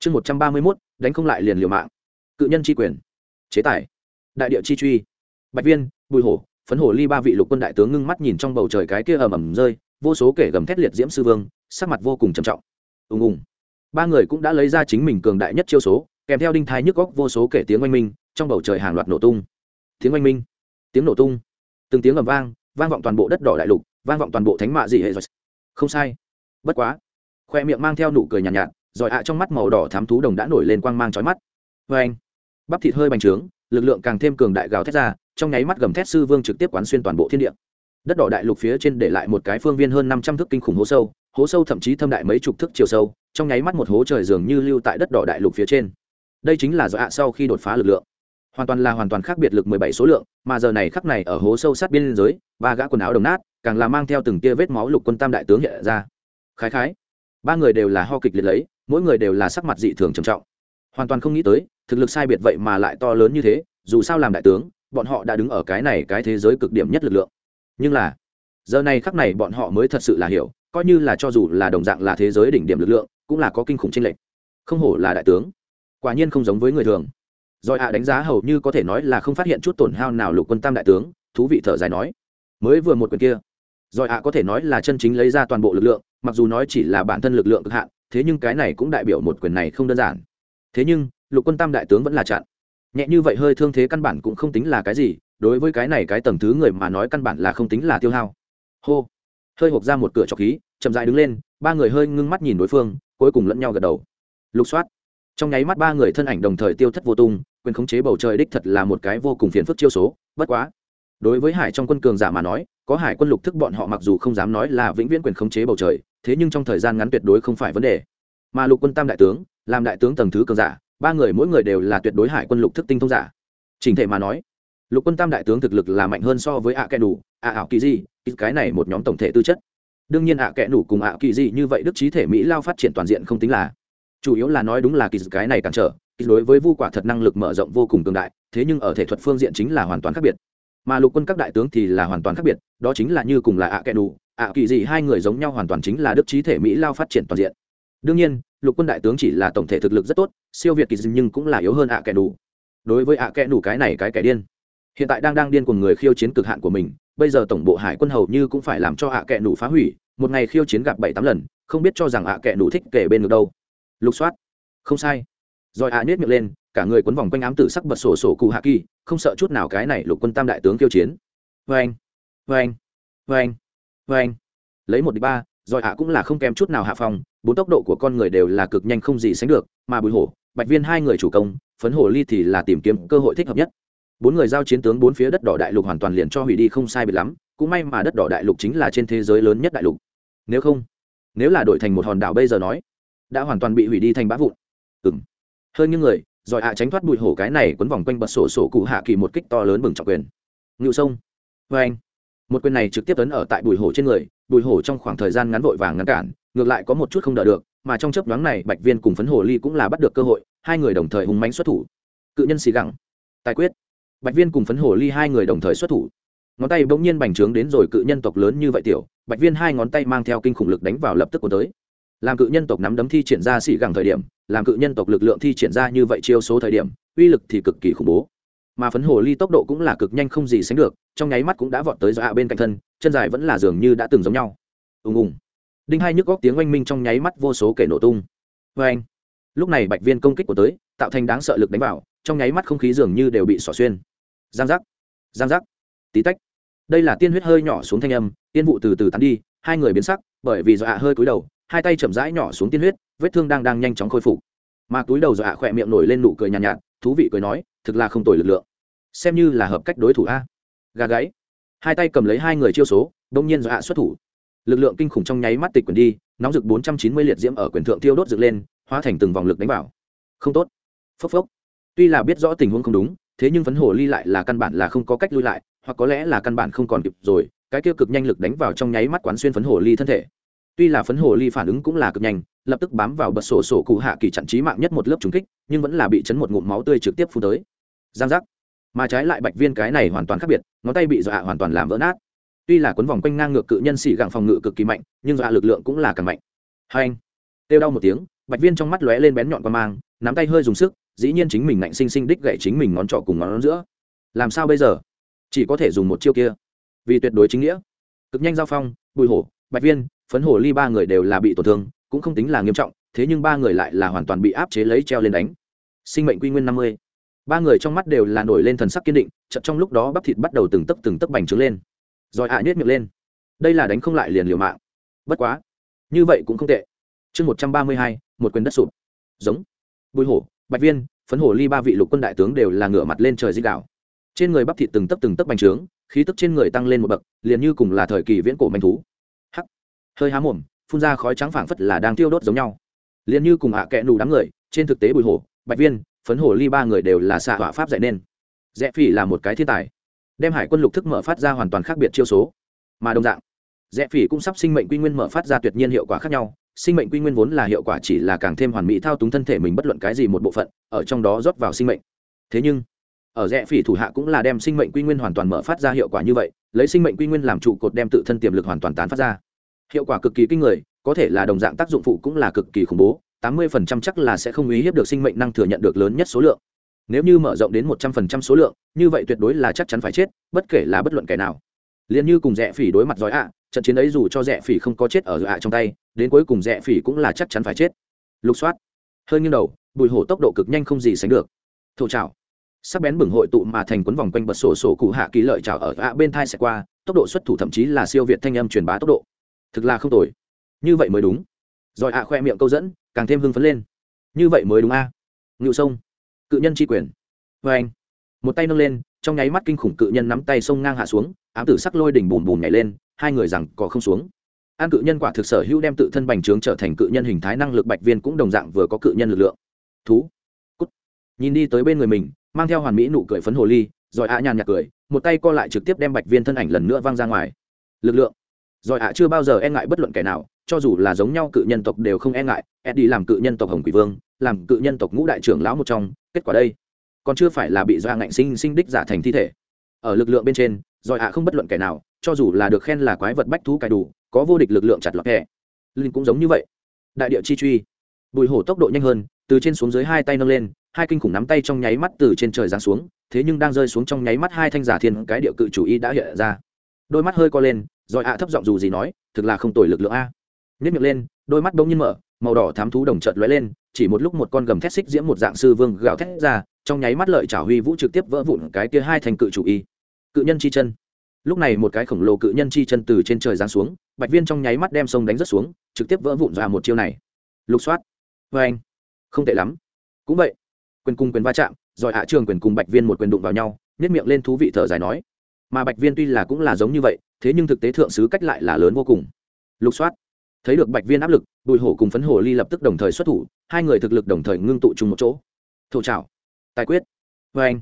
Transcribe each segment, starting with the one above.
chương một trăm ba mươi mốt đánh không lại liền liều mạng. Cự nhân tri quyền. Chế tài. Đại địa chi truy. Bạch viên bùi hổ phấn hổ ly ba vị lục quân đại tướng ngưng mắt nhìn trong bầu trời cái kia ầm ầm rơi vô số kể gầm thét liệt diễm sư vương sắc mặt vô cùng trầm trọng. Ùng ùng. Ba người cũng đã lấy ra chính mình cường đại nhất chiêu số kèm theo đinh thái nhức góc vô số kể tiếng oanh minh trong bầu trời hàng loạt nổ tung. Tiếng oanh minh. Tiếng nổ tung. Từng tiếng ầm vang vang vọng toàn bộ đất đỏ đại lục vang vọng toàn bộ thánh mạ dị hệ rồi không sai. Bất quá. Khoe miệng mang theo nụ cười nhàn nhạt, nhạt rồi ạ trong mắt màu đỏ thám thú đồng đã nổi lên quang mang chói mắt. Vê anh, bắp thịt hơi bành trướng, lực lượng càng thêm cường đại gào thét ra, trong nháy mắt gầm thét sư vương trực tiếp quán xuyên toàn bộ thiên địa. Đất đỏ đại lục phía trên để lại một cái phương viên hơn năm trăm thước kinh khủng hố sâu hố sâu thậm chí thâm đại mấy chục thước chiều sâu, trong nháy mắt một hố trời dường như lưu tại đất đỏ đại lục phía trên. Đây chính là do ạ sau khi đột phá lực lượng. Hoàn toàn là hoàn toàn khác biệt lực mười bảy số lượng, mà giờ này khắc này ở hố sâu sát biên giới, ba gã quần áo đồng nát, càng là mang theo từng tia vết máu lục quân tam đại tướng hiện ra. Khái khái, ba người đều là ho kịch liệt lấy mỗi người đều là sắc mặt dị thường trầm trọng. Hoàn toàn không nghĩ tới, thực lực sai biệt vậy mà lại to lớn như thế, dù sao làm đại tướng, bọn họ đã đứng ở cái này cái thế giới cực điểm nhất lực lượng. Nhưng là, giờ này khắc này bọn họ mới thật sự là hiểu, coi như là cho dù là đồng dạng là thế giới đỉnh điểm lực lượng, cũng là có kinh khủng tranh lệch. Không hổ là đại tướng. Quả nhiên không giống với người thường. Rồi hạ đánh giá hầu như có thể nói là không phát hiện chút tổn hao nào lục quân tam đại tướng, thú vị thở dài nói. Mới vừa một quyền kia, rồi hạ có thể nói là chân chính lấy ra toàn bộ lực lượng, mặc dù nói chỉ là bản thân lực lượng cực hạn thế nhưng cái này cũng đại biểu một quyền này không đơn giản. Thế nhưng, lục quân tam đại tướng vẫn là chặn. Nhẹ như vậy hơi thương thế căn bản cũng không tính là cái gì, đối với cái này cái tầng thứ người mà nói căn bản là không tính là tiêu hao. Hô. Hơi hộp ra một cửa trọc khí, chậm dại đứng lên, ba người hơi ngưng mắt nhìn đối phương, cuối cùng lẫn nhau gật đầu. Lục soát. Trong nháy mắt ba người thân ảnh đồng thời tiêu thất vô tung, quyền khống chế bầu trời đích thật là một cái vô cùng phiền phức chiêu số, bất quá. Đối với hải trong quân cường giả mà nói, có hải quân lục thức bọn họ mặc dù không dám nói là vĩnh viễn quyền khống chế bầu trời thế nhưng trong thời gian ngắn tuyệt đối không phải vấn đề. Mà lục quân tam đại tướng, làm đại tướng tầng thứ cường giả, ba người mỗi người đều là tuyệt đối hải quân lục thức tinh thông giả. Trình thể mà nói, lục quân tam đại tướng thực lực là mạnh hơn so với ạ kẻ đủ ạ ảo kỳ di, cái này một nhóm tổng thể tư chất. Đương nhiên ạ kẻ đủ cùng ạ kỳ di như vậy đức trí thể mỹ lao phát triển toàn diện không tính là. Chủ yếu là nói đúng là kỳ cái này cản trở đối với vu quả thật năng lực mở rộng vô cùng cường đại, thế nhưng ở thể thuật phương diện chính là hoàn toàn khác biệt. Mà lục quân các đại tướng thì là hoàn toàn khác biệt, đó chính là như cùng là ạ kẻ đủ ạ kỳ gì hai người giống nhau hoàn toàn chính là đức trí thể mỹ lao phát triển toàn diện. Đương nhiên, lục quân đại tướng chỉ là tổng thể thực lực rất tốt, siêu việt kỳ dinh nhưng cũng là yếu hơn ạ kẻ đủ đối với ạ kẻ đủ cái này cái kẻ điên. Hiện tại đang đang điên cùng người khiêu chiến cực hạn của mình, bây giờ tổng bộ hải quân hầu như cũng phải làm cho ạ kẻ đủ phá hủy, một ngày khiêu chiến gặp bảy tám lần, không biết cho rằng ạ kẻ đủ thích kể bên được đâu. Lục soát. Không sai. Rồi ạ nết miệng lên, cả người quấn vòng quanh ám tử sắc bật sổ sổ cụ hạ kỳ, không sợ chút nào cái này lục quân tam đại tướng khiêu chiến. Vê anh vê anh vê anh vê anh. Lấy một đi ba rồi ạ cũng là không kém chút nào hạ phòng bốn tốc độ của con người đều là cực nhanh không gì sánh được, mà bùi hổ, bạch viên hai người chủ công, phấn hổ ly thì là tìm kiếm cơ hội thích hợp nhất. Bốn người giao chiến tướng bốn phía đất đỏ đại lục hoàn toàn liền cho hủy đi không sai biệt lắm, cũng may mà đất đỏ đại lục chính là trên thế giới lớn nhất đại lục. Nếu không, nếu là đổi thành một hòn đảo bây giờ nói, đã hoàn toàn bị hủy đi thành bã vụn. Ừ m hơn những người, giỏi hạ tránh thoát bụi hổ cái này quấn vòng quanh bật sổ sổ cụ hạ kỳ một kích to lớn bừng trọng quyền. Ngự sông. Vê anh một quyền này trực tiếp tấn ở tại bùi hổ trên người, bùi hổ trong khoảng thời gian ngắn vội vàng ngăn cản, ngược lại có một chút không đợi được, mà trong chấp nhoáng này, bạch viên cùng phấn hồ ly cũng là bắt được cơ hội, hai người đồng thời hùng mánh xuất thủ. Cự nhân xì gẳng. Tài quyết. Bạch viên cùng phấn hồ ly hai người đồng thời xuất thủ. Ngón tay bỗng nhiên bành trướng đến rồi cự nhân tộc lớn như vậy tiểu, bạch viên hai ngón tay mang theo kinh khủng lực đánh vào lập tức của tới. Làm cự nhân tộc nắm đấm thi triển ra xì gẳng thời điểm, làm cự nhân tộc lực lượng thi triển ra như vậy chiêu số thời điểm, uy lực thì cực kỳ khủng bố mà phấn hồ ly tốc độ cũng là cực nhanh không gì sánh được trong nháy mắt cũng đã vọt tới dọa bên cạnh thân chân dài vẫn là dường như đã từng giống nhau. Ùng ùng. Đinh hai nhức góc tiếng oanh minh trong nháy mắt vô số kể nổ tung. Vê anh lúc này bạch viên công kích của tới tạo thành đáng sợ lực đánh vào trong nháy mắt không khí dường như đều bị xỏ xuyên. Giang giác giang giác. Tí tách. Đây là tiên huyết hơi nhỏ xuống thanh âm tiên vụ từ từ tắn đi hai người biến sắc bởi vì dọa hơi cúi đầu hai tay chậm rãi nhỏ xuống tiên huyết vết thương đang đang nhanh chóng khôi phục. Mà túi đầu dọa khỏe miệng nổi lên nụ cười nhàn nhạt, nhạt thú vị cười nói thực là không tồi lực lượng xem như là hợp cách đối thủ a. Gà gáy. Hai tay cầm lấy hai người chiêu số, đông nhiên dọa xuất thủ. Lực lượng kinh khủng trong nháy mắt tịch quyền đi, nóng rực bốn trăm chín mươi liệt diễm ở quyền thượng tiêu đốt dựng lên, hóa thành từng vòng lực đánh vào. Không tốt. Phốc phốc. Tuy là biết rõ tình huống không đúng, thế nhưng phấn hồ ly lại là căn bản là không có cách lui lại, hoặc có lẽ là căn bản không còn kịp rồi, cái tiêu cực nhanh lực đánh vào trong nháy mắt quán xuyên phấn hồ ly thân thể. Tuy là phấn hồ ly phản ứng cũng là cực nhanh, lập tức bám vào bật sổ sổ cụ hạ kỳ chặn trí mạng nhất một lớp trúng kích, nhưng vẫn là bị chấn một ngụm máu tươi trực tiếp phun tới. Giang giác mà trái lại bạch viên cái này hoàn toàn khác biệt, ngón tay bị dọa hoàn toàn làm vỡ nát. Tuy là cuốn vòng quanh ngang ngược cự nhân xỉ gặng phòng ngự cực kỳ mạnh, nhưng dọa lực lượng cũng là càng mạnh. Hai anh têu đau một tiếng, bạch viên trong mắt lóe lên bén nhọn qua mang, nắm tay hơi dùng sức, dĩ nhiên chính mình ngạnh sinh sinh đích gậy chính mình ngón trỏ cùng ngón giữa. Làm sao bây giờ? Chỉ có thể dùng một chiêu kia. Vì tuyệt đối chính nghĩa. Cực nhanh giao phong, bùi hổ, bạch viên, phấn hổ ly ba người đều là bị tổn thương, cũng không tính là nghiêm trọng, thế nhưng ba người lại là hoàn toàn bị áp chế lấy treo lên đánh. Sinh mệnh quy nguyên năm mươi ba người trong mắt đều là nổi lên thần sắc kiên định chậm trong lúc đó bắp thịt bắt đầu từng tấc từng tấc bành trướng lên. Rồi hạ à nhét miệng lên. Đây là đánh không lại liền liều mạng. Bất quá, như vậy cũng không tệ. Chương một trăm ba mươi hai, một quyền đất sụp. Giống. Bùi hổ, bạch viên, phấn hổ ly ba vị lục quân đại tướng đều là ngửa mặt lên trời di đạo trên người bắp thịt từng tấc từng tấc bành trướng, khí tức trên người tăng lên một bậc, liền như cùng là thời kỳ viễn cổ manh thú. Hắc. Hơi há mồm, phun ra khói trắng phảng phất là đang tiêu đốt giống nhau. Liền như cùng hạ à kẹ nù đám người, trên thực tế bùi hổ, bạch viên phấn hổ ly ba người đều là xạ hỏa pháp dạy nên. Rẽ phỉ là một cái thiên tài. Đem hải quân lục thức mở phát ra hoàn toàn khác biệt chiêu số. Mà đồng dạng, rẽ phỉ cũng sắp sinh mệnh quy nguyên mở phát ra tuyệt nhiên hiệu quả khác nhau. Sinh mệnh quy nguyên vốn là hiệu quả chỉ là càng thêm hoàn mỹ thao túng thân thể mình bất luận cái gì một bộ phận, ở trong đó rót vào sinh mệnh. Thế nhưng, ở rẽ phỉ thủ hạ cũng là đem sinh mệnh quy nguyên hoàn toàn mở phát ra hiệu quả như vậy, lấy sinh mệnh quy nguyên làm trụ cột đem tự thân tiềm lực hoàn toàn tán phát ra. Hiệu quả cực kỳ kinh người, có thể là đồng dạng tác dụng phụ cũng là cực kỳ khủng bố tám mươi phần trăm chắc là sẽ không uy hiếp được sinh mệnh năng thừa nhận được lớn nhất số lượng. Nếu như mở rộng đến một trăm phần trăm số lượng, như vậy tuyệt đối là chắc chắn phải chết, bất kể là bất luận kẻ nào. Liền như cùng rẽ phỉ đối mặt giỏi ạ, trận chiến ấy dù cho rẽ phỉ không có chết ở ạ trong tay, đến cuối cùng rẽ phỉ cũng là chắc chắn phải chết. Lục soát. Hơi nghiêng đầu, bùi hổ tốc độ cực nhanh không gì sánh được. Thổ trào. Sắc bén bừng hội tụ mà thành quấn vòng quanh bật sổ sổ cụ hạ kỳ lợi trào ở ạ bên thai sẽ qua, tốc độ xuất thủ thậm chí là siêu việt thanh âm truyền bá tốc độ. Thực là không tồi. Như vậy mới đúng. Rồi ạ khoe miệng câu dẫn càng thêm hưng phấn lên. Như vậy mới đúng a. À. ngự sông. Cự nhân tri quyền. Vê anh. Một tay nâng lên, trong nháy mắt kinh khủng cự nhân nắm tay sông ngang hạ xuống, ám tử sắc lôi đỉnh bùn bùn nhảy lên, hai người rằng có không xuống. An cự nhân quả thực sở hữu đem tự thân bành trướng trở thành cự nhân hình thái năng lực bạch viên cũng đồng dạng vừa có cự nhân lực lượng. Thú. Cút. Nhìn đi tới bên người mình, mang theo hoàn mỹ nụ cười phấn hồ ly, rồi ạ nhàn nhạt cười, một tay co lại trực tiếp đem bạch viên thân ảnh lần nữa văng ra ngoài. Lực lượng. Rồi ạ chưa bao giờ e ngại bất luận kẻ nào cho dù là giống nhau cự nhân tộc đều không e ngại, eddie làm cự nhân tộc hồng quỷ vương, làm cự nhân tộc ngũ đại trưởng lão một trong, kết quả đây. Còn chưa phải là bị do ngạnh sinh sinh đích giả thành thi thể. Ở lực lượng bên trên rồi ạ không bất luận kẻ nào, cho dù là được khen là quái vật bách thú cài đủ, có vô địch lực lượng chặt lọc kẻ. Linh cũng giống như vậy. Đại địa chi truy. Bùi hổ tốc độ nhanh hơn, từ trên xuống dưới hai tay nâng lên, hai kinh khủng nắm tay trong nháy mắt từ trên trời giáng xuống, thế nhưng đang rơi xuống trong nháy mắt hai thanh giả thiên cái địa cự chủ y đã hiện ra. Đôi mắt hơi co lên rồi ạ thấp giọng dù gì nói, thực là không tồi lực lượng a nhất miệng lên, đôi mắt bỗng nhiên mở, màu đỏ thám thú đồng trợt lóe lên, chỉ một lúc một con gầm thét xích diễm một dạng sư vương gào thét ra, trong nháy mắt lợi chảo huy vũ trực tiếp vỡ vụn cái kia hai thành cự chủ y. Cự nhân chi chân. Lúc này một cái khổng lồ cự nhân chi chân từ trên trời giáng xuống, bạch viên trong nháy mắt đem sông đánh rất xuống, trực tiếp vỡ vụn ra một chiêu này. Lục soát. Vê anh. Không tệ lắm. Cũng vậy. Quyền cung quyền va chạm, rồi hạ trường quyền cùng bạch viên một quyền đụng vào nhau nhất miệng lên thú vị thở dài nói. Mà bạch viên tuy là cũng là giống như vậy, thế nhưng thực tế thượng sứ cách lại là lớn vô cùng. Lục soát thấy được bạch viên áp lực, bùi hổ cùng phấn hồ ly lập tức đồng thời xuất thủ, hai người thực lực đồng thời ngưng tụ chung một chỗ. Thổ trào tài quyết vê anh.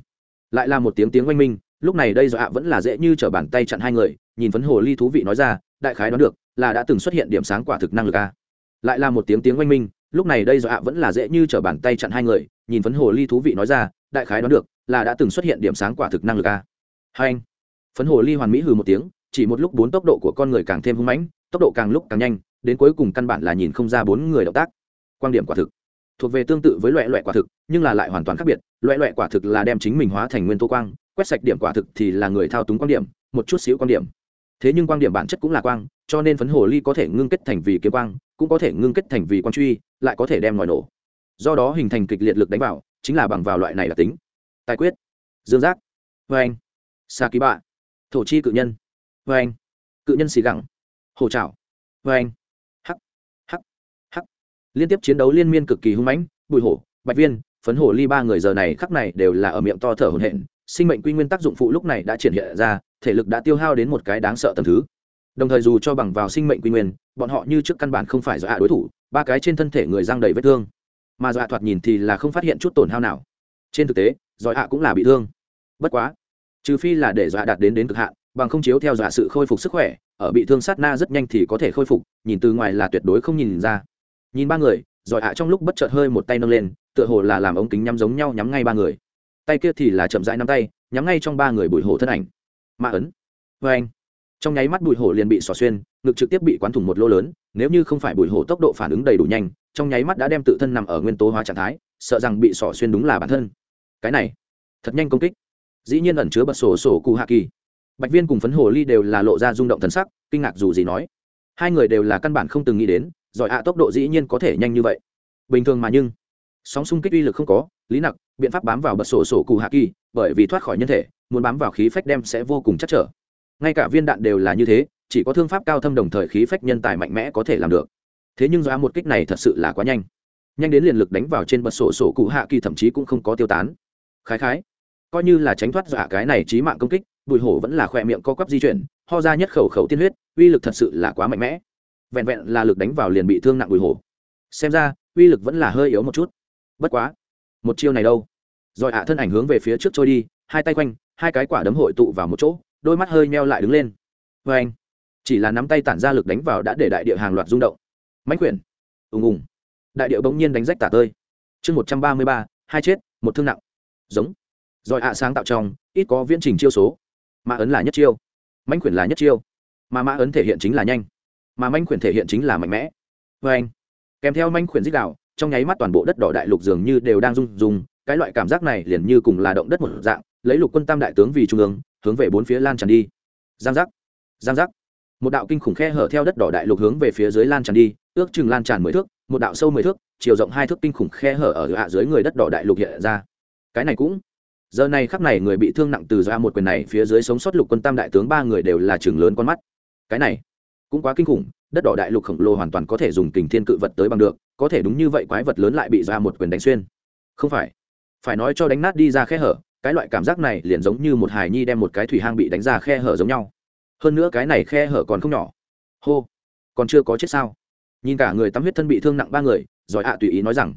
Lại là một tiếng tiếng oanh minh, lúc này đây do ạ vẫn là dễ như t r ở bàn tay chặn hai người, nhìn phấn hồ ly thú vị nói ra, đại khái đoán được, là đã từng xuất hiện điểm sáng quả thực năng lực a. Lại là một tiếng tiếng oanh minh, lúc này đây do ạ vẫn là dễ như t r ở bàn tay chặn hai người, nhìn phấn hồ ly thú vị nói ra, đại khái đoán được, là đã từng xuất hiện điểm sáng quả thực năng lực a. Hai anh. Phấn hồ ly hoàn mỹ hừ một tiếng, chỉ một lúc bốn tốc độ của con người càng thêm hưng mãnh, tốc độ càng lúc càng nhanh đến cuối cùng căn bản là nhìn không ra bốn người động tác. Quan điểm quả thực, thuộc về tương tự với loại loại quả thực, nhưng là lại hoàn toàn khác biệt. Loại loại quả thực là đem chính mình hóa thành nguyên tố quang, quét sạch điểm quả thực thì là người thao túng quan điểm, một chút xíu quan điểm. Thế nhưng quan điểm bản chất cũng là quang, cho nên phấn hồ ly có thể ngưng kết thành vì kiếm quang, cũng có thể ngưng kết thành vì quang truy, lại có thể đem ngòi nổ. Do đó hình thành kịch liệt lực đánh vào, chính là bằng vào loại này là tính. Tài quyết, dương giác vâng, vê anh sa ký bạ thổ chi cự nhân vê anh cự nhân xì gẳng, hồ trảo vê anh liên tiếp chiến đấu liên miên cực kỳ hung mãnh, bùi hổ, bạch viên, phấn hổ ly ba người giờ này khắc này đều là ở miệng to thở hổn hển, sinh mệnh quy nguyên tác dụng phụ lúc này đã triển hiện ra, thể lực đã tiêu hao đến một cái đáng sợ tầm thứ. Đồng thời dù cho bằng vào sinh mệnh quy nguyên, bọn họ như trước căn bản không phải do hạ đối thủ, ba cái trên thân thể người giang đầy vết thương. Mà do hạ thoạt nhìn thì là không phát hiện chút tổn hao nào. Trên thực tế do hạ cũng là bị thương. Bất quá, trừ phi là để do hạ đạt đến đến cực hạn, bằng không chiếu theo dọa sự khôi phục sức khỏe, ở bị thương sát na rất nhanh thì có thể khôi phục, nhìn từ ngoài là tuyệt đối không nhìn ra nhìn ba người giỏi ạ trong lúc bất chợt hơi một tay nâng lên, tựa hồ là làm ống kính nhắm giống nhau nhắm ngay ba người. Tay kia thì là chậm rãi nắm tay, nhắm ngay trong ba người bùi hổ thân ảnh. Ma ấn. Vê anh. Trong nháy mắt bùi hổ liền bị xỏ xuyên, ngực trực tiếp bị quán thủng một lô lớn, nếu như không phải bùi hổ tốc độ phản ứng đầy đủ nhanh, trong nháy mắt đã đem tự thân nằm ở nguyên tố hóa trạng thái, sợ rằng bị xỏ xuyên đúng là bản thân. Cái này, thật nhanh công kích. Dĩ nhiên ẩn chứa bật sổ sổ cụ hạ kỳ. Bạch viên cùng phấn hồ ly đều là lộ ra rung động thần sắc, kinh ngạc dù gì nói. Hai người đều là căn bản không từng nghĩ đến giỏi hạ tốc độ dĩ nhiên có thể nhanh như vậy. Bình thường mà nhưng, sóng xung kích uy lực không có, lý nặc, biện pháp bám vào bật sổ sổ cù hạ kỳ, bởi vì thoát khỏi nhân thể, muốn bám vào khí phách đem sẽ vô cùng chắc trở. Ngay cả viên đạn đều là như thế, chỉ có thương pháp cao thâm đồng thời khí phách nhân tài mạnh mẽ có thể làm được. Thế nhưng do một kích này thật sự là quá nhanh. Nhanh đến liền lực đánh vào trên bật sổ sổ cụ hạ kỳ thậm chí cũng không có tiêu tán. Khái khái, coi như là tránh thoát dọa cái này trí mạng công kích, bùi hổ vẫn là khỏe miệng co quắp di chuyển, ho ra nhất khẩu khẩu tiên huyết, uy lực thật sự là quá mạnh mẽ vẹn vẹn là lực đánh vào liền bị thương nặng bùi hổ. Xem ra, uy lực vẫn là hơi yếu một chút. Bất quá, một chiêu này đâu? Rồi ạ, thân ảnh hướng về phía trước trôi đi, hai tay quanh, hai cái quả đấm hội tụ vào một chỗ, đôi mắt hơi meo lại đứng lên. Vê anh, chỉ là nắm tay tản ra lực đánh vào đã để đại địa hàng loạt rung động. Mãnh quyển. Ùng ùng. Đại địa bỗng nhiên đánh rách tả tơi. Chương một trăm ba mươi ba, hai chết, một thương nặng. Giống. Rồi ạ sáng tạo trong, ít có viễn trình chiêu số. Mã ấn là nhất chiêu. Mãnh quyển là nhất chiêu. Mà mã ấn thể hiện chính là nhanh mà manh khuyển thể hiện chính là mạnh mẽ. Vê anh, kèm theo manh khuyển dích đạo, trong nháy mắt toàn bộ đất đỏ đại lục dường như đều đang rung rung, cái loại cảm giác này liền như cùng là động đất một dạng, lấy lục quân tam đại tướng vì trung ương, hướng về bốn phía lan tràn đi. Giang giác giang giác. Một đạo kinh khủng khe hở theo đất đỏ đại lục hướng về phía dưới lan tràn đi, ước chừng lan tràn mười thước, một đạo sâu mười thước, chiều rộng hai thước kinh khủng khe hở ở hạ dưới người đất đỏ đại lục hiện ra. Cái này cũng, giờ này khắp này người bị thương nặng từ ra một quyền này phía dưới sống sót lục quân tam đại tướng ba người đều là chừng lớn con mắt. Cái này cũng quá kinh khủng, đất đỏ đại lục khổng lồ hoàn toàn có thể dùng kình thiên cự vật tới bằng được, có thể đúng như vậy quái vật lớn lại bị ra một quyền đánh xuyên. Không phải. Phải nói cho đánh nát đi ra khe hở, cái loại cảm giác này liền giống như một hài nhi đem một cái thủy hang bị đánh ra khe hở giống nhau. Hơn nữa cái này khe hở còn không nhỏ. Hô. Còn chưa có chết sao? Nhìn cả người tắm huyết thân bị thương nặng ba người giỏi ạ tùy ý nói rằng,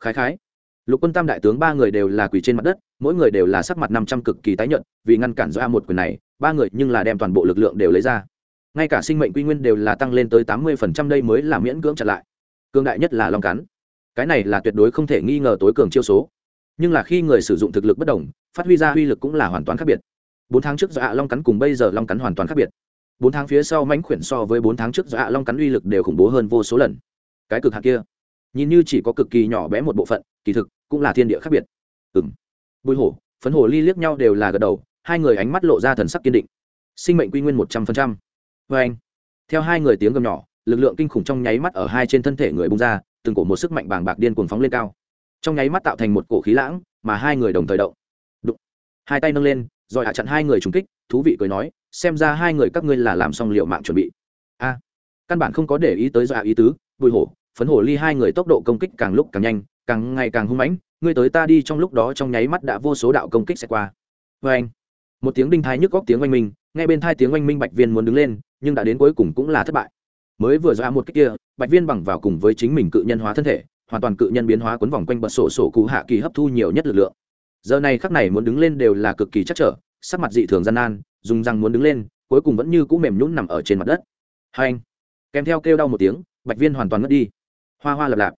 khái khái. Lục quân tam đại tướng ba người đều là quỳ trên mặt đất, mỗi người đều là sắc mặt năm trăm cực kỳ tái nhuận vì ngăn cản do a một quyền này, ba người nhưng là đem toàn bộ lực lượng đều lấy ra ngay cả sinh mệnh quy nguyên đều là tăng lên tới tám mươi phần trăm đây mới là miễn cưỡng chặn lại. Cương đại nhất là long cắn. Cái này là tuyệt đối không thể nghi ngờ tối cường chiêu số. Nhưng là khi người sử dụng thực lực bất đồng, phát huy ra uy lực cũng là hoàn toàn khác biệt. Bốn tháng trước do hạ long cắn cùng bây giờ long cắn hoàn toàn khác biệt. Bốn tháng phía sau mánh khuyển so với bốn tháng trước do hạ long cắn uy lực đều khủng bố hơn vô số lần. Cái cực hạn kia, nhìn như chỉ có cực kỳ nhỏ bé một bộ phận, kỳ thực cũng là thiên địa khác biệt. Ừ m bùi hổ, phấn hổ ly liếc nhau đều là gật đầu, hai người ánh mắt lộ ra thần sắc kiên định. Sinh mệnh quy nguyên một trăm phần trăm vê anh, theo hai người tiếng gầm nhỏ, lực lượng kinh khủng trong nháy mắt ở hai trên thân thể người bung ra, từng cổ một sức mạnh bàng bạc điên cuồng phóng lên cao. Trong nháy mắt tạo thành một cổ khí lãng, mà hai người đồng thời động. Đụng. hai tay nâng lên, rồi hạ chặn hai người trùng kích, thú vị cười nói, xem ra hai người các ngươi là làm xong liệu mạng chuẩn bị. A. Căn bản không có để ý tới dọa ý tứ, bùi hổ, phấn hổ ly hai người tốc độ công kích càng lúc càng nhanh, càng ngày càng hung mãnh, ngươi tới ta đi trong lúc đó trong nháy mắt đã vô số đạo công kích sẽ qua. Vê anh, một tiếng đinh thái nhức góc tiếng oanh minh, ngay bên thai tiếng oanh minh bạch viên muốn đứng lên nhưng đã đến cuối cùng cũng là thất bại. Mới vừa ra một cách kia, bạch viên bằng vào cùng với chính mình cự nhân hóa thân thể, hoàn toàn cự nhân biến hóa quấn vòng quanh bật sổ sổ cụ hạ kỳ hấp thu nhiều nhất lực lượng. Giờ này khắc này muốn đứng lên đều là cực kỳ chắc trở, sắc mặt dị thường gian nan, dùng răng muốn đứng lên, cuối cùng vẫn như cũ mềm nhũn nằm ở trên mặt đất. Hai anh, kèm theo kêu đau một tiếng, bạch viên hoàn toàn mất đi. Hoa hoa lập lạp.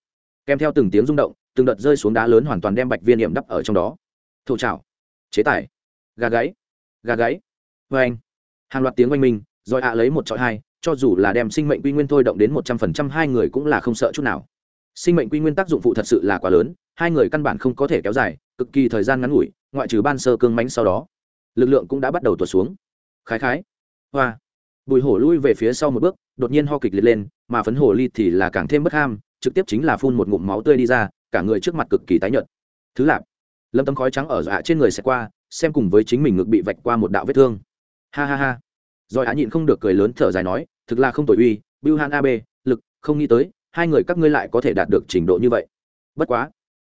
Kèm theo từng tiếng rung động, từng đợt rơi xuống đá lớn hoàn toàn đem bạch viên điểm đắp ở trong đó. Thổ trào chế tài gà gáy gà gáy. Vê anh, hàng loạt tiếng oanh minh rồi ạ lấy một trọi hai, cho dù là đem sinh mệnh quy nguyên thôi động đến một trăm phần trăm, hai người cũng là không sợ chút nào. Sinh mệnh quy nguyên tác dụng phụ thật sự là quá lớn, hai người căn bản không có thể kéo dài, cực kỳ thời gian ngắn ngủi, ngoại trừ ban sơ cương mánh sau đó, lực lượng cũng đã bắt đầu tuột xuống. Khái khái, hoa. Bùi hổ lui về phía sau một bước, đột nhiên ho kịch liệt lên, mà phấn hổ ly thì là càng thêm bất ham, trực tiếp chính là phun một ngụm máu tươi đi ra, cả người trước mặt cực kỳ tái nhợt. Thứ lạp lâm tấm khói trắng ở dọa trên người sẽ qua, xem cùng với chính mình ngực bị vạch qua một đạo vết thương. Ha ha ha rồi á nhịn không được cười lớn thở dài nói thực là không tội uy bưu han ab lực không nghĩ tới hai người các ngươi lại có thể đạt được trình độ như vậy. Bất quá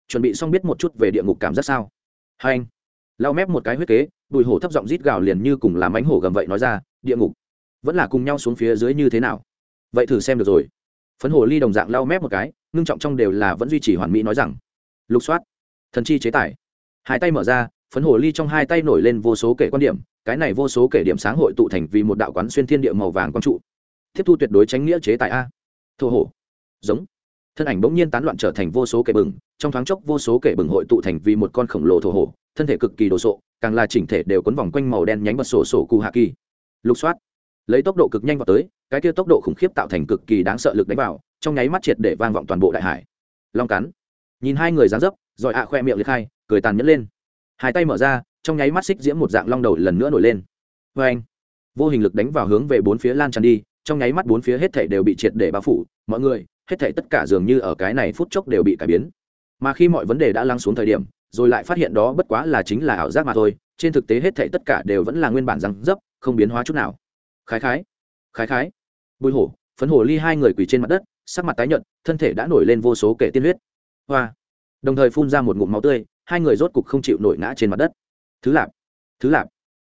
chuẩn bị xong biết một chút về địa ngục cảm giác sao? Hai anh. Lau mép một cái huyết kế bùi hổ thấp giọng rít gào liền như cùng làm ánh hổ gầm vậy nói ra địa ngục vẫn là cùng nhau xuống phía dưới như thế nào? Vậy thử xem được rồi. Phấn hổ ly đồng dạng lau mép một cái ngưng trọng trong đều là vẫn duy trì hoàn mỹ nói rằng lục soát thần chi chế tải, hai tay mở ra phấn hồ ly trong hai tay nổi lên vô số kể quan điểm, cái này vô số kể điểm sáng hội tụ thành vì một đạo quán xuyên thiên địa màu vàng quang trụ. Tiếp thu tuyệt đối tránh nghĩa chế tại a. Thô hổ. Giống. Thân ảnh bỗng nhiên tán loạn trở thành vô số kể bừng, trong thoáng chốc vô số kể bừng hội tụ thành vì một con khổng lồ thổ hổ, thân thể cực kỳ đồ sộ, càng là chỉnh thể đều quấn vòng quanh màu đen nhánh bật sổ sổ cù hạ kỳ. Lục soát. Lấy tốc độ cực nhanh vào tới, cái kia tốc độ khủng khiếp tạo thành cực kỳ đáng sợ lực đánh vào, trong nháy mắt triệt để vang vọng toàn bộ đại hải. Long cắn. Nhìn hai người dán dấp, rồi ạ khoe miệng liệt khai, cười tàn nhẫn lên hai tay mở ra, trong nháy mắt xích diễm một dạng long đầu lần nữa nổi lên. Vê anh, vô hình lực đánh vào hướng về bốn phía lan tràn đi, trong nháy mắt bốn phía hết thảy đều bị triệt để bao phủ, mọi người, hết thảy tất cả dường như ở cái này phút chốc đều bị cải biến. Mà khi mọi vấn đề đã lắng xuống thời điểm, rồi lại phát hiện đó bất quá là chính là ảo giác mà thôi, trên thực tế hết thảy tất cả đều vẫn là nguyên bản răng dấp, không biến hóa chút nào. Khái khái khái khái. Bùi hổ, phấn hổ ly hai người quỳ trên mặt đất, sắc mặt tái nhợt, thân thể đã nổi lên vô số kể tiên huyết. Hoa. Đồng thời phun ra một ngụm máu tươi hai người rốt cục không chịu nổi ngã trên mặt đất. Thứ lạp thứ lạp.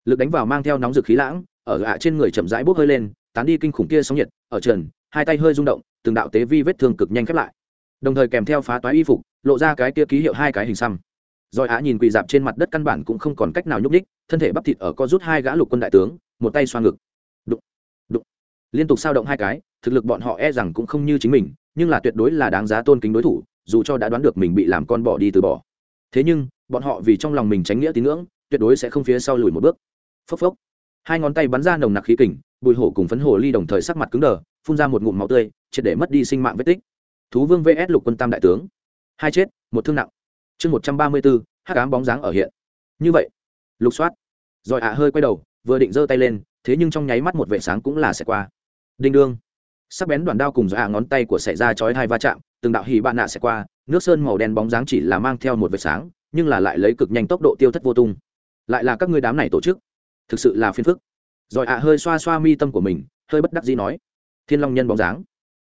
Lực đánh vào mang theo nóng dực khí lãng, ở ạ trên người chậm rãi bốc hơi lên, tán đi kinh khủng kia sóng nhiệt, ở trần, hai tay hơi rung động, từng đạo tế vi vết thương cực nhanh khép lại. Đồng thời kèm theo phá toái y phục, lộ ra cái kia ký hiệu hai cái hình xăm. Rồi ạ nhìn quỳ dạp trên mặt đất căn bản cũng không còn cách nào nhúc ních thân thể bắp thịt ở co rút hai gã lục quân đại tướng, một tay xoa ngực. Đụng đụng. Liên tục sao động hai cái, thực lực bọn họ e rằng cũng không như chính mình, nhưng là tuyệt đối là đáng giá tôn kính đối thủ, dù cho đã đoán được mình bị làm con bỏ đi từ bỏ thế nhưng, bọn họ vì trong lòng mình tránh nghĩa tín ngưỡng, tuyệt đối sẽ không phía sau lùi một bước. Phốc phốc. Hai ngón tay bắn ra nồng nặc khí kình, bùi hổ cùng phấn hồ ly đồng thời sắc mặt cứng đờ, phun ra một ngụm máu tươi, triệt để mất đi sinh mạng vết tích. Thú vương vs lục quân tam đại tướng. Hai chết, một thương nặng. Chương một trăm ba mươi bốn hát cám bóng dáng ở hiện. Như vậy, lục soát. Rồi ạ hơi quay đầu, vừa định giơ tay lên, thế nhưng trong nháy mắt một vệ sáng cũng là sẽ qua. Đinh đương. Sắc bén đoạn đao cùng dọa ngón tay của xảy ra chói hai va chạm, từng đạo hì bạn nạ sẽ qua nước sơn màu đen bóng dáng chỉ là mang theo một vệt sáng, nhưng là lại lấy cực nhanh tốc độ tiêu thất vô tung. Lại là các ngươi đám này tổ chức. Thực sự là phiền phức. Rồi ạ hơi xoa xoa mi tâm của mình, hơi bất đắc dĩ nói. Thiên long nhân bóng dáng.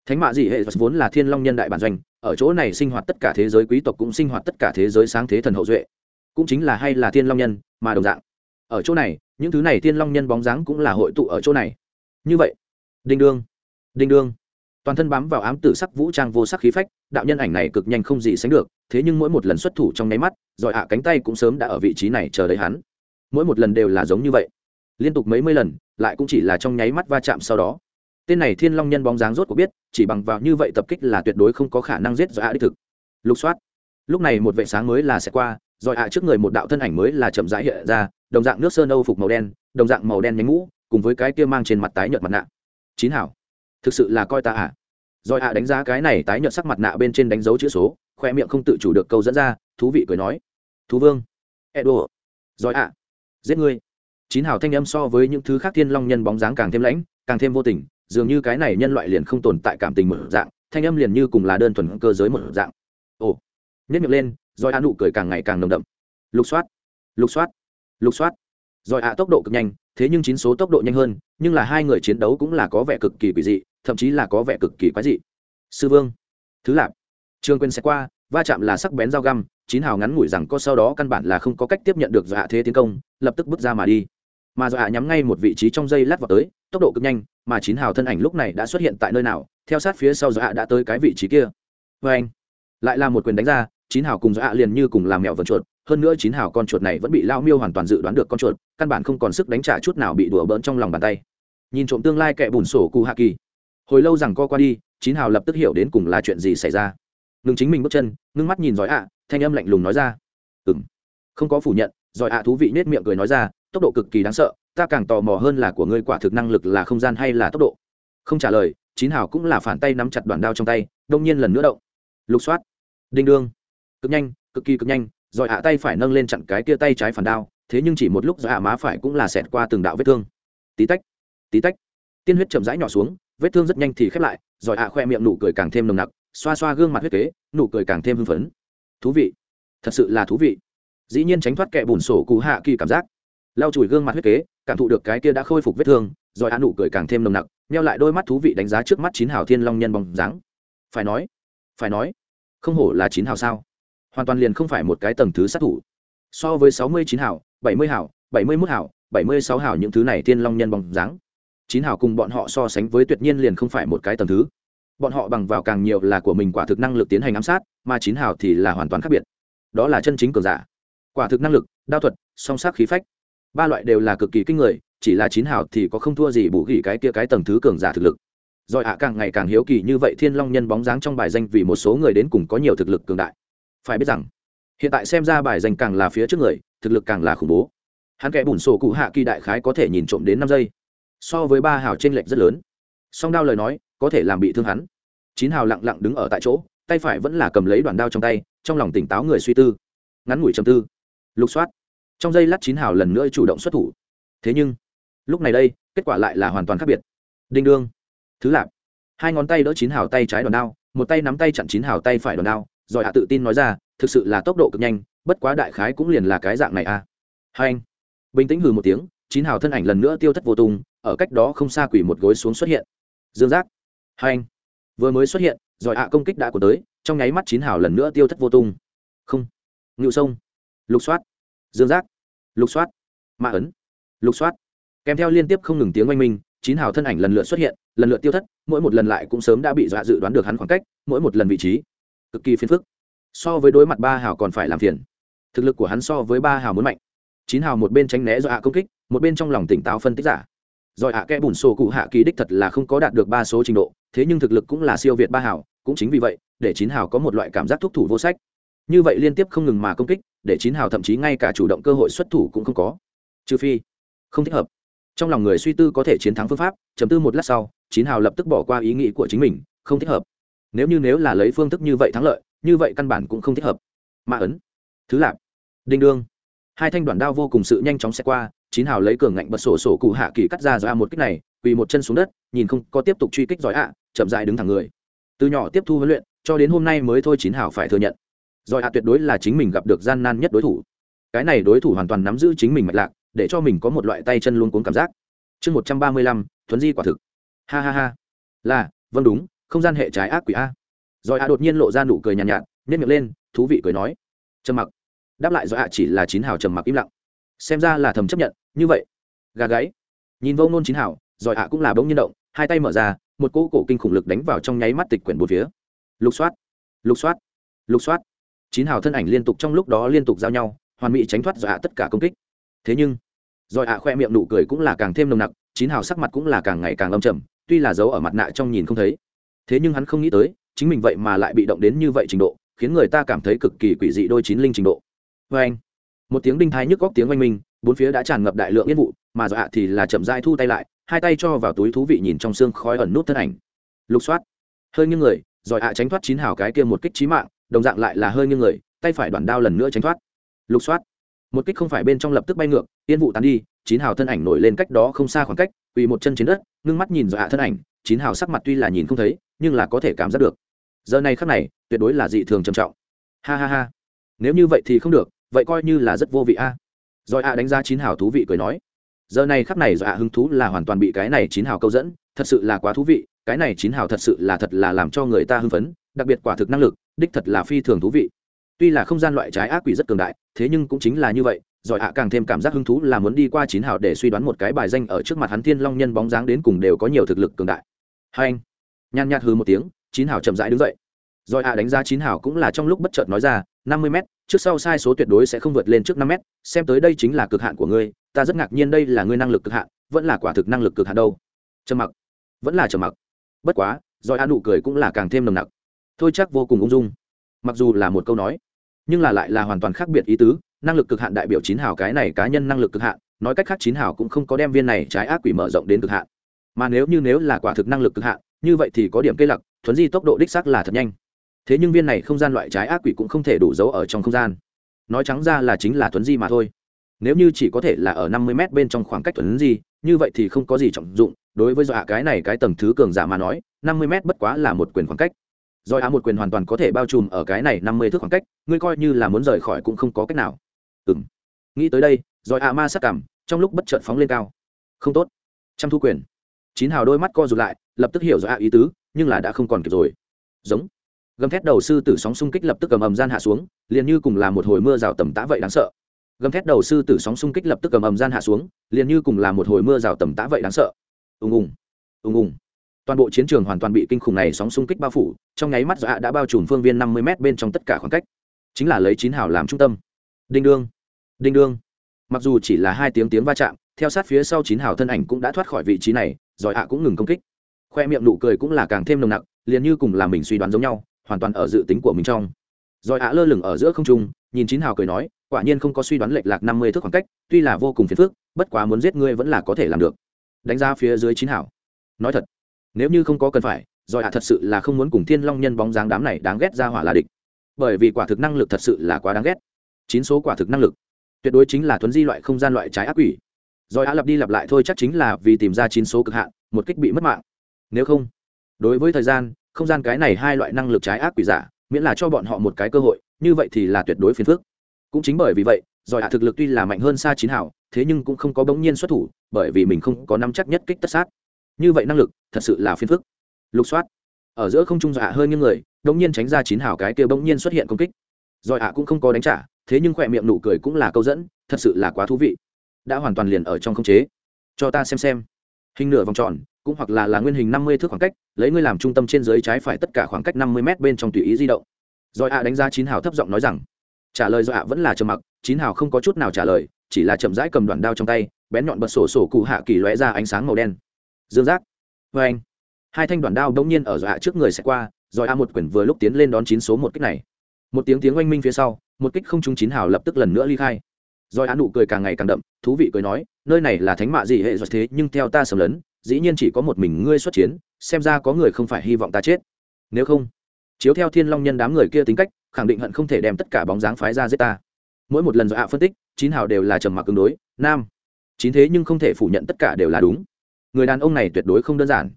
Thánh mạ dị hệ vốn là thiên long nhân đại bản doanh, ở chỗ này sinh hoạt tất cả thế giới quý tộc cũng sinh hoạt tất cả thế giới sáng thế thần hậu duệ. Cũng chính là hay là thiên long nhân, mà đồng dạng. Ở chỗ này, những thứ này thiên long nhân bóng dáng cũng là hội tụ ở chỗ này. Như vậy. Đinh đương. Đinh đương toàn thân bám vào ám tử sắc vũ trang vô sắc khí phách, đạo nhân ảnh này cực nhanh không gì sánh được, thế nhưng mỗi một lần xuất thủ trong nháy mắt giỏi ạ cánh tay cũng sớm đã ở vị trí này chờ đợi hắn. Mỗi một lần đều là giống như vậy. Liên tục mấy mươi lần, lại cũng chỉ là trong nháy mắt va chạm sau đó. Tên này thiên long nhân bóng dáng rốt của biết, chỉ bằng vào như vậy tập kích là tuyệt đối không có khả năng giết do ạ đích thực. Lục soát. Lúc này một vệ sáng mới là sẽ qua, rồi ạ trước người một đạo thân ảnh mới là chậm rãi hiện ra, đồng dạng nước sơn âu phục màu đen, đồng dạng màu đen nhánh ngũ, cùng với cái kia mang trên mặt tái nhợt mặt nạ. Chín hảo thực sự là coi ta ạ à. rồi ạ đánh giá cái này tái nhợt sắc mặt nạ bên trên đánh dấu chữ số, khoe miệng không tự chủ được câu dẫn ra, thú vị cười nói. Thú vương. Edo. Rồi ạ. Giết ngươi. Chín hào thanh âm so với những thứ khác thiên long nhân bóng dáng càng thêm lãnh, càng thêm vô tình, dường như cái này nhân loại liền không tồn tại cảm tình một dạng, thanh âm liền như cùng là đơn thuần cơ giới một dạng. Ồ. Nhất miệng lên, rồi ạ nụ cười càng ngày càng nồng đậm. Lục soát. Lục soát. Lục soát. Rồi ạ tốc độ cực nhanh, thế nhưng chín số tốc độ nhanh hơn, nhưng là hai người chiến đấu cũng là có vẻ cực kỳ quỷ dị thậm chí là có vẻ cực kỳ quái dị. Sư vương, thứ lạp, trương quên sẽ qua, va chạm là sắc bén dao găm, chín hào ngắn ngủi rằng có sau đó căn bản là không có cách tiếp nhận được dọa thế tiến công, lập tức bước ra mà đi. Mà dọa nhắm ngay một vị trí trong dây lát vào tới, tốc độ cực nhanh, mà chín hào thân ảnh lúc này đã xuất hiện tại nơi nào, theo sát phía sau dọa đã tới cái vị trí kia. Vê anh, lại là một quyền đánh ra, chín hào cùng dọa liền như cùng làm mèo vần chuột, hơn nữa chín hào con chuột này vẫn bị lao miêu hoàn toàn dự đoán được con chuột, căn bản không còn sức đánh trả chút nào bị đùa bỡn trong lòng bàn tay. Nhìn trộm tương lai kẻ bùn sổ cụ hạ kỳ hồi lâu rằng co qua đi, chín hào lập tức hiểu đến cùng là chuyện gì xảy ra. Ngừng chính mình bước chân, ngưng mắt nhìn giỏi ạ, thanh âm lạnh lùng nói ra. Ừ m không có phủ nhận, giỏi ạ thú vị nết miệng cười nói ra, tốc độ cực kỳ đáng sợ, ta càng tò mò hơn là của ngươi quả thực năng lực là không gian hay là tốc độ? Không trả lời, chín hào cũng là phản tay nắm chặt đoạn đao trong tay, đông nhiên lần nữa động. Lục soát. Đinh đương. Cực nhanh, cực kỳ cực nhanh rồi ạ tay phải nâng lên chặn cái kia tay trái phản đao, thế nhưng chỉ một lúc giỏi ạ má phải cũng là xẹt qua từng đạo vết thương. Tí tách tí tách. Tiên huyết chậm rãi nhỏ xuống vết thương rất nhanh thì khép lại rồi ạ khoe miệng nụ cười càng thêm nồng nặc xoa xoa gương mặt huyết kế nụ cười càng thêm hưng phấn. Thú vị. Thật sự là thú vị. Dĩ nhiên tránh thoát kẻ bùn sổ cụ hạ kỳ cảm giác. Lau chùi gương mặt huyết kế cảm thụ được cái kia đã khôi phục vết thương rồi ạ nụ cười càng thêm nồng nặc neo lại đôi mắt thú vị đánh giá trước mắt chín hào thiên long nhân bóng dáng. Phải nói phải nói không hổ là chín hào sao? Hoàn toàn liền không phải một cái tầng thứ sát thủ. So với sáu mươi chín hào, bảy mươi hào, bảy mươi mốt hào, bảy mươi sáu hào những thứ này thiên long nhân bóng dáng chín hảo cùng bọn họ so sánh với tuyệt nhiên liền không phải một cái tầm thứ. Bọn họ bằng vào càng nhiều là của mình quả thực năng lực tiến hành ám sát, mà chín hảo thì là hoàn toàn khác biệt. Đó là chân chính cường giả. Quả thực năng lực, đao thuật, song sắc khí phách. Ba loại đều là cực kỳ kinh người, chỉ là chín hảo thì có không thua gì bù gỉ cái kia cái tầng thứ cường giả thực lực. Rồi ạ, càng ngày càng hiếu kỳ như vậy thiên long nhân bóng dáng trong bài danh vì một số người đến cùng có nhiều thực lực cường đại. Phải biết rằng, hiện tại xem ra bài danh càng là phía trước người, thực lực càng là khủng bố. Hắn kẻ bùn sổ cụ hạ kỳ đại khái có thể nhìn trộm đến năm giây so với ba hào trên lệch rất lớn. Song đao lời nói, có thể làm bị thương hắn. Chín hào lặng lặng đứng ở tại chỗ, tay phải vẫn là cầm lấy đoàn đao trong tay, trong lòng tỉnh táo người suy tư. Ngắn ngủi chầm tư. Lục soát. Trong giây lát chín hào lần nữa chủ động xuất thủ. Thế nhưng, lúc này đây, kết quả lại là hoàn toàn khác biệt. Đinh đương. Thứ lạp. Hai ngón tay đỡ chín hào tay trái đoàn đao, một tay nắm tay chặn chín hào tay phải đoàn đao, rồi hạ tự tin nói ra, thực sự là tốc độ cực nhanh, bất quá đại khái cũng liền là cái dạng này à. Hai anh. Bình tĩnh hừ một tiếng, chín hào thân ảnh lần nữa tiêu thất vô tung ở cách đó không xa quỷ một gối xuống xuất hiện. Dương giác. Hai anh. Vừa mới xuất hiện, rồi ạ công kích đã của tới, trong nháy mắt chín hào lần nữa tiêu thất vô tung. Không. Ngự sông. Lục soát. Dương giác. Lục soát. Ma ấn. Lục soát. Kèm theo liên tiếp không ngừng tiếng oanh minh, chín hào thân ảnh lần lượt xuất hiện, lần lượt tiêu thất, mỗi một lần lại cũng sớm đã bị dọa dự đoán được hắn khoảng cách, mỗi một lần vị trí. Cực kỳ phiền phức. So với đối mặt ba hào còn phải làm phiền. Thực lực của hắn so với ba hào muốn mạnh. Chín hào một bên tránh né dọa công kích, một bên trong lòng tỉnh táo phân tích giả rồi hạ kẽ bùn sổ cụ hạ kỳ đích thật là không có đạt được ba số trình độ, thế nhưng thực lực cũng là siêu việt ba hào, cũng chính vì vậy, để chín hào có một loại cảm giác thúc thủ vô sách. Như vậy liên tiếp không ngừng mà công kích, để chín hào thậm chí ngay cả chủ động cơ hội xuất thủ cũng không có. Trừ phi, không thích hợp. Trong lòng người suy tư có thể chiến thắng phương pháp chấm tư một lát sau, chín hào lập tức bỏ qua ý nghĩ của chính mình, không thích hợp. Nếu như nếu là lấy phương thức như vậy thắng lợi, như vậy căn bản cũng không thích hợp. Mã ấn. Thứ lạp đinh đương hai thanh đoạn đao vô cùng sự nhanh chóng xẹt qua chín hào lấy cường ngạnh bật sổ sổ cụ hạ kỳ cắt ra rồi một kích này quỳ một chân xuống đất nhìn không có tiếp tục truy kích giỏi ạ chậm dại đứng thẳng người. Từ nhỏ tiếp thu huấn luyện cho đến hôm nay mới thôi chín hào phải thừa nhận. Giỏi ạ tuyệt đối là chính mình gặp được gian nan nhất đối thủ. Cái này đối thủ hoàn toàn nắm giữ chính mình mạch lạc để cho mình có một loại tay chân luôn cuốn cảm giác. Chương một trăm ba mươi lăm thuấn di quả thực. Ha ha ha. Là vâng đúng không gian hệ trái ác quỷ a. Giỏi a đột nhiên lộ ra nụ cười nhàn nhạt, nhạt nhét miệng lên thú vị cười nói. Trầm mặc đáp lại rồi a chỉ là chín hào trầm mặc im lặng. Xem ra là thầm chấp nhận, như vậy. Gà gáy. Nhìn vô nôn chín hào, rồi a cũng là bỗng nhiên động, hai tay mở ra, một cỗ cổ kinh khủng lực đánh vào trong nháy mắt tịch quyển một phía. Lục soát lục soát lục soát. Chín hào thân ảnh liên tục trong lúc đó liên tục giao nhau, hoàn mỹ tránh thoát rồi a tất cả công kích. Thế nhưng, rồi hạ khoe miệng nụ cười cũng là càng thêm nồng nặc, chín hào sắc mặt cũng là càng ngày càng âm trầm, tuy là dấu ở mặt nạ trong nhìn không thấy. Thế nhưng hắn không nghĩ tới, chính mình vậy mà lại bị động đến như vậy trình độ, khiến người ta cảm thấy cực kỳ quỷ dị đôi chín linh trình độ vê anh. Một tiếng đinh thái nhức góc tiếng oanh minh, bốn phía đã tràn ngập đại lượng yên vụ, mà dọa thì là chậm dai thu tay lại, hai tay cho vào túi thú vị nhìn trong xương khói ẩn nút thân ảnh. Lục soát. Hơi như người, rồi ạ tránh thoát chín hào cái kia một kích trí mạng, đồng dạng lại là hơi như người, tay phải đoạn đao lần nữa tránh thoát. Lục soát. Một kích không phải bên trong lập tức bay ngược, yên vụ tán đi, chín hào thân ảnh nổi lên cách đó không xa khoảng cách, quỳ một chân trên đất, ngưng mắt nhìn dọa thân ảnh, chín hào sắc mặt tuy là nhìn không thấy, nhưng là có thể cảm giác được. Giờ này khắc này, tuyệt đối là dị thường trầm trọng. Ha ha ha. Nếu như vậy thì không được vậy coi như là rất vô vị a. À. rồi a đánh giá chín hào thú vị cười nói, giờ này khắc này do a hứng thú là hoàn toàn bị cái này chín hào câu dẫn, thật sự là quá thú vị, cái này chín hào thật sự là thật là làm cho người ta hưng phấn, đặc biệt quả thực năng lực, đích thật là phi thường thú vị. Tuy là không gian loại trái ác quỷ rất cường đại, thế nhưng cũng chính là như vậy giỏi ạ càng thêm cảm giác hứng thú là muốn đi qua chín hào để suy đoán một cái bài danh ở trước mặt hắn thiên long nhân bóng dáng đến cùng đều có nhiều thực lực cường đại. Hai anh, nhàn nhạt hư một tiếng, chín hào chậm rãi đứng dậy rồi ạ đánh giá chín Hảo cũng là trong lúc bất chợt nói ra, năm mươi m trước sau sai số tuyệt đối sẽ không vượt lên trước năm m xem tới đây chính là cực hạn của ngươi, ta rất ngạc nhiên đây là ngươi năng lực cực hạn, vẫn là quả thực năng lực cực hạn đâu. Trầm mặc. Vẫn là trầm mặc. Bất quá, rồi a nụ cười cũng là càng thêm nồng nặc. Thôi chắc vô cùng ung dung. Mặc dù là một câu nói, nhưng là lại là hoàn toàn khác biệt ý tứ, năng lực cực hạn đại biểu chín Hảo cái này cá nhân năng lực cực hạn, nói cách khác chín Hảo cũng không có đem viên này trái ác quỷ mở rộng đến cực hạn. Mà nếu như nếu là quả thực năng lực cực hạn, như vậy thì có điểm cây lặc, thuấn di tốc độ đích xác là thật nhanh thế nhưng viên này không gian loại trái ác quỷ cũng không thể đủ giấu ở trong không gian. Nói trắng ra là chính là thuấn di mà thôi. Nếu như chỉ có thể là ở năm mươi m bên trong khoảng cách thuấn di, như vậy thì không có gì trọng dụng. Đối với dọa cái này cái tầng thứ cường giả mà nói, năm mươi m bất quá là một quyền khoảng cách. Do á một quyền hoàn toàn có thể bao trùm ở cái này năm mươi thước khoảng cách, ngươi coi như là muốn rời khỏi cũng không có cách nào. Ừ m nghĩ tới đây, rồi a ma sắc cảm, trong lúc bất chợt phóng lên cao. Không tốt. Chăm thu quyền. Chín hào đôi mắt co rụt lại, lập tức hiểu do a ý tứ, nhưng là đã không còn kịp rồi. Giống gầm thét đầu sư tử sóng xung kích lập tức cầm ầm gian hạ xuống, liền như cùng là một hồi mưa rào tầm tã vậy đáng sợ. Gầm thét đầu sư tử sóng xung kích lập tức cầm ầm gian hạ xuống, liền như cùng là một hồi mưa rào tầm tã vậy đáng sợ. Ùng ùng ùng ùng. Toàn bộ chiến trường hoàn toàn bị kinh khủng này sóng xung kích bao phủ, trong nháy mắt dọa đã bao trùm phương viên năm mươi m bên trong tất cả khoảng cách. Chính là lấy chín hào làm trung tâm. Đinh đương đinh đương. Mặc dù chỉ là hai tiếng tiếng va chạm, theo sát phía sau chín hào thân ảnh cũng đã thoát khỏi vị trí này giỏi ạ cũng ngừng công kích. Khoe miệng nụ cười cũng là càng thêm nồng nặc, liền như cùng là mình suy đoán giống nhau hoàn toàn ở dự tính của mình trong. Rồi ạ lơ lửng ở giữa không trung nhìn chín hào cười nói quả nhiên không có suy đoán lệch lạc năm mươi thước khoảng cách tuy là vô cùng phiền phức bất quá muốn giết ngươi vẫn là có thể làm được. Đánh ra phía dưới chín Hào, nói thật nếu như không có cần phải Rồi ạ thật sự là không muốn cùng thiên long nhân bóng dáng đám này đáng ghét ra hỏa là địch. Bởi vì quả thực năng lực thật sự là quá đáng ghét. Chín số quả thực năng lực. Tuyệt đối chính là thuấn di loại không gian loại trái ác quỷ. Rồi á lặp đi lặp lại thôi chắc chính là vì tìm ra chín số cực hạn một kích bị mất mạng. Nếu không đối với thời gian không gian cái này hai loại năng lực trái ác quỷ giả, miễn là cho bọn họ một cái cơ hội, như vậy thì là tuyệt đối phiền phức. Cũng chính bởi vì vậy giỏi hạ thực lực tuy là mạnh hơn xa chín hảo thế nhưng cũng không có bỗng nhiên xuất thủ, bởi vì mình không có nắm chắc nhất kích tất sát. Như vậy năng lực, thật sự là phiền phức. Lục soát. Ở giữa không trung dọa hơi những người bỗng nhiên tránh ra chín hảo cái kia bỗng nhiên xuất hiện công kích. Giỏi hạ cũng không có đánh trả, thế nhưng khỏe miệng nụ cười cũng là câu dẫn, thật sự là quá thú vị. Đã hoàn toàn liền ở trong không chế. Cho ta xem xem. Hình nửa vòng tròn, cũng hoặc là là nguyên hình năm mươi thước khoảng cách lấy ngươi làm trung tâm trên dưới trái phải tất cả khoảng cách năm mươi m bên trong tùy ý di động. Rồi ạ đánh giá chín hào thấp giọng nói rằng, trả lời do ạ vẫn là trầm mặc, chín hào không có chút nào trả lời, chỉ là chậm rãi cầm đoạn đao trong tay, bén nhọn bật sổ sổ cụ hạ kỳ lóe ra ánh sáng màu đen. Dương giác vê anh. Hai thanh đoạn đao đống nhiên ở dọa trước người sẽ qua, rồi a một quyển vừa lúc tiến lên đón chín số một kích này. Một tiếng tiếng oanh minh phía sau, một kích không trúng chín hào lập tức lần nữa ly khai. Rồi a nụ cười càng ngày càng đậm, thú vị cười nói, nơi này là thánh mạ gì hệ rồi thế, nhưng theo ta sầm lớn dĩ nhiên chỉ có một mình ngươi xuất chiến xem ra có người không phải hy vọng ta chết. Nếu không, chiếu theo thiên long nhân đám người kia tính cách, khẳng định hận không thể đem tất cả bóng dáng phái ra giết ta. Mỗi một lần do ạ phân tích, chín hào đều là trầm mặc ứng đối, nam, chín thế nhưng không thể phủ nhận tất cả đều là đúng. Người đàn ông này tuyệt đối không đơn giản.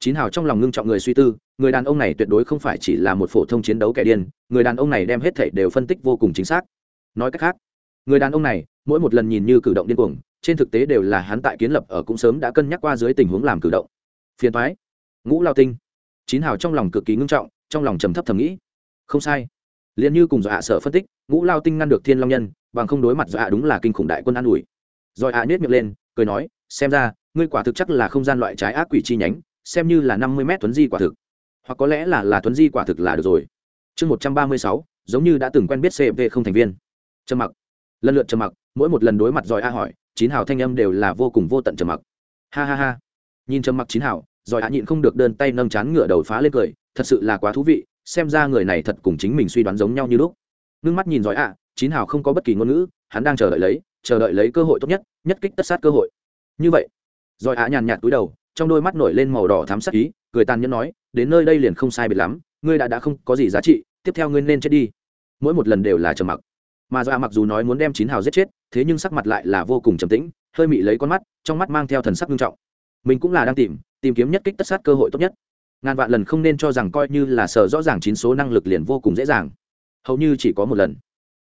Chín hào trong lòng ngưng trọng người suy tư, người đàn ông này tuyệt đối không phải chỉ là một phổ thông chiến đấu kẻ điên, người đàn ông này đem hết thảy đều phân tích vô cùng chính xác. Nói cách khác, người đàn ông này, mỗi một lần nhìn như cử động điên cuồng, trên thực tế đều là hắn tại kiến lập ở cũng sớm đã cân nhắc qua dưới tình huống làm cử động. Phiền thoái ngũ lao tinh. Chín hào trong lòng cực kỳ ngưng trọng, trong lòng trầm thấp thầm nghĩ. Không sai. Liền như cùng dọa sở phân tích, ngũ lao tinh ngăn được thiên long nhân, bằng không đối mặt dọa đúng là kinh khủng đại quân an ủi. Rồi hạ à nhét miệng lên, cười nói, xem ra, ngươi quả thực chắc là không gian loại trái ác quỷ chi nhánh, xem như là năm mươi mét tuấn di quả thực. Hoặc có lẽ là là tuấn di quả thực là được rồi. Chương một trăm ba mươi sáu, giống như đã từng quen biết cv không thành viên. Trầm mặc. Lần lượt trầm mặc, mỗi một lần đối mặt giỏi a hỏi, chín hào thanh âm đều là vô cùng vô tận trầm mặc. Ha ha ha. Nhìn trầm mặc chín hào rồi a nhịn không được đơn tay nâng chán ngựa đầu phá lên cười, thật sự là quá thú vị, xem ra người này thật cùng chính mình suy đoán giống nhau như lúc. Ngưng mắt nhìn giỏi a chín hào không có bất kỳ ngôn ngữ, hắn đang chờ đợi lấy, chờ đợi lấy cơ hội tốt nhất nhất kích tất sát cơ hội. Như vậy giỏi a nhàn nhạt túi đầu, trong đôi mắt nổi lên màu đỏ thám sắc ý, cười tàn nhẫn nói, đến nơi đây liền không sai biệt lắm, ngươi đã đã không có gì giá trị, tiếp theo ngươi nên chết đi. Mỗi một lần đều là trầm mặc. Mà do mặc dù nói muốn đem chín hào giết chết, thế nhưng sắc mặt lại là vô cùng trầm tĩnh, hơi mị lấy con mắt, trong mắt mang theo thần sắc nghiêm trọng mình cũng là đang tìm tìm kiếm nhất kích tất sát cơ hội tốt nhất. Ngàn vạn lần không nên cho rằng coi như là sở rõ ràng chín số năng lực liền vô cùng dễ dàng. Hầu như chỉ có một lần.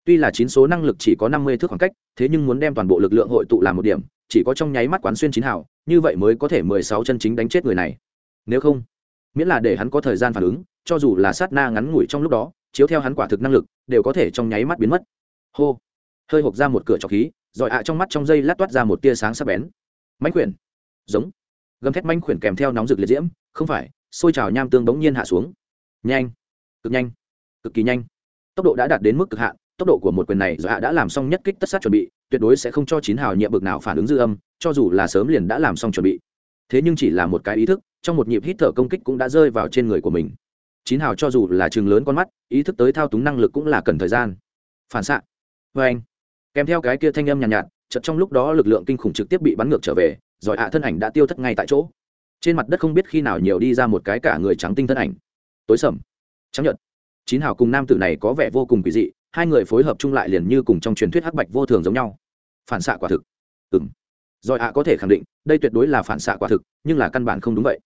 Tuy là chín số năng lực chỉ có năm mươi thước khoảng cách, thế nhưng muốn đem toàn bộ lực lượng hội tụ làm một điểm, chỉ có trong nháy mắt quán xuyên chín hào, như vậy mới có thể mười sáu chân chính đánh chết người này. Nếu không, miễn là để hắn có thời gian phản ứng, cho dù là sát na ngắn ngủi trong lúc đó, chiếu theo hắn quả thực năng lực, đều có thể trong nháy mắt biến mất. Hô. Hơi hộp ra một cửa trọc khí, rồi ạ trong mắt trong dây lát toát ra một tia sáng sắc bén. Mánh quyển. Giống gầm thét manh khuyển kèm theo nóng rực liệt diễm không phải xôi trào nham tương bỗng nhiên hạ xuống. Nhanh cực nhanh cực kỳ nhanh. Tốc độ đã đạt đến mức cực hạn tốc độ của một quyền này dạ đã làm xong nhất kích tất sát chuẩn bị tuyệt đối sẽ không cho chín hào nhiệm bực nào phản ứng dư âm cho dù là sớm liền đã làm xong chuẩn bị. Thế nhưng chỉ là một cái ý thức trong một nhịp hít thở công kích cũng đã rơi vào trên người của mình. Chín hào cho dù là chừng lớn con mắt ý thức tới thao túng năng lực cũng là cần thời gian. Phản xạ. Vê anh kèm theo cái kia thanh âm nhàn nhạt, nhạt chợt trong lúc đó lực lượng kinh khủng trực tiếp bị bắn ngược trở về giỏi ạ thân ảnh đã tiêu thất ngay tại chỗ. Trên mặt đất không biết khi nào nhiều đi ra một cái cả người trắng tinh thân ảnh. Tối sầm. Trắng nhợt. chín hào cùng nam tử này có vẻ vô cùng quỷ dị, hai người phối hợp chung lại liền như cùng trong truyền thuyết hắc bạch vô thường giống nhau. Phản xạ quả thực. Ừng giỏi ạ có thể khẳng định, đây tuyệt đối là phản xạ quả thực, nhưng là căn bản không đúng vậy.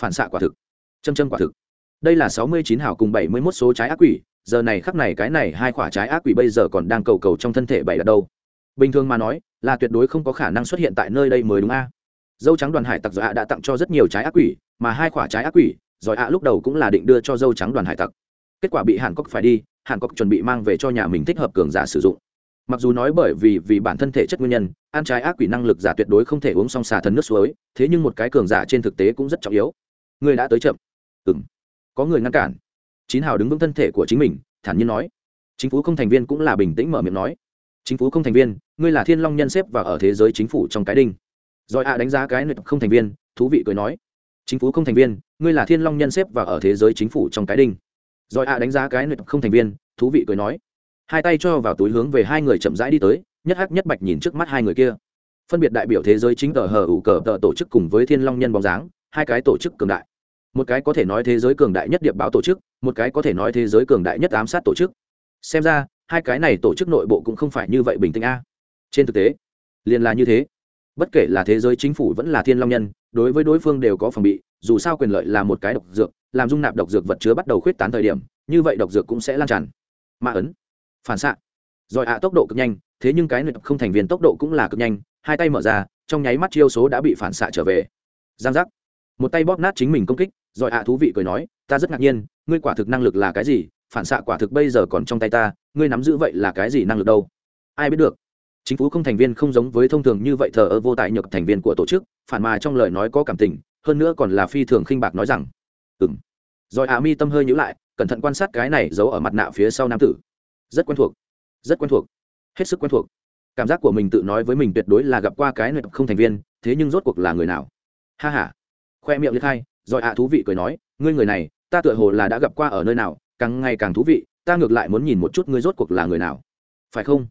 Phản xạ quả thực. Châm châm quả thực. Đây là sáu mươi chín hào cùng bảy mươi mốt số trái ác quỷ, giờ này khắc này cái này hai quả trái ác quỷ bây giờ còn đang cầu cầu trong thân thể bảy đặt đâu. Bình thường mà nói, là tuyệt đối không có khả năng xuất hiện tại nơi đây mới đúng a dâu trắng đoàn hải tặc giỏi ạ đã tặng cho rất nhiều trái ác quỷ, mà hai quả trái ác quỷ, giỏi ạ lúc đầu cũng là định đưa cho dâu trắng đoàn hải tặc. Kết quả bị hàn cốc phải đi, hàn cốc chuẩn bị mang về cho nhà mình thích hợp cường giả sử dụng. Mặc dù nói bởi vì vì bản thân thể chất nguyên nhân, ăn trái ác quỷ năng lực giả tuyệt đối không thể uống xong xà thần nước suối, thế nhưng một cái cường giả trên thực tế cũng rất trọng yếu. Người đã tới chậm. Ừ m có người ngăn cản. Chín hào đứng vững thân thể của chính mình, thản nhiên nói. Chính phủ không thành viên cũng là bình tĩnh mở miệng nói. Chính phủ không thành viên, ngươi là thiên long nhân xếp và ở thế giới chính phủ trong cái đinh rồi ạ đánh giá cái nệp không thành viên, thú vị cười nói. Chính phủ không thành viên, ngươi là thiên long nhân xếp và ở thế giới chính phủ trong cái đinh. Rồi ạ đánh giá cái nệp không thành viên, thú vị cười nói. Hai tay cho vào túi hướng về hai người chậm rãi đi tới, nhất hắc nhất bạch nhìn trước mắt hai người kia. Phân biệt đại biểu thế giới chính tờ hờ ủ cờ tờ tổ chức cùng với thiên long nhân bóng dáng, hai cái tổ chức cường đại. Một cái có thể nói thế giới cường đại nhất điệp báo tổ chức, một cái có thể nói thế giới cường đại nhất ám sát tổ chức. Xem ra, hai cái này tổ chức nội bộ cũng không phải như vậy bình tĩnh a. Trên thực tế, liền là như thế bất kể là thế giới chính phủ vẫn là thiên long nhân, đối với đối phương đều có phòng bị, dù sao quyền lợi là một cái độc dược, làm dung nạp độc dược vật chứa bắt đầu khuyết tán thời điểm, như vậy độc dược cũng sẽ lan tràn. Ma ấn. Phản xạ. Giỏi ạ, tốc độ cực nhanh, thế nhưng cái này không thành viên tốc độ cũng là cực nhanh, hai tay mở ra, trong nháy mắt chiêu số đã bị phản xạ trở về. Giang giác. Một tay bóp nát chính mình công kích giỏi ạ, thú vị cười nói, ta rất ngạc nhiên, ngươi quả thực năng lực là cái gì? Phản xạ quả thực bây giờ còn trong tay ta, ngươi nắm giữ vậy là cái gì năng lực đâu? Ai biết được chính phủ không thành viên không giống với thông thường như vậy thờ ơ vô tại nhược thành viên của tổ chức, phản mà trong lời nói có cảm tình, hơn nữa còn là phi thường khinh bạc nói rằng ừng rồi ạ mi tâm hơi nhữ lại, cẩn thận quan sát cái này giấu ở mặt nạ phía sau nam tử. Rất quen thuộc. Rất quen thuộc. Hết sức quen thuộc. Cảm giác của mình tự nói với mình tuyệt đối là gặp qua cái này không thành viên, thế nhưng rốt cuộc là người nào? Ha h a khoe miệng liệt hai, rồi ạ thú vị cười nói, ngươi người này, ta tựa hồ là đã gặp qua ở nơi nào, càng ngày càng thú vị, ta ngược lại muốn nhìn một chút ngươi rốt cuộc là người nào. Phải không?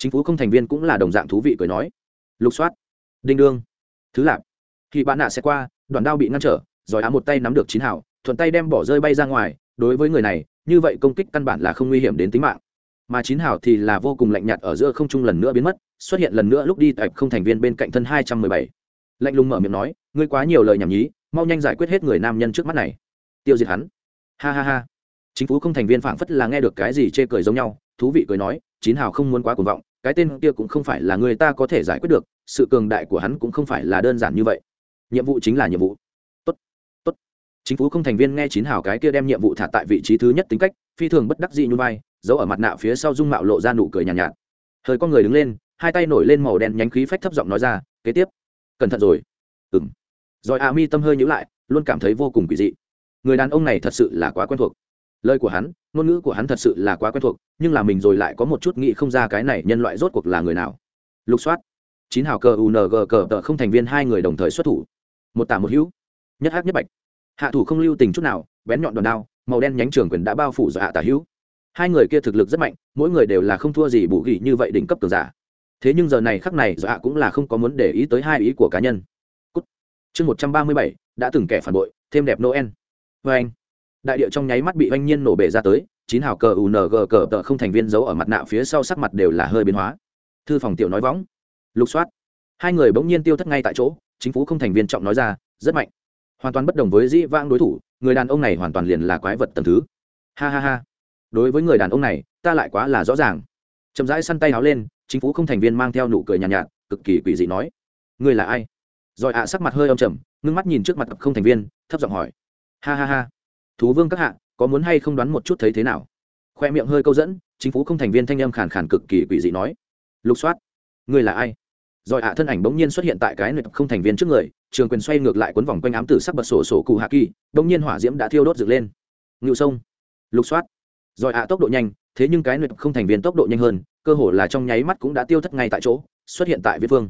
Chính phủ không thành viên cũng là đồng dạng thú vị cười nói. Lục soát. Đinh đương. Thứ lạp. Khi bạn nạ sẽ qua đoạn đao bị ngăn trở rồi á một tay nắm được chín hào thuận tay đem bỏ rơi bay ra ngoài. Đối với người này, như vậy công kích căn bản là không nguy hiểm đến tính mạng. Mà chín hào thì là vô cùng lạnh nhạt ở giữa không trung lần nữa biến mất, xuất hiện lần nữa lúc đi tại không thành viên bên cạnh thân hai trăm mười bảy. Lạnh lùng mở miệng nói, ngươi quá nhiều lời nhảm nhí, mau nhanh giải quyết hết người nam nhân trước mắt này. Tiêu diệt hắn. Ha ha ha. Chính phủ không thành viên phảng phất là nghe được cái gì chê cười giống nhau, thú vị cười nói, chín hào không muốn quá cuồng vọng cái tên kia cũng không phải là người ta có thể giải quyết được sự cường đại của hắn cũng không phải là đơn giản như vậy. Nhiệm vụ chính là nhiệm vụ. Tốt tốt. Chính phủ không thành viên nghe chín hào cái kia đem nhiệm vụ thả tại vị trí thứ nhất tính cách phi thường bất đắc dị như vai giấu ở mặt nạ phía sau dung mạo lộ ra nụ cười nhàn nhạt, nhạt. Thời con người đứng lên hai tay nổi lên màu đen nhánh khí phách thấp giọng nói ra kế tiếp. Cẩn thận rồi. Ừng rồi a mi tâm hơi nhữ lại luôn cảm thấy vô cùng kỳ dị. Người đàn ông này thật sự là quá quen thuộc lời của hắn, ngôn ngữ của hắn thật sự là quá quen thuộc, nhưng là mình rồi lại có một chút nghĩ không ra cái này nhân loại rốt cuộc là người nào. Lục soát. Chín hào cờ ung cờ tờ không thành viên hai người đồng thời xuất thủ. Một tả một hữu. Nhất hắc nhất bạch. Hạ thủ không lưu tình chút nào, bén nhọn đòn đao, màu đen nhánh trường quyền đã bao phủ do hạ tả hữu. Hai người kia thực lực rất mạnh, mỗi người đều là không thua gì bù gỉ như vậy đỉnh cấp cường giả. Thế nhưng giờ này khắc này do hạ cũng là không có muốn để ý tới hai ý của cá nhân. Chương một trăm ba mươi bảy, đã từng kẻ phản bội, thêm đẹp noel. Vê anh đại điệu trong nháy mắt bị oanh nhiên nổ bể ra tới chín hào cờ ung cờ tờ không thành viên giấu ở mặt nạ phía sau sắc mặt đều là hơi biến hóa. Thư phòng tiểu nói võng. Lục soát. Hai người bỗng nhiên tiêu thất ngay tại chỗ chính phủ không thành viên trọng nói ra rất mạnh. Hoàn toàn bất đồng với dĩ vãng đối thủ người đàn ông này hoàn toàn liền là quái vật tầm thứ. Ha ha ha. Đối với người đàn ông này ta lại quá là rõ ràng. Chậm rãi săn tay áo lên chính phủ không thành viên mang theo nụ cười nhàn nhạt, nhạt cực kỳ quỷ dị nói ngươi là ai? Rồi ạ sắc mặt hơi âm trầm ngưng mắt nhìn trước mặt không thành viên thấp giọng hỏi ha ha ha thú vương các hạ, có muốn hay không đoán một chút thấy thế nào? Khoe miệng hơi câu dẫn, chính phủ không thành viên thanh âm khàn khàn cực kỳ quỷ dị nói. Lục soát. Ngươi là ai? Rồi ạ, thân ảnh bỗng nhiên xuất hiện tại cái nơi không thành viên trước người, trường quyền xoay ngược lại cuốn vòng quanh ám tử sắc bật sổ sổ cụ hạ kỳ, bỗng nhiên hỏa diễm đã thiêu đốt dựng lên. Ngự sông. Lục soát. Rồi ạ, tốc độ nhanh, thế nhưng cái nơi không thành viên tốc độ nhanh hơn, cơ hồ là trong nháy mắt cũng đã tiêu thất ngay tại chỗ, xuất hiện tại viết phương.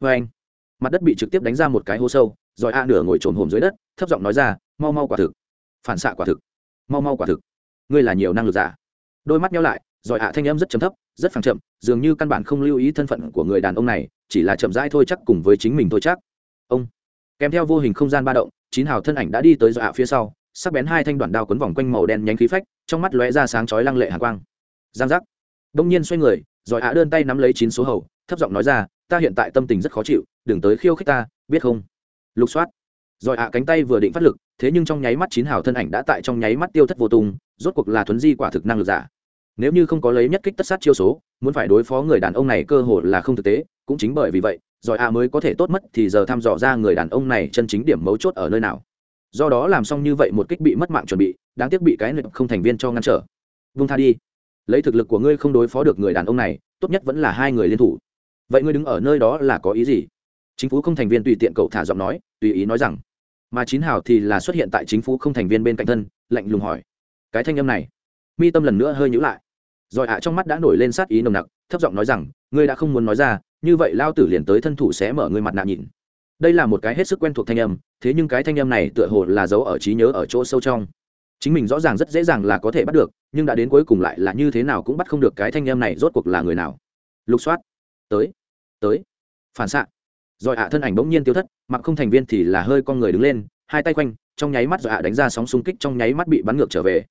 Vê anh. Mặt đất bị trực tiếp đánh ra một cái hố sâu, rồi a nửa ngồi trồn hồm dưới đất, thấp giọng nói ra, mau mau quả thực phản xạ quả thực. Mau mau quả thực. Ngươi là nhiều năng lực giả. Đôi mắt nhau lại, rồi hạ thanh âm rất chấm thấp, rất phẳng chậm, dường như căn bản không lưu ý thân phận của người đàn ông này, chỉ là chậm rãi thôi chắc cùng với chính mình thôi chắc. Ông. Kèm theo vô hình không gian ba động, chín hào thân ảnh đã đi tới dọa hạ phía sau, sắc bén hai thanh đoạn đao quấn vòng quanh màu đen nhánh khí phách, trong mắt lóe ra sáng chói lăng lệ hàng quang. Giang giác. Đông nhiên xoay người, rồi hạ đơn tay nắm lấy chín số hầu, thấp giọng nói ra, ta hiện tại tâm tình rất khó chịu, đừng tới khiêu khích ta, biết không? Lục soát rồi ạ, cánh tay vừa định phát lực, thế nhưng trong nháy mắt chín hào thân ảnh đã tại trong nháy mắt tiêu thất vô tung, rốt cuộc là thuấn di quả thực năng lực giả. Nếu như không có lấy nhất kích tất sát chiêu số, muốn phải đối phó người đàn ông này cơ hội là không thực tế, cũng chính bởi vì vậy, rồi ạ mới có thể tốt mất thì giờ thăm dò ra người đàn ông này chân chính điểm mấu chốt ở nơi nào. Do đó làm xong như vậy một kích bị mất mạng chuẩn bị, đáng tiếc bị cái nực không thành viên cho ngăn trở. Vung tha đi. Lấy thực lực của ngươi không đối phó được người đàn ông này, tốt nhất vẫn là hai người liên thủ. Vậy ngươi đứng ở nơi đó là có ý gì? Chính phủ không thành viên tùy tiện cậu thả giọng nói, tùy ý nói rằng mà chín hào thì là xuất hiện tại chính phủ không thành viên bên cạnh thân, lạnh lùng hỏi. Cái thanh âm này, mi tâm lần nữa hơi nhữ lại. Rồi ạ trong mắt đã nổi lên sát ý nồng nặc, thấp giọng nói rằng, ngươi đã không muốn nói ra, như vậy lao tử liền tới thân thủ sẽ mở ngươi mặt nạ nhìn. Đây là một cái hết sức quen thuộc thanh âm, thế nhưng cái thanh âm này tựa hồ là giấu ở trí nhớ ở chỗ sâu trong. Chính mình rõ ràng rất dễ dàng là có thể bắt được, nhưng đã đến cuối cùng lại là như thế nào cũng bắt không được cái thanh âm này rốt cuộc là người nào. Lục soát. Tới. Tới. Phản xạ rồi ạ, thân ảnh bỗng nhiên tiêu thất, mặc không thành viên thì là hơi con người đứng lên, hai tay quanh, trong nháy mắt rồi ạ, đánh ra sóng xung kích, trong nháy mắt bị bắn ngược trở về.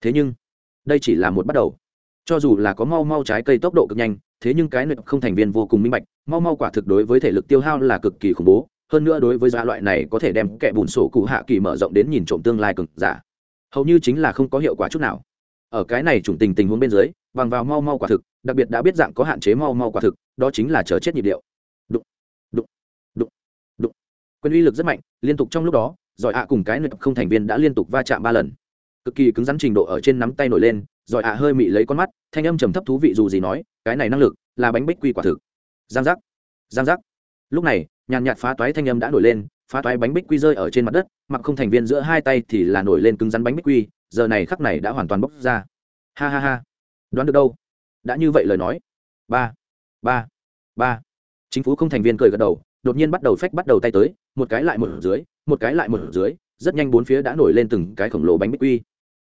Thế nhưng, đây chỉ là một bắt đầu. Cho dù là có mau mau trái cây tốc độ cực nhanh, thế nhưng cái nực không thành viên vô cùng minh bạch, mau mau quả thực đối với thể lực tiêu hao là cực kỳ khủng bố. Hơn nữa đối với giá loại này có thể đem kẻ bùn sổ cụ hạ kỳ mở rộng đến nhìn trộm tương lai cực giả. Hầu như chính là không có hiệu quả chút nào. Ở cái này chủng tình tình huống bên dưới, bằng vào mau mau quả thực, đặc biệt đã biết dạng có hạn chế mau mau quả thực, đó chính là chờ chết nhịp điệu đụng đụng đụng đụng quyền uy lực rất mạnh, liên tục trong lúc đó, giỏi ạ cùng cái nực không thành viên đã liên tục va chạm ba lần. Cực kỳ cứng rắn trình độ ở trên nắm tay nổi lên, giỏi ạ hơi mị lấy con mắt, thanh âm trầm thấp thú vị dù gì nói, cái này năng lực là bánh bích quy quả thực. Giang giác giang giác. Lúc này, nhàn nhạt phá toái thanh âm đã nổi lên, phá toái bánh bích quy rơi ở trên mặt đất, mặc không thành viên giữa hai tay thì là nổi lên cứng rắn bánh bích quy, giờ này khắc này đã hoàn toàn bốc ra. Ha ha ha. Đoán được đâu? Đã như vậy lời nói. Ba ba ba. Chính phủ không thành viên cười gật đầu đột nhiên bắt đầu phách bắt đầu tay tới, một cái lại một dưới, một cái lại một dưới, rất nhanh bốn phía đã nổi lên từng cái khổng lồ bánh bích quy.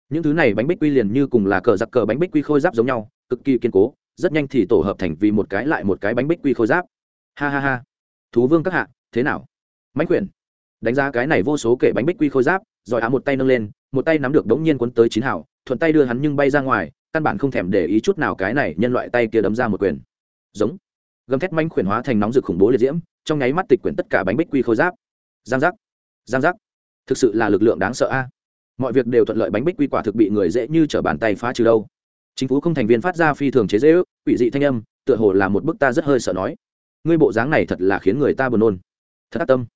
Những thứ này bánh bích quy liền như cùng là cờ giặc cờ bánh bích quy khôi giáp giống nhau, cực kỳ kiên cố, rất nhanh thì tổ hợp thành vì một cái lại một cái bánh bích quy khôi giáp. Ha ha ha. Thú vương các hạ, thế nào? Mãnh quyển. Đánh giá cái này vô số kể bánh bích quy khôi giáp, rồi á một tay nâng lên, một tay nắm được đống nhiên quấn tới chín hảo thuận tay đưa hắn nhưng bay ra ngoài, căn bản không thèm để ý chút nào cái này nhân loại tay kia đấm ra một quyền. Giống. Gầm thét manh khuyển hóa thành nóng rực khủng bố liệt diễm trong nháy mắt tịch quyển tất cả bánh bích quy khôi giáp. Giang giác giang giác. Thực sự là lực lượng đáng sợ a. Mọi việc đều thuận lợi bánh bích quy quả thực bị người dễ như t r ở bàn tay phá trừ đâu. Chính phủ không thành viên phát ra phi thường chế dễ ước, quỷ dị thanh âm, tựa hồ là một bức ta rất hơi sợ nói. Ngươi bộ dáng này thật là khiến người ta buồn nôn. Thật ác tâm.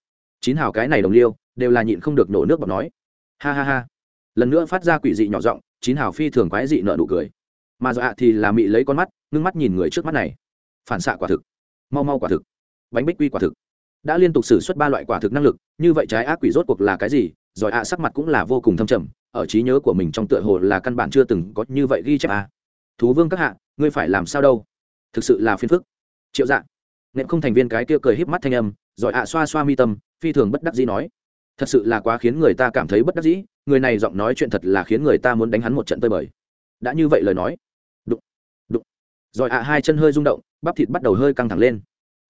Chín hào cái này đồng liêu, đều là nhịn không được nổ nước bọc nói. Ha ha ha. Lần nữa phát ra quỷ dị nhỏ giọng, chín hào phi thường quái dị nợ nụ cười. Mà dọa thì là mị lấy con mắt, ngưng mắt nhìn người trước mắt này. Phản xạ quả thực. Mau mau quả thực bánh bích quy quả thực. Đã liên tục xử suất ba loại quả thực năng lực, như vậy trái ác quỷ rốt cuộc là cái gì? Giỏi ạ, sắc mặt cũng là vô cùng thâm trầm, ở trí nhớ của mình trong tựa hồ là căn bản chưa từng có như vậy ghi chép à. thú vương các hạ, ngươi phải làm sao đâu? Thực sự là phiền phức. Triệu dạ. Nệm không thành viên cái kia cười híp mắt thanh âm giỏi ạ xoa xoa mi tâm, phi thường bất đắc dĩ nói. Thật sự là quá khiến người ta cảm thấy bất đắc dĩ, người này giọng nói chuyện thật là khiến người ta muốn đánh hắn một trận tơi bời. Đã như vậy lời nói. Đụng. Đụng. Giỏi ạ, hai chân hơi rung động, bắp thịt bắt đầu hơi căng thẳng lên.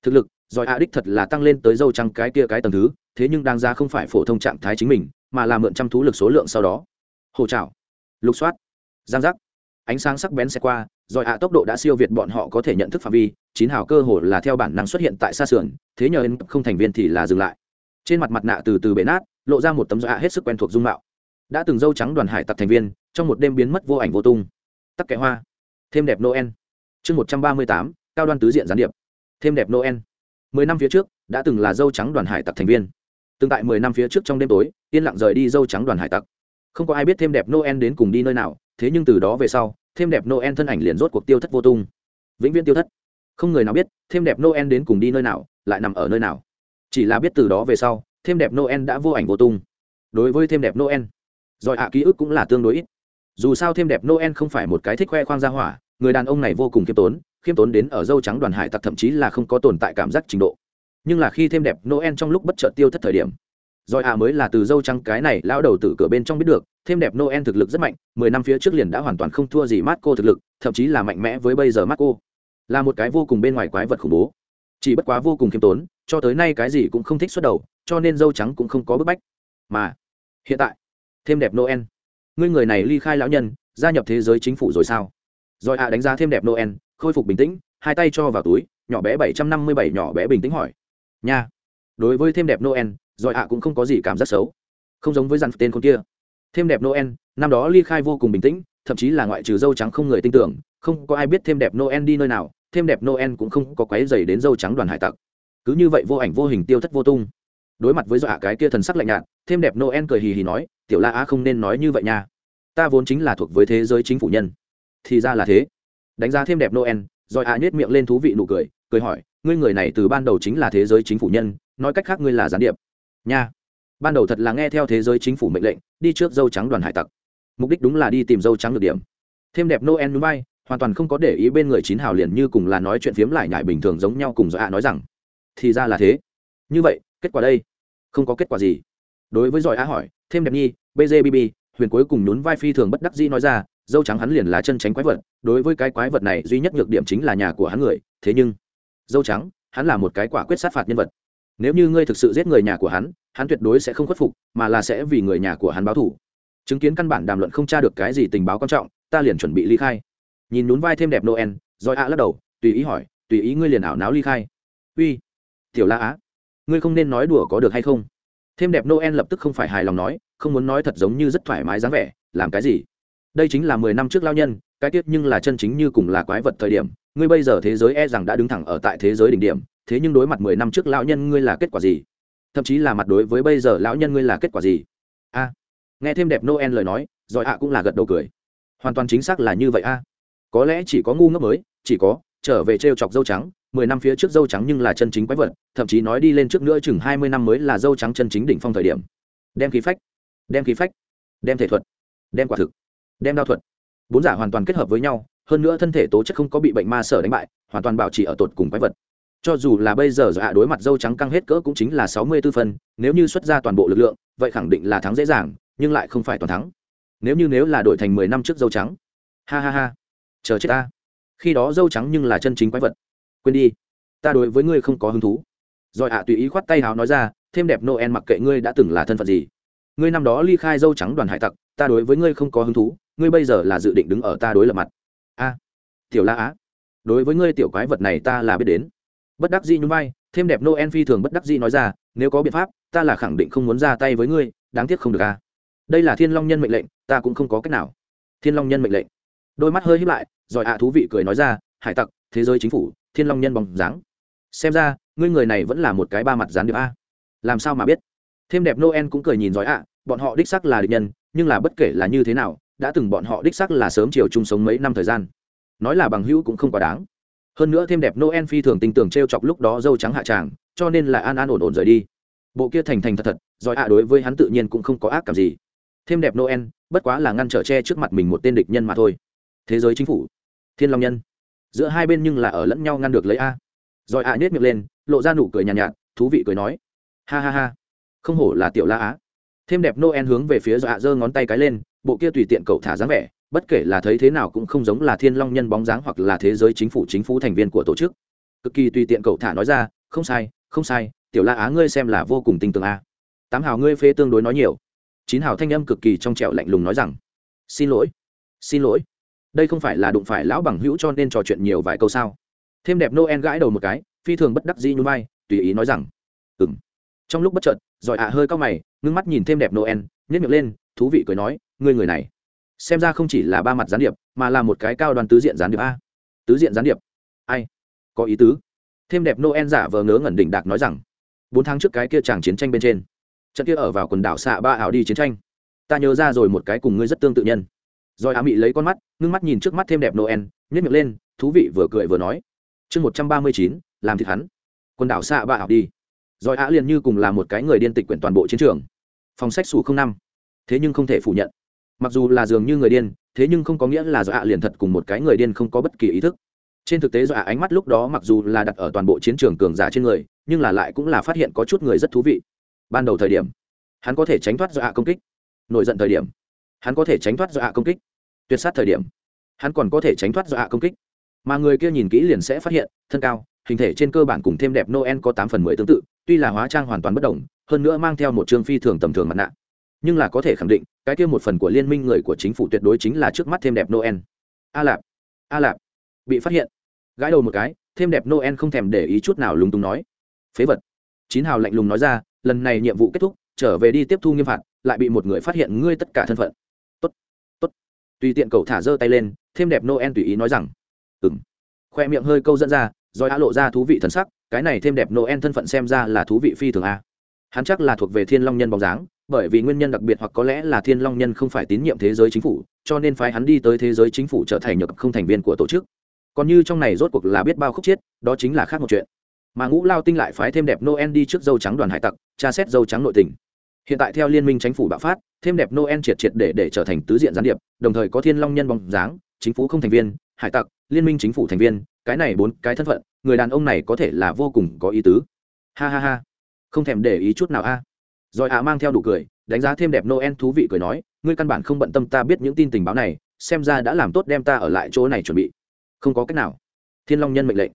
Thực lực giỏi ạ đích thật là tăng lên tới dâu trăng cái kia cái tầng thứ, thế nhưng đang ra không phải phổ thông trạng thái chính mình, mà là mượn trăm thú lực số lượng sau đó. Hồ trào lục soát, giang giác. Ánh sáng sắc bén xe qua, rồi ạ tốc độ đã siêu việt bọn họ có thể nhận thức phạm vi, chín hào cơ hồ là theo bản năng xuất hiện tại xa sườn, thế nhờ không thành viên thì là dừng lại. Trên mặt mặt nạ từ từ bể nát, lộ ra một tấm dọa hết sức quen thuộc dung mạo. Đã từng dâu trắng đoàn hải tặc thành viên, trong một đêm biến mất vô ảnh vô tung. Tắc kẽ hoa, thêm đẹp noel. Chương một trăm ba mươi tám, cao đoan tứ diện gián điệp. Thêm đẹp noel mười năm phía trước, đã từng là dâu trắng đoàn hải tặc thành viên. Từng tại mười năm phía trước trong đêm tối, yên lặng rời đi dâu trắng đoàn hải tặc. Không có ai biết thêm đẹp noel đến cùng đi nơi nào, thế nhưng từ đó về sau, thêm đẹp noel thân ảnh liền rốt cuộc tiêu thất vô tung. Vĩnh viễn tiêu thất. Không người nào biết thêm đẹp noel đến cùng đi nơi nào, lại nằm ở nơi nào. Chỉ là biết từ đó về sau, thêm đẹp noel đã vô ảnh vô tung. Đối với thêm đẹp noel, rồi ạ ký ức cũng là tương đối ít. Dù sao thêm đẹp noel không phải một cái thích khoe khoang ra hỏa người đàn ông này vô cùng khiêm tốn khiêm tốn đến ở dâu trắng đoàn hải tặc thậm chí là không có tồn tại cảm giác trình độ. Nhưng là khi thêm đẹp noel trong lúc bất chợt tiêu thất thời điểm, rồi à mới là từ dâu trắng cái này lão đầu từ cửa bên trong biết được, thêm đẹp noel thực lực rất mạnh, mười năm phía trước liền đã hoàn toàn không thua gì marco thực lực, thậm chí là mạnh mẽ với bây giờ marco. Là một cái vô cùng bên ngoài quái vật khủng bố. Chỉ bất quá vô cùng khiêm tốn, cho tới nay cái gì cũng không thích xuất đầu, cho nên dâu trắng cũng không có bức bách. Mà, hiện tại, thêm đẹp noel, ngươi người này ly khai lão nhân, gia nhập thế giới chính phủ rồi sao? Rồi à đánh giá thêm đẹp noel, khôi phục bình tĩnh, hai tay cho vào túi, nhỏ bé bảy trăm năm mươi bảy, nhỏ bé bình tĩnh hỏi. Nha. Đối với thêm đẹp noel, rồi ạ cũng không có gì cảm giác xấu. Không giống với dàn tên con kia. Thêm đẹp noel, năm đó ly khai vô cùng bình tĩnh, thậm chí là ngoại trừ dâu trắng không người tin tưởng, không có ai biết thêm đẹp noel đi nơi nào, thêm đẹp noel cũng không có quái dày đến dâu trắng đoàn hải tặc. Cứ như vậy vô ảnh vô hình tiêu thất vô tung. Đối mặt với dọa cái kia thần sắc lạnh nhạt, thêm đẹp noel cười hì hì nói, tiểu la á không nên nói như vậy nha. Ta vốn chính là thuộc với thế giới chính phủ nhân thì ra là thế. Đánh giá thêm đẹp noel, rồi ạ nhét miệng lên thú vị nụ cười cười hỏi, ngươi người này từ ban đầu chính là thế giới chính phủ nhân, nói cách khác ngươi là gián điệp. Nha. Ban đầu thật là nghe theo thế giới chính phủ mệnh lệnh, đi trước dâu trắng đoàn hải tặc. Mục đích đúng là đi tìm dâu trắng được điểm. Thêm đẹp noel núi bay hoàn toàn không có để ý bên người chín hào liền như cùng là nói chuyện phiếm lại nhại bình thường giống nhau cùng do ạ nói rằng, thì ra là thế. Như vậy, kết quả đây? Không có kết quả gì. Đối với giỏi ạ hỏi, thêm đẹp nhi bgbb huyền cuối cùng nhún vai phi thường bất đắc dĩ nói ra dâu trắng hắn liền là chân tránh quái vật, đối với cái quái vật này duy nhất nhược điểm chính là nhà của hắn người, thế nhưng, dâu trắng, hắn là một cái quả quyết sát phạt nhân vật. Nếu như ngươi thực sự giết người nhà của hắn hắn tuyệt đối sẽ không khuất phục, mà là sẽ vì người nhà của hắn báo thủ chứng kiến căn bản đàm luận không tra được cái gì tình báo quan trọng, ta liền chuẩn bị ly khai. Nhìn nhún vai thêm đẹp noel, rồi ạ lắc đầu, tùy ý hỏi, tùy ý ngươi liền ảo náo ly khai. Uy, tiểu la á, ngươi không nên nói đùa có được hay không? Thêm đẹp noel lập tức không phải hài lòng nói, không muốn nói thật giống như rất thoải mái dáng vẻ, làm cái gì? Đây chính là mười năm trước lao nhân, cái tiết nhưng là chân chính như cùng là quái vật thời điểm, ngươi bây giờ thế giới e rằng đã đứng thẳng ở tại thế giới đỉnh điểm, thế nhưng đối mặt mười năm trước lão nhân ngươi là kết quả gì? Thậm chí là mặt đối với bây giờ lão nhân ngươi là kết quả gì? A, nghe thêm đẹp noel lời nói, rồi ạ cũng là gật đầu cười. Hoàn toàn chính xác là như vậy a. Có lẽ chỉ có ngu ngốc mới, chỉ có trở về t r e o chọc dâu trắng, mười năm phía trước dâu trắng nhưng là chân chính quái vật, thậm chí nói đi lên trước nữa chừng hai mươi năm mới là dâu trắng chân chính đỉnh phong thời điểm. Đem khí phách, đem khí phách, đem thể thuật, đem quả thực đem đao thuật. Bốn giả hoàn toàn kết hợp với nhau, hơn nữa thân thể tố chất không có bị bệnh ma sở đánh bại, hoàn toàn bảo trì ở tột cùng quái vật. Cho dù là bây giờ dạ đối mặt dâu trắng căng hết cỡ cũng chính là sáu mươi 64 phân, nếu như xuất ra toàn bộ lực lượng, vậy khẳng định là thắng dễ dàng, nhưng lại không phải toàn thắng. Nếu như nếu là đổi thành mười năm trước dâu trắng. Ha ha ha. Chờ chết ta. Khi đó dâu trắng nhưng là chân chính quái vật. Quên đi. Ta đối với ngươi không có hứng thú. Rồi ạ tùy ý khoát tay hào nói ra, thêm đẹp noel mặc kệ ngươi đã từng là thân phận gì ngươi năm đó ly khai dâu trắng đoàn hải tặc, ta đối với ngươi không có hứng thú, ngươi bây giờ là dự định đứng ở ta đối lập mặt. A, tiểu la á, đối với ngươi tiểu quái vật này ta là biết đến. Bất đắc dĩ nhún vai, thêm đẹp noel phi thường bất đắc dĩ nói ra, nếu có biện pháp, ta là khẳng định không muốn ra tay với ngươi, đáng tiếc không được a. Đây là thiên long nhân mệnh lệnh, ta cũng không có cách nào. Thiên long nhân mệnh lệnh. Đôi mắt hơi híp lại, rồi ạ thú vị cười nói ra, hải tặc, thế giới chính phủ, thiên long nhân bóng dáng. Xem ra, ngươi người này vẫn là một cái ba mặt gián điệp a. Làm sao mà biết? Thêm đẹp noel cũng cười nhìn giỏi ạ bọn họ đích sắc là địch nhân nhưng là bất kể là như thế nào đã từng bọn họ đích sắc là sớm chiều chung sống mấy năm thời gian. Nói là bằng hữu cũng không quá đáng. Hơn nữa thêm đẹp noel phi thường tình tưởng t r e o chọc lúc đó dâu trắng hạ tràng cho nên là an an ổn ổn rời đi. Bộ kia thành thành thật thật giỏi ạ đối với hắn tự nhiên cũng không có ác cảm gì. Thêm đẹp noel bất quá là ngăn trở tre trước mặt mình một tên địch nhân mà thôi. Thế giới chính phủ thiên long nhân. Giữa hai bên nhưng là ở lẫn nhau ngăn được lấy a. Rồi ạ à nhét miệng lên lộ ra nụ cười nhàn nhạt, nhạt thú vị cười nói. Ha ha ha không hổ là tiểu la á. Thêm đẹp noel hướng về phía dọa giơ ngón tay cái lên, bộ kia tùy tiện cậu thả dáng vẻ, bất kể là thấy thế nào cũng không giống là thiên long nhân bóng dáng hoặc là thế giới chính phủ chính phủ thành viên của tổ chức. Cực kỳ tùy tiện cậu thả nói ra, không sai không sai, tiểu la á ngươi xem là vô cùng tinh tường a. Tám hào ngươi phê tương đối nói nhiều. Chín hào thanh âm cực kỳ trong trẻo lạnh lùng nói rằng, xin lỗi xin lỗi. Đây không phải là đụng phải lão bằng hữu cho nên trò chuyện nhiều vài câu sao? Thêm đẹp noel gãi đầu một cái, phi thường bất đắc dĩ nhún vai, tùy ý nói rằng ừng trong lúc bất chợt giỏi ạ hơi cao mày, ngưng mắt nhìn thêm đẹp noel nhét miệng lên, thú vị cười nói, ngươi người này, xem ra không chỉ là ba mặt gián điệp, mà là một cái cao đoàn tứ diện gián điệp a. Tứ diện gián điệp? Ai? Có ý tứ. Thêm đẹp noel giả vờ ngớ ngẩn đỉnh đạc nói rằng, bốn tháng trước cái kia chàng chiến tranh bên trên, trận kia ở vào quần đảo xạ ba ảo đi chiến tranh. Ta nhớ ra rồi một cái cùng ngươi rất tương tự nhân. Rồi á mị lấy con mắt, ngưng mắt nhìn trước mắt thêm đẹp noel nhét miệng lên, thú vị vừa cười vừa nói. Chương một trăm ba mươi chín, làm thịt hắn. Quần đảo xạ ba ảo đi rồi ạ liền như cùng là một cái người điên tịch quyển toàn bộ chiến trường. Phòng sách xù không năm. Thế nhưng không thể phủ nhận. Mặc dù là dường như người điên, thế nhưng không có nghĩa là do ạ liền thật cùng một cái người điên không có bất kỳ ý thức. Trên thực tế do ạ ánh mắt lúc đó mặc dù là đặt ở toàn bộ chiến trường cường giả trên người, nhưng là lại cũng là phát hiện có chút người rất thú vị. Ban đầu thời điểm, hắn có thể tránh thoát do ạ công kích. Nổi giận thời điểm, hắn có thể tránh thoát do ạ công kích. Tuyệt sát thời điểm, hắn còn có thể tránh thoát do ạ công kích. Mà người kia nhìn kỹ liền sẽ phát hiện, thân cao, hình thể trên cơ bản cùng thêm đẹp noel có tám phần mười tương tự tuy là hóa trang hoàn toàn bất đồng hơn nữa mang theo một trương phi thường tầm thường mặt nạ. Nhưng là có thể khẳng định, cái kia một phần của liên minh người của chính phủ tuyệt đối chính là trước mắt thêm đẹp noel. A lạp a lạp, bị phát hiện. Gãi đầu một cái, thêm đẹp noel không thèm để ý chút nào lúng túng nói. Phế vật. Chín hào lạnh lùng nói ra, lần này nhiệm vụ kết thúc, trở về đi tiếp thu nghiêm phạt, lại bị một người phát hiện ngươi tất cả thân phận. Tốt tốt. Tùy tiện cậu thả giơ tay lên, thêm đẹp noel tùy ý nói rằng. Ừng khoe miệng hơi câu dẫn ra, rồi đã lộ ra thú vị thần sắc cái này thêm đẹp noel thân phận xem ra là thú vị phi thường a. Hắn chắc là thuộc về thiên long nhân bóng dáng, bởi vì nguyên nhân đặc biệt hoặc có lẽ là thiên long nhân không phải tín nhiệm thế giới chính phủ, cho nên phái hắn đi tới thế giới chính phủ trở thành nhược không thành viên của tổ chức. Còn như trong này rốt cuộc là biết bao khúc chiết đó chính là khác một chuyện. Mà ngũ lao tinh lại phái thêm đẹp noel đi trước dâu trắng đoàn hải tặc, tra xét dâu trắng nội tình. Hiện tại theo liên minh chính phủ bạo phát, thêm đẹp noel triệt triệt để để trở thành tứ diện gián điệp, đồng thời có thiên long nhân bóng dáng, chính phủ không thành viên hải tặc, liên minh chính phủ thành viên, cái này bốn cái thân phận, người đàn ông này có thể là vô cùng có ý tứ. Ha ha ha. Không thèm để ý chút nào a. Rồi ạ mang theo đủ cười, đánh giá thêm đẹp noel thú vị cười nói, ngươi căn bản không bận tâm ta biết những tin tình báo này, xem ra đã làm tốt đem ta ở lại chỗ này chuẩn bị. Không có cách nào. Thiên long nhân mệnh lệnh.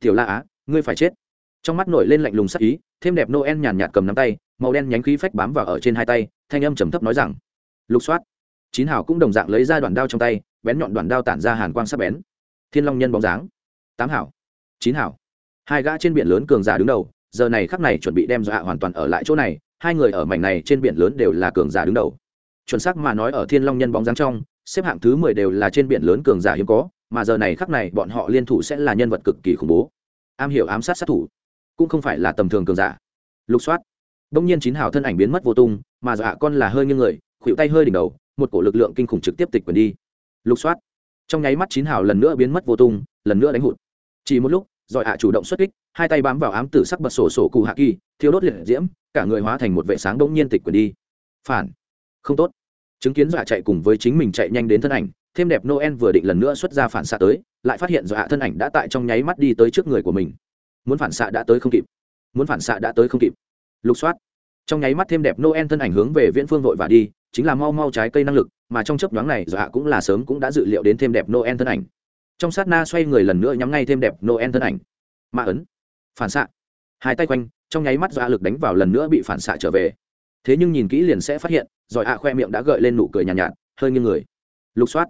Tiểu la á, ngươi phải chết. Trong mắt nổi lên lạnh lùng sắc ý, thêm đẹp noel nhàn nhạt cầm nắm tay, màu đen nhánh khí phách bám vào ở trên hai tay, thanh âm trầm thấp nói rằng, lục soát. Chín hào cũng đồng dạng lấy ra đoạn đao trong tay bén nhọn đoạn đao tản ra hàn quang sắc bén. Thiên long nhân bóng dáng. Tám hảo, chín hảo. Hai gã trên biển lớn cường giả đứng đầu, giờ này khắc này chuẩn bị đem dọa hoàn toàn ở lại chỗ này, hai người ở mảnh này trên biển lớn đều là cường giả đứng đầu. Chuẩn xác mà nói ở thiên long nhân bóng dáng trong, xếp hạng thứ mười đều là trên biển lớn cường giả hiếm có, mà giờ này khắc này bọn họ liên thủ sẽ là nhân vật cực kỳ khủng bố. Am hiểu ám sát sát thủ, cũng không phải là tầm thường cường giả. Lục soát. Đông nhiên chín hào thân ảnh biến mất vô tung, mà dọa con là hơi như người khuỵu tay hơi đỉnh đầu, một cổ lực lượng kinh khủng trực tiếp tịch quyền đi lục soát. Trong nháy mắt chín hào lần nữa biến mất vô tung, lần nữa đánh hụt. Chỉ một lúc giỏi hạ chủ động xuất kích, hai tay bám vào ám tử sắc bật sổ sổ cụ hạ kỳ thiếu đốt liệt diễm, cả người hóa thành một vệ sáng đông nhiên tịch quyền đi. Phản. Không tốt. Chứng kiến dọa chạy cùng với chính mình chạy nhanh đến thân ảnh, thêm đẹp noel vừa định lần nữa xuất ra phản xạ tới, lại phát hiện dọa thân ảnh đã tại trong nháy mắt đi tới trước người của mình. Muốn phản xạ đã tới không kịp. Muốn phản xạ đã tới không kịp. Lục soát. Trong nháy mắt thêm đẹp noel thân ảnh hướng về viễn phương vội và đi, chính là mau mau trái cây năng lực mà trong chớp nhoáng này dọa cũng là sớm cũng đã dự liệu đến thêm đẹp noel thân ảnh. Trong sát na xoay người lần nữa nhắm ngay thêm đẹp noel thân ảnh. Ma ấn. Phản xạ. Hai tay quanh trong nháy mắt dọa lực đánh vào lần nữa bị phản xạ trở về. Thế nhưng nhìn kỹ liền sẽ phát hiện giỏi ạ khoe miệng đã gợi lên nụ cười nhàn nhạt, nhạt hơi nghiêng người. Lục soát.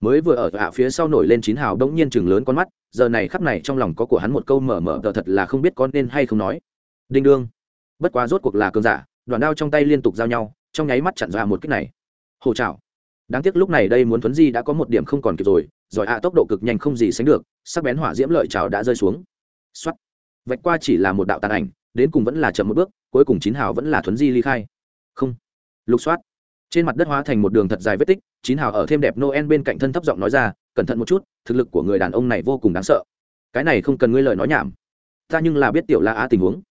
Mới vừa ở ạ phía sau nổi lên chín hào đống nhiên chừng lớn con mắt giờ này khắp này trong lòng có của hắn một câu mở mở tờ thật là không biết con nên hay không nói. Đinh đương. Bất quá rốt cuộc là cơn giả đoạn đao trong tay liên tục giao nhau trong nháy mắt chặn ra một kích này. Hồ chảo đáng tiếc lúc này đây muốn thuấn di đã có một điểm không còn kịp rồi giỏi ạ, tốc độ cực nhanh không gì sánh được, sắc bén hỏa diễm lợi trào đã rơi xuống. Xuất vạch qua chỉ là một đạo tàn ảnh, đến cùng vẫn là chậm một bước, cuối cùng chín hào vẫn là thuấn di ly khai. Không. Lục soát trên mặt đất hóa thành một đường thật dài vết tích, chín hào ở thêm đẹp noel bên cạnh thân thấp giọng nói ra, cẩn thận một chút, thực lực của người đàn ông này vô cùng đáng sợ. Cái này không cần ngươi lời nói nhảm. Ta nhưng là biết tiểu la á tình huống.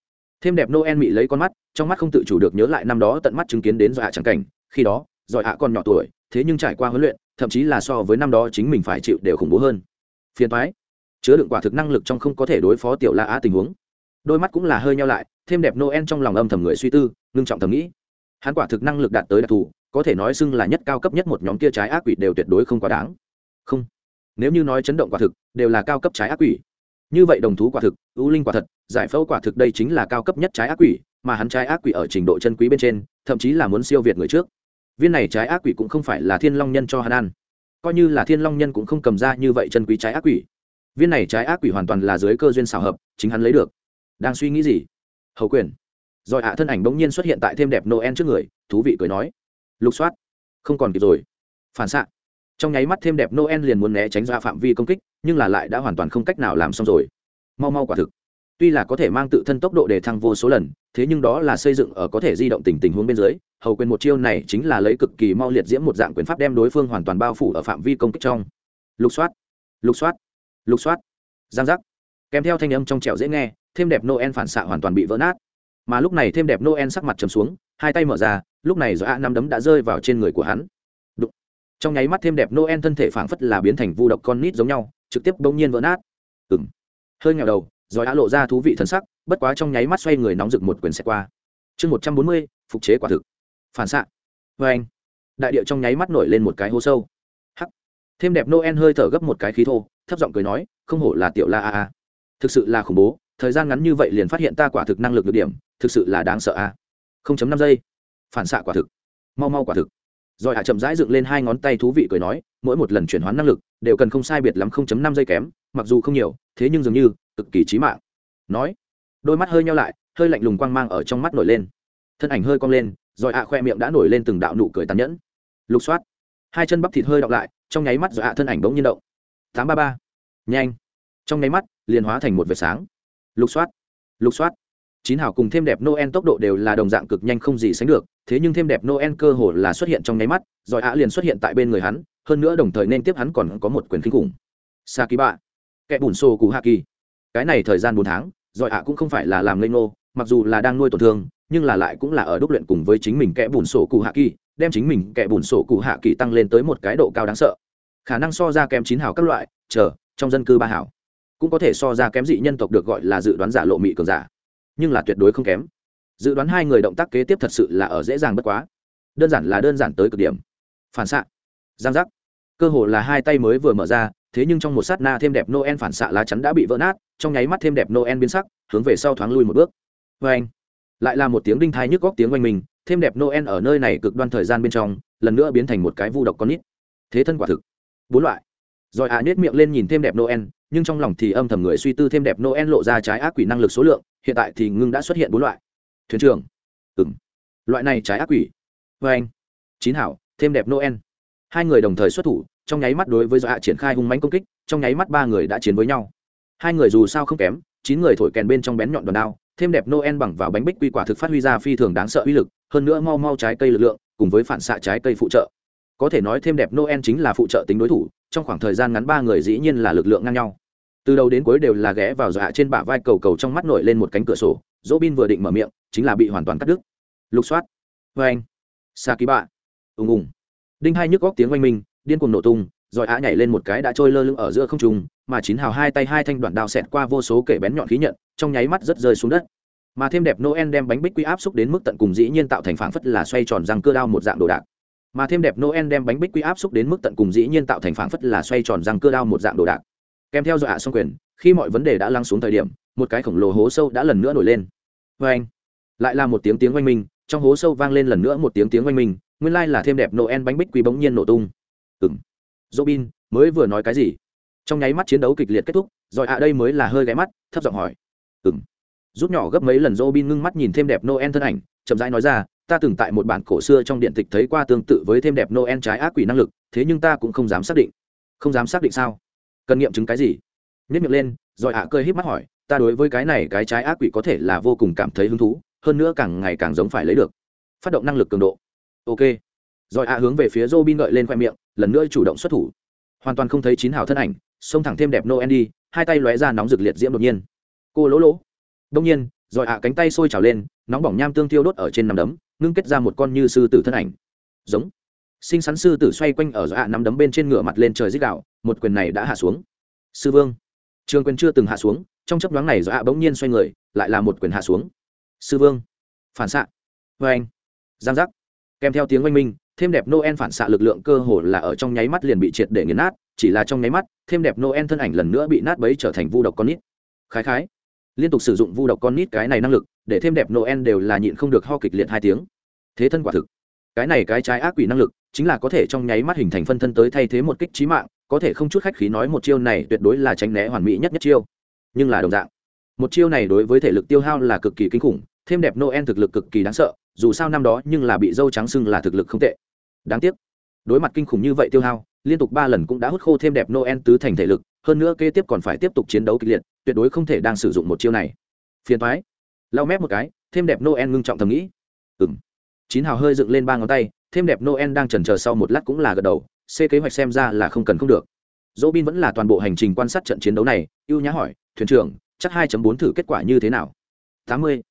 Thêm đẹp noel mị lấy con mắt, trong mắt không tự chủ được nhớ lại năm đó tận mắt chứng kiến đến dọa trắng cảnh, khi đó dọa ạ còn nhỏ tuổi thế nhưng trải qua huấn luyện, thậm chí là so với năm đó chính mình phải chịu đều khủng bố hơn. Phiền thoái chứa đựng quả thực năng lực trong không có thể đối phó tiểu la á tình huống. Đôi mắt cũng là hơi nhau lại, thêm đẹp noel trong lòng âm thầm người suy tư, ngưng trọng thầm nghĩ. Hắn quả thực năng lực đạt tới đặc thù, có thể nói xưng là nhất cao cấp nhất một nhóm kia trái ác quỷ đều tuyệt đối không quá đáng. Không. Nếu như nói chấn động quả thực, đều là cao cấp trái ác quỷ. Như vậy đồng thú quả thực, ưu linh quả thật, giải phẫu quả thực đây chính là cao cấp nhất trái ác quỷ, mà hắn trái ác quỷ ở trình độ chân quý bên trên, thậm chí là muốn siêu việt người trước viên này trái ác quỷ cũng không phải là thiên long nhân cho hắn ăn coi như là thiên long nhân cũng không cầm ra như vậy chân quý trái ác quỷ. Viên này trái ác quỷ hoàn toàn là dưới cơ duyên xảo hợp, chính hắn lấy được. Đang suy nghĩ gì? Hầu quyền. Rồi hạ thân ảnh bỗng nhiên xuất hiện tại thêm đẹp noel trước người, thú vị cười nói. Lục soát. Không còn kịp rồi. Phản xạ. Trong nháy mắt thêm đẹp noel liền muốn né tránh ra phạm vi công kích, nhưng là lại đã hoàn toàn không cách nào làm xong rồi. Mau mau quả thực tuy là có thể mang tự thân tốc độ để thăng vô số lần, thế nhưng đó là xây dựng ở có thể di động tình tình huống bên dưới, hầu quyền một chiêu này chính là lấy cực kỳ mau liệt diễm một dạng quyền pháp đem đối phương hoàn toàn bao phủ ở phạm vi công kích trong. Lục soát lục soát lục soát. Giang giác. Kèm theo thanh âm trong trẻo dễ nghe, thêm đẹp noel phản xạ hoàn toàn bị vỡ nát. Mà lúc này thêm đẹp noel sắc mặt trầm xuống, hai tay mở ra, lúc này do a năm đấm đã rơi vào trên người của hắn. Đụng. trong nháy mắt thêm đẹp noel thân thể phảng phất là biến thành vu độc con nít giống nhau, trực tiếp bỗng nhiên vỡ nát. Ừng hơi nghèo đầu rồi đã lộ ra thú vị thần sắc, bất quá trong nháy mắt xoay người nóng rực một quyền xẹt qua. Chương một trăm bốn mươi, phục chế quả thực. Phản xạ. Vê anh. Đại điệu trong nháy mắt nổi lên một cái hố sâu. Hắc. Thêm đẹp noel hơi thở gấp một cái khí thô, thấp giọng cười nói, không hổ là tiểu la a a. Thực sự là khủng bố, thời gian ngắn như vậy liền phát hiện ta quả thực năng lực được điểm, thực sự là đáng sợ a. Không chấm năm giây. Phản xạ quả thực. Mau mau quả thực. Rồi hạ chậm rãi dựng lên hai ngón tay thú vị cười nói, mỗi một lần chuyển hóa năng lực, đều cần không sai biệt lắm không chấm năm giây kém, mặc dù không nhiều, thế nhưng dường như cực kỳ trí mạng. Nói, đôi mắt hơi nhau lại, hơi lạnh lùng quang mang ở trong mắt nổi lên. Thân ảnh hơi cong lên, rồi ạ khoe miệng đã nổi lên từng đạo nụ cười tàn nhẫn. Lục soát, hai chân bắp thịt hơi đọc lại, trong nháy mắt rồi ạ thân ảnh bỗng nhiên động. tám ba ba. Nhanh. Trong nháy mắt, liền hóa thành một vệt sáng. Lục soát lục soát. Chín hào cùng thêm đẹp noel tốc độ đều là đồng dạng cực nhanh không gì sánh được, thế nhưng thêm đẹp noel cơ hồ là xuất hiện trong nháy mắt, rồi ạ liền xuất hiện tại bên người hắn, hơn nữa đồng thời nên tiếp hắn còn có một quyền kinh khủng. Sa kỳ bạ kẻ bùn xô cú hạ kỳ cái này thời gian bốn tháng rồi ạ cũng không phải là làm lây nô mặc dù là đang nuôi tổn thương, nhưng là lại cũng là ở đúc luyện cùng với chính mình kẻ bùn sổ cụ hạ kỳ, đem chính mình kẻ bùn sổ cụ hạ kỳ tăng lên tới một cái độ cao đáng sợ. Khả năng so ra kém chín hào các loại, chờ, trong dân cư ba hảo cũng có thể so ra kém dị nhân tộc được gọi là dự đoán giả lộ mị cường giả. Nhưng là tuyệt đối không kém. Dự đoán hai người động tác kế tiếp thật sự là ở dễ dàng bất quá. Đơn giản là đơn giản tới cực điểm. Phản xạ. Giang giác. Cơ hồ là hai tay mới vừa mở ra thế nhưng trong một sát na thêm đẹp noel phản xạ lá chắn đã bị vỡ nát, trong nháy mắt thêm đẹp noel biến sắc, hướng về sau thoáng lui một bước. Vê anh, lại là một tiếng đinh thai nhức góc tiếng oanh mình, thêm đẹp noel ở nơi này cực đoan thời gian bên trong, lần nữa biến thành một cái vu độc con nít. Thế thân quả thực, bốn loại. Rồi ạ à nết miệng lên nhìn thêm đẹp noel, nhưng trong lòng thì âm thầm người suy tư thêm đẹp noel lộ ra trái ác quỷ năng lực số lượng, hiện tại thì ngưng đã xuất hiện bốn loại. Thuyền trưởng. Ừ m loại này trái ác quỷ. Vê anh, chín hảo, thêm đẹp noel. Hai người đồng thời xuất thủ trong nháy mắt đối với dọa triển khai hung mánh công kích, trong nháy mắt ba người đã chiến với nhau. Hai người dù sao không kém, chín người thổi kèn bên trong bén nhọn đòn đao, thêm đẹp noel bằng vào bánh bích quy quả thực phát huy ra phi thường đáng sợ uy lực, hơn nữa mau mau trái cây lực lượng, cùng với phản xạ trái cây phụ trợ. Có thể nói thêm đẹp noel chính là phụ trợ tính đối thủ, trong khoảng thời gian ngắn ba người dĩ nhiên là lực lượng ngang nhau. Từ đầu đến cuối đều là ghé vào dọa trên bả vai cầu cầu trong mắt nổi lên một cánh cửa sổ dỗ bin vừa định mở miệng, chính là bị hoàn toàn cắt đứt. Lục soát. Vâng. Vê anh sa ký bạ ùng ùng. Đinh hai nhức góc tiếng oanh minh điên cuồng nổ tung, rồi á nhảy lên một cái đã trôi lơ lưng ở giữa không trung, mà chín hào hai tay hai thanh đoạn đao xẹt qua vô số kể bén nhọn khí nhận, trong nháy mắt rất rơi xuống đất. Mà thêm đẹp noel đem bánh bích quy áp xúc đến mức tận cùng dĩ nhiên tạo thành phảng phất là xoay tròn răng cưa đao một dạng đồ đạc. Mà thêm đẹp noel đem bánh bích quy áp xúc đến mức tận cùng dĩ nhiên tạo thành phảng phất là xoay tròn răng cưa đao một dạng đồ đạc. Kèm theo dọa xong quyền, khi mọi vấn đề đã lăng xuống thời điểm, một cái khổng lồ hố sâu đã lần nữa nổi lên. Vê anh lại là một tiếng tiếng oanh minh, trong hố sâu vang lên lần nữa một tiếng tiếng oanh minh, nguyên lai là thêm đẹp noel bánh bích quy bỗng nhiên nổ tung ừng robin, mới vừa nói cái gì? Trong nháy mắt chiến đấu kịch liệt kết thúc, rồi ạ, đây mới là hơi ghé mắt, thấp giọng hỏi. Ừng rút nhỏ gấp mấy lần robin ngưng mắt nhìn thêm đẹp noel thân ảnh, chậm rãi nói ra, ta từng tại một bản cổ xưa trong điện tịch thấy qua tương tự với thêm đẹp noel trái ác quỷ năng lực, thế nhưng ta cũng không dám xác định. Không dám xác định sao? Cần nghiệm chứng cái gì? Nhất miệng lên, rồi ạ à cơi híp mắt hỏi, ta đối với cái này cái trái ác quỷ có thể là vô cùng cảm thấy hứng thú, hơn nữa càng ngày càng giống phải lấy được. Phát động năng lực cường độ. Ok. Rồi ạ hướng về phía Robin gợi lên khoe miệng lần nữa chủ động xuất thủ. Hoàn toàn không thấy chín hào thân ảnh, xông thẳng thêm đẹp noel đi, hai tay lóe ra nóng rực liệt diễm đột nhiên. Cô lỗ lỗ. Đông nhiên, rồi ạ cánh tay sôi trào lên, nóng bỏng nham tương tiêu đốt ở trên nằm đấm, ngưng kết ra một con như sư tử thân ảnh. Giống. Sinh sắn sư tử xoay quanh ở ạ nắm đấm bên trên ngửa mặt lên trời dích đạo một quyền này đã hạ xuống. Sư vương. Trường quyền chưa từng hạ xuống, trong chấp đoán này dạ bỗng nhiên xoay người, lại là một quyền hạ xuống. Sư vương. Phản xạ. Vê anh. Giang giác. Kèm theo tiếng oanh minh thêm đẹp noel phản xạ lực lượng cơ hồ là ở trong nháy mắt liền bị triệt để nghiền nát, chỉ là trong nháy mắt, thêm đẹp noel thân ảnh lần nữa bị nát bấy trở thành vu độc con nít. Khái khái. Liên tục sử dụng vu độc con nít cái này năng lực, để thêm đẹp noel đều là nhịn không được ho kịch liệt hai tiếng. Thế thân quả thực. Cái này cái trái ác quỷ năng lực, chính là có thể trong nháy mắt hình thành phân thân tới thay thế một kích trí mạng, có thể không chút khách khí nói một chiêu này tuyệt đối là tránh né hoàn mỹ nhất nhất chiêu. Nhưng là đồng dạng, một chiêu này đối với thể lực tiêu hao là cực kỳ kinh khủng, thêm đẹp noel thực lực cực kỳ đáng sợ, dù sao năm đó nhưng là bị dâu trắng xưng là thực lực không tệ đáng tiếc, đối mặt kinh khủng như vậy tiêu hao, liên tục ba lần cũng đã hút khô thêm đẹp noel tứ thành thể lực, hơn nữa kế tiếp còn phải tiếp tục chiến đấu kịch liệt, tuyệt đối không thể đang sử dụng một chiêu này. Phiền thoái lau mép một cái, thêm đẹp noel ngưng trọng thầm nghĩ. Ừng chín hào hơi dựng lên ba ngón tay, thêm đẹp noel đang trần chờ sau một lát cũng là gật đầu xê kế hoạch xem ra là không cần không được. Dỗ bin vẫn là toàn bộ hành trình quan sát trận chiến đấu này, ưu nhã hỏi, thuyền trưởng, chắc hai bốn thử kết quả như thế nào? Tám mươi.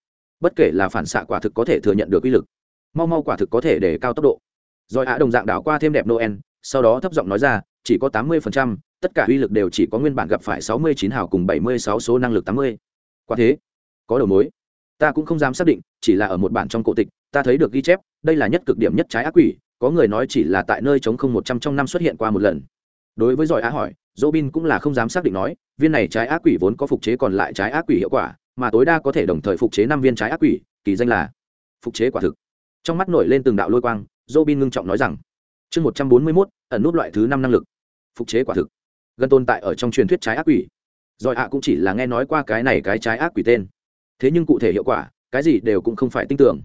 Bất kể là phản xạ quả thực có thể thừa nhận được uy lực, mau mau quả thực có thể để cao tốc độ rồi ạ đồng dạng đảo qua thêm đẹp noel, sau đó thấp giọng nói ra, chỉ có tám mươi tất cả uy lực đều chỉ có nguyên bản gặp phải sáu mươi chín hào cùng bảy mươi sáu số năng lực tám mươi. Quả thế, có đầu mối. Ta cũng không dám xác định, chỉ là ở một bản trong cổ tịch, ta thấy được ghi chép, đây là nhất cực điểm nhất trái ác quỷ, có người nói chỉ là tại nơi chống không một trăm trong năm xuất hiện qua một lần. Đối với giỏi á hỏi dỗ bin cũng là không dám xác định nói, viên này trái ác quỷ vốn có phục chế còn lại trái ác quỷ hiệu quả, mà tối đa có thể đồng thời phục chế năm viên trái ác quỷ, kỳ danh là phục chế quả thực. Trong mắt nổi lên từng đạo lôi quang dỗ bin ngưng trọng nói rằng chương một trăm bốn mươi mốt ẩn nút loại thứ năm năng lực. Phục chế quả thực. Gần tồn tại ở trong truyền thuyết trái ác quỷ. Rồi ạ cũng chỉ là nghe nói qua cái này cái trái ác quỷ tên. Thế nhưng cụ thể hiệu quả cái gì đều cũng không phải tin tưởng.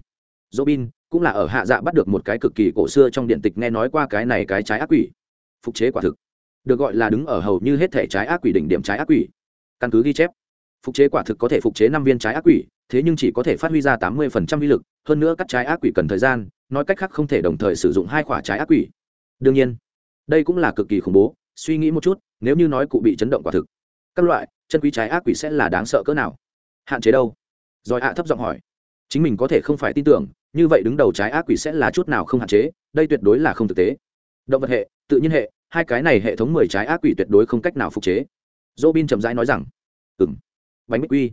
Robin cũng là ở hạ dạ bắt được một cái cực kỳ cổ xưa trong điện tịch nghe nói qua cái này cái trái ác quỷ. Phục chế quả thực, được gọi là đứng ở hầu như hết thể trái ác quỷ đỉnh điểm trái ác quỷ. Căn cứ ghi chép, phục chế quả thực có thể phục chế năm viên trái ác quỷ, thế nhưng chỉ có thể phát huy ra tám 80% uy lực, hơn nữa các trái ác quỷ cần thời gian, nói cách khác không thể đồng thời sử dụng hai quả trái ác quỷ. Đương nhiên, đây cũng là cực kỳ khủng bố, suy nghĩ một chút, nếu như nói cụ bị chấn động quả thực, các loại chân quý trái ác quỷ sẽ là đáng sợ cỡ nào? Hạn chế đâu? Rồi ạ thấp giọng hỏi chính mình có thể không phải tin tưởng như vậy đứng đầu trái ác quỷ sẽ là chút nào không hạn chế đây tuyệt đối là không thực tế động vật hệ tự nhiên hệ hai cái này hệ thống mười trái ác quỷ tuyệt đối không cách nào phục chế dỗ bin chậm rãi nói rằng ừng bánh bích quy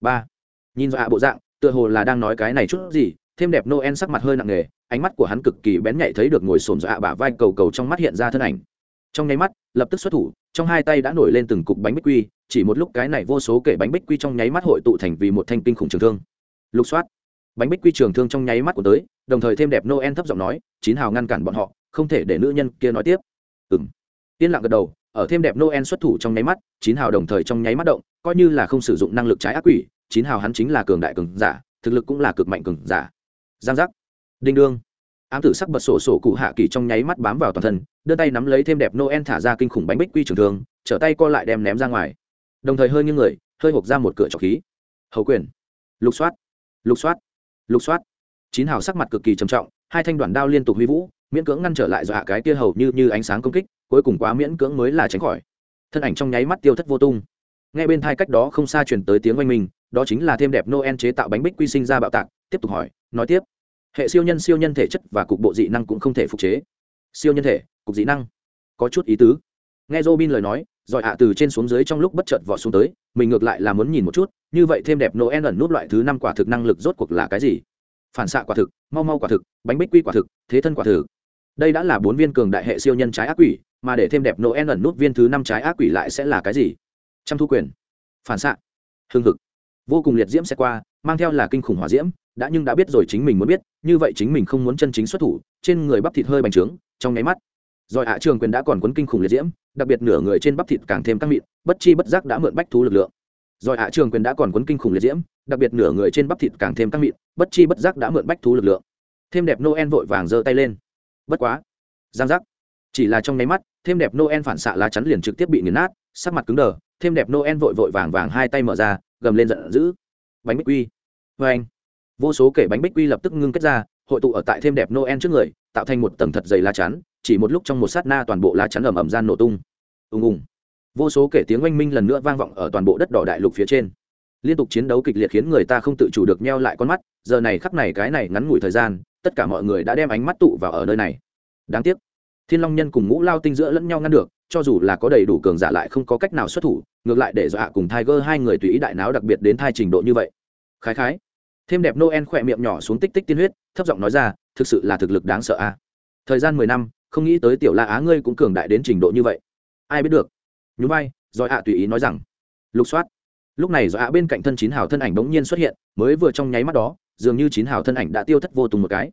ba nhìn dọa bộ dạng tựa hồ là đang nói cái này chút gì thêm đẹp noel sắc mặt hơi nặng nề, ánh mắt của hắn cực kỳ bén nhạy thấy được ngồi sồn dọa dạ bả vai cầu cầu trong mắt hiện ra thân ảnh. Trong nháy mắt, lập tức xuất thủ, trong hai tay đã nổi lên từng cục bánh bích quy, chỉ một lúc cái này vô số kể bánh bích quy trong nháy mắt hội tụ thành vì một thanh kinh khủng trường thương. Lục soát, bánh bích quy trường thương trong nháy mắt của tới, đồng thời thêm đẹp noel thấp giọng nói, chín hào ngăn cản bọn họ, không thể để nữ nhân kia nói tiếp. Ừ m yên lặng gật đầu, ở thêm đẹp noel xuất thủ trong nháy mắt, chín hào đồng thời trong nháy mắt động, coi như là không sử dụng năng lực trái ác quỷ, chín hào hắn chính là cường đại cường giả, thực lực cũng là cực mạnh cường giả giang giác. Đinh đương. Ám tử sắc bật sổ sổ cụ hạ kỳ trong nháy mắt bám vào toàn thân, đưa tay nắm lấy thêm đẹp noel thả ra kinh khủng bánh bích quy trường thường trở tay co lại đem ném ra ngoài. Đồng thời hơi như người, hơi hộp ra một cửa trọc khí. Hầu quyền. Lục soát. Lục soát. Lục soát. Chín hào sắc mặt cực kỳ trầm trọng, hai thanh đoàn đao liên tục huy vũ, miễn cưỡng ngăn trở lại dọa cái kia hầu như như ánh sáng công kích, cuối cùng quá miễn cưỡng mới là tránh khỏi. Thân ảnh trong nháy mắt tiêu thất vô tung nghe bên thai cách đó không xa truyền tới tiếng oanh minh, đó chính là thêm đẹp noel chế tạo bánh bích quy sinh ra bạo tạc, tiếp tục hỏi, nói tiếp. Hệ siêu nhân siêu nhân thể chất và cục bộ dị năng cũng không thể phục chế. Siêu nhân thể, cục dị năng. Có chút ý tứ. Nghe robin lời nói giỏi hạ từ trên xuống dưới trong lúc bất chợt vọt xuống tới, mình ngược lại là muốn nhìn một chút, như vậy thêm đẹp noel ẩn nút loại thứ năm quả thực năng lực rốt cuộc là cái gì? Phản xạ quả thực, mau mau quả thực, bánh bích quy quả thực, thế thân quả thực. Đây đã là bốn viên cường đại hệ siêu nhân trái ác quỷ, mà để thêm đẹp noel ẩn nút viên thứ năm trái ác quỷ lại sẽ là cái gì? Trăm thu quyền. Phản xạ. Hương hực. Vô cùng liệt diễm sẽ qua, mang theo là kinh khủng hỏa diễm, đã nhưng đã biết rồi chính mình muốn biết, như vậy chính mình không muốn chân chính xuất thủ, trên người bắp thịt hơi bành trướng, trong nháy mắt. Rồi hạ trường quyền đã còn quấn kinh khủng liệt diễm, đặc biệt nửa người trên bắp thịt càng thêm căng mịn, bất chi bất giác đã mượn bách thú lực lượng. Rồi hạ trường quyền đã còn quấn kinh khủng liệt diễm, đặc biệt nửa người trên bắp thịt càng thêm căng mịn, bất chi bất giác đã mượn bách thú lực lượng. Thêm đẹp noel vội vàng giơ tay lên. Bất quá. Giang giác. Chỉ là trong nháy mắt, thêm đẹp noel phản xạ lá chắn liền trực tiếp bị nghiền nát sắc mặt cứng đờ, thêm đẹp noel vội vội vàng vàng hai tay mở ra, gầm lên giận dữ. Bánh bích quy. Vê anh. Vô số kể bánh bích quy lập tức ngưng kết ra, hội tụ ở tại thêm đẹp noel trước người, tạo thành một tầng thật dày lá chắn, chỉ một lúc trong một sát na toàn bộ lá chắn ẩm ẩm gian nổ tung. Ùng ùng. Vô số kể tiếng oanh minh lần nữa vang vọng ở toàn bộ đất đỏ đại lục phía trên. Liên tục chiến đấu kịch liệt khiến người ta không tự chủ được nheo lại con mắt, giờ này khắc này cái này ngắn ngủi thời gian, tất cả mọi người đã đem ánh mắt tụ vào ở nơi này. Đáng tiếc, thiên long nhân cùng ngũ lao tinh giữa lẫn nhau ngăn được cho dù là có đầy đủ cường giả lại không có cách nào xuất thủ, ngược lại để dạ dọa cùng tiger hai người tùy ý đại náo đặc biệt đến thai trình độ như vậy. Khái khái. Thêm đẹp noel khỏe miệng nhỏ xuống tích tích tiên huyết, thấp giọng nói ra, thực sự là thực lực đáng sợ a. Thời gian mười năm, không nghĩ tới tiểu la á ngươi cũng cường đại đến trình độ như vậy. Ai biết được. Nhún vai dạ rồi ạ tùy ý nói rằng. Lục soát. Lúc này do ạ bên cạnh thân chín hào thân ảnh bỗng nhiên xuất hiện, mới vừa trong nháy mắt đó, dường như chín hào thân ảnh đã tiêu thất vô tùng một cái.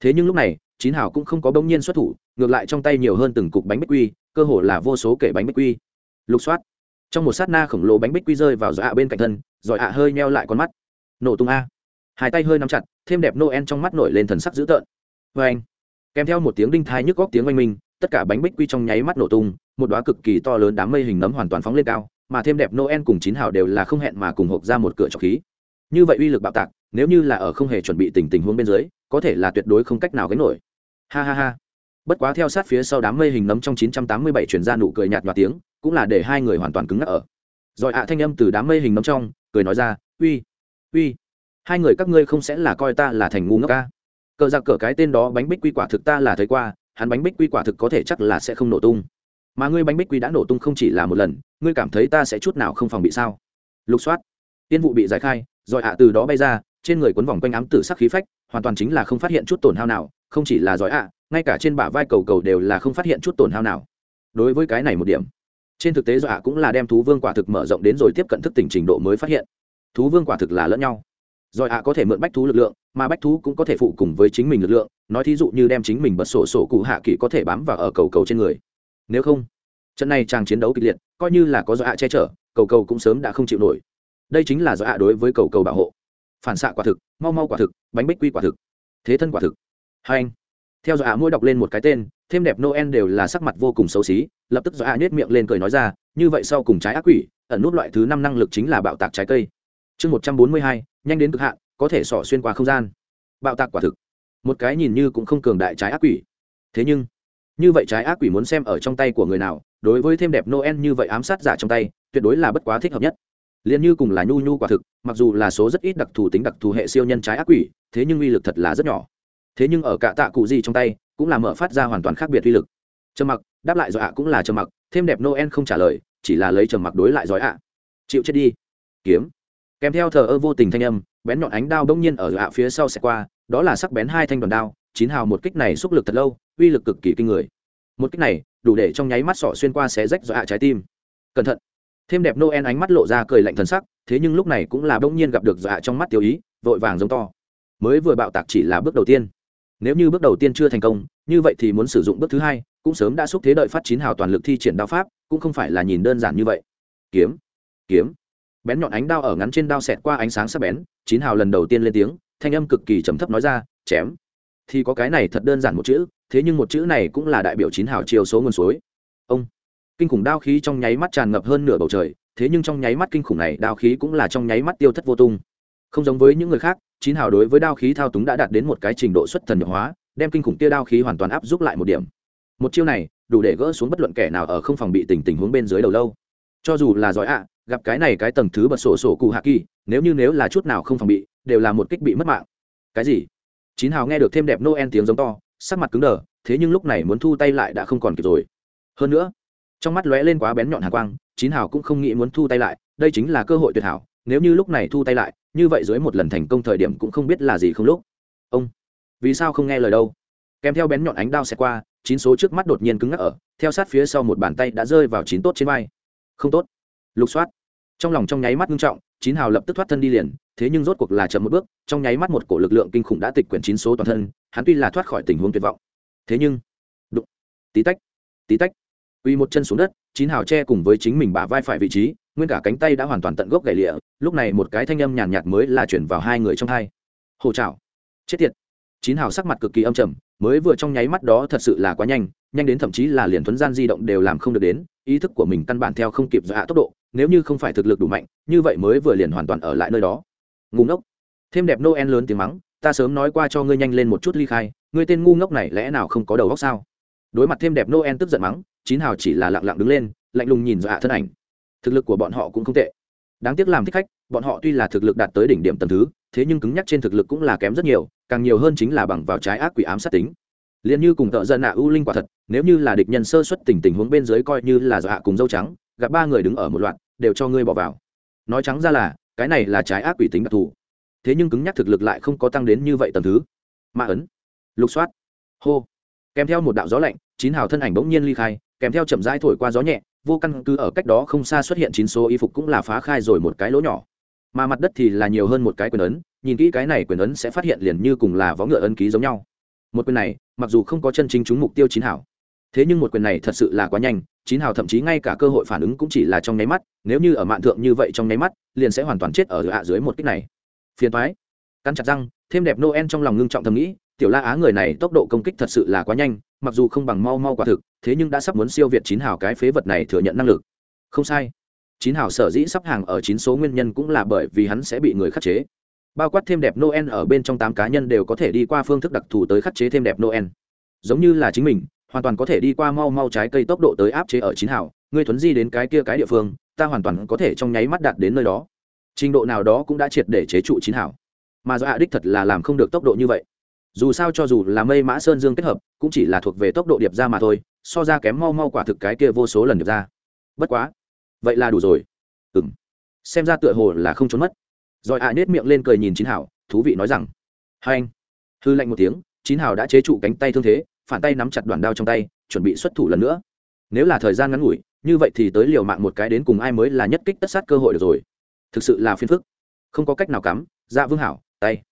Thế nhưng lúc này, chín hào cũng không có bỗng nhiên xuất thủ, ngược lại trong tay nhiều hơn từng cục bánh bích quy cơ hồ là vô số kể bánh bích quy. Lục soát. Trong một sát na khổng lồ bánh bích quy rơi vào giỏi ạ bên cạnh thân giỏi ạ hơi meo lại con mắt. Nổ tung a. Hai tay hơi nắm chặt, thêm đẹp noel trong mắt nổi lên thần sắc dữ tợn. Vê anh, kèm theo một tiếng đinh thai nhức góc tiếng oanh minh, tất cả bánh bích quy trong nháy mắt nổ tung, một đoá cực kỳ to lớn đám mây hình nấm hoàn toàn phóng lên cao, mà thêm đẹp noel cùng chín hào đều là không hẹn mà cùng hộp ra một cửa trọc khí. Như vậy uy lực bạo tạc, nếu như là ở không hề chuẩn bị tình tình huống bên dưới, có thể là tuyệt đối không cách nào gánh nổi. Ha ha ha bất quá theo sát phía sau đám mây hình nấm trong 987 chuyển ra nụ cười nhạt nhòa tiếng, cũng là để hai người hoàn toàn cứng ngắc ở. Rồi ạ thanh âm từ đám mây hình nấm trong, cười nói ra, uy uy, hai người các ngươi không sẽ là coi ta là thành ngu ngốc ca? Cờ giặc cờ cái tên đó bánh bích quy quả thực ta là thấy qua, hắn bánh bích quy quả thực có thể chắc là sẽ không nổ tung. Mà ngươi bánh bích quy đã nổ tung không chỉ là một lần, ngươi cảm thấy ta sẽ chút nào không phòng bị sao? Lục soát. Tiên vụ bị giải khai, rồi ạ từ đó bay ra, trên người quấn vòng quanh ám tử sắc khí phách, hoàn toàn chính là không phát hiện chút tổn hao nào, không chỉ là giỏi ạ ngay cả trên bả vai cầu cầu đều là không phát hiện chút tổn hao nào. Đối với cái này một điểm, trên thực tế dọa cũng là đem thú vương quả thực mở rộng đến rồi tiếp cận thức tỉnh trình độ mới phát hiện. Thú vương quả thực là lẫn nhau. Rồi ạ có thể mượn bách thú lực lượng, mà bách thú cũng có thể phụ cùng với chính mình lực lượng, nói thí dụ như đem chính mình bật sổ sổ cụ hạ kỹ có thể bám vào ở cầu cầu trên người. Nếu không, trận này chàng chiến đấu kịch liệt, coi như là có do ạ che chở, cầu cầu cũng sớm đã không chịu nổi. Đây chính là do ạ đối với cầu cầu bảo hộ. Phản xạ quả thực, mau mau quả thực, bánh bích quy quả thực, thế thân quả thực. Hai anh theo dõi ạ, mỗi đọc lên một cái tên, thêm đẹp noel đều là sắc mặt vô cùng xấu xí, lập tức dõi ạ nhét miệng lên cười nói ra, như vậy sau cùng trái ác quỷ, ẩn nút loại thứ năm năng lực chính là bạo tạc trái cây. Chương một trăm bốn mươi hai, nhanh đến cực hạn, có thể xỏ xuyên qua không gian. Bạo tạc quả thực. Một cái nhìn như cũng không cường đại trái ác quỷ. Thế nhưng, như vậy trái ác quỷ muốn xem ở trong tay của người nào, đối với thêm đẹp noel như vậy ám sát giả trong tay, tuyệt đối là bất quá thích hợp nhất. Liền như cùng là nhu nhu quả thực, mặc dù là số rất ít đặc thù tính đặc thù hệ siêu nhân trái ác quỷ, thế nhưng uy lực thật là rất nhỏ thế nhưng ở cả tạ cụ gì trong tay, cũng là mở phát ra hoàn toàn khác biệt uy lực. Trầm mặc, đáp lại giỏi ạ cũng là trầm mặc, thêm đẹp noel không trả lời, chỉ là lấy trầm mặc đối lại giỏi ạ chịu chết đi. Kiếm. Kèm theo thờ ơ vô tình thanh âm, bén nhọn ánh đao đông nhiên ở ạ phía sau sẽ qua, đó là sắc bén hai thanh đoàn đao, chín hào một kích này xúc lực thật lâu, uy lực cực kỳ kinh người. Một kích này, đủ để trong nháy mắt sỏ xuyên qua xé rách dọa trái tim. Cẩn thận. Thêm đẹp noel ánh mắt lộ ra cười lạnh thần sắc, thế nhưng lúc này cũng là đông nhiên gặp được dọa trong mắt tiêu ý, vội vàng giống to. Mới vừa bạo tạc chỉ là bước đầu tiên nếu như bước đầu tiên chưa thành công, như vậy thì muốn sử dụng bước thứ hai, cũng sớm đã xúc thế đợi phát chín hào toàn lực thi triển đao pháp, cũng không phải là nhìn đơn giản như vậy. Kiếm kiếm. Bén nhọn ánh đao ở ngắn trên đao xẹt qua ánh sáng sắc bén, chín hào lần đầu tiên lên tiếng, thanh âm cực kỳ trầm thấp nói ra, chém. Thì có cái này thật đơn giản một chữ, thế nhưng một chữ này cũng là đại biểu chín hào chiều số nguồn suối. Ông. Kinh khủng đao khí trong nháy mắt tràn ngập hơn nửa bầu trời, thế nhưng trong nháy mắt kinh khủng này đao khí cũng là trong nháy mắt tiêu thất vô tung không giống với những người khác, chín hào đối với đao khí thao túng đã đạt đến một cái trình độ xuất thần nhập hóa, đem kinh khủng tia đao khí hoàn toàn áp giúp lại một điểm. Một chiêu này, đủ để gỡ xuống bất luận kẻ nào ở không phòng bị tình tình huống bên dưới đầu lâu. Cho dù là giỏi ạ, gặp cái này cái tầng thứ bật sổ sổ cụ hạ kỳ, nếu như nếu là chút nào không phòng bị, đều là một kích bị mất mạng. Cái gì? Chín hào nghe được thêm đẹp noel tiếng giống to, sắc mặt cứng đờ, thế nhưng lúc này muốn thu tay lại đã không còn kịp rồi. Hơn nữa, trong mắt lóe lên quá bén nhọn hàng quang, chín hào cũng không nghĩ muốn thu tay lại, đây chính là cơ hội tuyệt hảo, nếu như lúc này thu tay lại như vậy dưới một lần thành công thời điểm cũng không biết là gì không lúc. Ông, vì sao không nghe lời đâu? Kèm theo bén nhọn ánh đao xẹt qua, chín số trước mắt đột nhiên cứng ngắc ở, theo sát phía sau một bàn tay đã rơi vào chín tốt trên vai. Không tốt. Lục soát. Trong lòng trong nháy mắt ngưng trọng, chín hào lập tức thoát thân đi liền, thế nhưng rốt cuộc là chậm một bước, trong nháy mắt một cổ lực lượng kinh khủng đã tịch quyển chín số toàn thân, hắn tuy là thoát khỏi tình huống tuyệt vọng. Thế nhưng, đụng. Tí tách. Tí tách. Uy một chân xuống đất chín hào tre cùng với chính mình bả vai phải vị trí nguyên cả cánh tay đã hoàn toàn tận gốc gãy lịa lúc này một cái thanh âm nhàn nhạt, mới là chuyển vào hai người trong hai. Hồ trào chết tiệt. Chín hào sắc mặt cực kỳ âm trầm mới vừa trong nháy mắt đó thật sự là quá nhanh nhanh đến thậm chí là liền thuấn gian di động đều làm không được đến ý thức của mình căn bản theo không kịp dọa tốc độ nếu như không phải thực lực đủ mạnh như vậy mới vừa liền hoàn toàn ở lại nơi đó. Ngu ngốc. Thêm đẹp noel lớn tiếng mắng ta sớm nói qua cho ngươi nhanh lên một chút ly khai ngươi tên ngu ngốc này lẽ nào không có đầu óc sao? Đối mặt thêm đẹp noel tức giận mắng chín hào chỉ là lặng lặng đứng lên, lạnh lùng nhìn dọa thân ảnh. Thực lực của bọn họ cũng không tệ. Đáng tiếc làm thích khách, bọn họ tuy là thực lực đạt tới đỉnh điểm tầm thứ, thế nhưng cứng nhắc trên thực lực cũng là kém rất nhiều, càng nhiều hơn chính là bằng vào trái ác quỷ ám sát tính. Liền như cùng tợ dân nạ ưu linh quả thật, nếu như là địch nhân sơ xuất tình tình huống bên dưới coi như là dọa cùng dâu trắng, gặp ba người đứng ở một loạt, đều cho ngươi bỏ vào. Nói trắng ra là, cái này là trái ác quỷ tính đặc thù. Thế nhưng cứng nhắc thực lực lại không có tăng đến như vậy tầm thứ. Ma ấn. Lục soát. Hô. Kèm theo một đạo gió lạnh, chín hào thân ảnh bỗng nhiên ly khai kèm theo chậm rãi thổi qua gió nhẹ, vô căn cứ ở cách đó không xa xuất hiện chín số y phục cũng là phá khai rồi một cái lỗ nhỏ. Mà mặt đất thì là nhiều hơn một cái quyền ấn, nhìn kỹ cái này quyền ấn sẽ phát hiện liền như cùng là võ ngựa ấn ký giống nhau. Một quyền này, mặc dù không có chân chính trúng mục tiêu chín hảo thế nhưng một quyền này thật sự là quá nhanh, chín hào thậm chí ngay cả cơ hội phản ứng cũng chỉ là trong nháy mắt, nếu như ở mạn thượng như vậy trong nháy mắt, liền sẽ hoàn toàn chết ở hạ dưới một kích này. Phiền thoái cắn chặt răng, thêm đẹp noel trong lòng ngưng trọng thầm nghĩ tiểu la á người này tốc độ công kích thật sự là quá nhanh, mặc dù không bằng mau mau quả thực, thế nhưng đã sắp muốn siêu việt chín hào cái phế vật này thừa nhận năng lực. Không sai. Chín hào sở dĩ sắp hàng ở chín số nguyên nhân cũng là bởi vì hắn sẽ bị người khắc chế. Bao quát thêm đẹp noel ở bên trong tám cá nhân đều có thể đi qua phương thức đặc thù tới khắc chế thêm đẹp noel. Giống như là chính mình, hoàn toàn có thể đi qua mau mau trái cây tốc độ tới áp chế ở chín hào. Ngươi thuấn di đến cái kia cái địa phương, ta hoàn toàn có thể trong nháy mắt đạt đến nơi đó. Trình độ nào đó cũng đã triệt để chế trụ chín hảo mà do hạ đích thật là làm không được tốc độ như vậy dù sao cho dù là mây mã sơn dương kết hợp, cũng chỉ là thuộc về tốc độ điệp ra mà thôi, so ra kém mau mau quả thực cái kia vô số lần điệp ra. Bất quá, vậy là đủ rồi. Ừng xem ra tựa hồ là không trốn mất. Rồi ạ nết miệng lên cười nhìn chín hảo, thú vị nói rằng, hai anh. Hư lạnh một tiếng, chín hảo đã chế trụ cánh tay thương thế, phản tay nắm chặt đoàn đao trong tay, chuẩn bị xuất thủ lần nữa. Nếu là thời gian ngắn ngủi, như vậy thì tới liều mạng một cái đến cùng ai mới là nhất kích tất sát cơ hội được rồi. Thực sự là phiền phức. Không có cách nào cắm. Dạ vương hảo, tay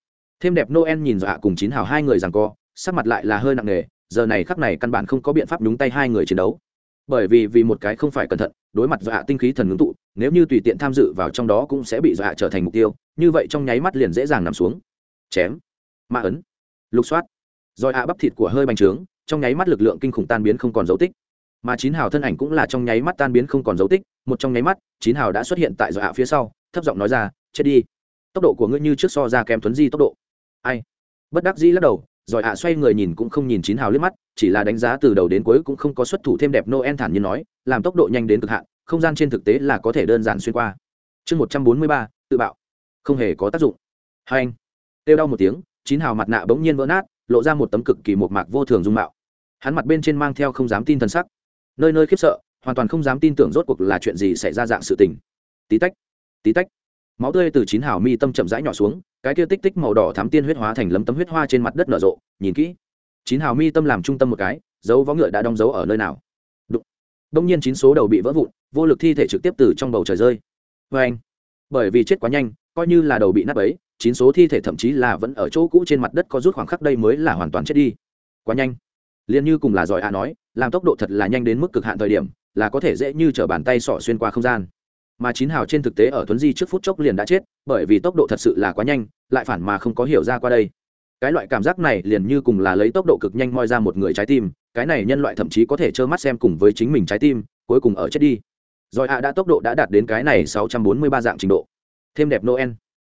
thêm đẹp noel nhìn dọa cùng chín hào hai người rằng co, sắc mặt lại là hơi nặng nề, giờ này khắc này căn bản không có biện pháp nhúng tay hai người chiến đấu. Bởi vì vì một cái không phải cẩn thận, đối mặt dọa tinh khí thần ngưng tụ, nếu như tùy tiện tham dự vào trong đó cũng sẽ bị dọa trở thành mục tiêu, như vậy trong nháy mắt liền dễ dàng nằm xuống. Chém. Ma ấn. Lục soát. Rồi ạ bắp thịt của hơi bành trướng, trong nháy mắt lực lượng kinh khủng tan biến không còn dấu tích. Mà chín hào thân ảnh cũng là trong nháy mắt tan biến không còn dấu tích, một trong nháy mắt, chín hào đã xuất hiện tại dọa phía sau, thấp giọng nói ra, chết đi. Tốc độ của ngươi như trước so ra kém tuấn di tốc độ ai? Bất đắc dĩ lắc đầu, rồi ạ xoay người nhìn cũng không nhìn chín hào liếc mắt, chỉ là đánh giá từ đầu đến cuối cũng không có xuất thủ thêm đẹp noel thản nhiên nói, làm tốc độ nhanh đến cực hạn, không gian trên thực tế là có thể đơn giản xuyên qua. Chương một trăm bốn mươi ba, tự bạo. Không hề có tác dụng. Hai anh têu đau một tiếng, chín hào mặt nạ bỗng nhiên vỡ nát, lộ ra một tấm cực kỳ một mạc vô thường dung mạo. Hắn mặt bên trên mang theo không dám tin thần sắc. Nơi nơi khiếp sợ, hoàn toàn không dám tin tưởng rốt cuộc là chuyện gì xảy ra dạng sự tình. Tí tách tí tách máu tươi từ chín hào mi tâm chậm rãi nhỏ xuống, cái kia tích tích màu đỏ thám tiên huyết hóa thành lấm tấm huyết hoa trên mặt đất nở rộ, nhìn kỹ. Chín hào mi tâm làm trung tâm một cái, dấu vó ngựa đã đóng dấu ở nơi nào? Đụng. đông nhiên chín số đầu bị vỡ vụn, vô lực thi thể trực tiếp từ trong bầu trời rơi. Vê anh. Bởi vì chết quá nhanh, coi như là đầu bị nát ấy chín số thi thể thậm chí là vẫn ở chỗ cũ trên mặt đất có rút khoảng khắc đây mới là hoàn toàn chết đi. Quá nhanh. Liền như cùng là giỏi ạ nói, làm tốc độ thật là nhanh đến mức cực hạn thời điểm, là có thể dễ như t r ở bàn tay sỏ xuyên qua không gian mà chín hào trên thực tế ở thuấn di trước phút chốc liền đã chết, bởi vì tốc độ thật sự là quá nhanh, lại phản mà không có hiểu ra qua đây. Cái loại cảm giác này liền như cùng là lấy tốc độ cực nhanh moi ra một người trái tim, cái này nhân loại thậm chí có thể trơ mắt xem cùng với chính mình trái tim, cuối cùng ở chết đi. Rồi ạ, đã tốc độ đã đạt đến cái này sáu trăm bốn mươi ba dạng trình độ. Thêm đẹp noel.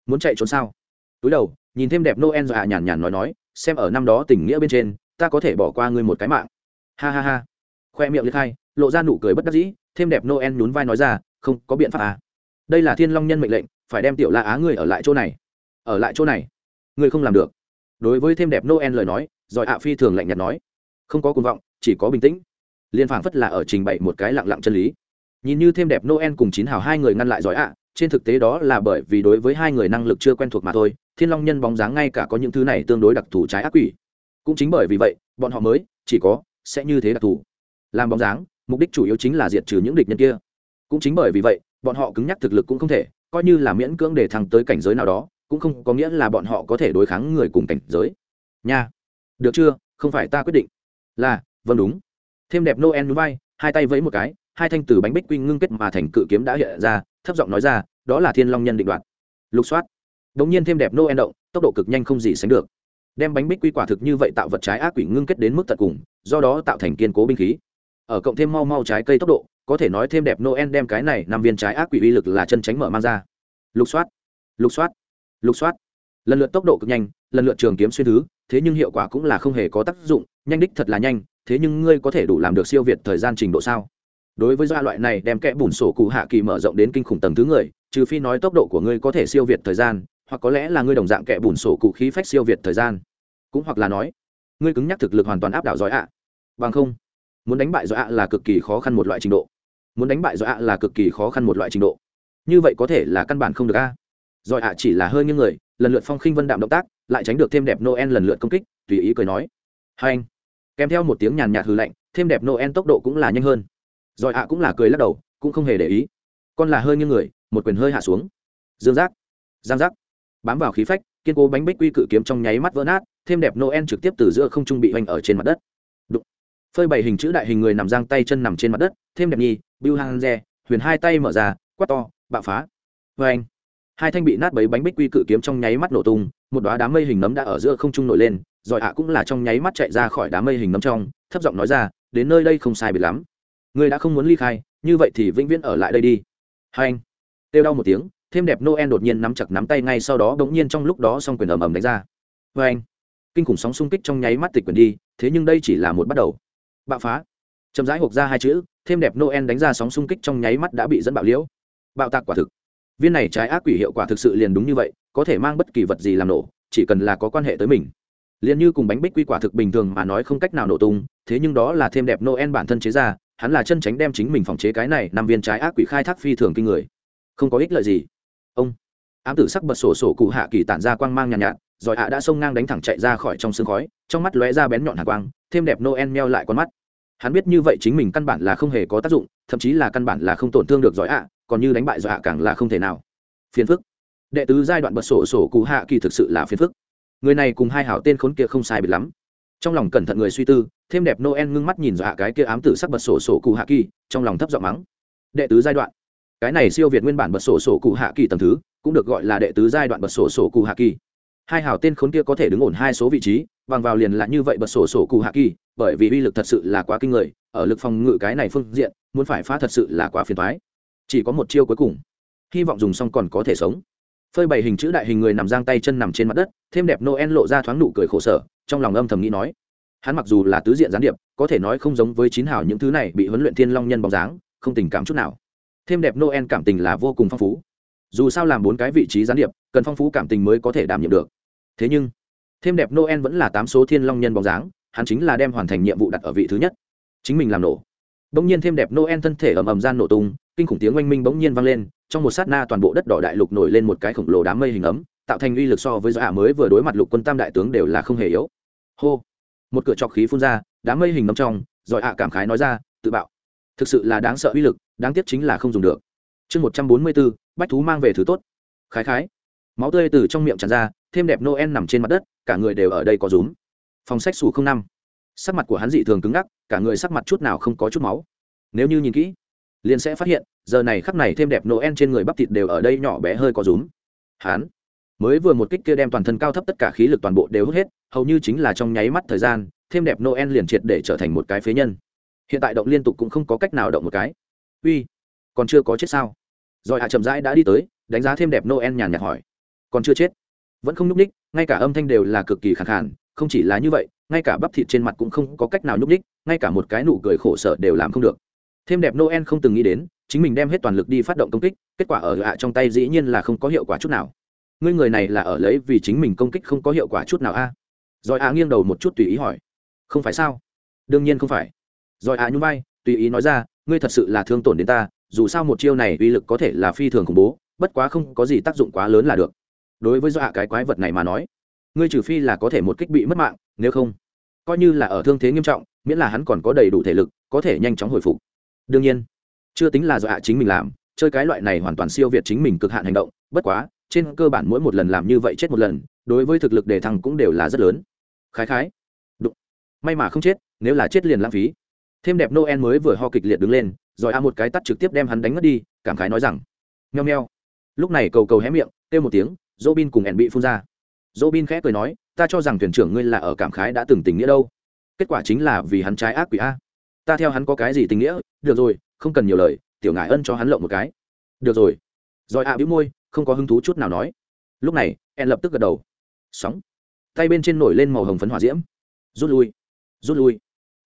Muốn chạy trốn sao? Túi đầu, nhìn thêm đẹp noel rồi ạ, nhàn nhàn nói nói, xem ở năm đó tình nghĩa bên trên, ta có thể bỏ qua ngươi một cái mạng. Ha ha ha. Khoe miệng liệt hai, lộ ra nụ cười bất đắc dĩ, thêm đẹp noel nhún vai nói ra không có biện pháp à. đây là thiên long nhân mệnh lệnh, phải đem tiểu la á người ở lại chỗ này. Ở lại chỗ này? Người không làm được. Đối với thêm đẹp noel lời nói giỏi ạ phi thường lạnh nhạt nói. Không có cuồng vọng, chỉ có bình tĩnh. Liên phảng phất là ở trình bày một cái lặng lặng chân lý. Nhìn như thêm đẹp noel cùng chín hào hai người ngăn lại giỏi ạ, trên thực tế đó là bởi vì đối với hai người năng lực chưa quen thuộc mà thôi, thiên long nhân bóng dáng ngay cả có những thứ này tương đối đặc thù trái ác quỷ. Cũng chính bởi vì vậy, bọn họ mới, chỉ có, sẽ như thế đặc thù. Làm bóng dáng, mục đích chủ yếu chính là diệt trừ những địch nhân kia cũng chính bởi vì vậy, bọn họ cứng nhắc thực lực cũng không thể, coi như là miễn cưỡng để thăng tới cảnh giới nào đó, cũng không có nghĩa là bọn họ có thể đối kháng người cùng cảnh giới. Nha. Được chưa? Không phải ta quyết định. Là vâng đúng. Thêm đẹp noel núi bay hai tay vẫy một cái, hai thanh từ bánh bích quy ngưng kết mà thành cự kiếm đã hiện ra, thấp giọng nói ra, đó là thiên long nhân định đoạt. Lục soát. Đ ỗ n g nhiên thêm đẹp noel động, tốc độ cực nhanh không gì sánh được. Đem bánh bích quy quả thực như vậy tạo vật trái ác quỷ ngưng kết đến mức tận cùng, do đó tạo thành kiên cố binh khí. Ở cộng thêm mau mau trái cây tốc độ có thể nói thêm đẹp noel đem cái này năm viên trái ác quỷ uy lực là chân tránh mở mang ra. Lục soát lục soát lục soát. Lần lượt tốc độ cực nhanh, lần lượt trường kiếm xuyên thứ, thế nhưng hiệu quả cũng là không hề có tác dụng, nhanh đích thật là nhanh, thế nhưng ngươi có thể đủ làm được siêu việt thời gian trình độ sao? Đối với gia loại này đem kẽ bùn sổ cụ hạ kỳ mở rộng đến kinh khủng tầng thứ người, trừ phi nói tốc độ của ngươi có thể siêu việt thời gian, hoặc có lẽ là ngươi đồng dạng kẽ bùn sổ cụ khí phách siêu việt thời gian. Cũng hoặc là nói, ngươi cứng nhắc thực lực hoàn toàn áp đảo giỏi ạ. Bằng không, muốn đánh bại giỏi ạ là cực kỳ khó khăn một loại trình độ muốn đánh bại giỏi ạ là cực kỳ khó khăn một loại trình độ. Như vậy có thể là căn bản không được a. Giỏi ạ chỉ là hơi như người, lần lượt phong khinh vân đạm động tác, lại tránh được thêm đẹp noel lần lượt công kích, tùy ý cười nói. Hai anh, kèm theo một tiếng nhàn nhạt hư lạnh, thêm đẹp noel tốc độ cũng là nhanh hơn. Giỏi ạ cũng là cười lắc đầu, cũng không hề để ý. Con là hơi như người, một quyền hơi hạ xuống. Dương giác, giang giác, bám vào khí phách, kiên cố bánh bích quy cự kiếm trong nháy mắt vỡ nát, thêm đẹp noel trực tiếp từ giữa không trung bị hoành ở trên mặt đất phơi bày hình chữ đại hình người nằm giang tay chân nằm trên mặt đất, thêm đẹp nhi bưu hang re huyền hai tay mở ra, quát to, bạo phá. Vê anh. Hai thanh bị nát bấy bánh bích quy cự kiếm trong nháy mắt nổ tung, một đoá đám mây hình nấm đã ở giữa không trung nổi lên giỏi ạ cũng là trong nháy mắt chạy ra khỏi đám mây hình nấm trong, thấp giọng nói ra, đến nơi đây không sai biệt lắm. Người đã không muốn ly khai, như vậy thì vĩnh viễn ở lại đây đi. Hai anh têu đau một tiếng, thêm đẹp noel đột nhiên nắm chặt nắm tay ngay sau đó bỗng nhiên trong lúc đó xong quyền ầm ầm đánh ra. Vê anh. Kinh khủng sóng xung kích trong nháy mắt tịch quyền đi, thế nhưng đây chỉ là một bắt đầu bạo phá. Chậm rãi hộp ra hai chữ thêm đẹp noel đánh ra sóng xung kích trong nháy mắt đã bị dẫn bạo liễu. Bạo tạc quả thực. Viên này trái ác quỷ hiệu quả thực sự liền đúng như vậy có thể mang bất kỳ vật gì làm nổ chỉ cần là có quan hệ tới mình. Liền như cùng bánh bích quy quả thực bình thường mà nói không cách nào nổ tung thế nhưng đó là thêm đẹp noel bản thân chế ra hắn là chân tránh đem chính mình phòng chế cái này năm viên trái ác quỷ khai thác phi thường kinh người. Không có ích lợi gì. Ông. Ám tử sắc bật sổ sổ cụ hạ kỳ tản ra quang mang nhàn nhạt, nhạt rồi hạ đã xông ngang đánh thẳng chạy ra khỏi trong sương khói trong mắt lóe ra bén nhọn hạ quang thêm đẹp noel meo lại con mắt hắn biết như vậy chính mình căn bản là không hề có tác dụng, thậm chí là căn bản là không tổn thương được giỏi ạ, còn như đánh bại giỏi ạ càng là không thể nào. Phiền phức. Đệ tứ giai đoạn bật sổ sổ cụ hạ kỳ thực sự là phiền phức. Người này cùng hai hảo tên khốn kia không sai biệt lắm. Trong lòng cẩn thận người suy tư, thêm đẹp noel ngưng mắt nhìn dọa cái kia ám tử sắc bật sổ sổ cụ hạ kỳ, trong lòng thấp giọng mắng. Đệ tứ giai đoạn. Cái này siêu việt nguyên bản bật sổ sổ cụ hạ kỳ tầm thứ, cũng được gọi là đệ tứ giai đoạn bật sổ sổ cụ hạ kỳ. Hai hảo tên khốn kia có thể đứng ổn hai số vị trí bằng vào liền là như vậy bật sổ sổ cụ hạ kỳ, bởi vì uy lực thật sự là quá kinh người, ở lực phòng ngự cái này phương diện, muốn phải phá thật sự là quá phiền thoái chỉ có một chiêu cuối cùng. Hy vọng dùng xong còn có thể sống. Phơi bày hình chữ đại hình người nằm giang tay chân nằm trên mặt đất, thêm đẹp noel lộ ra thoáng nụ cười khổ sở, trong lòng âm thầm nghĩ nói. Hắn mặc dù là tứ diện gián điệp, có thể nói không giống với chín hảo những thứ này bị huấn luyện thiên long nhân bóng dáng, không tình cảm chút nào. Thêm đẹp noel cảm tình là vô cùng phong phú. Dù sao làm bốn cái vị trí gián điệp, cần phong phú cảm tình mới có thể đảm nhiệm được. Thế nhưng thêm đẹp noel vẫn là tám số thiên long nhân bóng dáng, hắn chính là đem hoàn thành nhiệm vụ đặt ở vị thứ nhất. Chính mình làm nổ. Bỗng nhiên thêm đẹp noel thân thể ầm ầm gian nổ tung, kinh khủng tiếng oanh minh bỗng nhiên vang lên, trong một sát na toàn bộ đất đỏ đại lục nổi lên một cái khổng lồ đám mây hình ấm, tạo thành uy lực so với dọa mới vừa đối mặt lục quân tam đại tướng đều là không hề yếu. Hô. Một cửa trọc khí phun ra, đám mây hình nấm trong, rồi ạ cảm khái nói ra, tự bạo. Thực sự là đáng sợ uy lực, đáng tiếc chính là không dùng được. Chương một trăm bốn mươi bốn, bách thú mang về thứ tốt. Khái khái. Máu tươi từ trong miệng tràn ra, thêm đẹp noel nằm trên mặt đất cả người đều ở đây có rúm. Phòng sách xù không năm. Sắc mặt của hắn dị thường cứng ngắc, cả người sắc mặt chút nào không có chút máu. Nếu như nhìn kỹ, liền sẽ phát hiện, giờ này khắp này thêm đẹp noel trên người bắp thịt đều ở đây nhỏ bé hơi có rúm. Hắn mới vừa một kích kia đem toàn thân cao thấp tất cả khí lực toàn bộ đều hút hết, hầu như chính là trong nháy mắt thời gian, thêm đẹp noel liền triệt để trở thành một cái phế nhân. Hiện tại động liên tục cũng không có cách nào động một cái. Uy, còn chưa có chết sao? Rồi hạ chậm rãi đã đi tới, đánh giá thêm đẹp noel nhàn nhạt hỏi. Còn chưa chết? Vẫn không nhúc ních ngay cả âm thanh đều là cực kỳ khẳng khản không chỉ là như vậy, ngay cả bắp thịt trên mặt cũng không có cách nào nhúc ních ngay cả một cái nụ cười khổ sở đều làm không được. Thêm đẹp noel không từng nghĩ đến, chính mình đem hết toàn lực đi phát động công kích, kết quả ở hạ trong tay dĩ nhiên là không có hiệu quả chút nào. Ngươi người này là ở lấy vì chính mình công kích không có hiệu quả chút nào a? À? rồi a nghiêng đầu một chút tùy ý hỏi. Không phải sao? Đương nhiên không phải. Rồi a nhún vai, tùy ý nói ra, ngươi thật sự là thương tổn đến ta, dù sao một chiêu này uy lực có thể là phi thường khủng bố, bất quá không có gì tác dụng quá lớn là được đối với dọa cái quái vật này mà nói, ngươi trừ phi là có thể một kích bị mất mạng, nếu không, coi như là ở thương thế nghiêm trọng, miễn là hắn còn có đầy đủ thể lực, có thể nhanh chóng hồi phục. Đương nhiên, chưa tính là dọa chính mình làm, chơi cái loại này hoàn toàn siêu việt chính mình cực hạn hành động, bất quá, trên cơ bản mỗi một lần làm như vậy chết một lần, đối với thực lực đề thăng cũng đều là rất lớn. Khái khái. Đụng. may mà không chết, nếu là chết liền lãng phí. Thêm đẹp noel mới vừa ho kịch liệt đứng lên, rồi a một cái tắt trực tiếp đem hắn đánh mất đi, cảm khái nói rằng nheo nheo lúc này cầu cầu hé miệng, kêu một tiếng dỗ bin cùng ẻn bị phun ra. Dỗ bin khẽ cười nói, ta cho rằng thuyền trưởng ngươi là ở cảm khái đã từng tình nghĩa đâu. Kết quả chính là vì hắn trái ác quỷ a. Ta theo hắn có cái gì tình nghĩa? Được rồi, không cần nhiều lời, tiểu ngài ân cho hắn lộng một cái. Được rồi. Rồi a bĩu môi, không có hứng thú chút nào nói. Lúc này ẻn lập tức gật đầu. Sóng. Tay bên trên nổi lên màu hồng phấn hỏa diễm. Rút lui. Rút lui.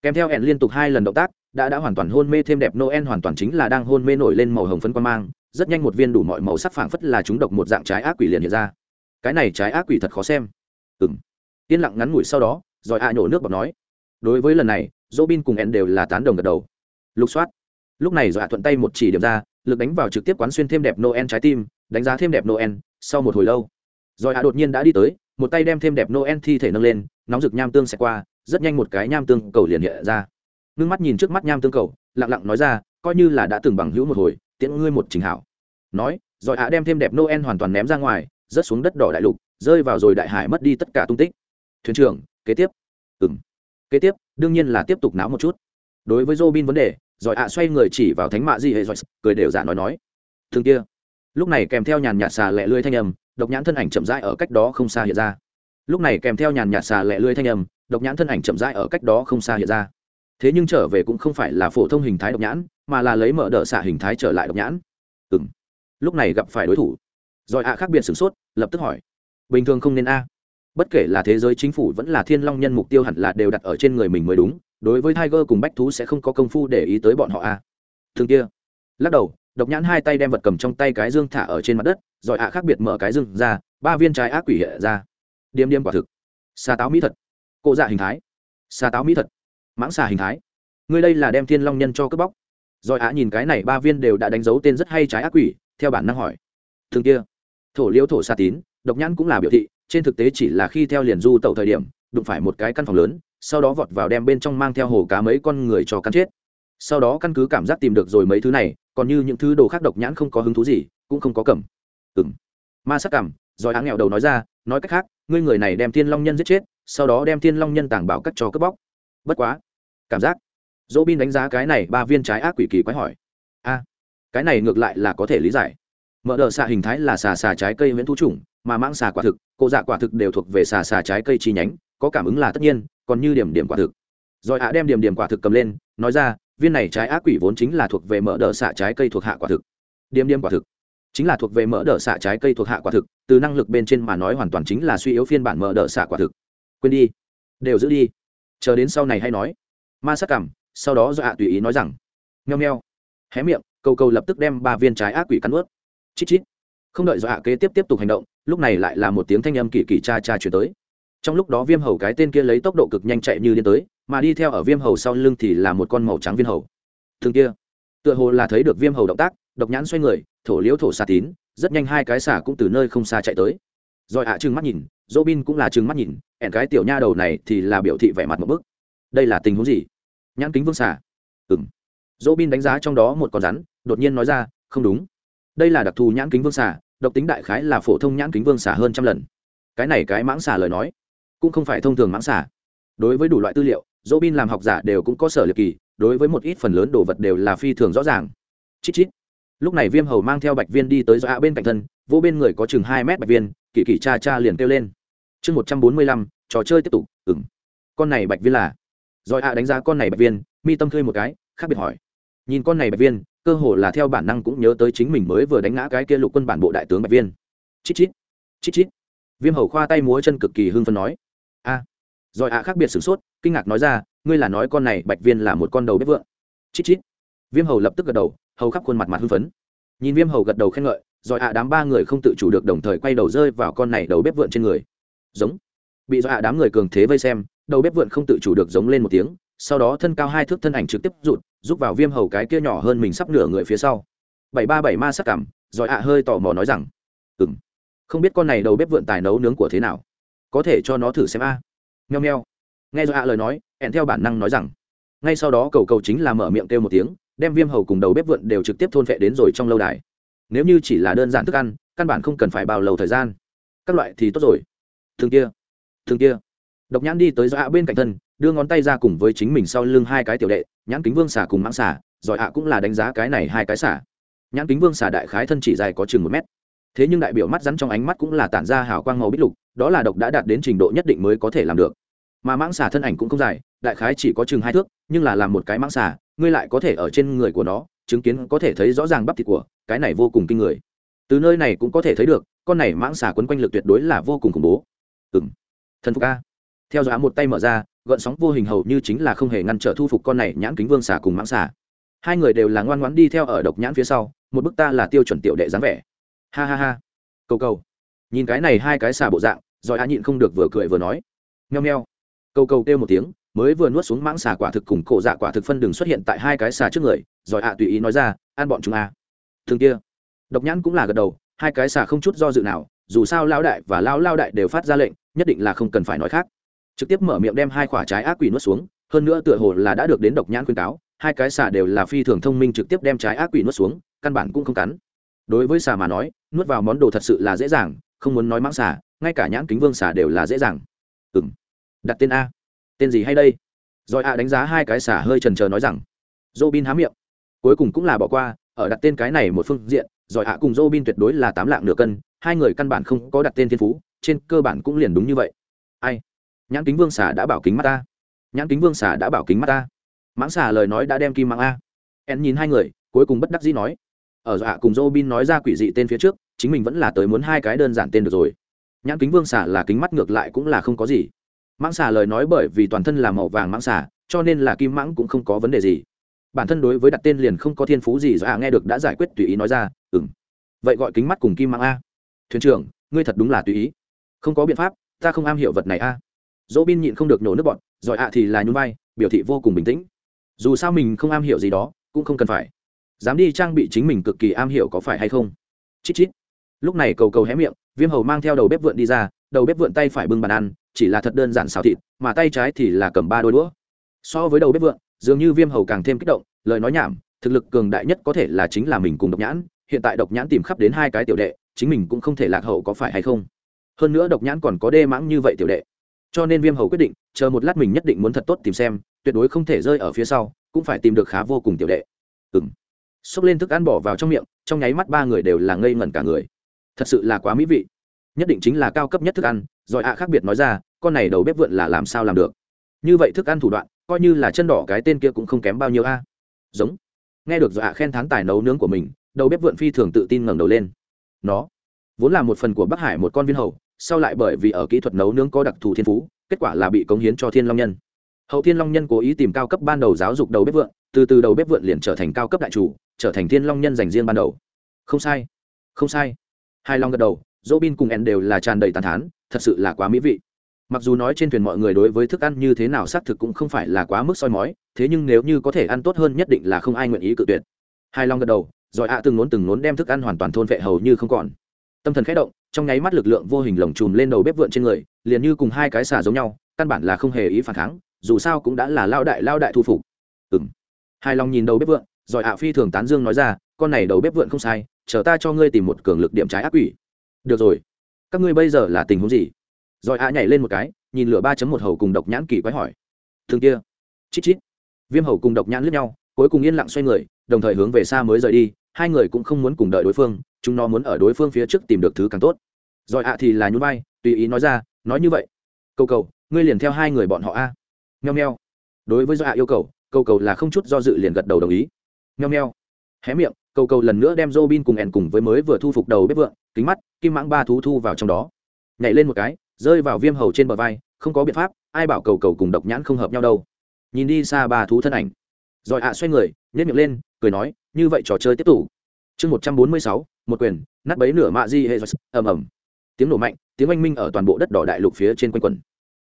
Kèm theo ẻn liên tục hai lần động tác, đã đã hoàn toàn hôn mê thêm đẹp noel hoàn toàn chính là đang hôn mê nổi lên màu hồng phấn quan mang rất nhanh một viên đủ mọi màu sắc phảng phất là chúng độc một dạng trái ác quỷ liền hiện ra. Cái này trái ác quỷ thật khó xem. Ừng yên lặng ngắn ngủi sau đó, rồi a nhổ nước bọc nói. Đối với lần này dỗ bin cùng en đều là tán đồng gật đầu. Lục soát. Lúc này rồi a thuận tay một chỉ điểm ra, lực đánh vào trực tiếp quán xuyên thêm đẹp noel trái tim, đánh giá thêm đẹp noel, sau một hồi lâu. Rồi a đột nhiên đã đi tới, một tay đem thêm đẹp noel thi thể nâng lên, nóng rực nham tương sẽ qua, rất nhanh một cái nham tương cầu liền hiện ra. Ngưng mắt nhìn trước mắt nham tương cầu, lặng lặng nói ra, coi như là đã từng bằng hữu một hồi tiễn ngươi một trình hảo. Nói, rồi ạ đem thêm đẹp noel hoàn toàn ném ra ngoài, rớt xuống đất đỏ đại lục, rơi vào rồi đại hải mất đi tất cả tung tích. Thuyền trưởng, kế tiếp. Ừng kế tiếp, đương nhiên là tiếp tục náo một chút. Đối với robin vấn đề, rồi ạ xoay người chỉ vào thánh mạ di hệ rồi cười đều giả nói nói. Thương kia. Lúc này kèm theo nhàn nhạt xà lẹ lươi thanh âm, độc nhãn thân ảnh chậm rãi ở cách đó không xa hiện ra. Lúc này kèm theo nhàn nhạt xà lẹ lươi thanh âm, độc nhãn thân ảnh chậm rãi ở cách đó không xa hiện ra thế nhưng trở về cũng không phải là phổ thông hình thái độc nhãn, mà là lấy mở đỡ xạ hình thái trở lại độc nhãn. Ừ m lúc này gặp phải đối thủ. Rồi ạ khác biệt sửng sốt, lập tức hỏi. Bình thường không nên a. Bất kể là thế giới chính phủ vẫn là thiên long nhân mục tiêu hẳn là đều đặt ở trên người mình mới đúng, đối với tiger cùng bách thú sẽ không có công phu để ý tới bọn họ a. Thường kia. Lắc đầu, độc nhãn hai tay đem vật cầm trong tay cái dương thả ở trên mặt đất, rồi ạ khác biệt mở cái dương ra, ba viên trái ác quỷ hệ ra. Điềm điềm quả thực. Xa táo mỹ thật cộ dạ hình thái. Xa táo mỹ thật mãng xà hình thái. Ngươi đây là đem thiên long nhân cho cướp bóc. Rồi ạ nhìn cái này, ba viên đều đã đánh dấu tên rất hay trái ác quỷ, theo bản năng hỏi. Thường kia, thổ liễu thổ xa tín, độc nhãn cũng là biểu thị, trên thực tế chỉ là khi theo liền du tàu thời điểm, đụng phải một cái căn phòng lớn, sau đó vọt vào đem bên trong mang theo hồ cá mấy con người cho cắn chết. Sau đó căn cứ cảm giác tìm được rồi mấy thứ này, còn như những thứ đồ khác độc nhãn không có hứng thú gì, cũng không có cầm. Ừng ma sắc cảm, rồi á nghèo đầu nói ra, nói cách khác, ngươi người này đem thiên long nhân giết chết, sau đó đem thiên long nhân tàng bảo cắt cho cướp bóc. Bất quá cảm giác. Dỗ bin đánh giá cái này ba viên trái ác quỷ kỳ quái hỏi. A, cái này ngược lại là có thể lý giải. Mở đ ợ xạ hình thái là xà xà trái cây miễn thu chủng, mà mãng xà quả thực, cô dạ quả thực đều thuộc về xà xà trái cây chi nhánh, có cảm ứng là tất nhiên, còn như điểm điểm quả thực. Rồi ạ đem điểm điểm quả thực cầm lên, nói ra, viên này trái ác quỷ vốn chính là thuộc về mở đ ợ xạ trái cây thuộc hạ quả thực. Điểm điểm quả thực. Chính là thuộc về mở đ ợ xạ trái cây thuộc hạ quả thực, từ năng lực bên trên mà nói hoàn toàn chính là suy yếu phiên bản mở đ ợ xạ quả thực. Quên đi. Đều giữ đi. Chờ đến sau này hay nói ma sát cảm, sau đó do ạ tùy ý nói rằng nheo nheo hé miệng câu câu lập tức đem ba viên trái ác quỷ cắn ướt chít chít. Không đợi do ạ kế tiếp tiếp tục hành động, lúc này lại là một tiếng thanh âm kỳ kỳ cha cha chuyển tới. Trong lúc đó viêm hầu cái tên kia lấy tốc độ cực nhanh chạy như điên tới, mà đi theo ở viêm hầu sau lưng thì là một con màu trắng viên hầu. Thường kia, tựa hồ là thấy được viêm hầu động tác, độc nhãn xoay người, thổ liễu thổ xà tín, rất nhanh hai cái xả cũng từ nơi không xa chạy tới. Rồi ạ trừng mắt nhìn dỗ bin cũng là trừng mắt nhìn, ẻn cái tiểu nha đầu này thì là biểu thị vẻ mặt một bức đây là tình huống gì? Nhãn kính vương xả ừng dỗ bin đánh giá trong đó một con rắn, đột nhiên nói ra, không đúng. Đây là đặc thù nhãn kính vương xả độc tính đại khái là phổ thông nhãn kính vương xả hơn trăm lần. Cái này cái mãng xả lời nói, cũng không phải thông thường mãng xả đối với đủ loại tư liệu, dỗ bin làm học giả đều cũng có sở liệt kỳ, đối với một ít phần lớn đồ vật đều là phi thường rõ ràng. Chít chít. Lúc này viêm hầu mang theo bạch viên đi tới do ạ bên cạnh thân, vô bên người có chừng hai mét bạch viên, kỳ kỳ cha cha liền kêu lên. Chương một trăm bốn mươi lăm, trò chơi tiếp tục ừng con này bạch viên là rồi ạ, đánh giá con này bạch viên, mi tâm khơi một cái, khác biệt hỏi. Nhìn con này bạch viên, cơ hồ là theo bản năng cũng nhớ tới chính mình mới vừa đánh ngã cái kia lục quân bản bộ đại tướng bạch viên. Chít chít chít chít. Viêm hầu khoa tay múa chân cực kỳ hưng phấn nói. A, rồi ạ, khác biệt sửng sốt, kinh ngạc nói ra, ngươi là nói con này bạch viên là một con đầu bếp vượng. Chít chít. Viêm hầu lập tức gật đầu, hầu khắp khuôn mặt mặt hưng phấn. Nhìn viêm hầu gật đầu khen ngợi, rồi ạ, đám ba người không tự chủ được đồng thời quay đầu rơi vào con này đầu bếp vượn trên người. Giống. Bị do ạ, đám người cường thế vây xem đầu bếp vượn không tự chủ được giống lên một tiếng, sau đó thân cao hai thước thân ảnh trực tiếp rụt giúp vào viêm hầu cái kia nhỏ hơn mình sắp nửa người phía sau. Bảy ba bảy ma sắc cảm, rồi ạ à hơi tò mò nói rằng ừng không biết con này đầu bếp vượn tài nấu nướng của thế nào? Có thể cho nó thử xem a. À. nheo nheo nghe giỏi ạ lời nói hẹn theo bản năng nói rằng, ngay sau đó cầu cầu chính là mở miệng kêu một tiếng, đem viêm hầu cùng đầu bếp vượn đều trực tiếp thôn vệ đến rồi trong lâu đài. Nếu như chỉ là đơn giản thức ăn, căn bản không cần phải bao lâu thời gian. Các loại thì tốt rồi. Thường kia thường kia độc nhãn đi tới do ạ bên cạnh thân, đưa ngón tay ra cùng với chính mình sau lưng hai cái tiểu đệ, nhãn kính vương xả cùng mãng xả, giỏi ạ cũng là đánh giá cái này hai cái xả. Nhãn kính vương xả đại khái thân chỉ dài có chừng một mét. Thế nhưng đại biểu mắt rắn trong ánh mắt cũng là tản ra hào quang màu bích lục, đó là độc đã đạt đến trình độ nhất định mới có thể làm được. Mà mãng xả thân ảnh cũng không dài, đại khái chỉ có chừng hai thước, nhưng là làm một cái mãng xả, ngươi lại có thể ở trên người của nó, chứng kiến có thể thấy rõ ràng bắp thịt của, cái này vô cùng kinh người. Từ nơi này cũng có thể thấy được, con này mãng xả quấn quanh lực tuyệt đối là vô cùng khủng bố. Ừ m thần phục a theo dõi một tay mở ra, gợn sóng vô hình hầu như chính là không hề ngăn trở thu phục con này nhãn kính vương xả cùng mãng xả hai người đều là ngoan ngoãn đi theo ở độc nhãn phía sau, một bức ta là tiêu chuẩn tiểu đệ dáng vẻ. Ha ha ha. Cầu cầu. Nhìn cái này hai cái xả bộ dạng rồi á nhịn không được vừa cười vừa nói. Nheo nheo cầu cầu kêu một tiếng, mới vừa nuốt xuống mãng xà quả thực cùng cổ dạ quả thực phân đường xuất hiện tại hai cái xà trước người rồi ạ tùy ý nói ra, ăn bọn chúng a à. thường kia. Độc nhãn cũng là gật đầu, hai cái xà không chút do dự nào, dù sao lao đại và lao lao đại đều phát ra lệnh, nhất định là không cần phải nói khác trực tiếp mở miệng đem hai quả trái ác quỷ nuốt xuống, hơn nữa tựa hồ là đã được đến độc nhãn khuyên cáo, hai cái xà đều là phi thường thông minh trực tiếp đem trái ác quỷ nuốt xuống, căn bản cũng không cắn. Đối với xà mà nói, nuốt vào món đồ thật sự là dễ dàng, không muốn nói mãng xà, ngay cả nhãn kính vương xà đều là dễ dàng. Ừ m đặt tên a. Tên gì hay đây? Rồi a đánh giá hai cái xà hơi trần trờ nói rằng, Robin há miệng. Cuối cùng cũng là bỏ qua, ở đặt tên cái này một phương diện, rồi a cùng Robin tuyệt đối là tám lạng nửa cân, hai người căn bản không có đặt tên thiên phú, trên cơ bản cũng liền đúng như vậy. Ai? Nhãn kính vương xả đã bảo kính mắt ta. Nhãn kính vương xả đã bảo kính mắt ta. Mãng xả lời nói đã đem kim mạng a. En nhìn hai người, cuối cùng bất đắc dĩ nói. Ở dọa cùng Robin nói ra quỷ dị tên phía trước, chính mình vẫn là tới muốn hai cái đơn giản tên được rồi. Nhãn kính vương xả là kính mắt ngược lại cũng là không có gì. Mãng xà lời nói bởi vì toàn thân là màu vàng mãng xà, cho nên là kim mãng cũng không có vấn đề gì. Bản thân đối với đặt tên liền không có thiên phú gì do nghe được đã giải quyết tùy ý nói ra ừ m vậy gọi kính mắt cùng kim mãng a. Thuyền trưởng, ngươi thật đúng là tùy ý. Không có biện pháp, ta không am hiểu vật này a dỗ bin nhịn không được nổ nước bọn giỏi ạ thì là nhún vai, biểu thị vô cùng bình tĩnh. Dù sao mình không am hiểu gì đó, cũng không cần phải. Dám đi trang bị chính mình cực kỳ am hiểu có phải hay không? Chít chít. Lúc này cầu cầu hé miệng, viêm hầu mang theo đầu bếp vượn đi ra, đầu bếp vượn tay phải bưng bàn ăn, chỉ là thật đơn giản xào thịt, mà tay trái thì là cầm ba đôi đũa. So với đầu bếp vượng dường như viêm hầu càng thêm kích động, lời nói nhảm, thực lực cường đại nhất có thể là chính là mình cùng độc nhãn, hiện tại độc nhãn tìm khắp đến hai cái tiểu đệ, chính mình cũng không thể lạc hậu có phải hay không. Hơn nữa độc nhãn còn có đê mãng như vậy tiểu đệ cho nên viêm hầu quyết định, chờ một lát mình nhất định muốn thật tốt tìm xem, tuyệt đối không thể rơi ở phía sau, cũng phải tìm được khá vô cùng tiểu đệ. Ừ m xốc lên thức ăn bỏ vào trong miệng, trong nháy mắt ba người đều là ngây ngẩn cả người. Thật sự là quá mỹ vị. Nhất định chính là cao cấp nhất thức ăn, rồi ạ khác biệt nói ra, con này đầu bếp vượn là làm sao làm được? Như vậy thức ăn thủ đoạn, coi như là chân đỏ cái tên kia cũng không kém bao nhiêu a. Giống. Nghe được rồi ạ khen thán tài nấu nướng của mình, đầu bếp vượn phi thường tự tin ngẩng đầu lên. Nó vốn là một phần của bắc hải một con viên hầu sau lại bởi vì ở kỹ thuật nấu nướng có đặc thù thiên phú, kết quả là bị cống hiến cho thiên long nhân. Hậu thiên long nhân cố ý tìm cao cấp ban đầu giáo dục đầu bếp vượn, từ từ đầu bếp vượn liền trở thành cao cấp đại chủ, trở thành thiên long nhân dành riêng ban đầu. Không sai không sai. Hai long gật đầu dỗ bin cùng en đều là tràn đầy tàn thán, thật sự là quá mỹ vị. Mặc dù nói trên thuyền mọi người đối với thức ăn như thế nào xác thực cũng không phải là quá mức soi mói, thế nhưng nếu như có thể ăn tốt hơn nhất định là không ai nguyện ý cự tuyệt. Hai long gật đầu, rồi ạ từng nốn từng nốn đem thức ăn hoàn toàn thôn vệ hầu như không còn tâm thần khẽ động, trong nháy mắt lực lượng vô hình lồng chùm lên đầu bếp vượn trên người, liền như cùng hai cái xà giống nhau, căn bản là không hề ý phản kháng, dù sao cũng đã là lao đại lao đại thu phục. Ừ hài lòng nhìn đầu bếp vượn giỏi ạ phi thường tán dương nói ra, con này đầu bếp vượn không sai, chờ ta cho ngươi tìm một cường lực điểm trái ác quỷ. Được rồi. Các ngươi bây giờ là tình huống gì? Giỏi ạ nhảy lên một cái, nhìn lửa ba một hầu cùng độc nhãn kỳ quái hỏi. Thường kia. Chít chít. Viêm hầu cùng độc nhãn lướt nhau, cuối cùng yên lặng xoay người, đồng thời hướng về xa mới rời đi hai người cũng không muốn cùng đợi đối phương, chúng nó muốn ở đối phương phía trước tìm được thứ càng tốt. Rồi ạ thì là nhún vai, tùy ý nói ra, nói như vậy, cầu cầu, ngươi liền theo hai người bọn họ a. Nheo nheo đối với do ạ yêu cầu cầu cầu là không chút do dự liền gật đầu đồng ý. Nheo nheo hé miệng, cầu cầu lần nữa đem Robin cùng ẻn cùng với mới vừa thu phục đầu bếp vượng, kính mắt, kim mãng ba thú thu vào trong đó. Nhảy lên một cái, rơi vào viêm hầu trên bờ vai, không có biện pháp, ai bảo cầu cầu cùng độc nhãn không hợp nhau đâu. Nhìn đi xa ba thú thân ảnh. Rồi ạ xoay người nhét miệng lên, cười nói như vậy trò chơi tiếp tục. Chương một trăm bốn mươi sáu, một quyền, nát bấy nửa mạ di hệ ầm ầm. Tiếng nổ mạnh, tiếng oanh minh ở toàn bộ đất đỏ đại lục phía trên quanh quần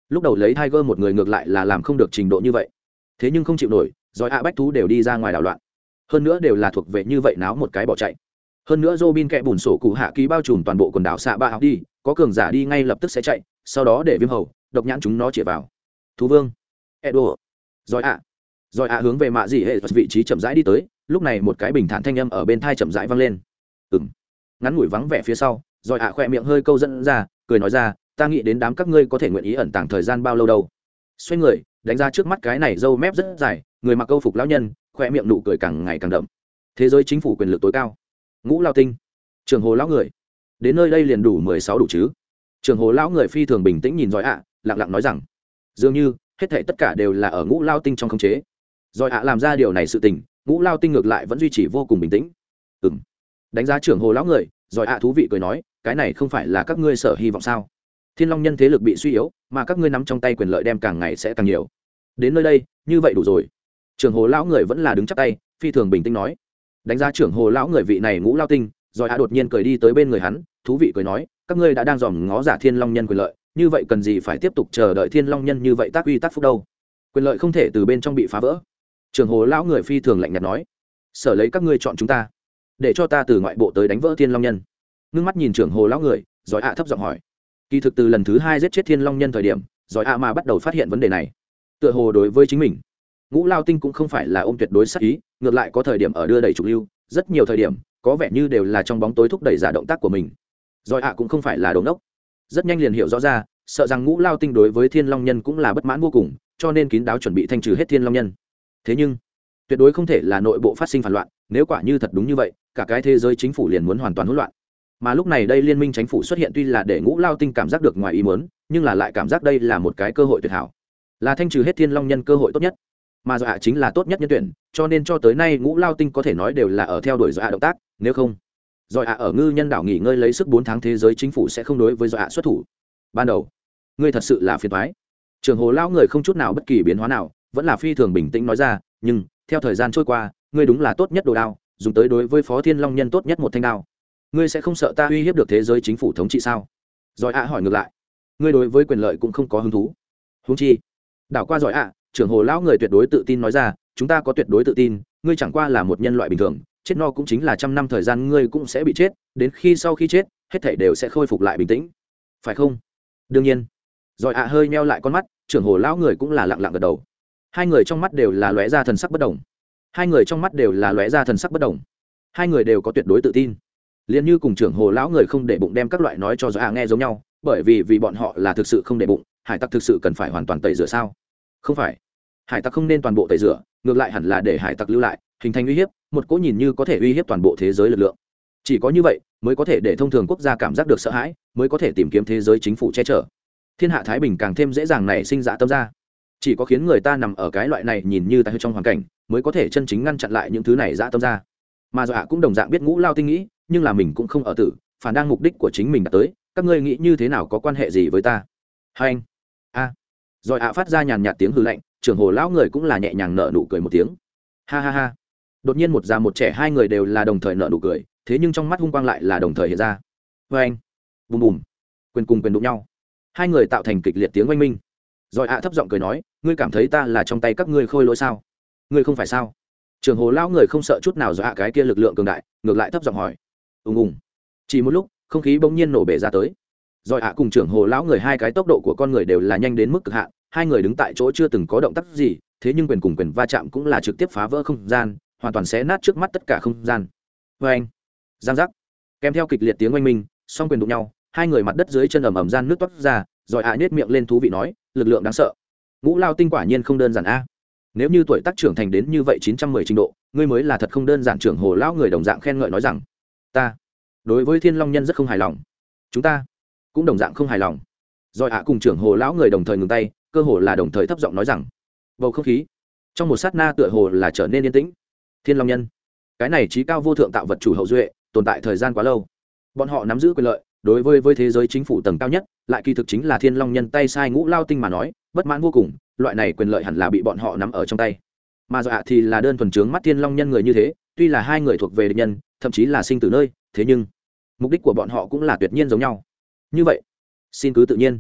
lúc đầu lấy tiger một người ngược lại là làm không được trình độ như vậy. Thế nhưng không chịu nổi, rồi ạ bách thú đều đi ra ngoài đảo loạn. Hơn nữa đều là thuộc về như vậy náo một cái bỏ chạy. Hơn nữa Robin kẹ bùn sổ cụ hạ ký bao trùm toàn bộ quần đảo xạ ba học đi, có cường giả đi ngay lập tức sẽ chạy, sau đó để viêm hầu, độc nhãn chúng nó chĩa vào. Thú vương. Edo. Rồi ạ. Rồi ạ hướng về mạ gì hệ vị trí chậm rãi đi tới lúc này một cái bình thản thanh âm ở bên thai chậm rãi vang lên. Ừng ngắn ngủi vắng vẻ phía sau, rồi ạ khỏe miệng hơi câu dẫn ra, cười nói ra, ta nghĩ đến đám các ngươi có thể nguyện ý ẩn tàng thời gian bao lâu đâu. Xoay người, đánh ra trước mắt cái này dâu mép rất dài, người mặc câu phục lão nhân khoe miệng nụ cười càng ngày càng đậm. Thế giới chính phủ quyền lực tối cao. Ngũ lao tinh. Trường hồ lão người. Đến nơi đây liền đủ mười sáu đủ chứ. Trường hồ lão người phi thường bình tĩnh nhìn giỏi ạ, lặng lặng nói rằng, dường như, hết thể tất cả đều là ở ngũ lao tinh trong khống chế. Giỏi ạ làm ra điều này sự tình ngũ lao tinh ngược lại vẫn duy trì vô cùng bình tĩnh. Ừ m đánh giá trưởng hồ lão người, giỏi ạ thú vị cười nói, cái này không phải là các ngươi sở hy vọng sao? Thiên long nhân thế lực bị suy yếu, mà các ngươi nắm trong tay quyền lợi đem càng ngày sẽ càng nhiều. Đến nơi đây, như vậy đủ rồi. Trưởng hồ lão người vẫn là đứng chắc tay, phi thường bình tĩnh nói. Đánh giá trưởng hồ lão người vị này ngũ lao tinh rồi hạ đột nhiên cười đi tới bên người hắn, thú vị cười nói, các ngươi đã đang dòm ngó giả thiên long nhân quyền lợi, như vậy cần gì phải tiếp tục chờ đợi thiên long nhân như vậy tác uy tác phúc đâu? Quyền lợi không thể từ bên trong bị phá vỡ trưởng hồ lão người phi thường lạnh nhạt nói, sở lấy các ngươi chọn chúng ta, để cho ta từ ngoại bộ tới đánh vỡ thiên long nhân. Ngưng mắt nhìn trưởng hồ lão người giỏi hạ thấp giọng hỏi, kỳ thực từ lần thứ hai giết chết thiên long nhân thời điểm giỏi hạ mà bắt đầu phát hiện vấn đề này, tựa hồ đối với chính mình. Ngũ lao tinh cũng không phải là ôm tuyệt đối sắc ý, ngược lại có thời điểm ở đưa đẩy trục lưu, rất nhiều thời điểm, có vẻ như đều là trong bóng tối thúc đẩy giả động tác của mình. Giỏi hạ cũng không phải là đồn đốc rất nhanh liền hiểu rõ ra, sợ rằng ngũ lao tinh đối với thiên long nhân cũng là bất mãn vô cùng, cho nên kín đáo chuẩn bị thanh trừ hết thiên long nhân thế nhưng, tuyệt đối không thể là nội bộ phát sinh phản loạn, nếu quả như thật đúng như vậy, cả cái thế giới chính phủ liền muốn hoàn toàn hỗn loạn. Mà lúc này đây liên minh chính phủ xuất hiện tuy là để ngũ lao tinh cảm giác được ngoài ý muốn, nhưng là lại cảm giác đây là một cái cơ hội tuyệt hảo. Là thanh trừ hết thiên long nhân cơ hội tốt nhất. Mà dọa chính là tốt nhất nhân tuyển, cho nên cho tới nay ngũ lao tinh có thể nói đều là ở theo đuổi dọa động tác, nếu không, dọa ở ngư nhân đảo nghỉ ngơi lấy sức bốn tháng thế giới chính phủ sẽ không đối với dọa xuất thủ. Ban đầu, ngươi thật sự là phiền thoái trường hồ lao người không chút nào bất kỳ biến hóa nào vẫn là phi thường bình tĩnh nói ra, nhưng, theo thời gian trôi qua, ngươi đúng là tốt nhất đồ đao, dùng tới đối với phó thiên long nhân tốt nhất một thanh đao. Ngươi sẽ không sợ ta uy hiếp được thế giới chính phủ thống trị sao? Giỏi ạ hỏi ngược lại. Ngươi đối với quyền lợi cũng không có hứng thú. Húng chi. Đảo qua giỏi ạ, trưởng hồ lão người tuyệt đối tự tin nói ra, chúng ta có tuyệt đối tự tin, ngươi chẳng qua là một nhân loại bình thường, chết no cũng chính là trăm năm thời gian ngươi cũng sẽ bị chết, đến khi sau khi chết, hết thảy đều sẽ khôi phục lại bình tĩnh. Phải không? Đương nhiên. Giỏi ạ hơi meo lại con mắt, trưởng hồ lão người cũng là lặng lặng gật đầu hai người trong mắt đều là lóe ra thần sắc bất đồng. Hai người trong mắt đều là lóe ra thần sắc bất đồng. Hai người đều có tuyệt đối tự tin. Liền như cùng trưởng hồ lão người không để bụng đem các loại nói cho do nghe giống nhau, bởi vì vì bọn họ là thực sự không để bụng, hải tặc thực sự cần phải hoàn toàn tẩy rửa sao? Không phải. Hải tặc không nên toàn bộ tẩy rửa, ngược lại hẳn là để hải tặc lưu lại, hình thành uy hiếp, một cỗ nhìn như có thể uy hiếp toàn bộ thế giới lực lượng. Chỉ có như vậy, mới có thể để thông thường quốc gia cảm giác được sợ hãi, mới có thể tìm kiếm thế giới chính phủ che chở. Thiên hạ thái bình càng thêm dễ dàng nảy sinh dạ tâm ra chỉ có khiến người ta nằm ở cái loại này nhìn như tại trong hoàn cảnh, mới có thể chân chính ngăn chặn lại những thứ này dã tâm ra. Mà dọa cũng đồng dạng biết ngũ lao tinh nghĩ, nhưng là mình cũng không ở tử, phản đang mục đích của chính mình đã tới, các ngươi nghĩ như thế nào có quan hệ gì với ta? Hai anh. A. À. rồi ạ phát ra nhàn nhạt tiếng hư lạnh, trưởng hồ lão người cũng là nhẹ nhàng nở nụ cười một tiếng. Ha ha ha. Đột nhiên một già một trẻ hai người đều là đồng thời nở nụ cười, thế nhưng trong mắt hung quang lại là đồng thời hiện ra. Vê anh bùm bùm. Quyền cùng quyền đụng nhau. Hai người tạo thành kịch liệt tiếng oanh minh rồi ạ thấp giọng cười nói, ngươi cảm thấy ta là trong tay các ngươi khôi lỗi sao? Ngươi không phải sao? Trường hồ lão người không sợ chút nào do ạ, cái kia lực lượng cường đại, ngược lại thấp giọng hỏi. Ùng ùng. Chỉ một lúc, không khí bỗng nhiên nổ bể ra tới. Rồi ạ cùng trưởng hồ lão người hai cái tốc độ của con người đều là nhanh đến mức cực hạn, hai người đứng tại chỗ chưa từng có động tác gì, thế nhưng quyền cùng quyền va chạm cũng là trực tiếp phá vỡ không gian, hoàn toàn xé nát trước mắt tất cả không gian. Vê anh, giang giác. Kèm theo kịch liệt tiếng oanh minh, song quyền đụng nhau, hai người mặt đất dưới chân ẩm ẩm gian nước toát ra rồi ạ à miệng lên thú vị nói, lực lượng đáng sợ. Ngũ lao tinh quả nhiên không đơn giản a. Nếu như tuổi tác trưởng thành đến như vậy chín trăm mười trình độ, ngươi mới là thật không đơn giản trưởng hồ lão người đồng dạng khen ngợi nói rằng, ta đối với thiên long nhân rất không hài lòng. Chúng ta cũng đồng dạng không hài lòng. Rồi ạ cùng trưởng hồ lão người đồng thời ngừng tay, cơ hồ là đồng thời thấp giọng nói rằng, bầu không khí trong một sát na tựa hồ là trở nên yên tĩnh. Thiên long nhân, cái này trí cao vô thượng tạo vật chủ hậu duệ, tồn tại thời gian quá lâu. Bọn họ nắm giữ quyền lợi đối với với thế giới chính phủ tầng cao nhất, lại kỳ thực chính là thiên long nhân tay sai ngũ lao tinh mà nói, bất mãn vô cùng, loại này quyền lợi hẳn là bị bọn họ nắm ở trong tay. Mà dọa thì là đơn thuần trướng mắt thiên long nhân người như thế, tuy là hai người thuộc về địch nhân, thậm chí là sinh từ nơi, thế nhưng, mục đích của bọn họ cũng là tuyệt nhiên giống nhau. Như vậy, xin cứ tự nhiên.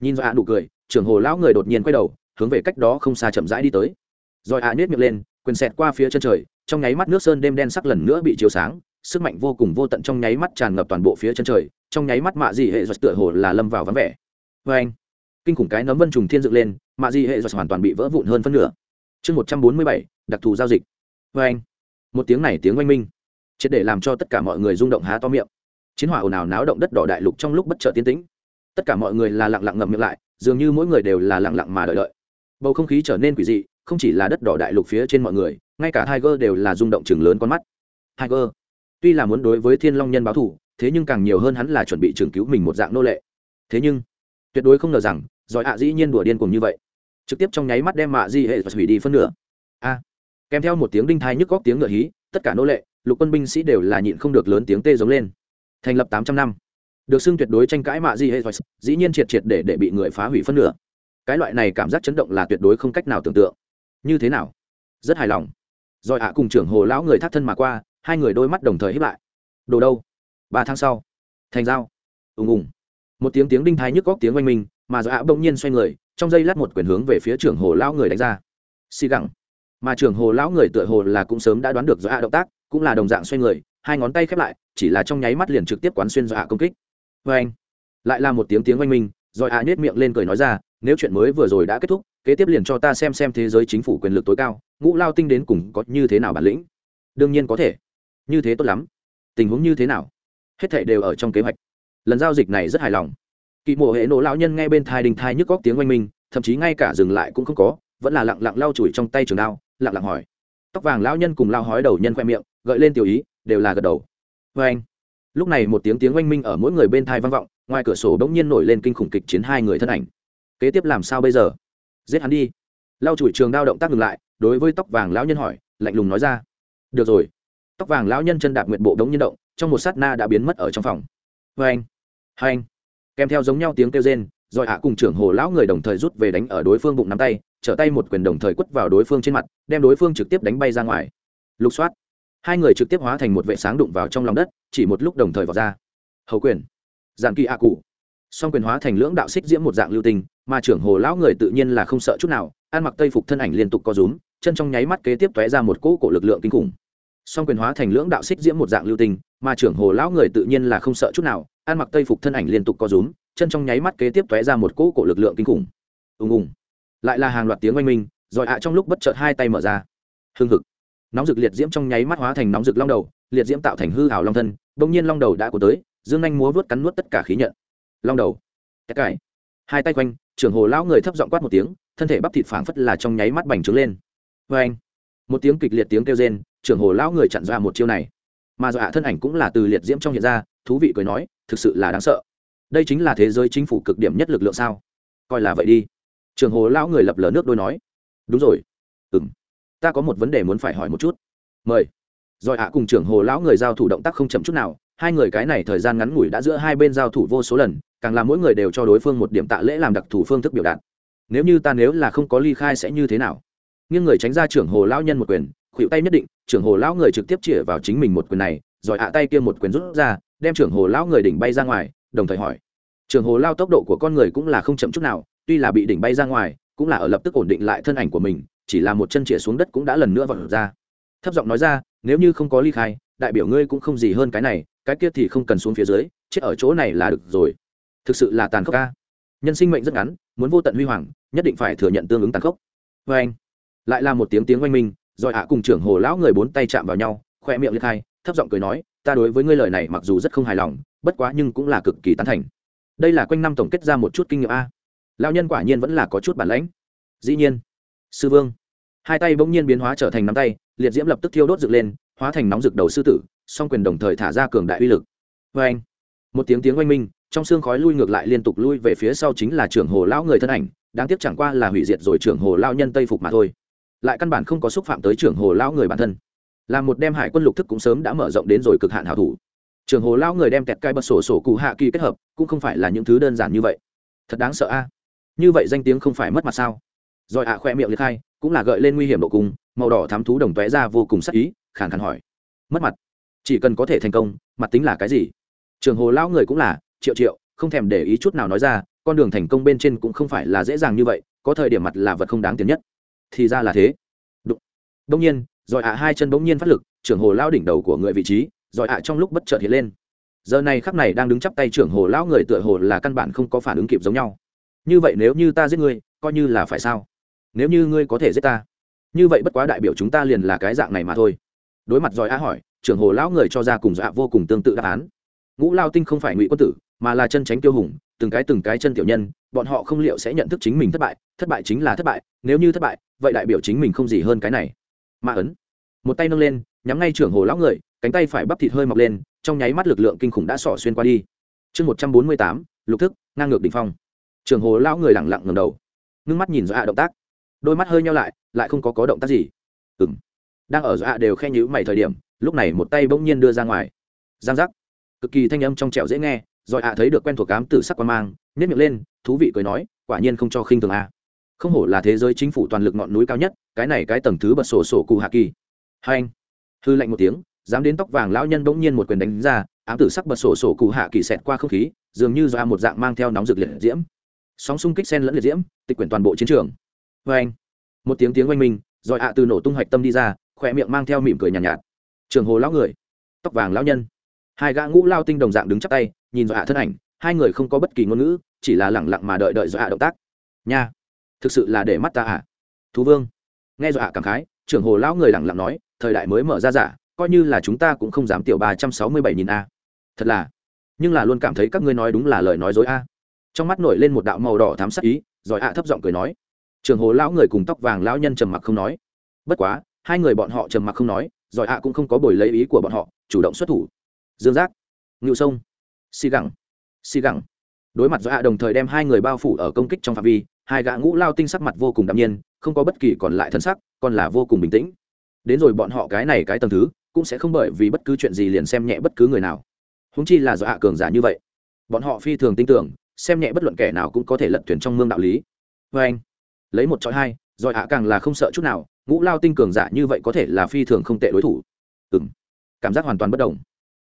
Nhìn dọa nụ cười, trưởng hồ lão người đột nhiên quay đầu, hướng về cách đó không xa chậm rãi đi tới. Rồi ạ à miệng lên, quyền xẹt qua phía chân trời, trong nháy mắt nước sơn đêm đen sắc lần nữa bị chiếu sáng sức mạnh vô cùng vô tận trong nháy mắt tràn ngập toàn bộ phía chân trời, trong nháy mắt mạ dị hệ giật tựa hồ là lâm vào vắng vẻ. Vê anh, kinh khủng cái nấm vân trùng thiên dựng lên, mạ dị hệ giật hoàn toàn bị vỡ vụn hơn phân nửa. Chương một trăm bốn mươi bảy, đặc thù giao dịch. Vê anh, một tiếng này tiếng oanh minh, triệt để làm cho tất cả mọi người rung động há to miệng. Chiến hỏa ồn ào náo động đất đỏ đại lục trong lúc bất chợt tiến tĩnh. Tất cả mọi người là lặng lặng ngậm miệng lại, dường như mỗi người đều là lặng lặng mà đợi đợi. Bầu không khí trở nên quỷ dị, không chỉ là đất đỏ đại lục phía trên mọi người, ngay cả tiger đều là rung động chừng lớn con mắt. Tiger tuy là muốn đối với thiên long nhân báo thù, thế nhưng càng nhiều hơn hắn là chuẩn bị trường cứu mình một dạng nô lệ. Thế nhưng, tuyệt đối không ngờ rằng, giỏi ạ dĩ nhiên đùa điên cùng như vậy. Trực tiếp trong nháy mắt đem mạ di hệ và hủy đi phân nửa. A, kèm theo một tiếng đinh thai nhức góc tiếng ngựa hí, tất cả nô lệ, lục quân binh sĩ đều là nhịn không được lớn tiếng tê giống lên. Thành lập tám trăm năm. Được xưng tuyệt đối tranh cãi mạ di hệ dĩ nhiên triệt triệt để để bị người phá hủy phân nửa. Cái loại này cảm giác chấn động là tuyệt đối không cách nào tưởng tượng. Như thế nào? Rất hài lòng. Rồi ạ cùng trưởng hồ lão người thắt thân mà qua hai người đôi mắt đồng thời hiếp lại. Đồ đâu? Ba tháng sau. Thành dao ùng ùng. Một tiếng tiếng đinh thái nhức góc tiếng oanh minh, mà do ạ bỗng nhiên xoay người, trong giây lát một quyền hướng về phía trưởng hồ lão người đánh ra. Xì gẳng. Mà trưởng hồ lão người tựa hồ là cũng sớm đã đoán được do ạ động tác, cũng là đồng dạng xoay người, hai ngón tay khép lại, chỉ là trong nháy mắt liền trực tiếp quán xuyên do ạ công kích. Vê anh. Lại là một tiếng tiếng oanh minh, rồi ạ nhếch miệng lên cười nói ra, nếu chuyện mới vừa rồi đã kết thúc, kế tiếp liền cho ta xem xem thế giới chính phủ quyền lực tối cao, ngũ lao tinh đến cùng có như thế nào bản lĩnh? Đương nhiên có thể như thế tốt lắm. Tình huống như thế nào? Hết thảy đều ở trong kế hoạch. Lần giao dịch này rất hài lòng. Kỵ mộ hệ nổ lão nhân nghe bên thai đình thai nhức góc tiếng oanh minh, thậm chí ngay cả dừng lại cũng không có, vẫn là lặng lặng lau chùi trong tay trường đao, lặng lặng hỏi. Tóc vàng lão nhân cùng lao hói đầu nhân khoe miệng, gợi lên tiểu ý, đều là gật đầu. Vê anh. Lúc này một tiếng tiếng oanh minh ở mỗi người bên thai vang vọng, ngoài cửa sổ bỗng nhiên nổi lên kinh khủng kịch chiến hai người thân ảnh. Kế tiếp làm sao bây giờ? Giết hắn đi. Lau chùi trường đao động tác ngừng lại, đối với tóc vàng lão nhân hỏi, lạnh lùng nói ra. Được rồi tóc vàng lão nhân chân đạp nguyện bộ đống nhiên động, trong một sát na đã biến mất ở trong phòng. Vê anh hai anh. Kèm theo giống nhau tiếng kêu rên, rồi hạ cùng trưởng hồ lão người đồng thời rút về đánh ở đối phương bụng nắm tay, trở tay một quyền đồng thời quất vào đối phương trên mặt, đem đối phương trực tiếp đánh bay ra ngoài. Lục soát. Hai người trực tiếp hóa thành một vệ sáng đụng vào trong lòng đất, chỉ một lúc đồng thời vào ra. Hầu quyền. Giàn kỳ hạ cụ. Song quyền hóa thành lưỡng đạo xích diễm một dạng lưu tình, mà trưởng hồ lão người tự nhiên là không sợ chút nào, ăn mặc tây phục thân ảnh liên tục co rúm, chân trong nháy mắt kế tiếp tóe ra một cỗ cổ lực lượng kinh khủng song quyền hóa thành lưỡng đạo xích diễm một dạng lưu tình, mà trưởng hồ lão người tự nhiên là không sợ chút nào, ăn mặc tây phục thân ảnh liên tục co rúm, chân trong nháy mắt kế tiếp tóe ra một cỗ cổ lực lượng kinh khủng. Ùng ùng. Lại là hàng loạt tiếng oanh minh, rồi ạ trong lúc bất chợt hai tay mở ra. Hưng hực. Nóng rực liệt diễm trong nháy mắt hóa thành nóng rực long đầu, liệt diễm tạo thành hư hào long thân, bỗng nhiên long đầu đã của tới, dương anh múa vớt cắn nuốt tất cả khí nhận. Long đầu. Tất cải hai tay quanh, trưởng hồ lão người thấp giọng quát một tiếng, thân thể bắp thịt phảng phất là trong nháy mắt bành trướng lên. Vê anh một tiếng kịch liệt tiếng kêu rên, trưởng hồ lão người chặn ra một chiêu này. Mà dọa thân ảnh cũng là từ liệt diễm trong hiện ra, thú vị cười nói, thực sự là đáng sợ. Đây chính là thế giới chính phủ cực điểm nhất lực lượng sao? Coi là vậy đi. Trưởng hồ lão người lập lờ nước đôi nói. Đúng rồi. Ừ m ta có một vấn đề muốn phải hỏi một chút. Mời. Rồi ạ à, cùng trưởng hồ lão người giao thủ động tác không chậm chút nào. Hai người cái này thời gian ngắn ngủi đã giữa hai bên giao thủ vô số lần, càng làm mỗi người đều cho đối phương một điểm tạ lễ làm đặc thủ phương thức biểu đạt. Nếu như ta nếu là không có ly khai sẽ như thế nào? Nghiêng người tránh ra trưởng hồ lão nhân một quyền khuỵu tay nhất định, trưởng hồ lão người trực tiếp chĩa vào chính mình một quyền này, rồi hạ tay kia một quyền rút ra, đem trưởng hồ lão người đỉnh bay ra ngoài, đồng thời hỏi. Trưởng hồ lao tốc độ của con người cũng là không chậm chút nào, tuy là bị đỉnh bay ra ngoài, cũng là ở lập tức ổn định lại thân ảnh của mình, chỉ là một chân chĩa xuống đất cũng đã lần nữa vọt ra. Thấp giọng nói ra, nếu như không có ly khai, đại biểu ngươi cũng không gì hơn cái này, cái kia thì không cần xuống phía dưới, chết ở chỗ này là được rồi. Thực sự là tàn khốc ca nhân sinh mệnh rất ngắn, muốn vô tận huy hoàng, nhất định phải thừa nhận tương ứng tàn khốc. Vê anh lại là một tiếng tiếng oanh minh, rồi ạ cùng trưởng hồ lão người bốn tay chạm vào nhau, khoe miệng liệt hai, thấp giọng cười nói, ta đối với ngươi lời này mặc dù rất không hài lòng, bất quá nhưng cũng là cực kỳ tán thành. Đây là quanh năm tổng kết ra một chút kinh nghiệm a. Lão nhân quả nhiên vẫn là có chút bản lãnh. Dĩ nhiên. Sư vương. Hai tay bỗng nhiên biến hóa trở thành nắm tay, liệt diễm lập tức thiêu đốt dựng lên, hóa thành nóng rực đầu sư tử, song quyền đồng thời thả ra cường đại uy lực. Vê anh. Một tiếng tiếng oanh minh, trong xương khói lui ngược lại liên tục lui về phía sau chính là trưởng hồ lão người thân ảnh, đáng tiếc chẳng qua là hủy diệt rồi trưởng hồ lao nhân tây phục mà thôi lại căn bản không có xúc phạm tới trưởng hồ lão người bản thân. Là một đem hải quân lục thức cũng sớm đã mở rộng đến rồi cực hạn hảo thủ. Trưởng hồ lão người đem kẹt cai bật sổ sổ cụ hạ kỳ kết hợp, cũng không phải là những thứ đơn giản như vậy. Thật đáng sợ a. Như vậy danh tiếng không phải mất mặt sao? Rồi ạ khoe miệng liệt khai cũng là gợi lên nguy hiểm độ cung, màu đỏ thám thú đồng tóe ra vô cùng sắc ý, khàn khàn hỏi. Mất mặt. Chỉ cần có thể thành công, mặt tính là cái gì? Trường hồ lão người cũng là, triệu triệu, không thèm để ý chút nào nói ra, con đường thành công bên trên cũng không phải là dễ dàng như vậy, có thời điểm mặt là vật không đáng tiền nhất thì ra là thế. Đụng. đông nhiên rồi ạ hai chân bỗng nhiên phát lực, trưởng hồ lao đỉnh đầu của người vị trí rồi ạ trong lúc bất chợt hiện lên. Giờ này khắc này đang đứng chắp tay trưởng hồ lão người tựa hồ là căn bản không có phản ứng kịp giống nhau. Như vậy nếu như ta giết ngươi, coi như là phải sao? Nếu như ngươi có thể giết ta, như vậy bất quá đại biểu chúng ta liền là cái dạng này mà thôi. Đối mặt giỏi á hỏi, trưởng hồ lão người cho ra cùng dọa vô cùng tương tự đáp án. Ngũ lao tinh không phải ngụy quân tử, mà là chân tránh tiêu hùng, từng cái từng cái chân tiểu nhân bọn họ không liệu sẽ nhận thức chính mình thất bại thất bại chính là thất bại, nếu như thất bại, vậy đại biểu chính mình không gì hơn cái này. Ma ấn. Một tay nâng lên, nhắm ngay trưởng hồ lão người, cánh tay phải bắp thịt hơi mọc lên, trong nháy mắt lực lượng kinh khủng đã xỏ xuyên qua đi. Chương một trăm bốn mươi tám, lục thức, ngang ngược đ ỉ n h phong. Trưởng hồ lão người lẳng lặng ngầm đầu, ngưng mắt nhìn dọa động tác. Đôi mắt hơi nhau lại lại không có có động tác gì. Ừng đang ở dọa đều khen nhữ mày thời điểm, lúc này một tay bỗng nhiên đưa ra ngoài. Giang giác. Cực kỳ thanh âm trong trẻo dễ nghe rồi ạ thấy được quen thuộc cám tử sắc quan mang nếp miệng lên thú vị cười nói quả nhiên không cho khinh thường a. Không hổ là thế giới chính phủ toàn lực ngọn núi cao nhất cái này cái tầng thứ bật sổ sổ cụ hạ kỳ. Hai anh hư lạnh một tiếng dám đến tóc vàng lão nhân bỗng nhiên một quyền đánh ra ám tử sắc bật sổ sổ cụ hạ kỳ xẹt qua không khí dường như do một dạng mang theo nóng rực liệt diễm. Sóng xung kích sen lẫn liệt diễm tịch quyển toàn bộ chiến trường. Vê anh một tiếng tiếng oanh minh rồi ạ từ nổ tung hoạch tâm đi ra khỏe miệng mang theo mỉm cười nhàn nhạt, nhạt. Trường hồ lão người tóc vàng lão nhân. Hai gã ngũ lao tinh đồng dạng đứng chắp tay nhìn dọa thân ảnh, hai người không có bất kỳ ngôn ngữ, chỉ là lẳng lặng mà đợi đợi dọa động tác. Nha, thực sự là để mắt ta à? Thú vương, nghe dọa cảm khái, trưởng hồ lão người lẳng lặng nói, thời đại mới mở ra giả, coi như là chúng ta cũng không dám tiểu ba trăm sáu mươi bảy nghìn a. Thật là, nhưng là luôn cảm thấy các ngươi nói đúng là lời nói dối a. Trong mắt nổi lên một đạo màu đỏ thám sắc ý, rồi ạ thấp giọng cười nói. Trường hồ lão người cùng tóc vàng lão nhân trầm mặc không nói. Bất quá, hai người bọn họ trầm mặc không nói, rồi ạ cũng không có bồi lấy ý của bọn họ, chủ động xuất thủ. Dương giác ngự sông xì gẳng. Xì gẳng. Đối mặt do hạ đồng thời đem hai người bao phủ ở công kích trong phạm vi, hai gã ngũ lao tinh sắc mặt vô cùng đạm nhiên, không có bất kỳ còn lại thân sắc, còn là vô cùng bình tĩnh. Đến rồi bọn họ cái này cái tầng thứ, cũng sẽ không bởi vì bất cứ chuyện gì liền xem nhẹ bất cứ người nào. Húng chi là do hạ cường giả như vậy. Bọn họ phi thường tin tưởng, xem nhẹ bất luận kẻ nào cũng có thể lật thuyền trong mương đạo lý. Vê anh, lấy một chọi hai, rồi hạ càng là không sợ chút nào, ngũ lao tinh cường giả như vậy có thể là phi thường không tệ đối thủ. Ừ m cảm giác hoàn toàn bất đồng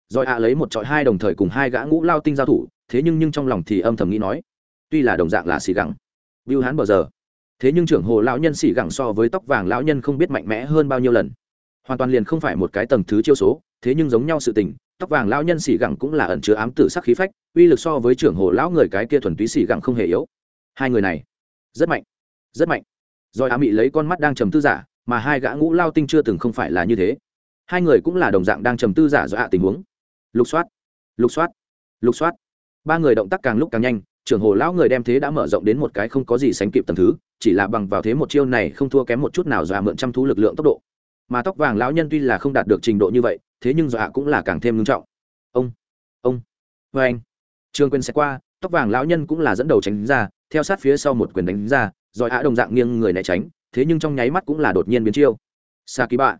rồi ạ lấy một trọi hai đồng thời cùng hai gã ngũ lao tinh giao thủ, thế nhưng nhưng trong lòng thì âm thầm nghĩ nói, tuy là đồng dạng là xì gẳng. Biêu hán bờ giờ. Thế nhưng trưởng hồ lão nhân xì gẳng so với tóc vàng lão nhân không biết mạnh mẽ hơn bao nhiêu lần. Hoàn toàn liền không phải một cái tầng thứ chiêu số, thế nhưng giống nhau sự tình, tóc vàng lão nhân xì gẳng cũng là ẩn chứa ám tử sắc khí phách, uy lực so với trưởng hồ lão người cái kia thuần túy xì gẳng không hề yếu. Hai người này, rất mạnh rất mạnh. Rồi á mị lấy con mắt đang trầm tư giả, mà hai gã ngũ lao tinh chưa từng không phải là như thế. Hai người cũng là đồng dạng đang trầm tư giả do ạ tình huống lục soát lục soát lục soát. Ba người động tác càng lúc càng nhanh, trưởng hồ lão người đem thế đã mở rộng đến một cái không có gì sánh kịp tầm thứ, chỉ là bằng vào thế một chiêu này không thua kém một chút nào dọa mượn trăm thú lực lượng tốc độ. Mà tóc vàng lão nhân tuy là không đạt được trình độ như vậy, thế nhưng dọa cũng là càng thêm ngưng trọng. Ông ông vê anh. Trương quyền sẽ qua, tóc vàng lão nhân cũng là dẫn đầu tránh ra, theo sát phía sau một quyền đánh ra, rồi hạ đồng dạng nghiêng người né tránh, thế nhưng trong nháy mắt cũng là đột nhiên biến chiêu. Sa ký bạ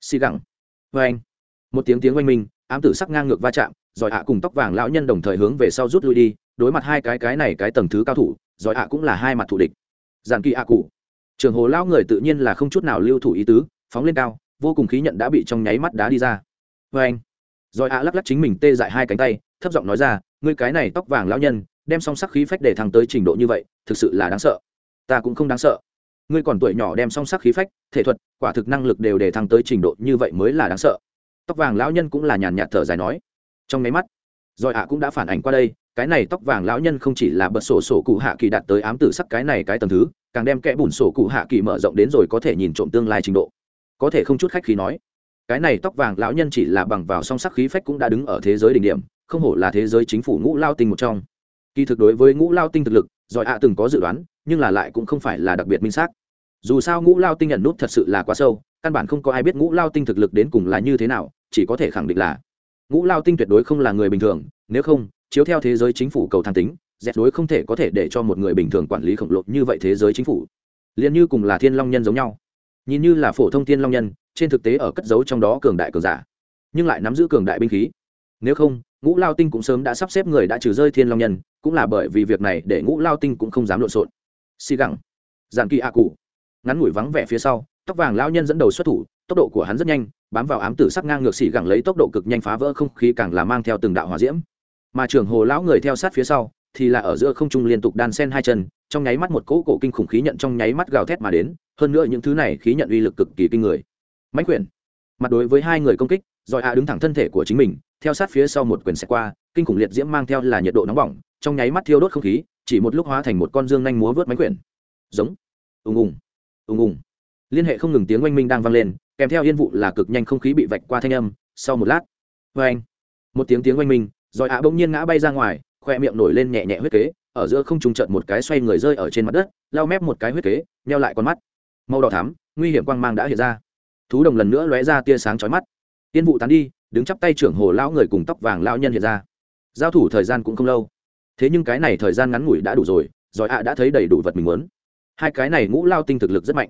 xì gẳng vê anh. Một tiếng tiếng oanh minh ám tử sắc ngang ngược va chạm, giỏi ạ cùng tóc vàng lão nhân đồng thời hướng về sau rút lui đi, đối mặt hai cái cái này cái tầng thứ cao thủ, giỏi ạ cũng là hai mặt thủ địch. Giàn kỳ ạ cụ. Trường hồ lão người tự nhiên là không chút nào lưu thủ ý tứ, phóng lên cao, vô cùng khí nhận đã bị trong nháy mắt đá đi ra. Vê anh, giỏi ạ lắc lắc chính mình tê dại hai cánh tay, thấp giọng nói ra, ngươi cái này tóc vàng lão nhân, đem song sắc khí phách để thăng tới trình độ như vậy, thực sự là đáng sợ. Ta cũng không đáng sợ. Ngươi còn tuổi nhỏ đem song sắc khí phách, thể thuật, quả thực năng lực đều để thăng tới trình độ như vậy mới là đáng sợ tóc vàng lão nhân cũng là nhàn nhạt thở dài nói. Trong máy mắt rồi ạ cũng đã phản ảnh qua đây, cái này tóc vàng lão nhân không chỉ là bật sổ sổ cụ hạ kỳ đạt tới ám tử sắc cái này cái tầm thứ, càng đem kẽ bùn sổ cụ hạ kỳ mở rộng đến rồi có thể nhìn trộm tương lai trình độ. Có thể không chút khách khí nói, cái này tóc vàng lão nhân chỉ là bằng vào song sắc khí phách cũng đã đứng ở thế giới đỉnh điểm, không hổ là thế giới chính phủ ngũ lao tinh một trong. Kỳ thực đối với ngũ lao tinh thực lực giỏi ạ từng có dự đoán, nhưng là lại cũng không phải là đặc biệt minh xác. Dù sao ngũ lao tinh nhận nút thật sự là quá sâu căn bản không có ai biết ngũ lao tinh thực lực đến cùng là như thế nào, chỉ có thể khẳng định là ngũ lao tinh tuyệt đối không là người bình thường, nếu không, chiếu theo thế giới chính phủ cầu thang tính dẹt đối không thể có thể để cho một người bình thường quản lý khổng lồ như vậy thế giới chính phủ. Liền như cùng là thiên long nhân giống nhau. Nhìn như là phổ thông thiên long nhân, trên thực tế ở cất giấu trong đó cường đại cường giả, nhưng lại nắm giữ cường đại binh khí. Nếu không, ngũ lao tinh cũng sớm đã sắp xếp người đã trừ rơi thiên long nhân, cũng là bởi vì việc này để ngũ lao tinh cũng không dám lộn xộn. Xì gẳng. Giàn kỳ a cụ. Ngắn ngủi vắng vẻ phía sau tóc vàng lao nhân dẫn đầu xuất thủ, tốc độ của hắn rất nhanh, bám vào ám tử sắc ngang ngược xỉ gẳng lấy tốc độ cực nhanh phá vỡ không khí càng là mang theo từng đạo hỏa diễm. Mà trưởng hồ lão người theo sát phía sau, thì là ở giữa không trung liên tục đan sen hai chân, trong nháy mắt một cỗ cổ kinh khủng khí nhận trong nháy mắt gào thét mà đến, hơn nữa những thứ này khí nhận uy lực cực kỳ kinh người. Mãnh quyền mặt đối với hai người công kích, rồi hạ đứng thẳng thân thể của chính mình, theo sát phía sau một quyền xẹt qua, kinh khủng liệt diễm mang theo là nhiệt độ nóng bỏng, trong nháy mắt thiêu đốt không khí, chỉ một lúc hóa thành một con dương nhanh múa vớt mánh quyển. Giống. Ùng ùng. Ùng ùng liên hệ không ngừng tiếng oanh minh đang vang lên, kèm theo yên vụ là cực nhanh không khí bị vạch qua thanh âm, sau một lát vê anh, một tiếng tiếng oanh minh, rồi ạ bỗng nhiên ngã bay ra ngoài, khoe miệng nổi lên nhẹ nhẹ huyết kế, ở giữa không trùng trận một cái xoay người rơi ở trên mặt đất lao mép một cái huyết kế neo lại con mắt. Màu đỏ thắm, nguy hiểm quang mang đã hiện ra. Thú đồng lần nữa lóe ra tia sáng chói mắt. Yên vụ tán đi, đứng chắp tay trưởng hồ lão người cùng tóc vàng lão nhân hiện ra. Giao thủ thời gian cũng không lâu. Thế nhưng cái này thời gian ngắn ngủi đã đủ rồi giỏi ạ đã thấy đầy đủ vật mình muốn. Hai cái này ngũ lao tinh thực lực rất mạnh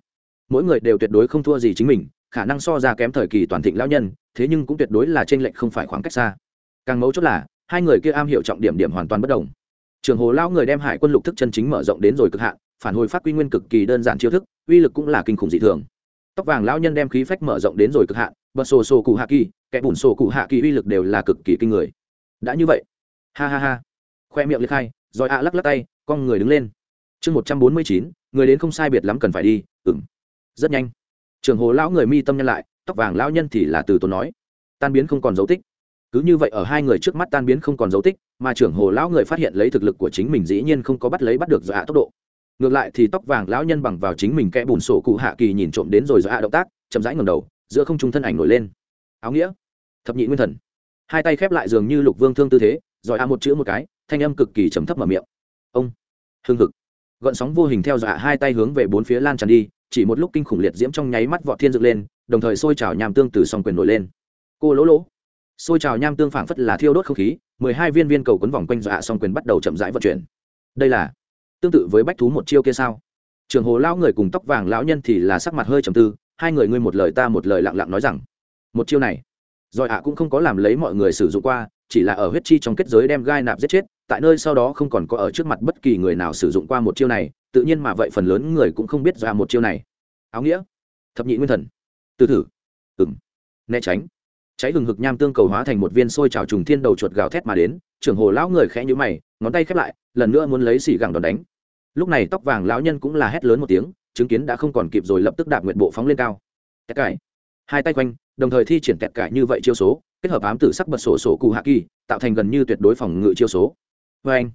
mỗi người đều tuyệt đối không thua gì chính mình, khả năng so ra kém thời kỳ toàn thịnh lão nhân, thế nhưng cũng tuyệt đối là trên lệnh không phải khoảng cách xa. Càng mấu chốt là, hai người kia am hiểu trọng điểm điểm hoàn toàn bất đồng. Trường hồ lao người đem hải quân lục thức chân chính mở rộng đến rồi cực hạn, phản hồi phát quy nguyên cực kỳ đơn giản chiêu thức, uy lực cũng là kinh khủng dị thường. Tóc vàng lão nhân đem khí phách mở rộng đến rồi cực hạn, bật sổ sổ cụ hạ kỳ, kẻ bùn sổ cụ hạ kỳ uy lực đều là cực kỳ kinh người. Đã như vậy, ha ha ha. Khoe miệng liệt khai, rồi ạ lắc lắc tay, con người đứng lên. Chương một trăm bốn mươi chín, người đến không sai biệt lắm cần phải đi ừng rất nhanh. Trường hồ lão người mi tâm nhân lại, tóc vàng lão nhân thì là từ tốn nói, tan biến không còn dấu tích. Cứ như vậy ở hai người trước mắt tan biến không còn dấu tích, mà trưởng hồ lão người phát hiện lấy thực lực của chính mình dĩ nhiên không có bắt lấy bắt được dọa tốc độ. Ngược lại thì tóc vàng lão nhân bằng vào chính mình kẽ bùn sổ cụ hạ kỳ nhìn trộm đến rồi dọa động tác, chậm rãi ngầm đầu, giữa không trung thân ảnh nổi lên. Áo nghĩa. Thập nhị nguyên thần. Hai tay khép lại dường như lục vương thương tư thế, rồi a một chữ một cái, thanh âm cực kỳ trầm thấp mở miệng. Ông. Hương hực. Gợn sóng vô hình theo dọa hai tay hướng về bốn phía lan tràn đi chỉ một lúc kinh khủng liệt diễm trong nháy mắt vọt thiên dựng lên, đồng thời sôi trào nham tương từ song quyền nổi lên. Cô lỗ lỗ. Sôi trào nham tương phảng phất là thiêu đốt không khí, mười hai viên viên cầu quấn vòng quanh dọa song quyền bắt đầu chậm rãi vận chuyển. Đây là tương tự với bách thú một chiêu kia sao? Trường hồ lão người cùng tóc vàng lão nhân thì là sắc mặt hơi trầm tư, hai người ngươi một lời ta một lời lặng lặng nói rằng, một chiêu này, rồi ạ cũng không có làm lấy mọi người sử dụng qua, chỉ là ở huyết chi trong kết giới đem gai nạp giết chết tại nơi sau đó không còn có ở trước mặt bất kỳ người nào sử dụng qua một chiêu này, tự nhiên mà vậy phần lớn người cũng không biết ra một chiêu này. Áo nghĩa, thập nhị nguyên thần từ thử ừng né tránh. Cháy hừng hực nham tương cầu hóa thành một viên sôi trào trùng thiên đầu chuột gào thét mà đến, trưởng hồ lão người khẽ nhũ mày, ngón tay khép lại, lần nữa muốn lấy xỉ gẳng đòn đánh. Lúc này tóc vàng lão nhân cũng là hét lớn một tiếng, chứng kiến đã không còn kịp rồi lập tức đạp nguyện bộ phóng lên cao. Tẹt cải. Hai tay quanh, đồng thời thi triển tẹt cải như vậy chiêu số, kết hợp ám tử sắc bật sổ sổ cụ hạ kỳ, tạo thành gần như tuyệt đối phòng ngự chiêu số vê anh.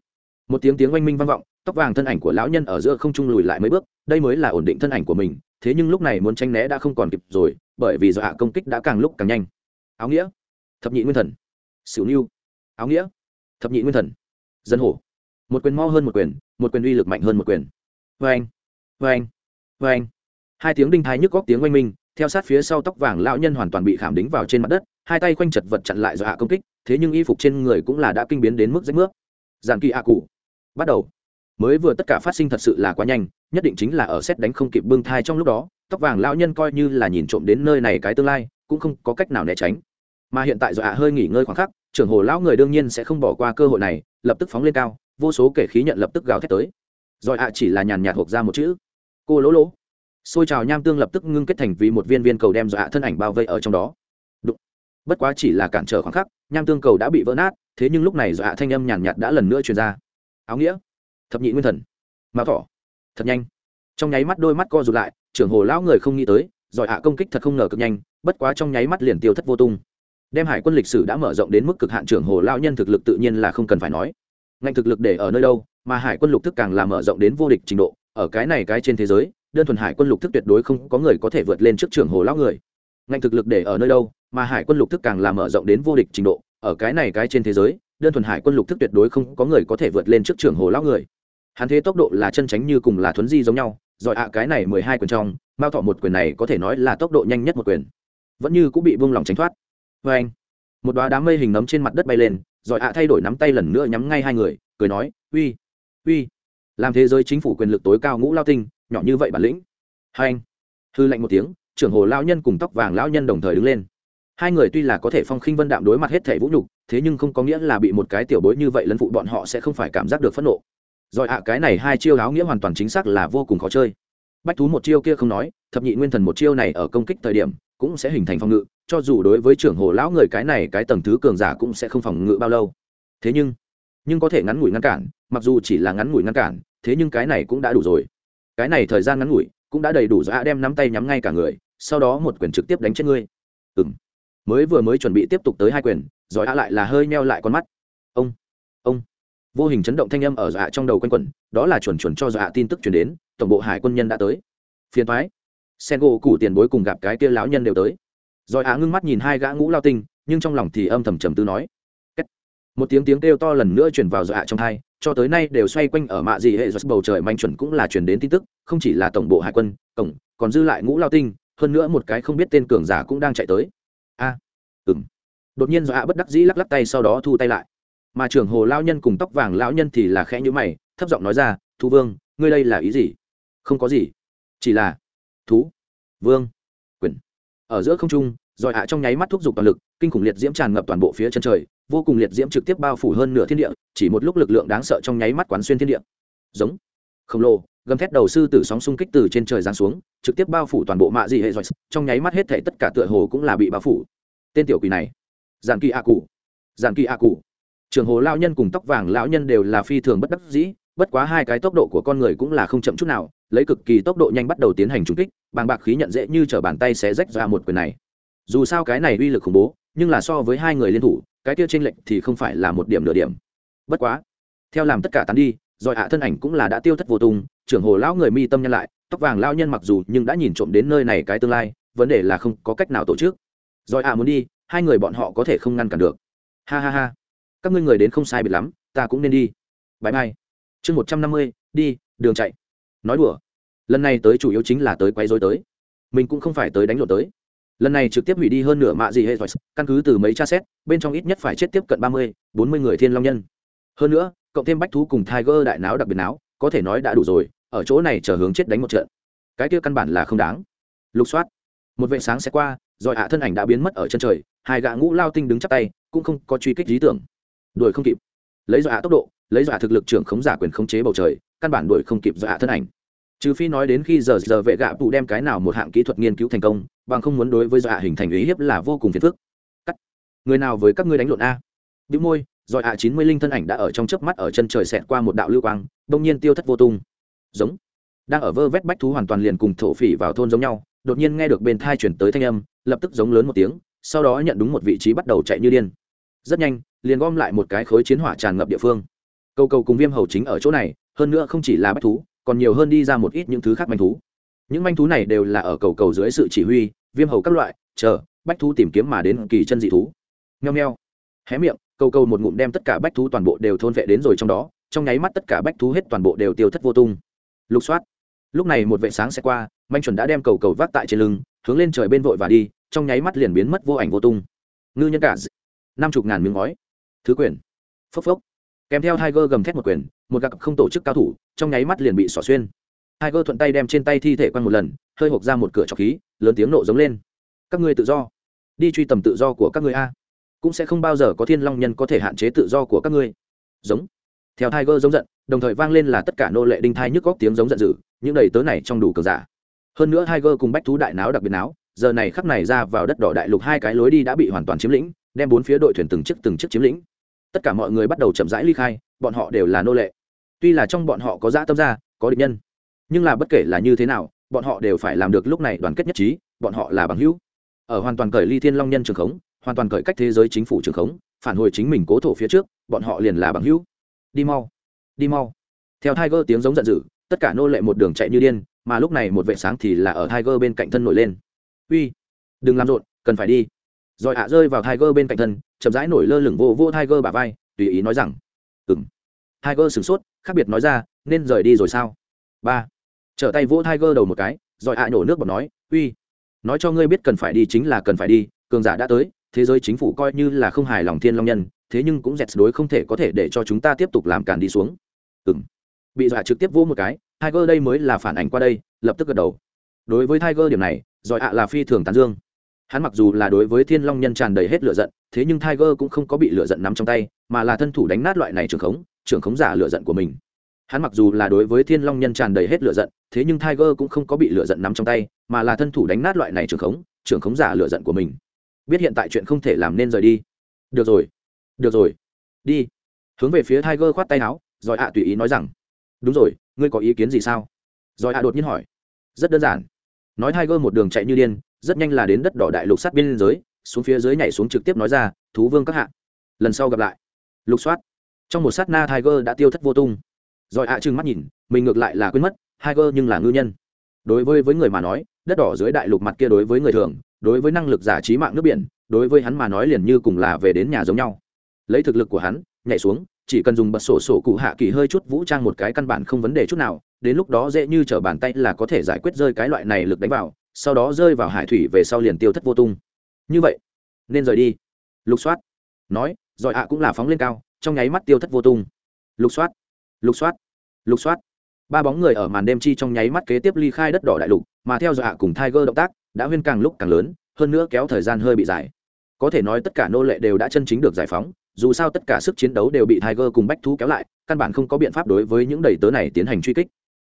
Một tiếng tiếng oanh minh vang vọng, tóc vàng thân ảnh của lão nhân ở giữa không trung lùi lại mấy bước, đây mới là ổn định thân ảnh của mình, thế nhưng lúc này muốn tranh né đã không còn kịp rồi, bởi vì do hạ công kích đã càng lúc càng nhanh. Áo nghĩa. Thập nhị nguyên thần. Xỉu niu áo nghĩa. Thập nhị nguyên thần. Dân hổ. Một quyền mo hơn một quyền một quyền uy lực mạnh hơn một quyền. Vê anh. Vê anh. Vê anh. Hai tiếng đinh thái nhức góc tiếng oanh minh, theo sát phía sau tóc vàng lão nhân hoàn toàn bị khảm đính vào trên mặt đất, hai tay quanh chật vật chặn lại do hạ công kích, thế nhưng y phục trên người cũng là đã kinh biến đến mức rách nước giàn kỳ ạ cụ. Bắt đầu. Mới vừa tất cả phát sinh thật sự là quá nhanh, nhất định chính là ở xét đánh không kịp bưng thai trong lúc đó, tóc vàng lão nhân coi như là nhìn trộm đến nơi này cái tương lai, cũng không có cách nào né tránh. Mà hiện tại do hạ hơi nghỉ ngơi khoảng khắc, trưởng hồ lão người đương nhiên sẽ không bỏ qua cơ hội này, lập tức phóng lên cao, vô số kể khí nhận lập tức gào thét tới. Rồi hạ chỉ là nhàn nhạt hộp ra một chữ. Cô lỗ lỗ. Xôi trào nham tương lập tức ngưng kết thành vì một viên viên cầu đem dọa thân ảnh bao vây ở trong đó. Đụng. bất quá chỉ là cản trở khoảng khắc, nham tương cầu đã bị vỡ nát thế nhưng lúc này dọa thanh âm nhàn nhạt đã lần nữa truyền ra. Áo nghĩa. Thập nhị nguyên thần. Mao thỏ. Thật nhanh. Trong nháy mắt đôi mắt co rụt lại, trưởng hồ lão người không nghĩ tới, giỏi hạ công kích thật không ngờ cực nhanh, bất quá trong nháy mắt liền tiêu thất vô tung. Đem hải quân lịch sử đã mở rộng đến mức cực hạn, trưởng hồ lao nhân thực lực tự nhiên là không cần phải nói. Ngành thực lực để ở nơi đâu, mà hải quân lục thức càng là mở rộng đến vô địch trình độ, ở cái này cái trên thế giới, đơn thuần hải quân lục thức tuyệt đối không có người có thể vượt lên trước trưởng hồ lao người. Ngành thực lực để ở nơi đâu, mà hải quân lục thức càng là mở rộng đến vô địch trình độ ở cái này cái trên thế giới, đơn thuần hải quân lục thức tuyệt đối không có người có thể vượt lên trước trưởng hồ lão người. Hắn thế tốc độ là chân tránh như cùng là thuấn di giống nhau giỏi ạ, cái này mười hai quyền trong, mao thọ một quyền này có thể nói là tốc độ nhanh nhất một quyền. Vẫn như cũng bị buông lỏng tránh thoát. Vê anh, một đoá đám mây hình nấm trên mặt đất bay lên giỏi ạ thay đổi nắm tay lần nữa nhắm ngay hai người, cười nói, uy uy. Làm thế giới chính phủ quyền lực tối cao ngũ lao tinh, nhỏ như vậy bản lĩnh. Hai anh, hư lạnh một tiếng, trưởng hồ lao nhân cùng tóc vàng lão nhân đồng thời đứng lên hai người tuy là có thể phong khinh vân đạm đối mặt hết thể vũ nhục, thế nhưng không có nghĩa là bị một cái tiểu bối như vậy lấn phụ bọn họ sẽ không phải cảm giác được phẫn nộ. Rồi ạ, cái này hai chiêu áo nghĩa hoàn toàn chính xác là vô cùng khó chơi. Bách thú một chiêu kia không nói, thập nhị nguyên thần một chiêu này ở công kích thời điểm, cũng sẽ hình thành phòng ngự, cho dù đối với trưởng hồ lão người cái này cái tầng thứ cường giả cũng sẽ không phòng ngự bao lâu. Thế nhưng nhưng có thể ngắn ngủi ngăn cản, mặc dù chỉ là ngắn ngủi ngăn cản, thế nhưng cái này cũng đã đủ rồi. Cái này thời gian ngắn ngủi, cũng đã đầy đủ do ạ, đem nắm tay nhắm ngay cả người, sau đó một quyền trực tiếp đánh chết ngươi. Ừng mới vừa mới chuẩn bị tiếp tục tới hai quyền, giỏi ạ lại là hơi neo lại con mắt. Ông ông. Vô hình chấn động thanh âm ở dọa trong đầu quanh quẩn, đó là chuẩn chuẩn cho dọa tin tức chuyển đến, tổng bộ hải quân nhân đã tới. Phiền thoái sen gỗ củ tiền bối cùng gặp cái kia lão nhân đều tới. Rồi á ngưng mắt nhìn hai gã ngũ lao tinh, nhưng trong lòng thì âm thầm trầm tư nói. Một tiếng tiếng kêu to lần nữa chuyển vào dọa trong thai cho tới nay đều xoay quanh ở mạ gì hệ giật bầu trời manh chuẩn cũng là chuyển đến tin tức, không chỉ là tổng bộ hải quân, cổng, còn dư lại ngũ lao tinh, hơn nữa một cái không biết tên cường giả cũng đang chạy tới a. À, ừng đột nhiên dọa bất đắc dĩ lắc lắc tay sau đó thu tay lại. Mà trưởng hồ lao nhân cùng tóc vàng lão nhân thì là khẽ nhữ mày thấp giọng nói ra thu vương ngươi đây là ý gì? Không có gì. Chỉ là thú vương. Quyền. Ở giữa không trung giỏi ạ trong nháy mắt thúc giục toàn lực kinh khủng liệt diễm tràn ngập toàn bộ phía chân trời vô cùng liệt diễm trực tiếp bao phủ hơn nửa thiên địa chỉ một lúc lực lượng đáng sợ trong nháy mắt quán xuyên thiên địa. Giống. Khổng lồ gầm thét đầu sư tử sóng xung kích từ trên trời giáng xuống, trực tiếp bao phủ toàn bộ mạ dị hệ giỏi trong nháy mắt hết thể tất cả tựa hồ cũng là bị bao phủ. Tên tiểu quỷ này giàn kỳ a cụ. Giàn kỳ a cụ. Trường hồ lao nhân cùng tóc vàng lão nhân đều là phi thường bất đắc dĩ, bất quá hai cái tốc độ của con người cũng là không chậm chút nào, lấy cực kỳ tốc độ nhanh bắt đầu tiến hành trúng kích, bàng bạc khí nhận dễ như t r ở bàn tay sẽ rách ra một quyền này. Dù sao cái này uy lực khủng bố, nhưng là so với hai người liên thủ, cái kia tranh lệch thì không phải là một điểm nửa điểm. Bất quá, theo làm tất cả tán đi, rồi hạ thân ảnh cũng là đã tiêu thất vô tung trưởng hồ lão người mi tâm nhân lại, tóc vàng lao nhân mặc dù nhưng đã nhìn trộm đến nơi này cái tương lai, vấn đề là không có cách nào tổ chức. Rồi à muốn đi, hai người bọn họ có thể không ngăn cản được. Ha ha ha. Các ngươi người đến không sai biệt lắm, ta cũng nên đi. Bãi mai chương một trăm năm mươi, đi, đường chạy. Nói đùa. Lần này tới chủ yếu chính là tới quấy dối tới. Mình cũng không phải tới đánh lộn tới. Lần này trực tiếp hủy đi hơn nửa mạ gì hệ thoại, căn cứ từ mấy cha xét, bên trong ít nhất phải chết tiếp cận ba mươi, bốn mươi người thiên long nhân. Hơn nữa, cộng thêm bách thú cùng tiger đại náo đặc biệt náo, có thể nói đã đủ rồi ở chỗ này chờ hướng chết đánh một trận. Cái kia căn bản là không đáng. Lục soát. Một vệ sáng sẽ qua, rồi hạ thân ảnh đã biến mất ở chân trời, hai gã ngũ lao tinh đứng chắc tay, cũng không có truy kích lý tưởng. Đuổi không kịp. Lấy dọa tốc độ, lấy dọa thực lực trưởng khống giả quyền khống chế bầu trời, căn bản đuổi không kịp dọa thân ảnh. Trừ phi nói đến khi giờ giờ vệ gạ tụ đem cái nào một hạng kỹ thuật nghiên cứu thành công, bằng không muốn đối với dọa hình thành ý hiếp là vô cùng phiền phức. Cắt. Người nào với các ngươi đánh lộn a? Đĩu môi, rồi ạ chín mươi linh thân ảnh đã ở trong chớp mắt ở chân trời xẹt qua một đạo lưu quang, đông nhiên tiêu thất vô tung giống. Đang ở vơ vét bách thú hoàn toàn liền cùng thổ phỉ vào thôn giống nhau, đột nhiên nghe được bên thai chuyển tới thanh âm, lập tức giống lớn một tiếng, sau đó nhận đúng một vị trí bắt đầu chạy như điên. Rất nhanh, liền gom lại một cái khối chiến hỏa tràn ngập địa phương. Cầu cầu cùng viêm hầu chính ở chỗ này, hơn nữa không chỉ là bách thú, còn nhiều hơn đi ra một ít những thứ khác manh thú. Những manh thú này đều là ở cầu cầu dưới sự chỉ huy, viêm hầu các loại, chờ, bách thú tìm kiếm mà đến kỳ chân dị thú. Nheo nheo, hé miệng, cầu cầu một ngụm đem tất cả bách thú toàn bộ đều thôn vệ đến rồi trong đó, trong nháy mắt tất cả bách thú hết toàn bộ đều tiêu thất vô tung lục soát. Lúc này một vệ sáng sẽ qua, manh chuẩn đã đem cầu cầu vác tại trên lưng, hướng lên trời bên vội và đi, trong nháy mắt liền biến mất vô ảnh vô tung. Ngư nhân cả năm chục ngàn miếng ngói. Thứ quyền. Phốc phốc. Kèm theo tiger gầm thét một quyền, một gặp không tổ chức cao thủ, trong nháy mắt liền bị xỏ xuyên. Tiger thuận tay đem trên tay thi thể quăng một lần, hơi hộp ra một cửa trọc khí, lớn tiếng nộ giống lên. Các ngươi tự do. Đi truy tầm tự do của các ngươi a. Cũng sẽ không bao giờ có thiên long nhân có thể hạn chế tự do của các ngươi. Giống. Theo tiger giống giận đồng thời vang lên là tất cả nô lệ đinh thai nhức góc tiếng giống giận dữ, những đầy tớ này trong đủ cờ giả. Hơn nữa tiger cùng bách thú đại náo đặc biệt náo, giờ này khắc này ra vào đất đỏ đại lục hai cái lối đi đã bị hoàn toàn chiếm lĩnh, đem bốn phía đội thuyền từng chiếc từng chiếc chiếm lĩnh. Tất cả mọi người bắt đầu chậm rãi ly khai, bọn họ đều là nô lệ. Tuy là trong bọn họ có dã tâm ra, có định nhân, nhưng là bất kể là như thế nào, bọn họ đều phải làm được lúc này đoàn kết nhất trí, bọn họ là bằng hữu. Ở hoàn toàn cởi ly thiên long nhân trường khống, hoàn toàn cởi cách thế giới chính phủ trường khống, phản hồi chính mình cố thổ phía trước, bọn họ liền là bằng hữu. Đi mau đi mau. Theo tiger tiếng giống giận dữ, tất cả nô lệ một đường chạy như điên, mà lúc này một vệ sáng thì là ở tiger bên cạnh thân nổi lên. Uy, đừng làm rộn, cần phải đi. Rồi ạ rơi vào tiger bên cạnh thân, chậm rãi nổi lơ lửng vô vô tiger bả vai, tùy ý nói rằng ừng tiger sửng sốt, khác biệt nói ra, nên rời đi rồi sao? Ba. Trở tay vỗ tiger đầu một cái, rồi ạ nhổ nước bọt nói, uy, nói cho ngươi biết cần phải đi chính là cần phải đi, cường giả đã tới, thế giới chính phủ coi như là không hài lòng thiên long nhân, thế nhưng cũng dẹt đối không thể có thể để cho chúng ta tiếp tục làm càn đi xuống ừng bị dọa trực tiếp vỗ một cái, tiger đây mới là phản ảnh qua đây, lập tức gật đầu. Đối với tiger điểm này, giỏi ạ là phi thường tán dương. Hắn mặc dù là đối với thiên long nhân tràn đầy hết lửa giận, thế nhưng tiger cũng không có bị lửa giận nắm trong tay, mà là thân thủ đánh nát loại này trường khống trường khống giả lửa giận của mình. Hắn mặc dù là đối với thiên long nhân tràn đầy hết lửa giận, thế nhưng tiger cũng không có bị lửa giận nắm trong tay, mà là thân thủ đánh nát loại này trường khống trường khống giả lửa giận của mình. Biết hiện tại chuyện không thể làm nên rời đi. Được rồi. Được rồi. Đi. Hướng về phía tiger khoát tay áo rồi ạ tùy ý nói rằng, đúng rồi, ngươi có ý kiến gì sao? Rồi ạ đột nhiên hỏi, rất đơn giản. Nói tiger một đường chạy như điên, rất nhanh là đến đất đỏ đại lục sát biên giới, xuống phía dưới nhảy xuống trực tiếp nói ra, thú vương các hạ, lần sau gặp lại. Lục soát. Trong một sát na tiger đã tiêu thất vô tung. Rồi ạ trừng mắt nhìn, mình ngược lại là quên mất, tiger nhưng là ngư nhân. Đối với với người mà nói, đất đỏ dưới đại lục mặt kia đối với người thường, đối với năng lực giả trí mạng nước biển, đối với hắn mà nói liền như cùng là về đến nhà giống nhau. Lấy thực lực của hắn nhảy xuống, chỉ cần dùng bật sổ sổ cụ hạ kỳ hơi chút vũ trang một cái căn bản không vấn đề chút nào, đến lúc đó dễ như t r ở bàn tay là có thể giải quyết rơi cái loại này lực đánh vào, sau đó rơi vào hải thủy về sau liền tiêu thất vô tung. Như vậy, nên rời đi. Lục soát nói giỏi ạ cũng là phóng lên cao, trong nháy mắt tiêu thất vô tung. Lục soát lục soát lục soát. Ba bóng người ở màn đêm chi trong nháy mắt kế tiếp ly khai đất đỏ đại lục, mà theo dõi ạ cùng tiger động tác, đã huyên càng lúc càng lớn, hơn nữa kéo thời gian hơi bị dài. Có thể nói tất cả nô lệ đều đã chân chính được giải phóng dù sao tất cả sức chiến đấu đều bị tiger cùng bách thú kéo lại, căn bản không có biện pháp đối với những đầy tớ này tiến hành truy kích.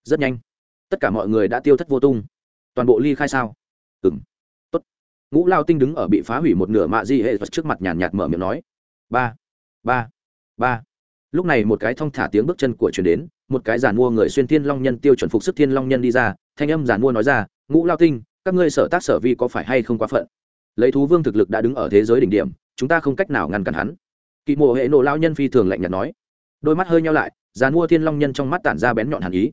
Rất nhanh, tất cả mọi người đã tiêu thất vô tung. Toàn bộ ly khai sao? Ừm. tốt. Ngũ lao tinh đứng ở bị phá hủy một nửa mạ di hệ vật trước mặt nhàn nhạt mở miệng nói. Ba ba ba. Lúc này một cái thong thả tiếng bước chân của truyền đến, một cái giàn mua người xuyên thiên long nhân tiêu chuẩn phục sức thiên long nhân đi ra, thanh âm giàn mua nói ra, ngũ lao tinh, các ngươi sở tác sở vi có phải hay không quá phận? Lấy thú vương thực lực đã đứng ở thế giới đỉnh điểm, chúng ta không cách nào ngăn cản hắn kỵ mộ hệ nộ lao nhân phi thường lạnh nhạt nói. Đôi mắt hơi nhau lại giàn mua thiên long nhân trong mắt tản ra bén nhọn hàn ý.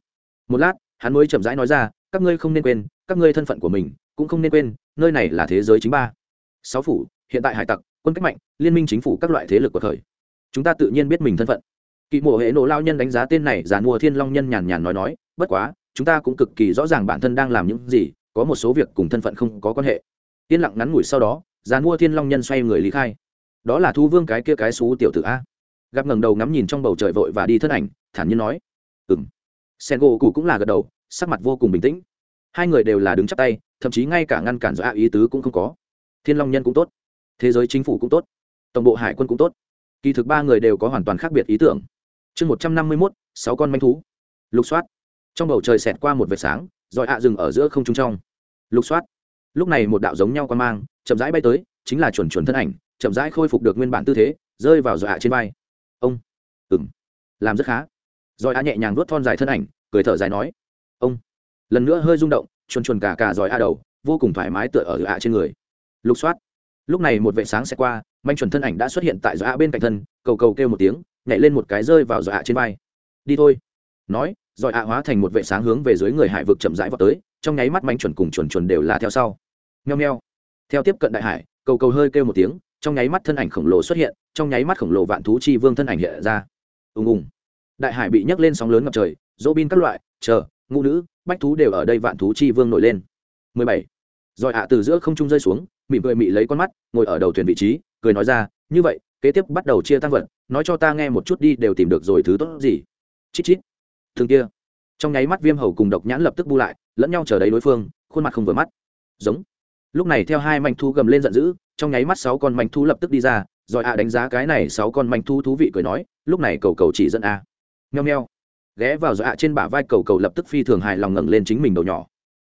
Một lát, hắn mới chậm rãi nói ra, các ngươi không nên quên, các ngươi thân phận của mình, cũng không nên quên, nơi này là thế giới chính ba. Sáu phủ, hiện tại hải tặc, quân cách mạnh, liên minh chính phủ các loại thế lực của thời. Chúng ta tự nhiên biết mình thân phận. Kỵ mộ hệ nộ lao nhân đánh giá tên này giàn mua thiên long nhân nhàn nhàn nói nói, bất quá, chúng ta cũng cực kỳ rõ ràng bản thân đang làm những gì, có một số việc cùng thân phận không có quan hệ. Yên lặng ngắn ngủi sau đó giàn mua thiên long nhân xoay người lý khai đó là thu vương cái kia cái xú tiểu tử a. Gặp ngẩng đầu ngắm nhìn trong bầu trời vội và đi thân ảnh, thản nhiên nói ừng sen gỗ cụ cũng là gật đầu, sắc mặt vô cùng bình tĩnh. Hai người đều là đứng chắp tay, thậm chí ngay cả ngăn cản do ý tứ cũng không có. Thiên long nhân cũng tốt, thế giới chính phủ cũng tốt, tổng bộ hải quân cũng tốt. Kỳ thực ba người đều có hoàn toàn khác biệt ý tưởng. Chương một trăm năm mươi mốt, sáu con manh thú. Lục soát. Trong bầu trời xẹt qua một vệt sáng, rồi ạ dừng ở giữa không trung trong. Lục soát. Lúc này một đạo giống nhau quan mang, chậm rãi bay tới, chính là chuẩn chuẩn thân ảnh chậm rãi khôi phục được nguyên bản tư thế, rơi vào rồi ạ trên vai. Ông. Ừng làm rất khá. Rồi ạ nhẹ nhàng vuốt thon dài thân ảnh, cười thở dài nói. Ông. Lần nữa hơi rung động, chuồn chuồn cả cả giỏi a đầu, vô cùng thoải mái tựa ở ạ trên người. Lục soát. Lúc này một vệ sáng sẽ qua, manh chuẩn thân ảnh đã xuất hiện tại giỏi bên cạnh thân, cầu cầu kêu một tiếng, nhảy lên một cái rơi vào giỏi trên vai. Đi thôi. Nói giỏi a hóa thành một vệ sáng hướng về dưới người hải vực chậm rãi vào tới, trong nháy mắt manh chuẩn cùng chuẩn chuẩn đều là theo sau. Nheo nheo. Theo tiếp cận đại hải, cầu cầu hơi kêu một tiếng trong nháy mắt thân ảnh khổng lồ xuất hiện, trong nháy mắt khổng lồ vạn thú chi vương thân ảnh hiện ra. Ùng ùng. Đại hải bị nhấc lên sóng lớn ngập trời dỗ bin các loại, chờ, ngũ nữ, bách thú đều ở đây vạn thú chi vương nổi lên. 17. rồi ạ từ giữa không trung rơi xuống, mỉm cười mị lấy con mắt, ngồi ở đầu thuyền vị trí, cười nói ra, như vậy, kế tiếp bắt đầu chia tăng vật, nói cho ta nghe một chút đi, đều tìm được rồi thứ tốt gì. Chít chít. Thường kia. Trong nháy mắt viêm hầu cùng độc nhãn lập tức bu lại, lẫn nhau chờ đấy đối phương, khuôn mặt không vừa mắt. Giống. Lúc này theo hai manh thu gầm lên giận dữ trong nháy mắt sáu con manh thú lập tức đi ra, rồi ạ đánh giá cái này sáu con manh thú thú vị cười nói, lúc này cầu cầu chỉ dẫn a. À. nheo nheo ghé vào rồi dọa trên bả vai cầu cầu lập tức phi thường hài lòng ngẩng lên chính mình đầu nhỏ.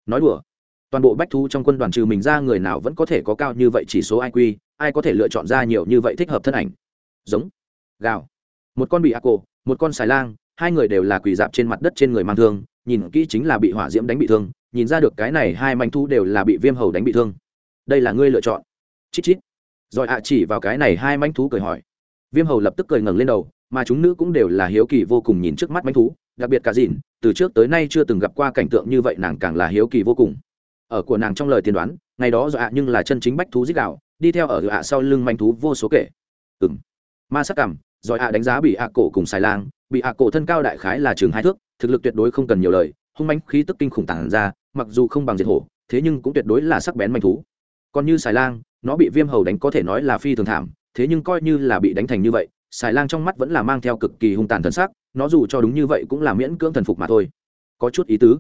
Nói đùa. Toàn bộ bách thú trong quân đoàn trừ mình ra người nào vẫn có thể có cao như vậy chỉ số iq ai có thể lựa chọn ra nhiều như vậy thích hợp thân ảnh. Giống. Gào. Một con bị ác cổ, một con xài lang, hai người đều là quỳ dạp trên mặt đất trên người mang thương, nhìn kỹ chính là bị hỏa diễm đánh bị thương, nhìn ra được cái này hai manh thú đều là bị viêm hầu đánh bị thương. Đây là ngươi lựa chọn chít chít. Rồi ạ chỉ vào cái này hai manh thú cười hỏi. Viêm hầu lập tức cười ngẩng lên đầu, mà chúng nữ cũng đều là hiếu kỳ vô cùng nhìn trước mắt manh thú, đặc biệt cả dìn, từ trước tới nay chưa từng gặp qua cảnh tượng như vậy nàng càng là hiếu kỳ vô cùng. Ở của nàng trong lời tiên đoán, ngày đó dọa nhưng là chân chính bách thú dích đạo đi theo ở dọa sau lưng manh thú vô số kể. Ừng ma sắc cảm giỏi ạ đánh giá bị ạ cổ cùng xài lang, bị ạ cổ thân cao đại khái là trường hai thước, thực lực tuyệt đối không cần nhiều lời, hung manh khí tức kinh khủng tản ra, mặc dù không bằng diệt hổ, thế nhưng cũng tuyệt đối là sắc bén manh thú. Còn như xài lang nó bị viêm hầu đánh có thể nói là phi thường thảm, thế nhưng coi như là bị đánh thành như vậy xài lang trong mắt vẫn là mang theo cực kỳ hung tàn thần sắc, nó dù cho đúng như vậy cũng là miễn cưỡng thần phục mà thôi. Có chút ý tứ.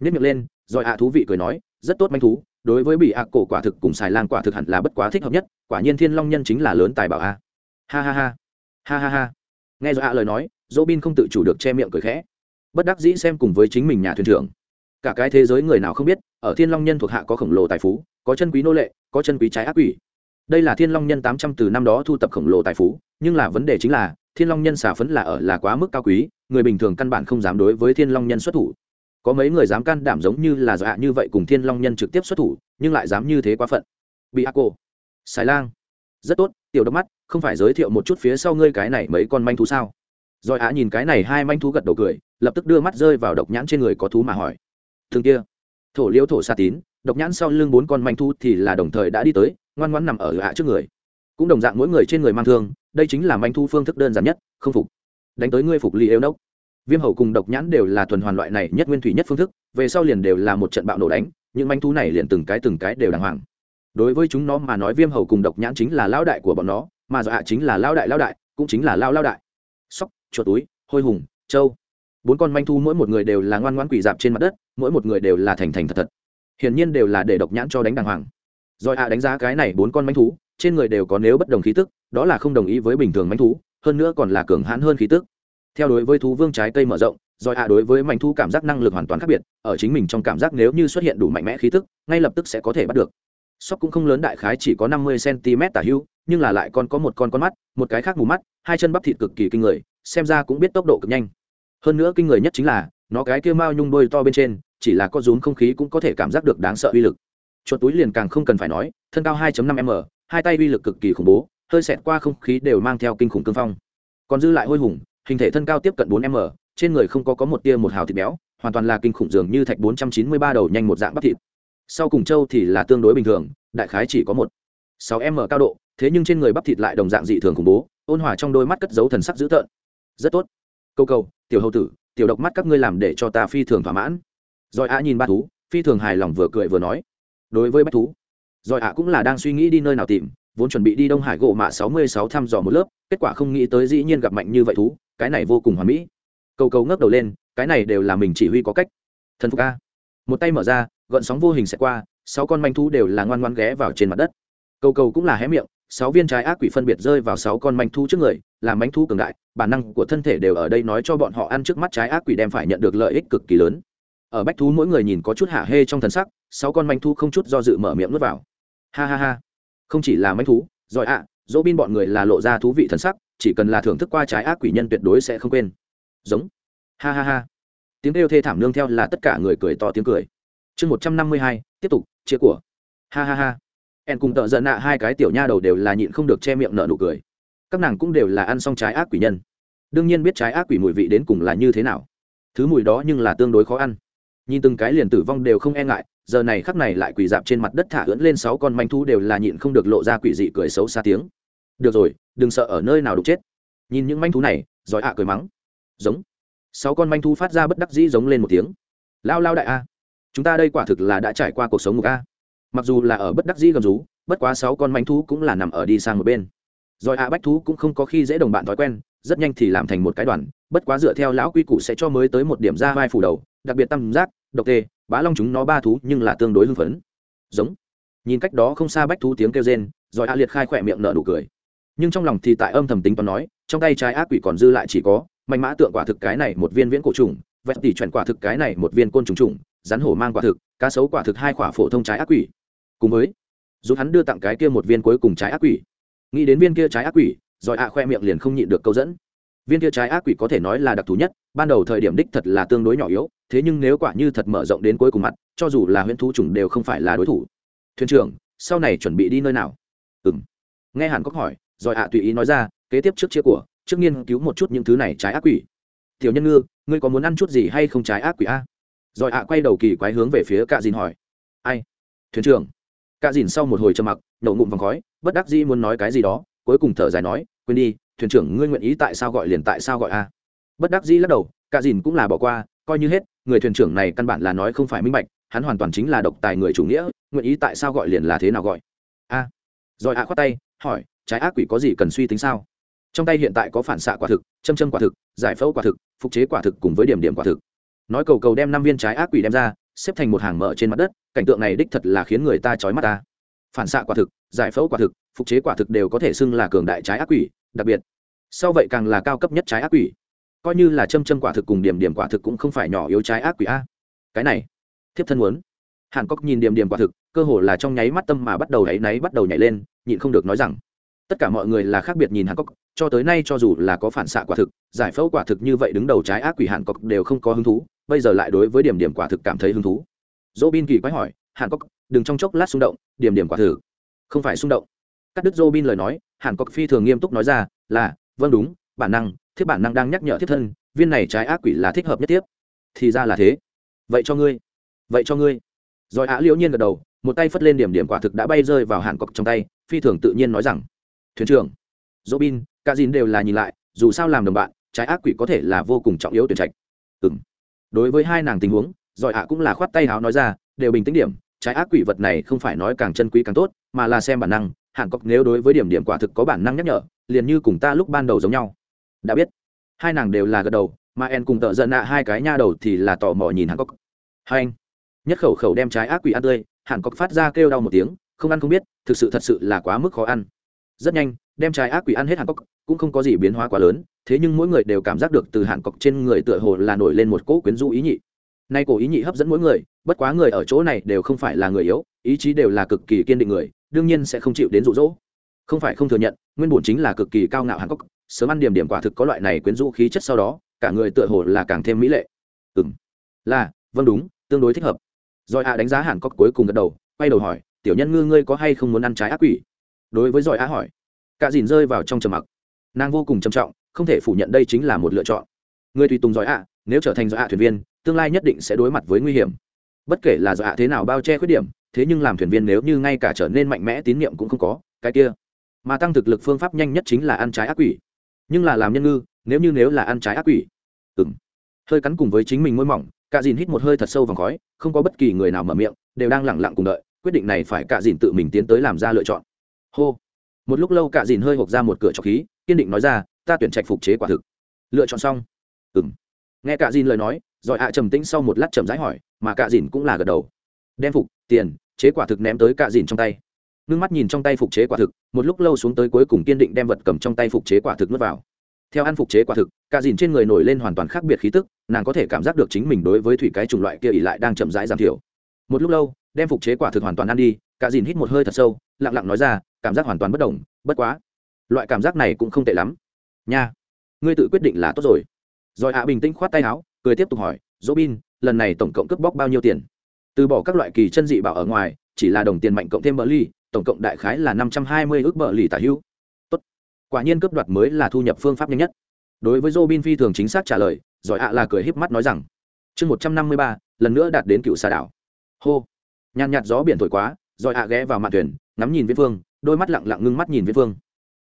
Nhất miệng lên, rồi ạ thú vị cười nói, rất tốt manh thú, đối với bị ạ cổ quả thực cùng xài lang quả thực hẳn là bất quá thích hợp nhất, quả nhiên thiên long nhân chính là lớn tài bảo a. Ha ha ha. Ha ha ha. Nghe rồi ạ lời nói dỗ bin không tự chủ được che miệng cười khẽ. Bất đắc dĩ xem cùng với chính mình nhà thuyền trưởng cả cái thế giới người nào không biết, ở thiên long nhân thuộc hạ có khổng lồ tài phú, có chân quý nô lệ, có chân quý trái ác quỷ. Đây là thiên long nhân tám trăm từ năm đó thu tập khổng lồ tài phú, nhưng là vấn đề chính là, thiên long nhân xả phấn là ở là quá mức cao quý, người bình thường căn bản không dám đối với thiên long nhân xuất thủ. Có mấy người dám can đảm giống như là dạ như vậy cùng thiên long nhân trực tiếp xuất thủ, nhưng lại dám như thế quá phận. Bị ác cô xài lang. Rất tốt, tiểu đốc mắt, không phải giới thiệu một chút phía sau ngươi cái này mấy con manh thú sao? Rồi ạ nhìn cái này hai manh thú gật đầu cười, lập tức đưa mắt rơi vào độc nhãn trên người có thú mà hỏi thường kia. Thổ liễu thổ sa tín, độc nhãn sau lưng bốn con manh thu thì là đồng thời đã đi tới, ngoan ngoãn nằm ở hạ trước người. Cũng đồng dạng mỗi người trên người mang thương, đây chính là manh thu phương thức đơn giản nhất, không phục. Đánh tới ngươi phục ly yêu nốc. Viêm hầu cùng độc nhãn đều là tuần hoàn loại này nhất nguyên thủy nhất phương thức, về sau liền đều là một trận bạo nổ đánh, những manh thu này liền từng cái từng cái đều đàng hoàng. Đối với chúng nó mà nói viêm hầu cùng độc nhãn chính là lão đại của bọn nó, mà dọa chính là lão đại lão đại, cũng chính là lao lao đại. Sóc, chuột túi, hôi hùng châu bốn con manh thu mỗi một người đều là ngoan ngoãn quỷ dạp trên mặt đất, mỗi một người đều là thành thành thật thật. Hiển nhiên đều là để độc nhãn cho đánh đàng hoàng. Rồi ạ đánh giá cái này bốn con manh thú, trên người đều có nếu bất đồng khí tức, đó là không đồng ý với bình thường manh thú, hơn nữa còn là cường hãn hơn khí tức. Theo đối với thú vương trái cây mở rộng, rồi ạ đối với manh thú cảm giác năng lực hoàn toàn khác biệt, ở chính mình trong cảm giác nếu như xuất hiện đủ mạnh mẽ khí tức, ngay lập tức sẽ có thể bắt được. Sóc cũng không lớn đại khái chỉ có năm mươi cm tả hưu, nhưng là lại còn có một con con mắt, một cái khác mù mắt, hai chân bắp thịt cực kỳ kinh người, xem ra cũng biết tốc độ cực nhanh hơn nữa kinh người nhất chính là, nó cái kia mao nhung đôi to bên trên, chỉ là có rún không khí cũng có thể cảm giác được đáng sợ uy lực. Chuột túi liền càng không cần phải nói, thân cao 2.5 m, hai tay uy lực cực kỳ khủng bố, hơi xẹt qua không khí đều mang theo kinh khủng cương phong. Còn dư lại hôi hùng, hình thể thân cao tiếp cận 4 m, trên người không có có một tia một hào thịt béo, hoàn toàn là kinh khủng dường như thạch 493 đầu nhanh một dạng bắp thịt. Sau cùng châu thì là tương đối bình thường, đại khái chỉ có một sáu m cao độ, thế nhưng trên người bắp thịt lại đồng dạng dị thường khủng bố, ôn hòa trong đôi mắt cất dấu thần sắc dữ tợn. Rất tốt câu câu, tiểu hầu tử, tiểu độc mắt các ngươi làm để cho ta phi thường thỏa mãn. Rồi ạ nhìn ba thú, phi thường hài lòng vừa cười vừa nói. Đối với bách thú, rồi ạ cũng là đang suy nghĩ đi nơi nào tìm, vốn chuẩn bị đi đông hải gỗ mạ sáu mươi sáu thăm dò một lớp, kết quả không nghĩ tới dĩ nhiên gặp mạnh như vậy thú, cái này vô cùng hoà mỹ. Câu câu ngước đầu lên, cái này đều là mình chỉ huy có cách. Thần phục a. Một tay mở ra gợn sóng vô hình sẽ qua, sáu con manh thú đều là ngoan ngoan ghé vào trên mặt đất. Cầu cầu cũng là hé miệng sáu viên trái ác quỷ phân biệt rơi vào sáu con manh thú trước người, làm manh thú cường đại, bản năng của thân thể đều ở đây nói cho bọn họ ăn trước mắt trái ác quỷ đem phải nhận được lợi ích cực kỳ lớn. Ở bách thú mỗi người nhìn có chút hạ hê trong thần sắc, sáu con manh thú không chút do dự mở miệng nuốt vào. Ha ha ha. Không chỉ là manh thú giỏi ạ, dỗ bin bọn người là lộ ra thú vị thần sắc, chỉ cần là thưởng thức qua trái ác quỷ nhân tuyệt đối sẽ không quên. Giống. Ha ha ha. Tiếng kêu thê thảm nương theo là tất cả người cười to tiếng cười. Chương một trăm năm mươi hai, tiếp tục, chia của. Ha ha ha en cùng tợ giận nạ hai cái tiểu nha đầu đều là nhịn không được che miệng nở nụ cười. Các nàng cũng đều là ăn xong trái ác quỷ nhân. Đương nhiên biết trái ác quỷ mùi vị đến cùng là như thế nào. Thứ mùi đó nhưng là tương đối khó ăn. Nhìn từng cái liền tử vong đều không e ngại, giờ này khắc này lại quỷ dạp trên mặt đất thả ưỡn lên sáu con manh thu đều là nhịn không được lộ ra quỷ dị cười xấu xa tiếng. Được rồi, đừng sợ ở nơi nào đục chết. Nhìn những manh thú này, giỏi ạ à cười mắng. Giống. Sáu con manh thú phát ra bất đắc dĩ giống lên một tiếng. Lao lao đại a. Chúng ta đây quả thực là đã trải qua cuộc sống ngục a mặc dù là ở bất đắc dĩ gầm rú, bất quá sáu con manh thú cũng là nằm ở đi sang một bên. Rồi a bách thú cũng không có khi dễ đồng bạn thói quen, rất nhanh thì làm thành một cái đoàn, bất quá dựa theo lão quy củ sẽ cho mới tới một điểm ra vai phủ đầu, đặc biệt tam giác, độc tê, bá long chúng nó ba thú nhưng là tương đối hưng phấn. Giống. Nhìn cách đó không xa bách thú tiếng kêu rên, rồi a liệt khai khỏe miệng nở nụ cười. Nhưng trong lòng thì tại âm thầm tính toán nói, trong tay trái ác quỷ còn dư lại chỉ có mạnh mã tượng quả thực cái này một viên viễn cổ trùng, vẹt tỉ chuẩn quả thực cái này một viên côn trùng trùng, rắn hổ mang quả thực, cá sấu quả thực hai quả phổ thông trái ác quỷ cùng với dù hắn đưa tặng cái kia một viên cuối cùng trái ác quỷ. Nghĩ đến viên kia trái ác quỷ, rồi ạ khoe miệng liền không nhịn được câu dẫn. Viên kia trái ác quỷ có thể nói là đặc thù nhất, ban đầu thời điểm đích thật là tương đối nhỏ yếu, thế nhưng nếu quả như thật mở rộng đến cuối cùng mặt, cho dù là huyễn thú trùng đều không phải là đối thủ. Thuyền trưởng, sau này chuẩn bị đi nơi nào? Ừ m nghe hàn cốc hỏi, rồi ạ tùy ý nói ra, kế tiếp trước chia của, trước nghiên cứu một chút những thứ này trái ác quỷ. Tiểu nhân ngư, ngươi có muốn ăn chút gì hay không trái ác quỷ a? Rồi ạ quay đầu kỳ quái hướng về phía cạ dìn hỏi. Ai? Thuyền trưởng cạ dìn sau một hồi trầm mặc, nổ ngụm vòng khói, bất đắc dĩ muốn nói cái gì đó, cuối cùng thở dài nói, quên đi, thuyền trưởng ngươi nguyện ý tại sao gọi liền tại sao gọi a. Bất đắc dĩ lắc đầu cạ dìn cũng là bỏ qua, coi như hết, người thuyền trưởng này căn bản là nói không phải minh bạch, hắn hoàn toàn chính là độc tài người chủ nghĩa, nguyện ý tại sao gọi liền là thế nào gọi. A. Rồi ạ khoát tay, hỏi, trái ác quỷ có gì cần suy tính sao? Trong tay hiện tại có phản xạ quả thực, châm châm quả thực, giải phẫu quả thực, phục chế quả thực cùng với điểm điểm quả thực. Nói cầu cầu đem năm viên trái ác quỷ đem ra xếp thành một hàng mở trên mặt đất, cảnh tượng này đích thật là khiến người ta chói mắt ta. Phản xạ quả thực, giải phẫu quả thực, phục chế quả thực đều có thể xưng là cường đại trái ác quỷ, đặc biệt. Sau vậy càng là cao cấp nhất trái ác quỷ. Coi như là châm châm quả thực cùng điểm điểm quả thực cũng không phải nhỏ yếu trái ác quỷ a. Cái này, thiếp thân muốn. Hàn cốc nhìn điểm điểm quả thực, cơ hồ là trong nháy mắt tâm mà bắt đầu đáy náy bắt đầu nhảy lên, nhịn không được nói rằng, tất cả mọi người là khác biệt nhìn hàn cốc, cho tới nay cho dù là có phản xạ quả thực giải phẫu quả thực như vậy đứng đầu trái ác quỷ hàn cọc đều không có hứng thú, bây giờ lại đối với điểm điểm quả thực cảm thấy hứng thú. Dỗ bin kỳ quái hỏi hàn cọc, đừng trong chốc lát xung động, điểm điểm quả thử không phải xung động. Cắt đứt dỗ bin lời nói hàn cọc phi thường nghiêm túc nói ra là vâng đúng, bản năng, thiết bản năng đang nhắc nhở thiết thân, viên này trái ác quỷ là thích hợp nhất tiếp. Thì ra là thế. Vậy cho ngươi, vậy cho ngươi. Rồi á liễu nhiên gật đầu, một tay phất lên điểm điểm quả thực đã bay rơi vào hàn cọc trong tay, phi thường tự nhiên nói rằng, thuyền trưởng, robin, cả dìn đều là nhìn lại, dù sao làm đồng bạn trái ác quỷ có thể là vô cùng trọng yếu tuyển trạch. Ừng đối với hai nàng tình huống, giỏi ạ cũng là khoát tay háo nói ra, đều bình tĩnh điểm, trái ác quỷ vật này không phải nói càng chân quý càng tốt, mà là xem bản năng hàn cốc nếu đối với điểm điểm quả thực có bản năng nhắc nhở, liền như cùng ta lúc ban đầu giống nhau. Đã biết. Hai nàng đều là gật đầu, mà en cùng tợ giận nạ hai cái nha đầu thì là tò mò nhìn hàn cốc hai anh. Nhất khẩu khẩu đem trái ác quỷ ăn tươi hàn cốc phát ra kêu đau một tiếng, không ăn không biết, thực sự thật sự là quá mức khó ăn. Rất nhanh, đem trái ác quỷ ăn hết hàn cốc cũng không có gì biến hóa quá lớn thế nhưng mỗi người đều cảm giác được từ hạn cọc trên người tựa hồ là nổi lên một cỗ quyến rũ ý nhị. Nay cổ ý nhị hấp dẫn mỗi người, bất quá người ở chỗ này đều không phải là người yếu, ý chí đều là cực kỳ kiên định người, đương nhiên sẽ không chịu đến rụ rỗ không phải không thừa nhận, nguyên bổn chính là cực kỳ cao ngạo hàn cốc sớm ăn điểm điểm quả thực có loại này quyến rũ khí chất sau đó, cả người tựa hồ là càng thêm mỹ lệ. Ừ m là vâng đúng, tương đối thích hợp. Giỏi a đánh giá hàn cốc cuối cùng gật đầu, quay đầu hỏi, tiểu nhân ngư ngươi có hay không muốn ăn trái ác quỷ? Đối với giỏi a hỏi, cả dìn rơi vào trong trầm mặc. Nàng vô cùng trầm trọng không thể phủ nhận đây chính là một lựa chọn. Người tùy tùng giỏi a nếu trở thành giỏi a thuyền viên, tương lai nhất định sẽ đối mặt với nguy hiểm. Bất kể là giỏi a thế nào bao che khuyết điểm, thế nhưng làm thuyền viên nếu như ngay cả trở nên mạnh mẽ tín nhiệm cũng không có, cái kia. Mà tăng thực lực phương pháp nhanh nhất chính là ăn trái ác quỷ. Nhưng là làm nhân ngư, nếu như nếu là ăn trái ác quỷ. Ừng hơi cắn cùng với chính mình môi mỏng, cạ dìn hít một hơi thật sâu vòng khói, không có bất kỳ người nào mở miệng, đều đang lẳng lặng cùng đợi, quyết định này phải cạ dìn tự mình tiến tới làm ra lựa chọn. Hô. Một lúc lâu cạ dìn hơi hộp ra một cửa trọc khí, kiên định nói ra ta tuyển trạch phục chế quả thực. Lựa chọn xong. Ừ m nghe cả dìn lời nói, rồi ạ trầm tĩnh sau một lát trầm rãi hỏi, mà cả dìn cũng là gật đầu. Đem phục, tiền, chế quả thực ném tới cả dìn trong tay. Ngưng mắt nhìn trong tay phục chế quả thực, một lúc lâu xuống tới cuối cùng kiên định đem vật cầm trong tay phục chế quả thực nuốt vào. Theo ăn phục chế quả thực cả dìn trên người nổi lên hoàn toàn khác biệt khí tức, nàng có thể cảm giác được chính mình đối với thủy cái chủng loại kia ỉ lại đang chậm rãi giảm thiểu. Một lúc lâu, đem phục chế quả thực hoàn toàn ăn đi cả dìn hít một hơi thật sâu, lặng lặng nói ra, cảm giác hoàn toàn bất đồng, bất quá. Loại cảm giác này cũng không tệ lắm nha, ngươi tự quyết định là tốt rồi. Rồi ạ bình tĩnh khoát tay áo, cười tiếp tục hỏi dỗ bin lần này tổng cộng cướp bóc bao nhiêu tiền? Từ bỏ các loại kỳ chân dị bảo ở ngoài, chỉ là đồng tiền mạnh cộng thêm bờ ly tổng cộng đại khái là năm trăm hai mươi ước bờ lì tả hữu. Tốt. Quả nhiên cướp đoạt mới là thu nhập phương pháp nhanh nhất. Đối với Robin phi thường chính xác trả lời giỏi ạ là cười híp mắt nói rằng, chương một trăm năm mươi ba, lần nữa đạt đến cựu xà đảo. Hô. Nhàn nhạt gió biển thổi quá giỏi ạ ghé vào mạn thuyền, ngắm nhìn viễn phương, đôi mắt lặng lặng ngưng mắt nhìn viễn phương.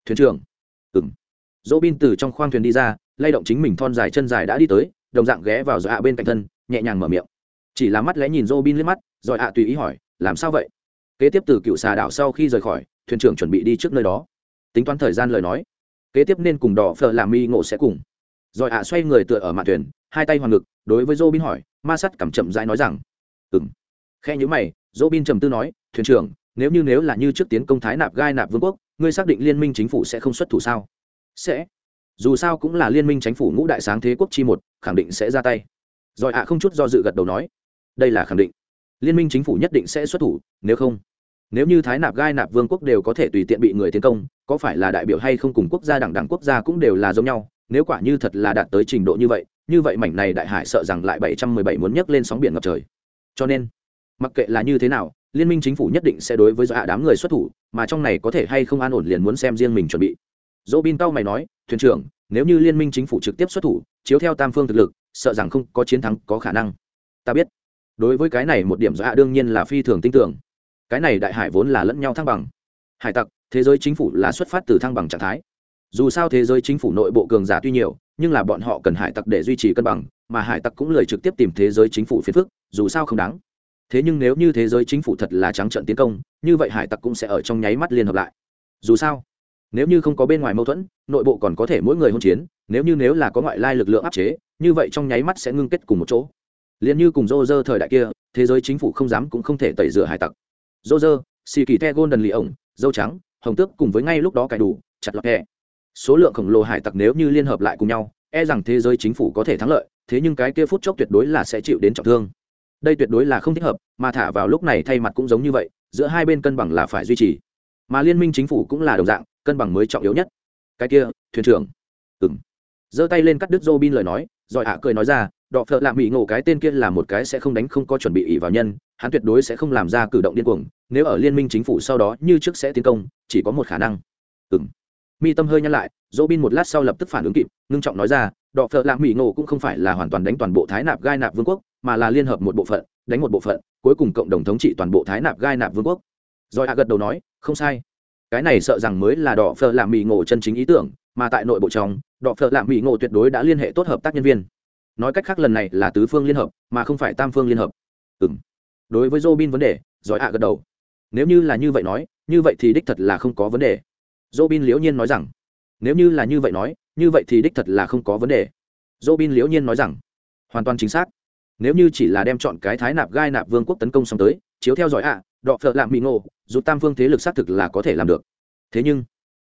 Thuyền trưởng. Ừng Robin từ trong khoang thuyền đi ra, lay động chính mình thon dài chân dài đã đi tới, đồng dạng ghé vào dọa bên cạnh thân, nhẹ nhàng mở miệng. Chỉ là mắt lẽ nhìn Rôbin lên mắt rồi ạ tùy ý hỏi, làm sao vậy? Kế tiếp từ cựu xà đảo sau khi rời khỏi, thuyền trưởng chuẩn bị đi trước nơi đó. Tính toán thời gian lời nói. Kế tiếp nên cùng đỏ phở làm mi ngộ sẽ cùng. Rồi ạ xoay người tựa ở mạn thuyền, hai tay hoàng ngực, đối với dô bin hỏi, ma sắt cảm chậm rãi nói rằng. Ừ m khe nhữ mày dô bin trầm tư nói, thuyền trưởng, nếu như nếu là như trước tiến công thái nạp gai nạp vương quốc, ngươi xác định liên minh chính phủ sẽ không xuất thủ sao? Sẽ. Dù sao cũng là liên minh chính phủ ngũ đại sáng thế quốc chi một, khẳng định sẽ ra tay. Rồi ạ không chút do dự gật đầu nói, đây là khẳng định. Liên minh chính phủ nhất định sẽ xuất thủ, nếu không, nếu như thái nạp gai nạp vương quốc đều có thể tùy tiện bị người tiến công, có phải là đại biểu hay không cùng quốc gia đẳng đẳng quốc gia cũng đều là giống nhau, nếu quả như thật là đạt tới trình độ như vậy như vậy mảnh này đại hải sợ rằng lại bảy trăm mười bảy muốn nhấc lên sóng biển ngập trời. Cho nên, mặc kệ là như thế nào, liên minh chính phủ nhất định sẽ đối với dọa đám người xuất thủ, mà trong này có thể hay không an ổn liền muốn xem riêng mình chuẩn bị dỗ bin tao mày nói, thuyền trưởng, nếu như liên minh chính phủ trực tiếp xuất thủ, chiếu theo tam phương thực lực, sợ rằng không có chiến thắng có khả năng. Ta biết. Đối với cái này một điểm dọa đương nhiên là phi thường tin tưởng. Cái này đại hải vốn là lẫn nhau thăng bằng. Hải tặc, thế giới chính phủ là xuất phát từ thăng bằng trạng thái. Dù sao thế giới chính phủ nội bộ cường giả tuy nhiều, nhưng là bọn họ cần hải tặc để duy trì cân bằng, mà hải tặc cũng lời trực tiếp tìm thế giới chính phủ phiền phức, dù sao không đáng. Thế nhưng nếu như thế giới chính phủ thật là trắng trận tiến công, như vậy hải tặc cũng sẽ ở trong nháy mắt liên hợp lại. Dù sao nếu như không có bên ngoài mâu thuẫn, nội bộ còn có thể mỗi người hôn chiến, nếu như nếu là có ngoại lai lực lượng áp chế, như vậy trong nháy mắt sẽ ngưng kết cùng một chỗ. Liền như cùng rô rơ thời đại kia, thế giới chính phủ không dám cũng không thể tẩy rửa hải tặc. Rô rơ xì kỳ the golden lì ổng, dâu trắng, hồng tước cùng với ngay lúc đó cài đủ, chặt lọt hẹ. Số lượng khổng lồ hải tặc nếu như liên hợp lại cùng nhau e rằng thế giới chính phủ có thể thắng lợi, thế nhưng cái kia phút chốc tuyệt đối là sẽ chịu đến trọng thương. Đây tuyệt đối là không thích hợp, mà thả vào lúc này thay mặt cũng giống như vậy, giữa hai bên cân bằng là phải duy trì. Mà liên minh chính phủ cũng là đồng dạng cân bằng mới trọng yếu nhất. Cái kia, thuyền trưởng. Ừng giơ tay lên cắt đứt dô bin lời nói, rồi ạ cười nói ra, đọ phợ lạ mỹ ngộ cái tên kia là một cái sẽ không đánh không có chuẩn bị ý vào nhân, hắn tuyệt đối sẽ không làm ra cử động điên cuồng, nếu ở liên minh chính phủ sau đó như trước sẽ tiến công, chỉ có một khả năng. Ừng mi tâm hơi nhăn lại dô bin một lát sau lập tức phản ứng kịp, ngưng trọng nói ra, đọ phợ lạ mỹ ngộ cũng không phải là hoàn toàn đánh toàn bộ thái nạp gai nạp vương quốc, mà là liên hợp một bộ phận, đánh một bộ phận, cuối cùng cộng đồng thống trị toàn bộ thái nạp gai nạp vương quốc. Rồi hạ gật đầu nói, không sai cái này sợ rằng mới là đỏ phở làm mì ngộ chân chính ý tưởng, mà tại nội bộ trong, đỏ phở làm mì ngộ tuyệt đối đã liên hệ tốt hợp tác nhân viên. Nói cách khác lần này là tứ phương liên hợp, mà không phải tam phương liên hợp. Ừ m đối với robin vấn đề, giỏi hạ gật đầu. Nếu như là như vậy nói, như vậy thì đích thật là không có vấn đề. Robin liễu nhiên nói rằng. Nếu như là như vậy nói, như vậy thì đích thật là không có vấn đề. Robin liễu nhiên nói rằng. Hoàn toàn chính xác. Nếu như chỉ là đem chọn cái thái nạp gai nạp vương quốc tấn công xong tới, chiếu theo dõi ạ đọ phợ lạm mỹ ngộ, dù tam phương thế lực xác thực là có thể làm được. Thế nhưng,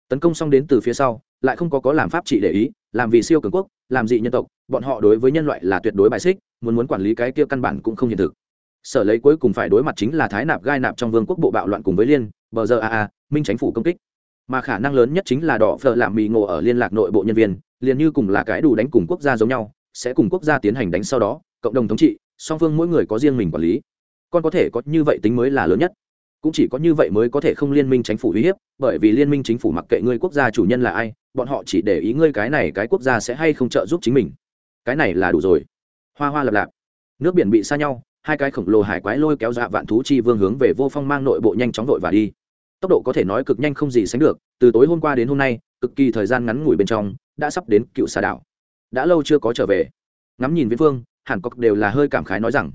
tấn công xong đến từ phía sau, lại không có có làm pháp trị để ý, làm vì siêu cường quốc, làm dị nhân tộc, bọn họ đối với nhân loại là tuyệt đối bài xích, muốn muốn quản lý cái kia căn bản cũng không hiện thực. Sở lấy cuối cùng phải đối mặt chính là thái nạp gai nạp trong vương quốc bộ bạo loạn cùng với liên, bờ giờ a a, minh chính phủ công kích. Mà khả năng lớn nhất chính là đỏ phở làm mì ngộ ở liên lạc nội bộ nhân viên, liền như cùng là cái đủ đánh cùng quốc gia giống nhau, sẽ cùng quốc gia tiến hành đánh sau đó, cộng đồng thống trị, song phương mỗi người có riêng mình quản lý con có thể có như vậy tính mới là lớn nhất. Cũng chỉ có như vậy mới có thể không liên minh chính phủ uy hiếp, bởi vì liên minh chính phủ mặc kệ ngươi quốc gia chủ nhân là ai, bọn họ chỉ để ý ngươi cái này cái quốc gia sẽ hay không trợ giúp chính mình. Cái này là đủ rồi. Hoa hoa lập lạp. Nước biển bị xa nhau, hai cái khổng lồ hải quái lôi kéo dạ vạn thú chi vương hướng về vô phong mang nội bộ nhanh chóng vội và đi. Tốc độ có thể nói cực nhanh không gì sánh được, từ tối hôm qua đến hôm nay, cực kỳ thời gian ngắn ngủi bên trong, đã sắp đến cựu xà đảo. Đã lâu chưa có trở về. Ngắm nhìn viễn phương hàn cốc đều là hơi cảm khái nói rằng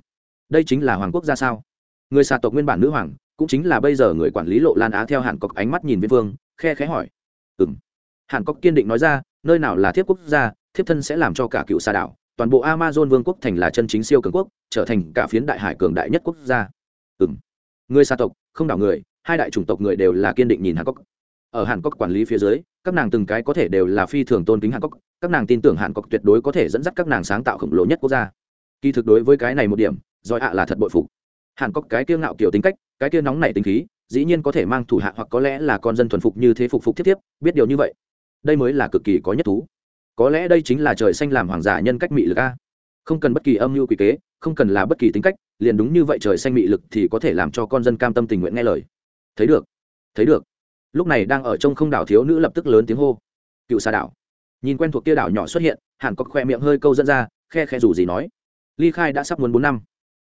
đây chính là hoàng quốc gia sao? Người xà tộc nguyên bản nữ hoàng, cũng chính là bây giờ người quản lý lộ lan á theo hàn cọc ánh mắt nhìn viên vương, khe khẽ hỏi. Ừng hàn cọc kiên định nói ra, nơi nào là thiếp quốc gia, thiếp thân sẽ làm cho cả cựu xà đảo, toàn bộ amazon vương quốc thành là chân chính siêu cường quốc, trở thành cả phiến đại hải cường đại nhất quốc gia. Ừng người xà tộc, không đảo người, hai đại chủng tộc người đều là kiên định nhìn hàn cọc ở hàn cọc quản lý phía dưới, các nàng từng cái có thể đều là phi thường tôn kính hàn cọc các nàng tin tưởng hàn cọc tuyệt đối có thể dẫn dắt các nàng sáng tạo khổng lồ nhất quốc gia. Kỳ thực đối với cái này một điểm giỏi ạ là thật bội phục. Hàn cốc cái kia ngạo kiểu tính cách, cái kia nóng nảy tính khí, dĩ nhiên có thể mang thủ hạ hoặc có lẽ là con dân thuần phục như thế phục phục thiết tiếp biết điều như vậy. Đây mới là cực kỳ có nhất thú. Có lẽ đây chính là trời xanh làm hoàng giả nhân cách mị lực a. Không cần bất kỳ âm mưu quỷ kế, không cần là bất kỳ tính cách, liền đúng như vậy trời xanh mị lực thì có thể làm cho con dân cam tâm tình nguyện nghe lời. Thấy được thấy được. Lúc này đang ở trong không đảo thiếu nữ lập tức lớn tiếng hô. Cựu xà đảo. Nhìn quen thuộc kia đảo nhỏ xuất hiện, hàn cọc khoe miệng hơi câu dẫn ra, khe khe dù gì nói. Ly khai đã sắp muốn bốn năm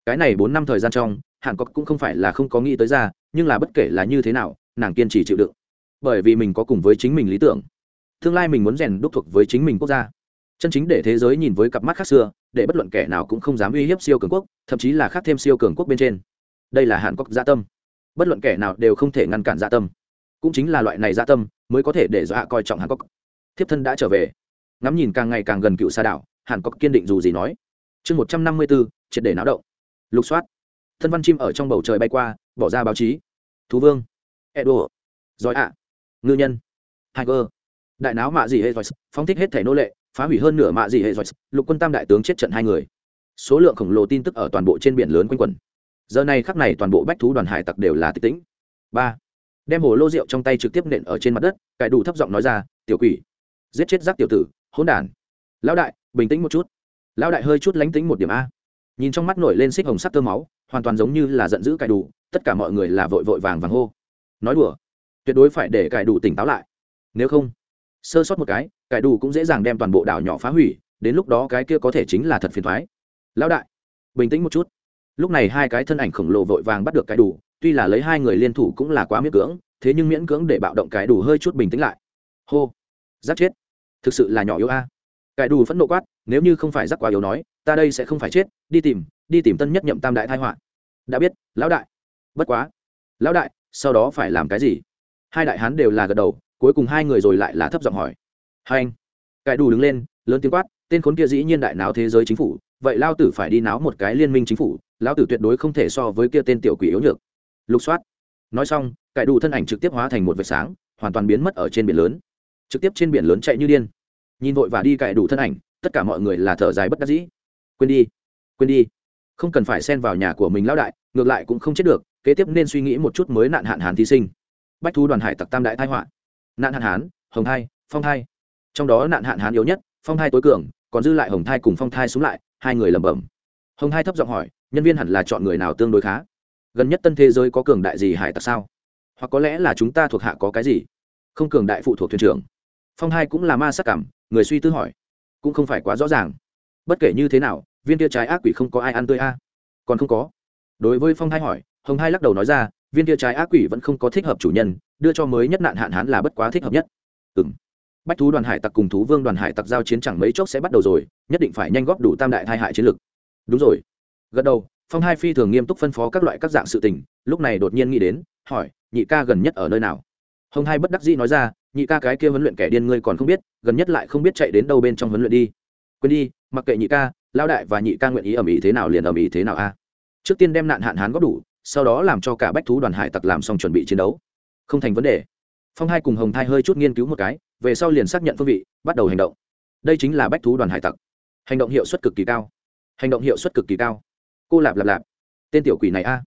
cái này bốn năm thời gian trong, hàn cốc cũng không phải là không có nghĩ tới ra, nhưng là bất kể là như thế nào, nàng kiên trì chịu đựng. Bởi vì mình có cùng với chính mình lý tưởng. Tương lai mình muốn rèn đúc thuộc với chính mình quốc gia. Chân chính để thế giới nhìn với cặp mắt khác xưa, để bất luận kẻ nào cũng không dám uy hiếp siêu cường quốc, thậm chí là khác thêm siêu cường quốc bên trên. Đây là hàn cốc gia dạ tâm. Bất luận kẻ nào đều không thể ngăn cản gia tâm. Cũng chính là loại này gia tâm mới có thể để dọa coi trọng hàn cốc thiếp thân đã trở về. Ngắm nhìn càng ngày càng gần cựu xa đảo, hàn cốc kiên định dù gì nói. Chương một trăm năm mươi bốn triệt để náo động lục soát. Thân văn chim ở trong bầu trời bay qua, bỏ ra báo chí. Thú vương. Edo. Giỏi ạ. Ngư nhân. Tiger. Đại náo mạ gì hệ giỏi phóng thích hết thể nô lệ, phá hủy hơn nửa mạ gì hệ giỏi lục quân tam đại tướng chết trận hai người. Số lượng khổng lồ tin tức ở toàn bộ trên biển lớn quanh quẩn. Giờ này khắc này toàn bộ bách thú đoàn hải tặc đều là tích tĩnh. Ba. Đem hồ lô rượu trong tay trực tiếp nện ở trên mặt đất, cải đủ thấp giọng nói ra, tiểu quỷ, giết chết giác tiểu tử, hỗn đản. Lão đại, bình tĩnh một chút. Lão đại hơi chút lánh tính một điểm a nhìn trong mắt nổi lên xích hồng sắc tơ máu, hoàn toàn giống như là giận dữ cải đủ, tất cả mọi người là vội vội vàng vàng hô. Nói đùa, tuyệt đối phải để cải đủ tỉnh táo lại. Nếu không, sơ sót một cái, cải đủ cũng dễ dàng đem toàn bộ đảo nhỏ phá hủy, đến lúc đó cái kia có thể chính là thật phiền thoái. Lão đại, bình tĩnh một chút. Lúc này hai cái thân ảnh khổng lồ vội vàng bắt được cải đủ, tuy là lấy hai người liên thủ cũng là quá miễn cưỡng, thế nhưng miễn cưỡng để bạo động cải đủ hơi chút bình tĩnh lại. Hô, giáp chết. Thực sự là nhỏ yếu a. Cải đủ phẫn nộ quát nếu như không phải giác quá yếu nói, ta đây sẽ không phải chết, đi tìm đi tìm tân nhất nhậm tam đại thái họa. Đã biết, lão đại. Bất quá. Lão đại, sau đó phải làm cái gì? Hai đại hán đều là gật đầu, cuối cùng hai người rồi lại là thấp giọng hỏi. Hai anh. Cải đủ đứng lên, lớn tiếng quát, tên khốn kia dĩ nhiên đại náo thế giới chính phủ, vậy lao tử phải đi náo một cái liên minh chính phủ lao tử tuyệt đối không thể so với kia tên tiểu quỷ yếu nhược. Lục soát. Nói xong, cải đủ thân ảnh trực tiếp hóa thành một vệt sáng, hoàn toàn biến mất ở trên biển lớn. Trực tiếp trên biển lớn chạy như điên nhìn vội và đi cậy đủ thân ảnh tất cả mọi người là thở dài bất đắc dĩ. Quên đi quên đi. Không cần phải xen vào nhà của mình lão đại ngược lại cũng không chết được kế tiếp nên suy nghĩ một chút mới nạn hạn hán thí sinh. Bách thu đoàn hải tặc tam đại thái họa. Nạn hạn hán hồng thai, phong thai, trong đó nạn hạn hán yếu nhất phong thai tối cường còn dư lại hồng thai cùng phong thai xuống lại hai người lẩm bẩm. Hồng thai thấp giọng hỏi nhân viên hẳn là chọn người nào tương đối khá? Gần nhất tân thế giới có cường đại gì hải tặc sao? Hoặc có lẽ là chúng ta thuộc hạ có cái gì? Không cường đại phụ thuộc thuyền trưởng. Phong hai cũng là ma sắc cảm người suy tư hỏi, cũng không phải quá rõ ràng. Bất kể như thế nào, viên tia trái ác quỷ không có ai ăn tươi a? Còn không có. Đối với phong hai hỏi, hồng hai lắc đầu nói ra, viên tia trái ác quỷ vẫn không có thích hợp chủ nhân, đưa cho mới nhất nạn hạn hán là bất quá thích hợp nhất. Ừ m bách thú đoàn hải tặc cùng thú vương đoàn hải tặc giao chiến chẳng mấy chốc sẽ bắt đầu rồi, nhất định phải nhanh góp đủ tam đại thai hại chiến lực. Đúng rồi. Gật đầu, phong hai phi thường nghiêm túc phân phó các loại các dạng sự tình, lúc này đột nhiên nghĩ đến, hỏi, nhị ca gần nhất ở nơi nào? Hồng hai bất đắc dĩ nói ra nhị ca cái kia huấn luyện kẻ điên ngươi còn không biết, gần nhất lại không biết chạy đến đâu bên trong huấn luyện đi. Quên đi, mặc kệ nhị ca lao đại và nhị ca nguyện ý ầm ĩ thế nào liền ầm ĩ thế nào a. Trước tiên đem nạn hạn hán góp đủ, sau đó làm cho cả bách thú đoàn hải tặc làm xong chuẩn bị chiến đấu. Không thành vấn đề. Phong hai cùng hồng thai hơi chút nghiên cứu một cái, về sau liền xác nhận phương vị, bắt đầu hành động. Đây chính là bách thú đoàn hải tặc. Hành động hiệu suất cực kỳ cao. Hành động hiệu suất cực kỳ cao. Cô lạp lạp lạp. Tên tiểu quỷ này a.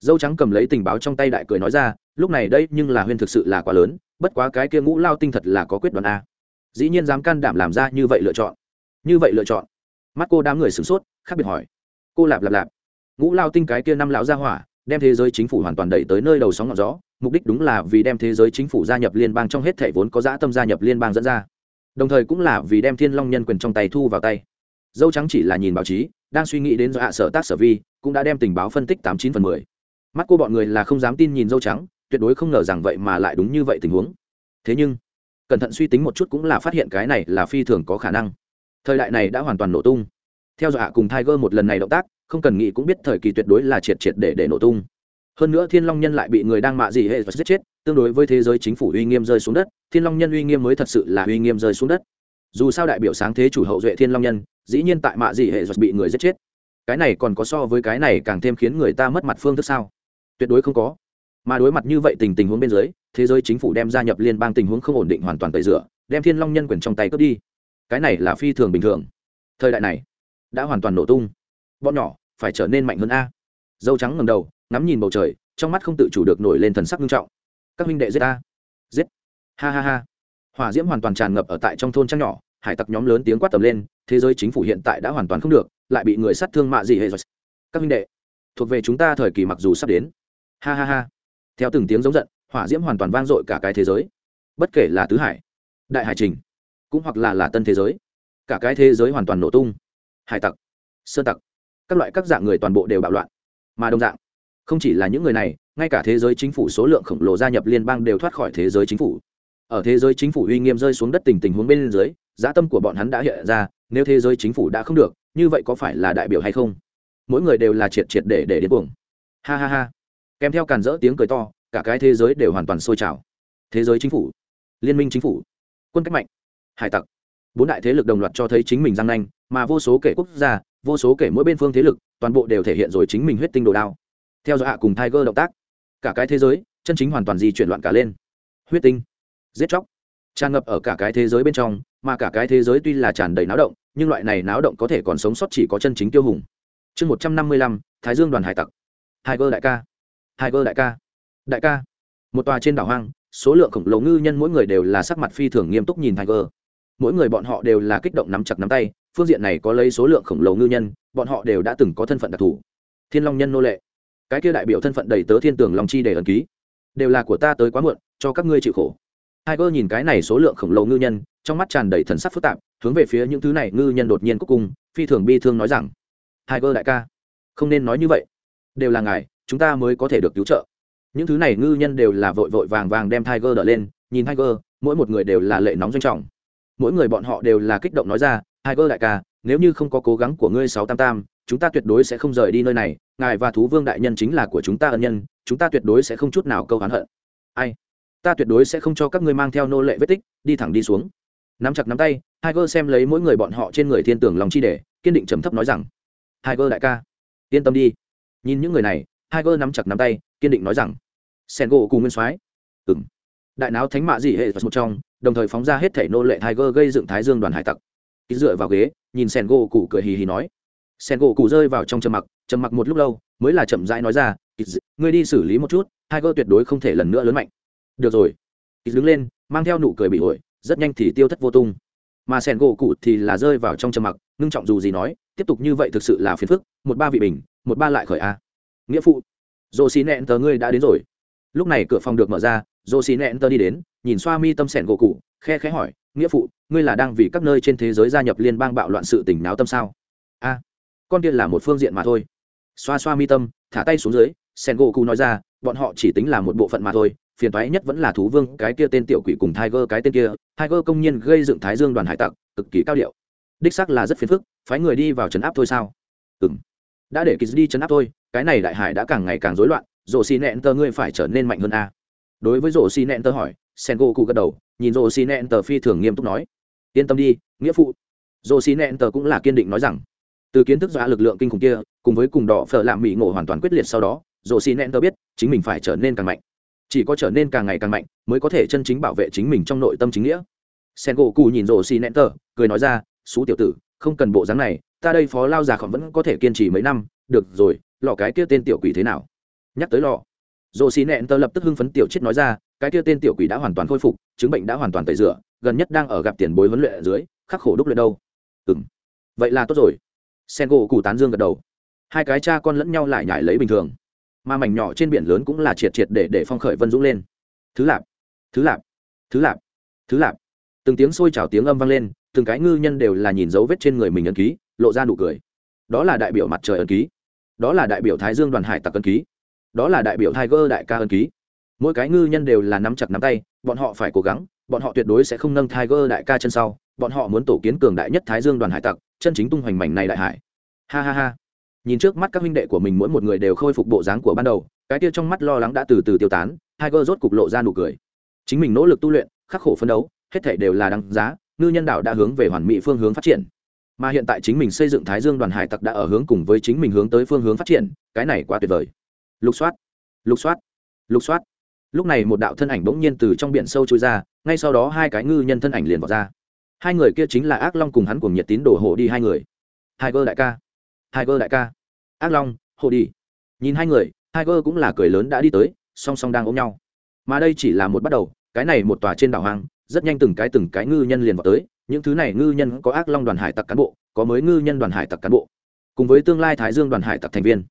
Dâu trắng cầm lấy tình báo trong tay đại cười nói ra lúc này đây nhưng là huyên thực sự là quá lớn, bất quá cái kia ngũ lao tinh thật là có quyết đoán a. Dĩ nhiên dám can đảm làm ra như vậy lựa chọn. Như vậy lựa chọn. Mắt cô đám người sửng sốt, khác biệt hỏi. Cô lạp lạp lạp. Ngũ lao tinh cái kia năm lão ra hỏa, đem thế giới chính phủ hoàn toàn đẩy tới nơi đầu sóng ngọn gió, mục đích đúng là vì đem thế giới chính phủ gia nhập liên bang trong hết thể vốn có dã tâm gia nhập liên bang dẫn ra. Đồng thời cũng là vì đem thiên long nhân quyền trong tay thu vào tay. Dâu trắng chỉ là nhìn báo chí, đang suy nghĩ đến do hạ sở tác sở vi, cũng đã đem tình báo phân tích tám chín phần mười. Mắt cô bọn người là không dám tin nhìn dâu trắng tuyệt đối không ngờ rằng vậy mà lại đúng như vậy tình huống. Thế nhưng, cẩn thận suy tính một chút cũng là phát hiện cái này là phi thường có khả năng. Thời đại này đã hoàn toàn nổ tung. Theo dõi cùng tiger một lần này động tác, không cần nghĩ cũng biết thời kỳ tuyệt đối là triệt triệt để để nổ tung. Hơn nữa thiên long nhân lại bị người đang mạ gì hệ và giết chết, tương đối với thế giới chính phủ uy nghiêm rơi xuống đất, thiên long nhân uy nghiêm mới thật sự là uy nghiêm rơi xuống đất. Dù sao đại biểu sáng thế chủ hậu duệ thiên long nhân, dĩ nhiên tại mạ gì hệ giật bị người giết chết. Cái này còn có so với cái này càng thêm khiến người ta mất mặt phương thức sao? Tuyệt đối không có mà đối mặt như vậy tình tình huống bên dưới, thế giới chính phủ đem gia nhập liên bang tình huống không ổn định hoàn toàn tẩy rửa, đem thiên long nhân quyền trong tay cướp đi. Cái này là phi thường bình thường. Thời đại này, đã hoàn toàn nổ tung. Bọn nhỏ, phải trở nên mạnh hơn a. Dâu trắng ngầm đầu, ngắm nhìn bầu trời, trong mắt không tự chủ được nổi lên thần sắc nghiêm trọng. Các huynh đệ giết ta giết. Ha ha ha. Hỏa diễm hoàn toàn tràn ngập ở tại trong thôn trăng nhỏ, hải tặc nhóm lớn tiếng quát tầm lên, thế giới chính phủ hiện tại đã hoàn toàn không được, lại bị người sát thương mạ gì hệ rồi. Các huynh đệ, thuộc về chúng ta thời kỳ mặc dù sắp đến. Ha ha ha theo từng tiếng giống giận, hỏa diễm hoàn toàn vang dội cả cái thế giới. Bất kể là tứ hải, đại hải trình, cũng hoặc là là tân thế giới, cả cái thế giới hoàn toàn nổ tung. Hải tặc, sơn tặc, các loại các dạng người toàn bộ đều bạo loạn. Mà đồng dạng, không chỉ là những người này, ngay cả thế giới chính phủ số lượng khổng lồ gia nhập liên bang đều thoát khỏi thế giới chính phủ. Ở thế giới chính phủ uy nghiêm rơi xuống đất tình tình huống bên dưới, giá tâm của bọn hắn đã hiện ra, nếu thế giới chính phủ đã không được, như vậy có phải là đại biểu hay không? Mỗi người đều là triệt triệt để để đến cuồng. Ha ha ha kèm theo càn rỡ tiếng cười to, cả cái thế giới đều hoàn toàn sôi trào. Thế giới chính phủ, liên minh chính phủ, quân cách mạnh, hải tặc. Bốn đại thế lực đồng loạt cho thấy chính mình răng nanh, mà vô số kể quốc gia, vô số kể mỗi bên phương thế lực, toàn bộ đều thể hiện rồi chính mình huyết tinh đồ đao. Theo dõi hạ cùng tiger động tác, cả cái thế giới, chân chính hoàn toàn di chuyển loạn cả lên. Huyết tinh, giết chóc, tràn ngập ở cả cái thế giới bên trong, mà cả cái thế giới tuy là tràn đầy náo động, nhưng loại này náo động có thể còn sống sót chỉ có chân chính tiêu hùng. Chương một trăm năm mươi lăm, thái dương đoàn hải tặc. Tiger đại ca tiger đại ca. Đại ca. Một tòa trên đảo hoang số lượng khổng lồ ngư nhân mỗi người đều là sắc mặt phi thường nghiêm túc nhìn tiger. Mỗi người bọn họ đều là kích động nắm chặt nắm tay phương diện này có lấy số lượng khổng lồ ngư nhân bọn họ đều đã từng có thân phận đặc thù. Thiên long nhân nô lệ. Cái kia đại biểu thân phận đầy tớ thiên tường long chi để ẩn ký. Đều là của ta tới quá muộn cho các ngươi chịu khổ. Tiger nhìn cái này số lượng khổng lồ ngư nhân, trong mắt tràn đầy thần sắc phức tạp, hướng về phía những thứ này ngư nhân đột nhiên cuối cùng phi thường bi thương nói rằng: "Tiger đại ca, không nên nói như vậy. Đều là ngài, chúng ta mới có thể được cứu trợ." Những thứ này ngư nhân đều là vội vội vàng vàng đem Tiger đỡ lên, nhìn Tiger, mỗi một người đều là lệ nóng doanh trọng. Mỗi người bọn họ đều là kích động nói ra: "Tiger đại ca, nếu như không có cố gắng của ngươi sáu tam tam, chúng ta tuyệt đối sẽ không rời đi nơi này, ngài và thú vương đại nhân chính là của chúng ta ân nhân, chúng ta tuyệt đối sẽ không chút nào câu hán hận." Ai? ta tuyệt đối sẽ không cho các ngươi mang theo nô lệ vết tích đi thẳng đi xuống nắm chặt nắm tay tiger xem lấy mỗi người bọn họ trên người thiên tưởng lòng chi để kiên định trầm thấp nói rằng tiger đại ca yên tâm đi nhìn những người này tiger nắm chặt nắm tay, kiên định nói rằng, sen gỗ cùng nguyên soái. Ừm. đại náo thánh mạ dị hệ một trong, đồng thời phóng ra hết thể nô lệ tiger gây dựng thái dương đoàn hải tặc. Ký dựa vào ghế, nhìn sen gỗ cụ cười hì hì nói. Sen gỗ cụ rơi vào trong trầm mặc trầm mặc một lúc lâu, mới là chậm rãi nói ra ngươi đi xử lý một chút, tiger tuyệt đối không thể lần nữa lớn mạnh. Được rồi. Ít đứng lên, mang theo nụ cười bị ổi, rất nhanh thì tiêu thất vô tung. Mà sẻn gỗ cụ thì là rơi vào trong trầm mặc, ngưng trọng dù gì nói, tiếp tục như vậy thực sự là phiền phức, một ba vị bình, một ba lại khởi a nghĩa phụ. Dồ xì nẹn tờ ngươi đã đến rồi. Lúc này cửa phòng được mở ra dồ xì nẹn tờ đi đến, nhìn xoa mi tâm sẻn gỗ cụ, khe khẽ hỏi, nghĩa phụ, ngươi là đang vì các nơi trên thế giới gia nhập liên bang bạo loạn sự tỉnh náo tâm sao? A, con kia là một phương diện mà thôi. Xoa xoa mi tâm, thả tay xuống dưới, sẻn gỗ cụ nói ra, bọn họ chỉ tính là một bộ phận mà thôi, phiền toái nhất vẫn là thú vương, cái kia tên tiểu quỷ cùng tiger, cái tên kia. Tiger công nhiên gây dựng thái dương đoàn hải tặc, cực kỳ cao điệu. Đích xác là rất phiền phức, phái người đi vào trấn áp thôi sao? Ừ m đã để kỳ đi trấn áp thôi cái này đại hải đã càng ngày càng rối loạn rổ xì nẹn tờ ngươi phải trở nên mạnh hơn a. Đối với rổ xì nẹn tờ hỏi sen gỗ cụ gật đầu, nhìn rổ xì nẹn tờ phi thường nghiêm túc nói, yên tâm đi, nghĩa phụ. Rổ xì nẹn tờ cũng là kiên định nói rằng, từ kiến thức dọa lực lượng kinh khủng kia, cùng với cùng đỏ phở lạm mỹ ngộ hoàn toàn quyết liệt sau đó rổ xì nẹn tờ biết chính mình phải trở nên càng mạnh. Chỉ có trở nên càng ngày càng mạnh mới có thể chân chính bảo vệ chính mình trong nội tâm chính nghĩa. Sen gỗ cụ nhìn rổ xì nẹn tờ cười nói ra, xú tiểu tử, không cần bộ dáng này, ta đây phó lao già khỏng vẫn có thể kiên trì mấy năm, được rồi lọ cái kia tên tiểu quỷ thế nào? Nhắc tới lọ dồ xì nẹn tờ lập tức hưng phấn tiểu chết nói ra, cái kia tên tiểu quỷ đã hoàn toàn khôi phục, chứng bệnh đã hoàn toàn tẩy rửa, gần nhất đang ở gặp tiền bối huấn luyện ở dưới, khắc khổ đúc luyện đâu? Ừ m vậy là tốt rồi. Sen gỗ cù tán dương gật đầu. Hai cái cha con lẫn nhau lại nhải lấy bình thường. Mà mảnh nhỏ trên biển lớn cũng là triệt triệt để để phong khởi vân dũng lên. Thứ lạp thứ lạp thứ lạp thứ lạp. Từng tiếng sôi trào tiếng âm vang lên, từng cái ngư nhân đều là nhìn dấu vết trên người mình ấn ký, lộ ra nụ cười. Đó là đại biểu mặt trời ấn ký đó là đại biểu thái dương đoàn hải tặc ân ký, đó là đại biểu tiger đại ca ân ký. Mỗi cái ngư nhân đều là nắm chặt nắm tay, bọn họ phải cố gắng, bọn họ tuyệt đối sẽ không nâng tiger đại ca chân sau, bọn họ muốn tổ kiến cường đại nhất thái dương đoàn hải tặc, chân chính tung hoành mảnh này đại hải. Ha ha ha. Nhìn trước mắt các huynh đệ của mình mỗi một người đều khôi phục bộ dáng của ban đầu, cái kia trong mắt lo lắng đã từ từ tiêu tán, tiger rốt cục lộ ra nụ cười. Chính mình nỗ lực tu luyện, khắc khổ phấn đấu, hết thể đều là đăng giá, ngư nhân đạo đã hướng về hoàn mỹ phương hướng phát triển mà hiện tại chính mình xây dựng thái dương đoàn hải tặc đã ở hướng cùng với chính mình hướng tới phương hướng phát triển, cái này quá tuyệt vời. Lục soát lục soát lục soát. Lúc này một đạo thân ảnh bỗng nhiên từ trong biển sâu trôi ra, ngay sau đó hai cái ngư nhân thân ảnh liền vào ra. Hai người kia chính là ác long cùng hắn cùng nhiệt tín đổ hộ đi hai người. Hai cơ đại ca, tiger đại ca. Ác long hộ đi. Nhìn hai người, tiger cũng là cười lớn đã đi tới, song song đang ôm nhau. Mà đây chỉ là một bắt đầu, cái này một tòa trên đảo hoang, rất nhanh từng cái từng cái ngư nhân liền vào tới những thứ này ngư nhân có ác long đoàn hải tặc cán bộ có mới ngư nhân đoàn hải tặc cán bộ cùng với tương lai thái dương đoàn hải tặc thành viên.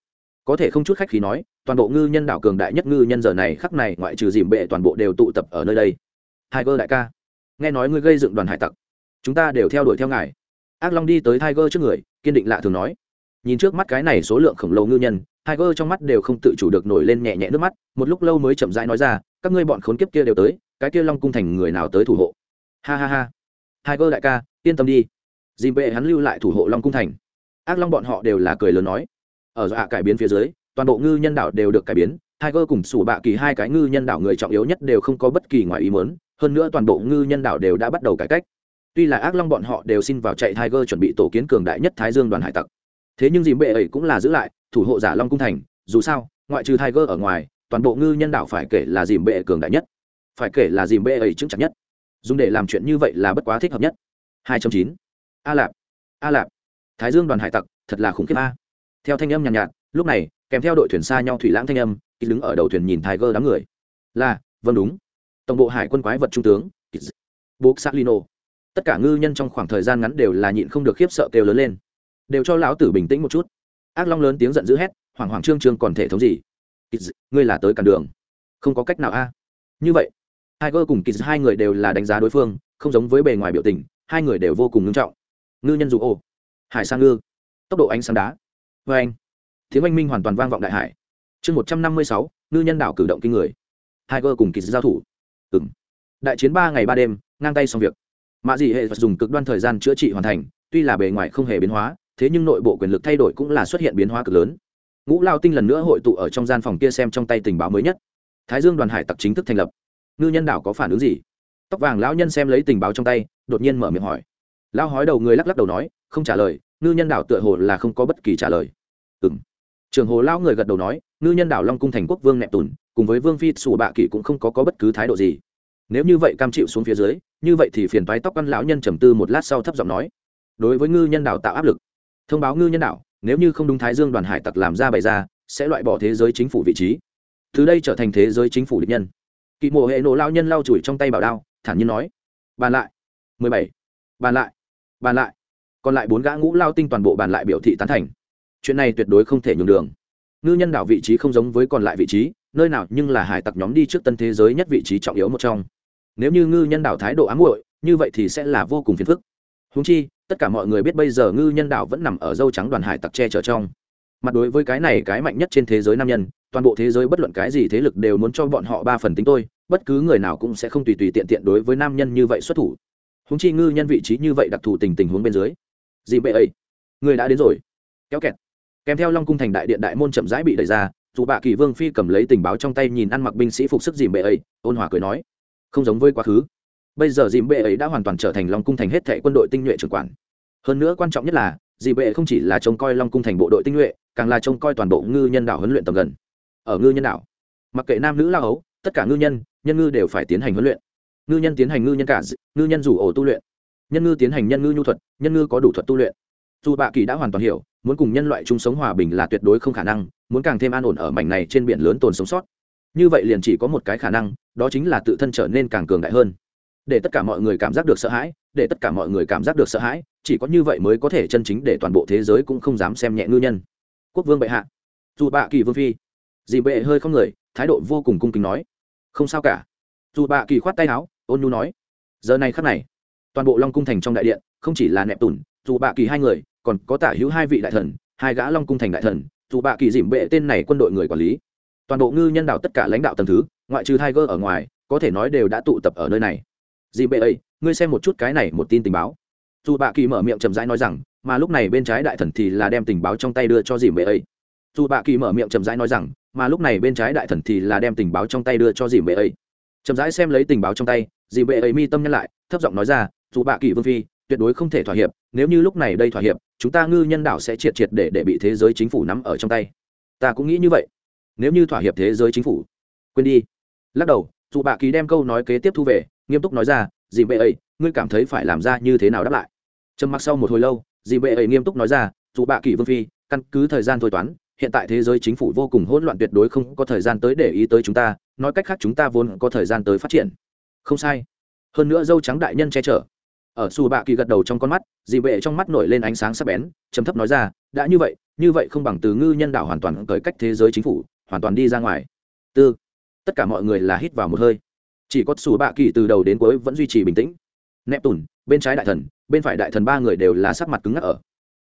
Có thể không chút khách khí nói toàn bộ ngư nhân đảo cường đại nhất ngư nhân giờ này khắc này ngoại trừ dìm bệ toàn bộ đều tụ tập ở nơi đây. Tiger đại ca nghe nói ngươi gây dựng đoàn hải tặc. Chúng ta đều theo đuổi theo ngài. Ác long đi tới tiger trước người kiên định lạ thường nói. Nhìn trước mắt cái này số lượng khổng lồ ngư nhân Tiger trong mắt đều không tự chủ được nổi lên nhẹ nhẹ nước mắt, một lúc lâu mới chậm rãi nói ra, các ngươi bọn khốn kiếp kia đều tới, cái kia Long cung thành người nào tới thủ hộ? Ha ha ha. Hai gơ đại ca, yên tâm đi. Dìm bệ hắn lưu lại thủ hộ Long cung thành. Ác Long bọn họ đều là cười lớn nói. Ở dọa cải biến phía dưới, toàn bộ ngư nhân đảo đều được cải biến, Tiger cùng sủ bạ kỳ hai cái ngư nhân đảo người trọng yếu nhất đều không có bất kỳ ngoài ý muốn, hơn nữa toàn bộ ngư nhân đảo đều đã bắt đầu cải cách. Tuy là ác long bọn họ đều xin vào chạy Tiger chuẩn bị tổ kiến cường đại nhất Thái Dương đoàn hải tặc thế nhưng dìm bệ ấy cũng là giữ lại thủ hộ giả long cung thành dù sao ngoại trừ tiger ở ngoài toàn bộ ngư nhân đảo phải kể là dìm bệ cường đại nhất phải kể là dìm bệ ấy chứng chặt nhất dùng để làm chuyện như vậy là bất quá thích hợp nhất. 2.9. a lạp a lạp. Thái dương đoàn hải tặc thật là khủng khiếp a. Theo thanh âm nhàn nhạt, nhạt lúc này kèm theo đội thuyền xa nhau thủy lãng thanh âm kịch đứng ở đầu thuyền nhìn tiger đám người. Là vâng đúng. Tổng bộ hải quân quái vật trung tướng bố salino tất cả ngư nhân trong khoảng thời gian ngắn đều là nhịn không được khiếp sợ kêu lớn lên. Đều cho lão tử bình tĩnh một chút. Ác long lớn tiếng giận dữ hét hoảng hoảng trương trương còn thể thống gì? Ngươi là tới cản đường. Không có cách nào a. Như vậy Tiger cùng Kiz hai người đều là đánh giá đối phương không giống với bề ngoài biểu tình hai người đều vô cùng nghiêm trọng. Ngư nhân dù ồ, hải sang ngư. Tốc độ ánh sáng đá. Vê anh. Tiếng oanh minh hoàn toàn vang vọng đại hải. Chương một trăm năm mươi sáu ngư nhân đảo cử động kinh người. Tiger cùng Kiz giao thủ. Ừm, đại chiến ba ngày ba đêm ngang tay xong việc. Mã Dĩ hệ dùng cực đoan thời gian chữa trị hoàn thành tuy là bề ngoài không hề biến hóa thế nhưng nội bộ quyền lực thay đổi cũng là xuất hiện biến hóa cực lớn. Ngũ lao tinh lần nữa hội tụ ở trong gian phòng kia xem trong tay tình báo mới nhất. Thái dương đoàn hải tặc chính thức thành lập ngư nhân đảo có phản ứng gì? Tóc vàng lão nhân xem lấy tình báo trong tay đột nhiên mở miệng hỏi. Lao hói đầu người lắc lắc đầu nói không trả lời ngư nhân đảo tựa hồ là không có bất kỳ trả lời. Ừ m trường hồ lao người gật đầu nói ngư nhân đảo long cung thành quốc vương nẹp tùn cùng với vương phi sủ bạ kỷ cũng không có, có bất cứ thái độ gì. Nếu như vậy cam chịu xuống phía dưới như vậy thì phiền toái tóc căn lão nhân trầm tư một lát sau thấp giọng nói. Đối với ngư nhân đảo tạo áp lực thông báo ngư nhân đảo nếu như không đúng thái dương đoàn hải tặc làm ra bày ra sẽ loại bỏ thế giới chính phủ vị trí. Từ đây trở thành thế giới chính phủ địch nhân kỵ mộ hệ nổ lao nhân lao chùi trong tay bảo đao, thản nhiên nói, bàn lại. Mười bảy. Bàn lại. Bàn lại. Còn lại bốn gã ngũ lao tinh toàn bộ bàn lại biểu thị tán thành. Chuyện này tuyệt đối không thể nhường đường. Ngư nhân đảo vị trí không giống với còn lại vị trí, nơi nào nhưng là hải tặc nhóm đi trước tân thế giới nhất vị trí trọng yếu một trong. Nếu như ngư nhân đảo thái độ ám muội, như vậy thì sẽ là vô cùng phiền phức. Húng chi, tất cả mọi người biết bây giờ ngư nhân đảo vẫn nằm ở dâu trắng đoàn hải tặc che chở trong mặt đối với cái này cái mạnh nhất trên thế giới nam nhân, toàn bộ thế giới bất luận cái gì thế lực đều muốn cho bọn họ ba phần tính tôi, bất cứ người nào cũng sẽ không tùy tùy tiện tiện đối với nam nhân như vậy xuất thủ. Húng chi ngư nhân vị trí như vậy đặc thù tình tình huống bên dưới. Gì bệ ấy, người đã đến rồi. Kéo kẹt. Kèm theo long cung thành đại điện đại môn chậm rãi bị đẩy ra, dù bạ kỳ vương phi cầm lấy tình báo trong tay nhìn ăn mặc binh sĩ phục sức dìm bệ ấy, ôn hòa cười nói, không giống với quá khứ. Bây giờ dìm bệ ấy đã hoàn toàn trở thành long cung thành hết thệ quân đội tinh nhuệ trưởng quản. Hơn nữa quan trọng nhất là, dì bệ không chỉ là trông coi long cung thành bộ đội tinh nhuệ càng là trông coi toàn bộ ngư nhân đảo huấn luyện tầm gần. Ở ngư nhân đảo, mặc kệ nam nữ lao ấu, tất cả ngư nhân nhân ngư đều phải tiến hành huấn luyện. Ngư nhân tiến hành ngư nhân cả ngư nhân rủ ổ tu luyện. Nhân ngư tiến hành nhân ngư nhu thuật, nhân ngư có đủ thuật tu luyện. Dù bạ kỳ đã hoàn toàn hiểu, muốn cùng nhân loại chung sống hòa bình là tuyệt đối không khả năng, muốn càng thêm an ổn ở mảnh này trên biển lớn tồn sống sót. Như vậy liền chỉ có một cái khả năng, đó chính là tự thân trở nên càng cường đại hơn. Để tất cả mọi người cảm giác được sợ hãi, để tất cả mọi người cảm giác được sợ hãi, chỉ có như vậy mới có thể chân chính để toàn bộ thế giới cũng không dám xem nhẹ ngư nhân quốc vương bệ hạ. Dù bạ kỳ vương phi. Dì bệ hơi không người, thái độ vô cùng cung kính nói. Không sao cả. Dù bạ kỳ khoát tay áo, ôn nhu nói. Giờ này khắc này, toàn bộ long cung thành trong đại điện, không chỉ là nẹp tùn, dù bạ kỳ hai người, còn có tả hữu hai vị đại thần, hai gã long cung thành đại thần, dù bạ kỳ dìm bệ tên này quân đội người quản lý. Toàn bộ ngư nhân đạo tất cả lãnh đạo tầng thứ, ngoại trừ tiger ở ngoài, có thể nói đều đã tụ tập ở nơi này. Dìm bệ ấy ngươi xem một chút cái này một tin tình báo. Dù bạ kỳ mở miệng chậm rãi nói rằng mà lúc này bên trái đại thần thì là đem tình báo trong tay đưa cho dìm bệ ấy. Dù bạ kỳ mở miệng chậm rãi nói rằng, mà lúc này bên trái đại thần thì là đem tình báo trong tay đưa cho dìm bệ ấy. Chậm rãi xem lấy tình báo trong tay dìm bệ ấy mi tâm nhắc lại, thấp giọng nói ra, dù bạ kỳ vương phi, tuyệt đối không thể thỏa hiệp, nếu như lúc này đây thỏa hiệp, chúng ta ngư nhân đảo sẽ triệt triệt để để bị thế giới chính phủ nắm ở trong tay. Ta cũng nghĩ như vậy. Nếu như thỏa hiệp thế giới chính phủ, quên đi. Lắc đầu, dù bạ kỳ đem câu nói kế tiếp thu về, nghiêm túc nói ra, dì bệ ấy, ngươi cảm thấy phải làm ra như thế nào đáp lại? Trầm mặc sau một hồi lâu dì bệ ấy nghiêm túc nói ra, dù bạ kỷ vương phi, căn cứ thời gian thôi toán, hiện tại thế giới chính phủ vô cùng hỗn loạn tuyệt đối không có thời gian tới để ý tới chúng ta, nói cách khác chúng ta vốn có thời gian tới phát triển. Không sai. Hơn nữa dâu trắng đại nhân che chở. Ở xù bạ kỳ gật đầu trong con mắt dị vệ trong mắt nổi lên ánh sáng sắc bén chấm thấp nói ra, đã như vậy như vậy không bằng từ ngư nhân đạo hoàn toàn cởi cách thế giới chính phủ, hoàn toàn đi ra ngoài. Tư. Tất cả mọi người là hít vào một hơi. Chỉ có xù bạ kỳ từ đầu đến cuối vẫn duy trì bình tĩnh. Nẹp tùn bên trái đại thần bên phải đại thần ba người đều là sắc mặt cứng ngắc ở.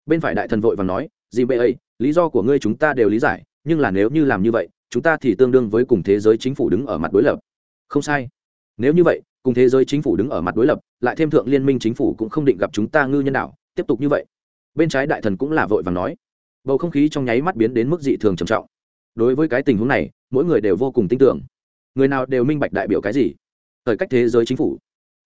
Bên phải đại thần vội và nói dị bệ ấy, lý do của ngươi chúng ta đều lý giải, nhưng là nếu như làm như vậy, chúng ta thì tương đương với cùng thế giới chính phủ đứng ở mặt đối lập. Không sai. Nếu như vậy, cùng thế giới chính phủ đứng ở mặt đối lập, lại thêm thượng liên minh chính phủ cũng không định gặp chúng ta ngư nhân nào tiếp tục như vậy. Bên trái đại thần cũng là vội vàng nói. Bầu không khí trong nháy mắt biến đến mức dị thường trầm trọng. Đối với cái tình huống này, mỗi người đều vô cùng tin tưởng. Người nào đều minh bạch đại biểu cái gì? Thời cách thế giới chính phủ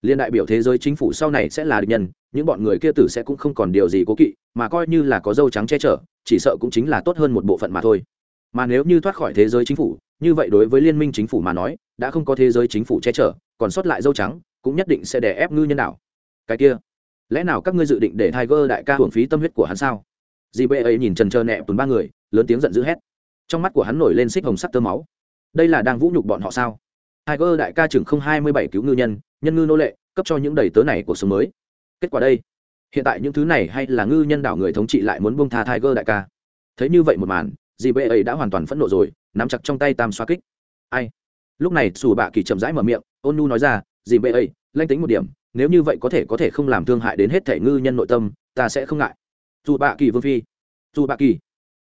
liên đại biểu thế giới chính phủ sau này sẽ là địch nhân, những bọn người kia tử sẽ cũng không còn điều gì cố kỵ, mà coi như là có dâu trắng che chở, chỉ sợ cũng chính là tốt hơn một bộ phận mà thôi. Mà nếu như thoát khỏi thế giới chính phủ, như vậy đối với liên minh chính phủ mà nói, đã không có thế giới chính phủ che chở, còn sót lại dâu trắng, cũng nhất định sẽ đè ép ngư nhân đạo cái kia, lẽ nào các ngươi dự định để tiger đại ca hưởng phí tâm huyết của hắn sao? Dì bê ấy nhìn trần trơ nẹ tuần ba người, lớn tiếng giận dữ hét. Trong mắt của hắn nổi lên xích hồng sắc tơ máu. Đây là đang vũ nhục bọn họ sao? Tiger đại ca chừng không hai mươi bảy cứu ngư nhân nhân ngư nô lệ, cấp cho những đầy tớ này cuộc sống mới. Kết quả đây, hiện tại những thứ này hay là ngư nhân đảo người thống trị lại muốn bông tha tiger đại ca. Thấy như vậy một màn dì bệ ấy đã hoàn toàn phẫn nộ rồi, nắm chặt trong tay tam xoa kích. Ai? Lúc này xù bạ kỳ chậm rãi mở miệng, ôn nu nói ra dì bệ ấy, lanh tính một điểm, nếu như vậy có thể có thể không làm thương hại đến hết thể ngư nhân nội tâm, ta sẽ không ngại. Dù bạ kỳ vương phi. Dù bạ kỳ.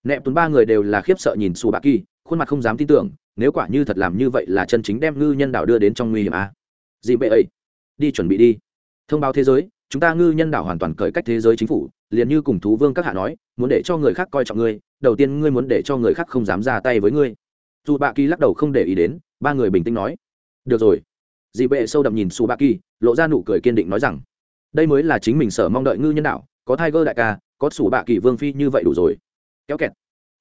Nẹp tuấn ba người đều là khiếp sợ nhìn xù bạ kỳ, khuôn mặt không dám tin tưởng, nếu quả như thật làm như vậy là chân chính đem ngư nhân đảo đưa đến trong nguy hiểm à dì bệ ấy. Đi chuẩn bị đi. Thông báo thế giới, chúng ta ngư nhân đảo hoàn toàn cởi cách thế giới chính phủ, liền như cùng thú vương các hạ nói, muốn để cho người khác coi trọng ngươi, đầu tiên ngươi muốn để cho người khác không dám ra tay với ngươi. Dù bạ kỳ lắc đầu không để ý đến, ba người bình tĩnh nói. Được rồi. Dị bệ sâu đậm nhìn su bạ kỳ, lộ ra nụ cười kiên định nói rằng, đây mới là chính mình sở mong đợi ngư nhân đạo có tiger đại ca, có sủ bạ kỳ vương phi như vậy đủ rồi. Kéo kẹt.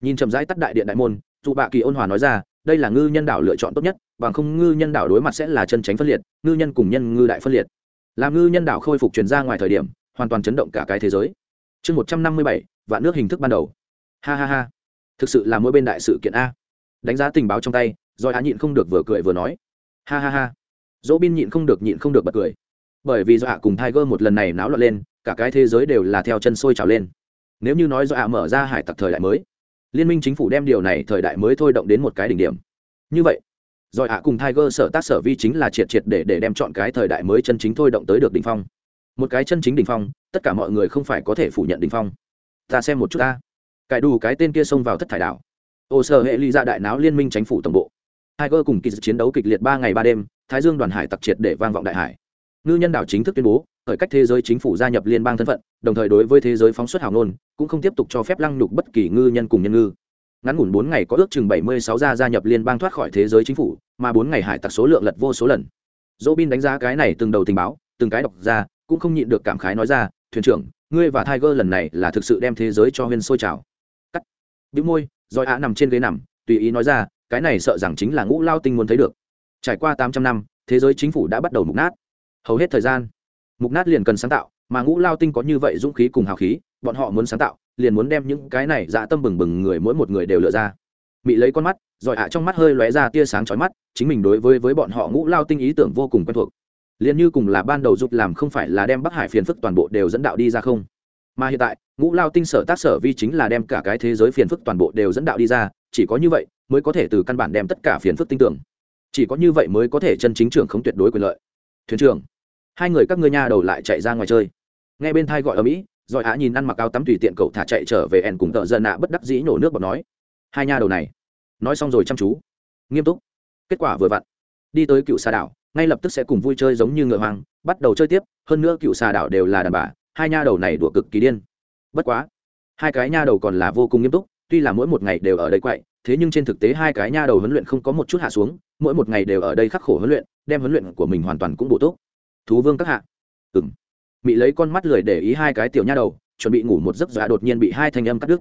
Nhìn chậm rãi tắt đại điện đại môn dù bạ kỳ ôn hòa nói ra, đây là ngư nhân đảo lựa chọn tốt nhất bằng không ngư nhân đảo đối mặt sẽ là chân tránh phân liệt, ngư nhân cùng nhân ngư đại phân liệt. Làm ngư nhân đảo khôi phục truyền ra ngoài thời điểm, hoàn toàn chấn động cả cái thế giới. Chương một trăm năm mươi bảy, vạn nước hình thức ban đầu. Ha ha ha. Thực sự là mỗi bên đại sự kiện a. Đánh giá tình báo trong tay, rồi hạ nhịn không được vừa cười vừa nói. Ha ha ha. Dỗ bin nhịn không được nhịn không được bật cười. Bởi vì do hạ cùng tiger một lần này náo loạn lên, cả cái thế giới đều là theo chân sôi trào lên. Nếu như nói do hạ mở ra hải tặc thời đại mới, liên minh chính phủ đem điều này thời đại mới thôi động đến một cái đỉnh điểm. Như vậy rồi ạ cùng tiger sở tác sở vi chính là triệt triệt để để đem chọn cái thời đại mới chân chính thôi động tới được đỉnh phong. Một cái chân chính đỉnh phong tất cả mọi người không phải có thể phủ nhận đỉnh phong. Ta xem một chút ta. Cái đủ cái tên kia xông vào thất thải đảo. Ô sở hệ ly ra dạ đại náo liên minh chính phủ tổng bộ. Tiger cùng kỳ chiến đấu kịch liệt ba ngày ba đêm, Thái Dương đoàn hải tặc triệt để vang vọng đại hải. Ngư nhân đảo chính thức tuyên bố, khởi cách thế giới chính phủ gia nhập liên bang thân phận, đồng thời đối với thế giới phóng xuất hào ngôn, cũng không tiếp tục cho phép lăng nhục bất kỳ ngư nhân cùng nhân ngư. Ngắn ngủn bốn ngày có ước chừng bảy mươi sáu gia gia nhập liên bang thoát khỏi thế giới chính phủ, mà bốn ngày hải tặc số lượng lật vô số lần. Robin đánh giá cái này từng đầu tình báo, từng cái đọc ra, cũng không nhịn được cảm khái nói ra, thuyền trưởng, ngươi và Tiger lần này là thực sự đem thế giới cho huyên sôi trào. Cắt. Bĩu môi, rồi ạ nằm trên ghế nằm, tùy ý nói ra, cái này sợ rằng chính là ngũ lao tinh muốn thấy được trải qua tám trăm năm thế giới chính phủ đã bắt đầu mục nát hầu hết thời gian mục nát liền cần sáng tạo mà ngũ lao tinh có như vậy dũng khí cùng hào khí bọn họ muốn sáng tạo liền muốn đem những cái này dạ tâm bừng bừng người mỗi một người đều lựa ra. Mị lấy con mắt, rồi ạ trong mắt hơi lóe ra tia sáng chói mắt, chính mình đối với với bọn họ ngũ lao tinh ý tưởng vô cùng quen thuộc. Liền như cùng là ban đầu giúp làm không phải là đem bắc hải phiền phức toàn bộ đều dẫn đạo đi ra không? Mà hiện tại, ngũ lao tinh sở tác sở vi chính là đem cả cái thế giới phiền phức toàn bộ đều dẫn đạo đi ra, chỉ có như vậy mới có thể từ căn bản đem tất cả phiền phức tin tưởng. Chỉ có như vậy mới có thể chân chính trưởng không tuyệt đối quyền lợi. Thuyền trưởng, hai người các ngươi nha đầu lại chạy ra ngoài chơi. Nghe bên thai gọi ở mỹ rồi á nhìn ăn mặc áo tắm tùy tiện cậu thả chạy trở về ẻn cùng tợ dân nạ bất đắc dĩ nổ nước bọt nói, hai nha đầu này. Nói xong rồi chăm chú. Nghiêm túc. Kết quả vừa vặn. Đi tới cựu xà đảo, ngay lập tức sẽ cùng vui chơi giống như ngựa hoang, bắt đầu chơi tiếp, hơn nữa cựu xà đảo đều là đàn bà, hai nha đầu này đùa cực kỳ điên. Bất quá, hai cái nha đầu còn là vô cùng nghiêm túc, tuy là mỗi một ngày đều ở đây quậy, thế nhưng trên thực tế hai cái nha đầu huấn luyện không có một chút hạ xuống, mỗi một ngày đều ở đây khắc khổ huấn luyện, đem huấn luyện của mình hoàn toàn cũng bổ túc. Thú vương các hạ. Ừ m mị lấy con mắt lười để ý hai cái tiểu nha đầu, chuẩn bị ngủ một giấc dọa đột nhiên bị hai thanh âm cắt đứt.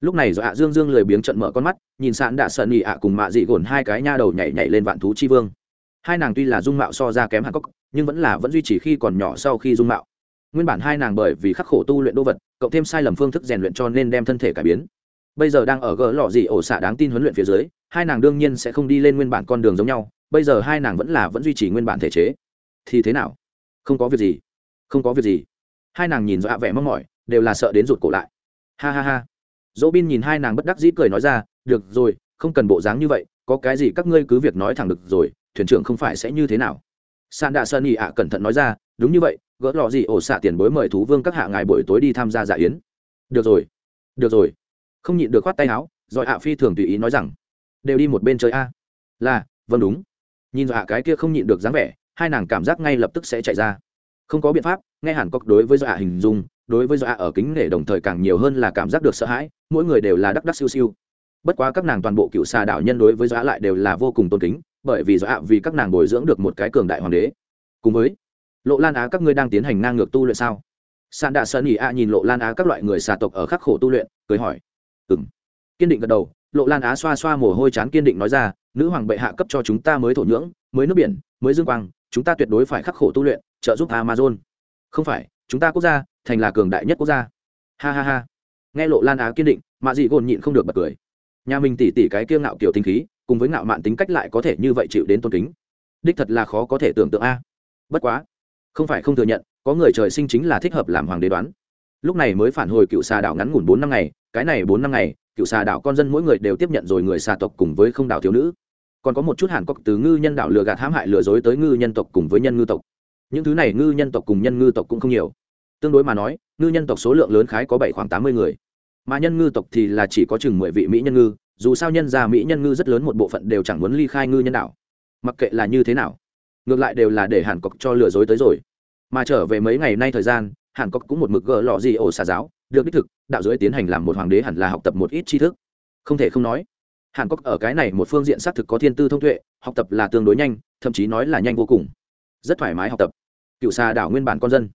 Lúc này dọa dương dương lười biếng trận mở con mắt, nhìn sạn đã sợ nị ạ cùng mạ dị gồn hai cái nha đầu nhảy nhảy lên vạn thú chi vương. Hai nàng tuy là dung mạo so ra kém hàn cốc nhưng vẫn là vẫn duy trì khi còn nhỏ sau khi dung mạo. Nguyên bản hai nàng bởi vì khắc khổ tu luyện đô vật, cộng thêm sai lầm phương thức rèn luyện cho nên đem thân thể cải biến. Bây giờ đang ở gỡ lọ gì ổ xạ đáng tin huấn luyện phía dưới, hai nàng đương nhiên sẽ không đi lên nguyên bản con đường giống nhau, bây giờ hai nàng vẫn là vẫn duy trì nguyên bản thể chế. Thì thế nào? Không có việc gì không có việc gì. Hai nàng nhìn dọa vẻ mong mỏi, đều là sợ đến rụt cổ lại. Ha ha ha. Dỗ bin nhìn hai nàng bất đắc dĩ cười nói ra, được rồi, không cần bộ dáng như vậy, có cái gì các ngươi cứ việc nói thẳng được rồi, thuyền trưởng không phải sẽ như thế nào? San đạ sơn ỉ ạ cẩn thận nói ra, đúng như vậy, gỡ lọ gì ổ xạ tiền bối mời thú vương các hạ ngài buổi tối đi tham gia dạ yến. Được rồi được rồi. Không nhịn được khoát tay áo, rồi ạ phi thường tùy ý nói rằng, đều đi một bên chơi a. Là vâng đúng. Nhìn dọa cái kia không nhịn được dáng vẻ, hai nàng cảm giác ngay lập tức sẽ chạy ra không có biện pháp, nghe hàn cốc đối với dọa hình dung, đối với dọa ở kính nể đồng thời càng nhiều hơn là cảm giác được sợ hãi, mỗi người đều là đắc đắc siêu siêu. Bất quá các nàng toàn bộ cựu xà đạo nhân đối với dọa lại đều là vô cùng tôn kính, bởi vì dọa vì các nàng bồi dưỡng được một cái cường đại hoàng đế. Cùng với lộ lan á, các ngươi đang tiến hành ngang ngược tu luyện sao? Sàn đạ sơn ỉ a nhìn lộ lan á các loại người xà tộc ở khắc khổ tu luyện, cười hỏi. Ừng kiên định gật đầu, lộ lan á xoa xoa mồ hôi chán kiên định nói ra, nữ hoàng bệ hạ cấp cho chúng ta mới thổ nhưỡng, mới nước biển, mới dương quang chúng ta tuyệt đối phải khắc khổ tu luyện, trợ giúp amazon. Không phải, chúng ta quốc gia thành là cường đại nhất quốc gia. Ha ha ha. Nghe lộ lan á kiên định, mạ dị gồn nhịn không được bật cười. Nhà mình tỉ tỉ cái kiêng ngạo kiểu tinh khí, cùng với ngạo mạn tính cách lại có thể như vậy chịu đến tôn kính. Đích thật là khó có thể tưởng tượng a. Bất quá, không phải không thừa nhận, có người trời sinh chính là thích hợp làm hoàng đế đoán. Lúc này mới phản hồi cựu xà đảo ngắn ngủn bốn năm ngày, cái này bốn năm ngày, cựu xà đảo con dân mỗi người đều tiếp nhận rồi người xà tộc cùng với không đảo thiếu nữ còn có một chút hàn cốc từ ngư nhân đảo lừa gạt hãm hại lừa dối tới ngư nhân tộc cùng với nhân ngư tộc. Những thứ này ngư nhân tộc cùng nhân ngư tộc cũng không nhiều. Tương đối mà nói, ngư nhân tộc số lượng lớn khái có bảy khoảng tám mươi người. Mà nhân ngư tộc thì là chỉ có chừng mười vị mỹ nhân ngư, dù sao nhân gia mỹ nhân ngư rất lớn một bộ phận đều chẳng muốn ly khai ngư nhân đảo. Mặc kệ là như thế nào, ngược lại đều là để hàn cốc cho lừa dối tới rồi. Mà trở về mấy ngày nay thời gian, hàn cốc cũng một mực gỡ lọ gì ổ xà giáo, được đích thực, đạo giới tiến hành làm một hoàng đế hẳn là học tập một ít tri thức. Không thể không nói hàn cốc ở cái này một phương diện xác thực có thiên tư thông tuệ, học tập là tương đối nhanh, thậm chí nói là nhanh vô cùng. Rất thoải mái học tập. Cựu xà đảo nguyên bản con dân.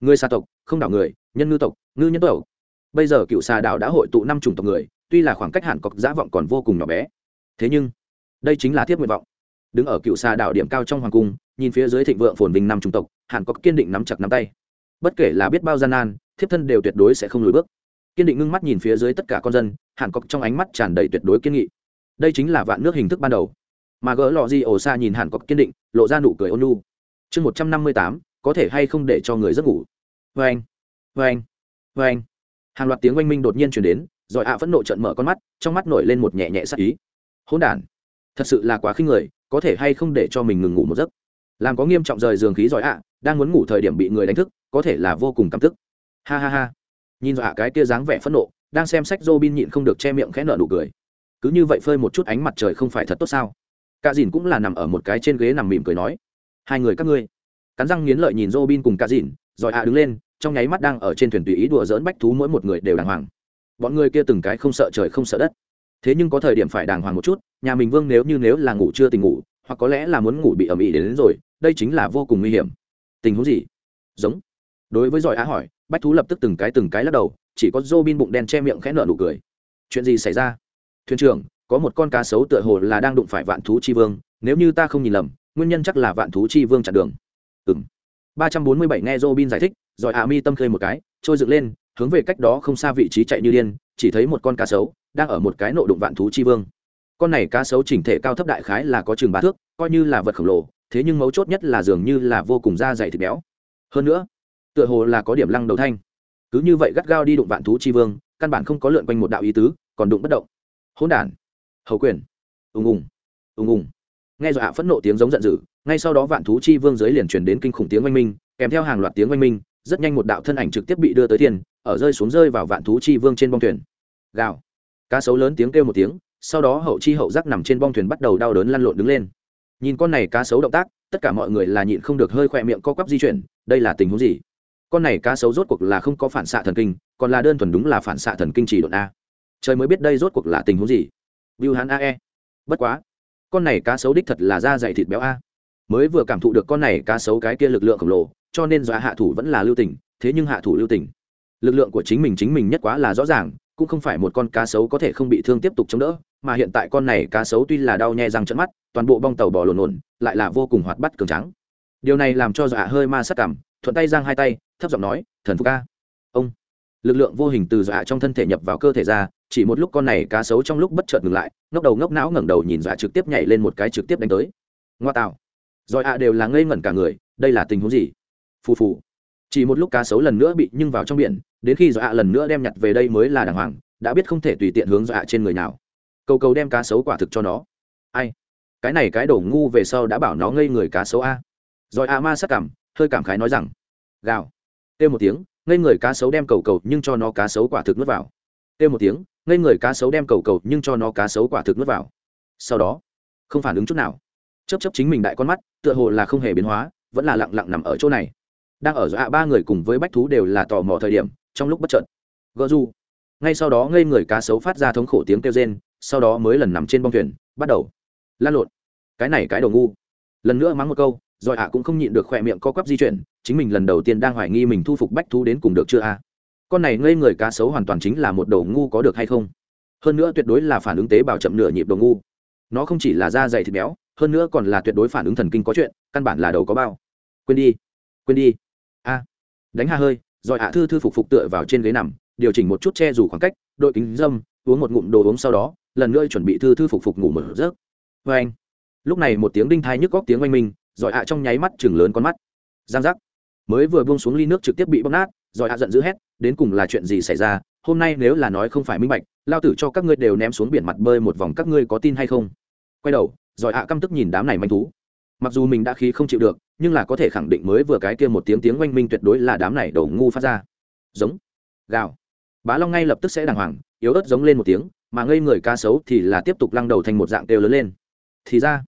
Người xà tộc, không đảo người, nhân ngư tộc, ngư nhân tộc. Bây giờ cựu xà đảo đã hội tụ năm chủng tộc người, tuy là khoảng cách hàn cốc giã vọng còn vô cùng nhỏ bé. Thế nhưng, đây chính là thiết nguyện vọng. Đứng ở cựu xà đảo điểm cao trong hoàng cung, nhìn phía dưới thịnh vượng phồn vinh năm chủng tộc, hàn cốc kiên định nắm chặt nắm tay. Bất kể là biết bao gian nan, thiếp thân đều tuyệt đối sẽ không lùi bước. Kiên định ngưng mắt nhìn phía dưới tất cả con dân, hàn cốc trong ánh mắt tràn đầy tuyệt đối kiên nghị đây chính là vạn nước hình thức ban đầu. Mà gỡ lọ gì ổ xa nhìn hàn cọc kiên định, lộ ra nụ cười ôn lu chương một trăm năm mươi tám, có thể hay không để cho người giấc ngủ? Vê anh vê anh vê anh. Hàng loạt tiếng oanh minh đột nhiên chuyển đến, rồi ạ phẫn nộ trận mở con mắt, trong mắt nổi lên một nhẹ nhẹ sắc ý. Hỗn đản, thật sự là quá khinh người, có thể hay không để cho mình ngừng ngủ một giấc? Làm có nghiêm trọng rời giường khí giỏi ạ, đang muốn ngủ thời điểm bị người đánh thức, có thể là vô cùng cảm tức. Ha ha ha. Nhìn dọa cái kia dáng vẻ phẫn nộ, đang xem sách Robin nhịn không được che miệng khẽ nở nụ cười cứ như vậy phơi một chút ánh mặt trời không phải thật tốt sao? Cả dìn cũng là nằm ở một cái trên ghế nằm mỉm cười nói hai người các ngươi. Cắn răng nghiến lợi nhìn Robin cùng cả dìn rồi ạ đứng lên trong nháy mắt đang ở trên thuyền tùy ý đùa dỡn bách thú mỗi một người đều đàng hoàng. Bọn người kia từng cái không sợ trời không sợ đất. Thế nhưng có thời điểm phải đàng hoàng một chút nhà mình vương nếu như nếu là ngủ chưa tình ngủ hoặc có lẽ là muốn ngủ bị ẩm ĩ đến, đến rồi đây chính là vô cùng nguy hiểm. Tình huống gì? Giống. Đối với giỏi á hỏi bách thú lập tức từng cái từng cái lắc đầu chỉ có dô bin bụng đen che miệng khẽ nở nụ cười. Chuyện gì xảy ra? Thuyền trưởng, có một con cá sấu tựa hồ là đang đụng phải vạn thú chi vương, nếu như ta không nhìn lầm, nguyên nhân chắc là vạn thú chi vương chặn đường. Ừng ba trăm bốn mươi bảy nghe Robin giải thích, rồi á mi tâm khơi một cái, trôi dựng lên, hướng về cách đó không xa vị trí chạy như điên, chỉ thấy một con cá sấu đang ở một cái nộ đụng vạn thú chi vương. Con này cá sấu chỉnh thể cao thấp đại khái là có chừng ba thước, coi như là vật khổng lồ, thế nhưng mấu chốt nhất là dường như là vô cùng da dày thịt béo. Hơn nữa, tựa hồ là có điểm lăng đầu thanh. Cứ như vậy gắt gao đi đụng vạn thú chi vương, căn bản không có lượn quanh một đạo ý tứ, còn đụng bất động hỗn đản. Hầu quyền. Ùng ùng. Ùng ùng. Nghe dọa phẫn nộ tiếng giống giận dữ, ngay sau đó vạn thú chi vương dưới liền truyền đến kinh khủng tiếng oanh minh, kèm theo hàng loạt tiếng oanh minh, rất nhanh một đạo thân ảnh trực tiếp bị đưa tới thiên, ở rơi xuống rơi vào vạn thú chi vương trên bong thuyền. Gào. Cá sấu lớn tiếng kêu một tiếng, sau đó hậu chi hậu giác nằm trên bong thuyền bắt đầu đau đớn lăn lộn đứng lên. Nhìn con này cá sấu động tác, tất cả mọi người là nhịn không được hơi khỏe miệng co quắp di chuyển, đây là tình huống gì? Con này cá sấu rốt cuộc là không có phản xạ thần kinh, còn là đơn thuần đúng là phản xạ thần kinh chỉ độn a trời mới biết đây rốt cuộc là tình huống gì. Viu hắn ae bất quá, con này cá sấu đích thật là da dày thịt béo a. Mới vừa cảm thụ được con này cá sấu cái kia lực lượng khổng lồ, cho nên dọa hạ thủ vẫn là lưu tình, thế nhưng hạ thủ lưu tình. Lực lượng của chính mình chính mình nhất quá là rõ ràng, cũng không phải một con cá sấu có thể không bị thương tiếp tục chống đỡ, mà hiện tại con này cá sấu tuy là đau nhè răng trận mắt, toàn bộ bong tàu bỏ lộn lộn, lại là vô cùng hoạt bắt cường trắng điều này làm cho dọa hơi ma sắc cảm, thuận tay giang hai tay, thấp giọng nói, thần phục ca ông, lực lượng vô hình từ dọa trong thân thể nhập vào cơ thể ra chỉ một lúc con này cá sấu trong lúc bất chợt ngừng lại ngóc đầu ngóc não ngẩng đầu nhìn dọa trực tiếp nhảy lên một cái trực tiếp đánh tới. Ngoa tạo. Rồi ạ đều là ngây ngẩn cả người, đây là tình huống gì? Phù phù. Chỉ một lúc cá sấu lần nữa bị nhưng vào trong biển, đến khi dọa lần nữa đem nhặt về đây mới là đàng hoàng, đã biết không thể tùy tiện hướng dọa trên người nào. Cầu cầu đem cá sấu quả thực cho nó. Ai? Cái này cái đổ ngu về sau đã bảo nó ngây người cá sấu a. Rồi a ma sắc cảm, hơi cảm khái nói rằng, gào. Kêu một tiếng, ngây người cá sấu đem cầu cầu nhưng cho nó cá sấu quả thực nuốt vào. Kêu một tiếng ngây người cá sấu đem cầu cầu nhưng cho nó cá sấu quả thực nuốt vào. Sau đó, không phản ứng chút nào. Chấp chấp chính mình đại con mắt, tựa hồ là không hề biến hóa, vẫn là lặng lặng nằm ở chỗ này. Đang ở dọa ba người cùng với bách thú đều là tò mò thời điểm, trong lúc bất trợn gỡ du ngay sau đó ngây người cá sấu phát ra thống khổ tiếng kêu rên, sau đó mới lần nằm trên bông thuyền, bắt đầu lan lộn. Cái này cái đầu ngu. Lần nữa mắng một câu, rồi ạ cũng không nhịn được khỏe miệng co quắp di chuyển, chính mình lần đầu tiên đang hoài nghi mình thu phục bách thú đến cùng được chưa a con này ngây người cá sấu hoàn toàn chính là một đầu ngu có được hay không? Hơn nữa tuyệt đối là phản ứng tế bào chậm nửa nhịp đầu ngu. Nó không chỉ là da dày thịt béo, hơn nữa còn là tuyệt đối phản ứng thần kinh có chuyện, căn bản là đầu có bao. Quên đi quên đi. A, đánh hà hơi, rồi hạ thư thư phục phục tựa vào trên ghế nằm, điều chỉnh một chút che dù khoảng cách, đội kính dâm, uống một ngụm đồ uống sau đó, lần nữa chuẩn bị thư thư phục phục ngủ một giấc. Vê anh, lúc này một tiếng đinh thai nhức góc tiếng oanh minh, rồi hạ trong nháy mắt chừng lớn con mắt. Giang giác. Mới vừa buông xuống ly nước trực tiếp bị bóc nát, rồi hạ giận dữ hét đến cùng là chuyện gì xảy ra, hôm nay nếu là nói không phải minh bạch, lao tử cho các ngươi đều ném xuống biển mặt bơi một vòng, các ngươi có tin hay không? Quay đầu giỏi ạ căm tức nhìn đám này manh thú. Mặc dù mình đã khí không chịu được, nhưng là có thể khẳng định mới vừa cái kia một tiếng tiếng oanh minh tuyệt đối là đám này đầu ngu phát ra. Giống. Gào. Bá long ngay lập tức sẽ đàng hoàng, yếu ớt giống lên một tiếng, mà ngây người cá xấu thì là tiếp tục lăng đầu thành một dạng kêu lớn lên. Thì ra,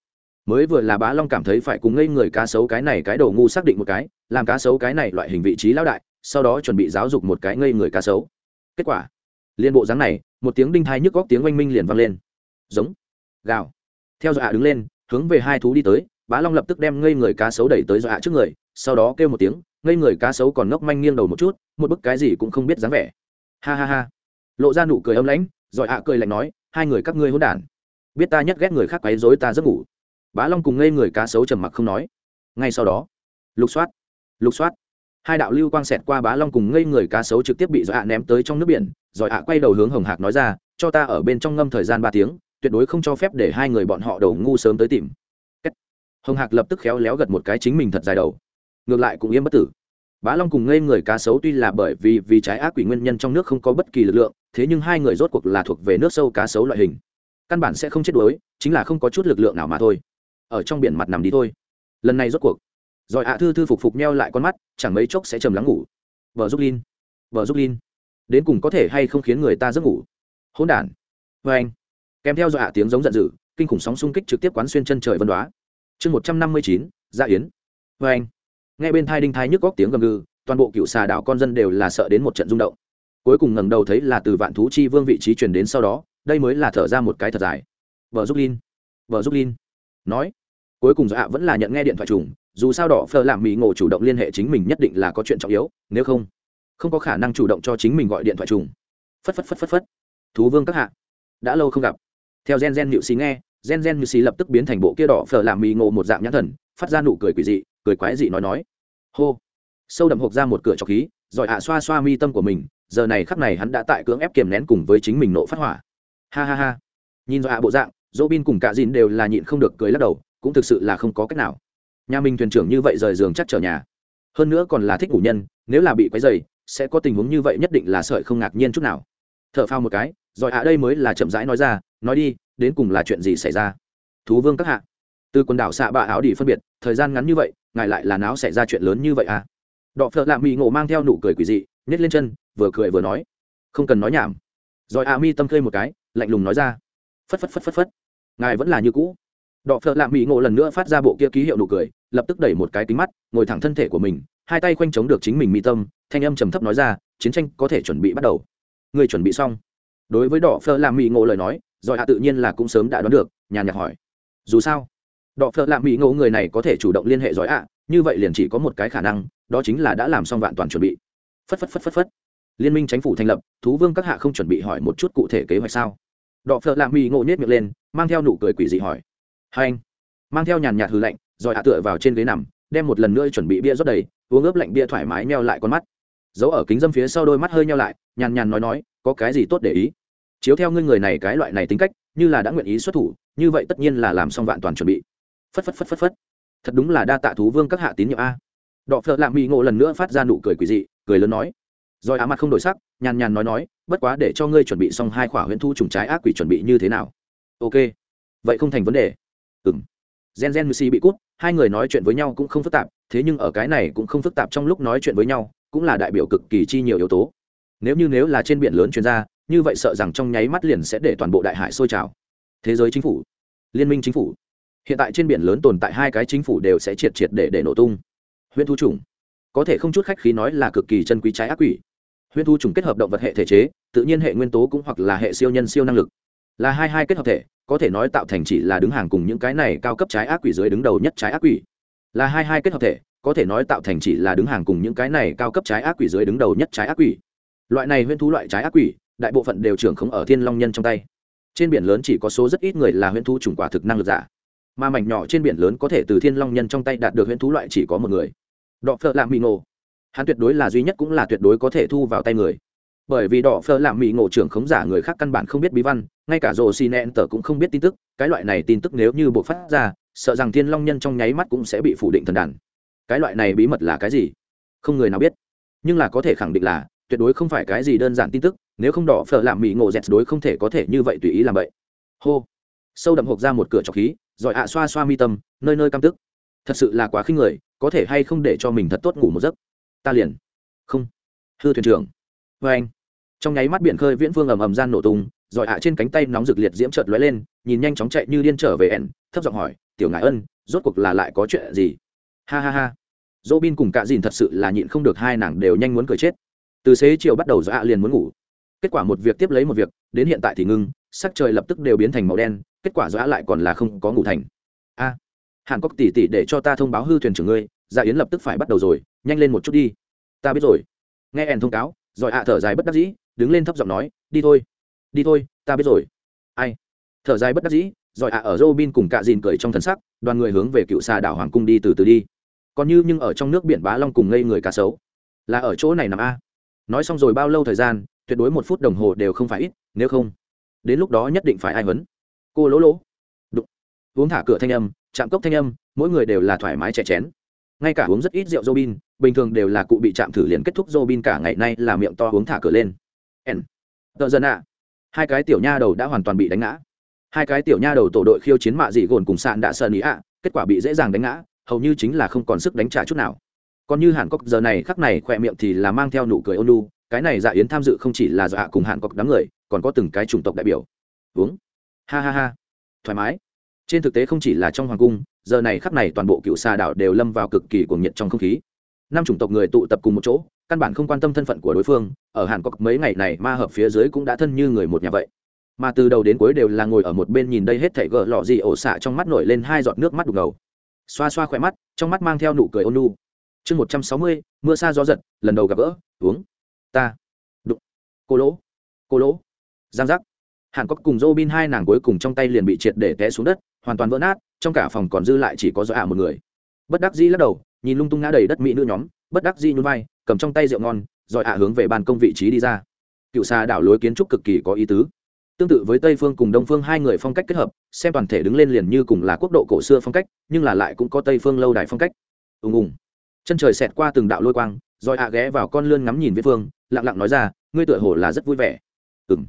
mới vừa là bá long cảm thấy phải cùng ngây người cá sấu cái này cái đầu ngu xác định một cái, làm cá sấu cái này loại hình vị trí lão đại sau đó chuẩn bị giáo dục một cái ngây người cá sấu. Kết quả, liên bộ dáng này, một tiếng đinh thai nhức góc tiếng oanh minh liền vang lên. Giống, gào. Theo dọa đứng lên, hướng về hai thú đi tới, bá long lập tức đem ngây người cá sấu đẩy tới dọa trước người, sau đó kêu một tiếng, ngây người cá sấu còn ngốc manh nghiêng đầu một chút, một bức cái gì cũng không biết dáng vẻ. Ha ha ha. Lộ ra nụ cười âm lãnh giỏi ạ cười lạnh nói, hai người các ngươi hỗn đản. Biết ta nhất ghét người khác quấy rối ta giấc ngủ. Bá long cùng ngây người cá sấu trầm mặc không nói. Ngay sau đó, lục soát lục soát hai đạo lưu quang xẹt qua bá long cùng ngây người cá sấu trực tiếp bị giỏi ném tới trong nước biển. Giỏi ạ quay đầu hướng hồng hạc nói ra, cho ta ở bên trong ngâm thời gian ba tiếng, tuyệt đối không cho phép để hai người bọn họ đầu ngu sớm tới tìm. Hồng hạc lập tức khéo léo gật một cái chính mình thật dài đầu. Ngược lại cũng yên bất tử. Bá long cùng ngây người cá sấu tuy là bởi vì vì trái ác quỷ nguyên nhân trong nước không có bất kỳ lực lượng, thế nhưng hai người rốt cuộc là thuộc về nước sâu cá sấu loại hình. Căn bản sẽ không chết đuối, chính là không có chút lực lượng nào mà thôi. Ở trong biển mặt nằm đi thôi. Lần này rốt cuộc rồi ạ thư thư phục phục neo lại con mắt, chẳng mấy chốc sẽ trầm lắng ngủ. Vợ giúp linh vợ giúp linh đến cùng có thể hay không khiến người ta giấc ngủ? Hỗn đản. Vê anh. Kèm theo dọa tiếng giống giận dữ, kinh khủng sóng xung kích trực tiếp quán xuyên chân trời vân đoá. Chương một trăm năm mươi chín gia yến. Vê anh. Nghe bên thai đinh thai nhức góc tiếng gầm gừ, toàn bộ cựu xà đảo con dân đều là sợ đến một trận rung động. Cuối cùng ngẩng đầu thấy là từ vạn thú chi vương vị trí truyền đến sau đó, đây mới là thở ra một cái thật dài. Vợ giúp linh vợ giúp linh nói cuối cùng dọa vẫn là nhận nghe điện thoại trùng, dù sao đỏ phờ làm mỹ ngộ chủ động liên hệ chính mình nhất định là có chuyện trọng yếu, nếu không không có khả năng chủ động cho chính mình gọi điện thoại trùng. Phất phất phất phất phất. Thú vương các hạ, đã lâu không gặp. Theo gen gen nhự xí nghe, gen gen nhự xí lập tức biến thành bộ kia đỏ phở làm mì ngộ một dạng nhãn thần, phát ra nụ cười quỷ dị, cười quái dị nói nói. Hô. Sâu đậm hộp ra một cửa trọc khí, rồi ạ xoa xoa mi tâm của mình, giờ này khắc này hắn đã tại cưỡng ép kiềm nén cùng với chính mình nộ phát hỏa. Ha ha ha. Nhìn rồi bộ dạng dỗ bin cùng cả dìn đều là nhịn không được cười lắc đầu cũng thực sự là không có cách nào. Nhà mình thuyền trưởng như vậy rời giường chắc trở nhà. Hơn nữa còn là thích ngủ nhân, nếu là bị quấy dày sẽ có tình huống như vậy nhất định là sợi không ngạc nhiên chút nào. T h ở phao một cái, rồi ạ đây mới là chậm rãi nói ra, nói đi, đến cùng là chuyện gì xảy ra? Thú vương các hạ. Từ quần đảo xạ bạ áo đi phân biệt, thời gian ngắn như vậy, ngài lại là não xảy ra chuyện lớn như vậy à? Đọ phợ lạ mỹ ngộ mang theo nụ cười quỷ dị nhét lên chân, vừa cười vừa nói. Không cần nói nhảm. Rồi ạ mi tâm khơi một cái, lạnh lùng nói ra. Phất phất phất phất phất. Ngài vẫn là như cũ đọ phợ lạ mỹ ngộ lần nữa phát ra bộ kia ký hiệu nụ cười lập tức đẩy một cái kính mắt ngồi thẳng thân thể của mình hai tay khoanh chống được chính mình mi tâm thanh âm trầm thấp nói ra chiến tranh có thể chuẩn bị bắt đầu. Người chuẩn bị xong. Đối với đỏ phơ làm mỹ ngộ lời nói giỏi hạ tự nhiên là cũng sớm đã đoán được nhàn nhạt hỏi dù sao đỏ phơ làm mỹ ngộ người này có thể chủ động liên hệ giỏi hạ, như vậy liền chỉ có một cái khả năng đó chính là đã làm xong vạn toàn chuẩn bị. Phất phất phất phất phất. Liên minh chính phủ thành lập thú vương các hạ không chuẩn bị hỏi một chút cụ thể kế hoạch sao? Đỏ phơ làm mỹ ngộ nhét miệng lên mang theo nụ cười quỷ dị hỏi hai anh. Mang theo nhàn nhạt hư lạnh, rồi hạ tựa vào trên ghế nằm, đem một lần nữa chuẩn bị bia rót đầy, uống ướp lạnh bia thoải mái meo lại con mắt. Giấu ở kính dâm phía sau đôi mắt hơi nheo lại, nhàn nhàn nói nói, có cái gì tốt để ý? Chiếu theo ngươi người này cái loại này tính cách, như là đã nguyện ý xuất thủ, như vậy tất nhiên là làm xong vạn toàn chuẩn bị. Phất phất phất phất phất. Thật đúng là đa tạ thú vương các hạ tín nhiệm a. Đọ phợ lạ mỹ ngộ lần nữa phát ra nụ cười quỷ dị, cười lớn nói. Rồi á mặt không đổi sắc, nhàn nhàn nói nói, bất quá để cho ngươi chuẩn bị xong hai khỏa huyễn thu trùng trái ác quỷ chuẩn bị như thế nào? Ok. Vậy không thành vấn đề ừng gen gen mc bị cút, hai người nói chuyện với nhau cũng không phức tạp, thế nhưng ở cái này cũng không phức tạp trong lúc nói chuyện với nhau, cũng là đại biểu cực kỳ chi nhiều yếu tố. Nếu như nếu là trên biển lớn chuyên gia, như vậy sợ rằng trong nháy mắt liền sẽ để toàn bộ đại hải sôi trào. Thế giới chính phủ, liên minh chính phủ, hiện tại trên biển lớn tồn tại hai cái chính phủ đều sẽ triệt triệt để để nổ tung. Huyễn thu trùng có thể không chút khách khí nói là cực kỳ chân quý trái ác quỷ. Huyễn thu trùng kết hợp động vật hệ thể chế, tự nhiên hệ nguyên tố cũng hoặc là hệ siêu nhân siêu năng lực. Là hai hai kết hợp thể có thể nói tạo thành chỉ là đứng hàng cùng những cái này cao cấp trái ác quỷ dưới đứng đầu nhất trái ác quỷ. Là hai hai kết hợp thể, có thể nói tạo thành chỉ là đứng hàng cùng những cái này cao cấp trái ác quỷ dưới đứng đầu nhất trái ác quỷ. Loại này huyễn thú loại trái ác quỷ, đại bộ phận đều trưởng không ở thiên long nhân trong tay. Trên biển lớn chỉ có số rất ít người là huyễn thú chủng quả thực năng lực giả. Mà mảnh nhỏ trên biển lớn có thể từ thiên long nhân trong tay đạt được huyễn thú loại chỉ có một người. Đọ phợ lạm mỹ ngộ hắn tuyệt đối là duy nhất cũng là tuyệt đối có thể thu vào tay người bởi vì đỏ phơ làm mỹ ngộ trưởng khống giả người khác căn bản không biết bí văn, ngay cả rồ xì nẹn tờ cũng không biết tin tức, cái loại này tin tức nếu như buộc phát ra, sợ rằng thiên long nhân trong nháy mắt cũng sẽ bị phủ định thần đàn. Cái loại này bí mật là cái gì? Không người nào biết. Nhưng là có thể khẳng định là, tuyệt đối không phải cái gì đơn giản tin tức, nếu không đỏ phở làm mỹ ngộ dẹt đối không thể có thể như vậy tùy ý làm vậy. Hô. Sâu đậm hộp ra một cửa trọc khí, rồi ạ xoa xoa mi tâm, nơi nơi cam tức. Thật sự là quá khinh người, có thể hay không để cho mình thật tốt ngủ một giấc? Ta liền. Không. Hư thuyền trưởng. Vê anh trong nháy mắt biển khơi viễn phương ầm ầm gian nổ tung, rồi ạ trên cánh tay nóng rực liệt diễm chợt lóe lên, nhìn nhanh chóng chạy như điên trở về ẻn, thấp giọng hỏi, tiểu ngại ân, rốt cuộc là lại có chuyện gì? Ha ha ha. Dỗ bin cùng cạ dìn thật sự là nhịn không được hai nàng đều nhanh muốn cười chết. Từ xế chiều bắt đầu do ạ liền muốn ngủ. Kết quả một việc tiếp lấy một việc, đến hiện tại thì ngưng, sắc trời lập tức đều biến thành màu đen, kết quả do ạ lại còn là không có ngủ thành. A. Hàn cốc tỉ tỉ để cho ta thông báo hư thuyền trưởng ngươi dạ yến lập tức phải bắt đầu rồi, nhanh lên một chút đi. Ta biết rồi. Nghe ẻn thông cáo, rồi ạ thở dài bất đắc dĩ đứng lên thấp giọng nói đi thôi đi thôi ta biết rồi. Ai? Thở dài bất đắc dĩ rồi ạ ở Robin cùng cạ dìn cười trong thần sắc đoàn người hướng về cựu xà đảo hoàng cung đi từ từ đi. Còn như nhưng ở trong nước biển bá long cùng ngây người cá sấu là ở chỗ này nằm a. Nói xong rồi bao lâu thời gian tuyệt đối một phút đồng hồ đều không phải ít nếu không đến lúc đó nhất định phải ai vấn cô lỗ lỗ. Đụng. Uống thả cửa thanh âm chạm cốc thanh âm mỗi người đều là thoải mái chè chén. Ngay cả uống rất ít rượu Robin, bình thường đều là cụ bị chạm thử liền kết thúc Robin cả ngày nay là miệng to uống thả cửa lên n tờ dân ạ. Hai cái tiểu nha đầu đã hoàn toàn bị đánh ngã. Hai cái tiểu nha đầu tổ đội khiêu chiến mạ dị gồn cùng sạn đã sơn ý ạ, kết quả bị dễ dàng đánh ngã, hầu như chính là không còn sức đánh trả chút nào. Còn như Hàn Cốc giờ này khắc này khỏe miệng thì là mang theo nụ cười ôn lu cái này dạ yến tham dự không chỉ là dạ cùng Hàn Cốc đám người, còn có từng cái chủng tộc đại biểu. Uống. Ha ha ha. Thoải mái. Trên thực tế không chỉ là trong hoàng cung, giờ này khắp này toàn bộ cựu xà đảo đều lâm vào cực kỳ cuồng nhiệt trong không khí năm chủng tộc người tụ tập cùng một chỗ căn bản không quan tâm thân phận của đối phương, ở hàn quốc mấy ngày này ma hợp phía dưới cũng đã thân như người một nhà vậy. Mà từ đầu đến cuối đều là ngồi ở một bên nhìn đây hết thảy gỡ lọ gì ổ xạ trong mắt nổi lên hai giọt nước mắt đục ngầu. Xoa xoa khỏe mắt, trong mắt mang theo nụ cười ôn nu chương một trăm sáu mươi, mưa xa gió giật, lần đầu gặp gỡ, uống. Ta. Đụng. Cô lỗ. Cô lỗ. Giang giác. Hàn quốc cùng dô bin hai nàng cuối cùng trong tay liền bị triệt để té xuống đất, hoàn toàn vỡ nát, trong cả phòng còn dư lại chỉ có do ả một người. Bất đắc dĩ lắc đầu, nhìn lung tung ngã đầy đất mỹ nữ nhóm, bất đắc dĩ nhún vai cầm trong tay rượu ngon, rồi ả hướng về ban công vị trí đi ra. Cựu xa đảo lối kiến trúc cực kỳ có ý tứ. Tương tự với tây phương cùng đông phương hai người phong cách kết hợp, xem toàn thể đứng lên liền như cùng là quốc độ cổ xưa phong cách, nhưng là lại cũng có tây phương lâu đài phong cách. Ùng ùng. Chân trời xẹt qua từng đạo lôi quang, rồi ạ ghé vào con lươn ngắm nhìn viết phương, lặng lặng nói ra, ngươi tựa hồ là rất vui vẻ. Ừng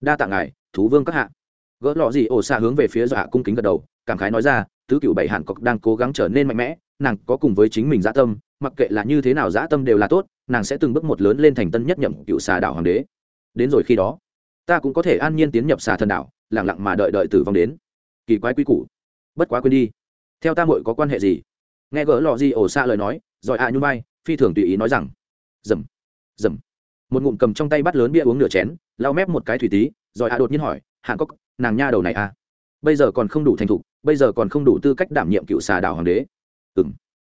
đa tạ ngài, thú vương các hạ. Gỡ lọ gì ổ xạ hướng về phía dọa cung kính gật đầu, cảm khái nói ra, tứ cựu bảy hàn cọc đang cố gắng trở nên mạnh mẽ nàng có cùng với chính mình dã tâm, mặc kệ là như thế nào dã tâm đều là tốt, nàng sẽ từng bước một lớn lên thành tân nhất nhậm cựu xà đảo hoàng đế. Đến rồi khi đó, ta cũng có thể an nhiên tiến nhập xà thần đảo lẳng lặng mà đợi đợi tử vong đến. Kỳ quái quy củ. Bất quá quên đi. Theo ta muội có quan hệ gì? Nghe gỡ lọ di ổ xa lời nói, rồi ạ à nhung bay phi thường tùy ý nói rằng, dầm dầm. Một ngụm cầm trong tay bắt lớn bia uống nửa chén, lau mép một cái thủy tí, rồi ạ đột nhiên hỏi, hạng cốc, nàng nha đầu này à? Bây giờ còn không đủ thành thục, bây giờ còn không đủ tư cách đảm nhiệm cựu xà đảo hoàng đế ừng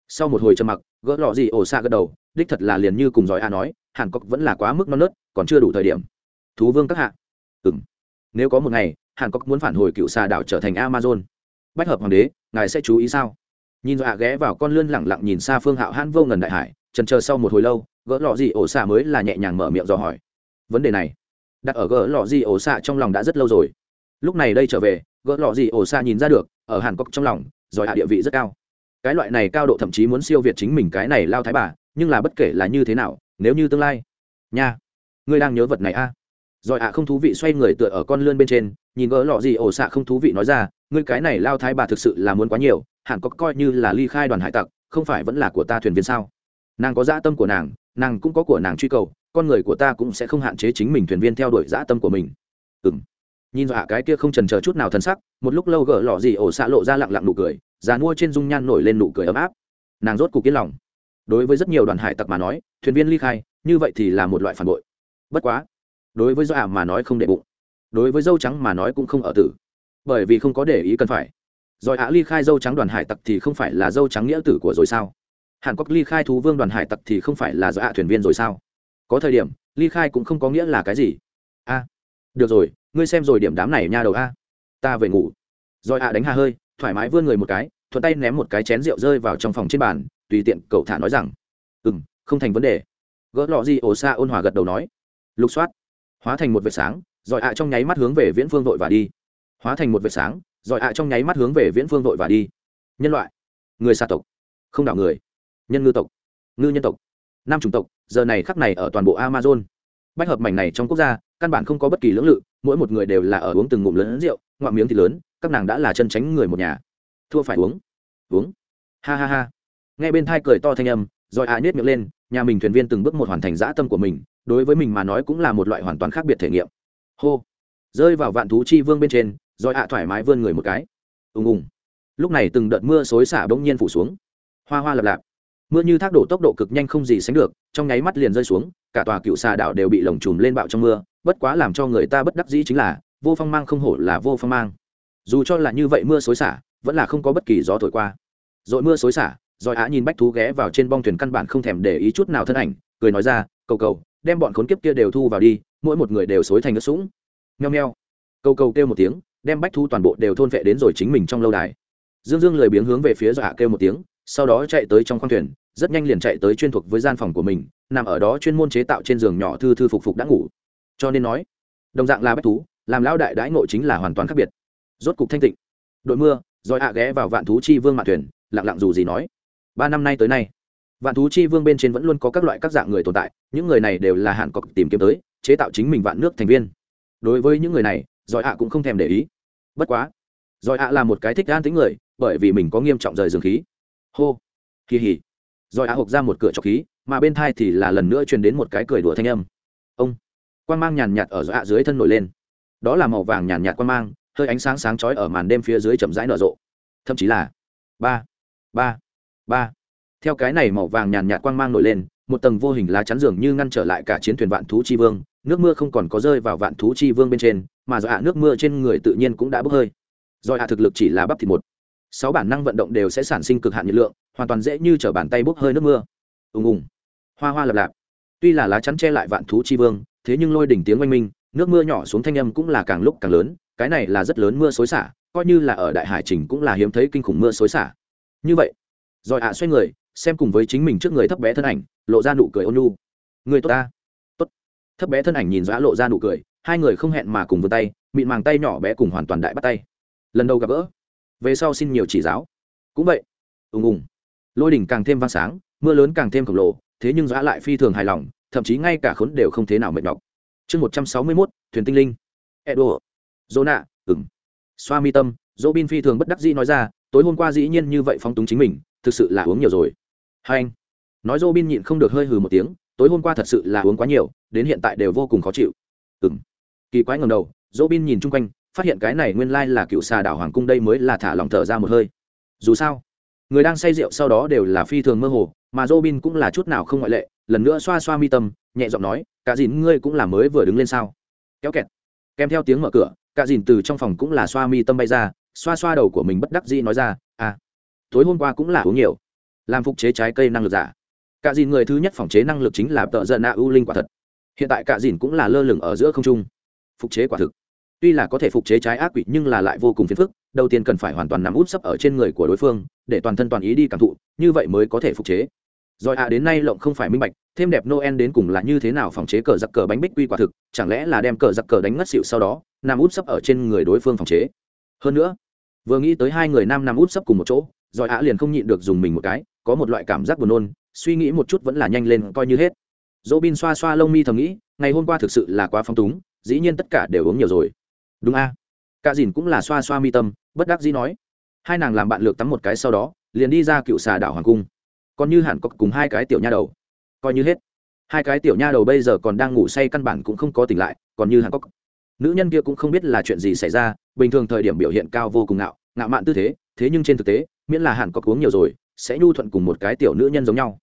sau một hồi trầm mặc, gỡ lọ gì ổ xa gật đầu, đích thật là liền như cùng giỏi a nói, hàn cốc vẫn là quá mức non nớt, còn chưa đủ thời điểm. Thú vương các hạ. Ừng nếu có một ngày, hàn cốc muốn phản hồi cựu xà đảo trở thành amazon. Bách hợp hoàng đế, ngài sẽ chú ý sao? Nhìn dọa ghé vào con lươn lẳng lặng nhìn xa phương hạo hãn vô ngần đại hải trần chờ sau một hồi lâu, gỡ lọ gì ổ xạ mới là nhẹ nhàng mở miệng dò hỏi. Vấn đề này, đặt ở gỡ lọ gì ổ xạ trong lòng đã rất lâu rồi. Lúc này đây trở về, gỡ lọ gì ổ xa nhìn ra được, ở hàn cốc trong lòng, giỏi hạ địa vị rất cao cái loại này cao độ thậm chí muốn siêu việt chính mình cái này lao thái bà, nhưng là bất kể là như thế nào, nếu như tương lai. Nha, ngươi đang nhớ vật này a? À? rồi à không thú vị, xoay người tựa ở con lươn bên trên, nhìn gỡ lọ gì, ổ xạ không thú vị nói ra, ngươi cái này lao thái bà thực sự là muốn quá nhiều, hẳn có coi như là ly khai đoàn hải tặc, không phải vẫn là của ta thuyền viên sao? Nàng có dã tâm của nàng nàng cũng có của nàng truy cầu, con người của ta cũng sẽ không hạn chế chính mình thuyền viên theo đuổi dã tâm của mình. Ừ nhìn dọa cái kia không trần chờ chút nào thân sắc, một lúc lâu gỡ lọ gì, ổ xạ lộ ra lặng lặng nụ cười già mua trên dung nhan nổi lên nụ cười ấm áp. Nàng rốt cục yên lòng. Đối với rất nhiều đoàn hải tặc mà nói, thuyền viên ly khai, như vậy thì là một loại phản bội. Bất quá, đối với dọa mà nói không để bụng. Đối với dâu trắng mà nói cũng không ở tử. Bởi vì không có để ý cần phải. Rồi ả ly khai dâu trắng đoàn hải tặc thì không phải là dâu trắng nghĩa tử của rồi sao? Hàn quốc ly khai thú vương đoàn hải tặc thì không phải là do ả thuyền viên rồi sao? Có thời điểm, ly khai cũng không có nghĩa là cái gì. A, được rồi, ngươi xem rồi điểm đám này nha đầu a. Ta về ngủ. Rồi ạ đánh hà hơi thoải mái vươn người một cái, thuận tay ném một cái chén rượu rơi vào trong phòng trên bàn, tùy tiện cậu thả nói rằng ừ m không thành vấn đề. Gỡ lọ gì ổ xa ôn hòa gật đầu nói. Lục soát. Hóa thành một vệt sáng, rồi ạ trong nháy mắt hướng về viễn phương vội và đi. Hóa thành một vệt sáng, rồi ạ trong nháy mắt hướng về viễn phương vội và đi. Nhân loại. Người xa tộc. Không đảo người. Nhân ngư tộc. Ngư nhân tộc. Nam chủng tộc, giờ này khắc này ở toàn bộ amazon. Bách hợp mảnh này trong quốc gia, căn bản không có bất kỳ lưỡng lự, mỗi một người đều là ở uống từng ngụm lớn rượu ngoạ miếng thì lớn, các nàng đã là chân tránh người một nhà. Thua phải uống. Uống. Ha ha ha. Nghe bên thai cười to thanh âm, rồi ạ nết miệng lên, nhà mình thuyền viên từng bước một hoàn thành dã tâm của mình, đối với mình mà nói cũng là một loại hoàn toàn khác biệt thể nghiệm. Hô. Rơi vào vạn thú chi vương bên trên, rồi ạ thoải mái vươn người một cái. Ùng ùng. Lúc này từng đợt mưa xối xả bỗng nhiên phủ xuống. Hoa hoa lập lạp. Mưa như thác đổ tốc độ cực nhanh không gì sánh được, trong nháy mắt liền rơi xuống, cả tòa cựu xà đảo đều bị lồng trùm lên bạo trong mưa, bất quá làm cho người ta bất đắc dĩ chính là vô phong mang không hổ là vô phong mang. Dù cho là như vậy mưa xối xả, vẫn là không có bất kỳ gió thổi qua. Rồi mưa xối xả, rồi á nhìn bách thú ghé vào trên bong thuyền căn bản không thèm để ý chút nào thân ảnh, cười nói ra, cầu cầu, đem bọn khốn kiếp kia đều thu vào đi, mỗi một người đều xối thành nước sũng. Nheo nheo cầu cầu kêu một tiếng, đem bách thú toàn bộ đều thôn vệ đến rồi chính mình trong lâu đài. Dương dương lười biếng hướng về phía dọa kêu một tiếng, sau đó chạy tới trong khoang thuyền, rất nhanh liền chạy tới chuyên thuộc với gian phòng của mình, nằm ở đó chuyên môn chế tạo trên giường nhỏ thư thư phục phục đã ngủ. Cho nên nói, đồng dạng là bách thú làm lão đại đãi ngộ chính là hoàn toàn khác biệt. Rốt cục thanh tịnh. Đội mưa, rồi ạ ghé vào vạn thú chi vương mạn thuyền, lặng lặng dù gì nói. Ba năm nay tới nay, vạn thú chi vương bên trên vẫn luôn có các loại các dạng người tồn tại, những người này đều là hạn cọc tìm kiếm tới, chế tạo chính mình vạn nước thành viên. Đối với những người này giỏi ạ cũng không thèm để ý. Bất quá giỏi ạ là một cái thích gan tính người, bởi vì mình có nghiêm trọng rời dường khí. Hô kỳ hỉ giỏi ạ hộp ra một cửa trọc khí, mà bên thai thì là lần nữa truyền đến một cái cười đùa thanh âm. Ông quan mang nhàn nhạt ở giỏi ạ dưới thân nổi lên đó là màu vàng nhàn nhạt quan mang, hơi ánh sáng sáng chói ở màn đêm phía dưới chậm rãi nở rộ. Thậm chí là, ba ba ba. Theo cái này màu vàng nhàn nhạt quang mang nổi lên, một tầng vô hình lá chắn dường như ngăn trở lại cả chiến thuyền vạn thú chi vương, nước mưa không còn có rơi vào vạn thú chi vương bên trên, mà do hạ nước mưa trên người tự nhiên cũng đã bốc hơi. Do hạ thực lực chỉ là bắp thịt một. Sáu bản năng vận động đều sẽ sản sinh cực hạn nhiệt lượng, hoàn toàn dễ như t r ở bàn tay bốc hơi nước mưa. Ùng ùng. Hoa hoa lập lạp. Tuy là lá chắn che lại vạn thú chi vương, thế nhưng lôi đỉnh tiếng oanh minh nước mưa nhỏ xuống thanh âm cũng là càng lúc càng lớn, cái này là rất lớn mưa xối xả, coi như là ở đại hải trình cũng là hiếm thấy kinh khủng mưa xối xả. Như vậy, rồi ạ xoay người, xem cùng với chính mình trước người thấp bé thân ảnh, lộ ra nụ cười ôn nhu. Người tốt ta. Tốt. Thấp bé thân ảnh nhìn dọa lộ ra nụ cười, hai người không hẹn mà cùng vươn tay, mịn màng tay nhỏ bé cùng hoàn toàn đại bắt tay. Lần đầu gặp gỡ, về sau xin nhiều chỉ giáo. Cũng vậy, ùng ùng. Lôi đỉnh càng thêm vang sáng, mưa lớn càng thêm khổng lồ, thế nhưng dọa lại phi thường hài lòng, thậm chí ngay cả khốn đều không thế nào mệt mọc chương một trăm sáu mươi mốt, thuyền tinh linh. Edo. Dỗ nạ ừng xoa mi tâm dỗ bin phi thường bất đắc dĩ nói ra, tối hôm qua dĩ nhiên như vậy phóng túng chính mình, thực sự là uống nhiều rồi. Hai anh. Nói Dỗ bin nhịn không được hơi hừ một tiếng, tối hôm qua thật sự là uống quá nhiều, đến hiện tại đều vô cùng khó chịu. Ừng kỳ quái ngầm đầu Dỗ bin nhìn chung quanh, phát hiện cái này nguyên lai là cựu xà đảo hoàng cung đây mới là thả lòng thở ra một hơi. Dù sao, người đang say rượu sau đó đều là phi thường mơ hồ, mà Dỗ bin cũng là chút nào không ngoại lệ, lần nữa xoa xoa mi tâm, nhẹ giọng nói cả dìn ngươi cũng là mới vừa đứng lên sao? Kéo kẹt. Kèm theo tiếng mở cửa, cả dìn từ trong phòng cũng là xoa mi tâm bay ra, xoa xoa đầu của mình bất đắc dĩ nói ra à tối hôm qua cũng là uống nhiều. Làm phục chế trái cây năng lực giả. Cả dìn người thứ nhất phòng chế năng lực chính là tợ giận nạ ưu linh quả thật. Hiện tại cả dìn cũng là lơ lửng ở giữa không trung. Phục chế quả thực. Tuy là có thể phục chế trái ác quỷ nhưng là lại vô cùng phiền phức, đầu tiên cần phải hoàn toàn nằm út sấp ở trên người của đối phương, để toàn thân toàn ý đi cảm thụ, như vậy mới có thể phục chế rồi à đến nay lộng không phải minh bạch, thêm đẹp noel đến cùng là như thế nào phòng chế cờ giặc cờ bánh bích quy quả thực, chẳng lẽ là đem cờ giặc cờ đánh ngất xịu sau đó, Nam út sấp ở trên người đối phương phòng chế. Hơn nữa, vừa nghĩ tới hai người nam Nam út sấp cùng một chỗ, rồi ạ liền không nhịn được dùng mình một cái, có một loại cảm giác buồn nôn, suy nghĩ một chút vẫn là nhanh lên coi như hết. Dỗ bin xoa xoa lông mi thầm nghĩ, ngày hôm qua thực sự là quá phong túng, dĩ nhiên tất cả đều uống nhiều rồi. Đúng a à? cả dìn cũng là xoa xoa mi tâm, bất đắc dĩ nói. Hai nàng làm bạn lược tắm một cái sau đó, liền đi ra cựu xà đảo hoàng cung còn như hẳn có cùng hai cái tiểu nha đầu. Coi như hết. Hai cái tiểu nha đầu bây giờ còn đang ngủ say căn bản cũng không có tỉnh lại, còn như hàn cốc nữ nhân kia cũng không biết là chuyện gì xảy ra, bình thường thời điểm biểu hiện cao vô cùng ngạo ngạo mạn tư thế thế nhưng trên thực tế, miễn là hàn cốc uống nhiều rồi, sẽ nhu thuận cùng một cái tiểu nữ nhân giống nhau.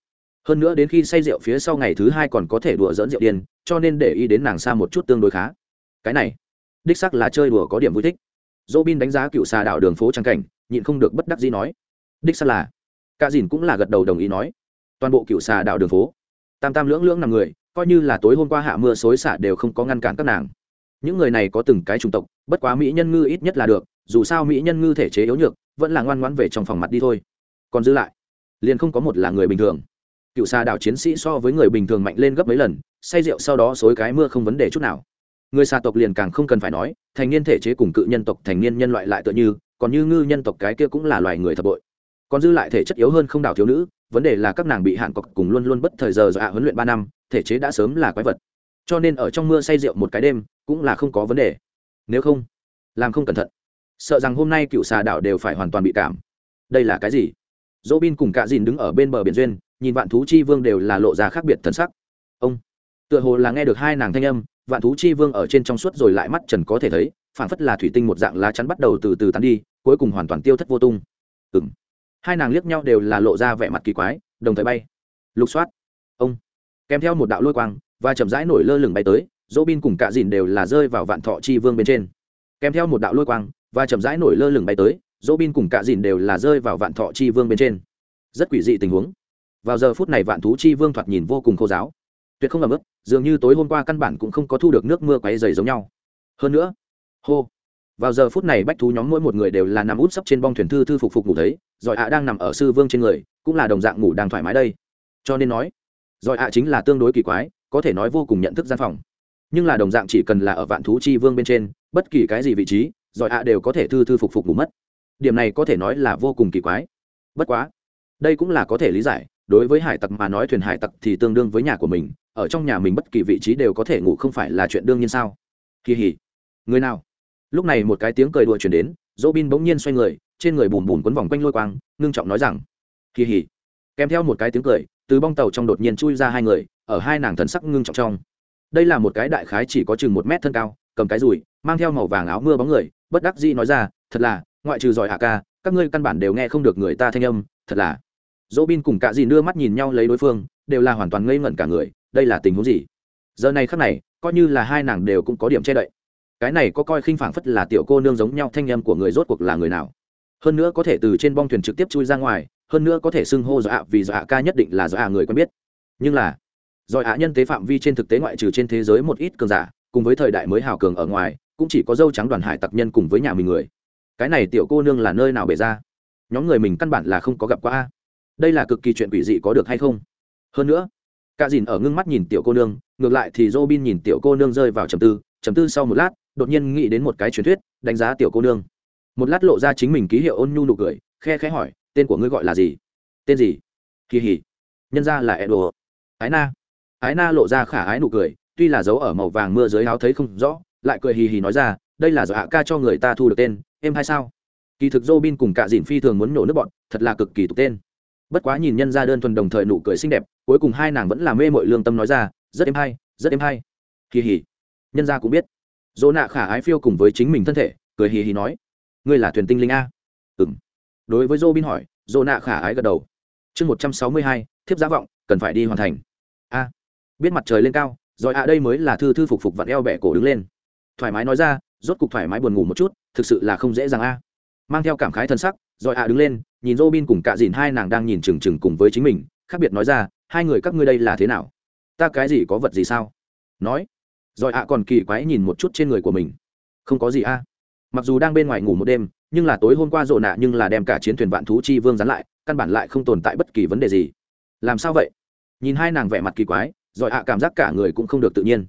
Hơn nữa đến khi say rượu phía sau ngày thứ hai còn có thể đùa dỡn rượu điên, cho nên để ý đến nàng xa một chút tương đối khá. Cái này, đích sắc là chơi đùa có điểm vui thích. Dỗ bin đánh giá cựu xà đảo đường phố trang cảnh, nhịn không được bất đắc dĩ nói. Đích sắc là cả dìn cũng là gật đầu đồng ý nói, toàn bộ cựu xà đảo đường phố, tam tam lưỡng lưỡng nằm người, coi như là tối hôm qua hạ mưa xối xả đều không có ngăn cản các nàng. Những người này có từng cái chủng tộc, bất quá mỹ nhân ngư ít nhất là được, dù sao mỹ nhân ngư thể chế yếu nhược, vẫn là ngoan ngoãn về trong phòng mặt đi thôi. Còn giữ lại, liền không có một là người bình thường. Cựu xà đảo chiến sĩ so với người bình thường mạnh lên gấp mấy lần, say rượu sau đó xối cái mưa không vấn đề chút nào. Người xà tộc liền càng không cần phải nói, thành niên thể chế cùng cự nhân tộc thành niên nhân loại lại tựa như, còn như ngư nhân tộc cái kia cũng là loài người thập bội còn dư lại thể chất yếu hơn không đảo thiếu nữ, vấn đề là các nàng bị hạn cọc cùng luôn luôn bất thời giờ do ạ huấn luyện ba năm, thể chế đã sớm là quái vật. Cho nên ở trong mưa say rượu một cái đêm, cũng là không có vấn đề. Nếu không, làm không cẩn thận. Sợ rằng hôm nay cựu xà đảo đều phải hoàn toàn bị cảm. Đây là cái gì? Dỗ bin cùng cạ dìn đứng ở bên bờ biển duyên, nhìn vạn thú chi vương đều là lộ ra khác biệt thân sắc. Ông, tựa hồ là nghe được hai nàng thanh âm, vạn thú chi vương ở trên trong suốt rồi lại mắt trần có thể thấy phản phất là thủy tinh một dạng lá chắn bắt đầu từ từ tán đi, cuối cùng hoàn toàn tiêu thất vô tung. Ừng hai nàng liếc nhau đều là lộ ra vẻ mặt kỳ quái, đồng thời bay. Lục soát. Ông. Kèm theo một đạo lôi quang, và chậm rãi nổi lơ lửng bay tới dỗ bin cùng cạ dìn đều là rơi vào vạn thọ chi vương bên trên. Kèm theo một đạo lôi quang, và chậm rãi nổi lơ lửng bay tới dỗ bin cùng cạ dìn đều là rơi vào vạn thọ chi vương bên trên. Rất quỷ dị tình huống. Vào giờ phút này vạn thú chi vương thoạt nhìn vô cùng khô giáo. Tuyệt không ẩm ướt dường như tối hôm qua căn bản cũng không có thu được nước mưa quáy dày giống nhau. Hơn nữa, hô vào giờ phút này bách thú nhóm mỗi một người đều là nằm út sấp trên bong thuyền thư thư phục phục ngủ thấy, giỏi ạ đang nằm ở sư vương trên người, cũng là đồng dạng ngủ đang thoải mái đây. Cho nên nói, giỏi ạ chính là tương đối kỳ quái, có thể nói vô cùng nhận thức gian phòng. Nhưng là đồng dạng chỉ cần là ở vạn thú chi vương bên trên, bất kỳ cái gì vị trí, giỏi ạ đều có thể thư thư phục phục ngủ mất. Điểm này có thể nói là vô cùng kỳ quái. Bất quá, đây cũng là có thể lý giải, đối với hải tặc mà nói thuyền hải tặc thì tương đương với nhà của mình, ở trong nhà mình bất kỳ vị trí đều có thể ngủ không phải là chuyện đương nhiên sao? Kỳ hỉ. Người nào? Lúc này một cái tiếng cười đùa chuyển đến dỗ bin bỗng nhiên xoay người, trên người bùn bùn quấn vòng quanh lôi quang, ngưng trọng nói rằng kỳ hỉ kèm theo một cái tiếng cười, từ bong tàu trong đột nhiên chui ra hai người, ở hai nàng thần sắc ngưng trọng trong. Đây là một cái đại khái chỉ có chừng một mét thân cao, cầm cái rùi, mang theo màu vàng áo mưa bóng người, bất đắc dĩ nói ra, thật là, ngoại trừ giỏi hạ ca, các ngươi căn bản đều nghe không được người ta thanh âm, thật là. Dỗ bin cùng cả dì đưa mắt nhìn nhau lấy đối phương, đều là hoàn toàn ngây ngẩn cả người, đây là tình huống gì? Giờ này khắc này, coi như là hai nàng đều cũng có điểm che đậy cái này có coi khinh phảng phất là tiểu cô nương giống nhau, thanh âm của người rốt cuộc là người nào? Hơn nữa có thể từ trên bong thuyền trực tiếp chui ra ngoài, hơn nữa có thể xưng hô dọa vì dọa ca nhất định là dọa người quen biết. Nhưng là dọa nhân tế phạm vi trên thực tế ngoại trừ trên thế giới một ít cường giả, cùng với thời đại mới hào cường ở ngoài, cũng chỉ có dâu trắng đoàn hải tặc nhân cùng với nhà mình người. Cái này tiểu cô nương là nơi nào bề ra? Nhóm người mình căn bản là không có gặp qua đây là cực kỳ chuyện quỷ dị có được hay không? Hơn nữa, cả dìn ở ngưng mắt nhìn tiểu cô nương, ngược lại thì Robin nhìn tiểu cô nương rơi vào trầm tư trầm tư sau một lát đột nhiên nghĩ đến một cái truyền thuyết, đánh giá tiểu cô nương. Một lát lộ ra chính mình ký hiệu ôn nhu nụ cười, khe khẽ hỏi, tên của ngươi gọi là gì? Tên gì? Kỳ hỉ. Nhân ra là edo. Ái na. Ái na lộ ra khả ái nụ cười, tuy là dấu ở màu vàng mưa dưới áo thấy không rõ, lại cười hì hì nói ra, đây là do hạ ca cho người ta thu được tên, em hay sao? Kỳ thực Robin cùng cả dìn phi thường muốn nổ nước bọn, thật là cực kỳ tục tên. Bất quá nhìn nhân ra đơn thuần đồng thời nụ cười xinh đẹp, cuối cùng hai nàng vẫn là mê mội lương tâm nói ra, rất êm hay, rất êm hay. Kỳ hỉ. Nhân ra cũng biết dỗ nạ khả ái phiêu cùng với chính mình thân thể, cười hì hì nói, ngươi là thuyền tinh linh a. Ừ m đối với dô bin hỏi, dỗ nạ khả ái gật đầu. Chương một trăm sáu mươi hai, thiếp giá vọng, cần phải đi hoàn thành. A. Biết mặt trời lên cao, rồi ạ đây mới là thư thư phục phục vặn eo bẻ cổ đứng lên. Thoải mái nói ra, rốt cục thoải mái buồn ngủ một chút, thực sự là không dễ dàng a. Mang theo cảm khái thân sắc, rồi ạ đứng lên, nhìn dô bin cùng cạ dìn hai nàng đang nhìn trừng trừng cùng với chính mình, khác biệt nói ra, hai người các ngươi đây là thế nào? Ta cái gì có vật gì sao? Nói rồi ạ còn kỳ quái nhìn một chút trên người của mình. Không có gì a. Mặc dù đang bên ngoài ngủ một đêm, nhưng là tối hôm qua rộ nạ nhưng là đem cả chiến thuyền vạn thú chi vương dán lại, căn bản lại không tồn tại bất kỳ vấn đề gì. Làm sao vậy? Nhìn hai nàng vẻ mặt kỳ quái, rồi ạ cảm giác cả người cũng không được tự nhiên.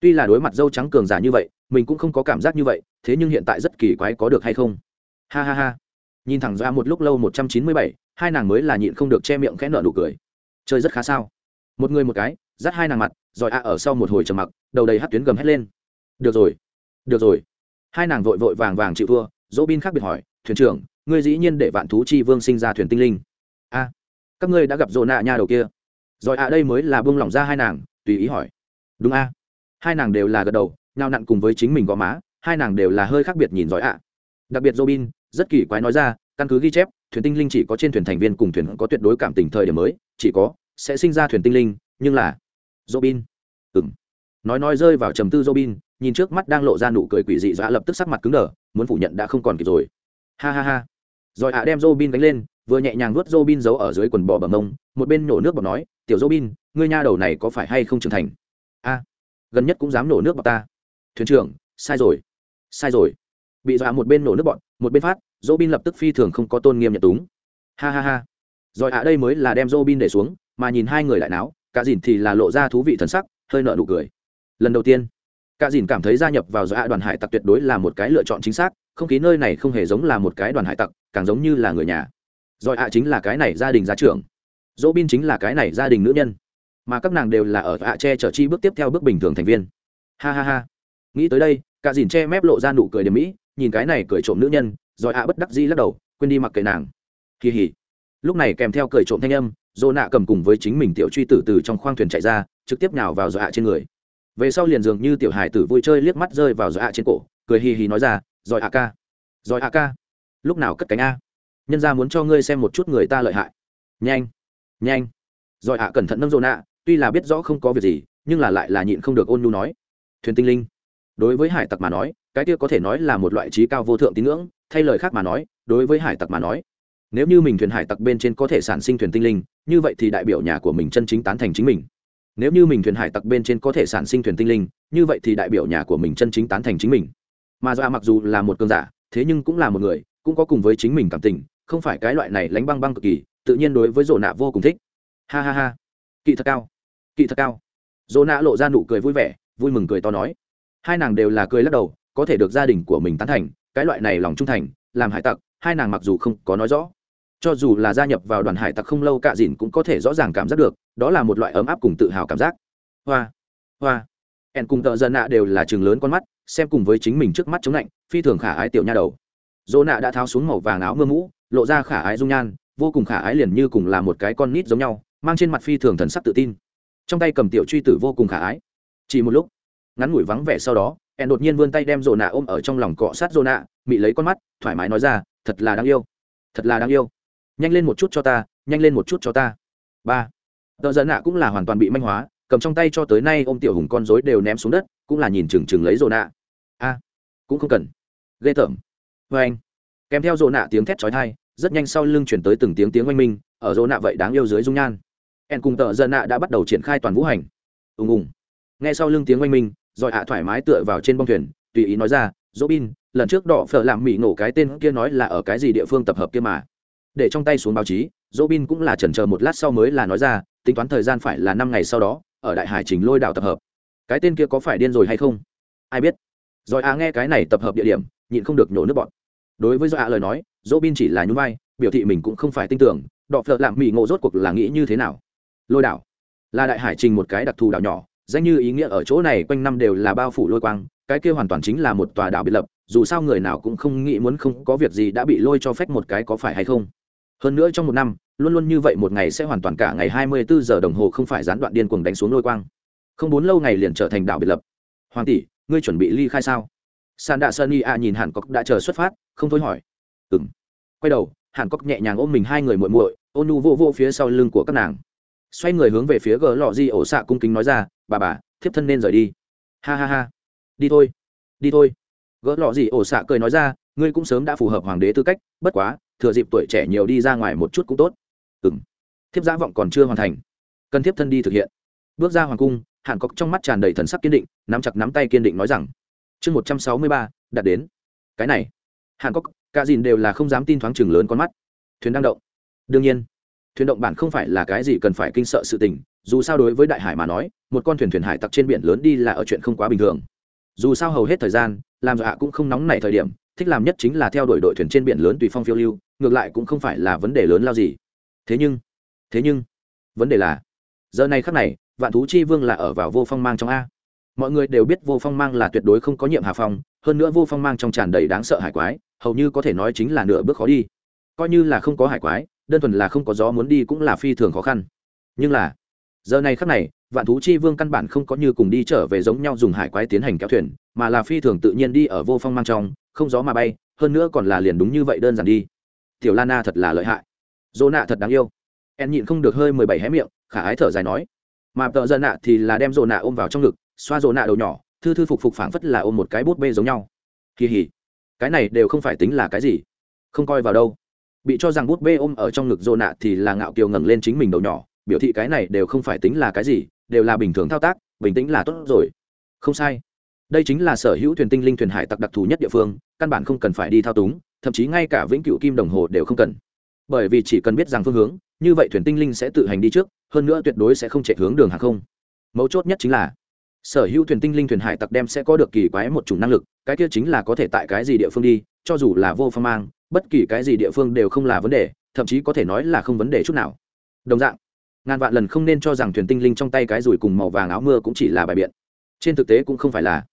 Tuy là đối mặt dâu trắng cường giả như vậy, mình cũng không có cảm giác như vậy, thế nhưng hiện tại rất kỳ quái có được hay không? Ha ha ha. Nhìn thẳng ra một lúc lâu một trăm chín mươi bảy, hai nàng mới là nhịn không được che miệng khẽ nợ nụ cười. Chơi rất khá sao? Một người một cái dắt hai nàng mặt, rồi a ở sau một hồi trầm mặc, đầu đầy hát tuyến gầm hét lên. Được rồi được rồi. Hai nàng vội vội vàng vàng chịu thua dỗ bin khác biệt hỏi, thuyền trưởng, ngươi dĩ nhiên để vạn thú chi vương sinh ra thuyền tinh linh. A, các ngươi đã gặp dỗ nạ nha đầu kia. Rồi ạ, đây mới là buông lỏng ra hai nàng, tùy ý hỏi. Đúng a. Hai nàng đều là gật đầu, nhào nặn cùng với chính mình gò má, hai nàng đều là hơi khác biệt nhìn giỏi ạ. Đặc biệt robin, rất kỳ quái nói ra, căn cứ ghi chép, thuyền tinh linh chỉ có trên thuyền thành viên cùng thuyền có tuyệt đối cảm tình thời điểm mới, chỉ có, sẽ sinh ra thuyền tinh linh, nhưng là robin. Ừm, nói nói rơi vào trầm tư robin nhìn trước mắt đang lộ ra nụ cười quỷ dị dọa lập tức sắc mặt cứng đờ muốn phủ nhận đã không còn kịp rồi. Ha ha ha. Rồi ạ đem robin đánh lên vừa nhẹ nhàng nuốt robin giấu ở dưới quần bò bằng mông một bên nổ nước bọt nói tiểu robin ngươi nha đầu này có phải hay không trưởng thành? A gần nhất cũng dám nổ nước bọt ta. Thuyền trưởng sai rồi sai rồi. Bị dọa một bên nổ nước bọt một bên phát robin lập tức phi thường không có tôn nghiêm nhận túng. Ha ha ha. Rồi ạ đây mới là đem robin để xuống mà nhìn hai người lại náo cả dìn thì là lộ ra thú vị thần sắc, hơi nợ nụ cười. Lần đầu tiên, cả dìn cảm thấy gia nhập vào do đoàn hải tặc tuyệt đối là một cái lựa chọn chính xác, không khí nơi này không hề giống là một cái đoàn hải tặc, càng giống như là người nhà. Rồi ạ chính là cái này gia đình gia trưởng. Dỗ bin chính là cái này gia đình nữ nhân. Mà các nàng đều là ở ạ che chở chi bước tiếp theo bước bình thường thành viên. Ha ha ha. Nghĩ tới đây, cả dìn che mép lộ ra nụ cười điểm mỹ, nhìn cái này cười trộm nữ nhân, rồi ạ bất đắc dĩ lắc đầu, quên đi mặc kệ nàng. Kỳ hỉ. Lúc này kèm theo cười trộm thanh âm dô nạ cầm cùng với chính mình tiểu truy tử từ trong khoang thuyền chạy ra, trực tiếp nào vào dọa hạ trên người. Về sau liền dường như tiểu hải tử vui chơi liếc mắt rơi vào dọa hạ trên cổ, cười hì hì nói ra giỏi hạ ca giỏi hạ ca, lúc nào cất cánh a? Nhân ra muốn cho ngươi xem một chút người ta lợi hại. Nhanh nhanh. Giỏi hạ cẩn thận nâng dô nạ, tuy là biết rõ không có việc gì, nhưng là lại là nhịn không được ôn nhu nói, thuyền tinh linh. Đối với hải tặc mà nói, cái kia có thể nói là một loại trí cao vô thượng tín ngưỡng, thay lời khác mà nói, đối với hải tặc mà nói nếu như mình thuyền hải tặc bên trên có thể sản sinh thuyền tinh linh, như vậy thì đại biểu nhà của mình chân chính tán thành chính mình. Nếu như mình thuyền hải tặc bên trên có thể sản sinh thuyền tinh linh, như vậy thì đại biểu nhà của mình chân chính tán thành chính mình. Mà do mặc dù là một cơn giả, thế nhưng cũng là một người, cũng có cùng với chính mình cảm tình, không phải cái loại này lánh băng băng cực kỳ, tự nhiên đối với rổ nạ vô cùng thích. Ha ha ha. Kỳ thật cao. Kỳ thật cao. Rổ nạ lộ ra nụ cười vui vẻ, vui mừng cười to nói. Hai nàng đều là cười lắc đầu, có thể được gia đình của mình tán thành, cái loại này lòng trung thành, làm hải tặc, hai nàng mặc dù không có nói rõ cho dù là gia nhập vào đoàn hải tặc không lâu, cạ dìn cũng có thể rõ ràng cảm giác được, đó là một loại ấm áp cùng tự hào cảm giác. Hoa hoa. Ẻn cùng tợ dân nạ đều là chừng lớn con mắt, xem cùng với chính mình trước mắt chống lạnh, phi thường khả ái tiểu nha đầu. Dỗ nạ đã tháo xuống màu vàng áo mưa mũ, lộ ra khả ái dung nhan, vô cùng khả ái liền như cùng là một cái con nít giống nhau, mang trên mặt phi thường thần sắc tự tin. Trong tay cầm tiểu truy tử vô cùng khả ái. Chỉ một lúc, ngắn ngủi vắng vẻ sau đó ẻn đột nhiên vươn tay đem dỗ nạ ôm ở trong lòng cọ sát dỗ nạ, mị lấy con mắt, thoải mái nói ra, thật là đáng yêu, thật là đáng yêu nhanh lên một chút cho ta, nhanh lên một chút cho ta. Ba. Tợ giận nạ cũng là hoàn toàn bị manh hóa, cầm trong tay cho tới nay ô m tiểu hùng con dối đều ném xuống đất, cũng là nhìn chừng chừng lấy rồ nạ. A, cũng không cần. Ghê tởm. Vê anh, kèm theo rồ nạ tiếng thét trói thai rất nhanh sau lưng chuyển tới từng tiếng tiếng oanh minh, ở rồ nạ vậy đáng yêu dưới dung nhan. En cùng tợ giận nạ đã bắt đầu triển khai toàn vũ hành. Ùng ùng. Nghe sau lưng tiếng oanh minh, rồi hạ thoải mái tựa vào trên bông thuyền, tùy ý nói ra dỗ bin lần trước đỏ phở làm mỹ nổ cái tên kia nói là ở cái gì địa phương tập hợp kia mà? Để trong tay xuống báo chí dỗ bin cũng là chần chờ một lát sau mới là nói ra, tính toán thời gian phải là năm ngày sau đó, ở đại hải trình lôi đảo tập hợp. Cái tên kia có phải điên rồi hay không? Ai biết? Rồi à nghe cái này tập hợp địa điểm, nhịn không được nhổ nước bọn đối với do à lời nói dỗ bin chỉ là nhún vai, biểu thị mình cũng không phải tin tưởng, đọ phợ lạm mỹ ngộ rốt cuộc là nghĩ như thế nào? Lôi đảo là đại hải trình một cái đặc thù đảo nhỏ, danh như ý nghĩa ở chỗ này quanh năm đều là bao phủ lôi quang, cái kia hoàn toàn chính là một tòa đảo biệt lập, dù sao người nào cũng không nghĩ muốn không có việc gì đã bị lôi cho phép một cái có phải hay không? Hơn nữa trong một năm, luôn luôn như vậy một ngày sẽ hoàn toàn cả ngày hai mươi bốn giờ đồng hồ không phải gián đoạn điên cuồng đánh xuống lôi quang. Không bốn lâu ngày liền trở thành đảo biệt lập. Hoàng tỷ, ngươi chuẩn bị ly khai sao? Sàn đạ sơn y a nhìn hàn cốc đã chờ xuất phát, không thôi hỏi. Ừ m quay đầu, hàn cốc nhẹ nhàng ôm mình hai người muội muội, ôn nu vô vô phía sau lưng của các nàng. Xoay người hướng về phía gờ lọ di ổ xạ cung kính nói ra, bà bà, thiếp thân nên rời đi. Ha ha ha. Đi thôi đi thôi. Gỡ lọ gì ổ xạ cười nói ra ngươi cũng sớm đã phù hợp hoàng đế tư cách, bất quá, thừa dịp tuổi trẻ nhiều đi ra ngoài một chút cũng tốt. Ừ m thiếp giã vọng còn chưa hoàn thành. Cần thiếp thân đi thực hiện. Bước ra hoàng cung, hàn cọc trong mắt tràn đầy thần sắc kiên định, nắm chặt nắm tay kiên định nói rằng, chương một trăm sáu mươi ba đạt đến. Cái này, hàn cọc cả dìn đều là không dám tin thoáng chừng lớn con mắt. Thuyền đang động. Đương nhiên, thuyền động bản không phải là cái gì cần phải kinh sợ sự tình, dù sao đối với đại hải mà nói, một con thuyền thuyền hải tặc trên biển lớn đi là ở chuyện không quá bình thường. Dù sao hầu hết thời gian, làm dọa cũng không nóng nảy thời điểm thích làm nhất chính là theo đuổi đội thuyền trên biển lớn tùy phong phiêu lưu, ngược lại cũng không phải là vấn đề lớn lao gì. Thế nhưng thế nhưng, vấn đề là, giờ này khắc này, vạn thú chi vương là ở vào vô phong mang trong a. Mọi người đều biết vô phong mang là tuyệt đối không có nhiệm hà phong, hơn nữa vô phong mang trong tràn đầy đáng sợ hải quái, hầu như có thể nói chính là nửa bước khó đi. Coi như là không có hải quái, đơn thuần là không có gió muốn đi cũng là phi thường khó khăn. Nhưng là, giờ này khắc này, vạn thú chi vương căn bản không có như cùng đi trở về giống nhau dùng hải quái tiến hành kéo thuyền mà là phi thường tự nhiên đi ở vô phong mang trong, không gió mà bay, hơn nữa còn là liền đúng như vậy đơn giản đi. Tiểu lana thật là lợi hại. Dỗ nạ thật đáng yêu. Em nhịn không được hơi mười bảy hé miệng, khả ái thở dài nói. Mà tợ dân nạ thì là đem dỗ nạ ôm vào trong ngực, xoa dỗ nạ đầu nhỏ, thư thư phục phục phảng phất là ôm một cái bút bê giống nhau. Kỳ hỉ cái này đều không phải tính là cái gì. Không coi vào đâu. Bị cho rằng bút bê ôm ở trong ngực dỗ nạ thì là ngạo kiều ngẩng lên chính mình đầu nhỏ, biểu thị cái này đều không phải tính là cái gì, đều là bình thường thao tác, bình tĩnh là tốt rồi. Không sai đây chính là sở hữu thuyền tinh linh thuyền hải tặc đặc thù nhất địa phương, căn bản không cần phải đi thao túng, thậm chí ngay cả vĩnh cựu kim đồng hồ đều không cần. Bởi vì chỉ cần biết rằng phương hướng, như vậy thuyền tinh linh sẽ tự hành đi trước, hơn nữa tuyệt đối sẽ không chạy hướng đường hàng không. Mấu chốt nhất chính là, sở hữu thuyền tinh linh thuyền hải tặc đem sẽ có được kỳ quái một chủng năng lực, cái kia chính là có thể tại cái gì địa phương đi, cho dù là vô phong mang, bất kỳ cái gì địa phương đều không là vấn đề, thậm chí có thể nói là không vấn đề chút nào. Đồng dạng, ngàn vạn lần không nên cho rằng thuyền tinh linh trong tay cái rùi cùng màu vàng áo mưa cũng chỉ là bài biện. Trên thực tế cũng không phải là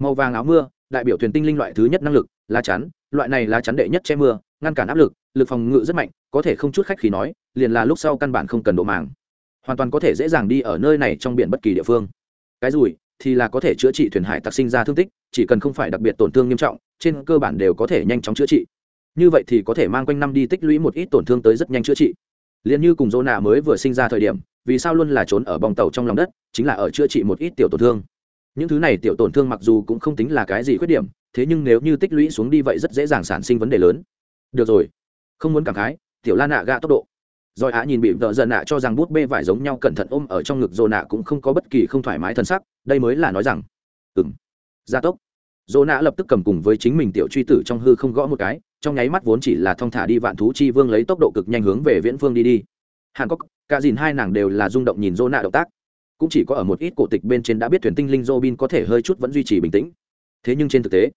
màu vàng áo mưa, đại biểu thuyền tinh linh loại thứ nhất năng lực, lá chắn. Loại này lá chắn đệ nhất che mưa, ngăn cản áp lực lực phòng ngự rất mạnh, có thể không chút khách khi nói, liền là lúc sau căn bản không cần độ màng. Hoàn toàn có thể dễ dàng đi ở nơi này trong biển bất kỳ địa phương. Cái rùi thì là có thể chữa trị thuyền hải tặc sinh ra thương tích, chỉ cần không phải đặc biệt tổn thương nghiêm trọng, trên cơ bản đều có thể nhanh chóng chữa trị. Như vậy thì có thể mang quanh năm đi tích lũy một ít tổn thương tới rất nhanh chữa trị. Liền như cùng dỗ nạ mới vừa sinh ra thời điểm, vì sao luôn là trốn ở bong tàu trong lòng đất, chính là ở chữa trị một ít tiểu tổn thương những thứ này tiểu tổn thương mặc dù cũng không tính là cái gì khuyết điểm, thế nhưng nếu như tích lũy xuống đi vậy rất dễ dàng sản sinh vấn đề lớn. Được rồi. Không muốn cảm khái, tiểu la nạ gạ tốc độ. Rồi á nhìn bị vợ dần nạ cho rằng bút bê vải giống nhau cẩn thận ôm ở trong ngực dồ nạ cũng không có bất kỳ không thoải mái thân sắc, đây mới là nói rằng ừ m gia tốc. Dồ nạ lập tức cầm cùng với chính mình tiểu truy tử trong hư không gõ một cái, trong nháy mắt vốn chỉ là thong thả đi vạn thú chi vương lấy tốc độ cực nhanh hướng về viễn phương đi đi. Hàn cốc cả dìn hai nàng đều là rung động nhìn dô nạ động tác cũng chỉ có ở một ít cổ tịch bên trên đã biết thuyền tinh linh Robin có thể hơi chút vẫn duy trì bình tĩnh. Thế nhưng trên thực tế,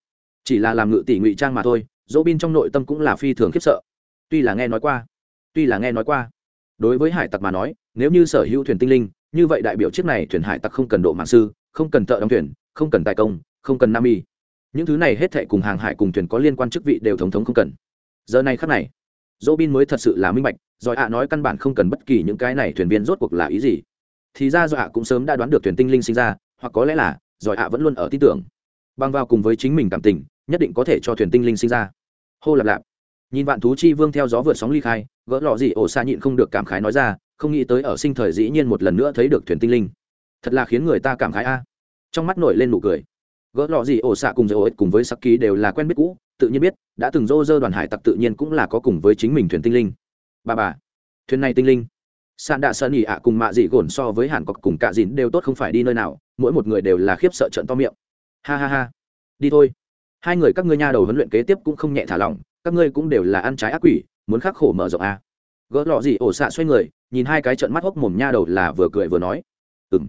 chỉ là làm ngự tỷ ngụy trang mà thôi, Robin trong nội tâm cũng là phi thường khiếp sợ. Tuy là nghe nói qua, tuy là nghe nói qua. Đối với hải tặc mà nói, nếu như sở hữu thuyền tinh linh, như vậy đại biểu chiếc này thuyền hải tặc không cần độ mạng sư, không cần thợ đóng thuyền, không cần tài công, không cần nam y. Những thứ này hết thảy cùng hàng hải cùng thuyền có liên quan chức vị đều thống thống không cần. Giờ này khắc này, Robin mới thật sự là minh bạch, rồi ạ nói căn bản không cần bất kỳ những cái này thuyền viên rốt cuộc là ý gì thì ra dọa cũng sớm đã đoán được thuyền tinh linh sinh ra, hoặc có lẽ là giỏi ạ vẫn luôn ở tin tưởng. Băng vào cùng với chính mình cảm tình, nhất định có thể cho thuyền tinh linh sinh ra. Hô lạp lạp. Nhìn vạn thú chi vương theo gió vượt sóng ly khai, gỡ lọ gì ổ xa nhịn không được cảm khái nói ra, không nghĩ tới ở sinh thời dĩ nhiên một lần nữa thấy được thuyền tinh linh. Thật là khiến người ta cảm khái a. Trong mắt nổi lên nụ cười. Gỡ lọ gì ổ xạ cùng dầu ích cùng với sắc ký đều là quen biết cũ, tự nhiên biết, đã từng dô dơ đoàn hải tặc tự nhiên cũng là có cùng với chính mình thuyền tinh linh. Bà bà. Thuyền này tinh linh sàn đạ sơn ỉ ạ cùng mạ dị gồn so với hàn cọc cùng cạ dìn đều tốt không phải đi nơi nào, mỗi một người đều là khiếp sợ trận to miệng. Ha ha ha. Đi thôi. Hai người các ngươi nha đầu huấn luyện kế tiếp cũng không nhẹ thả lỏng, các ngươi cũng đều là ăn trái ác quỷ, muốn khắc khổ mở rộng a. Gỡ lọ gì ổ xạ xoay người, nhìn hai cái trận mắt hốc mồm nha đầu là vừa cười vừa nói. Ừng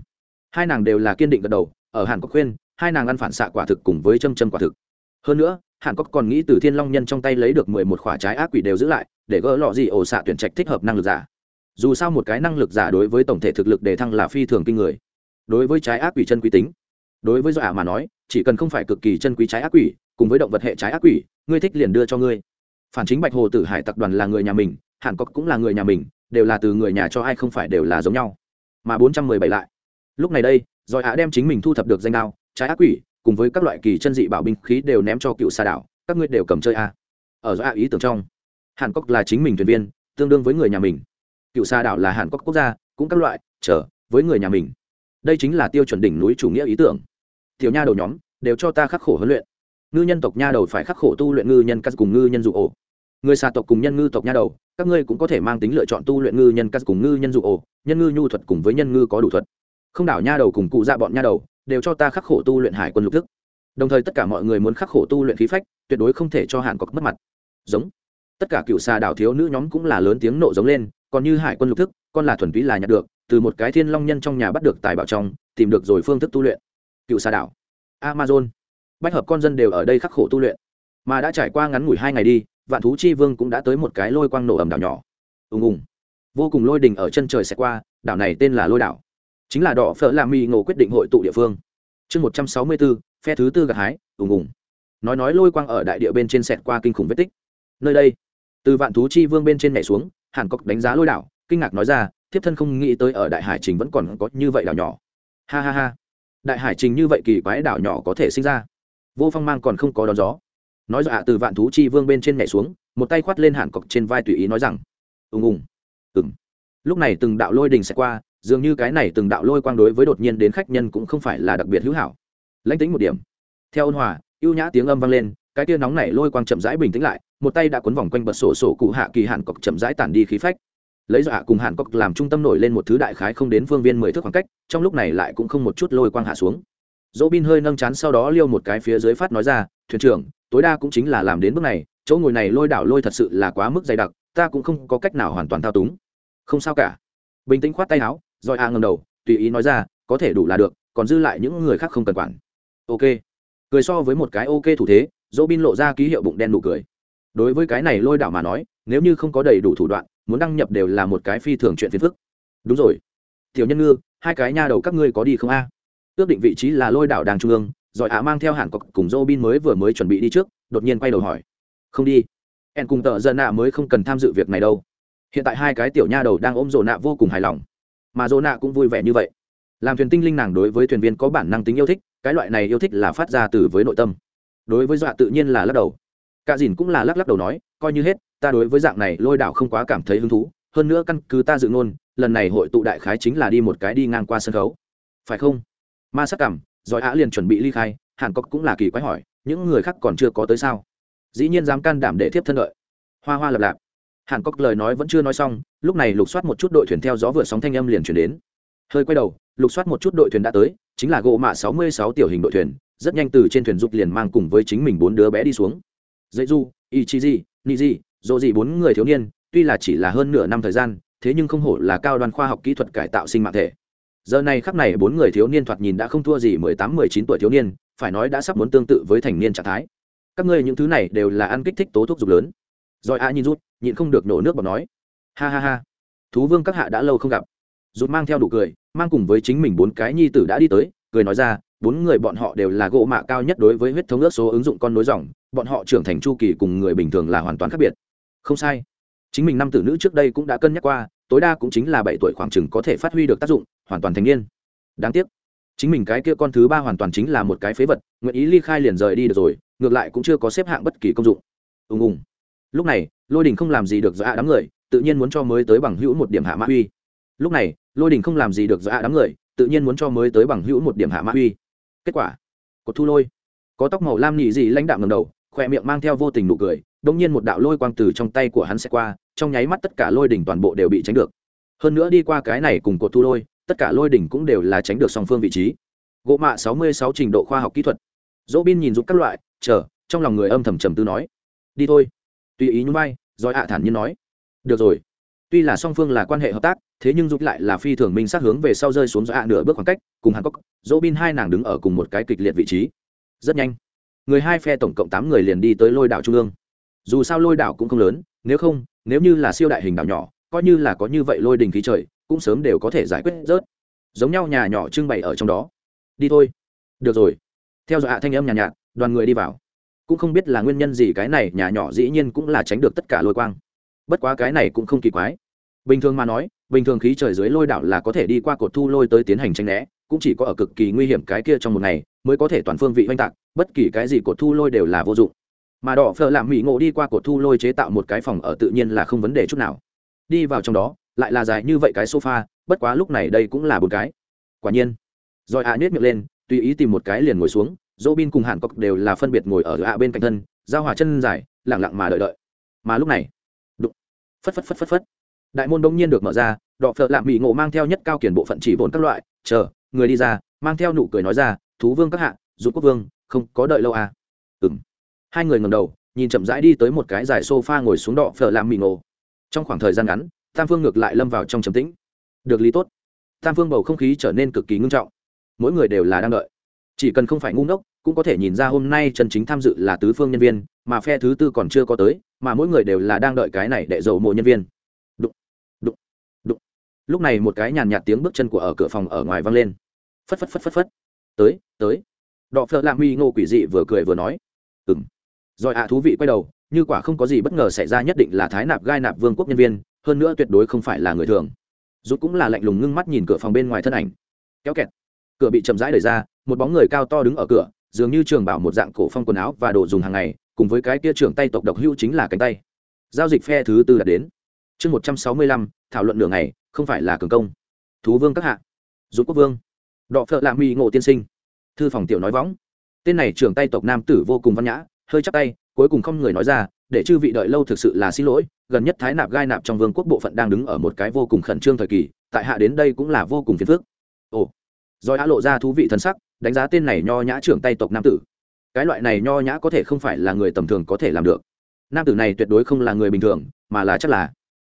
hai nàng đều là kiên định gật đầu, ở hàn cọc khuyên, hai nàng ăn phản xạ quả thực cùng với châm châm quả thực. Hơn nữa, hàn cốc còn nghĩ từ thiên long nhân trong tay lấy được mười một khỏa trái ác quỷ đều giữ lại, để gỡ lọ gì ổ xạ tuyển trạch thích hợp năng lực giả dù sao một cái năng lực giả đối với tổng thể thực lực đề thăng là phi thường kinh người. Đối với trái ác quỷ chân quý tính, đối với dọa mà nói, chỉ cần không phải cực kỳ chân quý trái ác quỷ, cùng với động vật hệ trái ác quỷ, ngươi thích liền đưa cho ngươi. Phản chính bạch hồ tử hải tập đoàn là người nhà mình, hàn cốc cũng là người nhà mình, đều là từ người nhà cho ai không phải đều là giống nhau. Mà bốn trăm mười bảy lại. Lúc này đây giỏi ạ đem chính mình thu thập được danh đao, trái ác quỷ, cùng với các loại kỳ chân dị bảo binh khí đều ném cho cựu xà đảo, các ngươi đều cầm chơi a. Ở do ạ ý tưởng trong, hàn cốc là chính mình thuyền viên, tương đương với người nhà mình cựu xa đảo là hàn quốc quốc gia, cũng các loại, chờ, với người nhà mình. Đây chính là tiêu chuẩn đỉnh núi chủ nghĩa ý tưởng. Tiểu nha đầu nhóm, đều cho ta khắc khổ huấn luyện. Ngư nhân tộc nha đầu phải khắc khổ tu luyện ngư nhân cắt cùng ngư nhân dụ ổ. Người xà tộc cùng nhân ngư tộc nha đầu, các ngươi cũng có thể mang tính lựa chọn tu luyện ngư nhân cắt cùng ngư nhân dụ ổ, nhân ngư nhu thuật cùng với nhân ngư có đủ thuật. Không đảo nha đầu cùng cụ dạ bọn nha đầu, đều cho ta khắc khổ tu luyện hải quân lục thức. Đồng thời tất cả mọi người muốn khắc khổ tu luyện khí phách, tuyệt đối không thể cho hàn cọc mất mặt. Giống. Tất cả cựu xà đảo thiếu nữ nhóm cũng là lớn tiếng nộ giống lên còn như hải quân lục thức, con là thuần túy là nhặt được, từ một cái thiên long nhân trong nhà bắt được tài bảo trong, tìm được rồi phương thức tu luyện. Cựu xà đảo, amazon. Bách hợp con dân đều ở đây khắc khổ tu luyện. Mà đã trải qua ngắn ngủi hai ngày đi, vạn thú chi vương cũng đã tới một cái lôi quang nổ ẩm đảo nhỏ. Ùng ùng. Vô cùng lôi đình ở chân trời sẽ qua, đảo này tên là lôi đảo. Chính là đỏ phở làm mi ngộ quyết định hội tụ địa phương. Chương một trăm sáu mươi bốn phe thứ tư gặt hái, ùng ùng. Nói nói lôi quang ở đại địa bên trên sẹt qua kinh khủng vết tích. Nơi đây, từ vạn thú chi vương bên trên nhảy xuống hàn cốc đánh giá lôi đảo, kinh ngạc nói ra, thiếp thân không nghĩ tới ở đại hải trình vẫn còn có như vậy đảo nhỏ. Ha ha ha. Đại hải trình như vậy kỳ quái đảo nhỏ có thể sinh ra. Vô phong mang còn không có đón gió. Nói dọa từ vạn thú chi vương bên trên nhảy xuống, một tay khoát lên hàn cọc trên vai tùy ý nói rằng, ùng ùng. Ừng lúc này từng đạo lôi đình sẽ qua, dường như cái này từng đạo lôi quang đối với đột nhiên đến khách nhân cũng không phải là đặc biệt hữu hảo. Lãnh tính một điểm. Theo ôn hòa, ưu nhã tiếng âm vang lên cái tia nóng này lôi quang chậm rãi bình tĩnh lại, một tay đã cuốn vòng quanh bật sổ sổ cụ hạ kỳ hàn cọc chậm rãi tản đi khí phách. Lấy dọa cùng hàn cọc làm trung tâm nổi lên một thứ đại khái không đến phương viên mười thước khoảng cách, trong lúc này lại cũng không một chút lôi quang hạ xuống. Dỗ bin hơi nâng chán sau đó liêu một cái phía dưới phát nói ra, thuyền trưởng, tối đa cũng chính là làm đến bước này, chỗ ngồi này lôi đảo lôi thật sự là quá mức dày đặc, ta cũng không có cách nào hoàn toàn thao túng. Không sao cả. Bình tĩnh khoát tay áo, rồi a ngầm đầu, tùy ý nói ra, có thể đủ là được, còn dư lại những người khác không cần quản. Ok. Cười so với một cái ok thủ thế dỗ bin lộ ra ký hiệu bụng đen nụ cười. Đối với cái này lôi đảo mà nói, nếu như không có đầy đủ thủ đoạn, muốn đăng nhập đều là một cái phi thường chuyện phiền phức. Đúng rồi. Tiểu nhân ngư, hai cái nha đầu các ngươi có đi không a? Ước định vị trí là lôi đảo đàng trung ương giỏi á mang theo hàn cọc cùng dỗ bin mới vừa mới chuẩn bị đi trước, đột nhiên quay đầu hỏi. Không đi. Em cùng tợ dân nạ mới không cần tham dự việc này đâu. Hiện tại hai cái tiểu nha đầu đang ôm rồ nạ vô cùng hài lòng. Mà rồ nạ cũng vui vẻ như vậy. Làm thuyền tinh linh nàng đối với thuyền viên có bản năng tính yêu thích, cái loại này yêu thích là phát ra từ với nội tâm đối với dọa tự nhiên là lắc đầu. Cả dìn cũng là lắc lắc đầu nói, coi như hết, ta đối với dạng này lôi đảo không quá cảm thấy hứng thú, hơn nữa căn cứ ta dự ngôn, lần này hội tụ đại khái chính là đi một cái đi ngang qua sân khấu. Phải không? Ma sắc cảm, giỏi á liền chuẩn bị ly khai, hàn cốc cũng là kỳ quái hỏi, những người khác còn chưa có tới sao? Dĩ nhiên dám can đảm để tiếp thân lợi hoa hoa lập lạp. Hàn cốc lời nói vẫn chưa nói xong, lúc này lục soát một chút đội thuyền theo gió vừa sóng thanh âm liền chuyển đến. Hơi quay đầu, lục soát một chút đội thuyền đã tới, chính là gỗ mạ sáu mươi sáu tiểu hình đội thuyền rất nhanh từ trên thuyền dục liền mang cùng với chính mình bốn đứa bé đi xuống. Dạy du ichizi gì, dô gì bốn người thiếu niên tuy là chỉ là hơn nửa năm thời gian thế nhưng không hổ là cao đoàn khoa học kỹ thuật cải tạo sinh mạng thể. Giờ này khắp này bốn người thiếu niên thoạt nhìn đã không thua gì mười tám mười chín tuổi thiếu niên phải nói đã sắp muốn tương tự với thành niên trạng thái. Các ngươi những thứ này đều là ăn kích thích tố thuốc dục lớn. Rồi a nhìn rút nhịn không được nổ nước bọc nói. Ha ha ha. Thú vương các hạ đã lâu không gặp. Rút mang theo đủ cười mang cùng với chính mình bốn cái nhi tử đã đi tới cười nói ra bốn người bọn họ đều là gỗ mạ cao nhất đối với huyết thống ước số ứng dụng con nối dòng, bọn họ trưởng thành chu kỳ cùng người bình thường là hoàn toàn khác biệt. Không sai. Chính mình năm tử nữ trước đây cũng đã cân nhắc qua, tối đa cũng chính là bảy tuổi khoảng chừng có thể phát huy được tác dụng, hoàn toàn thành niên. Đáng tiếc, chính mình cái kia con thứ ba hoàn toàn chính là một cái phế vật, nguyện ý ly khai liền rời đi được rồi, ngược lại cũng chưa có xếp hạng bất kỳ công dụng. Ùng ùng. Lúc này, lôi đình không làm gì được dọa đám người, tự nhiên muốn cho mới tới bằng hữu một điểm hạ mã uy. Lúc này, lôi đình không làm gì được dọa đám người, tự nhiên muốn cho mới tới bằng hữu một điểm hạ mã uy kết quả. Cột thu lôi. Có tóc màu lam nhị dị lãnh đạo ngầm đầu khoe miệng mang theo vô tình nụ cười đông nhiên một đạo lôi quang từ trong tay của hắn sẽ qua, trong nháy mắt tất cả lôi đỉnh toàn bộ đều bị tránh được. Hơn nữa đi qua cái này cùng cột thu lôi, tất cả lôi đỉnh cũng đều là tránh được song phương vị trí. Gỗ mạ sáu mươi sáu trình độ khoa học kỹ thuật. Dỗ bin nhìn giúp các loại, chờ, trong lòng người âm thầm trầm tư nói. Đi thôi. Tùy ý nhún vai, rồi hạ thản nhiên nói. Được rồi. Tuy là song phương là quan hệ hợp tác thế nhưng giúp lại là phi thường minh sát hướng về sau rơi xuống dọa nửa bước khoảng cách cùng hàn cốc dỗ bin hai nàng đứng ở cùng một cái kịch liệt vị trí. Rất nhanh người hai phe tổng cộng tám người liền đi tới lôi đảo trung ương. Dù sao lôi đảo cũng không lớn nếu không nếu như là siêu đại hình đảo nhỏ coi như là có như vậy lôi đình khí trời cũng sớm đều có thể giải quyết rớt. Giống nhau nhà nhỏ trưng bày ở trong đó. Đi thôi. Được rồi. Theo dõi hạ thanh âm nhàn nhạt, nhạt đoàn người đi vào. Cũng không biết là nguyên nhân gì cái này nhà nhỏ dĩ nhiên cũng là tránh được tất cả lôi quang. Bất quá cái này cũng không kỳ quái. Bình thường mà nói bình thường khí trời dưới lôi đảo là có thể đi qua cột thu lôi tới tiến hành tranh né, cũng chỉ có ở cực kỳ nguy hiểm cái kia trong một ngày mới có thể toàn phương vị oanh tạc, bất kỳ cái gì cột thu lôi đều là vô dụng. Mà đỏ phở làm mỹ ngộ đi qua cột thu lôi chế tạo một cái phòng ở tự nhiên là không vấn đề chút nào. Đi vào trong đó, lại là dài như vậy cái sofa, bất quá lúc này đây cũng là một cái. Quả nhiên, rồi ạ nhét miệng lên, tùy ý tìm một cái liền ngồi xuống dỗ bin cùng hàn cốc đều là phân biệt ngồi ở ạ bên cạnh thân, giao hòa chân dài lẳng lặng mà đợi đợi. Mà lúc này, đụng, phất phất phất phất phất đại môn đông nhiên được mở ra, đọ phợ lạm mỹ ngộ mang theo nhất cao kiển bộ phận chỉ vốn các loại, chờ, người đi ra, mang theo nụ cười nói ra, thú vương các hạ, dù quốc vương, không có đợi lâu à. Ừng hai người ngầm đầu, nhìn chậm rãi đi tới một cái dài sofa ngồi xuống đọ phở làm mì ngộ. Trong khoảng thời gian ngắn, tam phương ngược lại lâm vào trong trầm tĩnh. Được lý tốt. Tam phương bầu không khí trở nên cực kỳ ngưng trọng. Mỗi người đều là đang đợi. Chỉ cần không phải ngu ngốc, cũng có thể nhìn ra hôm nay chân chính tham dự là tứ phương nhân viên, mà phe thứ tư còn chưa có tới, mà mỗi người đều là đang đợi cái này để dầu mộ nhân viên lúc này một cái nhàn nhạt tiếng bước chân của ở cửa phòng ở ngoài vang lên. Phất phất phất phất phất. Tới tới. Đọ phợ lạ mi ngô quỷ dị vừa cười vừa nói. Ừng rồi ạ, thú vị quay đầu, như quả không có gì bất ngờ xảy ra nhất định là thái nạp gai nạp vương quốc nhân viên, hơn nữa tuyệt đối không phải là người thường. Rút cũng là lạnh lùng ngưng mắt nhìn cửa phòng bên ngoài thân ảnh. Kéo kẹt. Cửa bị chậm rãi đẩy ra, một bóng người cao to đứng ở cửa, dường như trường bảo một dạng cổ phong quần áo và đồ dùng hàng ngày, cùng với cái kia trưởng tay tộc độc hưu chính là cánh tay. Giao dịch phe thứ tư đã đến. Chương một trăm sáu mươi lăm, thảo luận nửa ngày không phải là cường công. Thú vương các hạ. Rút quốc vương. Đọ phợ lạ mỹ ngộ tiên sinh. Thư phòng tiểu nói võng. Tên này trưởng tay tộc nam tử vô cùng văn nhã, hơi chắc tay, cuối cùng không người nói ra, để chư vị đợi lâu thực sự là xin lỗi, gần nhất thái nạp gai nạp trong vương quốc bộ phận đang đứng ở một cái vô cùng khẩn trương thời kỳ, tại hạ đến đây cũng là vô cùng phiền phức. Ồ. Rồi hạ lộ ra thú vị thân sắc, đánh giá tên này nho nhã trưởng tay tộc nam tử. Cái loại này nho nhã có thể không phải là người tầm thường có thể làm được. Nam tử này tuyệt đối không là người bình thường, mà là chắc là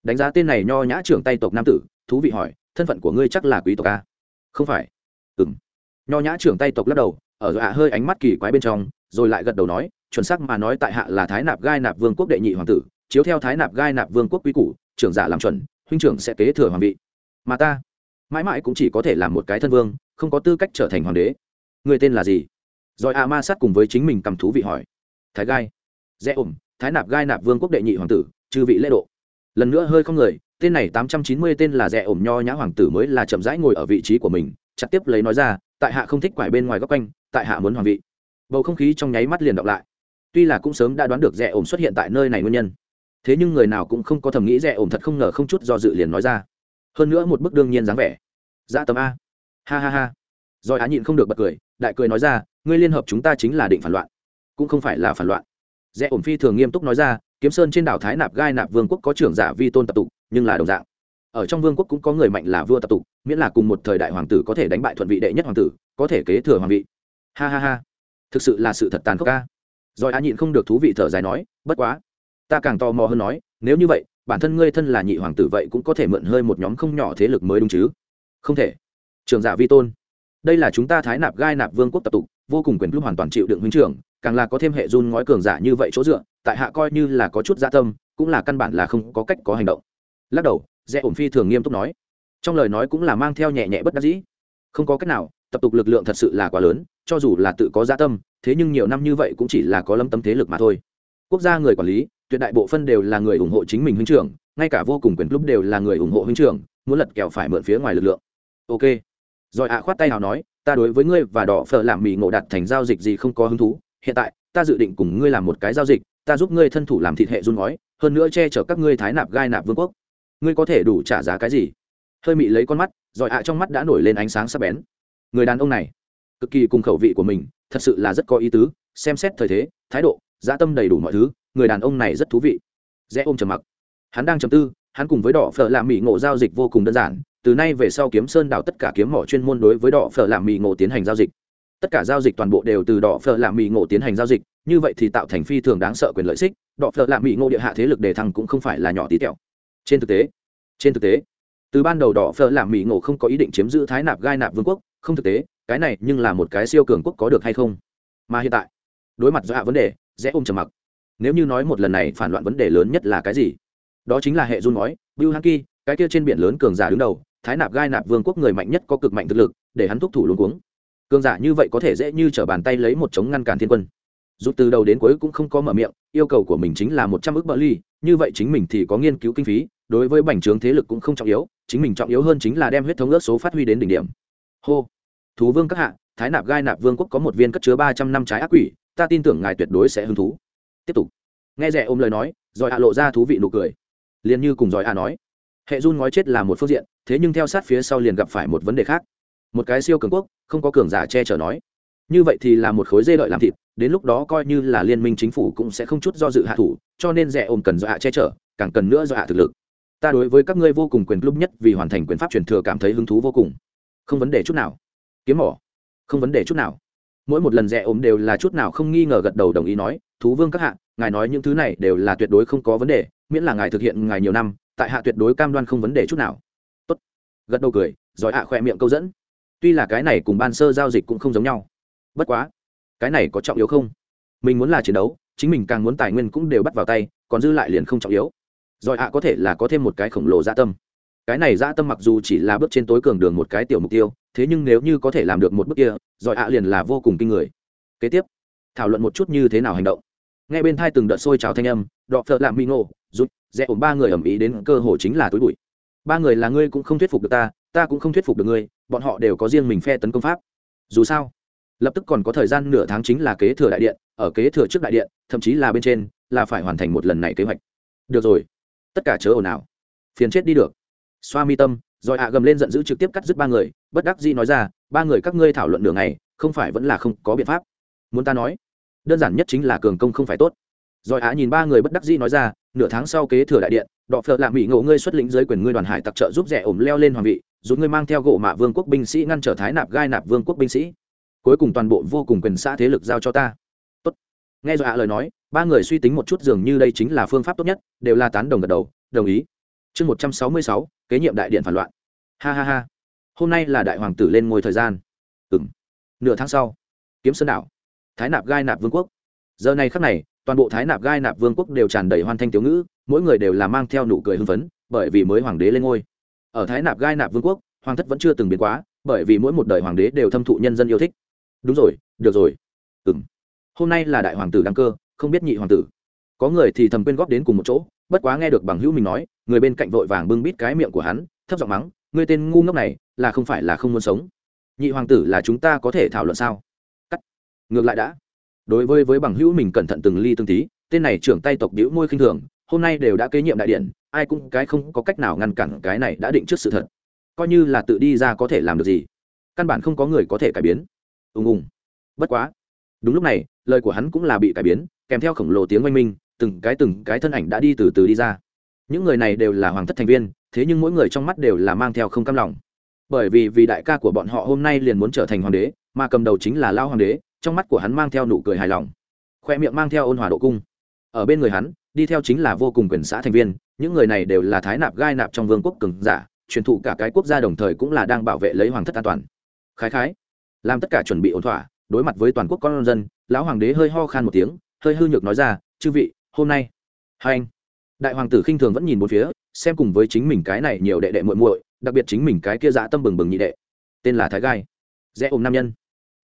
đánh giá tên này nho nhã trưởng tay tộc nam tử, thú vị hỏi, thân phận của ngươi chắc là quý tộc a? Không phải. Ừng nho nhã trưởng tay tộc lắc đầu, ở hạ hơi ánh mắt kỳ quái bên trong, rồi lại gật đầu nói, chuẩn xác mà nói tại hạ là thái nạp gai nạp vương quốc đệ nhị hoàng tử, chiếu theo thái nạp gai nạp vương quốc quý củ, trưởng giả làm chuẩn, huynh trưởng sẽ kế thừa hoàng vị. Mà ta, mãi mãi cũng chỉ có thể làm một cái thân vương, không có tư cách trở thành hoàng đế. Người tên là gì? Rồi a ma sát cùng với chính mình cầm thú vị hỏi. Thái gai. Dễ ổm, thái nạp gai nạp vương quốc đệ nhị hoàng tử, chư vị lễ độ lần nữa hơi không người, tên này tám trăm chín mươi tên là rẻ ổm nho nhã hoàng tử mới là chậm rãi ngồi ở vị trí của mình, chặt tiếp lấy nói ra, tại hạ không thích quải bên ngoài góc quanh, tại hạ muốn hoàng vị. Bầu không khí trong nháy mắt liền đọc lại. Tuy là cũng sớm đã đoán được rẻ ổm xuất hiện tại nơi này nguyên nhân, thế nhưng người nào cũng không có thầm nghĩ rẻ ổm thật không ngờ không chút do dự liền nói ra. Hơn nữa một bức đương nhiên dáng vẻ. Dã dạ tầm a. Ha ha ha. Rồi á nhịn không được bật cười, đại cười nói ra, ngươi liên hợp chúng ta chính là định phản loạn. Cũng không phải là phản loạn. Rẽ ổn phi thường nghiêm túc nói ra kiếm sơn trên đảo thái nạp gai nạp vương quốc có trưởng giả vi tôn tập tục, nhưng là đồng dạng. Ở trong vương quốc cũng có người mạnh là vua tập tục, miễn là cùng một thời đại hoàng tử có thể đánh bại thuận vị đệ nhất hoàng tử, có thể kế thừa hoàng vị. Ha ha ha. Thực sự là sự thật tàn khốc ca rồi á nhịn không được thú vị thở dài nói, bất quá, ta càng tò mò hơn nói, nếu như vậy, bản thân ngươi thân là nhị hoàng tử vậy cũng có thể mượn hơi một nhóm không nhỏ thế lực mới đúng chứ? Không thể. Trường giả vi tôn đây là chúng ta thái nạp gai nạp vương quốc tập tục, vô cùng quyền lúc hoàn toàn chịu đựng huynh trưởng, càng là có thêm hệ run ngói cường giả như vậy chỗ dựa, tại hạ coi như là có chút gia dạ tâm, cũng là căn bản là không có cách có hành động. Lắc đầu dễ ổn phi thường nghiêm túc nói. Trong lời nói cũng là mang theo nhẹ nhẹ bất đắc dĩ. Không có cách nào, tập tục lực lượng thật sự là quá lớn, cho dù là tự có gia dạ tâm, thế nhưng nhiều năm như vậy cũng chỉ là có lâm tâm thế lực mà thôi. Quốc gia người quản lý, tuyệt đại bộ phân đều là người ủng hộ chính mình huynh trưởng, ngay cả vô cùng quyền lúc đều là người ủng hộ huynh trưởng, muốn lật kẹo phải mượn phía ngoài lực lượng. Ok rồi ạ khoát tay nào nói, ta đối với ngươi và đỏ phở làm mì ngộ đặt thành giao dịch gì không có hứng thú. Hiện tại, ta dự định cùng ngươi làm một cái giao dịch, ta giúp ngươi thân thủ làm thịt hệ run ngói, hơn nữa che chở các ngươi thái nạp gai nạp vương quốc. Ngươi có thể đủ trả giá cái gì? Hơi mị lấy con mắt, rồi ạ trong mắt đã nổi lên ánh sáng sắc bén. Người đàn ông này, cực kỳ cùng khẩu vị của mình, thật sự là rất có ý tứ, xem xét thời thế, thái độ dã tâm đầy đủ mọi thứ, người đàn ông này rất thú vị. Rẽ ôm trầm mặc. Hắn đang trầm tư, hắn cùng với đỏ phở làm mỹ ngộ giao dịch vô cùng đơn giản từ nay về sau kiếm sơn đảo tất cả kiếm mỏ chuyên môn đối với đỏ phở làm mì ngộ tiến hành giao dịch. Tất cả giao dịch toàn bộ đều từ đỏ phở làm mì ngộ tiến hành giao dịch, như vậy thì tạo thành phi thường đáng sợ quyền lợi xích, đỏ phở làm mì ngộ địa hạ thế lực đề thăng cũng không phải là nhỏ tí tẹo. Trên thực tế, trên thực tế, từ ban đầu đỏ phở làm mì ngộ không có ý định chiếm giữ thái nạp gai nạp vương quốc, không thực tế, cái này nhưng là một cái siêu cường quốc có được hay không? Mà hiện tại, đối mặt do vấn đề, dễ ôm trầm mặc. Nếu như nói một lần này phản loạn vấn đề lớn nhất là cái gì? Đó chính là hệ run nói bill hanky cái kia trên biển lớn cường giả đứng đầu thái nạp gai nạp vương quốc người mạnh nhất có cực mạnh thực lực, để hắn thúc thủ luôn cuống. Cường giả như vậy có thể dễ như t r ở bàn tay lấy một chống ngăn cản thiên quân. Rút từ đầu đến cuối cũng không có mở miệng, yêu cầu của mình chính là một trăm ước bờ ly, như vậy chính mình thì có nghiên cứu kinh phí, đối với bành trướng thế lực cũng không trọng yếu, chính mình trọng yếu hơn chính là đem huyết thống ước số phát huy đến đỉnh điểm. Hô. Thú vương các hạ, thái nạp gai nạp vương quốc có một viên cất chứa ba trăm năm trái ác quỷ, ta tin tưởng ngài tuyệt đối sẽ hứng thú. Tiếp tục. Nghe rẻ ôm lời nói rồi hạ lộ ra thú vị nụ cười. Liền như cùng giỏi hạ nói hệ run ngói chết là một phương diện, thế nhưng theo sát phía sau liền gặp phải một vấn đề khác. Một cái siêu cường quốc, không có cường giả che chở nói. Như vậy thì là một khối dê đợi làm thịt, đến lúc đó coi như là liên minh chính phủ cũng sẽ không chút do dự hạ thủ, cho nên rẻ ôm cần do hạ che chở, càng cần nữa do hạ thực lực. Ta đối với các ngươi vô cùng quyền lúc nhất vì hoàn thành quyền pháp truyền thừa cảm thấy hứng thú vô cùng. Không vấn đề chút nào. Kiếm mỏ. Không vấn đề chút nào. Mỗi một lần rẻ ôm đều là chút nào không nghi ngờ gật đầu đồng ý nói, thú vương các hạ, ngài nói những thứ này đều là tuyệt đối không có vấn đề, miễn là ngài thực hiện ngài nhiều năm tại hạ tuyệt đối cam đoan không vấn đề chút nào. Tốt. gật đầu cười, giỏi hạ khỏe miệng câu dẫn. Tuy là cái này cùng ban sơ giao dịch cũng không giống nhau. Bất quá, cái này có trọng yếu không? Mình muốn là chiến đấu, chính mình càng muốn tài nguyên cũng đều bắt vào tay, còn dư lại liền không trọng yếu. Giỏi hạ có thể là có thêm một cái khổng lồ dạ tâm. Cái này dạ tâm mặc dù chỉ là bước trên tối cường đường một cái tiểu mục tiêu, thế nhưng nếu như có thể làm được một bước kia, giỏi hạ liền là vô cùng kinh người. Kế tiếp, thảo luận một chút như thế nào hành động ngay bên thai từng đợt sôi trào thanh âm, đọ phợ lạm mi ngộ rút rẽ ổn ba người ẩm ý đến cơ hồ chính là túi bụi. Ba người là ngươi cũng không thuyết phục được ta ta cũng không thuyết phục được ngươi, bọn họ đều có riêng mình phe tấn công pháp. Dù sao, lập tức còn có thời gian nửa tháng chính là kế thừa đại điện, ở kế thừa trước đại điện, thậm chí là bên trên, là phải hoàn thành một lần này kế hoạch. Được rồi, tất cả chớ ồn ào. Phiền chết đi được. Xoa mi tâm, rồi hạ gầm lên giận dữ trực tiếp cắt dứt ba người, bất đắc dĩ nói ra, ba người các ngươi thảo luận nửa ngày, không phải vẫn là không có biện pháp. Muốn ta nói đơn giản nhất chính là cường công không phải tốt. Rồi á nhìn ba người bất đắc dĩ nói ra, nửa tháng sau kế thừa đại điện, đọ phợ lạ mỹ ngộ ngươi xuất lĩnh giới quyền ngươi đoàn hải tặc trợ giúp rẻ ổm leo lên hoàng vị, giúp ngươi mang theo gỗ mạ vương quốc binh sĩ ngăn trở thái nạp gai nạp vương quốc binh sĩ. Cuối cùng toàn bộ vô cùng quyền xã thế lực giao cho ta. Tốt. Nghe rồi ạ lời nói, ba người suy tính một chút dường như đây chính là phương pháp tốt nhất, đều là tán đồng gật đầu, đồng ý. Chương một trăm sáu mươi sáu, kế nhiệm đại điện phản loạn. Ha ha ha. Hôm nay là đại hoàng tử lên ngôi thời gian. Ừ m nửa tháng sau, kiếm sơn đảo thái nạp gai nạp vương quốc. Giờ này khắc này, toàn bộ thái nạp gai nạp vương quốc đều tràn đầy hoan thanh tiểu ngữ, mỗi người đều là mang theo nụ cười hưng phấn, bởi vì mới hoàng đế lên ngôi. Ở thái nạp gai nạp vương quốc, hoàng thất vẫn chưa từng biến quá, bởi vì mỗi một đời hoàng đế đều thâm thụ nhân dân yêu thích. Đúng rồi, được rồi. Ừ m hôm nay là đại hoàng tử đăng cơ, không biết nhị hoàng tử. Có người thì thầm quyên góp đến cùng một chỗ, bất quá nghe được bằng hữu mình nói, người bên cạnh vội vàng bưng bít cái miệng của hắn, thấp giọng mắng, người tên ngu ngốc này, là không phải là không muốn sống. Nhị hoàng tử là chúng ta có thể thảo luận sao? Ngược lại đã. Đối với với bằng hữu mình cẩn thận từng ly từng tí, tên này trưởng tay tộc đĩu môi khinh thường, hôm nay đều đã kế nhiệm đại điện, ai cũng cái không có cách nào ngăn cản cái này đã định trước sự thật. Coi như là tự đi ra có thể làm được gì? Căn bản không có người có thể cải biến. Ùng ùng. Bất quá. Đúng lúc này, lời của hắn cũng là bị cải biến, kèm theo khổng lồ tiếng oanh minh, từng cái từng cái thân ảnh đã đi từ từ đi ra. Những người này đều là hoàng thất thành viên, thế nhưng mỗi người trong mắt đều là mang theo không cam lòng. Bởi vì vì đại ca của bọn họ hôm nay liền muốn trở thành hoàng đế, mà cầm đầu chính là lao hoàng đế trong mắt của hắn mang theo nụ cười hài lòng, khoe miệng mang theo ôn hòa độ cung. Ở bên người hắn, đi theo chính là vô cùng quyền xã thành viên, những người này đều là thái nạp gai nạp trong vương quốc cường giả, truyền thụ cả cái quốc gia đồng thời cũng là đang bảo vệ lấy hoàng thất an toàn. Khái khái, làm tất cả chuẩn bị ổn thỏa, đối mặt với toàn quốc con dân, lão hoàng đế hơi ho khan một tiếng, hơi hư nhược nói ra, chư vị, hôm nay. Hai anh, đại hoàng tử khinh thường vẫn nhìn một phía, xem cùng với chính mình cái này nhiều đệ đệ muội muội, đặc biệt chính mình cái kia dã tâm bừng bừng nhị đệ, tên là thái gai, rẽ ôm nam nhân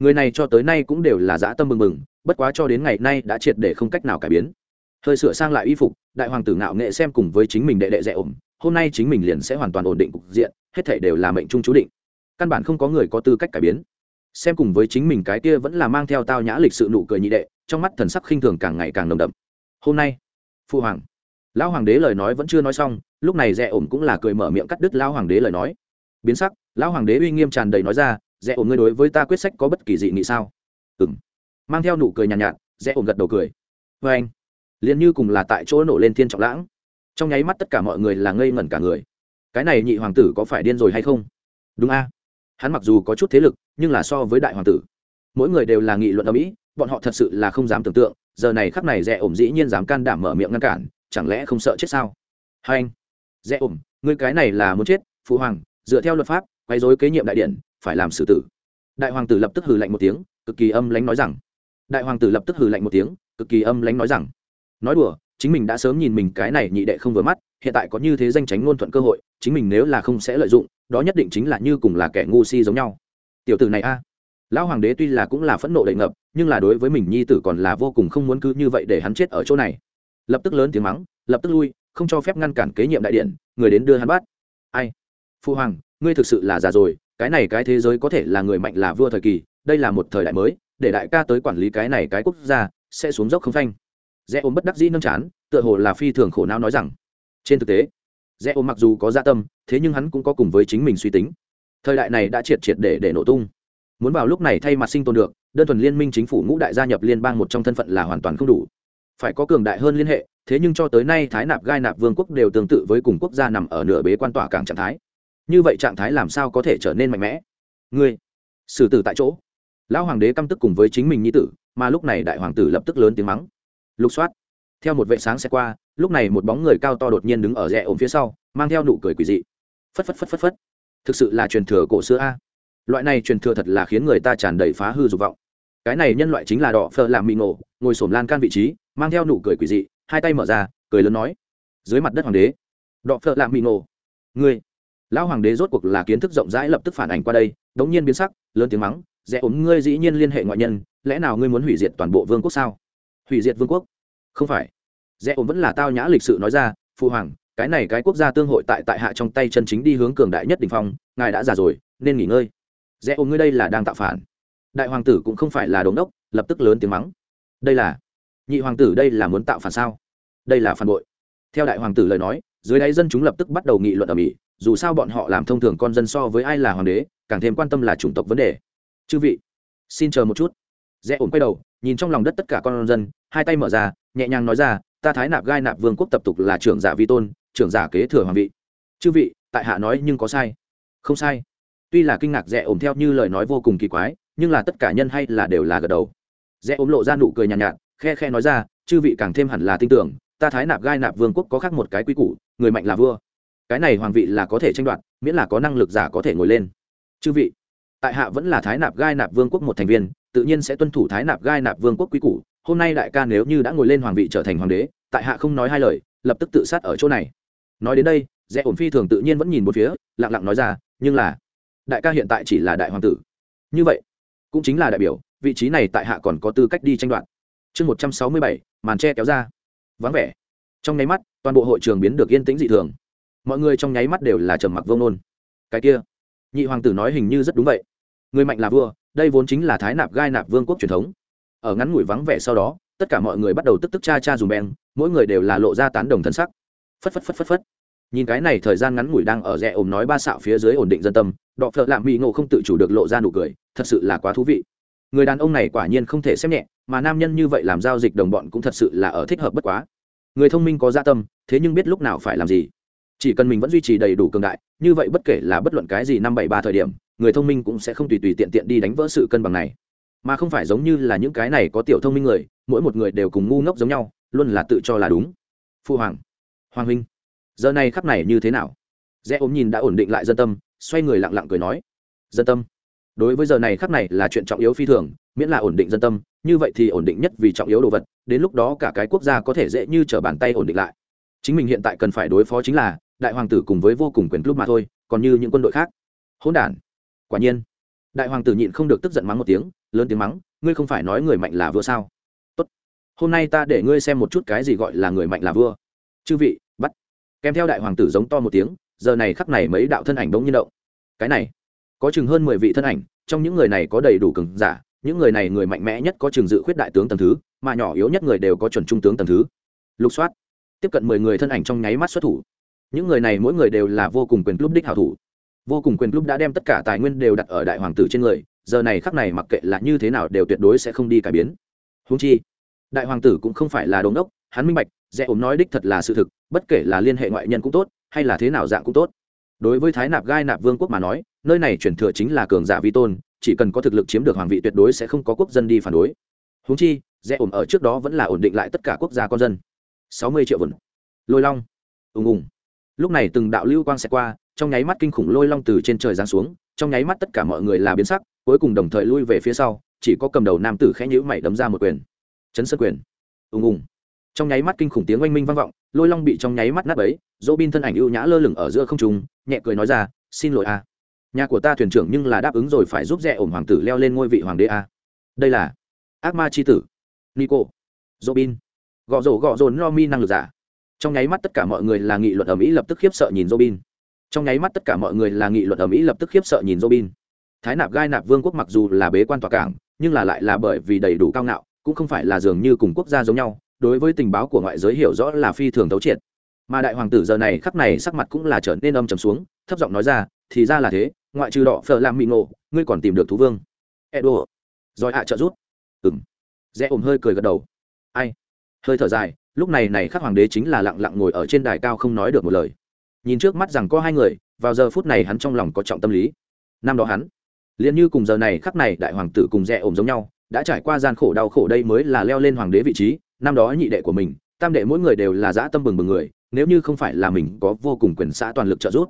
người này cho tới nay cũng đều là dã tâm mừng mừng, bất quá cho đến ngày nay đã triệt để không cách nào cải biến. Hơi sửa sang lại y phục đại hoàng tử ngạo nghệ xem cùng với chính mình đệ đệ dẹ ổn hôm nay chính mình liền sẽ hoàn toàn ổn định cục diện hết thể đều là mệnh trung chú định. Căn bản không có người có tư cách cải biến. Xem cùng với chính mình cái kia vẫn là mang theo tao nhã lịch sự nụ cười nhị đệ trong mắt thần sắc khinh thường càng ngày càng nồng đậm. Hôm nay phu hoàng. Lão hoàng đế lời nói vẫn chưa nói xong lúc này dẹ ổn cũng là cười mở miệng cắt đứt lão hoàng đế lời nói. Biến sắc lão hoàng đế uy nghiêm tràn đầy nói ra rẽ ổn ngươi đối với ta quyết sách có bất kỳ dị nghị sao? Ừng mang theo nụ cười nhàn nhạt, nhạt rẽ ổn gật đầu cười. Vê anh liền như cùng là tại chỗ nổ lên thiên trọng lãng. Trong nháy mắt tất cả mọi người là ngây ngẩn cả người. Cái này nhị hoàng tử có phải điên rồi hay không? Đúng a. Hắn mặc dù có chút thế lực nhưng là so với đại hoàng tử. Mỗi người đều là nghị luận ở mỹ bọn họ thật sự là không dám tưởng tượng giờ này khắc này rẽ ổn dĩ nhiên dám can đảm mở miệng ngăn cản chẳng lẽ không sợ chết sao? Hai anh rẽ ổn, ngươi cái này là muốn chết phụ hoàng dựa theo luật pháp quấy dối kế nhiệm đại điện phải làm xử tử. Đại hoàng tử lập tức hừ lạnh một tiếng, cực kỳ âm lánh nói rằng. Đại hoàng tử lập tức hừ lạnh một tiếng, cực kỳ âm lánh nói rằng. Nói đùa, chính mình đã sớm nhìn mình cái này nhị đệ không vừa mắt, hiện tại có như thế danh tránh ngôn thuận cơ hội, chính mình nếu là không sẽ lợi dụng, đó nhất định chính là như cùng là kẻ ngu si giống nhau. Tiểu tử này a. Lão hoàng đế tuy là cũng là phẫn nộ đầy ngập, nhưng là đối với mình nhi tử còn là vô cùng không muốn cứ như vậy để hắn chết ở chỗ này. Lập tức lớn tiếng mắng, lập tức lui, không cho phép ngăn cản kế nhiệm đại điện, người đến đưa hắn bắt. Ai? Phu hoàng, ngươi thực sự là già rồi cái này cái thế giới có thể là người mạnh là vua thời kỳ, đây là một thời đại mới, để đại ca tới quản lý cái này cái quốc gia, sẽ xuống dốc không phanh. Rẽ ôm bất đắc dĩ nâng chán, tựa hồ là phi thường khổ não nói rằng, trên thực tế, rẽ ôm mặc dù có gia tâm, thế nhưng hắn cũng có cùng với chính mình suy tính. Thời đại này đã triệt triệt để để nổ tung. Muốn vào lúc này thay mặt sinh tồn được, đơn thuần liên minh chính phủ ngũ đại gia nhập liên bang một trong thân phận là hoàn toàn không đủ. Phải có cường đại hơn liên hệ, thế nhưng cho tới nay thái nạp gai nạp vương quốc đều tương tự với cùng quốc gia nằm ở nửa bế quan tỏa cảng trạng thái như vậy trạng thái làm sao có thể trở nên mạnh mẽ? Ngươi, xử tử tại chỗ. Lão hoàng đế căm tức cùng với chính mình nhi tử, mà lúc này đại hoàng tử lập tức lớn tiếng mắng. Lục soát. Theo một vệ sáng xe qua, lúc này một bóng người cao to đột nhiên đứng ở rẽ ổn phía sau, mang theo nụ cười quỳ dị. Phất phất phất phất phất. Thực sự là truyền thừa cổ xưa a. Loại này truyền thừa thật là khiến người ta tràn đầy phá hư dục vọng. Cái này nhân loại chính là đỏ phờ làm mị nổ ngồi sổm lan can vị trí, mang theo nụ cười quỷ dị, hai tay mở ra, cười lớn nói. Dưới mặt đất hoàng đế đọ phợ lạ mị nổ ngươi lão hoàng đế rốt cuộc là kiến thức rộng rãi lập tức phản ảnh qua đây, đống nhiên biến sắc, lớn tiếng mắng rẽ ốm ngươi dĩ nhiên liên hệ ngoại nhân, lẽ nào ngươi muốn hủy diệt toàn bộ vương quốc sao? Hủy diệt vương quốc? Không phải. Rẽ ốm vẫn là tao nhã lịch sự nói ra phụ hoàng, cái này cái quốc gia tương hội tại tại hạ trong tay chân chính đi hướng cường đại nhất đ ỉ n h phong, ngài đã già rồi, nên nghỉ ngơi. Rẽ ốm ngươi đây là đang tạo phản. Đại hoàng tử cũng không phải là đống đốc, lập tức lớn tiếng mắng, đây là, nhị hoàng tử đây là muốn tạo phản sao? Đây là phản bội. Theo đại hoàng tử lời nói, dưới đáy dân chúng lập tức bắt đầu nghị luận ở mỹ dù sao bọn họ làm thông thường con dân so với ai là hoàng đế càng thêm quan tâm là chủng tộc vấn đề. Chư vị xin chờ một chút. Rẽ ổn quay đầu nhìn trong lòng đất tất cả con dân hai tay mở ra nhẹ nhàng nói ra ta thái nạp gai nạp vương quốc tập tục là trưởng giả vi tôn trưởng giả kế thừa hoàng vị. Chư vị tại hạ nói nhưng có sai. Không sai. Tuy là kinh ngạc rẽ ổn theo như lời nói vô cùng kỳ quái nhưng là tất cả nhân hay là đều là gật đầu. Rẽ ốm lộ ra nụ cười nhàn nhạt, nhạt khe khe nói ra chư vị càng thêm hẳn là tin tưởng ta thái nạp gai nạp vương quốc có khác một cái quy củ người mạnh là vua cái này hoàng vị là có thể tranh đoạt, miễn là có năng lực giả có thể ngồi lên. Chư vị, tại hạ vẫn là thái nạp gai nạp vương quốc một thành viên, tự nhiên sẽ tuân thủ thái nạp gai nạp vương quốc quy củ. Hôm nay đại ca nếu như đã ngồi lên hoàng vị trở thành hoàng đế, tại hạ không nói hai lời, lập tức tự sát ở chỗ này. Nói đến đây, rẽ ổn phi thường tự nhiên vẫn nhìn một phía, lặng lặng nói ra, nhưng là, đại ca hiện tại chỉ là đại hoàng tử. Như vậy, cũng chính là đại biểu, vị trí này tại hạ còn có tư cách đi tranh đoạt. Chương một trăm sáu mươi bảy, màn tre kéo ra. Vắng vẻ. Trong nháy mắt, toàn bộ hội trường biến được yên tĩnh dị thường mọi người trong nháy mắt đều là trầm mặc vông nôn cái kia, nhị hoàng tử nói hình như rất đúng vậy. Người mạnh là vua, đây vốn chính là thái nạp gai nạp vương quốc truyền thống. Ở ngắn ngủi vắng vẻ sau đó, tất cả mọi người bắt đầu tức tức cha cha dùm beng, mỗi người đều là lộ ra tán đồng thân sắc. Phất phất phất phất phất. Nhìn cái này thời gian ngắn ngủi đang ở rẽ ồm nói ba xạo phía dưới ổn định dân tâm, đọ phợ lạm mỹ ngộ không tự chủ được lộ ra nụ cười, thật sự là quá thú vị. Người đàn ông này quả nhiên không thể xem nhẹ, mà nam nhân như vậy làm giao dịch đồng bọn cũng thật sự là ở thích hợp bất quá. Người thông minh có gia tâm, thế nhưng biết lúc nào phải làm gì chỉ cần mình vẫn duy trì đầy đủ cường đại, như vậy bất kể là bất luận cái gì năm bảy ba thời điểm, người thông minh cũng sẽ không tùy tùy tiện tiện đi đánh vỡ sự cân bằng này. Mà không phải giống như là những cái này có tiểu thông minh người, mỗi một người đều cùng ngu ngốc giống nhau, luôn là tự cho là đúng. Phu hoàng hoàng huynh, giờ này khắp này như thế nào? Rẽ ốm nhìn đã ổn định lại dân tâm, xoay người lặng lặng cười nói. Dân tâm, đối với giờ này khắc này là chuyện trọng yếu phi thường, miễn là ổn định dân tâm, như vậy thì ổn định nhất vì trọng yếu đồ vật, đến lúc đó cả cái quốc gia có thể dễ như t r ở bàn tay ổn định lại chính mình hiện tại cần phải đối phó chính là đại hoàng tử cùng với vô cùng quyền club mà thôi, còn như những quân đội khác. Hỗn đản. Quả nhiên. Đại hoàng tử nhịn không được tức giận mắng một tiếng, lớn tiếng mắng, ngươi không phải nói người mạnh là vua sao? Tốt. Hôm nay ta để ngươi xem một chút cái gì gọi là người mạnh là vua. Chư vị, bắt. Kèm theo đại hoàng tử giống to một tiếng, giờ này khắc này mấy đạo thân ảnh bỗng nhiên động. Cái này, có chừng hơn mười vị thân ảnh, trong những người này có đầy đủ cường giả, những người này người mạnh mẽ nhất có chừng dự khuyết đại tướng tầm thứ, mà nhỏ yếu nhất người đều có chuẩn trung tướng tầm thứ. Lục soát tiếp cận mười người thân ảnh trong nháy mắt xuất thủ. Những người này mỗi người đều là vô cùng quyền club đích hảo thủ. Vô cùng quyền club đã đem tất cả tài nguyên đều đặt ở đại hoàng tử trên người, giờ này khắc này mặc kệ là như thế nào đều tuyệt đối sẽ không đi cải biến. Húng chi, đại hoàng tử cũng không phải là đống đốc, hắn minh bạch, dễ ốm nói đích thật là sự thực, bất kể là liên hệ ngoại nhân cũng tốt, hay là thế nào dạng cũng tốt. Đối với thái nạp gai nạp vương quốc mà nói, nơi này chuyển thừa chính là cường giả vi tôn, chỉ cần có thực lực chiếm được hoàng vị tuyệt đối sẽ không có quốc dân đi phản đối. Húng chi, dễ ổn ở trước đó vẫn là ổn định lại tất cả quốc gia con dân sáu mươi triệu vốn, lôi long. Ùng ùng. Lúc này từng đạo lưu quang sẽ qua trong nháy mắt kinh khủng lôi long từ trên trời giáng xuống trong nháy mắt tất cả mọi người là biến sắc cuối cùng đồng thời lui về phía sau chỉ có cầm đầu nam tử khẽ nhữ mày đấm ra một quyền. Chấn sơn quyền. Ùng ùng. Trong nháy mắt kinh khủng tiếng oanh minh vang vọng lôi long bị trong nháy mắt nát ấy dỗ bin thân ảnh ưu nhã lơ lửng ở giữa không trung nhẹ cười nói ra xin lỗi a. Nhà của ta thuyền trưởng nhưng là đáp ứng rồi phải giúp rẻ ổn hoàng tử leo lên ngôi vị hoàng đế a. Đây là ác ma c h i tử. Nico. Dỗ bin gõ rổ gõ rồn no mi năng lực giả. Trong nháy mắt tất cả mọi người là nghị luận ở mỹ lập tức khiếp sợ nhìn robin. Trong nháy mắt tất cả mọi người là nghị luận ở mỹ lập tức khiếp sợ nhìn robin. Thái nạp gai nạp vương quốc mặc dù là bế quan tòa cảng, nhưng là lại là bởi vì đầy đủ cao ngạo, cũng không phải là dường như cùng quốc gia giống nhau, đối với tình báo của ngoại giới hiểu rõ là phi thường thấu triệt. Mà đại hoàng tử giờ này khắc này sắc mặt cũng là trở nên âm trầm xuống, thấp giọng nói ra, thì ra là thế, ngoại trừ đỏ phở làm mị ngộ, ngươi còn tìm được thú vương. Edo. Rồi hạ trợ rút. Ừng rẽ ồm hơi cười gật đầu. Ai? Hơi thở dài, lúc này này khắc hoàng đế chính là lặng lặng ngồi ở trên đài cao không nói được một lời. Nhìn trước mắt rằng có hai người, vào giờ phút này hắn trong lòng có trọng tâm lý. Năm đó hắn, liền như cùng giờ này khắc này đại hoàng tử cùng rẽ ổm giống nhau, đã trải qua gian khổ đau khổ đây mới là leo lên hoàng đế vị trí, năm đó nhị đệ của mình, tam đệ mỗi người đều là dã tâm bừng bừng người, nếu như không phải là mình có vô cùng quyền xã toàn lực trợ giúp,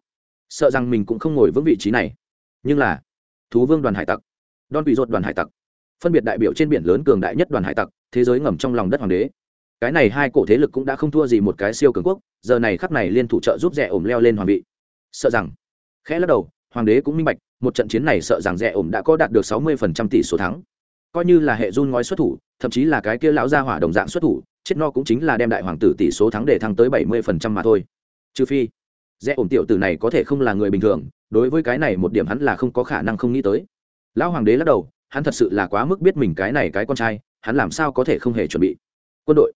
sợ rằng mình cũng không ngồi vững vị trí này. Nhưng là, thú vương đoàn hải tặc đòn bị rột đoàn hải tặc, phân biệt đại biểu trên biển lớn cường đại nhất đoàn hải tặc, thế giới ngầm trong lòng đất hoàng đế cái này hai cổ thế lực cũng đã không thua gì một cái siêu cường quốc, giờ này khắp này liên thủ trợ giúp rẻ ổm leo lên hoàng vị. Sợ rằng, khẽ lắc đầu, hoàng đế cũng minh bạch, một trận chiến này sợ rằng rẻ ổm đã có đạt được sáu mươi phần trăm tỷ số thắng. Coi như là hệ run ngói xuất thủ, thậm chí là cái kia lão gia hỏa đồng dạng xuất thủ, chết no cũng chính là đem đại hoàng tử tỷ số thắng để thăng tới bảy mươi phần trăm mà thôi. Trừ phi rẽ ổn tiểu tử này có thể không là người bình thường, đối với cái này một điểm hắn là không có khả năng không nghĩ tới. Lão hoàng đế lắc đầu, hắn thật sự là quá mức biết mình cái này cái con trai, hắn làm sao có thể không hề chuẩn bị. Quân đội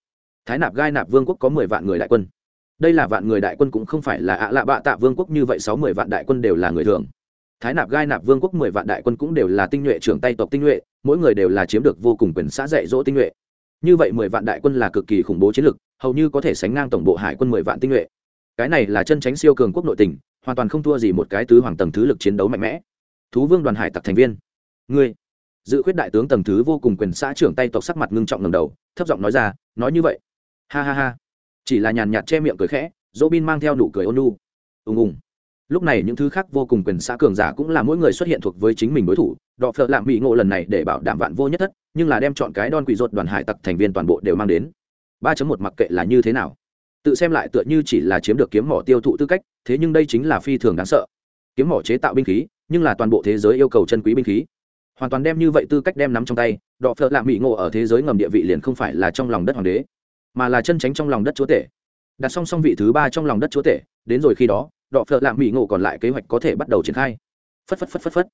thái nạp gai nạp vương quốc có mười vạn người đại quân. Đây là vạn người đại quân cũng không phải là ạ lạ bạ tạ vương quốc như vậy, sáu mười vạn đại quân đều là người thường. Thái nạp gai nạp vương quốc mười vạn đại quân cũng đều là tinh nhuệ, trưởng tay tộc tinh nhuệ, mỗi người đều là chiếm được vô cùng quyền xã dạy dỗ tinh nhuệ. Như vậy mười vạn đại quân là cực kỳ khủng bố chiến lực hầu như có thể sánh ngang tổng bộ hải quân mười vạn tinh nhuệ. Cái này là chân tránh siêu cường quốc nội tỉnh hoàn toàn không thua gì một cái tứ hoàng tầng thứ lực chiến đấu mạnh mẽ. Thú vương đoàn hải tặc thành viên. Ngươi, dự khuyết đại tướng tầng thứ vô cùng quyền xã trưởng tay tộc sắc mặt ngưng trọng ngầm đầu, thấp giọng nói ra, nói như vậy ha ha ha. Chỉ là nhàn nhạt che miệng cười khẽ dỗ bin mang theo nụ cười ôn nu ùng ùng. Lúc này những thứ khác vô cùng quyền xã cường giả cũng là mỗi người xuất hiện thuộc với chính mình đối thủ. Đọ phợ lạm bị ngộ lần này để bảo đảm vạn vô nhất thất, nhưng là đem chọn cái đòn quỷ ruột đoàn hải tặc thành viên toàn bộ đều mang đến. Ba một mặc kệ là như thế nào. Tự xem lại tựa như chỉ là chiếm được kiếm mỏ tiêu thụ tư cách, thế nhưng đây chính là phi thường đáng sợ. Kiếm mỏ chế tạo binh khí, nhưng là toàn bộ thế giới yêu cầu chân quý binh khí. Hoàn toàn đem như vậy tư cách đem nắm trong tay, đọ phợ lạ mỹ ngộ ở thế giới ngầm địa vị liền không phải là trong lòng đất hoàng đế mà là chân tránh trong lòng đất chúa tể. Đặt song song vị thứ ba trong lòng đất chúa tể, đến rồi khi đó, đọ phợ lạ mỹ ngộ còn lại kế hoạch có thể bắt đầu triển khai. Phất phất phất phất phất.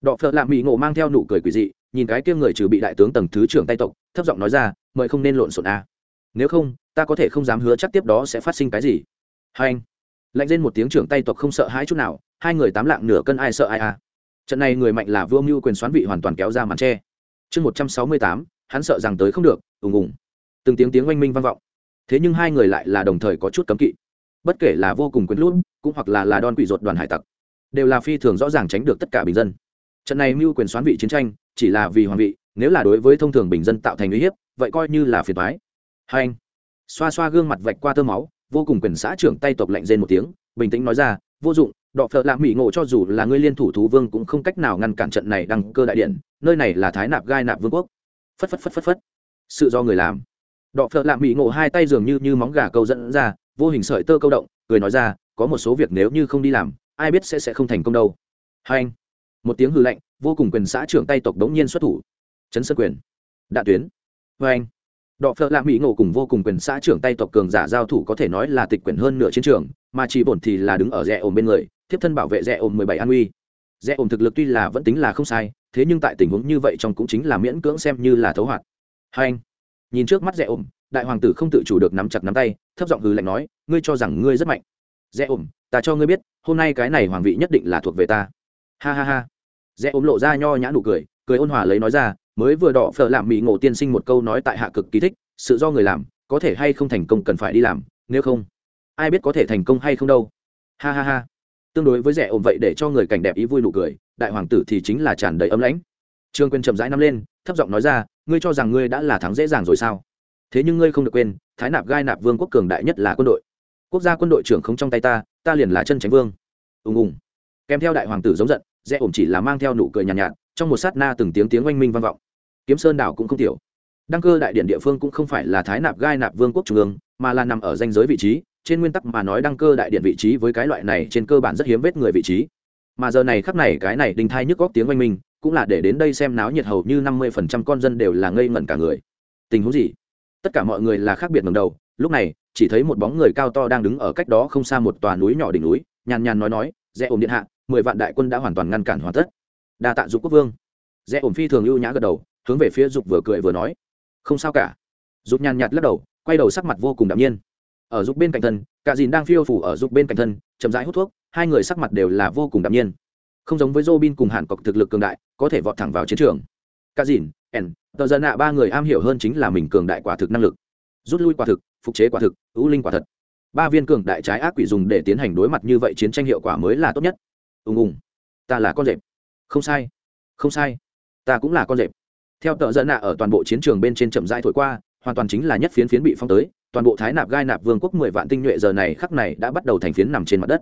Đọ phợ lạ mỹ ngộ mang theo nụ cười quỷ dị, nhìn cái kia người trừ bị đại tướng tầng thứ trưởng tay tộc, thấp giọng nói ra, mời không nên lộn xộn a. Nếu không, ta có thể không dám hứa chắc tiếp đó sẽ phát sinh cái gì. Hai anh, lạnh lên một tiếng trưởng tay tộc không sợ hãi chút nào, hai người tám lạng nửa cân ai sợ ai a. Trận này người mạnh là vua mưu quyền xoán vị hoàn toàn kéo ra màn tre. Chương một trăm sáu mươi tám, hắn sợ rằng tới không được, ùng ùng từng tiếng tiếng oanh minh vang vọng. Thế nhưng hai người lại là đồng thời có chút cấm kỵ. Bất kể là vô cùng quyến lút cũng hoặc là là đòn quỷ ruột đoàn hải tặc, đều là phi thường rõ ràng tránh được tất cả bình dân. Trận này mưu quyền xoán vị chiến tranh, chỉ là vì hoàng vị, nếu là đối với thông thường bình dân tạo thành uy hiếp, vậy coi như là phiền thoái hai anh, xoa xoa gương mặt vạch qua tơ máu, vô cùng quyền xã trưởng tay tộc lạnh rên một tiếng, bình tĩnh nói ra, vô dụng, đọ phợ lạ mỹ ngộ cho dù là ngươi liên thủ thú vương cũng không cách nào ngăn cản trận này đăng cơ đại điện, nơi này là thái nạp gai nạp vương quốc. Phất phất phất phất phất. Sự do người làm đọ phợ lạ mỹ ngộ hai tay dường như như móng gà câu dẫn ra, vô hình sợi tơ câu động, cười nói ra, có một số việc nếu như không đi làm, ai biết sẽ sẽ không thành công đâu. Hai anh, một tiếng hư lệnh vô cùng quyền xã trưởng tay tộc đống nhiên xuất thủ. Chấn sơn quyền đạn tuyến. Hai anh, đọ phợ lạ mỹ ngộ cùng vô cùng quyền xã trưởng tay tộc cường giả giao thủ có thể nói là tịch quyền hơn nửa chiến trường, mà chỉ bổn thì là đứng ở rẽ ôm bên người, thiếp thân bảo vệ rẽ ôm mười bảy an uy. Rẽ ôm thực lực tuy là vẫn tính là không sai, thế nhưng tại tình huống như vậy trong cũng chính là miễn cưỡng xem như là thấu hoạt. Hai anh nhìn trước mắt rẽ ổm, đại hoàng tử không tự chủ được nắm chặt nắm tay, thấp giọng hừ lạnh nói, ngươi cho rằng ngươi rất mạnh. Rẽ ổm, ta cho ngươi biết, hôm nay cái này hoàng vị nhất định là thuộc về ta. Ha ha ha. Rẽ ổm lộ ra nho nhã nụ cười cười ôn hòa lấy nói ra, mới vừa đỏ phở làm mỹ ngộ tiên sinh một câu nói tại hạ cực kỳ thích, sự do người làm, có thể hay không thành công cần phải đi làm, nếu không, ai biết có thể thành công hay không đâu. Ha ha ha. Tương đối với rẻ ổn vậy để cho người cảnh đẹp ý vui nụ cười, đại hoàng tử thì chính là tràn đầy ấm lãnh. Trương quyền chậm rãi nắm lên, thấp giọng nói ra ngươi cho rằng ngươi đã là thắng dễ dàng rồi sao? Thế nhưng ngươi không được quên thái nạp gai nạp vương quốc cường đại nhất là quân đội. Quốc gia quân đội trưởng không trong tay ta ta liền là chân tránh vương. Ùng ùng. Kèm theo đại hoàng tử giống giận rẽ ổm chỉ là mang theo nụ cười nhàn nhạt, nhạt trong một sát na từng tiếng tiếng oanh minh vang vọng. Kiếm sơn đảo cũng không tiểu. Đăng cơ đại điện địa phương cũng không phải là thái nạp gai nạp vương quốc trung ương mà là nằm ở danh giới vị trí trên nguyên tắc mà nói đăng cơ đại điện vị trí với cái loại này trên cơ bản rất hiếm vết người vị trí. Mà giờ này khắp này cái này đinh thai nhức góc tiếng oanh minh cũng là để đến đây xem náo nhiệt hầu như năm mươi phần trăm con dân đều là ngây ngẩn cả người. Tình huống gì? Tất cả mọi người là khác biệt ngầm đầu, lúc này, chỉ thấy một bóng người cao to đang đứng ở cách đó không xa một tòa núi nhỏ đỉnh núi, nhàn nhàn nói nói, rẽ ổn điện hạ, mười vạn đại quân đã hoàn toàn ngăn cản hoàn tất. Đa tạ dục quốc vương. Rẽ ổn phi thường ưu nhã gật đầu, hướng về phía dục vừa cười vừa nói, không sao cả. Dục nhàn nhạt lắc đầu, quay đầu sắc mặt vô cùng đạm nhiên. Ở dục bên cạnh thân, cả dìn đang phiêu phủ ở dục bên cạnh thân, chậm rãi hút thuốc, hai người sắc mặt đều là vô cùng đạm nhiên không giống với Robin cùng Hàn Cọc thực lực cường đại, có thể vọt thẳng vào chiến trường. Cả dìn, ẻn, tờ dân nạ ba người am hiểu hơn chính là mình cường đại quả thực năng lực. Rút lui quả thực, phục chế quả thực, ưu linh quả thật. Ba viên cường đại trái ác quỷ dùng để tiến hành đối mặt như vậy chiến tranh hiệu quả mới là tốt nhất. Ùng ùng, ta là con rệp. Không sai, không sai, ta cũng là con rệp. Theo tờ dân nạ ở toàn bộ chiến trường bên trên chậm rãi thổi qua, hoàn toàn chính là nhất phiến phiến bị phong tới, toàn bộ thái nạp gai nạp vương quốc mười vạn tinh nhuệ giờ này khắc này đã bắt đầu thành phiến nằm trên mặt đất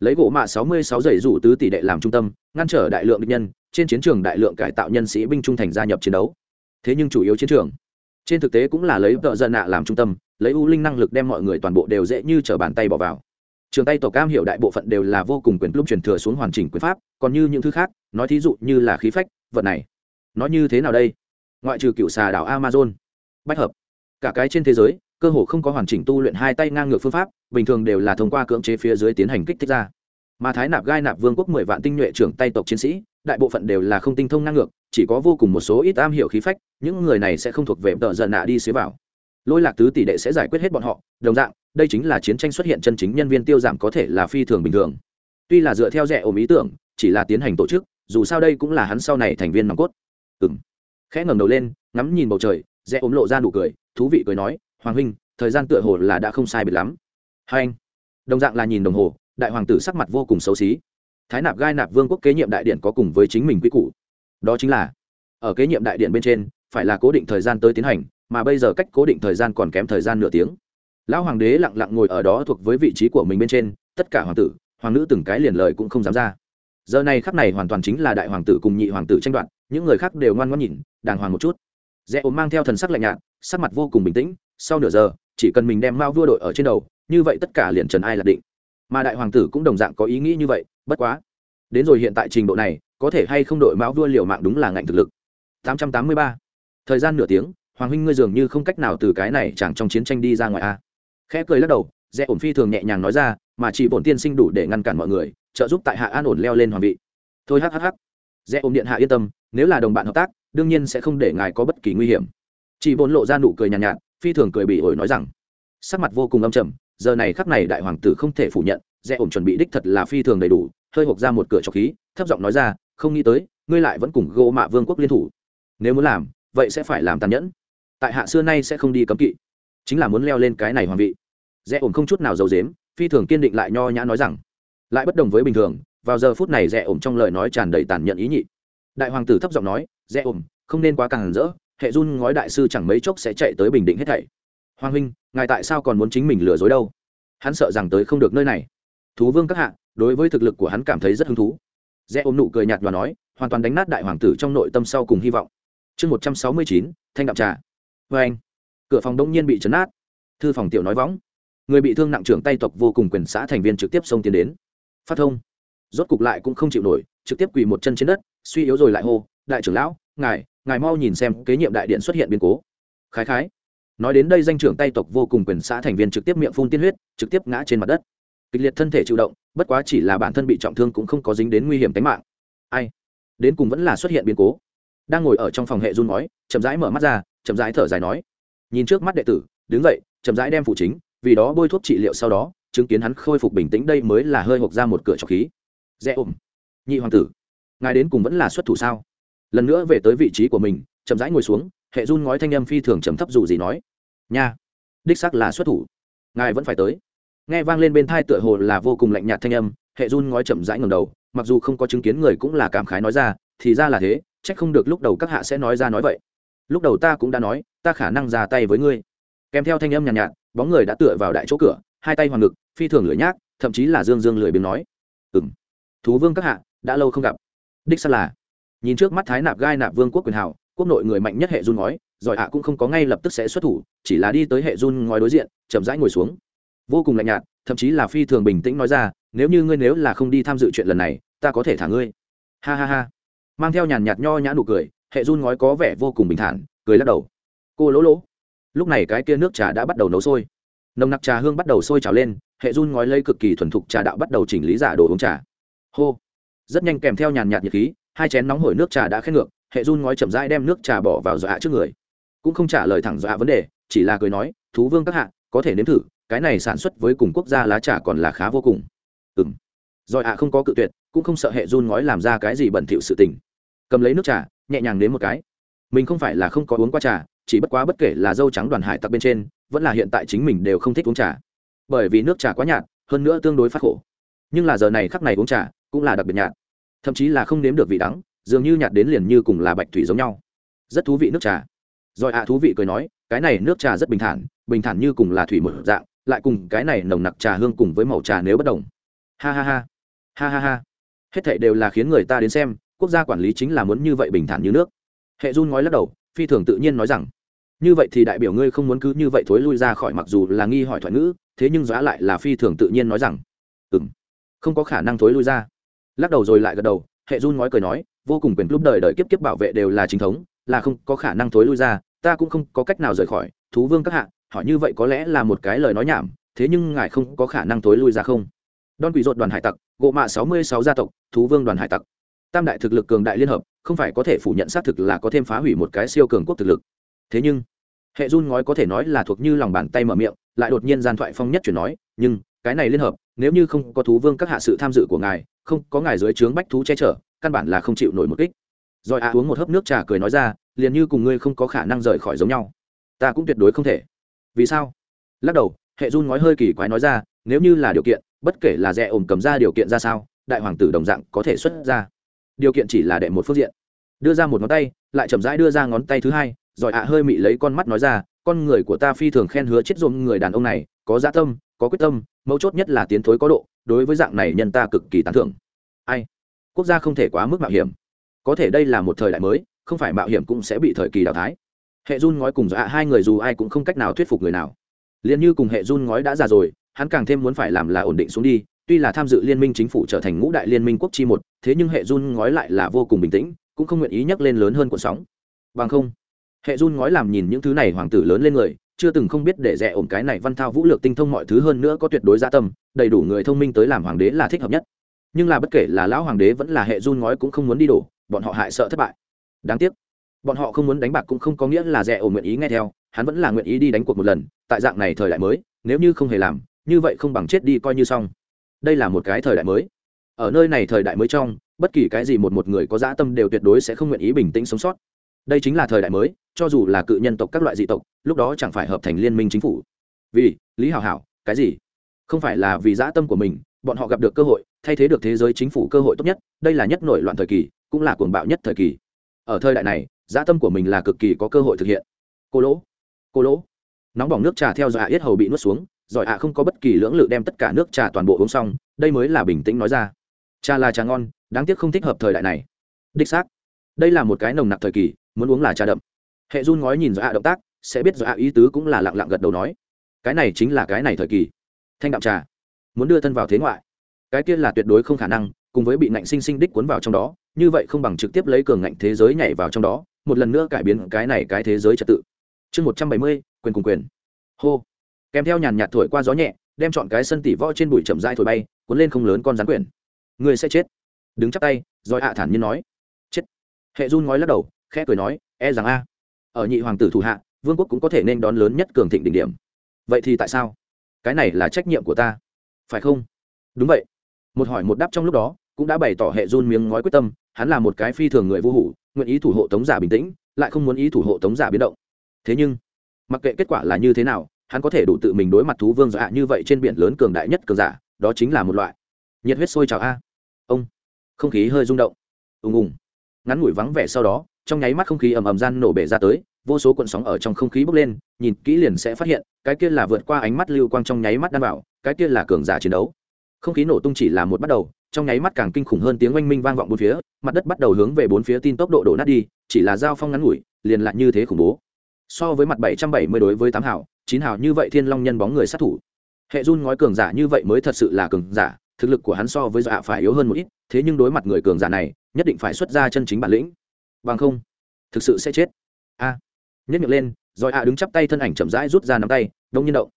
lấy gỗ mạ sáu mươi sáu rủ tứ tỷ đệ làm trung tâm, ngăn trở đại lượng địch nhân, trên chiến trường đại lượng cải tạo nhân sĩ binh trung thành gia nhập chiến đấu. Thế nhưng chủ yếu chiến trường, trên thực tế cũng là lấy vợ dân nạ làm trung tâm, lấy u linh năng lực đem mọi người toàn bộ đều dễ như t r ở bàn tay bỏ vào. Trường tay tổ cam hiểu đại bộ phận đều là vô cùng quyền lúc truyền thừa xuống hoàn chỉnh quyền pháp, còn như những thứ khác, nói thí dụ như là khí phách, vật này. Nói như thế nào đây? Ngoại trừ cựu xà đảo amazon, bách hợp, cả cái trên thế giới, cơ hồ không có hoàn chỉnh tu luyện hai tay ngang ngược phương pháp bình thường đều là thông qua cưỡng chế phía dưới tiến hành kích thích ra. Mà thái nạp gai nạp vương quốc mười vạn tinh nhuệ trưởng tay tộc chiến sĩ, đại bộ phận đều là không tinh thông năng ngược, chỉ có vô cùng một số ít am hiểu khí phách, những người này sẽ không thuộc về tợ giận nạ đi xế vào. Lôi lạc tứ tỷ đệ sẽ giải quyết hết bọn họ, đồng dạng, đây chính là chiến tranh xuất hiện chân chính nhân viên tiêu giảm có thể là phi thường bình thường. Tuy là dựa theo rẻ ôm ý tưởng, chỉ là tiến hành tổ chức, dù sao đây cũng là hắn sau này thành viên nòng cốt. Ừng khẽ ngẩng đầu lên, ngắm nhìn bầu trời rẽ ốm lộ ra nụ cười, thú vị cười nói, hoàng huynh, thời gian tựa hồ là đã không sai biệt lắm hai anh. Đồng dạng là nhìn đồng hồ, đại hoàng tử sắc mặt vô cùng xấu xí. Thái nạp gai nạp vương quốc kế nhiệm đại điện có cùng với chính mình quy củ. Đó chính là, ở kế nhiệm đại điện bên trên, phải là cố định thời gian tới tiến hành, mà bây giờ cách cố định thời gian còn kém thời gian nửa tiếng. Lão hoàng đế lặng lặng ngồi ở đó thuộc với vị trí của mình bên trên, tất cả hoàng tử, hoàng nữ từng cái liền lời cũng không dám ra. Giờ này khắc này hoàn toàn chính là đại hoàng tử cùng nhị hoàng tử tranh đoạt, những người khác đều ngoan ngoãn nhìn, đàng hoàng một chút. Rẽ ốm mang theo thần sắc lạnh nhạt, sắc mặt vô cùng bình tĩnh, sau nửa giờ, chỉ cần mình đem mao vua đội ở trên đầu như vậy tất cả liền trần ai là định. Mà đại hoàng tử cũng đồng dạng có ý nghĩ như vậy bất quá. Đến rồi hiện tại trình độ này có thể hay không đội mão vua liều mạng đúng là ngạnh thực lực. 883. thời gian nửa tiếng hoàng huynh ngươi dường như không cách nào từ cái này chẳng trong chiến tranh đi ra ngoài a. Khẽ cười lắc đầu rẽ ổn phi thường nhẹ nhàng nói ra mà chỉ bổn tiên sinh đủ để ngăn cản mọi người trợ giúp tại hạ an ổn leo lên hoàng vị. Thôi hhh rẽ ổn điện hạ yên tâm nếu là đồng bạn hợp tác đương nhiên sẽ không để ngài có bất kỳ nguy hiểm. Chỉ bổn lộ ra nụ cười nhàn nhạt, nhạt phi thường cười bị ổi nói rằng sắc mặt vô cùng âm trầm giờ này khắc này đại hoàng tử không thể phủ nhận rẽ ổn chuẩn bị đích thật là phi thường đầy đủ, hơi hộp ra một cửa trọc khí, thấp giọng nói ra, không nghĩ tới, ngươi lại vẫn cùng gỗ mạ vương quốc liên thủ. Nếu muốn làm, vậy sẽ phải làm tàn nhẫn. Tại hạ xưa nay sẽ không đi cấm kỵ. Chính là muốn leo lên cái này hoàng vị. Rẽ ổn không chút nào giấu dếm phi thường kiên định lại nho nhã nói rằng, lại bất đồng với bình thường, vào giờ phút này rẽ ổn trong lời nói tràn đầy tàn nhẫn ý nhị. Đại hoàng tử thấp giọng nói rẽ ổn, không nên quá càng rỡ, hệ run ngói đại sư chẳng mấy chốc sẽ chạy tới bình định hết thảy hoàng huynh, ngài tại sao còn muốn chính mình lừa dối đâu? Hắn sợ rằng tới không được nơi này. Thú vương các hạ, đối với thực lực của hắn cảm thấy rất hứng thú. Rẽ ôm nụ cười nhạt và nói, hoàn toàn đánh nát đại hoàng tử trong nội tâm sau cùng hy vọng. Chương một trăm sáu mươi chín, thanh đạm trà. Vê anh. Cửa phòng đông nhiên bị chấn nát. Thư phòng tiểu nói võng. Người bị thương nặng trưởng tay tộc vô cùng quyền xã thành viên trực tiếp xông tiến đến. Phát thông. Rốt cục lại cũng không chịu nổi, trực tiếp quỳ một chân trên đất, suy yếu rồi lại hô, đại trưởng lão, ngài ngài mau nhìn xem kế nhiệm đại điện xuất hiện biến cố. Khái khái nói đến đây danh trưởng tay tộc vô cùng quyền xã thành viên trực tiếp miệng phun tiên huyết, trực tiếp ngã trên mặt đất. Kịch liệt thân thể chịu động, bất quá chỉ là bản thân bị trọng thương cũng không có dính đến nguy hiểm tính mạng. Ai? Đến cùng vẫn là xuất hiện biến cố. Đang ngồi ở trong phòng hệ run nói chậm rãi mở mắt ra, chậm rãi thở dài nói. Nhìn trước mắt đệ tử, đứng dậy, chậm rãi đem phụ chính, vì đó bôi thuốc trị liệu sau đó, chứng kiến hắn khôi phục bình tĩnh đây mới là hơi hộp ra một cửa trọc khí. Dễ ôm nhị hoàng tử, ngài đến cùng vẫn là xuất thủ sao? Lần nữa về tới vị trí của mình, chậm rãi ngồi xuống hệ run ngói thanh âm phi thường trầm thấp dù gì nói nha đích sắc là xuất thủ ngài vẫn phải tới. Nghe vang lên bên thai tựa hồ là vô cùng lạnh nhạt thanh âm hệ run ngói chậm rãi ngầm đầu mặc dù không có chứng kiến người cũng là cảm khái nói ra thì ra là thế trách không được lúc đầu các hạ sẽ nói ra nói vậy. Lúc đầu ta cũng đã nói ta khả năng ra tay với ngươi. Kèm theo thanh âm nhàn nhạt, nhạt bóng người đã tựa vào đại chỗ cửa hai tay hoàng ngực phi thường lưỡi nhác thậm chí là dương dương lười biếng nói ừ m thú vương các hạ đã lâu không gặp. Đích xác là nhìn trước mắt thái nạp gai nạp vương quốc quyền hảo quốc nội người mạnh nhất hệ run ngói, giỏi ạ cũng không có ngay lập tức sẽ xuất thủ, chỉ là đi tới hệ run ngói đối diện, chậm rãi ngồi xuống. Vô cùng lạnh nhạt, thậm chí là phi thường bình tĩnh nói ra, nếu như ngươi nếu là không đi tham dự chuyện lần này, ta có thể thả ngươi. Ha ha ha. Mang theo nhàn nhạt nho nhã nụ cười, hệ run ngói có vẻ vô cùng bình thản, cười lắc đầu. Cô lỗ lỗ. Lúc này cái kia nước trà đã bắt đầu nấu sôi. Nồng nặc trà hương bắt đầu sôi trào lên, hệ run ngói lấy cực kỳ thuần thục trà đạo bắt đầu chỉnh lý giả đồ uống trà. Hô. Rất nhanh kèm theo nhàn nhạt nhiệt khí, hai chén nóng hổi nước trà đã khét ngược hệ run ngói chậm rãi đem nước trà bỏ vào dọa trước người. Cũng không trả lời thẳng dọa vấn đề, chỉ là cười nói, thú vương các hạ, có thể nếm thử, cái này sản xuất với cùng quốc gia lá trà còn là khá vô cùng. Ừng rồi ạ không có cự tuyệt, cũng không sợ hệ run ngói làm ra cái gì bẩn thỉu sự tình. Cầm lấy nước trà, nhẹ nhàng nếm một cái. Mình không phải là không có uống qua trà, chỉ bất quá bất kể là dâu trắng đoàn hải tặc bên trên, vẫn là hiện tại chính mình đều không thích uống trà. Bởi vì nước trà quá nhạt, hơn nữa tương đối phát khổ. Nhưng là giờ này khắc này uống trà, cũng là đặc biệt nhạt. Thậm chí là không nếm được vị đắng dường như nhạt đến liền như cùng là bạch thủy giống nhau. Rất thú vị nước trà. Rồi ạ, thú vị cười nói, cái này nước trà rất bình thản bình thản như cùng là thủy một dạng, lại cùng cái này nồng nặc trà hương cùng với màu trà nếu bất đồng. Ha ha ha. Ha ha ha. Hết thảy đều là khiến người ta đến xem, quốc gia quản lý chính là muốn như vậy bình thản như nước. Hệ run ngói lắc đầu, phi thường tự nhiên nói rằng, như vậy thì đại biểu ngươi không muốn cứ như vậy thối lui ra khỏi mặc dù là nghi hỏi thoại ngữ, thế nhưng giá lại là phi thường tự nhiên nói rằng ừ m không có khả năng thối lui ra. Lắc đầu rồi lại gật đầu, hệ run ngói cười nói vô cùng quyền lúc đời đời kiếp kiếp bảo vệ đều là chính thống, là không có khả năng thối lui ra, ta cũng không có cách nào rời khỏi, thú vương các hạ, hỏi như vậy có lẽ là một cái lời nói nhảm, thế nhưng ngài không có khả năng thối lui ra không? Đon quỷ rột đoàn hải tặc, gộ mạ sáu mươi sáu gia tộc, thú vương đoàn hải tặc. Tam đại thực lực cường đại liên hợp, không phải có thể phủ nhận xác thực là có thêm phá hủy một cái siêu cường quốc thực lực. Thế nhưng, hệ run ngói có thể nói là thuộc như lòng bàn tay mở miệng, lại đột nhiên gian thoại phong nhất chuyển nói, nhưng, cái này liên hợp, nếu như không có thú vương các hạ sự tham dự của ngài, không có ngài dưới trướng bách thú che chở căn bản là không chịu nổi một kích. Rồi a uống một hớp nước trà cười nói ra, liền như cùng ngươi không có khả năng rời khỏi giống nhau. Ta cũng tuyệt đối không thể. Vì sao? Lắc đầu, hệ run nói hơi kỳ quái nói ra, nếu như là điều kiện, bất kể là rẻ ổm cầm ra điều kiện ra sao, đại hoàng tử đồng dạng có thể xuất ra. Điều kiện chỉ là đệ một phương diện. Đưa ra một ngón tay, lại chậm rãi đưa ra ngón tay thứ hai, rồi ạ hơi mị lấy con mắt nói ra, con người của ta phi thường khen hứa chết dùm người đàn ông này, có dạ tâm, có quyết tâm, mấu chốt nhất là tiến thối có độ, đối với dạng này nhân ta cực kỳ tán thưởng. Ai? Quốc gia không thể quá mức mạo hiểm. Có thể đây là một thời đại mới, không phải mạo hiểm cũng sẽ bị thời kỳ đào thái hệ run ngói cùng dọa hai người dù ai cũng không cách nào thuyết phục người nào. Liền như cùng hệ run ngói đã già rồi, hắn càng thêm muốn phải làm là ổn định xuống đi, tuy là tham dự liên minh chính phủ trở thành ngũ đại liên minh quốc chi một, thế nhưng hệ run ngói lại là vô cùng bình tĩnh, cũng không nguyện ý nhắc lên lớn hơn cuộn sóng. Bằng không, hệ run ngói làm nhìn những thứ này hoàng tử lớn lên người, chưa từng không biết để rẻ ổn cái này văn thao vũ lược tinh thông mọi thứ hơn nữa có tuyệt đối gia tâm, đầy đủ người thông minh tới làm hoàng đế là thích hợp nhất nhưng là bất kể là lão hoàng đế vẫn là hệ run ngói cũng không muốn đi đổ, bọn họ hại sợ thất bại. Đáng tiếc, bọn họ không muốn đánh bạc cũng không có nghĩa là rẻ ổn nguyện ý nghe theo, hắn vẫn là nguyện ý đi đánh cuộc một lần, tại dạng này thời đại mới, nếu như không hề làm, như vậy không bằng chết đi coi như xong. Đây là một cái thời đại mới. Ở nơi này thời đại mới trong, bất kỳ cái gì một một người có dã tâm đều tuyệt đối sẽ không nguyện ý bình tĩnh sống sót. Đây chính là thời đại mới, cho dù là cự nhân tộc các loại dị tộc, lúc đó chẳng phải hợp thành liên minh chính phủ. Vì, lý hảo hảo, cái gì? Không phải là vì dã tâm của mình, bọn họ gặp được cơ hội thay thế được thế giới chính phủ cơ hội tốt nhất, đây là nhất nổi loạn thời kỳ, cũng là cuồng bạo nhất thời kỳ. Ở thời đại này, dã tâm của mình là cực kỳ có cơ hội thực hiện. Cô lỗ cô lỗ. Nóng bỏng nước trà theo dõi yết hầu bị nuốt xuống giỏi ạ không có bất kỳ lưỡng lự đem tất cả nước trà toàn bộ uống xong, đây mới là bình tĩnh nói ra. Trà là trà ngon, đáng tiếc không thích hợp thời đại này. Đích xác, đây là một cái nồng nặc thời kỳ, muốn uống là trà đậm. Hệ run ngói nhìn giỏi ạ động tác, sẽ biết giỏi ạ ý tứ cũng là lặng lặng gật đầu nói. Cái này chính là cái này thời kỳ. Thanh đạm trà. Muốn đưa thân vào thế ngoại cái kia là tuyệt đối không khả năng, cùng với bị ngạnh sinh sinh đích cuốn vào trong đó, như vậy không bằng trực tiếp lấy cường ngạnh thế giới nhảy vào trong đó, một lần nữa cải biến cái này cái thế giới trật tự. Chương một trăm bảy mươi, quyền cùng quyền. Hô. Kèm theo nhàn nhạt thổi qua gió nhẹ, đem chọn cái sân tỉ võ trên bụi chậm dai thổi bay, cuốn lên không lớn con rắn quyển. Người sẽ chết. Đứng chắp tay, rồi ạ thản nhiên nói. Chết. Hệ run ngói lắc đầu, khẽ cười nói e rằng a. Ở nhị hoàng tử thủ hạ, vương quốc cũng có thể nên đón lớn nhất cường thịnh đỉnh điểm. Vậy thì tại sao? Cái này là trách nhiệm của ta. Phải không? Đúng vậy một hỏi một đáp trong lúc đó, cũng đã bày tỏ hệ run miếng ngói quyết tâm, hắn là một cái phi thường người vô hủ, nguyện ý thủ hộ tống giả bình tĩnh, lại không muốn ý thủ hộ tống giả biến động. Thế nhưng, mặc kệ kết quả là như thế nào, hắn có thể đủ tự mình đối mặt thú vương dạ như vậy trên biển lớn cường đại nhất cường giả, đó chính là một loại nhiệt huyết sôi trào a. Ông, không khí hơi rung động. Ùng ùng. Ngắn ngủi vắng vẻ sau đó, trong nháy mắt không khí ầm ầm gian nổ bể ra tới, vô số cuộn sóng ở trong không khí bốc lên, nhìn kỹ liền sẽ phát hiện, cái kia là vượt qua ánh mắt lưu quang trong nháy mắt đan bảo cái kia là cường giả chiến đấu không khí nổ tung chỉ là một bắt đầu, trong nháy mắt càng kinh khủng hơn tiếng oanh minh vang vọng bốn phía, mặt đất bắt đầu hướng về bốn phía tin tốc độ đổ nát đi, chỉ là giao phong ngắn ngủi, liền lại như thế khủng bố. So với mặt bảy trăm bảy mươi đối với tám hảo chín hảo như vậy thiên long nhân bóng người sát thủ. Hệ run ngói cường giả như vậy mới thật sự là cường giả, thực lực của hắn so với dọa phải yếu hơn một ít, thế nhưng đối mặt người cường giả này, nhất định phải xuất ra chân chính bản lĩnh. Bằng không, thực sự sẽ chết. A. À. nhất miệng lên, rồi ạ đứng chắp tay thân ảnh chậm rãi rút ra nắm tay, đông nhiên động.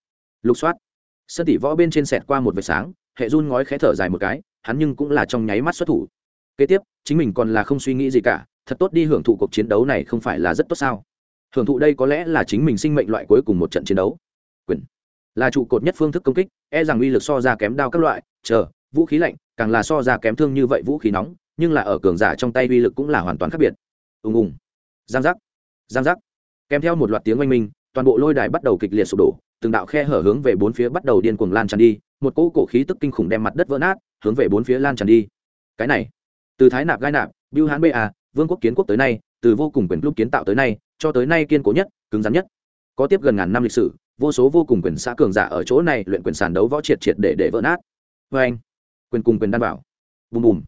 Lục soát. Sân tỷ võ bên trên sẹt qua một vệt sáng hệ run ngói khẽ thở dài một cái, hắn nhưng cũng là trong nháy mắt xuất thủ. Kế tiếp, chính mình còn là không suy nghĩ gì cả, thật tốt đi hưởng thụ cuộc chiến đấu này không phải là rất tốt sao? Hưởng thụ đây có lẽ là chính mình sinh mệnh loại cuối cùng một trận chiến đấu. Quyền. Là trụ cột nhất phương thức công kích e rằng uy lực so ra kém đao các loại, chờ, vũ khí lạnh, càng là so ra kém thương như vậy vũ khí nóng, nhưng là ở cường giả trong tay uy lực cũng là hoàn toàn khác biệt. Ùng ùng. Giang giác. Giang giác. Kèm theo một loạt tiếng oanh minh, toàn bộ lôi đài bắt đầu kịch liệt sụp đổ, từng đạo khe hở hướng về bốn phía bắt đầu điên cuồng lan tràn đi một cỗ cổ khí tức kinh khủng đem mặt đất vỡ nát, hướng về bốn phía lan tràn đi. Cái này, từ thái nạp gai nạp biêu hán ba vương quốc kiến quốc tới nay, từ vô cùng quyền lúc kiến tạo tới nay, cho tới nay kiên cố nhất, cứng rắn nhất. Có tiếp gần ngàn năm lịch sử, vô số vô cùng quyền xã cường giả ở chỗ này luyện quyền sàn đấu võ triệt triệt để để vỡ nát. Vê anh, quyền cùng quyền đan bảo. Bùm bùm.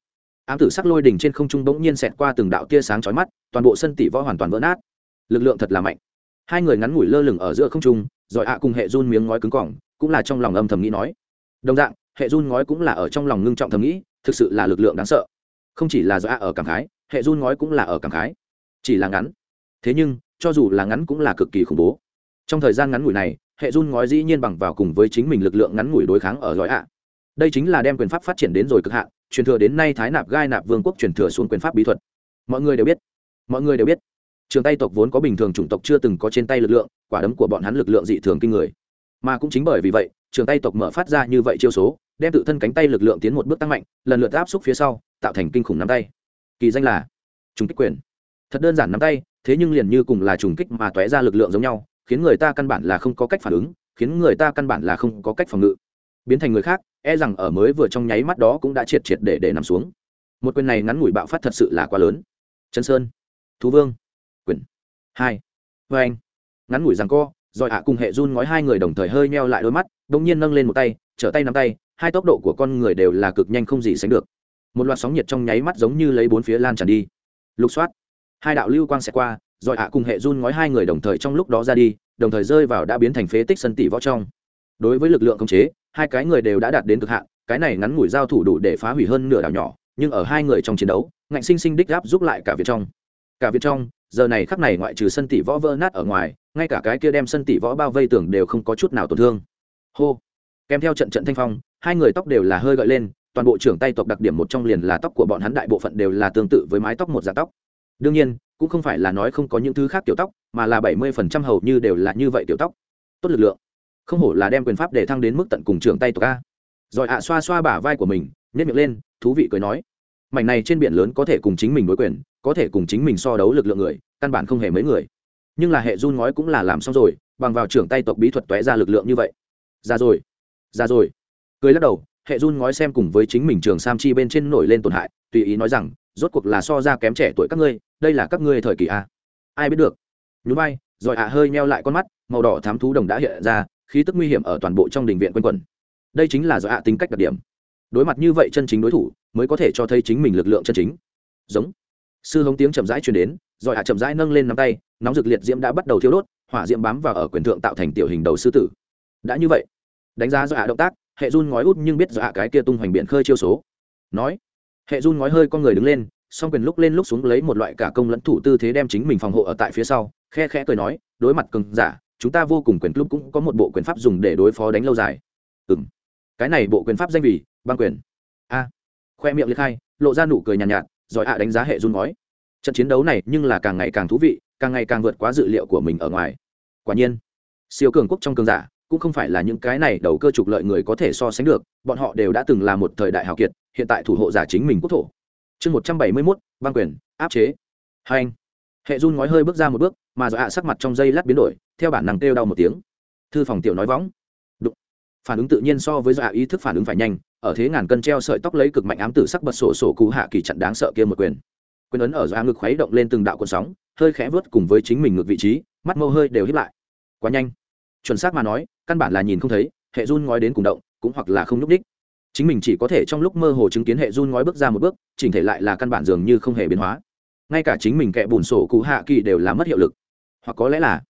Ám tử sắc lôi đỉnh trên không trung bỗng nhiên xẹt qua từng đạo tia sáng chói mắt, toàn bộ sân tỷ võ hoàn toàn vỡ nát. Lực lượng thật là mạnh. Hai người ngắn ngủi lơ lửng ở giữa không trung, rồi ạ cùng hệ run miếng ngói cứng cỏng, cũng là trong lòng âm thầm nghĩ nói đồng dạng, hệ run ngói cũng là ở trong lòng ngưng trọng thầm nghĩ, thực sự là lực lượng đáng sợ. Không chỉ là do a ở cảm khái, hệ run ngói cũng là ở cảm khái. Chỉ là ngắn. Thế nhưng, cho dù là ngắn cũng là cực kỳ khủng bố. Trong thời gian ngắn ngủi này, hệ run ngói dĩ nhiên bằng vào cùng với chính mình lực lượng ngắn ngủi đối kháng ở giỏi ạ đây chính là đem quyền pháp phát triển đến rồi cực hạn, truyền thừa đến nay thái nạp gai nạp vương quốc truyền thừa xuống quyền pháp bí thuật. Mọi người đều biết. Mọi người đều biết. Trường tay tộc vốn có bình thường chủng tộc chưa từng có trên tay lực lượng, quả đấm của bọn hắn lực lượng dị thường kinh người. Mà cũng chính bởi vì vậy trường tay tộc mở phát ra như vậy chiêu số, đem tự thân cánh tay lực lượng tiến một bước tăng mạnh, lần lượt áp xúc phía sau, tạo thành kinh khủng nắm tay. Kỳ danh là trùng kích quyền. Thật đơn giản nắm tay, thế nhưng liền như cùng là trùng kích mà tóe ra lực lượng giống nhau, khiến người ta căn bản là không có cách phản ứng, khiến người ta căn bản là không có cách phòng ngự. Biến thành người khác e rằng ở mới vừa trong nháy mắt đó cũng đã triệt triệt để để nằm xuống. Một quyền này ngắn ngủi bạo phát thật sự là quá lớn. Chân sơn, thú vương, quyền hai. Vê anh. Ngắn ngủi rằng co, rồi ạ cùng hệ run ngói hai người đồng thời hơi meo lại đôi mắt đông nhiên nâng lên một tay, trở tay nắm tay, hai tốc độ của con người đều là cực nhanh không gì sánh được. Một loạt sóng nhiệt trong nháy mắt giống như lấy bốn phía lan tràn đi. Lục soát. Hai đạo lưu quang sẽ qua, rồi ạ cùng hệ run ngói hai người đồng thời trong lúc đó ra đi, đồng thời rơi vào đã biến thành phế tích sân tỷ võ trong. Đối với lực lượng khống chế, hai cái người đều đã đạt đến cực hạn, cái này ngắn ngủi giao thủ đủ để phá hủy hơn nửa đảo nhỏ, nhưng ở hai người trong chiến đấu, ngạnh sinh sinh đích gáp giúp lại cả việt trong. Cả việt trong, giờ này khắc này ngoại trừ sân tỷ võ vỡ nát ở ngoài, ngay cả cái kia đem sân tỷ võ bao vây tường đều không có chút nào tổn thương hô. Kèm theo trận trận thanh phong, hai người tóc đều là hơi gợi lên, toàn bộ trưởng tay tộc đặc điểm một trong liền là tóc của bọn hắn đại bộ phận đều là tương tự với mái tóc một dạng tóc. Đương nhiên, cũng không phải là nói không có những thứ khác tiểu tóc, mà là bảy mươi phần trăm hầu như đều là như vậy tiểu tóc. Tốt lực lượng. Không hổ là đem quyền pháp để thăng đến mức tận cùng trưởng tay tộc a. Rồi ạ xoa xoa bả vai của mình nhét miệng lên, thú vị cười nói. Mảnh này trên biển lớn có thể cùng chính mình đối quyền, có thể cùng chính mình so đấu lực lượng người, căn bản không hề mấy người. Nhưng là hệ run ngói cũng là làm xong rồi, bằng vào trưởng tay tộc bí thuật tóe ra lực lượng như vậy ra rồi. Ra rồi. Cười lắc đầu hệ run ngói xem cùng với chính mình trường sam chi bên trên nổi lên tổn hại tùy ý nói rằng rốt cuộc là so ra kém trẻ tuổi các ngươi đây là các ngươi thời kỳ a ai biết được. Nhún bay, rồi ạ hơi meo lại con mắt màu đỏ thám thú đồng đã hiện ra khí tức nguy hiểm ở toàn bộ trong đình viện quanh quẩn. Đây chính là do ạ tính cách đặc điểm. Đối mặt như vậy chân chính đối thủ mới có thể cho thấy chính mình lực lượng chân chính. Giống. Sư hống tiếng chậm rãi truyền đến rồi ạ chậm rãi nâng lên nắm tay nóng rực liệt diễm đã bắt đầu thiêu đốt hỏa diễm bám vào ở quyền thượng tạo thành tiểu hình đầu sư tử. Đã như vậy đánh giá do ạ động tác hệ run ngói út nhưng biết do ạ cái kia tung hoành biển khơi chiêu số. Nói hệ run ngói hơi con người đứng lên song quyền lúc lên lúc xuống lấy một loại cả công lẫn thủ tư thế đem chính mình phòng hộ ở tại phía sau khe khẽ cười nói đối mặt cường giả chúng ta vô cùng quyền club cũng có một bộ quyền pháp dùng để đối phó đánh lâu dài. Ừ m cái này bộ quyền pháp danh vì băng quyền. A khoe miệng liệt khai lộ ra nụ cười nhàn nhạt, nhạt giỏi ạ đánh giá hệ run ngói. Trận chiến đấu này nhưng là càng ngày càng thú vị càng ngày càng vượt quá dự liệu của mình ở ngoài. Quả nhiên siêu cường quốc trong cường giả cũng không phải là những cái này đầu cơ trục lợi người có thể so sánh được, bọn họ đều đã từng là một thời đại hào kiệt, hiện tại thủ hộ giả chính mình quốc thổ. Chương một trăm bảy mươi mốt, băng quyền, áp chế. Hai anh. Hệ run ngói hơi bước ra một bước, mà do ạ sắc mặt trong dây lát biến đổi, theo bản năng kêu đau một tiếng. Thư phòng tiểu nói võng. Đụng. phản ứng tự nhiên so với do ý thức phản ứng phải nhanh, ở thế ngàn cân treo sợi tóc lấy cực mạnh ám tử sắc bật sổ sổ cú hạ kỳ chặn đáng sợ kia một quyền. Quyền ấn ở do ngực khuấy động lên từng đạo cuộn sóng, hơi khẽ vớt cùng với chính mình ngược vị trí, mắt mâu hơi đều hiếp lại. Quá nhanh chuẩn xác mà nói, căn bản là nhìn không thấy, hệ run ngói đến cùng động, cũng hoặc là không nhúc đích chính mình chỉ có thể trong lúc mơ hồ chứng kiến hệ run ngói bước ra một bước, chỉnh thể lại là căn bản dường như không hề biến hóa. Ngay cả chính mình kẻ bùn sổ cụ hạ kỳ đều là mất hiệu lực. Hoặc có lẽ là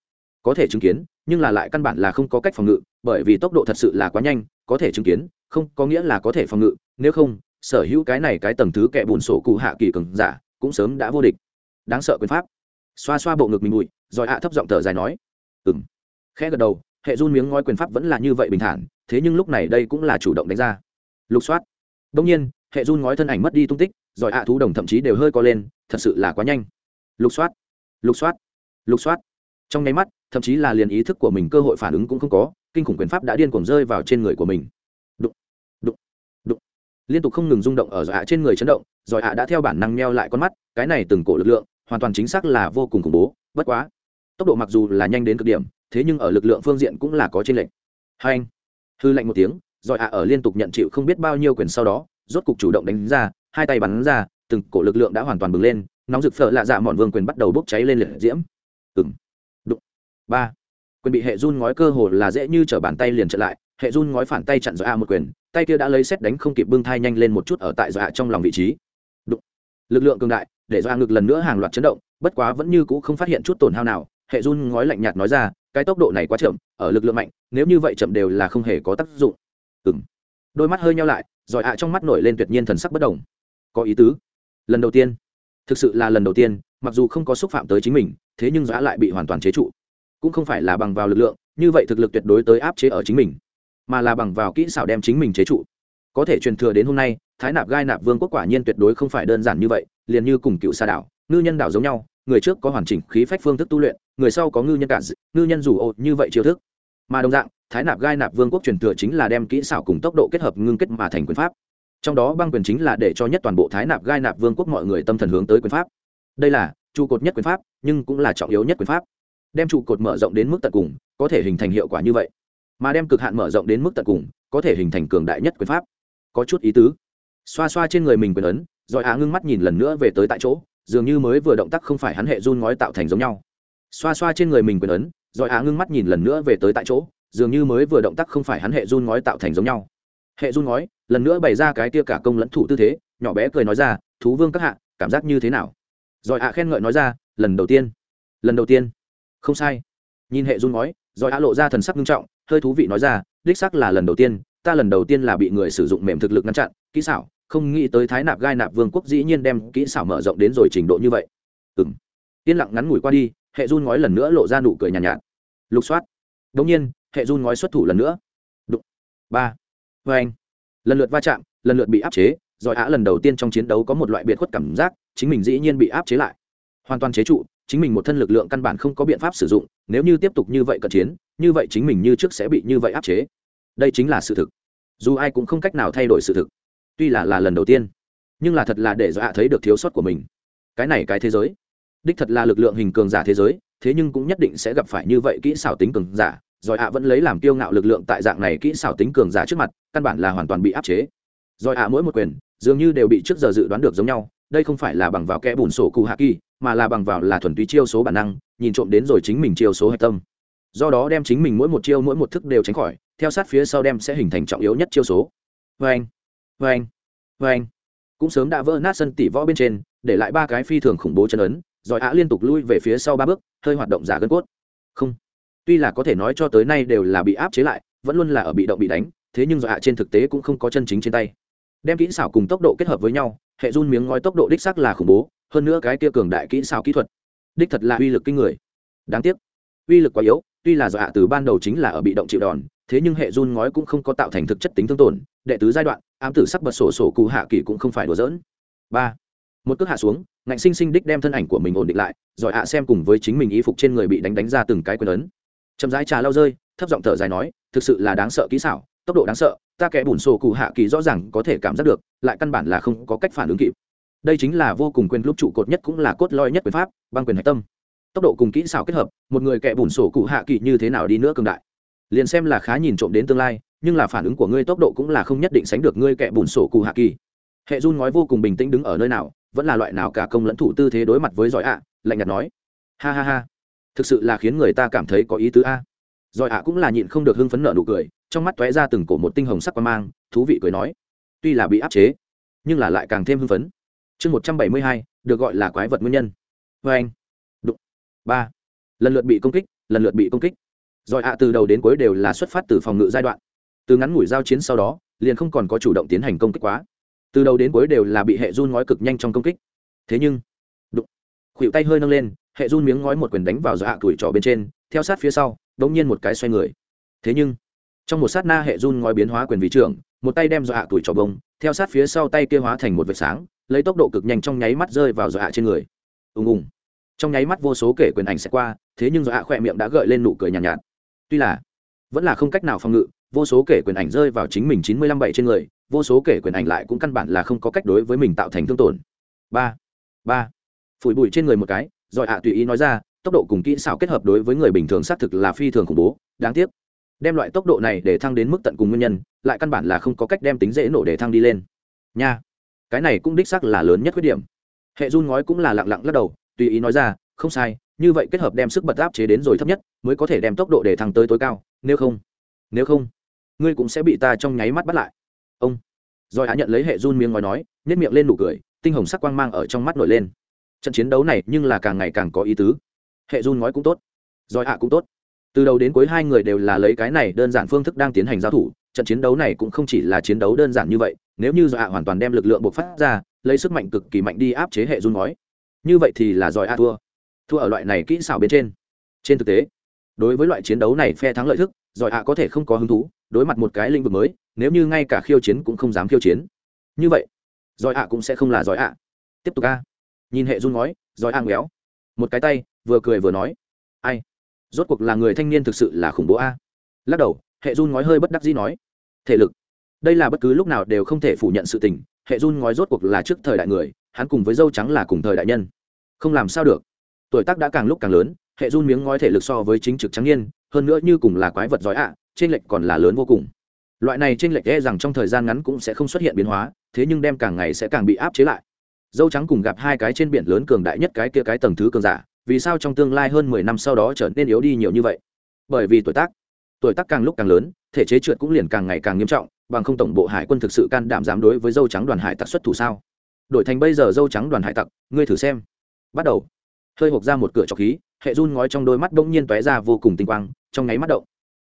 có thể chứng kiến, nhưng là lại căn bản là không có cách phòng ngự, bởi vì tốc độ thật sự là quá nhanh, có thể chứng kiến, không có nghĩa là có thể phòng ngự, nếu không, sở hữu cái này cái tầng thứ kẻ bùn sổ cụ hạ kỳ cường giả, cũng sớm đã vô địch. Đáng sợ quyền pháp. Xoa xoa bộ ngực mình bụi, rồi hạ thấp giọng thở dài nói ừng khẽ gật đầu, hệ run miếng ngói quyền pháp vẫn là như vậy bình thản, thế nhưng lúc này đây cũng là chủ động đánh ra. Lục soát. Đông nhiên, hệ run ngói thân ảnh mất đi tung tích, rồi ạ thú đồng thậm chí đều hơi co lên, thật sự là quá nhanh. Lục soát lục soát lục soát. Trong nháy mắt, thậm chí là liền ý thức của mình cơ hội phản ứng cũng không có, kinh khủng quyền pháp đã điên cuồng rơi vào trên người của mình. Đụng đụng đụng. Liên tục không ngừng rung động ở dọa trên người chấn động, rồi ạ đã theo bản năng meo lại con mắt, cái này từng cổ lực lượng, hoàn toàn chính xác là vô cùng khủng bố, bất quá. Tốc độ mặc dù là nhanh đến cực điểm thế nhưng ở lực lượng phương diện cũng là có trên lệnh hai anh, hư lạnh một tiếng, rồi ạ ở liên tục nhận chịu không biết bao nhiêu quyền sau đó, rốt cục chủ động đánh ra, hai tay bắn ra, từng cổ lực lượng đã hoàn toàn bừng lên, nóng rực phở lạ dạ mọn vương quyền bắt đầu bốc cháy lên liệt diễm. Ừng đụng. Ba. Quyền bị hệ run ngói cơ hồ là dễ như t bàn tay liền trở lại, hệ run ngói phản tay chặn dọa một quyền, tay kia đã lấy xét đánh không kịp bưng thai nhanh lên một chút ở tại dọa trong lòng vị trí. Đụng. Lực lượng cường đại, để dọa ngực lần nữa hàng loạt chấn động, bất quá vẫn như c ũ không phát hiện chút tổn hao nào, hệ run ngói lạnh nhạt nói ra cái tốc độ này quá chậm, ở lực lượng mạnh, nếu như vậy chậm đều là không hề có tác dụng. Ừng đôi mắt hơi nhau lại, rồi ạ trong mắt nổi lên tuyệt nhiên thần sắc bất đồng. Có ý tứ. Lần đầu tiên. Thực sự là lần đầu tiên, mặc dù không có xúc phạm tới chính mình, thế nhưng giã lại bị hoàn toàn chế trụ. Cũng không phải là bằng vào lực lượng, như vậy thực lực tuyệt đối tới áp chế ở chính mình, mà là bằng vào kỹ xảo đem chính mình chế trụ. Có thể truyền thừa đến hôm nay, thái nạp gai nạp vương quốc quả nhiên tuyệt đối không phải đơn giản như vậy, liền như cùng cựu xa đảo, ngư nhân đảo giống nhau người trước có hoàn chỉnh khí phách phương thức tu luyện, người sau có ngư nhân cả ngư nhân rủ ô như vậy chiêu thức. Mà đồng dạng, thái nạp gai nạp vương quốc truyền thừa chính là đem kỹ xảo cùng tốc độ kết hợp ngưng kết mà thành quyền pháp. Trong đó băng quyền chính là để cho nhất toàn bộ thái nạp gai nạp vương quốc mọi người tâm thần hướng tới quyền pháp. Đây là trụ cột nhất quyền pháp, nhưng cũng là trọng yếu nhất quyền pháp. Đem trụ cột mở rộng đến mức tận cùng, có thể hình thành hiệu quả như vậy. Mà đem cực hạn mở rộng đến mức tận cùng, có thể hình thành cường đại nhất quyền pháp. Có chút ý tứ. Xoa xoa trên người mình quyền ấn, rồi á ngưng mắt nhìn lần nữa về tới tại chỗ dường như mới vừa động tác không phải hắn hệ run ngói tạo thành giống nhau. Xoa xoa trên người mình quyền ấn, rồi á ngưng mắt nhìn lần nữa về tới tại chỗ, dường như mới vừa động tác không phải hắn hệ run ngói tạo thành giống nhau. Hệ run ngói, lần nữa bày ra cái tia cả công lẫn thủ tư thế, nhỏ bé cười nói ra, thú vương các hạ, cảm giác như thế nào? Rồi ạ khen ngợi nói ra, lần đầu tiên, lần đầu tiên. Không sai. Nhìn hệ run ngói, rồi ạ lộ ra thần sắc nghiêm trọng, hơi thú vị nói ra, đích sắc là lần đầu tiên, ta lần đầu tiên là bị người sử dụng mềm thực lực ngăn chặn, kỹ xảo không nghĩ tới thái nạp gai nạp vương quốc dĩ nhiên đem kỹ xảo mở rộng đến rồi trình độ như vậy. Ừng yên lặng ngắn ngủi qua đi hệ run ngói lần nữa lộ ra nụ cười nhàn nhạt, nhạt. Lục soát. Đống nhiên hệ run ngói xuất thủ lần nữa. Đụng. Ba. Vê anh lần lượt va chạm lần lượt bị áp chế giỏi á lần đầu tiên trong chiến đấu có một loại biệt khuất cảm giác chính mình dĩ nhiên bị áp chế lại. Hoàn toàn chế trụ chính mình một thân lực lượng căn bản không có biện pháp sử dụng nếu như tiếp tục như vậy cận chiến như vậy chính mình như trước sẽ bị như vậy áp chế. Đây chính là sự thực. Dù ai cũng không cách nào thay đổi sự thực tuy là là lần đầu tiên, nhưng là thật là để do ạ thấy được thiếu sót của mình. Cái này cái thế giới, đích thật là lực lượng hình cường giả thế giới, thế nhưng cũng nhất định sẽ gặp phải như vậy kỹ xảo tính cường giả, rồi ạ vẫn lấy làm kiêu ngạo lực lượng tại dạng này kỹ xảo tính cường giả trước mặt, căn bản là hoàn toàn bị áp chế. Rồi ạ mỗi một quyền, dường như đều bị trước giờ dự đoán được giống nhau, đây không phải là bằng vào kẽ bùn sổ cụ hạ kỳ, mà là bằng vào là thuần túy chiêu số bản năng, nhìn trộm đến rồi chính mình chiêu số hạch tâm. Do đó đem chính mình mỗi một chiêu mỗi một thức đều tránh khỏi, theo sát phía sau đem sẽ hình thành trọng yếu nhất chiêu số. Vê anh vê anh. Vê anh. Cũng sớm đã vỡ nát sân tỷ võ bên trên, để lại ba cái phi thường khủng bố chân ấn, rồi ạ liên tục lui về phía sau ba bước, hơi hoạt động giả gân cốt. Không. Tuy là có thể nói cho tới nay đều là bị áp chế lại, vẫn luôn là ở bị động bị đánh, thế nhưng rồi ạ trên thực tế cũng không có chân chính trên tay. Đem kỹ xảo cùng tốc độ kết hợp với nhau, hệ run miếng ngói tốc độ đích sắc là khủng bố, hơn nữa cái kia cường đại kỹ xảo kỹ thuật, đích thật là uy lực kinh người. Đáng tiếc, uy lực quá yếu, tuy là do ạ từ ban đầu chính là ở bị động chịu đòn, thế nhưng hệ run ngói cũng không có tạo thành thực chất tính thương tổn, đệ tứ giai đoạn ám tử sắc bật sổ sổ cụ hạ kỳ cũng không phải đùa giỡn. Ba, một cước hạ xuống, ngạnh sinh sinh đích đem thân ảnh của mình ổn định lại, rồi hạ xem cùng với chính mình y phục trên người bị đánh đánh ra từng cái quyền lớn. chậm rãi trà lau rơi, thấp giọng thở dài nói, thực sự là đáng sợ kỹ xảo, tốc độ đáng sợ, ta kẻ bùn sổ cụ hạ kỳ rõ ràng có thể cảm giác được, lại căn bản là không có cách phản ứng kịp. Đây chính là vô cùng quyền lúc trụ cột nhất cũng là cốt lõi nhất quyền pháp, băng quyền hạch tâm. Tốc độ cùng kỹ xảo kết hợp, một người kẻ bùn sổ cụ hạ kỳ như thế nào đi nữa cường đại. Liền xem là khá nhìn trộm đến tương lai nhưng là phản ứng của ngươi tốc độ cũng là không nhất định sánh được ngươi kẻ bùn sổ cụ hạ kỳ. Hệ run nói vô cùng bình tĩnh đứng ở nơi nào, vẫn là loại nào cả công lẫn thủ tư thế đối mặt với giỏi ạ, lạnh nhạt nói. Ha ha ha, thực sự là khiến người ta cảm thấy có ý tứ a. Giỏi ạ cũng là nhịn không được hưng phấn nợ nụ cười, trong mắt tóe ra từng cổ một tinh hồng sắc qua mang, thú vị cười nói. Tuy là bị áp chế, nhưng là lại càng thêm hưng phấn. Chương một trăm bảy mươi hai, được gọi là quái vật nguyên nhân. Vê anh, đụng. Ba. Lần lượt bị công kích, lần lượt bị công kích. Giỏi ạ từ đầu đến cuối đều là xuất phát từ phòng ngự giai đoạn từ ngắn ngủi giao chiến sau đó liền không còn có chủ động tiến hành công kích quá. Từ đầu đến cuối đều là bị hệ run ngói cực nhanh trong công kích. Thế nhưng đụng khuỷu tay hơi nâng lên hệ run miếng ngói một quyền đánh vào dạ tuổi trọ bên trên theo sát phía sau đ ỗ n g nhiên một cái xoay người. Thế nhưng trong một sát na hệ run ngói biến hóa quyền vị trưởng một tay đem dạ tuổi trọ bông theo sát phía sau tay kia hóa thành một vệt sáng lấy tốc độ cực nhanh trong nháy mắt rơi vào dạ trên người. Ùng ùng. Trong nháy mắt vô số kể quyền ảnh sẽ qua thế nhưng dạ khỏe miệng đã gợi lên nụ cười nhàn nhạt, nhạt. Tuy là vẫn là không cách nào phòng ngự vô số kể quyền ảnh rơi vào chính mình chín mươi lăm bảy trên người, vô số kể quyền ảnh lại cũng căn bản là không có cách đối với mình tạo thành thương tổn. Ba ba. Phủi bụi trên người một cái, rồi ạ tùy ý nói ra, tốc độ cùng kỹ xảo kết hợp đối với người bình thường xác thực là phi thường khủng bố, đáng tiếc. Đem loại tốc độ này để thăng đến mức tận cùng nguyên nhân, lại căn bản là không có cách đem tính dễ nổ để thăng đi lên. Nha. Cái này cũng đích xác là lớn nhất khuyết điểm. Hệ run ngói cũng là lặng lặng lắc đầu, tùy ý nói ra, không sai, như vậy kết hợp đem sức bật áp chế đến rồi thấp nhất, mới có thể đem tốc độ để thăng tới tối cao, nếu không nếu không, ngươi cũng sẽ bị ta trong nháy mắt bắt lại. Ông rồi hạ nhận lấy hệ run miếng ngói nói nhét miệng lên nụ cười, tinh hồng sắc quang mang ở trong mắt nổi lên. Trận chiến đấu này nhưng là càng ngày càng có ý tứ. Hệ run ngói cũng tốt, rồi hạ cũng tốt. Từ đầu đến cuối hai người đều là lấy cái này đơn giản phương thức đang tiến hành giao thủ, trận chiến đấu này cũng không chỉ là chiến đấu đơn giản như vậy, nếu như dọa hoàn toàn đem lực lượng buộc phát ra, lấy sức mạnh cực kỳ mạnh đi áp chế hệ run ngói. Như vậy thì là giỏi a thua. Thua ở loại này kỹ xảo bên trên. Trên thực tế đối với loại chiến đấu này phe thắng lợi thức, giỏi a có thể không có hứng thú, đối mặt một cái lĩnh vực mới, nếu như ngay cả khiêu chiến cũng không dám khiêu chiến. Như vậy, giỏi a cũng sẽ không là giỏi a tiếp tục a. Nhìn hệ run nói giỏi a ngéo. Một cái tay, vừa cười vừa nói. Ai? Rốt cuộc là người thanh niên thực sự là khủng bố a. Lắc đầu, hệ run ngói hơi bất đắc dĩ nói. Thể lực. Đây là bất cứ lúc nào đều không thể phủ nhận sự tình. Hệ run ngói rốt cuộc là trước thời đại người, hắn cùng với dâu trắng là cùng thời đại nhân. Không làm sao được. Tuổi tác đã càng lúc càng lớn hệ run miếng ngói thể lực so với chính trực trắng niên, hơn nữa như cùng là quái vật giỏi ạ, trên lệch còn là lớn vô cùng. Loại này trên lệch e rằng trong thời gian ngắn cũng sẽ không xuất hiện biến hóa, thế nhưng đem càng ngày sẽ càng bị áp chế lại. Dâu trắng cùng gặp hai cái trên biển lớn cường đại nhất cái kia cái tầng thứ cường giả, vì sao trong tương lai hơn mười năm sau đó trở nên yếu đi nhiều như vậy? Bởi vì tuổi tác. Tuổi tác càng lúc càng lớn, thể chế trượt cũng liền càng ngày càng nghiêm trọng, bằng không tổng bộ hải quân thực sự can đảm dám đối với dâu trắng đoàn hải tặc xuất thủ sao? Đổi thành bây giờ dâu trắng đoàn hải tặc, ngươi thử xem. Bắt đầu. Hơi hộp ra một cửa trọc khí hệ run ngói trong đôi mắt bỗng nhiên tóe ra vô cùng tinh quang, trong nháy mắt động.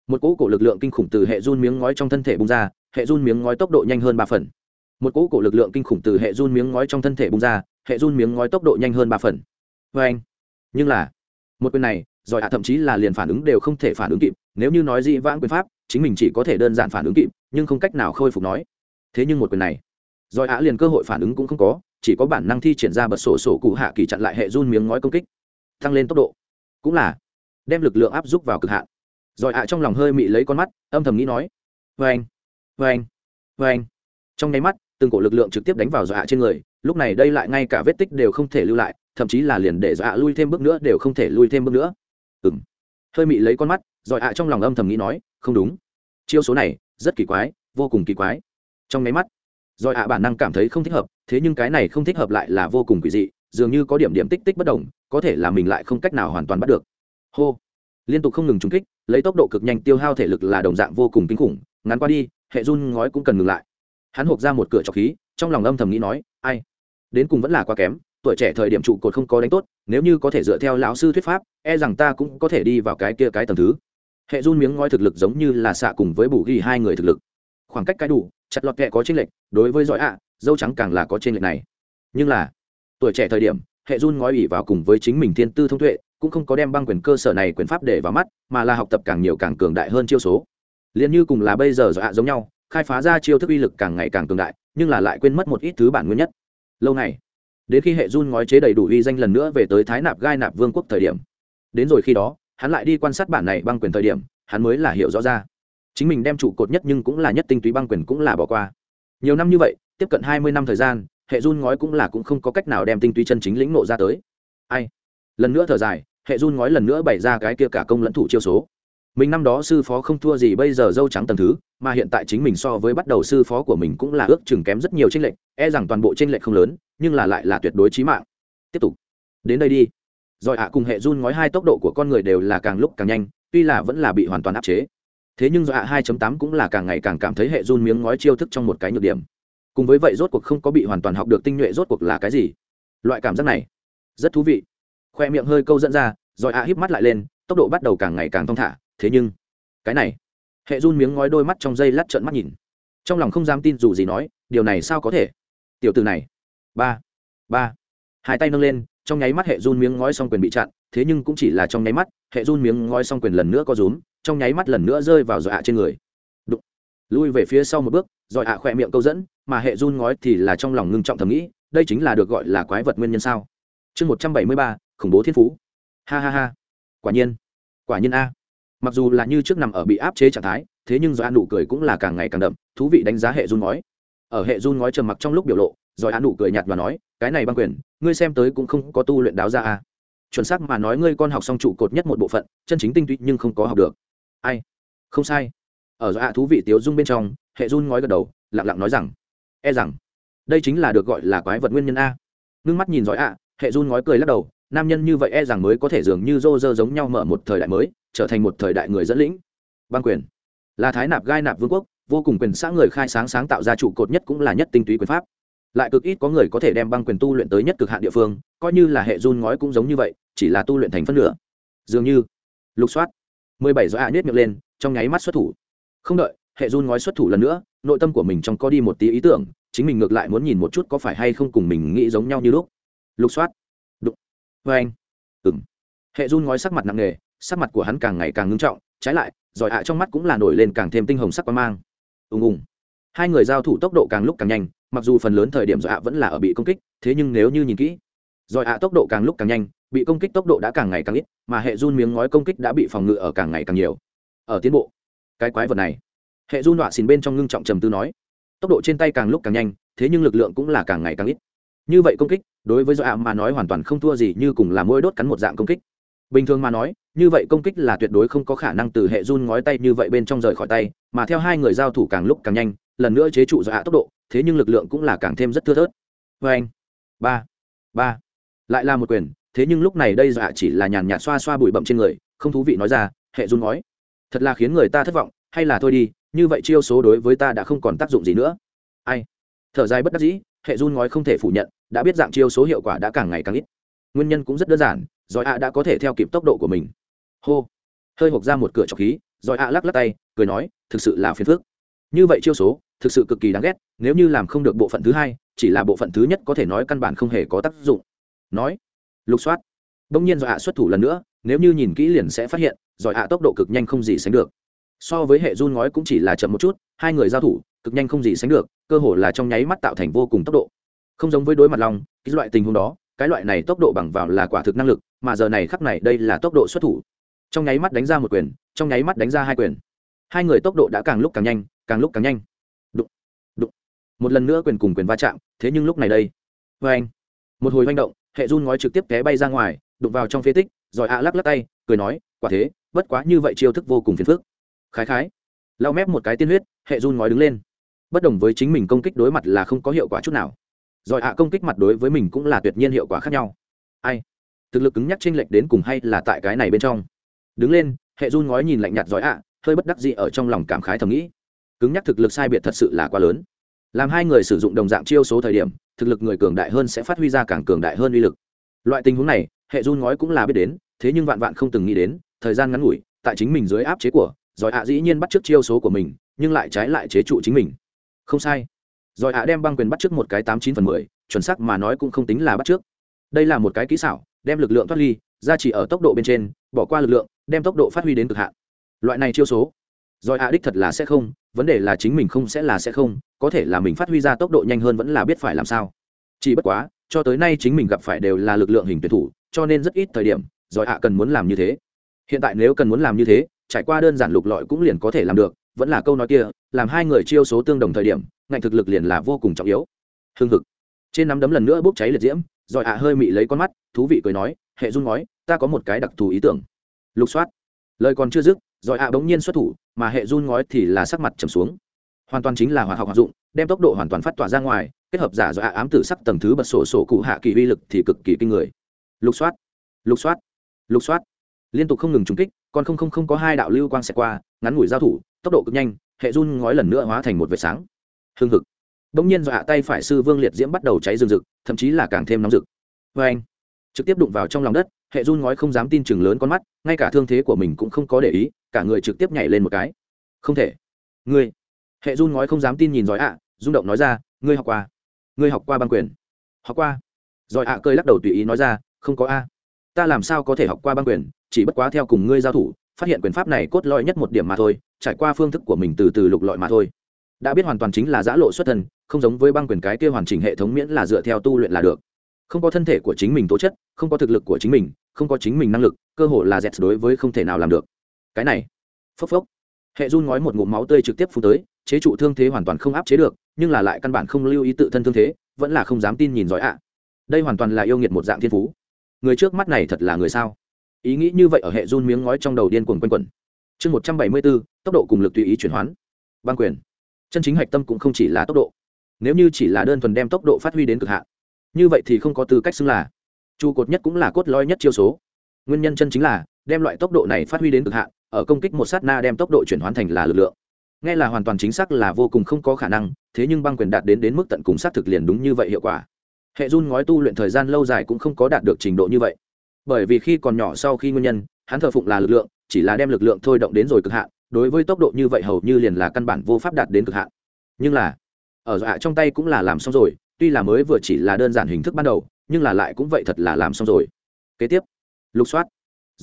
Một cỗ cổ lực lượng kinh khủng từ hệ run miếng ngói trong thân thể bung ra, hệ run miếng ngói tốc độ nhanh hơn ba phần. Một cỗ cổ lực lượng kinh khủng từ hệ run miếng ngói trong thân thể bung ra, hệ run miếng ngói tốc độ nhanh hơn ba phần. Vê anh nhưng là, một quyền này giỏi à thậm chí là liền phản ứng đều không thể phản ứng kịp, nếu như nói dị vãng quyền pháp, chính mình chỉ có thể đơn giản phản ứng kịp, nhưng không cách nào khôi phục nói. Thế nhưng một quyền này giỏi à liền cơ hội phản ứng cũng không có, chỉ có bản năng thi triển ra bật sổ sổ cụ hạ kỳ chặn lại hệ run miếng ngói công kích. Tăng lên tốc độ cũng là đem lực lượng áp giúp vào cực hạn. Rồi ạ trong lòng hơi mị lấy con mắt, âm thầm nghĩ nói vê anh vê anh vê anh trong nháy mắt, từng cổ lực lượng trực tiếp đánh vào dọa trên người, lúc này đây lại ngay cả vết tích đều không thể lưu lại, thậm chí là liền để dọa lui thêm bước nữa đều không thể lui thêm bước nữa. Ừ m hơi mị lấy con mắt, rồi ạ trong lòng âm thầm nghĩ nói, không đúng. Chiêu số này rất kỳ quái, vô cùng kỳ quái. Trong nháy mắt, rồi ạ bản năng cảm thấy không thích hợp, thế nhưng cái này không thích hợp lại là vô cùng kỳ dị, dường như có điểm điểm tích tích bất đồng có thể là mình lại không cách nào hoàn toàn bắt được. Hô. Liên tục không ngừng trúng kích, lấy tốc độ cực nhanh tiêu hao thể lực là đồng dạng vô cùng kinh khủng, ngắn qua đi, hệ run ngói cũng cần ngừng lại. Hắn hộp ra một cửa trọc khí, trong lòng âm thầm nghĩ nói, ai? Đến cùng vẫn là quá kém, tuổi trẻ thời điểm trụ cột không có đánh tốt, nếu như có thể dựa theo lão sư thuyết pháp e rằng ta cũng có thể đi vào cái kia cái tầm thứ. Hệ run miếng ngói thực lực giống như là xạ cùng với bù ghi hai người thực lực. Khoảng cách cái đủ, chặt lọt kẹ có tranh lệch, đối với giỏi ạ, dâu trắng càng là có tranh lệch này. Nhưng là, tuổi trẻ thời điểm hệ run ngói ủy vào cùng với chính mình thiên tư thông tuệ, cũng không có đem băng quyền cơ sở này quyền pháp để vào mắt, mà là học tập càng nhiều càng cường đại hơn chiêu số. Liền như cùng là bây giờ dọa giống nhau, khai phá ra chiêu thức uy lực càng ngày càng cường đại, nhưng là lại quên mất một ít thứ bản nguyên nhất. Lâu này đến khi hệ run ngói chế đầy đủ uy danh lần nữa về tới thái nạp gai nạp vương quốc thời điểm, đến rồi khi đó, hắn lại đi quan sát bản này băng quyền thời điểm, hắn mới là hiểu rõ ra. Chính mình đem trụ cột nhất nhưng cũng là nhất tinh túy băng quyền cũng là bỏ qua. Nhiều năm như vậy, tiếp cận hai mươi năm thời gian hệ run ngói cũng là cũng không có cách nào đem tinh túy chân chính lĩnh nộ ra tới. Ai? Lần nữa thở dài, hệ run ngói lần nữa bày ra cái kia cả công lẫn thủ chiêu số. Mình năm đó sư phó không thua gì bây giờ dâu trắng tầng thứ, mà hiện tại chính mình so với bắt đầu sư phó của mình cũng là ước chừng kém rất nhiều tranh lệch e rằng toàn bộ tranh lệch không lớn, nhưng là lại là tuyệt đối trí mạng. Tiếp tục. Đến đây đi. Rồi ạ, cùng hệ run ngói hai tốc độ của con người đều là càng lúc càng nhanh, tuy là vẫn là bị hoàn toàn áp chế. Thế nhưng do ạ 2.8 cũng là càng ngày càng cảm thấy hệ run miếng ngói chiêu thức trong một cái nhược điểm cùng với vậy rốt cuộc không có bị hoàn toàn học được tinh nhuệ rốt cuộc là cái gì? Loại cảm giác này, rất thú vị. Khoe miệng hơi câu dẫn ra, rồi ạ híp mắt lại lên, tốc độ bắt đầu càng ngày càng thong thả. Thế nhưng, cái này, hệ run miếng ngói đôi mắt trong dây lắt trợn mắt nhìn. Trong lòng không dám tin dù gì nói, điều này sao có thể? Tiểu từ này, ba ba. Hai tay nâng lên, trong nháy mắt hệ run miếng ngói xong quyền bị chặn, thế nhưng cũng chỉ là trong nháy mắt, hệ run miếng ngói xong quyền lần nữa có rúm, trong nháy mắt lần nữa rơi vào dọa trên người. Đụng. lui về phía sau một bước giỏi ạ, khỏe miệng câu dẫn, mà hệ run ngói thì là trong lòng ngưng trọng thầm nghĩ, đây chính là được gọi là quái vật nguyên nhân sao? Chương một trăm bảy mươi ba, khủng bố thiên phú. Ha ha ha. Quả nhiên. Quả nhiên a. Mặc dù là như trước nằm ở bị áp chế trạng thái, thế nhưng do an nụ cười cũng là càng ngày càng đậm, thú vị đánh giá hệ run ngói. Ở hệ run ngói trầm mặc trong lúc biểu lộ, rồi an nụ cười nhạt và nói, cái này băng quyền, ngươi xem tới cũng không có tu luyện đáo ra a. Chuẩn xác mà nói, ngươi con học xong trụ cột nhất một bộ phận, chân chính tinh túy nhưng không có học được. Ai? Không sai ở do ạ thú vị tiếu dung bên trong, hệ run ngói gật đầu, lặng lặng nói rằng e rằng, đây chính là được gọi là quái vật nguyên nhân a. Ngưng mắt nhìn giỏi ạ, hệ run ngói cười lắc đầu, nam nhân như vậy e rằng mới có thể dường như rô rơ giống nhau mở một thời đại mới, trở thành một thời đại người dẫn lĩnh. Băng quyền, là thái nạp gai nạp vương quốc, vô cùng quyền xã người khai sáng sáng tạo ra trụ cột nhất cũng là nhất tinh túy quyền pháp. Lại cực ít có người có thể đem băng quyền tu luyện tới nhất cực hạn địa phương, coi như là hệ run ngói cũng giống như vậy, chỉ là tu luyện thành phân nửa. Dường như, lục soát, mười bảy do ạ nhét miệng lên, trong nháy mắt xuất thủ không đợi, hệ run ngói xuất thủ lần nữa, nội tâm của mình trong có đi một tí ý tưởng, chính mình ngược lại muốn nhìn một chút có phải hay không cùng mình nghĩ giống nhau như lúc. Lục soát. Đụng. Vê anh. Ừng hệ run ngói sắc mặt nặng nề, sắc mặt của hắn càng ngày càng ngưng trọng, trái lại, giỏi ạ trong mắt cũng là nổi lên càng thêm tinh hồng sắc qua mang. Ùng ùng. Hai người giao thủ tốc độ càng lúc càng nhanh, mặc dù phần lớn thời điểm giỏi ạ vẫn là ở bị công kích, thế nhưng nếu như nhìn kỹ, giỏi ạ tốc độ càng lúc càng nhanh, bị công kích tốc độ đã càng ngày càng ít, mà hệ run miếng ngói công kích đã bị phòng ngự ở càng ngày càng nhiều. Ở tiến bộ cái quái vật này. Hệ du nọa xìn bên trong ngưng trọng trầm tư nói, tốc độ trên tay càng lúc càng nhanh, thế nhưng lực lượng cũng là càng ngày càng ít. Như vậy công kích, đối với do ạ mà nói hoàn toàn không thua gì như cùng là mỗi đốt cắn một dạng công kích. Bình thường mà nói, như vậy công kích là tuyệt đối không có khả năng từ hệ run ngói tay như vậy bên trong rời khỏi tay, mà theo hai người giao thủ càng lúc càng nhanh, lần nữa chế trụ do ạ tốc độ, thế nhưng lực lượng cũng là càng thêm rất thưa thớt. Vê anh, ba ba. Lại là một quyền, thế nhưng lúc này đây dạ chỉ là nhàn nhạt xoa xoa bụi bậm trên người, không thú vị nói ra, hệ run ngói thật là khiến người ta thất vọng, hay là thôi đi, như vậy chiêu số đối với ta đã không còn tác dụng gì nữa. Ai? Thở dài bất đắc dĩ, hệ run ngói không thể phủ nhận, đã biết dạng chiêu số hiệu quả đã càng ngày càng ít. Nguyên nhân cũng rất đơn giản, giỏi ạ đã có thể theo kịp tốc độ của mình. Hô. Hơi hộp ra một cửa trọc khí, giỏi ạ lắc lắc tay, cười nói, thực sự là phiền phức. Như vậy chiêu số, thực sự cực kỳ đáng ghét, nếu như làm không được bộ phận thứ hai, chỉ là bộ phận thứ nhất có thể nói căn bản không hề có tác dụng. Nói. Lục soát. Bỗng nhiên giỏi ạ xuất thủ lần nữa nếu như nhìn kỹ liền sẽ phát hiện giỏi ạ tốc độ cực nhanh không gì sánh được. So với hệ run ngói cũng chỉ là chậm một chút hai người giao thủ cực nhanh không gì sánh được cơ hồ là trong nháy mắt tạo thành vô cùng tốc độ. Không giống với đối mặt long, cái loại tình huống đó cái loại này tốc độ bằng vào là quả thực năng lực mà giờ này khắc này đây là tốc độ xuất thủ. Trong nháy mắt đánh ra một quyền trong nháy mắt đánh ra hai quyền. Hai người tốc độ đã càng lúc càng nhanh càng lúc càng nhanh. Đụng đụng. Một lần nữa quyền cùng quyền va chạm thế nhưng lúc này đây. Vê anh. Một hồi manh động hệ run ngói trực tiếp té bay ra ngoài, đụng vào trong phế tích, rồi ạ lắc lắc tay, cười nói, quả thế, bất quá như vậy chiêu thức vô cùng phiền phức. Khái khái, lau mép một cái tiên huyết, hệ run ngói đứng lên. Bất đồng với chính mình công kích đối mặt là không có hiệu quả chút nào. Rồi ạ công kích mặt đối với mình cũng là tuyệt nhiên hiệu quả khác nhau. Ai? Thực lực cứng nhắc chênh lệch đến cùng hay là tại cái này bên trong? Đứng lên, hệ run ngói nhìn lạnh nhạt giỏi ạ, hơi bất đắc dị ở trong lòng cảm khái thầm nghĩ. Cứng nhắc thực lực sai biệt thật sự là quá lớn. Làm hai người sử dụng đồng dạng chiêu số thời điểm thực lực người cường đại hơn sẽ phát huy ra càng cường đại hơn uy lực. Loại tình huống này, hệ run ngói cũng là biết đến, thế nhưng vạn vạn không từng nghĩ đến, thời gian ngắn ngủi, tại chính mình dưới áp chế của, giỏi ạ dĩ nhiên bắt trước chiêu số của mình, nhưng lại trái lại chế trụ chính mình. Không sai. Giỏi ạ đem băng quyền bắt trước một cái tám chín phần mười, chuẩn xác mà nói cũng không tính là bắt trước đây là một cái kỹ xảo, đem lực lượng thoát ly ra chỉ ở tốc độ bên trên, bỏ qua lực lượng, đem tốc độ phát huy đến cực hạn. Loại này chiêu số rồi ạ đích thật là sẽ không, vấn đề là chính mình không sẽ là sẽ không, có thể là mình phát huy ra tốc độ nhanh hơn vẫn là biết phải làm sao. Chỉ bất quá, cho tới nay chính mình gặp phải đều là lực lượng hình tuyển thủ, cho nên rất ít thời điểm, rồi ạ cần muốn làm như thế. Hiện tại nếu cần muốn làm như thế, trải qua đơn giản lục lọi cũng liền có thể làm được, vẫn là câu nói kia, làm hai người chiêu số tương đồng thời điểm, ngạnh thực lực liền là vô cùng trọng yếu. Hương thực trên nắm đấm lần nữa bốc cháy liệt diễm, rồi ạ hơi mị lấy con mắt, thú vị cười nói, hệ dung nói, ta có một cái đặc thù ý tưởng. Lục soát. Lời còn chưa dứt giỏi ạ bỗng nhiên xuất thủ, mà hệ run ngói thì là sắc mặt trầm xuống. Hoàn toàn chính là hoạt học hoạt dụng, đem tốc độ hoàn toàn phát tỏa ra ngoài, kết hợp giả do ạ ám tử sắc tầng thứ bật sổ sổ cụ hạ kỳ uy lực thì cực kỳ kinh người. Lục soát lục soát lục soát. Liên tục không ngừng trúng kích, còn không không không có hai đạo lưu quang xẹt qua, ngắn ngủi giao thủ, tốc độ cực nhanh, hệ run ngói lần nữa hóa thành một vệt sáng. Hương hực. Bỗng nhiên do hạ tay phải sư vương liệt diễm bắt đầu cháy rừng rực, thậm chí là càng thêm nóng rực. Vê anh, trực tiếp đụng vào trong lòng đất, hệ run ngói không dám tin chừng lớn con mắt, ngay cả thương thế của mình cũng không có để ý cả người trực tiếp nhảy lên một cái. Không thể. Ngươi. Hệ run ngói không dám tin nhìn giỏi ạ, rung động nói ra, ngươi học qua. Ngươi học qua băng quyền. Học qua. Giỏi ạ cơi lắc đầu tùy ý nói ra, không có a. Ta làm sao có thể học qua băng quyền, chỉ bất quá theo cùng ngươi giao thủ, phát hiện quyền pháp này cốt lõi nhất một điểm mà thôi, trải qua phương thức của mình từ từ lục lọi mà thôi. Đã biết hoàn toàn chính là giã lộ xuất thân, không giống với băng quyền cái kia hoàn chỉnh hệ thống miễn là dựa theo tu luyện là được. Không có thân thể của chính mình tố chất, không có thực lực của chính mình, không có chính mình năng lực, cơ hội là dẹt đối với không thể nào làm được cái này, phốc phốc. Hệ run ngói một ngụm máu tươi trực tiếp phun tới, chế trụ thương thế hoàn toàn không áp chế được, nhưng là lại căn bản không lưu ý tự thân thương thế, vẫn là không dám tin nhìn giỏi ạ. Đây hoàn toàn là yêu nghiệt một dạng thiên phú. Người trước mắt này thật là người sao? Ý nghĩ như vậy ở hệ run miếng ngói trong đầu điên cuồng quanh quẩn. Chương một trăm bảy mươi bốn, tốc độ cùng lực tùy ý chuyển hoán. Băng quyền. Chân chính hạch tâm cũng không chỉ là tốc độ. Nếu như chỉ là đơn thuần đem tốc độ phát huy đến cực hạn, như vậy thì không có tư cách xưng là. Trụ cột nhất cũng là cốt lõi nhất chiêu số. Nguyên nhân chân chính là đem loại tốc độ này phát huy đến cực hạn, ở công kích một sát na đem tốc độ chuyển hóa thành là lực lượng. Nghe là hoàn toàn chính xác là vô cùng không có khả năng, thế nhưng băng quyền đạt đến đến mức tận cùng xác thực liền đúng như vậy hiệu quả. Hệ run ngói tu luyện thời gian lâu dài cũng không có đạt được trình độ như vậy. Bởi vì khi còn nhỏ sau khi nguyên nhân, hắn thờ phụng là lực lượng, chỉ là đem lực lượng thôi động đến rồi cực hạn, đối với tốc độ như vậy hầu như liền là căn bản vô pháp đạt đến cực hạn. Nhưng là, ở dọa trong tay cũng là làm xong rồi, tuy là mới vừa chỉ là đơn giản hình thức ban đầu, nhưng là lại cũng vậy thật là làm xong rồi. Kế tiếp, lục soát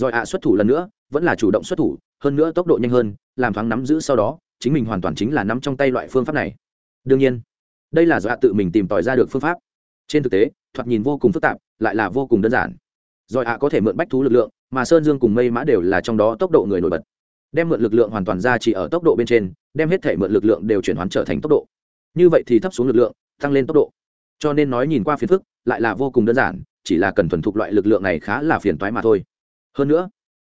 rồi ạ xuất thủ lần nữa, vẫn là chủ động xuất thủ, hơn nữa tốc độ nhanh hơn, làm thoáng nắm giữ sau đó, chính mình hoàn toàn chính là nắm trong tay loại phương pháp này. Đương nhiên, đây là do ạ tự mình tìm tòi ra được phương pháp. Trên thực tế, thoạt nhìn vô cùng phức tạp, lại là vô cùng đơn giản. Rồi ạ có thể mượn bách thú lực lượng, mà sơn dương cùng mây mã đều là trong đó tốc độ người nổi bật. Đem mượn lực lượng hoàn toàn ra chỉ ở tốc độ bên trên, đem hết thể mượn lực lượng đều chuyển hoán trở thành tốc độ. Như vậy thì thấp xuống lực lượng, tăng lên tốc độ. Cho nên nói nhìn qua phiền phức, lại là vô cùng đơn giản, chỉ là cần thuần thục loại lực lượng này khá là phiền toái mà thôi hơn nữa,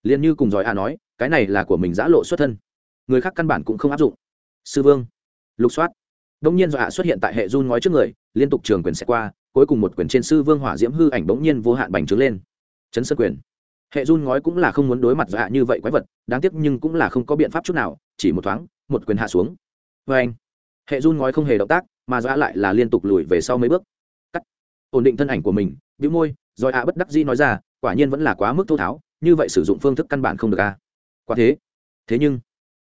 liền như cùng giỏi a nói, cái này là của mình giã lộ xuất thân. Người khác căn bản cũng không áp dụng. Sư vương, lục soát. Đông nhiên dọa xuất hiện tại hệ run ngói trước người, liên tục trường quyền sẽ qua, cuối cùng một quyền trên sư vương hỏa diễm hư ảnh bỗng nhiên vô hạn bành trướng lên. Chấn sơn quyền. Hệ run ngói cũng là không muốn đối mặt dọa như vậy quái vật, đáng tiếc nhưng cũng là không có biện pháp chút nào, chỉ một thoáng, một quyền hạ xuống. Vê anh, hệ run ngói không hề động tác, mà dọa lại là liên tục lùi về sau mấy bước. Cắt. Ổn định thân ảnh của mình bị môi rồi ạ bất đắc dĩ nói ra, quả nhiên vẫn là quá mức thô tháo như vậy sử dụng phương thức căn bản không được a à? quả thế. Thế nhưng,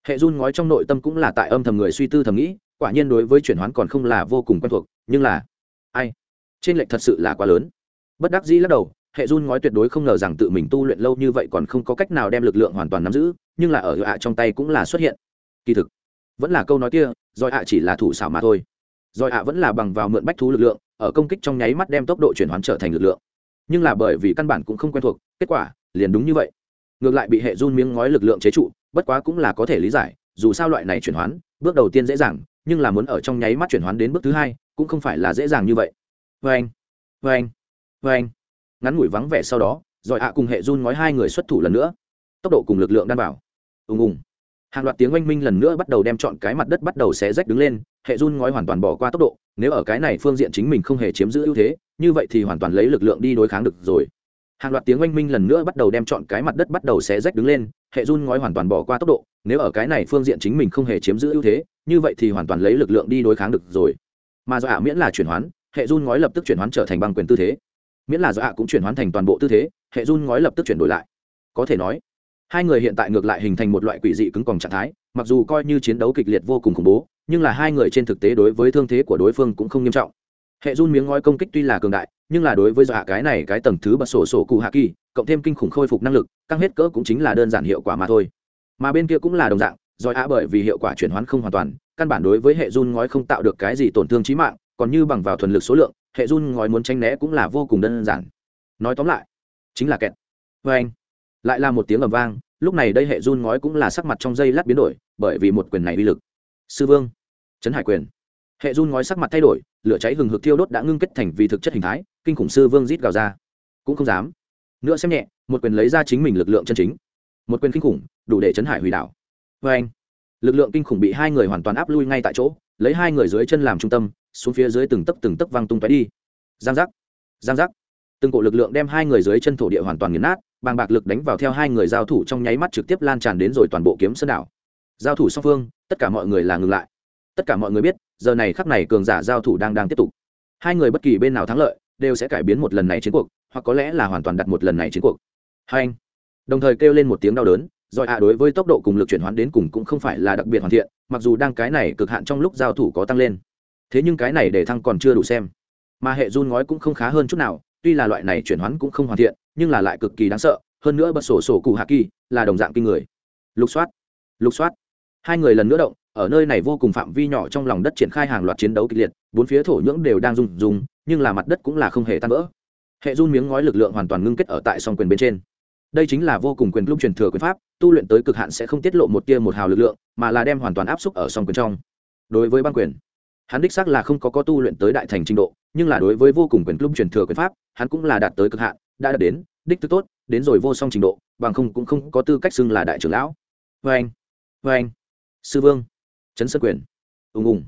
hệ run ngói trong nội tâm cũng là tại âm thầm người suy tư thầm nghĩ, quả nhiên đối với chuyển hoán còn không là vô cùng quen thuộc, nhưng là, ai? Trên lệnh thật sự là quá lớn. Bất đắc dĩ lắc đầu, hệ run ngói tuyệt đối không ngờ rằng tự mình tu luyện lâu như vậy còn không có cách nào đem lực lượng hoàn toàn nắm giữ, nhưng là ở hạ trong tay cũng là xuất hiện. Kỳ thực, vẫn là câu nói kia, doi hạ chỉ là thủ xảo mà thôi. Doi hạ vẫn là bằng vào mượn bách thú lực lượng, ở công kích trong nháy mắt đem tốc độ chuyển hoán trở thành lực lượng. Nhưng là bởi vì căn bản cũng không quen thuộc, kết quả liền đúng như vậy. Ngược lại bị hệ run miếng ngói lực lượng chế trụ, bất quá cũng là có thể lý giải, dù sao loại này chuyển hoán, bước đầu tiên dễ dàng, nhưng là muốn ở trong nháy mắt chuyển hoán đến bước thứ hai, cũng không phải là dễ dàng như vậy. Vê anh vê anh vê anh ngắn ngủi vắng vẻ sau đó, rồi ạ cùng hệ run ngói hai người xuất thủ lần nữa. Tốc độ cùng lực lượng đan bảo. Ùng ùng. Hàng loạt tiếng oanh minh lần nữa bắt đầu đem chọn cái mặt đất bắt đầu xé rách đứng lên, hệ run ngói hoàn toàn bỏ qua tốc độ, nếu ở cái này phương diện chính mình không hề chiếm giữ ưu thế, như vậy thì hoàn toàn lấy lực lượng đi đối kháng được rồi hàng loạt tiếng oanh minh lần nữa bắt đầu đem chọn cái mặt đất bắt đầu xé rách đứng lên, hệ run ngói hoàn toàn bỏ qua tốc độ, nếu ở cái này phương diện chính mình không hề chiếm giữ ưu thế, như vậy thì hoàn toàn lấy lực lượng đi đối kháng được rồi. Mà do ạ miễn là chuyển hoán, hệ run ngói lập tức chuyển hoán trở thành băng quyền tư thế. Miễn là do ạ cũng chuyển hoán thành toàn bộ tư thế, hệ run ngói lập tức chuyển đổi lại. Có thể nói, hai người hiện tại ngược lại hình thành một loại quỷ dị cứng còng trạng thái, mặc dù coi như chiến đấu kịch liệt vô cùng khủng bố, nhưng là hai người trên thực tế đối với thương thế của đối phương cũng không nghiêm trọng hệ run miếng ngói công kích tuy là cường đại, nhưng là đối với dọa cái này cái tầng thứ bật sổ sổ cụ hạ kỳ, cộng thêm kinh khủng khôi phục năng lực, căng hết cỡ cũng chính là đơn giản hiệu quả mà thôi. Mà bên kia cũng là đồng dạng dòi ạ bởi vì hiệu quả chuyển hoán không hoàn toàn, căn bản đối với hệ run ngói không tạo được cái gì tổn thương trí mạng, còn như bằng vào thuần lực số lượng, hệ run ngói muốn tranh né cũng là vô cùng đơn giản. Nói tóm lại, chính là kẹt. Vê anh, lại là một tiếng ầm vang, lúc này đây hệ run ngói cũng là sắc mặt trong dây lát biến đổi, bởi vì một quyền này uy lực. Sư vương, trấn hải quyền hệ run ngói sắc mặt thay đổi, lửa cháy hừng hực thiêu đốt đã ngưng kết thành vì thực chất hình thái, kinh khủng sư vương rít gào ra. Cũng không dám. Nữa xem nhẹ, một quyền lấy ra chính mình lực lượng chân chính. Một quyền kinh khủng, đủ để chấn hải hủy đảo. Vê anh lực lượng kinh khủng bị hai người hoàn toàn áp lui ngay tại chỗ, lấy hai người dưới chân làm trung tâm, xuống phía dưới từng tấc từng tấc văng tung tóe đi. Giang giác. Giang giác. Từng cổ lực lượng đem hai người dưới chân thổ địa hoàn toàn nghiền nát, bàng bạc lực đánh vào theo hai người giao thủ trong nháy mắt trực tiếp lan tràn đến rồi toàn bộ kiếm sơn đảo. Giao thủ song phương, tất cả mọi người là ngừng lại tất cả mọi người biết, giờ này khắc này cường giả giao thủ đang đang tiếp tục. Hai người bất kỳ bên nào thắng lợi, đều sẽ cải biến một lần này chiến cuộc, hoặc có lẽ là hoàn toàn đặt một lần này chiến cuộc. Hai anh, đồng thời kêu lên một tiếng đau đớn, rồi ạ, đối với tốc độ cùng lực chuyển hoán đến cùng cũng không phải là đặc biệt hoàn thiện, mặc dù đang cái này cực hạn trong lúc giao thủ có tăng lên. Thế nhưng cái này để thăng còn chưa đủ xem. Mà hệ run ngói cũng không khá hơn chút nào, tuy là loại này chuyển hoán cũng không hoàn thiện, nhưng là lại cực kỳ đáng sợ, hơn nữa bật sổ sổ cụ hạ kỳ, là đồng dạng kinh người. Lục soát lục soát. Hai người lần nữa động ở nơi này vô cùng phạm vi nhỏ trong lòng đất triển khai hàng loạt chiến đấu kịch liệt, bốn phía thổ nhưỡng đều đang rung rung, nhưng là mặt đất cũng là không hề tan vỡ. Hệ run miếng ngói lực lượng hoàn toàn ngưng kết ở tại song quyền bên trên. Đây chính là vô cùng quyền lúc truyền thừa quyền pháp, tu luyện tới cực hạn sẽ không tiết lộ một tia một hào lực lượng, mà là đem hoàn toàn áp xúc ở song quyền trong. Đối với băng quyền, hắn đích xác là không có có tu luyện tới đại thành trình độ, nhưng là đối với vô cùng quyền lúc truyền thừa quyền pháp, hắn cũng là đạt tới cực hạn, đã đạt đến đích thứ tốt, đến rồi vô song trình độ, bằng không cũng không có tư cách xưng là đại trưởng lão. Vê anh vê anh sư vương chấn sơn quyền. Ùng ùng.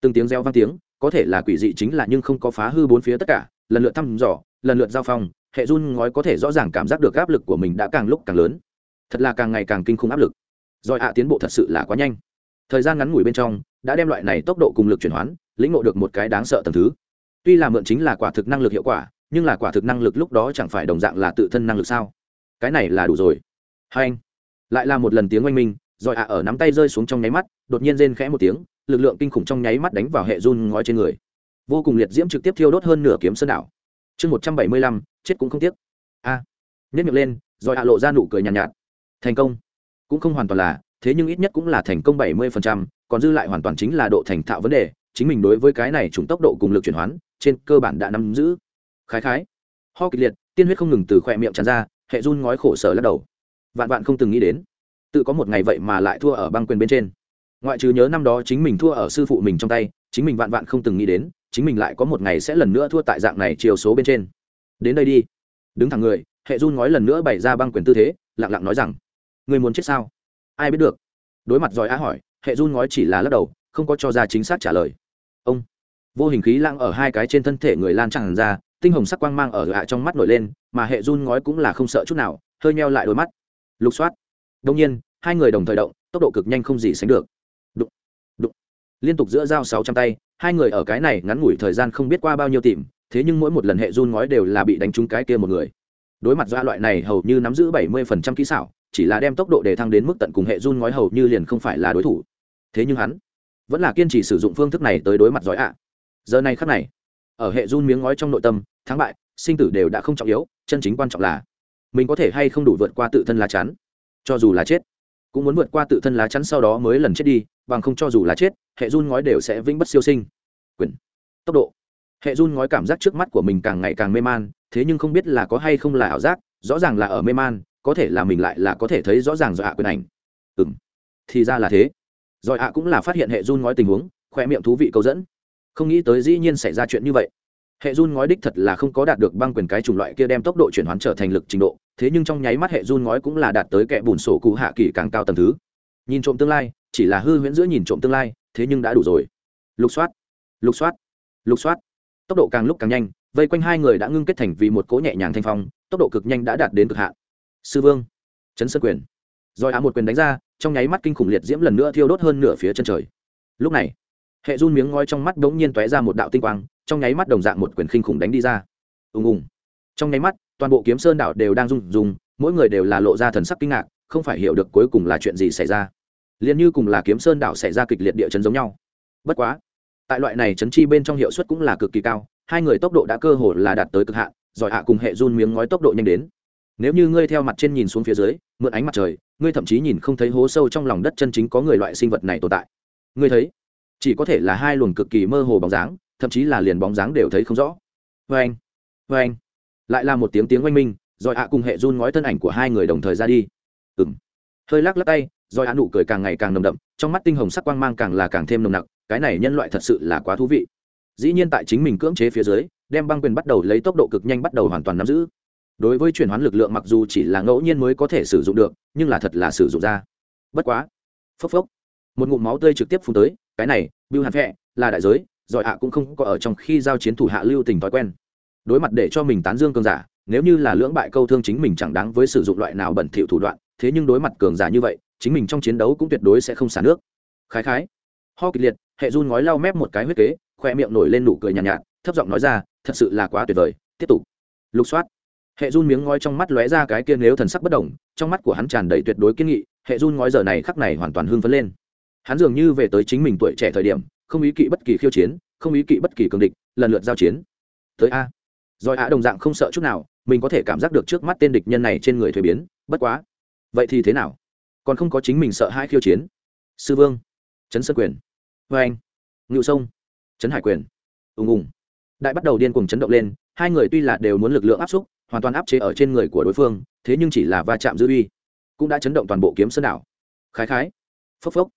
Từng tiếng reo vang tiếng, có thể là quỷ dị chính là nhưng không có phá hư bốn phía tất cả, lần lượt thăm dò, lần lượt giao phong, hệ run ngói có thể rõ ràng cảm giác được áp lực của mình đã càng lúc càng lớn. Thật là càng ngày càng kinh khủng áp lực. Rồi hạ à, tiến bộ thật sự là quá nhanh. Thời gian ngắn ngủi bên trong, đã đem loại này tốc độ cùng lực chuyển hoán, lĩnh ngộ được một cái đáng sợ tầm thứ. Tuy là mượn chính là quả thực năng lực hiệu quả, nhưng là quả thực năng lực lúc đó chẳng phải đồng dạng là tự thân năng lực sao? Cái này là đủ rồi. Hai anh. Lại là một lần tiếng oanh minh rồi ạ ở nắm tay rơi xuống trong nháy mắt đột nhiên rên khẽ một tiếng lực lượng kinh khủng trong nháy mắt đánh vào hệ run ngói trên người. Vô cùng liệt diễm trực tiếp thiêu đốt hơn nửa kiếm sơn đảo. Chương một trăm bảy mươi lăm chết cũng không tiếc. A. À, nhất miệng lên rồi ạ lộ ra nụ cười nhàn nhạt, nhạt. Thành công. Cũng không hoàn toàn là thế nhưng ít nhất cũng là thành công bảy mươi phần trăm, còn dư lại hoàn toàn chính là độ thành thạo vấn đề chính mình đối với cái này chúng tốc độ cùng lực chuyển hoán trên cơ bản đã nắm giữ. Khái khái. Ho kịch liệt tiên huyết không ngừng từ khỏe miệng tràn ra hệ run ngói khổ sở lắc đầu. Vạn vạn không từng nghĩ đến tự có một ngày vậy mà lại thua ở băng quyền bên trên. Ngoại trừ nhớ năm đó chính mình thua ở sư phụ mình trong tay, chính mình vạn vạn không từng nghĩ đến, chính mình lại có một ngày sẽ lần nữa thua tại dạng này chiều số bên trên. Đến đây đi. Đứng thẳng người, hệ run ngói lần nữa bày ra băng quyền tư thế, lặng lặng nói rằng người muốn chết sao? Ai biết được. Đối mặt giỏi á hỏi, hệ run ngói chỉ là lắc đầu, không có cho ra chính xác trả lời. Ông. Vô hình khí lăng ở hai cái trên thân thể người lan tràn ra, tinh hồng sắc quang mang ở hạ trong mắt nổi lên, mà hệ run ngói cũng là không sợ chút nào, hơi meo lại đôi mắt. Lục soát đông nhiên, hai người đồng thời động, tốc độ cực nhanh không gì sánh được. Đụng đụng. Liên tục giữa dao sáu trăm tay, hai người ở cái này ngắn ngủi thời gian không biết qua bao nhiêu tìm, thế nhưng mỗi một lần hệ run ngói đều là bị đánh trúng cái kia một người. Đối mặt do loại này hầu như nắm giữ bảy mươi phần trăm kỹ xảo, chỉ là đem tốc độ để thăng đến mức tận cùng hệ run ngói hầu như liền không phải là đối thủ. Thế nhưng hắn vẫn là kiên trì sử dụng phương thức này tới đối mặt giỏi ạ. Giờ này khắc này, ở hệ run miếng ngói trong nội tâm, thắng bại, sinh tử đều đã không trọng yếu, chân chính quan trọng là mình có thể hay không đủ vượt qua tự thân lá chắn cho dù là chết, cũng muốn vượt qua tự thân lá chắn sau đó mới lần chết đi, bằng không cho dù là chết, hệ run ngói đều sẽ vĩnh bất siêu sinh. Quyền, tốc độ. Hệ run ngói cảm giác trước mắt của mình càng ngày càng mê man, thế nhưng không biết là có hay không là ảo giác, rõ ràng là ở mê man, có thể là mình lại là có thể thấy rõ ràng do ạ quyền ảnh. Ừ m thì ra là thế. Rồi ạ cũng là phát hiện hệ run ngói tình huống, khoe miệng thú vị câu dẫn. Không nghĩ tới dĩ nhiên xảy ra chuyện như vậy. Hệ run ngói đích thật là không có đạt được băng quyền cái chủng loại kia đem tốc độ chuyển hoán trở thành lực trình độ thế nhưng trong nháy mắt hệ run ngói cũng là đạt tới kẻ bùn sổ cụ hạ kỳ càng cao tầng thứ. Nhìn trộm tương lai, chỉ là hư huyễn giữa nhìn trộm tương lai, thế nhưng đã đủ rồi. Lục soát lục soát lục soát. Tốc độ càng lúc càng nhanh, vây quanh hai người đã ngưng kết thành vì một cỗ nhẹ nhàng thanh phong, tốc độ cực nhanh đã đạt đến cực hạn. Sư vương, chấn sơn quyền. Rồi á một quyền đánh ra, trong nháy mắt kinh khủng liệt diễm lần nữa thiêu đốt hơn nửa phía chân trời. Lúc này, hệ run miếng ngói trong mắt bỗng nhiên tóe ra một đạo tinh quang, trong nháy mắt đồng dạng một quyền kinh khủng đánh đi ra. Ùng ùng. Trong nháy mắt toàn bộ kiếm sơn đảo đều đang rung rung, mỗi người đều là lộ ra thần sắc kinh ngạc, không phải hiểu được cuối cùng là chuyện gì xảy ra. Liền như cùng là kiếm sơn đảo xảy ra kịch liệt địa chấn giống nhau. Bất quá, tại loại này chấn chi bên trong hiệu suất cũng là cực kỳ cao, hai người tốc độ đã cơ hồ là đạt tới cực hạn giỏi hạ cùng hệ run miếng ngói tốc độ nhanh đến. Nếu như ngươi theo mặt trên nhìn xuống phía dưới, mượn ánh mặt trời, ngươi thậm chí nhìn không thấy hố sâu trong lòng đất chân chính có người loại sinh vật này tồn tại. Ngươi thấy, chỉ có thể là hai luồng cực kỳ mơ hồ bóng dáng, thậm chí là liền bóng dáng đều thấy không rõ. Vê anh vê anh lại là một tiếng tiếng oanh minh, rồi hạ cùng hệ run ngói thân ảnh của hai người đồng thời ra đi. Ừng hơi lắc lắc tay, rồi hạ nụ cười càng ngày càng nồng đậm, trong mắt tinh hồng sắc quang mang càng là càng thêm nồng nặc, cái này nhân loại thật sự là quá thú vị. Dĩ nhiên tại chính mình cưỡng chế phía dưới, đem băng quyền bắt đầu lấy tốc độ cực nhanh bắt đầu hoàn toàn nắm giữ. Đối với chuyển hoán lực lượng mặc dù chỉ là ngẫu nhiên mới có thể sử dụng được, nhưng là thật là sử dụng ra. Bất quá. Phốc phốc. Một ngụm máu tươi trực tiếp phun tới, cái này, bưu hạt vẹ là đại giới giỏi ạ cũng không có ở trong khi giao chiến thủ hạ lưu tình thói quen đối mặt để cho mình tán dương cường giả nếu như là lưỡng bại câu thương chính mình chẳng đáng với sử dụng loại nào bẩn thỉu thủ đoạn thế nhưng đối mặt cường giả như vậy chính mình trong chiến đấu cũng tuyệt đối sẽ không xả nước. Khái khái. Ho kịch liệt hệ run ngói lau mép một cái huyết kế khoe miệng nổi lên nụ cười nhàn nhạt, nhạt thấp giọng nói ra thật sự là quá tuyệt vời tiếp tục. Lục soát. Hệ run miếng ngói trong mắt lóe ra cái kia nếu thần sắc bất động, trong mắt của hắn tràn đầy tuyệt đối kiên nghị hệ run ngói giờ này khắc này hoàn toàn hưng phấn lên. Hắn dường như về tới chính mình tuổi trẻ thời điểm không ý kỵ bất kỳ khiêu chiến không ý kỵ bất kỳ cường địch lần lượt giao chiến. Tới a rồi a đồng dạng không sợ chút nào, mình có thể cảm giác được trước mắt tên địch nhân này trên người thuế biến, bất quá. Vậy thì thế nào? Còn không có chính mình sợ hai khiêu chiến. Sư vương, trấn sơn quyền. Vê anh. Ngự sông. Trấn hải quyền. Ùng ùng. Đại bắt đầu điên cuồng chấn động lên, hai người tuy là đều muốn lực lượng áp xúc, hoàn toàn áp chế ở trên người của đối phương, thế nhưng chỉ là va chạm dư uy, cũng đã chấn động toàn bộ kiếm sơn đảo. Khái khái. Phốc phốc.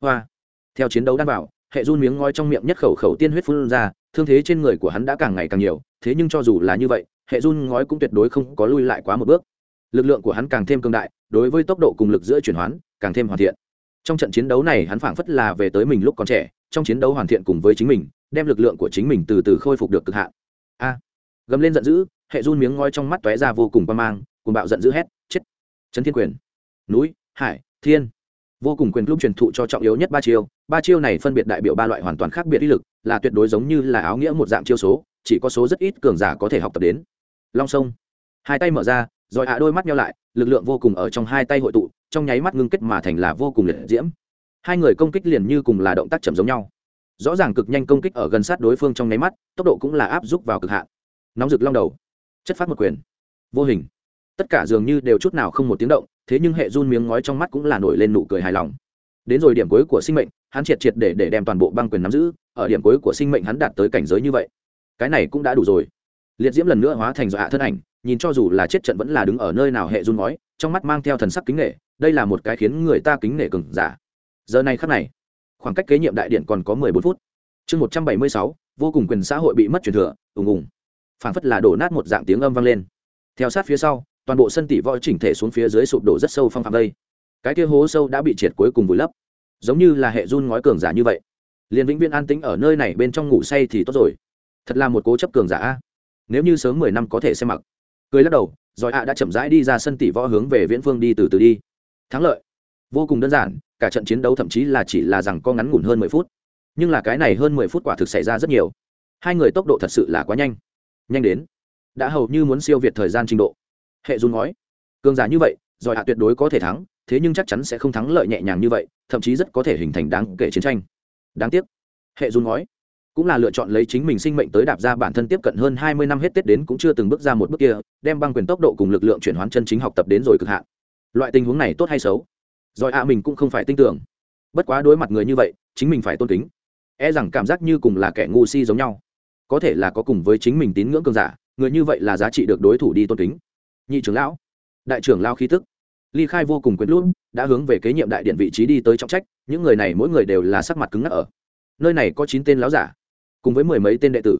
Hoa. Theo chiến đấu đan vào hệ run miếng ngói trong miệng nhất khẩu khẩu tiên huyết phun ra, thương thế trên người của hắn đã càng ngày càng nhiều, thế nhưng cho dù là như vậy, hệ run ngói cũng tuyệt đối không có lui lại quá một bước. Lực lượng của hắn càng thêm cương đại, đối với tốc độ cùng lực giữa chuyển hoán, càng thêm hoàn thiện. Trong trận chiến đấu này, hắn phảng phất là về tới mình lúc còn trẻ, trong chiến đấu hoàn thiện cùng với chính mình, đem lực lượng của chính mình từ từ khôi phục được cực hạn. A! Gầm lên giận dữ, hệ run miếng ngói trong mắt tóe ra vô cùng quan mang cùng bạo giận dữ hét, chết! Trấn thiên quyền, núi, hải, thiên vô cùng quyền lúc truyền thụ cho trọng yếu nhất ba chiêu. Ba chiêu này phân biệt đại biểu ba loại hoàn toàn khác biệt ý lực, là tuyệt đối giống như là áo nghĩa một dạng chiêu số, chỉ có số rất ít cường giả có thể học tập đến. Long sông. Hai tay mở ra, rồi hạ đôi mắt nhau lại, lực lượng vô cùng ở trong hai tay hội tụ, trong nháy mắt ngưng kết mà thành là vô cùng liệt diễm. Hai người công kích liền như cùng là động tác chậm giống nhau. Rõ ràng cực nhanh công kích ở gần sát đối phương trong nháy mắt, tốc độ cũng là áp giúp vào cực hạn. Nóng rực long đầu. Chất phát một quyền. Vô hình. Tất cả dường như đều chút nào không một tiếng động thế nhưng hệ run miếng ngói trong mắt cũng là nổi lên nụ cười hài lòng. Đến rồi điểm cuối của sinh mệnh, hắn triệt triệt để để đem toàn bộ băng quyền nắm giữ, ở điểm cuối của sinh mệnh hắn đạt tới cảnh giới như vậy. Cái này cũng đã đủ rồi. Liệt diễm lần nữa hóa thành dọa thân ảnh, nhìn cho dù là chết trận vẫn là đứng ở nơi nào hệ run ngói, trong mắt mang theo thần sắc kính nghệ đây là một cái khiến người ta kính nể cừng giả. Giờ này khắc này, khoảng cách kế nhiệm đại điện còn có mười bốn phút. Chương một trăm bảy mươi sáu, vô cùng quyền xã hội bị mất truyền thừa, ùng ùng. Phảng phất là đổ nát một dạng tiếng âm vang lên. Theo sát phía sau toàn bộ sân tỷ võ chỉnh thể xuống phía dưới sụp đổ rất sâu phong phạm đây. Cái kia hố sâu đã bị triệt cuối cùng vùi lấp. Giống như là hệ run ngói cường giả như vậy. Liền vĩnh viễn an tĩnh ở nơi này bên trong ngủ say thì tốt rồi. Thật là một cố chấp cường giả nếu như sớm mười năm có thể xem mặc. Cười lắc đầu, rồi ạ đã chậm rãi đi ra sân tỷ võ hướng về viễn phương đi từ từ đi. Thắng lợi. Vô cùng đơn giản, cả trận chiến đấu thậm chí là chỉ là rằng có ngắn ngủn hơn mười phút. Nhưng là cái này hơn mười phút quả thực xảy ra rất nhiều. Hai người tốc độ thật sự là quá nhanh. Nhanh đến. Đã hầu như muốn siêu việt thời gian trình độ hệ dùn nói, cường giả như vậy, giỏi hạ tuyệt đối có thể thắng, thế nhưng chắc chắn sẽ không thắng lợi nhẹ nhàng như vậy, thậm chí rất có thể hình thành đáng kể chiến tranh. Đáng tiếc, hệ dùn nói, cũng là lựa chọn lấy chính mình sinh mệnh tới đạp ra bản thân tiếp cận hơn hai mươi năm hết tết đến cũng chưa từng bước ra một bước kia, đem băng quyền tốc độ cùng lực lượng chuyển hoán chân chính học tập đến rồi cực hạn. Loại tình huống này tốt hay xấu? Giỏi hạ mình cũng không phải tin tưởng. Bất quá đối mặt người như vậy, chính mình phải tôn kính. E rằng cảm giác như cùng là kẻ ngu si giống nhau. Có thể là có cùng với chính mình tín ngưỡng cường giả, người như vậy là giá trị được đối thủ đi tôn kính nhị trưởng lão. Đại trưởng lao khí tức. Ly khai vô cùng quyến luôn đã hướng về kế nhiệm đại điện vị trí đi tới trọng trách, những người này mỗi người đều là sắc mặt cứng ngắc ở. Nơi này có chín tên lão giả, cùng với mười mấy tên đệ tử.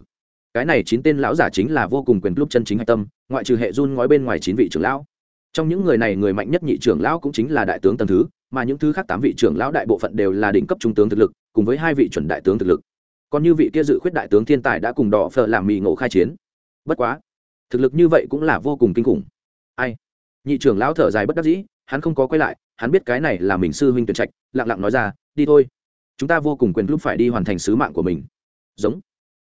Cái này chín tên lão giả chính là vô cùng quyền lúc chân chính hạch tâm, ngoại trừ hệ run ngói bên ngoài chín vị trưởng lão. Trong những người này người mạnh nhất nhị trưởng lão cũng chính là đại tướng tần thứ, mà những thứ khác tám vị trưởng lão đại bộ phận đều là đỉnh cấp trung tướng thực lực, cùng với hai vị chuẩn đại tướng thực lực. Còn như vị kia dự khuyết đại tướng thiên tài đã cùng đỏ phở làm mì ngộ khai chiến. Bất quá, thực lực như vậy cũng là vô cùng kinh khủng ai? Nhị trưởng lão thở dài bất đắc dĩ, hắn không có quay lại, hắn biết cái này là mình sư huynh tuyển trạch, lặng lặng nói ra, đi thôi. Chúng ta vô cùng quyền lúc phải đi hoàn thành sứ mạng của mình. Giống.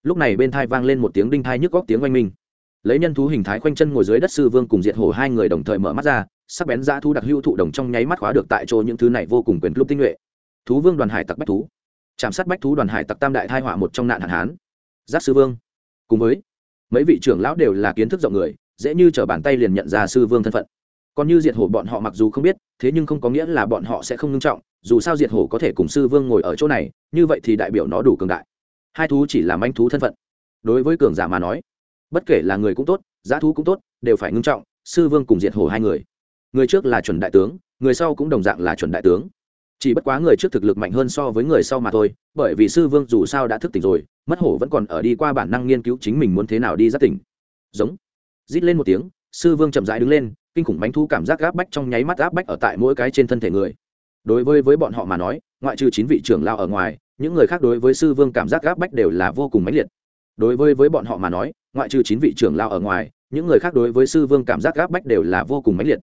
Lúc này bên thai vang lên một tiếng đinh thai nhức góc tiếng oanh minh. Lấy nhân thú hình thái khoanh chân ngồi dưới đất sư vương cùng diệt hổ hai người đồng thời mở mắt ra, sắc bén dã thu đặc hữu thụ đồng trong nháy mắt khóa được tại chỗ những thứ này vô cùng quyền lúc tinh nhuệ. Thú vương đoàn hải tặc bách thú. Chạm sát bách thú đoàn hải tặc tam đại thai họa một trong nạn hạn hán. Giác sư vương. Cùng với, mấy vị trưởng lão đều là kiến thức rộng người dễ như t r ở bàn tay liền nhận ra sư vương thân phận. Còn như diệt hổ bọn họ mặc dù không biết, thế nhưng không có nghĩa là bọn họ sẽ không ngưng trọng, dù sao diệt hổ có thể cùng sư vương ngồi ở chỗ này, như vậy thì đại biểu nó đủ cường đại. Hai thú chỉ là manh thú thân phận. Đối với cường giả mà nói, bất kể là người cũng tốt, giá thú cũng tốt, đều phải ngưng trọng, sư vương cùng diệt hổ hai người. Người trước là chuẩn đại tướng, người sau cũng đồng dạng là chuẩn đại tướng. Chỉ bất quá người trước thực lực mạnh hơn so với người sau mà thôi, bởi vì sư vương dù sao đã thức tỉnh rồi, mất hổ vẫn còn ở đi qua bản năng nghiên cứu chính mình muốn thế nào đi ra tỉnh. Giống rít lên một tiếng, sư vương chậm rãi đứng lên, kinh khủng bánh thu cảm giác gáp bách trong nháy mắt gáp bách ở tại mỗi cái trên thân thể người. Đối với với bọn họ mà nói, ngoại trừ chín vị trưởng lao ở ngoài, những người khác đối với sư vương cảm giác gáp bách đều là vô cùng mãnh liệt. Đối với với bọn họ mà nói, ngoại trừ chín vị trưởng lao ở ngoài, những người khác đối với sư vương cảm giác gáp bách đều là vô cùng mãnh liệt.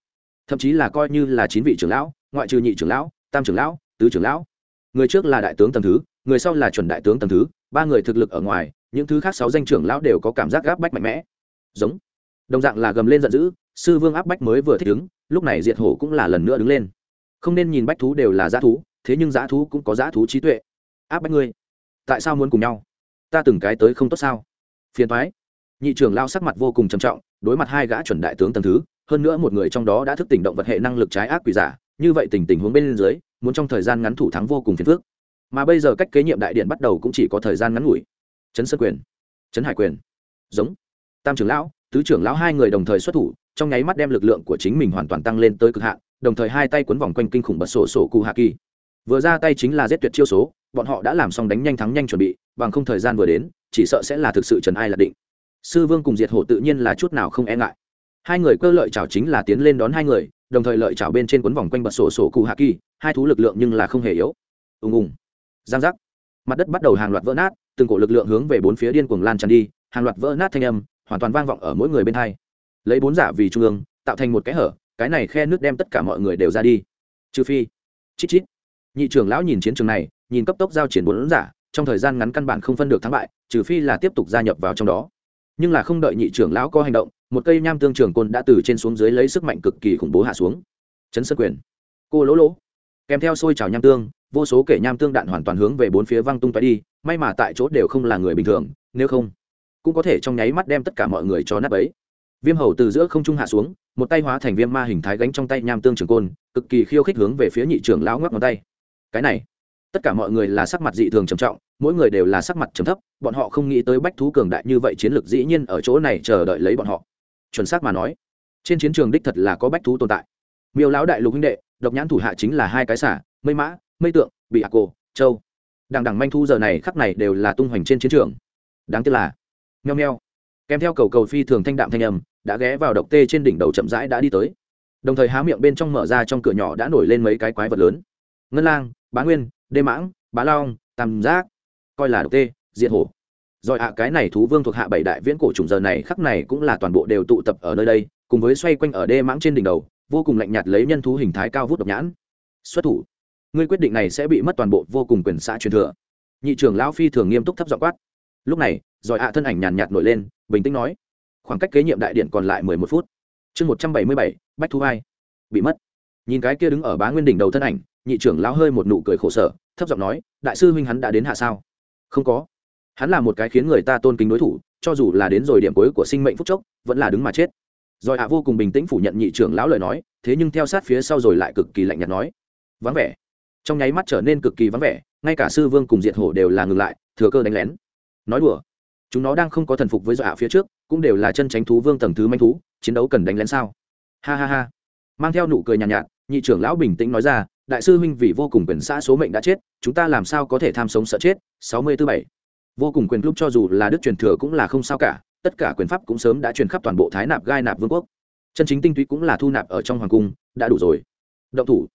Thậm chí là coi như là chín vị trưởng lão, ngoại trừ nhị trưởng lão, tam trưởng lão, tứ trưởng lão. Người trước là đại tướng tầm thứ, người sau là chuẩn đại tướng tầm thứ, ba người thực lực ở ngoài, những thứ khác sáu danh trưởng lão đều có cảm giác gáp bách mạnh mẽ. Giống đồng dạng là gầm lên giận dữ, sư vương áp bách mới vừa thích ứng, lúc này diệt hổ cũng là lần nữa đứng lên. Không nên nhìn bách thú đều là g thú, thế nhưng g thú cũng có g thú trí tuệ. Áp bách ngươi, tại sao muốn cùng nhau? Ta từng cái tới không tốt sao? Phiền thoái nhị trưởng lao sắc mặt vô cùng trầm trọng, đối mặt hai gã chuẩn đại tướng tầm thứ, hơn nữa một người trong đó đã thức tỉnh động vật hệ năng lực trái ác quỷ giả, như vậy tình tình huống bên dưới, muốn trong thời gian ngắn thủ thắng vô cùng phiền phức. Mà bây giờ cách kế nhiệm đại điện bắt đầu cũng chỉ có thời gian ngắn ngủi. Trấn sơn quyền trấn hải quyền. Giống. Tam trưởng lão tứ trưởng lão hai người đồng thời xuất thủ, trong nháy mắt đem lực lượng của chính mình hoàn toàn tăng lên tới cực hạn, đồng thời hai tay quấn vòng quanh kinh khủng bật sổ sổ cụ hạ kỳ vừa ra tay chính là giết tuyệt chiêu số, bọn họ đã làm xong đánh nhanh thắng nhanh chuẩn bị, bằng không thời gian vừa đến, chỉ sợ sẽ là thực sự trần ai là định. Sư vương cùng diệt hổ tự nhiên là chút nào không e ngại. Hai người cơ lợi chảo chính là tiến lên đón hai người, đồng thời lợi chảo bên trên quấn vòng quanh bật sổ sổ cụ hạ kỳ hai thú lực lượng nhưng là không hề yếu. Ùng ùng. Giang giác. Mặt đất bắt đầu hàng loạt vỡ nát, từng cổ lực lượng hướng về bốn phía điên cuồng lan tràn đi, hàng loạt vỡ nát thanh âm hoàn toàn vang vọng ở mỗi người bên hai. Lấy bốn giả vì trung ương, tạo thành một cái hở, cái này khe nước đem tất cả mọi người đều ra đi. Trừ phi, chít chít. Nhị trưởng lão nhìn chiến trường này, nhìn cấp tốc giao triển bốn giả, trong thời gian ngắn căn bản không phân được thắng bại, trừ phi là tiếp tục gia nhập vào trong đó. Nhưng là không đợi nhị trưởng lão có hành động, một cây nham tương trường côn đã từ trên xuống dưới lấy sức mạnh cực kỳ khủng bố hạ xuống. Chấn sơn quyền. Cô lỗ lỗ. Kèm theo xôi trào nham tương, vô số kể nham tương đạn hoàn toàn hướng về bốn phía văng tung tóe đi, may mà tại chỗ đều không là người bình thường, nếu không cũng có thể trong nháy mắt đem tất cả mọi người cho nắp ấy viêm hầu từ giữa không trung hạ xuống, một tay hóa thành viêm ma hình thái gánh trong tay nham tương trường côn, cực kỳ khiêu khích hướng về phía nhị trưởng lão ngoắc ngón tay. Cái này, tất cả mọi người là sắc mặt dị thường trầm trọng, mỗi người đều là sắc mặt trầm thấp, bọn họ không nghĩ tới bách thú cường đại như vậy chiến lược dĩ nhiên ở chỗ này chờ đợi lấy bọn họ. Chuẩn xác mà nói, trên chiến trường đích thật là có bách thú tồn tại. Miêu lão đại lục huynh đệ, độc nhãn thủ hạ chính là hai cái xả mây mã, mây tượng, bị ạc cổ, châu. Đằng đằng manh thu giờ này khắc này đều là tung hoành trên chiến trường. Đáng tiếc là nheo nheo. Kèm theo cầu cầu phi thường thanh đạm thanh âm, đã ghé vào độc tê trên đỉnh đầu chậm rãi đã đi tới. Đồng thời há miệng bên trong mở ra trong cửa nhỏ đã nổi lên mấy cái quái vật lớn. Ngân lang, bá nguyên, đê mãng, bá long, tam giác, coi là độc tê, diện hổ. Rồi ạ, cái này thú vương thuộc hạ bảy đại viễn cổ trùng giờ này khắc này cũng là toàn bộ đều tụ tập ở nơi đây, cùng với xoay quanh ở đê mãng trên đỉnh đầu, vô cùng lạnh nhạt lấy nhân thú hình thái cao vút độc nhãn. Xuất thủ. Ngươi quyết định này sẽ bị mất toàn bộ vô cùng quyền xã truyền thừa. Nhị trưởng lão phi thường nghiêm túc thấp dọ quát. Lúc này rồi ạ, thân ảnh nhàn nhạt nổi lên, bình tĩnh nói. Khoảng cách kế nhiệm đại điện còn lại mười một phút. Chương một trăm bảy mươi bảy, bách thu vai bị mất. Nhìn cái kia đứng ở bá nguyên đỉnh đầu thân ảnh, nhị trưởng lão hơi một nụ cười khổ sở, thấp giọng nói, đại sư huynh hắn đã đến hạ sao? Không có. Hắn là một cái khiến người ta tôn kính đối thủ, cho dù là đến rồi điểm cuối của sinh mệnh phúc chốc, vẫn là đứng mà chết. Rồi hạ vô cùng bình tĩnh phủ nhận nhị trưởng lão lời nói, thế nhưng theo sát phía sau rồi lại cực kỳ lạnh nhạt nói. Vắng vẻ. Trong nháy mắt trở nên cực kỳ vắng vẻ, ngay cả sư vương cùng diệt hổ đều là ngừng lại, thừa cơ đánh lén. Nói đùa chúng nó đang không có thần phục với dọa phía trước cũng đều là chân tránh thú vương tầng thứ manh thú chiến đấu cần đánh lén sao? Ha ha ha. Mang theo nụ cười nhàn nhạt, nhạt nhị trưởng lão bình tĩnh nói ra đại sư huynh vì vô cùng quyền xã số mệnh đã chết chúng ta làm sao có thể tham sống sợ chết? Sáu mươi tư bảy. Vô cùng quyền lúc cho dù là đức truyền thừa cũng là không sao cả tất cả quyền pháp cũng sớm đã truyền khắp toàn bộ thái nạp gai nạp vương quốc. Chân chính tinh túy cũng là thu nạp ở trong hoàng cung đã đủ rồi. Động thủ.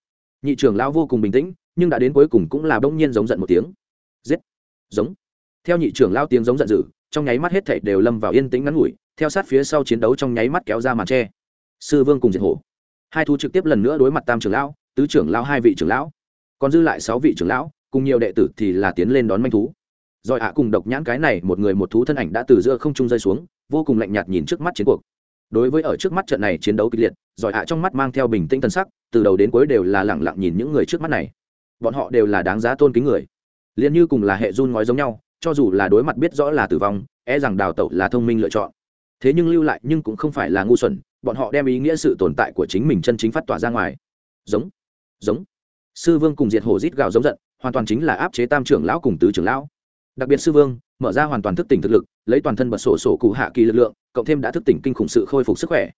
Nhị trưởng lão vô cùng bình tĩnh nhưng đã đến cuối cùng cũng là bỗng nhiên giống giận một tiếng. Giết. Giống. Theo nhị trưởng lão tiếng giống giận dữ trong nháy mắt hết thảy đều lâm vào yên tĩnh ngắn ngủi, theo sát phía sau chiến đấu trong nháy mắt kéo ra màn tre. Sư vương cùng diệt hổ. Hai thú trực tiếp lần nữa đối mặt tam trưởng lão, tứ trưởng lão hai vị trưởng lão. Còn dư lại sáu vị trưởng lão, cùng nhiều đệ tử thì là tiến lên đón manh thú. Rồi ạ, cùng độc nhãn cái này một người một thú thân ảnh đã từ giữa không trung rơi xuống, vô cùng lạnh nhạt nhìn trước mắt chiến cuộc. Đối với ở trước mắt trận này chiến đấu kịch liệt giỏi ạ trong mắt mang theo bình tĩnh tân sắc, từ đầu đến cuối đều là lẳng lặng nhìn những người trước mắt này. Bọn họ đều là đáng giá tôn kính người. Liền như cùng là hệ run ngói giống nhau cho dù là đối mặt biết rõ là tử vong e rằng đào tẩu là thông minh lựa chọn. Thế nhưng lưu lại nhưng cũng không phải là ngu xuẩn, bọn họ đem ý nghĩa sự tồn tại của chính mình chân chính phát tỏa ra ngoài. Giống giống. Sư vương cùng diệt hổ rít gào giống giận, hoàn toàn chính là áp chế tam trưởng lão cùng tứ trưởng lão. Đặc biệt sư vương, mở ra hoàn toàn thức tỉnh thực lực, lấy toàn thân bật sổ sổ cụ hạ kỳ lực lượng, cộng thêm đã thức tỉnh kinh khủng sự khôi phục sức khỏe.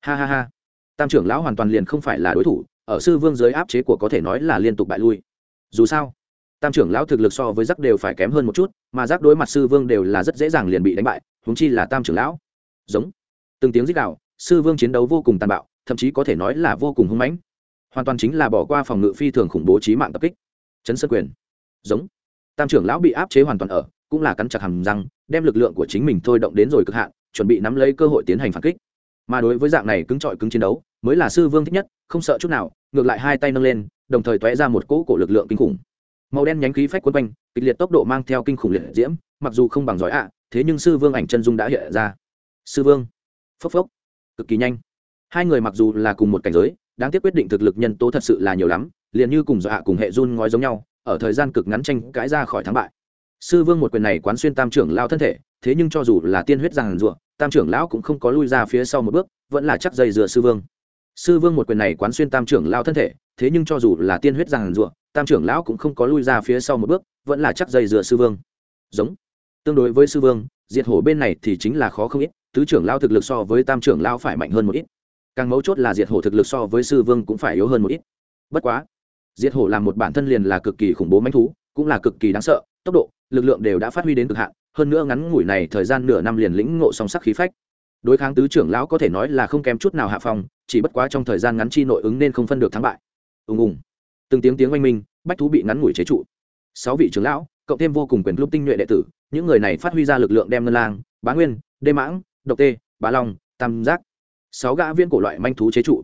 Ha ha ha. Tam trưởng lão hoàn toàn liền không phải là đối thủ, ở sư vương dưới áp chế của có thể nói là liên tục bại lui. Dù sao tam trưởng lão thực lực so với giác đều phải kém hơn một chút, mà giác đối mặt sư vương đều là rất dễ dàng liền bị đánh bại húng chi là tam trưởng lão. Giống. Từng tiếng dích đạo sư vương chiến đấu vô cùng tàn bạo, thậm chí có thể nói là vô cùng hung mãnh. Hoàn toàn chính là bỏ qua phòng ngự phi thường khủng bố trí mạng tập kích. Chấn sơn quyền. Giống. Tam trưởng lão bị áp chế hoàn toàn ở, cũng là cắn chặt hầm răng, đem lực lượng của chính mình thôi động đến rồi cực hạn, chuẩn bị nắm lấy cơ hội tiến hành phản kích. Mà đối với dạng này cứng trọi cứng chiến đấu, mới là sư vương thích nhất, không sợ chút nào, ngược lại hai tay nâng lên, đồng thời tóe ra một cỗ cổ lực lượng kinh khủng màu đen nhánh khí phách quấn quanh, kịch liệt tốc độ mang theo kinh khủng liệt diễm, mặc dù không bằng giỏi ạ, thế nhưng sư vương ảnh chân dung đã hiện ra. Sư vương. Phốc phốc. Cực kỳ nhanh. Hai người mặc dù là cùng một cảnh giới, đáng tiếc quyết định thực lực nhân tố thật sự là nhiều lắm, liền như cùng dọa cùng hệ run ngói giống nhau, ở thời gian cực ngắn tranh cãi ra khỏi thắng bại. Sư vương một quyền này quán xuyên tam trưởng lao thân thể, thế nhưng cho dù là tiên huyết giàn rụa tam trưởng lão cũng không có lui ra phía sau một bước, vẫn là chắc dây dựa sư vương. Sư vương một quyền này quán xuyên tam trưởng lao thân thể, thế nhưng cho dù là tiên huyết giàn rụa tam trưởng lão cũng không có lui ra phía sau một bước, vẫn là chắc dây dựa sư vương. Giống. Tương đối với sư vương, diệt hổ bên này thì chính là khó không ít, tứ trưởng lão thực lực so với tam trưởng lão phải mạnh hơn một ít. Càng mấu chốt là diệt hổ thực lực so với sư vương cũng phải yếu hơn một ít. Bất quá, diệt hổ làm một bản thân liền là cực kỳ khủng bố manh thú, cũng là cực kỳ đáng sợ, tốc độ, lực lượng đều đã phát huy đến cực hạn, hơn nữa ngắn ngủi này thời gian nửa năm liền lĩnh ngộ song sắc khí phách. Đối kháng tứ trưởng lão có thể nói là không kém chút nào hạ phòng chỉ bất quá trong thời gian ngắn chi nội ứng nên không phân được thắng bại. Ùng ùng từng tiếng tiếng oanh minh, bách thú bị ngắn ngủi chế trụ. Sáu vị trưởng lão, cộng thêm vô cùng quyền lúc tinh nhuệ đệ tử, những người này phát huy ra lực lượng đem ngân lang, bá nguyên, đê mãng, độc tê, bá long, tam giác, sáu gã viên cổ loại manh thú chế trụ.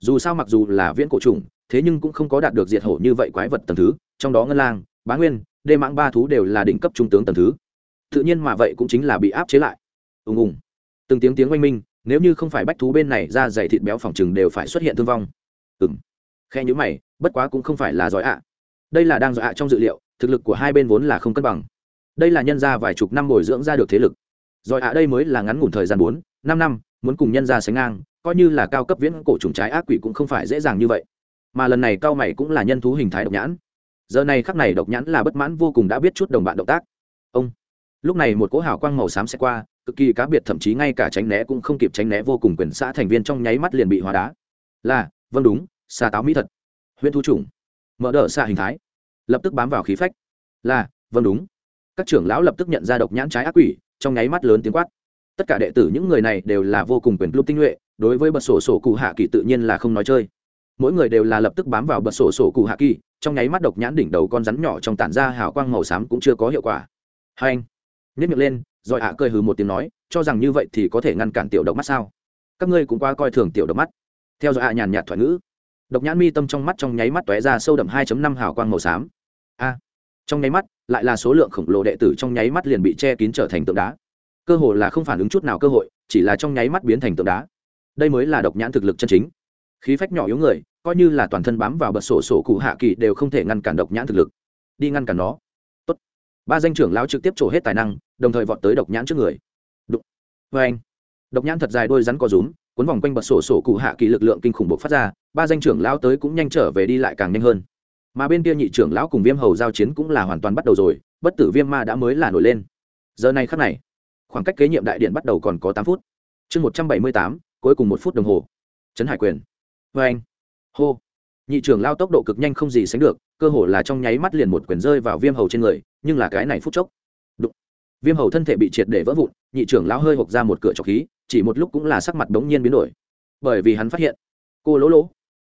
Dù sao mặc dù là viễn cổ trùng thế nhưng cũng không có đạt được diệt hổ như vậy quái vật tầng thứ, trong đó ngân lang, bá nguyên, đê mãng ba thú đều là đỉnh cấp trung tướng tầng thứ. Tự nhiên mà vậy cũng chính là bị áp chế lại. Ùng ùng. Từng tiếng tiếng oanh minh, nếu như không phải bách thú bên này ra dày thịt béo phòng chừng đều phải xuất hiện thương vong. Ừng khe nhữ mày, bất quá cũng không phải là giỏi ạ. Đây là đang giỏi ạ trong dự liệu, thực lực của hai bên vốn là không cân bằng. Đây là nhân ra vài chục năm bồi dưỡng ra được thế lực. Giỏi ạ đây mới là ngắn ngủn thời gian bốn, năm năm, muốn cùng nhân ra sánh ngang, coi như là cao cấp viễn cổ trùng trái ác quỷ cũng không phải dễ dàng như vậy. Mà lần này cao mày cũng là nhân thú hình thái độc nhãn. Giờ này khắc này độc nhãn là bất mãn vô cùng đã biết chút đồng bạn động tác. Ông. Lúc này một cỗ hào quang màu xám sẽ qua, cực kỳ cá biệt thậm chí ngay cả tránh né cũng không kịp tránh né vô cùng quyền xã thành viên trong nháy mắt liền bị hóa đá. Là vâng đúng xà táo mỹ thật huyện thu chủng. Mở đỡ xạ hình thái. Lập tức bám vào khí phách. Là vâng đúng. Các trưởng lão lập tức nhận ra độc nhãn trái ác quỷ, trong nháy mắt lớn tiếng quát. Tất cả đệ tử những người này đều là vô cùng quyền lúc tinh nhuệ, đối với bật sổ sổ cụ hạ kỳ tự nhiên là không nói chơi. Mỗi người đều là lập tức bám vào bật sổ sổ cụ hạ kỳ, trong nháy mắt độc nhãn đỉnh đầu con rắn nhỏ trong tản ra hào quang màu xám cũng chưa có hiệu quả. Hai anh nhất miệng lên, rồi hạ à cười hừ một tiếng nói, cho rằng như vậy thì có thể ngăn cản tiểu độc mắt sao? Các ngươi cũng qua coi thường tiểu độc mắt. Theo dõi ạ nhàn nhạt thoại ngữ độc nhãn mi tâm trong mắt trong nháy mắt tóe ra sâu đậm 2 năm hào quang màu xám. A, trong nháy mắt, lại là số lượng khổng lồ đệ tử trong nháy mắt liền bị che kín trở thành tượng đá. Cơ hội là không phản ứng chút nào cơ hội, chỉ là trong nháy mắt biến thành tượng đá. Đây mới là độc nhãn thực lực chân chính. Khí phách nhỏ yếu người, coi như là toàn thân bám vào bật sổ sổ cụ hạ kỳ đều không thể ngăn cản độc nhãn thực lực. Đi ngăn cản nó. Tốt. ba danh trưởng lão trực tiếp trổ hết tài năng, đồng thời vọt tới độc nhãn trước người. Đụng. Vê anh độc nhãn thật dài đôi rắn có rúm cuốn vòng quanh bật sổ sổ cụ hạ kỳ lực lượng kinh khủng bộc phát ra, ba danh trưởng lão tới cũng nhanh trở về đi lại càng nhanh hơn. Mà bên kia nhị trưởng lão cùng viêm hầu giao chiến cũng là hoàn toàn bắt đầu rồi, bất tử viêm ma đã mới là nổi lên. Giờ này khắc này, khoảng cách kế nhiệm đại điện bắt đầu còn có tám phút. Chương một trăm bảy mươi tám, cuối cùng một phút đồng hồ. Trấn hải quyền. Vê anh. Hô. Nhị trưởng lao tốc độ cực nhanh không gì sánh được, cơ hồ là trong nháy mắt liền một quyền rơi vào viêm hầu trên người, nhưng là cái này phút chốc viêm hầu thân thể bị triệt để vỡ vụn, nhị trưởng lão hơi hộp ra một cửa trọc khí, chỉ một lúc cũng là sắc mặt bỗng nhiên biến đổi. Bởi vì hắn phát hiện, cô lỗ lỗ,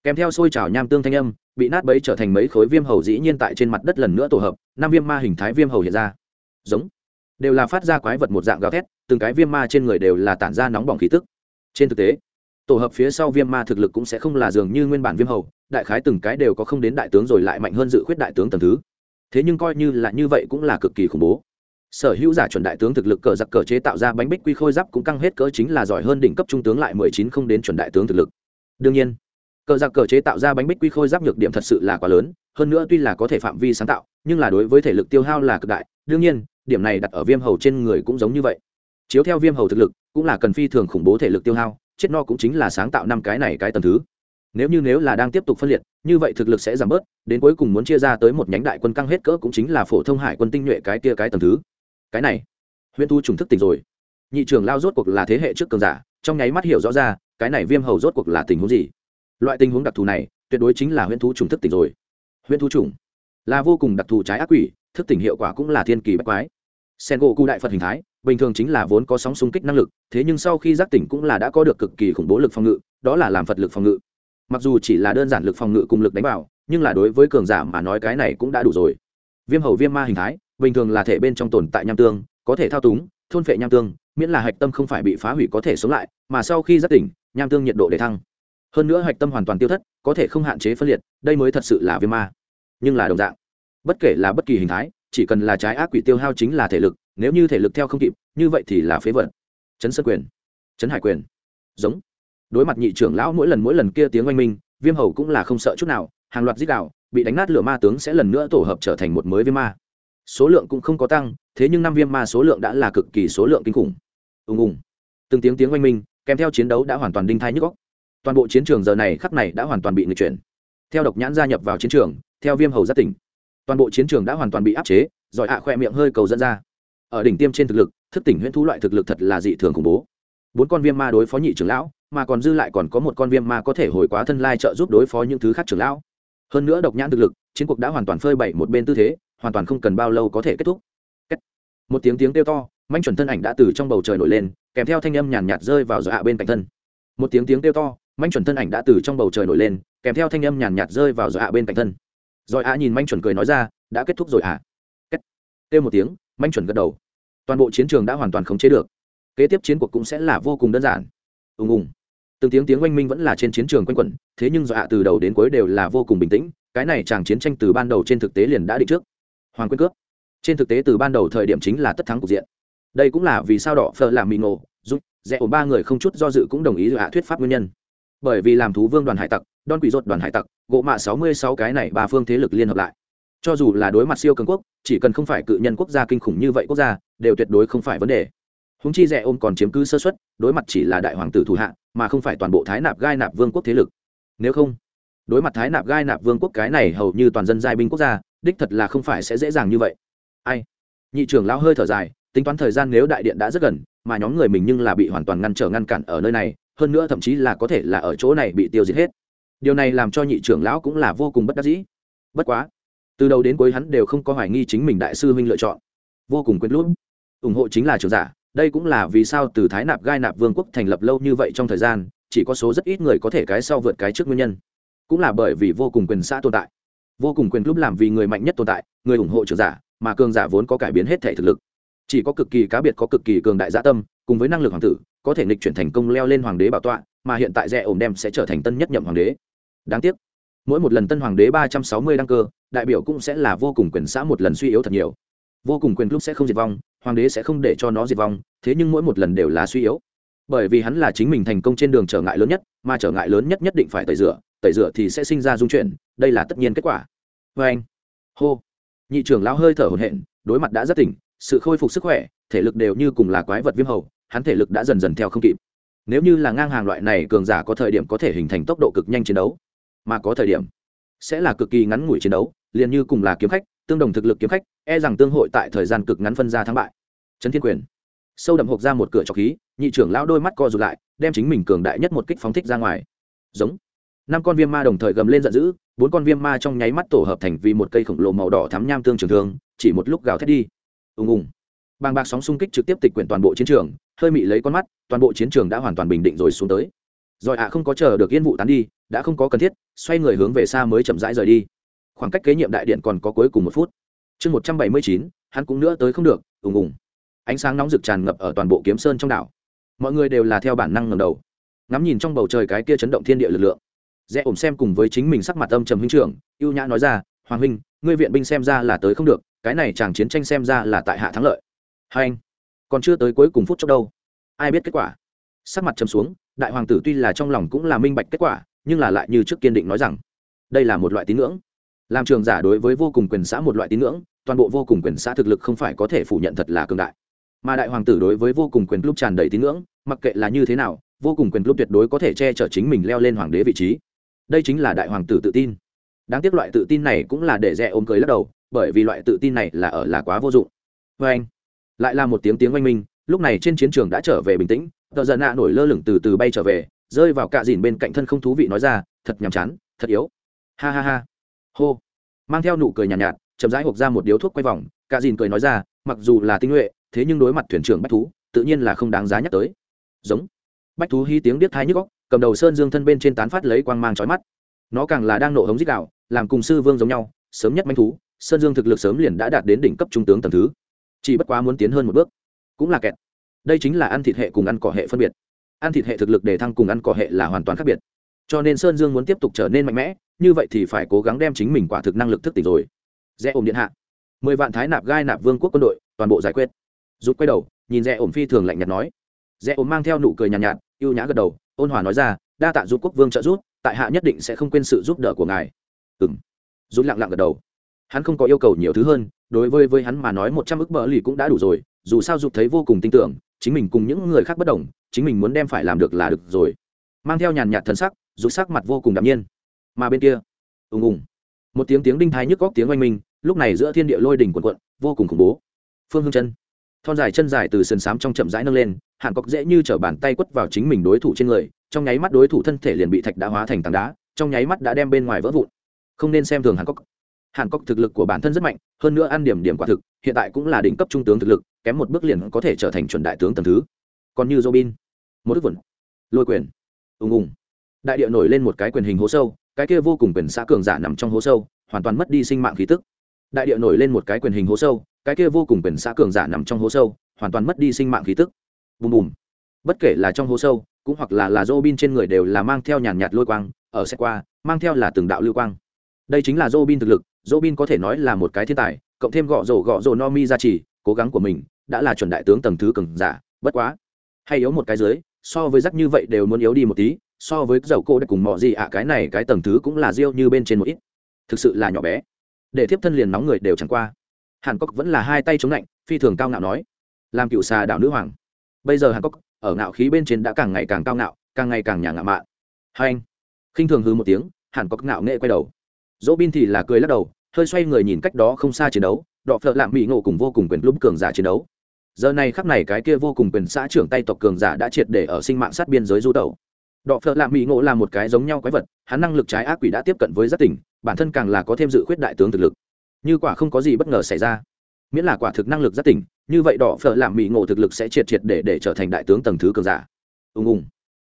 kèm theo xôi trào nham tương thanh âm, bị nát bấy trở thành mấy khối viêm hầu dĩ nhiên tại trên mặt đất lần nữa tổ hợp, năm viêm ma hình thái viêm hầu hiện ra. Giống, đều là phát ra quái vật một dạng gào thét, từng cái viêm ma trên người đều là tản ra nóng bỏng khí tức. Trên thực tế, tổ hợp phía sau viêm ma thực lực cũng sẽ không là dường như nguyên bản viêm hầu, đại khái từng cái đều có không đến đại tướng rồi lại mạnh hơn dự khuyết đại tướng tầm thứ. Thế nhưng coi như là như vậy cũng là cực kỳ khủng bố sở hữu giả chuẩn đại tướng thực lực cờ giặc cờ chế tạo ra bánh bích quy khôi giáp cũng căng hết cỡ chính là giỏi hơn đỉnh cấp trung tướng lại mười chín không đến chuẩn đại tướng thực lực. Đương nhiên, cờ giặc cờ chế tạo ra bánh bích quy khôi giáp nhược điểm thật sự là quá lớn, hơn nữa tuy là có thể phạm vi sáng tạo, nhưng là đối với thể lực tiêu hao là cực đại. Đương nhiên, điểm này đặt ở viêm hầu trên người cũng giống như vậy. Chiếu theo viêm hầu thực lực, cũng là cần phi thường khủng bố thể lực tiêu hao, chết no cũng chính là sáng tạo năm cái này cái tầm thứ. Nếu như nếu là đang tiếp tục phân liệt, như vậy thực lực sẽ giảm bớt, đến cuối cùng muốn chia ra tới một nhánh đại quân căng hết cỡ cũng chính là phổ thông hải quân tinh nhuệ cái kia cái tầm thứ cái này. Huyễn thu trùng thức tỉnh rồi. Nhị trưởng lao rốt cuộc là thế hệ trước cường giả, trong nháy mắt hiểu rõ ra, cái này viêm hầu rốt cuộc là tình huống gì. Loại tình huống đặc thù này, tuyệt đối chính là huyễn thu trùng thức tỉnh rồi. Huyễn thu trùng là vô cùng đặc thù trái ác quỷ, thức tỉnh hiệu quả cũng là thiên kỳ bách quái. Sen gỗ cụ đại phật hình thái, bình thường chính là vốn có sóng xung kích năng lực, thế nhưng sau khi giác tỉnh cũng là đã có được cực kỳ khủng bố lực phòng ngự, đó là làm phật lực phòng ngự. Mặc dù chỉ là đơn giản lực phòng ngự cùng lực đánh vào, nhưng là đối với cường giả mà nói cái này cũng đã đủ rồi. Viêm hầu viêm ma hình thái bình thường là thể bên trong tồn tại nham tương, có thể thao túng, thôn phệ nham tương, miễn là hạch tâm không phải bị phá hủy có thể sống lại, mà sau khi giác tỉnh, nham tương nhiệt độ để thăng. Hơn nữa hạch tâm hoàn toàn tiêu thất, có thể không hạn chế phân liệt, đây mới thật sự là viêm ma. Nhưng là đồng dạng, bất kể là bất kỳ hình thái, chỉ cần là trái ác quỷ tiêu hao chính là thể lực, nếu như thể lực theo không kịp, như vậy thì là phế vật. Chấn sơn quyền, chấn hải quyền. Giống. Đối mặt nhị trưởng lão mỗi lần mỗi lần kia tiếng oanh minh, viêm hầu cũng là không sợ chút nào, hàng loạt giết đạo, bị đánh nát lửa ma tướng sẽ lần nữa tổ hợp trở thành một mới viêm ma số lượng cũng không có tăng, thế nhưng năm viêm ma số lượng đã là cực kỳ số lượng kinh khủng. Ùng ùng. Từng tiếng tiếng oanh minh, kèm theo chiến đấu đã hoàn toàn đinh thai nhức góc toàn bộ chiến trường giờ này khắc này đã hoàn toàn bị người chuyển. Theo độc nhãn gia nhập vào chiến trường, theo viêm hầu gia tỉnh, toàn bộ chiến trường đã hoàn toàn bị áp chế giỏi ạ khoe miệng hơi cầu dẫn ra. Ở đỉnh tiêm trên thực lực, thức tỉnh huyễn thú loại thực lực thật là dị thường khủng bố. Bốn con viêm ma đối phó nhị trưởng lão, mà còn dư lại còn có một con viêm ma có thể hồi quá thân lai trợ giúp đối phó những thứ khác trưởng lão. Hơn nữa độc nhãn thực lực, chiến cuộc đã hoàn toàn phơi bày một bên tư thế hoàn toàn không cần bao lâu có thể kết thúc. Một tiếng tiếng kêu to, manh chuẩn thân ảnh đã từ trong bầu trời nổi lên, kèm theo thanh âm nhàn nhạt rơi vào dọa bên cạnh thân. Một tiếng tiếng kêu to, manh chuẩn thân ảnh đã từ trong bầu trời nổi lên, kèm theo thanh âm nhàn nhạt rơi vào dọa bên cạnh thân. Rồi ạ nhìn manh chuẩn cười nói ra, đã kết thúc rồi ạ. À? kết. Kêu một tiếng, manh chuẩn gật đầu. Toàn bộ chiến trường đã hoàn toàn khống chế được. Kế tiếp chiến cuộc cũng sẽ là vô cùng đơn giản. Ùng ùng. Từng tiếng tiếng oanh minh vẫn là trên chiến trường quanh quẩn, thế nhưng dọa từ đầu đến cuối đều là vô cùng bình tĩnh, cái này chàng chiến tranh từ ban đầu trên thực tế liền đã định trước hoàng quyền cướp. Trên thực tế từ ban đầu thời điểm chính là tất thắng cục diện. Đây cũng là vì sao đỏ phở làm mì ngộ, giúp rẽ ổ ba người không chút do dự cũng đồng ý hạ thuyết pháp nguyên nhân. Bởi vì làm thú vương đoàn hải tặc đon quỷ rột đoàn hải tặc, gỗ mạ sáu mươi sáu cái này ba phương thế lực liên hợp lại. Cho dù là đối mặt siêu cường quốc, chỉ cần không phải cự nhân quốc gia kinh khủng như vậy quốc gia, đều tuyệt đối không phải vấn đề. Húng chi rẻ ôm còn chiếm cứ sơ xuất đối mặt chỉ là đại hoàng tử thủ hạ, mà không phải toàn bộ thái nạp gai nạp vương quốc thế lực. Nếu không, đối mặt thái nạp gai nạp vương quốc cái này hầu như toàn dân giai binh quốc gia đích thật là không phải sẽ dễ dàng như vậy. Ai? Nhị trưởng lão hơi thở dài, tính toán thời gian nếu đại điện đã rất gần, mà nhóm người mình nhưng là bị hoàn toàn ngăn trở ngăn cản ở nơi này, hơn nữa thậm chí là có thể là ở chỗ này bị tiêu diệt hết. Điều này làm cho nhị trưởng lão cũng là vô cùng bất đắc dĩ. Bất quá, từ đầu đến cuối hắn đều không có hoài nghi chính mình đại sư huynh lựa chọn. Vô cùng quyết lút ủng hộ chính là trưởng giả, đây cũng là vì sao từ thái nạp gai nạp vương quốc thành lập lâu như vậy trong thời gian, chỉ có số rất ít người có thể cái sau vượt cái trước nguyên nhân. Cũng là bởi vì vô cùng quyền xã tồn tại vô cùng quyền lúc làm vì người mạnh nhất tồn tại, người ủng hộ trưởng giả, mà cường giả vốn có cải biến hết thể thực lực. Chỉ có cực kỳ cá biệt, có cực kỳ cường đại gia tâm, cùng với năng lực hoàng tử, có thể nghịch chuyển thành công leo lên hoàng đế bảo tọa, mà hiện tại rẽ ổn đem sẽ trở thành tân nhất nhậm hoàng đế. Đáng tiếc, mỗi một lần tân hoàng đế ba trăm sáu mươi đăng cơ, đại biểu cũng sẽ là vô cùng quyền xã một lần suy yếu thật nhiều. Vô cùng quyền lúc sẽ không diệt vong, hoàng đế sẽ không để cho nó diệt vong, thế nhưng mỗi một lần đều là suy yếu. Bởi vì hắn là chính mình thành công trên đường trở ngại lớn nhất, mà trở ngại lớn nhất nhất định phải tẩy rửa tẩy rửa thì sẽ sinh ra dung chuyển, đây là tất nhiên kết quả. Vê anh, hô, nhị trưởng lão hơi thở hổn hển, đối mặt đã rất tỉnh, sự khôi phục sức khỏe, thể lực đều như cùng là quái vật viêm hầu, hắn thể lực đã dần dần theo không kịp. Nếu như là ngang hàng loại này, cường giả có thời điểm có thể hình thành tốc độ cực nhanh chiến đấu, mà có thời điểm sẽ là cực kỳ ngắn ngủi chiến đấu, liền như cùng là kiếm khách, tương đồng thực lực kiếm khách e rằng tương hội tại thời gian cực ngắn phân ra thắng bại. Trấn thiên quyền, sâu đậm hộp ra một cửa trọc khí, nhị trưởng lão đôi mắt co rụt lại, đem chính mình cường đại nhất một kích phóng thích ra ngoài. Giống năm con viêm ma đồng thời gầm lên giận dữ, bốn con viêm ma trong nháy mắt tổ hợp thành vì một cây khổng lồ màu đỏ thắm nham tương trường thương, chỉ một lúc gào thét đi. Ùng ùng. Bàng bạc sóng xung kích trực tiếp tịch quyển toàn bộ chiến trường, hơi mị lấy con mắt, toàn bộ chiến trường đã hoàn toàn bình định rồi xuống tới. Rồi ạ, không có chờ được yên vụ tán đi, đã không có cần thiết, xoay người hướng về xa mới chậm rãi rời đi. Khoảng cách kế nhiệm đại điện còn có cuối cùng một phút. Chương một trăm bảy mươi chín, hắn cũng nữa tới không được, ùng ùng. Ánh sáng nóng rực tràn ngập ở toàn bộ kiếm sơn trong đảo. Mọi người đều là theo bản năng ngầm đầu. Ngắm nhìn trong bầu trời cái kia chấn động thiên địa lực lượng rẽ ổm xem cùng với chính mình sắc mặt âm trầm huynh trưởng, ưu nhã nói ra, hoàng huynh, ngươi viện binh xem ra là tới không được, cái này chàng chiến tranh xem ra là tại hạ thắng lợi. Hai anh, còn chưa tới cuối cùng phút chốc đâu. Ai biết kết quả? Sắc mặt trầm xuống, đại hoàng tử tuy là trong lòng cũng là minh bạch kết quả, nhưng là lại như trước kiên định nói rằng, đây là một loại tín ngưỡng. Làm trường giả đối với vô cùng quyền xã một loại tín ngưỡng, toàn bộ vô cùng quyền xã thực lực không phải có thể phủ nhận thật là cường đại. Mà đại hoàng tử đối với vô cùng quyền lúc tràn đầy tín ngưỡng, mặc kệ là như thế nào, vô cùng quyền lúc tuyệt đối có thể che chở chính mình leo lên hoàng đế vị trí đây chính là đại hoàng tử tự tin. Đáng tiếc loại tự tin này cũng là để rẽ ôm cười lắc đầu bởi vì loại tự tin này là ở là quá vô dụng. Vê anh lại là một tiếng tiếng oanh minh lúc này trên chiến trường đã trở về bình tĩnh tờ giận nạ nổi lơ lửng từ từ bay trở về rơi vào cạ dìn bên cạnh thân không thú vị nói ra thật nhàm chán thật yếu. Ha ha ha. Hô. Mang theo nụ cười nhàn nhạt, nhạt chậm rãi hộp ra một điếu thuốc quay vòng cạ dìn cười nói ra mặc dù là tinh nhuệ thế nhưng đối mặt thuyền trưởng bách thú tự nhiên là không đáng giá nhắc tới. Giống. Bách thú hy tiếng biết thai nhức góc cầm đầu sơn dương thân bên trên tán phát lấy quang mang trói mắt. Nó càng là đang nổ hống dích đạo làm cùng sư vương giống nhau sớm nhất manh thú sơn dương thực lực sớm liền đã đạt đến đỉnh cấp trung tướng tầm thứ. Chỉ bất quá muốn tiến hơn một bước cũng là kẹt. Đây chính là ăn thịt hệ cùng ăn cỏ hệ phân biệt. Ăn thịt hệ thực lực để thăng cùng ăn cỏ hệ là hoàn toàn khác biệt. Cho nên sơn dương muốn tiếp tục trở nên mạnh mẽ như vậy thì phải cố gắng đem chính mình quả thực năng lực thức tỉnh rồi. Rẽ ôm điện hạ. Mười vạn thái nạp gai nạp vương quốc quân đội toàn bộ giải quyết. Rút quay đầu nhìn rẽ ôm phi thường lạnh nhạt nói. Rẽ ôm mang theo nụ cười nhàn nhạt, nhạt ưu nhã gật đầu ôn hòa nói ra, đa tạ giúp quốc vương trợ giúp, tại hạ nhất định sẽ không quên sự giúp đỡ của ngài. Ừ m rút lặng lặng gật đầu. Hắn không có yêu cầu nhiều thứ hơn, đối với với hắn mà nói một trăm ức bờ lì cũng đã đủ rồi, dù sao giúp thấy vô cùng tin tưởng, chính mình cùng những người khác bất đồng, chính mình muốn đem phải làm được là được rồi. Mang theo nhàn nhạt thân sắc rút sắc mặt vô cùng đạm nhiên. Mà bên kia, ùng ùng. Một tiếng tiếng đinh thái nhức góc tiếng oanh minh, lúc này giữa thiên địa lôi đỉnh quần quận vô cùng khủng bố. Phương hương chân thon dài chân dài từ sườn xám trong chậm rãi nâng lên hàn cọc dễ như t bàn tay quất vào chính mình đối thủ trên người, trong nháy mắt đối thủ thân thể liền bị thạch đã hóa thành tảng đá, trong nháy mắt đã đem bên ngoài vỡ vụn. Không nên xem thường hàn cốc hàn cốc thực lực của bản thân rất mạnh, hơn nữa ăn điểm điểm quả thực, hiện tại cũng là đỉnh cấp trung tướng thực lực, kém một bước liền có thể trở thành chuẩn đại tướng tầm thứ. Còn như robin, một đức vẩn lôi quyền, ùng ùng. Đại địa nổi lên một cái quyền hình hố sâu, cái kia vô cùng quyền xã cường giả nằm trong hố sâu, hoàn toàn mất đi sinh mạng khí tức. Đại địa nổi lên một cái quyền hình hố sâu cái kia vô cùng quyền xã cường giả nằm trong hố sâu hoàn toàn mất đi sinh mạng khí tức bùm bùm bất kể là trong hố sâu cũng hoặc là là Robin trên người đều là mang theo nhàn nhạt lôi quang, ở xe qua, mang theo là từng đạo lưu quang. Đây chính là Robin thực lực, Robin có thể nói là một cái thiên tài, cộng thêm gõ rổ gõ rổ Nomi ra trì, cố gắng của mình đã là chuẩn đại tướng tầng thứ cường giả, bất quá, hay yếu một cái dưới, so với rắc như vậy đều muốn yếu đi một tí, so với dầu cô đã cùng mọi gì ạ à, cái này cái tầng thứ cũng là riêu như bên trên một ít. Thực sự là nhỏ bé. Để tiếp thân liền nóng người đều chẳng qua. Hàn Cốc vẫn là hai tay chống lạnh, phi thường cao ngạo nói, làm cựu xà đảo nữ hoàng. Bây giờ Hàn Cốc ở ngạo khí bên trên đã càng ngày càng cao ngạo càng ngày càng nhà ngạo mạ hai anh. Khinh thường hư một tiếng hàn cốc ngạo nghệ quay đầu. Dỗ bin thì là cười lắc đầu hơi xoay người nhìn cách đó không xa chiến đấu đọ phợ lạm mỹ ngộ cùng vô cùng quyền lúc cường giả chiến đấu. Giờ này khắc này cái kia vô cùng quyền xã trưởng tay tộc cường giả đã triệt để ở sinh mạng sát biên giới du tẩu. Đọ phợ lạm mỹ ngộ là một cái giống nhau quái vật hắn năng lực trái ác quỷ đã tiếp cận với giác tỉnh bản thân càng là có thêm dự khuyết đại tướng thực lực như quả không có gì bất ngờ xảy ra. Miễn là quả thực năng lực giác tỉnh, như vậy đỏ phở làm mỹ ngộ thực lực sẽ triệt triệt để để trở thành đại tướng tầng thứ cường giả. Ùng ùng.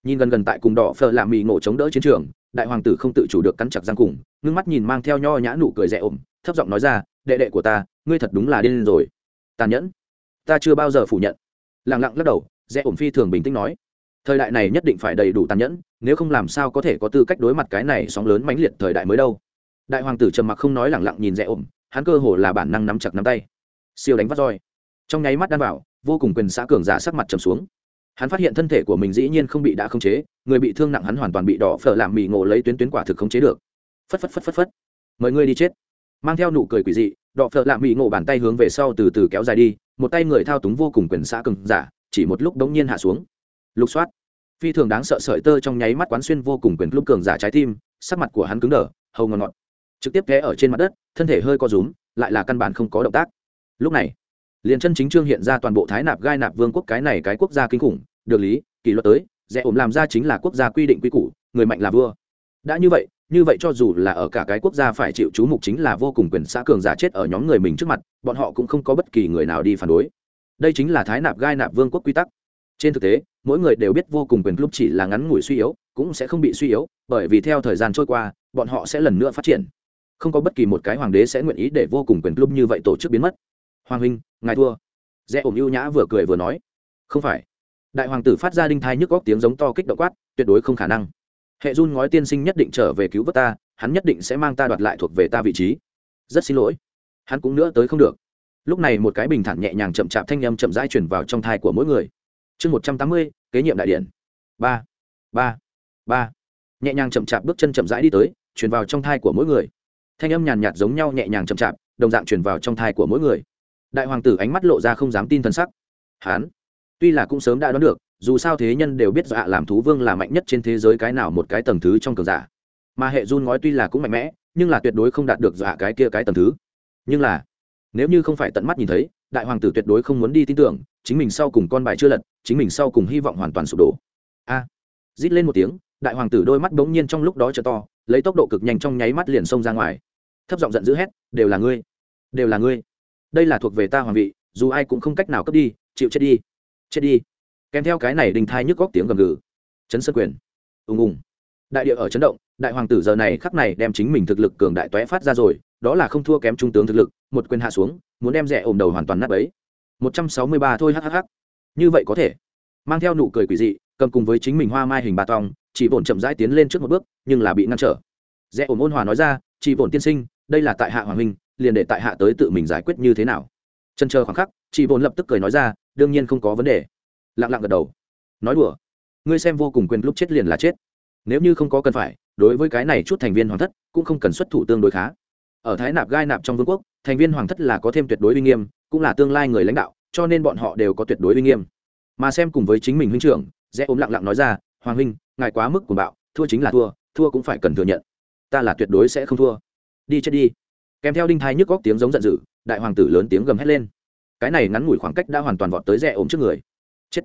Nhìn gần gần tại cùng đỏ phở làm mỹ ngộ chống đỡ chiến trường, đại hoàng tử không tự chủ được cắn chặt răng cùng, ngưng mắt nhìn mang theo nho nhã nụ cười rẽ ổm thấp giọng nói ra, đệ đệ của ta, ngươi thật đúng là điên rồi. Tàn nhẫn. Ta chưa bao giờ phủ nhận. Lẳng lặng lắc đầu rẽ ổm phi thường bình tĩnh nói, thời đại này nhất định phải đầy đủ tàn nhẫn, nếu không làm sao có thể có tư cách đối mặt cái này sóng lớn mãnh liệt thời đại mới đâu. Đại hoàng tử trầm mặc không nói lẳng lặng nhìn rẽ ổm hắn cơ hồ là bản năng nắm chặt nắm tay. Siêu đánh vắt roi. Trong nháy mắt đan vào, vô cùng quyền xã cường giả sắc mặt trầm xuống. Hắn phát hiện thân thể của mình dĩ nhiên không bị đã khống chế, người bị thương nặng hắn hoàn toàn bị đỏ phở làm mì ngộ lấy tuyến tuyến quả thực khống chế được. Phất phất phất phất phất. Mời ngươi đi chết. Mang theo nụ cười quỷ dị, đỏ phở làm mì ngộ bàn tay hướng về sau từ từ kéo dài đi, một tay người thao túng vô cùng quyền xã cường giả, chỉ một lúc đống nhiên hạ xuống. Lục soát. Phi thường đáng sợ sợi tơ trong nháy mắt quán xuyên vô cùng quyền lúc cường giả trái tim, sắc mặt của hắn cứng đờ, hầu ngọt ngọt trực tiếp té ở trên mặt đất, thân thể hơi co rúm, lại là căn bản không có động tác. Lúc này, liền chân chính trương hiện ra toàn bộ thái nạp gai nạp vương quốc cái này cái quốc gia kinh khủng, được lý, kỷ luật tới rẽ ổm làm ra chính là quốc gia quy định quy củ, người mạnh là vua. Đã như vậy như vậy cho dù là ở cả cái quốc gia phải chịu chú mục chính là vô cùng quyền xã cường giả chết ở nhóm người mình trước mặt, bọn họ cũng không có bất kỳ người nào đi phản đối. Đây chính là thái nạp gai nạp vương quốc quy tắc. Trên thực tế, mỗi người đều biết vô cùng quyền lúc chỉ là ngắn ngủi suy yếu, cũng sẽ không bị suy yếu, bởi vì theo thời gian trôi qua, bọn họ sẽ lần nữa phát triển không có bất kỳ một cái hoàng đế sẽ nguyện ý để vô cùng quyền club như vậy tổ chức biến mất. Hoàng huynh, ngài thua. Rẽ ổng ưu nhã vừa cười vừa nói. Không phải. Đại hoàng tử phát ra đinh thai nhức góc tiếng giống to kích động quát, tuyệt đối không khả năng. Hệ run ngói tiên sinh nhất định trở về cứu vớt ta, hắn nhất định sẽ mang ta đoạt lại thuộc về ta vị trí. Rất xin lỗi. Hắn cũng nữa tới không được. Lúc này một cái bình thản nhẹ nhàng chậm chạp thanh â m chậm rãi chuyển vào trong thai của mỗi người. Chương một trăm tám mươi, kế nhiệm đại điện. Ba. Ba. Ba. Nhẹ nhàng chậm chạp bước chân chậm rãi đi tới chuyển vào trong thai của mỗi người thanh âm nhàn nhạt giống nhau nhẹ nhàng chậm chạp đồng dạng chuyển vào trong thai của mỗi người. Đại hoàng tử ánh mắt lộ ra không dám tin thân sắc. Hán tuy là cũng sớm đã đoán được dù sao thế nhân đều biết dạ làm thú vương là mạnh nhất trên thế giới cái nào một cái tầng thứ trong cường giả. Mà hệ run ngói tuy là cũng mạnh mẽ nhưng là tuyệt đối không đạt được dạ cái kia cái tầng thứ. Nhưng là nếu như không phải tận mắt nhìn thấy đại hoàng tử tuyệt đối không muốn đi tin tưởng chính mình sau cùng con bài chưa lật chính mình sau cùng hy vọng hoàn toàn sụp đổ. A à, rít lên một tiếng đại hoàng tử đôi mắt bỗng nhiên trong lúc đó trở to lấy tốc độ cực nhanh trong nháy mắt liền xông ra ngoài thấp giọng giận dữ hét, đều là ngươi, đều là ngươi. Đây là thuộc về ta hoàng vị, dù ai cũng không cách nào cấp đi, chịu chết đi chết đi. Kèm theo cái này đình thai nhức góc tiếng gầm gừ. Chấn sơn quyền. Ùng ùng. Đại địa ở chấn động, đại hoàng tử giờ này khắc này đem chính mình thực lực cường đại toé phát ra rồi, đó là không thua kém trung tướng thực lực, một quyền hạ xuống, muốn đem rẻ ôm đầu hoàn toàn nát ấy một trăm sáu mươi ba thôi hhh như vậy có thể. Mang theo nụ cười quỷ dị, cầm cùng với chính mình hoa mai hình bà tòng, chỉ bổn chậm rãi tiến lên trước một bước, nhưng là bị ngăn trở. Rẽ ổn ôn hòa nói ra, chỉ bổn tiên sinh đây là tại hạ hoàng minh liền để tại hạ tới tự mình giải quyết như thế nào? Chân chờ khoảng khắc chị vốn lập tức cười nói ra, đương nhiên không có vấn đề. Lặng lặng gật đầu. Nói đùa. Ngươi xem vô cùng quyền lúc chết liền là chết. Nếu như không có cần phải, đối với cái này chút thành viên hoàng thất, cũng không cần xuất thủ tương đối khá. Ở thái nạp gai nạp trong vương quốc, thành viên hoàng thất là có thêm tuyệt đối uy nghiêm, cũng là tương lai người lãnh đạo, cho nên bọn họ đều có tuyệt đối uy nghiêm. Mà xem cùng với chính mình huynh trưởng dễ ốm lặng lặng nói ra, hoàng huynh, ngài quá mức của bạo, thua chính là thua thua cũng phải cần thừa nhận. Ta là tuyệt đối sẽ không thua đi chết đi. Kèm theo đinh thái nhức góc tiếng giống giận dữ, đại hoàng tử lớn tiếng gầm hét lên. Cái này ngắn ngủi khoảng cách đã hoàn toàn vọt tới rẽ ổm trước người. Chết.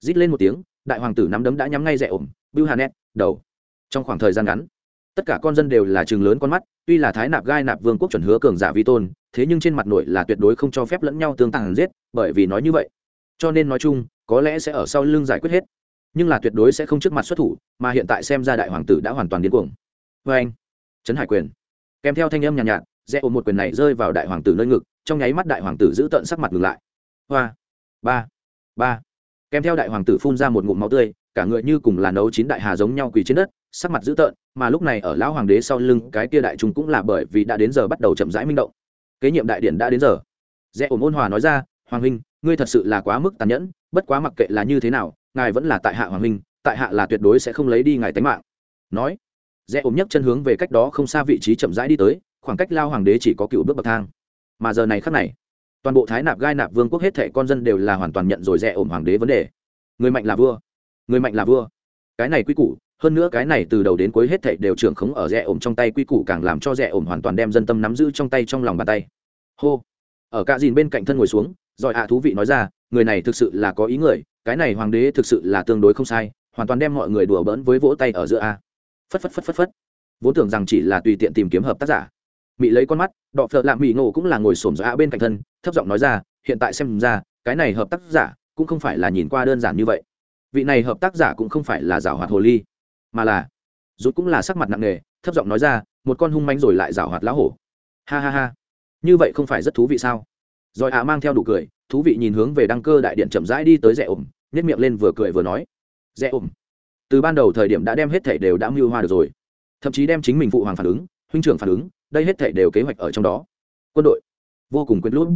Rít lên một tiếng, đại hoàng tử nắm đấm đã nhắm ngay rẽ ổm bưu hà nét, đầu. Trong khoảng thời gian ngắn, tất cả con dân đều là trường lớn con mắt, tuy là thái nạp gai nạp vương quốc chuẩn hứa cường giả vi tôn, thế nhưng trên mặt nội là tuyệt đối không cho phép lẫn nhau tương tàng giết, bởi vì nói như vậy. Cho nên nói chung, có lẽ sẽ ở sau lưng giải quyết hết. Nhưng là tuyệt đối sẽ không trước mặt xuất thủ, mà hiện tại xem ra đại hoàng tử đã hoàn toàn điên cuồng. Vê anh. Trấn hải quyền kèm theo thanh âm nhàn nhạt, nhạt rẽ ôm một quyền này rơi vào đại hoàng tử nơi ngực trong nháy mắt đại hoàng tử giữ tận sắc mặt ngừng lại. Hoa ba ba. Kèm theo đại hoàng tử phun ra một ngụm máu tươi cả người như cùng là nấu chín đại hà giống nhau quỳ trên đất sắc mặt dữ tợn mà lúc này ở lão hoàng đế sau lưng cái kia đại trung cũng là bởi vì đã đến giờ bắt đầu chậm rãi minh động. Kế nhiệm đại điện đã đến giờ. Rẽ ổn ôn hòa nói ra hoàng huynh ngươi thật sự là quá mức tàn nhẫn bất quá mặc kệ là như thế nào ngài vẫn là tại hạ hoàng huynh tại hạ là tuyệt đối sẽ không lấy đi ngài tánh mạng. Nói rẽ ổn nhấc chân hướng về cách đó không xa vị trí chậm rãi đi tới, khoảng cách lao hoàng đế chỉ có cựu bước bậc thang. Mà giờ này khắc này, toàn bộ thái nạp gai nạp vương quốc hết thẻ con dân đều là hoàn toàn nhận rồi rẽ ổn hoàng đế vấn đề. Người mạnh là vua, người mạnh là vua. Cái này quy củ, hơn nữa cái này từ đầu đến cuối hết thảy đều trưởng khống ở rẽ ổm trong tay, quy củ càng làm cho rẽ ổm hoàn toàn đem dân tâm nắm giữ trong tay trong lòng bàn tay. Hô. Ở cạ dìn bên cạnh thân ngồi xuống, rồi ạ thú vị nói ra, người này thực sự là có ý người, cái này hoàng đế thực sự là tương đối không sai, hoàn toàn đem mọi người đùa bỡn với vỗ tay ở giữa a phất phất phất phất phất. Vốn tưởng rằng chỉ là tùy tiện tìm kiếm hợp tác giả. Mỹ lấy con mắt, đọ phợ lạ mỹ ngộ cũng là ngồi xổm giã bên cạnh thân, thấp giọng nói ra, hiện tại xem ra, cái này hợp tác giả cũng không phải là nhìn qua đơn giản như vậy. Vị này hợp tác giả cũng không phải là giảo hoạt hồ ly, mà là rút cũng là sắc mặt nặng nề, thấp giọng nói ra, một con hung manh rồi lại giảo hoạt lá hổ. Ha ha ha. Như vậy không phải rất thú vị sao? Rồi ạ mang theo đủ cười, thú vị nhìn hướng về đăng cơ đại điện chậm rãi đi tới rẽ ổm nhét miệng lên vừa cười vừa nói. Rẽ ổm từ ban đầu thời điểm đã đem hết thảy đều đã mưu hoa được rồi. Thậm chí đem chính mình phụ hoàng phản ứng, huynh trưởng phản ứng, đây hết thảy đều kế hoạch ở trong đó. Quân đội, vô cùng quyết lút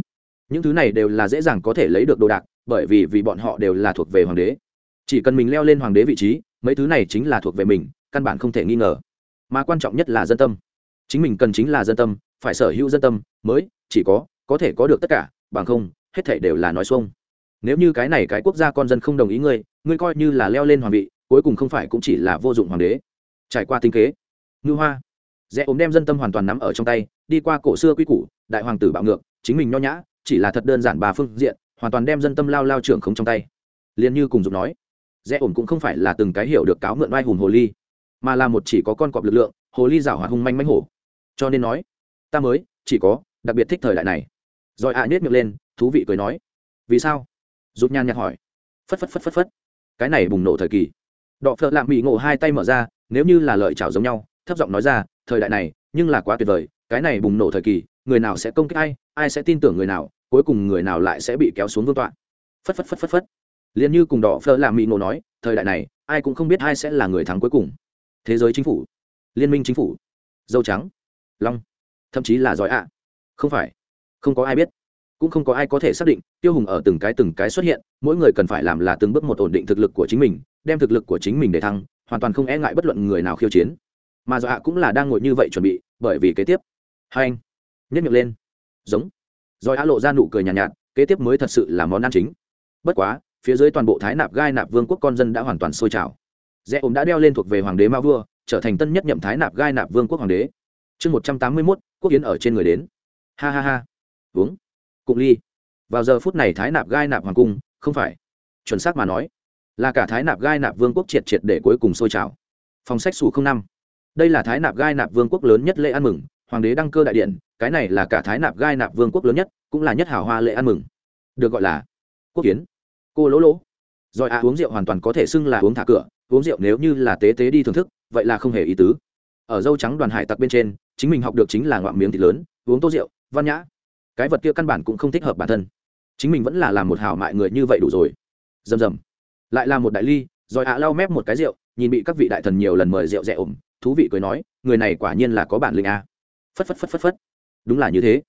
những thứ này đều là dễ dàng có thể lấy được đồ đạc, bởi vì vì bọn họ đều là thuộc về hoàng đế. Chỉ cần mình leo lên hoàng đế vị trí, mấy thứ này chính là thuộc về mình, căn bản không thể nghi ngờ. Mà quan trọng nhất là dân tâm. Chính mình cần chính là dân tâm, phải sở hữu dân tâm, mới, chỉ có có thể có được tất cả, bằng không, hết thể đều là nói xuông. Nếu như cái này cái quốc gia con dân không đồng ý ngươi ngươi coi như là leo lên hoàng vị cuối cùng không phải cũng chỉ là vô dụng hoàng đế. Trải qua tinh kế ngư hoa, rẽ ốm đem dân tâm hoàn toàn nắm ở trong tay, đi qua cổ xưa quy củ, đại hoàng tử bạo ngược, chính mình nho nhã, chỉ là thật đơn giản bà phương diện, hoàn toàn đem dân tâm lao lao trưởng không trong tay. Liền như cùng dục nói, rẽ ổn cũng không phải là từng cái hiểu được cáo mượn oai hùng hồ ly, mà là một chỉ có con cọp lực lượng, hồ ly giảo hoạt hung manh manh hổ. Cho nên nói, ta mới, chỉ có đặc biệt thích thời đại này. Rồi ạ à nhét miệng lên, thú vị cười nói, vì sao? Rút nhan nhạc hỏi, phất phất phất phất phất, cái này bùng nổ thời kỳ đọ phợ lạm mỹ ngộ hai tay mở ra, nếu như là lợi chảo giống nhau, thấp giọng nói ra, thời đại này, nhưng là quá tuyệt vời, cái này bùng nổ thời kỳ, người nào sẽ công kích ai ai sẽ tin tưởng người nào, cuối cùng người nào lại sẽ bị kéo xuống vương tọa. Phất phất phất phất phất. Liền như cùng đỏ phơ làm mỹ ngộ nói, thời đại này, ai cũng không biết ai sẽ là người thắng cuối cùng. Thế giới chính phủ. Liên minh chính phủ. Dâu trắng. Long. Thậm chí là giỏi ạ. Không phải. Không có ai biết. Cũng không có ai có thể xác định, tiêu hùng ở từng cái từng cái xuất hiện, mỗi người cần phải làm là từng bước một ổn định thực lực của chính mình đem thực lực của chính mình để thăng hoàn toàn không e ngại bất luận người nào khiêu chiến. Mà dọa cũng là đang ngồi như vậy chuẩn bị bởi vì kế tiếp. Hai anh nhất miệng lên. Giống. Rồi á lộ ra nụ cười nhàn nhạt, nhạt kế tiếp mới thật sự là món ăn chính. Bất quá phía dưới toàn bộ thái nạp gai nạp vương quốc con dân đã hoàn toàn sôi trào. Rẽ ốm đã đeo lên thuộc về hoàng đế ma vua trở thành tân nhất nhậm thái nạp gai nạp vương quốc hoàng đế. Chương một trăm tám mươi mốt quốc yến ở trên người đến. Ha ha ha. Uống. Cụng ly. Vào giờ phút này thái nạp gai nạp hoàng cung không phải. Chuẩn xác mà nói là cả thái nạp gai nạp vương quốc triệt triệt để cuối cùng sôi trào. Phòng sách xù năm. Đây là thái nạp gai nạp vương quốc lớn nhất lễ ăn mừng, hoàng đế đăng cơ đại điện, cái này là cả thái nạp gai nạp vương quốc lớn nhất, cũng là nhất hảo hoa lễ ăn mừng. Được gọi là quốc kiến. Cô lỗ lỗ. Rồi à uống rượu hoàn toàn có thể xưng là uống thả cửa, uống rượu nếu như là tế tế đi thưởng thức, vậy là không hề ý tứ. Ở dâu trắng đoàn hải tặc bên trên, chính mình học được chính là ngoạm miếng thịt lớn, uống tô rượu, văn nhã. Cái vật kia căn bản cũng không thích hợp bản thân. Chính mình vẫn là làm một hảo mại người như vậy đủ rồi. Rầm rầm lại là một đại ly, rồi ạ lau mép một cái rượu, nhìn bị các vị đại thần nhiều lần mời rượu rẻ ổm, thú vị cười nói, người này quả nhiên là có bản lĩnh a phất phất phất phất phất. Đúng là như thế.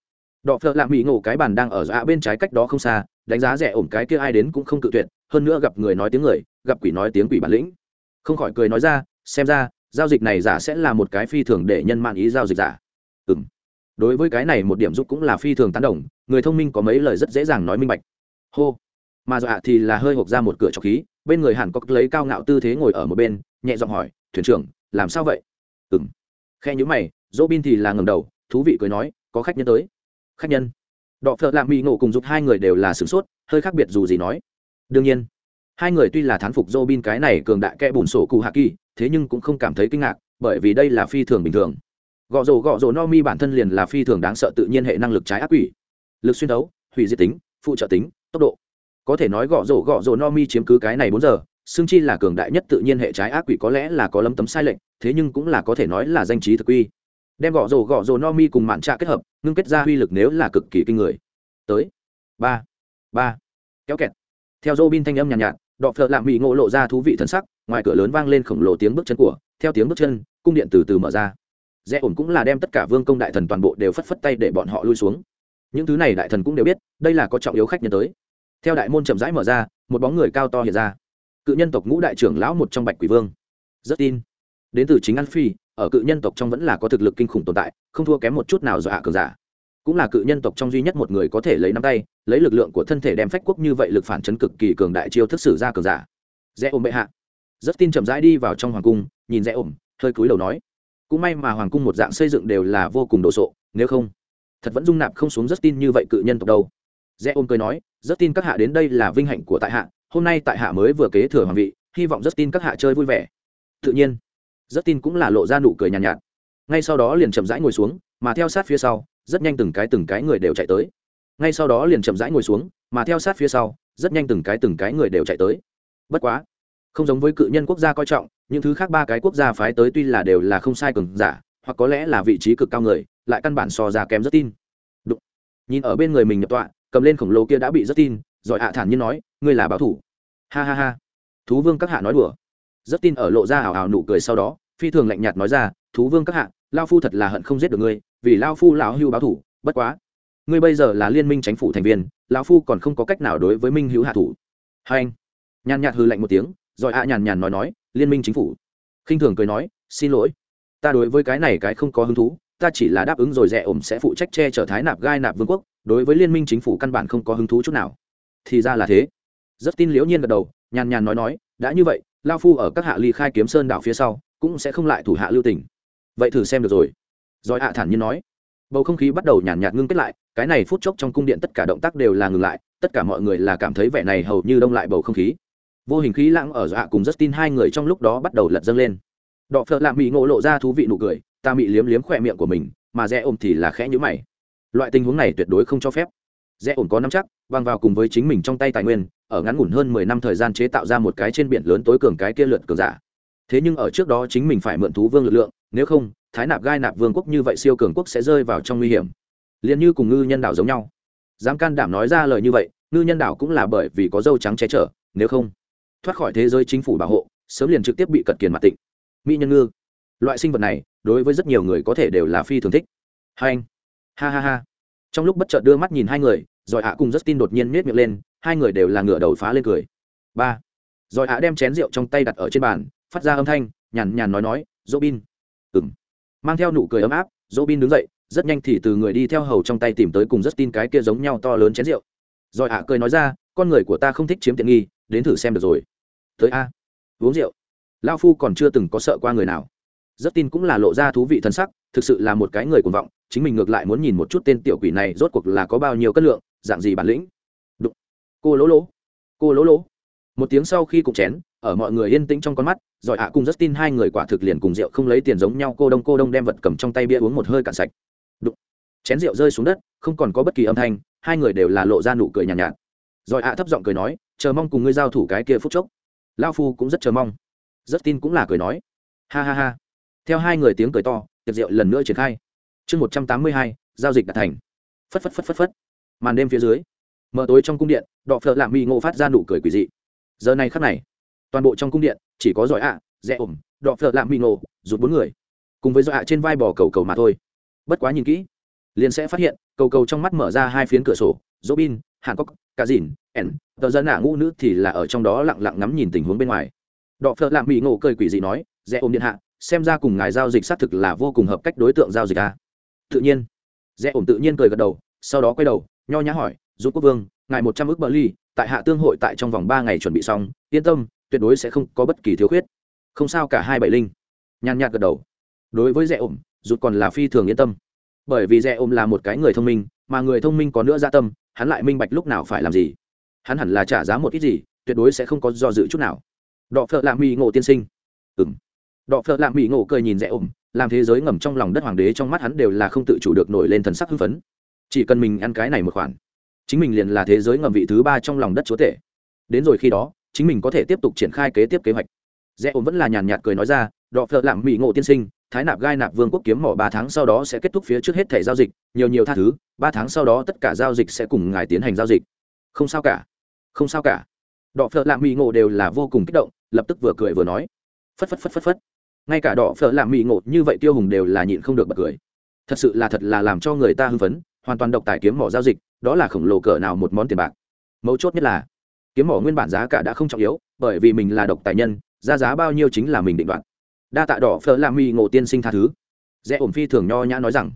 Đọ phợ lạ mỹ ngộ cái bàn đang ở dạ bên trái cách đó không xa, đánh giá rẻ ổm cái kia ai đến cũng không cự tuyệt, hơn nữa gặp người nói tiếng người, gặp quỷ nói tiếng quỷ bản lĩnh. Không khỏi cười nói ra, xem ra, giao dịch này giả sẽ là một cái phi thường để nhân mạng ý giao dịch giả. Ừ m đối với cái này một điểm giúp cũng là phi thường tán đồng, người thông minh có mấy lời rất dễ dàng nói minh bạch. Hô mà dọa thì là hơi hộp ra một cửa trọc khí, bên người hàn có lấy cao ngạo tư thế ngồi ở một bên, nhẹ giọng hỏi, thuyền trưởng, làm sao vậy? Ừ m khe nhữ mày dỗ bin thì là ngầm đầu, thú vị cười nói, có khách nhân tới. Khách nhân? Đọ phợ lạ mỹ ngộ cùng giúp hai người đều là sửng sốt, hơi khác biệt dù gì nói. Đương nhiên. Hai người tuy là thán phục dỗ bin cái này cường đại kẽ bùn sổ cụ hạ kỳ, thế nhưng cũng không cảm thấy kinh ngạc, bởi vì đây là phi thường bình thường. Gọ rổ gọ rổ no mi bản thân liền là phi thường đáng sợ tự nhiên hệ năng lực trái ác quỷ. Lực xuyên đấu, hủy diệt tính, phụ trợ tính, tốc độ có thể nói gõ rổ gõ rổ no mi chiếm cứ cái này bốn giờ xương chi là cường đại nhất tự nhiên hệ trái ác quỷ có lẽ là có lấm tấm sai lệch thế nhưng cũng là có thể nói là danh trí thực quy đem gõ rổ gõ rổ no mi cùng mạn trạ kết hợp ngưng kết ra uy lực nếu là cực kỳ kinh người. Tới. Ba. Ba. Kéo kẹt. Theo dô bin thanh âm nhàn nhạt, nhạt đọ phợ lạm bị ngộ lộ ra thú vị thân sắc ngoài cửa lớn vang lên khổng lồ tiếng bước chân của theo tiếng bước chân cung điện từ từ mở ra. Rẽ ổn cũng là đem tất cả vương công đại thần toàn bộ đều phất phất tay để bọn họ lui xuống. Những thứ này đại thần cũng đều biết đây là có trọng yếu khách nhân tới theo đại môn chậm rãi mở ra, một bóng người cao to hiện ra. Cự nhân tộc ngũ đại trưởng lão một trong bạch quỷ vương. Rất tin. Đến từ chính an phi, ở cự nhân tộc trong vẫn là có thực lực kinh khủng tồn tại, không thua kém một chút nào do hạ cường giả. Cũng là cự nhân tộc trong duy nhất một người có thể lấy nắm tay, lấy lực lượng của thân thể đem phách quốc như vậy lực phản chấn cực kỳ cường đại chiêu thức sử ra cường giả. Rẽ ôm bệ hạ. Rất tin chậm rãi đi vào trong hoàng cung, nhìn rẽ ôm hơi cúi đầu nói. Cũng may mà hoàng cung một dạng xây dựng đều là vô cùng đồ sộ, nếu không, thật vẫn dung nạp không xuống rất tin như vậy cự nhân tộc đâu. Rẽ ôm cười nói rất tin các hạ đến đây là vinh hạnh của tại hạ hôm nay tại hạ mới vừa kế thừa hoàng vị hy vọng rất tin các hạ chơi vui vẻ. Tự nhiên rất tin cũng là lộ ra nụ cười nhàn nhạt, nhạt. Ngay sau đó liền chậm rãi ngồi xuống mà theo sát phía sau rất nhanh từng cái từng cái người đều chạy tới. Ngay sau đó liền chậm rãi ngồi xuống mà theo sát phía sau rất nhanh từng cái từng cái người đều chạy tới. Bất quá không giống với cự nhân quốc gia coi trọng những thứ khác ba cái quốc gia phái tới tuy là đều là không sai cường giả hoặc có lẽ là vị trí cực cao người lại căn bản so ra kém rất tin. Đụng. nhìn ở bên người mình nhập tọa cầm lên khổng lồ kia đã bị rất tin giỏi hạ thản nhiên nói, ngươi là báo thủ. Ha ha ha. Thú vương các hạ nói đùa. Rất tin ở lộ ra ảo ảo nụ cười sau đó, phi thường lạnh nhạt nói ra, thú vương các hạ lao phu thật là hận không giết được ngươi, vì lao phu lão hưu báo thủ, bất quá, ngươi bây giờ là liên minh chính phủ thành viên, lão phu còn không có cách nào đối với minh hữu hạ thủ. Hai anh, nhàn nhạt hư lạnh một tiếng, rồi ạ nhàn nhàn nói nói, liên minh chính phủ. Khinh thường cười nói, xin lỗi, ta đối với cái này cái không có hứng thú, ta chỉ là đáp ứng rồi rẻ ổm sẽ phụ trách che chở thái nạp gai nạp vương quốc đối với liên minh chính phủ căn bản không có hứng thú chút nào. Thì ra là thế. Rất tin liễu nhiên gật đầu, nhàn nhàn nói nói, đã như vậy, lao phu ở các hạ ly khai kiếm sơn đảo phía sau, cũng sẽ không lại thủ hạ lưu tình. Vậy thử xem được rồi. Rồi hạ thản nhiên nói. Bầu không khí bắt đầu nhàn nhạt ngưng kết lại, cái này phút chốc trong cung điện tất cả động tác đều là ngừng lại, tất cả mọi người là cảm thấy vẻ này hầu như đông lại bầu không khí. Vô hình khí lãng ở hạ cùng rất tin hai người trong lúc đó bắt đầu lật dâng lên. Đọ phợ lạ mỹ ngộ lộ ra thú vị nụ cười, ta bị liếm liếm khỏe miệng của mình, mà rẽ ôm thì là khẽ nhữ mày loại tình huống này tuyệt đối không cho phép. Rẽ ổn có năm chắc băng vào cùng với chính mình trong tay tài nguyên, ở ngắn ngủn hơn mười năm thời gian chế tạo ra một cái trên biển lớn tối cường cái kia lượt cường giả. Thế nhưng ở trước đó chính mình phải mượn thú vương lực lượng, nếu không, thái nạp gai nạp vương quốc như vậy siêu cường quốc sẽ rơi vào trong nguy hiểm. Liền như cùng ngư nhân đảo giống nhau. Dám can đảm nói ra lời như vậy, ngư nhân đảo cũng là bởi vì có dâu trắng che chở, nếu không, thoát khỏi thế giới chính phủ bảo hộ, sớm liền trực tiếp bị cận kiền mặt tịnh. Mỹ nhân ngư, loại sinh vật này, đối với rất nhiều người có thể đều là phi thường thích. Hai anh ha ha ha. Trong lúc bất chợt đưa mắt nhìn hai người rồi ạ cùng rất tin đột nhiên miết miệng lên, hai người đều là ngửa đầu phá lên cười. Ba. Rồi ạ đem chén rượu trong tay đặt ở trên bàn, phát ra âm thanh, nhàn nhàn nói nói dỗ bin ừng mang theo nụ cười ấm áp dỗ bin đứng dậy, rất nhanh thì từ người đi theo hầu trong tay tìm tới cùng rất tin cái kia giống nhau to lớn chén rượu. Rồi ạ cười nói ra, con người của ta không thích chiếm tiện nghi, đến thử xem được rồi. Tới a, uống rượu. Lao phu còn chưa từng có sợ qua người nào. Rất tin cũng là lộ ra thú vị thân sắc, thực sự là một cái người cuồng vọng chính mình ngược lại muốn nhìn một chút tên tiểu quỷ này rốt cuộc là có bao nhiêu cân lượng dạng gì bản lĩnh. Đụng. cô lỗ lỗ. Cô lỗ lỗ. Một tiếng sau khi cục chén ở mọi người yên tĩnh trong con mắt giỏi ạ cùng rất tin hai người quả thực liền cùng rượu không lấy tiền giống nhau cô đông cô đông đem vật cầm trong tay bia uống một hơi cạn sạch. Đụng. chén rượu rơi xuống đất không còn có bất kỳ âm thanh hai người đều là lộ ra nụ cười nhàn nhạt, nhạt. giỏi ạ thấp giọng cười nói chờ mong cùng ngươi giao thủ cái kia phút chốc. Lao phu cũng rất chờ mong. Rất tin cũng là cười nói ha ha ha. Theo hai người tiếng cười to tiệc rượu lần nữa triển khai chương một trăm tám mươi hai, giao dịch đã thành. Phất phất phất phất phất. Màn đêm phía dưới, mở tối trong cung điện, đọ phợ lạ mỹ ngộ phát ra nụ cười quỷ dị. Giờ này khắc này, toàn bộ trong cung điện, chỉ có giỏi ạ rẽ ổm, đọ phợ lạ mỹ ngộ, rụt bốn người. Cùng với giỏi ạ trên vai bò cầu cầu mà thôi. Bất quá nhìn kỹ, liền sẽ phát hiện, cầu cầu trong mắt mở ra hai phiến cửa sổ dỗ bin hàn cốc cá dìn ẻn tờ dân ả ngũ nữ thì là ở trong đó lặng lặng ngắm nhìn tình huống bên ngoài. Đọ phợ lạ mỹ ngộ cười quỷ dị nói rẽ ổm điện hạ, xem ra cùng ngài giao dịch xác thực là vô cùng hợp cách đối tượng giao dịch a. à tự nhiên. Rẽ ổn tự nhiên cười gật đầu, sau đó quay đầu, nho nhã hỏi giúp quốc vương, ngài một trăm ước bờ ly, tại hạ tương hội tại trong vòng ba ngày chuẩn bị xong, yên tâm, tuyệt đối sẽ không có bất kỳ thiếu khuyết. Không sao cả hai bảy linh. Nhàn nhạt gật đầu. Đối với rẽ ổn rút còn là phi thường yên tâm. Bởi vì rẽ ổn là một cái người thông minh, mà người thông minh có nữa gia tâm, hắn lại minh bạch lúc nào phải làm gì. Hắn hẳn là trả giá một ít gì, tuyệt đối sẽ không có do dự chút nào. Đọ phợ lạ mỹ ngộ tiên sinh. Ừ m đọ phợ lạ mỹ ngộ cười nhìn rẽ ổn làm thế giới ngầm trong lòng đất hoàng đế trong mắt hắn đều là không tự chủ được nổi lên thần sắc hưng phấn. Chỉ cần mình ăn cái này một khoản, chính mình liền là thế giới ngầm vị thứ ba trong lòng đất chúa tể. Đến rồi khi đó, chính mình có thể tiếp tục triển khai kế tiếp kế hoạch. Rẽ ổn vẫn là nhàn nhạt cười nói ra, đọ phợ lạm mỹ ngộ tiên sinh, thái nạp gai nạp vương quốc kiếm mỏ ba tháng sau đó sẽ kết thúc phía trước hết thẻ giao dịch, nhiều nhiều tha thứ, ba tháng sau đó tất cả giao dịch sẽ cùng ngài tiến hành giao dịch. Không sao cả, không sao cả. Đọ phợ lạm mỹ ngộ đều là vô cùng kích động, lập tức vừa cười vừa nói. Phất phất phất phất phất ngay cả đỏ phở làm mỹ ngộ như vậy tiêu hùng đều là nhịn không được bật cười. Thật sự là thật là làm cho người ta hưng phấn, hoàn toàn độc tài kiếm mỏ giao dịch, đó là khổng lồ cỡ nào một món tiền bạc. Mấu chốt nhất là, kiếm mỏ nguyên bản giá cả đã không trọng yếu, bởi vì mình là độc tài nhân ra giá bao nhiêu chính là mình định đoạt. Đa tạ đỏ phở làm mỹ ngộ tiên sinh tha thứ. Rẽ ổn phi thường nho nhã nói rằng,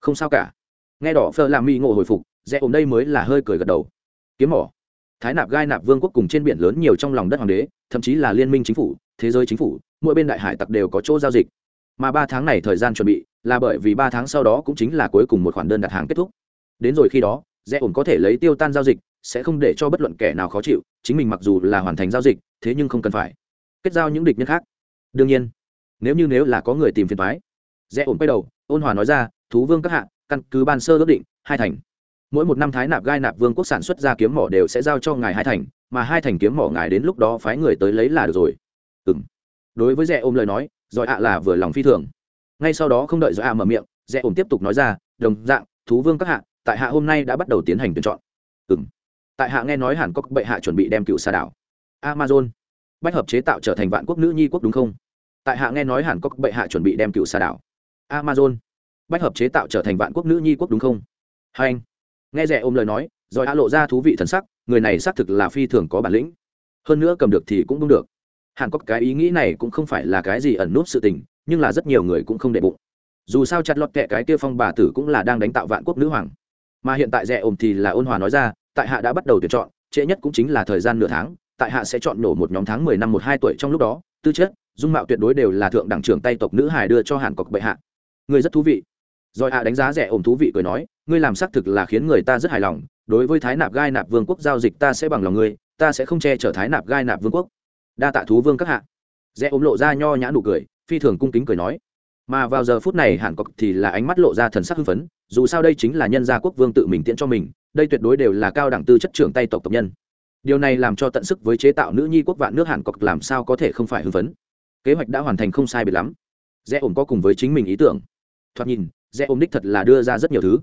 không sao cả. Nghe đỏ phở làm mỹ ngộ hồi phục, rẽ ổn đây mới là hơi cười gật đầu. Kiếm mỏ thái nạp gai nạp vương quốc cùng trên biển lớn nhiều trong lòng đất hoàng đế, thậm chí là liên minh chính phủ, thế giới chính phủ, mỗi bên đại hải tặc đều có chỗ giao dịch. Mà ba tháng này thời gian chuẩn bị, là bởi vì ba tháng sau đó cũng chính là cuối cùng một khoản đơn đặt hàng kết thúc. Đến rồi khi đó, rẽ ổn có thể lấy tiêu tan giao dịch, sẽ không để cho bất luận kẻ nào khó chịu, chính mình mặc dù là hoàn thành giao dịch, thế nhưng không cần phải kết giao những địch nhân khác. Đương nhiên, nếu như nếu là có người tìm phiền thoái rẽ ổn quay đầu, ôn hòa nói ra, thú vương các hạ, căn cứ ban sơ ước định, hai thành mỗi một năm thái nạp gai nạp vương quốc sản xuất ra kiếm mỏ đều sẽ giao cho ngài hai thành, mà hai thành kiếm mỏ ngài đến lúc đó phái người tới lấy là được rồi. Ừ m đối với rẽ ôm lời nói giỏi ạ là vừa lòng phi thường. Ngay sau đó không đợi giỏi ạ mở miệng rẽ ôm tiếp tục nói ra, đồng dạng, thú vương các hạ, tại hạ hôm nay đã bắt đầu tiến hành tuyển chọn. Ừ m tại hạ nghe nói hàn cốc bệ hạ chuẩn bị đem cựu xà đảo, amazon, bách hợp chế tạo trở thành vạn quốc nữ nhi quốc đúng không? Tại hạ nghe nói hàn cốc bệ hạ chuẩn bị đem cựu xà đảo, amazon, bách hợp chế tạo trở thành vạn quốc nữ nhi quốc đúng không? Hai anh nghe rẻ ôm lời nói, rồi a lộ ra thú vị thần sắc, người này xác thực là phi thường có bản lĩnh. Hơn nữa cầm được thì cũng đúng được. Hàn cốc cái ý nghĩ này cũng không phải là cái gì ẩn núp sự tình, nhưng là rất nhiều người cũng không để bụng. Dù sao chặt lọt kệ cái kia phong bà tử cũng là đang đánh tạo vạn quốc nữ hoàng. Mà hiện tại rẻ ôm thì là ôn hòa nói ra, tại hạ đã bắt đầu tuyển chọn, trễ nhất cũng chính là thời gian nửa tháng, tại hạ sẽ chọn nổ một nhóm tháng mười năm một hai tuổi trong lúc đó, tư chất, dung mạo tuyệt đối đều là thượng đẳng trưởng tay tộc nữ hải đưa cho hàn cọc bệ hạ. Người rất thú vị rồi hạ đánh giá rẻ ổn thú vị cười nói, ngươi làm xác thực là khiến người ta rất hài lòng, đối với thái nạp gai nạp vương quốc giao dịch ta sẽ bằng lòng ngươi, ta sẽ không che chở thái nạp gai nạp vương quốc. Đa tạ thú vương các hạ. Rẽ ốm lộ ra nho nhã nụ cười, phi thường cung kính cười nói, mà vào giờ phút này hàn cọc thì là ánh mắt lộ ra thần sắc hưng phấn, dù sao đây chính là nhân gia quốc vương tự mình tiễn cho mình, đây tuyệt đối đều là cao đẳng tư chất trưởng tay tộc tộc nhân. Điều này làm cho tận sức với chế tạo nữ nhi quốc vạn nước hàn cọc làm sao có thể không phải hưng phấn. Kế hoạch đã hoàn thành không sai biệt lắm. Rẽ ổn có cùng với chính mình ý tưởng. Thoạt nhìn rẽ ôm đích thật là đưa ra rất nhiều thứ.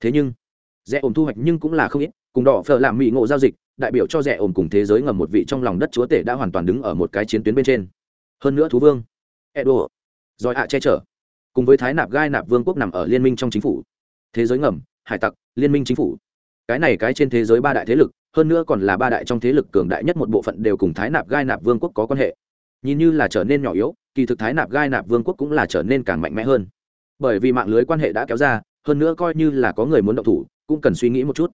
Thế nhưng, rẽ ôm thu hoạch nhưng cũng là không ít, cùng đỏ phở làm mỹ ngộ giao dịch, đại biểu cho rẽ ổn cùng thế giới ngầm một vị trong lòng đất chúa tể đã hoàn toàn đứng ở một cái chiến tuyến bên trên. Hơn nữa thú vương, edo, giỏi hạ che chở, cùng với thái nạp gai nạp vương quốc nằm ở liên minh trong chính phủ. Thế giới ngầm, hải tặc, liên minh chính phủ. Cái này cái trên thế giới ba đại thế lực, hơn nữa còn là ba đại trong thế lực cường đại nhất một bộ phận đều cùng thái nạp gai nạp vương quốc có quan hệ. Nhìn như là trở nên nhỏ yếu, kỳ thực thái nạp gai nạp vương quốc cũng là trở nên càng mạnh mẽ hơn bởi vì mạng lưới quan hệ đã kéo ra hơn nữa coi như là có người muốn động thủ cũng cần suy nghĩ một chút.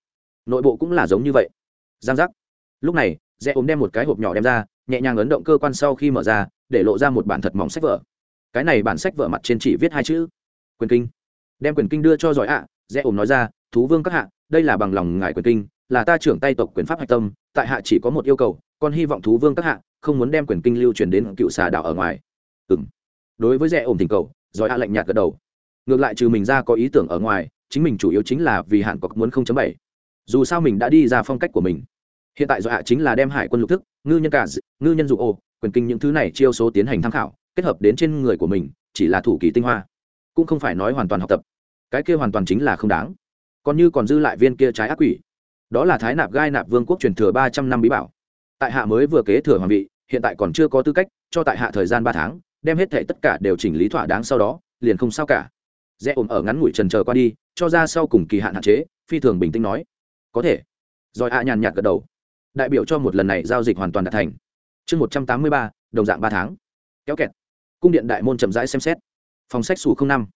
Nội bộ cũng là giống như vậy. Giang giác. Lúc này rẽ ốm đem một cái hộp nhỏ đem ra nhẹ nhàng ấn động cơ quan sau khi mở ra để lộ ra một bản thật mỏng sách vở. Cái này bản sách vở mặt trên chỉ viết hai chữ. Quyền kinh. Đem quyền kinh đưa cho giỏi ạ à, rẽ ốm nói ra thú vương các hạ đây là bằng lòng ngài quyền kinh là ta trưởng tay tộc quyền pháp hạch tâm tại hạ chỉ có một yêu cầu con hy vọng thú vương các hạ không muốn đem quyền kinh lưu truyền đến cựu xà đảo ở ngoài. Ừ đối với rẽ ổn tình cầu giỏi ạ lạnh nhạt gật đầu ngược lại trừ mình ra có ý tưởng ở ngoài, chính mình chủ yếu chính là vì hạn cọc muốn không chấm bảy. Dù sao mình đã đi ra phong cách của mình. Hiện tại do hạ chính là đem hải quân lục thức, ngư nhân cả ngư nhân dụ ô, quyền kinh những thứ này chiêu số tiến hành tham khảo, kết hợp đến trên người của mình, chỉ là thủ kỳ tinh hoa. Cũng không phải nói hoàn toàn học tập. Cái kia hoàn toàn chính là không đáng. Còn như còn dư lại viên kia trái ác quỷ. Đó là thái nạp gai nạp vương quốc truyền thừa ba trăm năm bí bảo. Tại hạ mới vừa kế thừa hoàng vị, hiện tại còn chưa có tư cách, cho tại hạ thời gian ba tháng, đem hết thệ tất cả đều chỉnh lý thỏa đáng sau đó, liền không sao cả rẽ ổn ở ngắn ngủi trần chờ qua đi, cho ra sau cùng kỳ hạn hạn chế, phi thường bình tĩnh nói. Có thể. Rồi ạ nhàn nhạt gật đầu. Đại biểu cho một lần này giao dịch hoàn toàn đạt thành. Chương một trăm tám mươi ba, đồng dạng ba tháng. Kéo kẹt. Cung điện đại môn chậm rãi xem xét. Phòng sách xù không năm.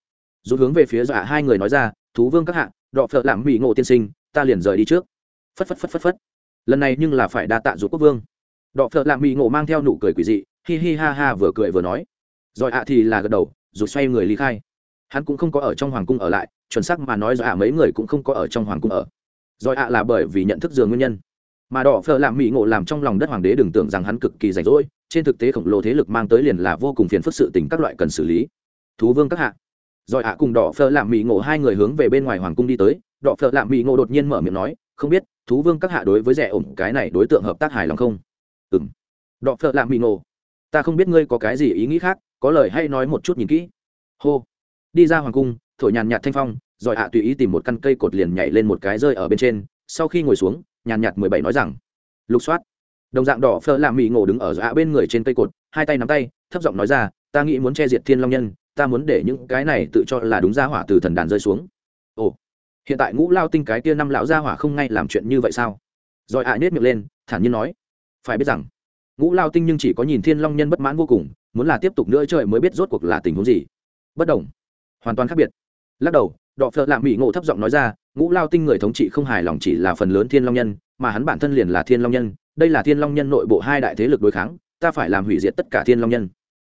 Rút hướng về phía dọa hai người nói ra, thú vương các hạ, đọ phợ làm mỹ ngộ tiên sinh, ta liền rời đi trước. Phất phất phất phất phất. Lần này nhưng là phải đa tạ rút quốc vương. Đọ phợ làm mỹ ngộ mang theo nụ cười quỷ dị, hi hi ha ha vừa cười vừa nói. Rồi ạ thì là gật đầu, rụt xoay người ly khai hắn cũng không có ở trong hoàng cung ở lại, chuẩn xác mà nói rồi ạ, mấy người cũng không có ở trong hoàng cung ở. Rồi ạ là bởi vì nhận thức dường nguyên nhân. Mà đỏ phở làm mỹ ngộ làm trong lòng đất hoàng đế đừng tưởng rằng hắn cực kỳ rảnh rỗi, trên thực tế khổng lồ thế lực mang tới liền là vô cùng phiền phức sự tình các loại cần xử lý. Thú vương các hạ. Rồi ạ cùng đỏ phở làm mỹ ngộ hai người hướng về bên ngoài hoàng cung đi tới. Đỏ phở làm mỹ ngộ đột nhiên mở miệng nói, không biết, thú vương các hạ đối với rẻ ổn, cái này đối tượng hợp tác hài lòng không? Ừ m đỏ phở làm mỹ ngộ. Ta không biết ngươi có cái gì ý nghĩ khác, có lời hay nói một chút nhìn kỹ. Hô đi ra hoàng cung, thổi nhàn nhạt thanh phong, rồi ạ tùy ý tìm một căn cây cột liền nhảy lên một cái rơi ở bên trên, sau khi ngồi xuống, nhàn nhạt mười bảy nói rằng, lục soát. Đồng dạng đỏ phơ làm mỹ ngộ đứng ở dạ bên người trên cây cột, hai tay nắm tay, thấp giọng nói ra, ta nghĩ muốn che diệt thiên long nhân, ta muốn để những cái này tự cho là đúng ra hỏa từ thần đàn rơi xuống. Ồ, hiện tại ngũ lao tinh cái kia năm lão gia hỏa không ngay làm chuyện như vậy sao? Rồi ạ à nết miệng lên, thản nhiên nói, phải biết rằng, ngũ lao tinh nhưng chỉ có nhìn thiên long nhân bất mãn vô cùng, muốn là tiếp tục nữa trời mới biết rốt cuộc là tình huống gì. Bất đồng hoàn toàn khác biệt. Lắc đầu, đọ phợ lạ mỹ ngộ thấp giọng nói ra, ngũ lao tinh người thống trị không hài lòng chỉ là phần lớn thiên long nhân, mà hắn bản thân liền là thiên long nhân, đây là thiên long nhân nội bộ hai đại thế lực đối kháng, ta phải làm hủy diệt tất cả thiên long nhân.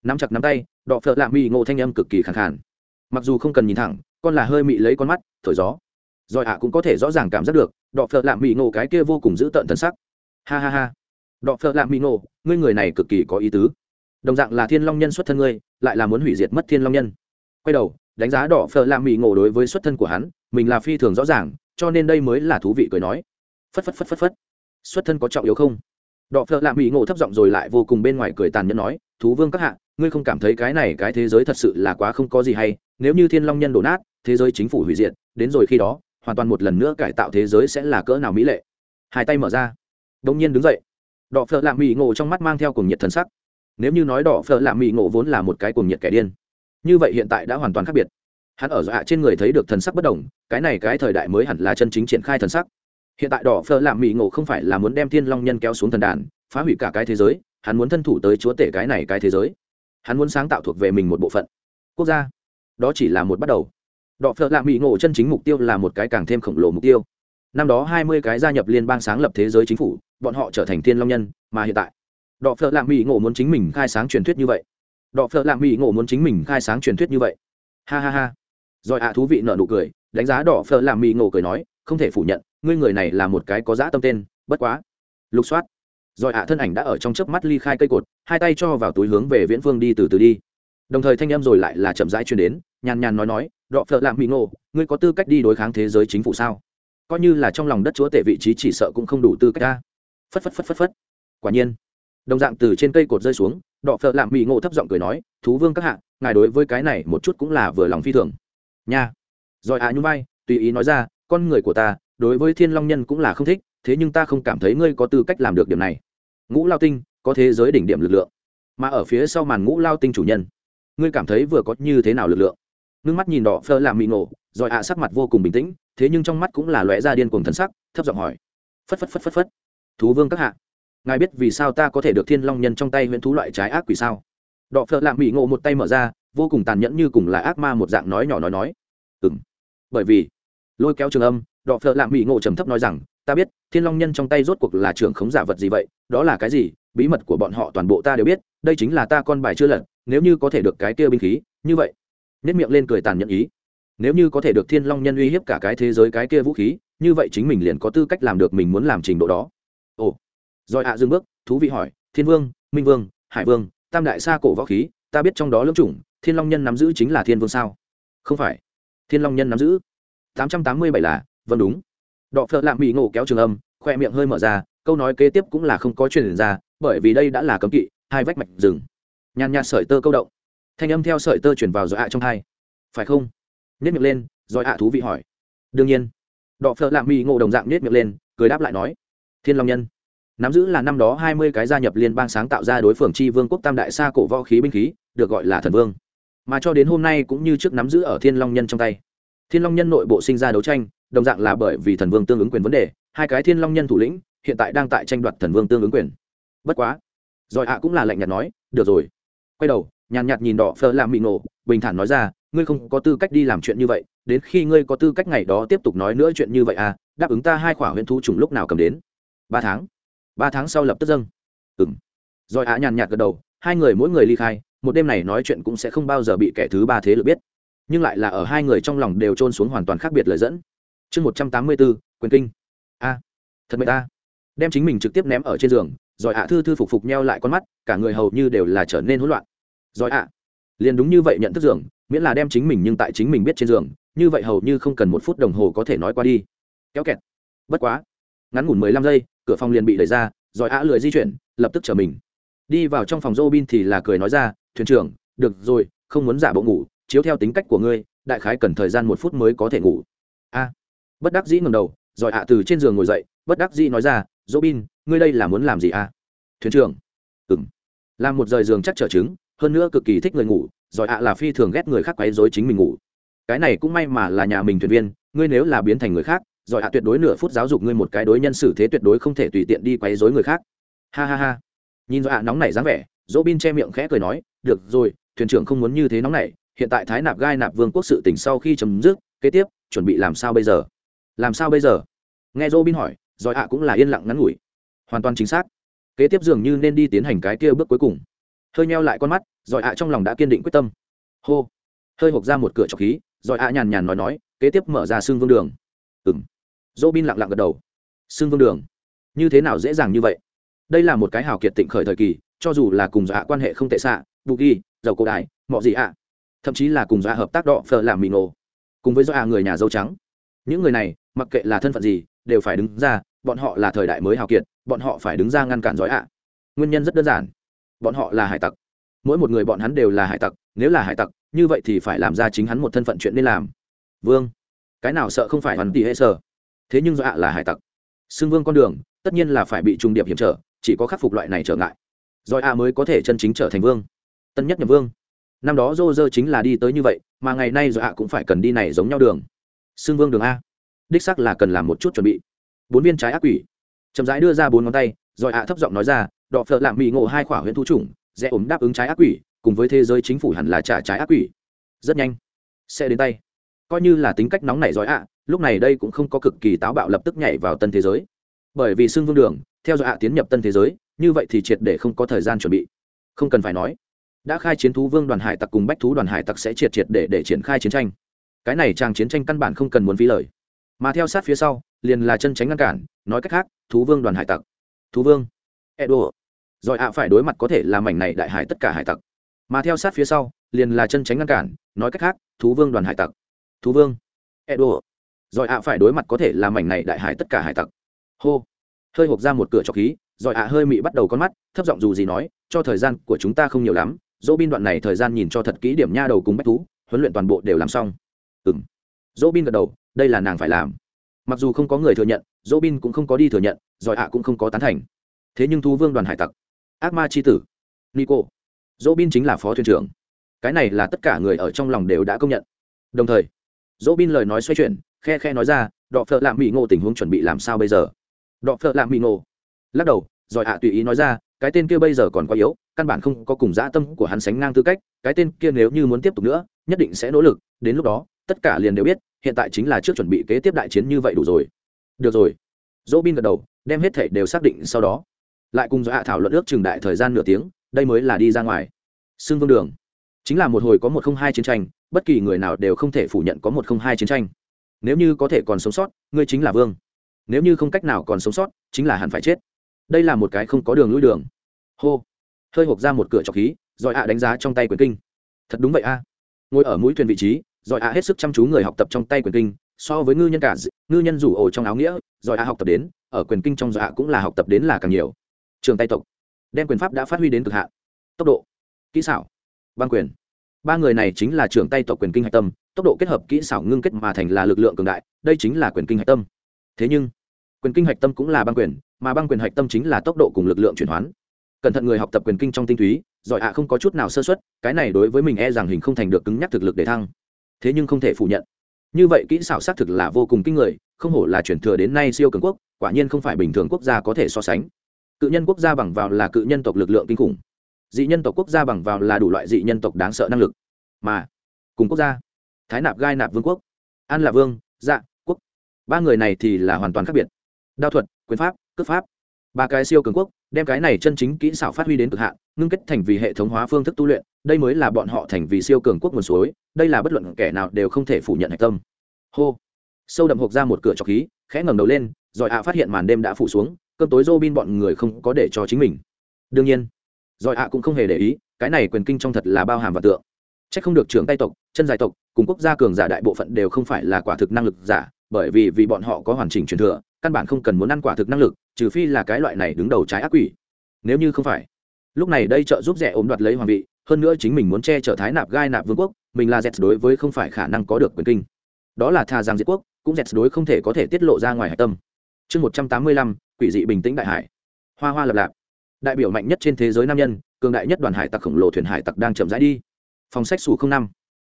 Nắm chặt nắm tay, đọ phợ lạ mỹ ngộ thanh âm cực kỳ khẳng khản mặc dù không cần nhìn thẳng, con là hơi mị lấy con mắt, thổi gió. Rồi ạ cũng có thể rõ ràng cảm giác được, đọ phợ lạ mỹ ngộ cái kia vô cùng giữ tợn thân sắc. Ha ha ha. Đọ phợ lạ mỹ ngộ, ngươi người này cực kỳ có ý tứ. Đồng dạng là thiên long nhân xuất thân ngươi, lại là muốn hủy diệt mất thiên long nhân. Quay đầu đánh giá đỏ phở làm mỹ ngộ đối với xuất thân của hắn, mình là phi thường rõ ràng, cho nên đây mới là thú vị cười nói. Phất phất phất phất phất. Xuất thân có trọng yếu không? Đỏ phở lạm mỹ ngộ thấp giọng rồi lại vô cùng bên ngoài cười tàn nhẫn nói, thú vương các hạ, ngươi không cảm thấy cái này cái thế giới thật sự là quá không có gì hay, nếu như thiên long nhân đổ nát, thế giới chính phủ hủy diệt, đến rồi khi đó, hoàn toàn một lần nữa cải tạo thế giới sẽ là cỡ nào mỹ lệ. Hai tay mở ra. Đông nhiên đứng dậy. Đỏ phở lạm mỹ ngộ trong mắt mang theo cùng nhiệt thần sắc. Nếu như nói đỏ phở lạm mỹ ngộ vốn là một cái cùng nhiệt kẻ điên như vậy hiện tại đã hoàn toàn khác biệt. Hắn ở dạ trên người thấy được thần sắc bất đồng, cái này cái thời đại mới hẳn là chân chính triển khai thần sắc. Hiện tại đỏ phơ làm mỹ ngộ không phải là muốn đem thiên long nhân kéo xuống thần đàn, phá hủy cả cái thế giới, hắn muốn thân thủ tới chúa tể cái này cái thế giới. Hắn muốn sáng tạo thuộc về mình một bộ phận. Quốc gia. Đó chỉ là một bắt đầu. Đọ phợ lạ mỹ ngộ chân chính mục tiêu là một cái càng thêm khổng lồ mục tiêu. Năm đó hai mươi cái gia nhập liên bang sáng lập thế giới chính phủ, bọn họ trở thành thiên long nhân, mà hiện tại đọ phợ lạ mỹ ngộ muốn chính mình khai sáng truyền thuyết như vậy đọ phợ lạ mỹ ngộ muốn chính mình khai sáng truyền thuyết như vậy. Ha ha ha. Rồi ạ thú vị nợ nụ cười, đánh giá đỏ phở làm mì ngộ cười nói, không thể phủ nhận, ngươi người này là một cái có dã tâm tên, bất quá. Lục soát. Rồi ạ thân ảnh đã ở trong chớp mắt ly khai cây cột, hai tay cho vào túi hướng về viễn phương đi từ từ đi. Đồng thời thanh em rồi lại là chậm rãi chuyển đến, nhàn nhàn nói nói, đọ phở làm mì ngộ, ngươi có tư cách đi đối kháng thế giới chính phủ sao? Coi như là trong lòng đất chúa tể vị trí chỉ sợ cũng không đủ tư cách ta. Phất phất phất phất phất. Quả nhiên đồng dạng từ trên cây cột rơi xuống, đọ phợ lạm mỹ ngộ thấp giọng cười nói, thú vương các hạ, ngài đối với cái này một chút cũng là vừa lòng phi thường. Nha. Rồi ạ à nhún vai tùy ý nói ra, con người của ta, đối với thiên long nhân cũng là không thích, thế nhưng ta không cảm thấy ngươi có tư cách làm được điểm này. Ngũ lao tinh, có thế giới đỉnh điểm lực lượng, mà ở phía sau màn ngũ lao tinh chủ nhân, ngươi cảm thấy vừa có như thế nào lực lượng? Ngưng mắt nhìn đỏ phơ làm mị ngộ, rồi ạ sắc mặt vô cùng bình tĩnh, thế nhưng trong mắt cũng là lóe ra điên cuồng thần sắc, thấp giọng hỏi. Phất phất phất phất phất. Thú vương các hạ ngài biết vì sao ta có thể được thiên long nhân trong tay huyễn thú loại trái ác quỷ sao? Đọ phợ lạ mỹ ngộ một tay mở ra, vô cùng tàn nhẫn như cùng là ác ma một dạng nói nhỏ nói nói. Ừ m bởi vì, lôi kéo trường âm, đọ phợ lạ mỹ ngộ trầm thấp nói rằng, ta biết, thiên long nhân trong tay rốt cuộc là trường khống giả vật gì vậy? Đó là cái gì? Bí mật của bọn họ toàn bộ ta đều biết, đây chính là ta con bài chưa lật, nếu như có thể được cái kia binh khí, như vậy. Nếp miệng lên cười tàn nhẫn ý. Nếu như có thể được thiên long nhân uy hiếp cả cái thế giới cái kia vũ khí, như vậy chính mình liền có tư cách làm được mình muốn làm trình độ đó. Ồ rồi ạ dừng bước, thú vị hỏi, thiên vương, minh vương, hải vương, tam đại sa cổ võ khí, ta biết trong đó lưỡng chủng, thiên long nhân nắm giữ chính là thiên vương sao? Không phải. Thiên long nhân nắm giữ? Tám trăm tám mươi bảy là vâng đúng. Đọ phợ lạm bị ngộ kéo trường âm, khoe miệng hơi mở ra, câu nói kế tiếp cũng là không có truyền ra, bởi vì đây đã là cấm kỵ, hai vách mạch rừng. Nhàn nhạt sợi tơ câu động. Thanh âm theo sợi tơ chuyển vào dọa trong hai. Phải không? Nhét miệng lên, rồi ạ thú vị hỏi. Đương nhiên. Đọ phợ lạm bị ngộ đồng dạng nhét miệng lên, cười đáp lại nói, thiên long nhân nắm giữ là năm đó hai mươi cái gia nhập liên bang sáng tạo ra đối phương chi vương quốc tam đại sa cổ võ khí binh khí, được gọi là thần vương. Mà cho đến hôm nay cũng như trước nắm giữ ở thiên long nhân trong tay. Thiên long nhân nội bộ sinh ra đấu tranh, đồng dạng là bởi vì thần vương tương ứng quyền vấn đề, hai cái thiên long nhân thủ lĩnh hiện tại đang tại tranh đoạt thần vương tương ứng quyền. Bất quá, rồi ạ cũng là lạnh nhạt nói, được rồi. Quay đầu, nhàn nhạt nhìn đỏ phơ làm mị nổ, bình thản nói ra, ngươi không có tư cách đi làm chuyện như vậy, đến khi ngươi có tư cách ngày đó tiếp tục nói nữa chuyện như vậy à đáp ứng ta hai khỏa huyễn thu trùng lúc nào cầm đến? Ba tháng ba tháng sau lập tức dâng. Ừng rồi ạ nhàn nhạt gật đầu, hai người mỗi người ly khai, một đêm này nói chuyện cũng sẽ không bao giờ bị kẻ thứ ba thế lực biết. Nhưng lại là ở hai người trong lòng đều trôn xuống hoàn toàn khác biệt lời dẫn. Chương một trăm tám mươi bốn, quyền kinh. A. Thật mệt ta. Đem chính mình trực tiếp ném ở trên giường, rồi ạ thư thư phục phục neo lại con mắt, cả người hầu như đều là trở nên hỗn loạn. Rồi ạ. Liền đúng như vậy nhận thức giường, miễn là đem chính mình nhưng tại chính mình biết trên giường, như vậy hầu như không cần một phút đồng hồ có thể nói qua đi. Kéo kẹt. Bất quá ngắn ngủn mười lăm giây, cửa phòng liền bị đẩy ra, rồi ạ lười di chuyển, lập tức trở mình. Đi vào trong phòng robin thì là cười nói ra, thuyền trưởng, được rồi, không muốn giả bộ ngủ, chiếu theo tính cách của ngươi, đại khái cần thời gian một phút mới có thể ngủ. A. Bất đắc dĩ ngầm đầu, rồi ạ từ trên giường ngồi dậy, bất đắc dĩ nói ra, robin, ngươi đây là muốn làm gì a? Thuyền trưởng. Ừng làm một rời giường chắc trở chứng, hơn nữa cực kỳ thích người ngủ, rồi ạ là phi thường ghét người khác quấy dối chính mình ngủ. Cái này cũng may mà là nhà mình thuyền viên, ngươi nếu là biến thành người khác rồi ạ, tuyệt đối nửa phút giáo dục ngươi một cái đối nhân xử thế tuyệt đối không thể tùy tiện đi quấy dối người khác. Ha ha ha. Nhìn rồi ạ, nóng nảy dáng vẻ dỗ bin che miệng khẽ cười nói, được rồi, thuyền trưởng không muốn như thế nóng nảy, hiện tại thái nạp gai nạp vương quốc sự tỉnh sau khi chấm dứt, kế tiếp, chuẩn bị làm sao bây giờ? Làm sao bây giờ? Nghe dỗ bin hỏi rồi ạ cũng là yên lặng ngắn ngủi. Hoàn toàn chính xác. Kế tiếp dường như nên đi tiến hành cái kia bước cuối cùng. Hơi neo lại con mắt rồi ạ trong lòng đã kiên định quyết tâm. Hô. Hơi hộp ra một cửa trọc khí rồi ạ nhàn nhàn nói nói, kế tiếp mở ra xương vương đường. Ừng dỗ bin lặng lặng gật đầu. Xương vương đường, như thế nào dễ dàng như vậy? Đây là một cái hào kiệt tịnh khởi thời kỳ, cho dù là cùng dọa quan hệ không tệ xạ bù ghi dầu cổ đài mọi gì ạ, thậm chí là cùng dọa hợp tác đọ phờ làm mì nổ cùng với dọa người nhà dâu trắng. Những người này, mặc kệ là thân phận gì, đều phải đứng ra, bọn họ là thời đại mới hào kiệt, bọn họ phải đứng ra ngăn cản giỏi ạ. Nguyên nhân rất đơn giản, bọn họ là hải tặc. Mỗi một người bọn hắn đều là hải tặc, nếu là hải tặc, như vậy thì phải làm ra chính hắn một thân phận chuyện nên làm. Vương, cái nào sợ không phải hắn tỷ hệ sở thế nhưng do ạ là hải tặc. Xưng vương con đường, tất nhiên là phải bị trùng điệp hiểm trở, chỉ có khắc phục loại này trở ngại. Rồi ạ mới có thể chân chính trở thành vương. Tân nhất nhầm vương. Năm đó dô dơ chính là đi tới như vậy, mà ngày nay rồi ạ cũng phải cần đi này giống nhau đường. Xưng vương đường a. Đích sắc là cần làm một chút chuẩn bị. Bốn viên trái ác quỷ. Chậm rãi đưa ra bốn ngón tay rồi ạ thấp giọng nói ra, đọ phợ lạm bị ngộ hai khỏa huyện thu chủng, dễ ốm đáp ứng trái ác quỷ, cùng với thế giới chính phủ hẳn là trả trái ác quỷ. Rất nhanh. Sẽ đến tay. Coi như là tính cách nóng nảy giỏi ạ lúc này đây cũng không có cực kỳ táo bạo lập tức nhảy vào tân thế giới. Bởi vì xưng vương đường, theo dõi hạ tiến nhập tân thế giới, như vậy thì triệt để không có thời gian chuẩn bị. Không cần phải nói, đã khai chiến thú vương đoàn hải tặc cùng bách thú đoàn hải tặc sẽ triệt triệt để để triển khai chiến tranh. Cái này trang chiến tranh căn bản không cần muốn phí lời. Mà theo sát phía sau, liền là chân tránh ngăn cản, nói cách khác, thú vương đoàn hải tặc. Thú vương. Edo. Rồi ạ phải đối mặt có thể là mảnh này đại hải tất cả hải tặc. Mà theo sát phía sau, liền là chân tránh ngăn cản, nói cách khác, thú vương đoàn hải tặc. Thú vương. Edo rồi ạ, phải đối mặt có thể là mảnh này đại hải tất cả hải tặc. Hô. Hơi hộp ra một cửa trọc khí, rồi ạ hơi mị bắt đầu con mắt, thấp giọng dù gì nói, cho thời gian của chúng ta không nhiều lắm, dỗ bin đoạn này thời gian nhìn cho thật kỹ điểm nha đầu cùng bách thú, huấn luyện toàn bộ đều làm xong. Ừ m dỗ bin gật đầu, đây là nàng phải làm. Mặc dù không có người thừa nhận, dỗ bin cũng không có đi thừa nhận, rồi ạ cũng không có tán thành. Thế nhưng thu vương đoàn hải tặc. Ác ma c h i tử. Nico. Dỗ bin chính là phó thuyền trưởng. Cái này là tất cả người ở trong lòng đều đã công nhận. Đồng thời, dỗ bin lời nói xoay chuyển khe khe nói ra, đọ phợ lạm mỹ ngộ tình huống chuẩn bị làm sao bây giờ? Đọ phợ lạm mỹ ngộ. Lắc đầu, rồi ạ tùy ý nói ra, cái tên kia bây giờ còn quá yếu, căn bản không có cùng dã tâm của hắn sánh ngang tư cách, cái tên kia nếu như muốn tiếp tục nữa, nhất định sẽ nỗ lực, đến lúc đó, tất cả liền đều biết, hiện tại chính là trước chuẩn bị kế tiếp đại chiến như vậy đủ rồi. Được rồi. Dỗ bin gật đầu, đem hết thể đều xác định sau đó. Lại cùng do hạ thảo luận ước chừng đại thời gian nửa tiếng, đây mới là đi ra ngoài. Xương vương đường. Chính là một hồi có một không hai chiến tranh, bất kỳ người nào đều không thể phủ nhận có một không hai chiến tranh nếu như có thể còn sống sót, ngươi chính là vương. Nếu như không cách nào còn sống sót, chính là hẳn phải chết. Đây là một cái không có đường lui đường. Hô. Hơi hộp ra một cửa trọc khí, rồi ạ đánh giá trong tay quyền kinh. Thật đúng vậy a. Ngồi ở mũi thuyền vị trí, rồi ạ hết sức chăm chú người học tập trong tay quyền kinh, so với ngư nhân cả ngư nhân rủ ổ trong áo nghĩa, rồi ạ học tập đến, ở quyền kinh trong rồi ạ cũng là học tập đến là càng nhiều. Trường tay tộc. Đem quyền pháp đã phát huy đến cực hạn. Tốc độ. Kỹ xảo. Băng quyền. Ba người này chính là trưởng tay tộc quyền kinh hạch tâm tốc độ kết hợp kỹ xảo ngưng kết mà thành là lực lượng cường đại, đây chính là quyền kinh hạch tâm. Thế nhưng, quyền kinh hạch tâm cũng là băng quyền, mà băng quyền hạch tâm chính là tốc độ cùng lực lượng chuyển hoán cẩn thận người học tập quyền kinh trong tinh túy, giỏi ạ không có chút nào sơ xuất cái này đối với mình e rằng hình không thành được cứng nhắc thực lực để thăng. Thế nhưng không thể phủ nhận. Như vậy kỹ xảo xác thực là vô cùng kinh người, không hổ là chuyển thừa đến nay siêu cường quốc, quả nhiên không phải bình thường quốc gia có thể so sánh. Cự nhân quốc gia bằng vào là cự nhân tộc lực lượng kinh khủng. Dị nhân tộc quốc gia bằng vào là đủ loại dị nhân tộc đáng sợ năng lực. Mà, cùng quốc gia thái nạp gai nạp vương quốc. An là vương dạ quốc. Ba người này thì là hoàn toàn khác biệt. Đao thuật, quyền pháp cướp pháp. Ba cái siêu cường quốc, đem cái này chân chính kỹ xảo phát huy đến cực hạn, ngưng kết thành vì hệ thống hóa phương thức tu luyện, đây mới là bọn họ thành vì siêu cường quốc nguồn suối, đây là bất luận kẻ nào đều không thể phủ nhận hạch tâm. Hô. Sâu đậm hộp ra một cửa trọc khí, khẽ ngẩng đầu lên, rồi ạ phát hiện màn đêm đã phủ xuống cơn tối dô bin bọn người không có để cho chính mình. Đương nhiên, rồi ạ cũng không hề để ý, cái này quyền kinh trong thật là bao hàm và tượng. Chắc không được trưởng tay tộc, chân dài tộc, cùng quốc gia cường giả đại bộ phận đều không phải là quả thực năng lực giả, bởi vì vì bọn họ có hoàn chỉnh truyền thừa, căn bản không cần muốn ăn quả thực năng lực, trừ phi là cái loại này đứng đầu trái ác quỷ. Nếu như không phải, lúc này đây trợ giúp rẻ ốm đoạt lấy hoàng vị, hơn nữa chính mình muốn che chở thái nạp gai nạp vương quốc, mình là dẹt đối với không phải khả năng có được quyền kinh. Đó là thà rằng diệt quốc, cũng dẹt đối không thể có thể tiết lộ ra ngoài hải tâm. Chương một trăm tám mươi lăm, quỷ dị bình tĩnh đại hải. Hoa hoa lập lạp. Đại biểu mạnh nhất trên thế giới nam nhân, cường đại nhất đoàn hải tặc khổng lồ thuyền hải tặc đang chậm rãi đi phòng sách xù không năm.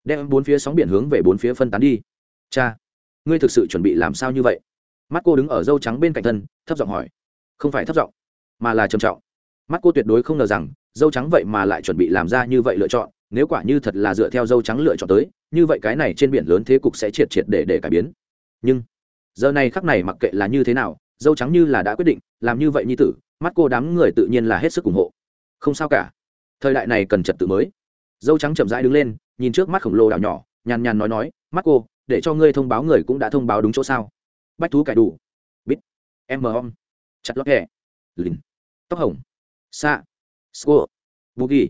Đem bốn phía sóng biển hướng về bốn phía phân tán đi. Cha, ngươi thực sự chuẩn bị làm sao như vậy? Mắt cô đứng ở dâu trắng bên cạnh thân, thấp giọng hỏi. Không phải thấp giọng, mà là trầm trọng. Mắt cô tuyệt đối không ngờ rằng dâu trắng vậy mà lại chuẩn bị làm ra như vậy lựa chọn, nếu quả như thật là dựa theo dâu trắng lựa chọn tới, như vậy cái này trên biển lớn thế cục sẽ triệt triệt để để cải biến. Nhưng, giờ này khắc này mặc kệ là như thế nào dâu trắng như là đã quyết định, làm như vậy như tử, mắt cô đám người tự nhiên là hết sức ủng hộ. Không sao cả. Thời đại này cần trật tự mới dâu trắng chậm rãi đứng lên, nhìn trước mắt khổng lồ đảo nhỏ, nhàn nhàn nói nói, mắt cô, để cho ngươi thông báo người cũng đã thông báo đúng chỗ sao? Bách thú cải đủ. Bít. Em mờ om. Chặt lót hẹ. Lìn. Tóc hồng. Xạ sô bù ghi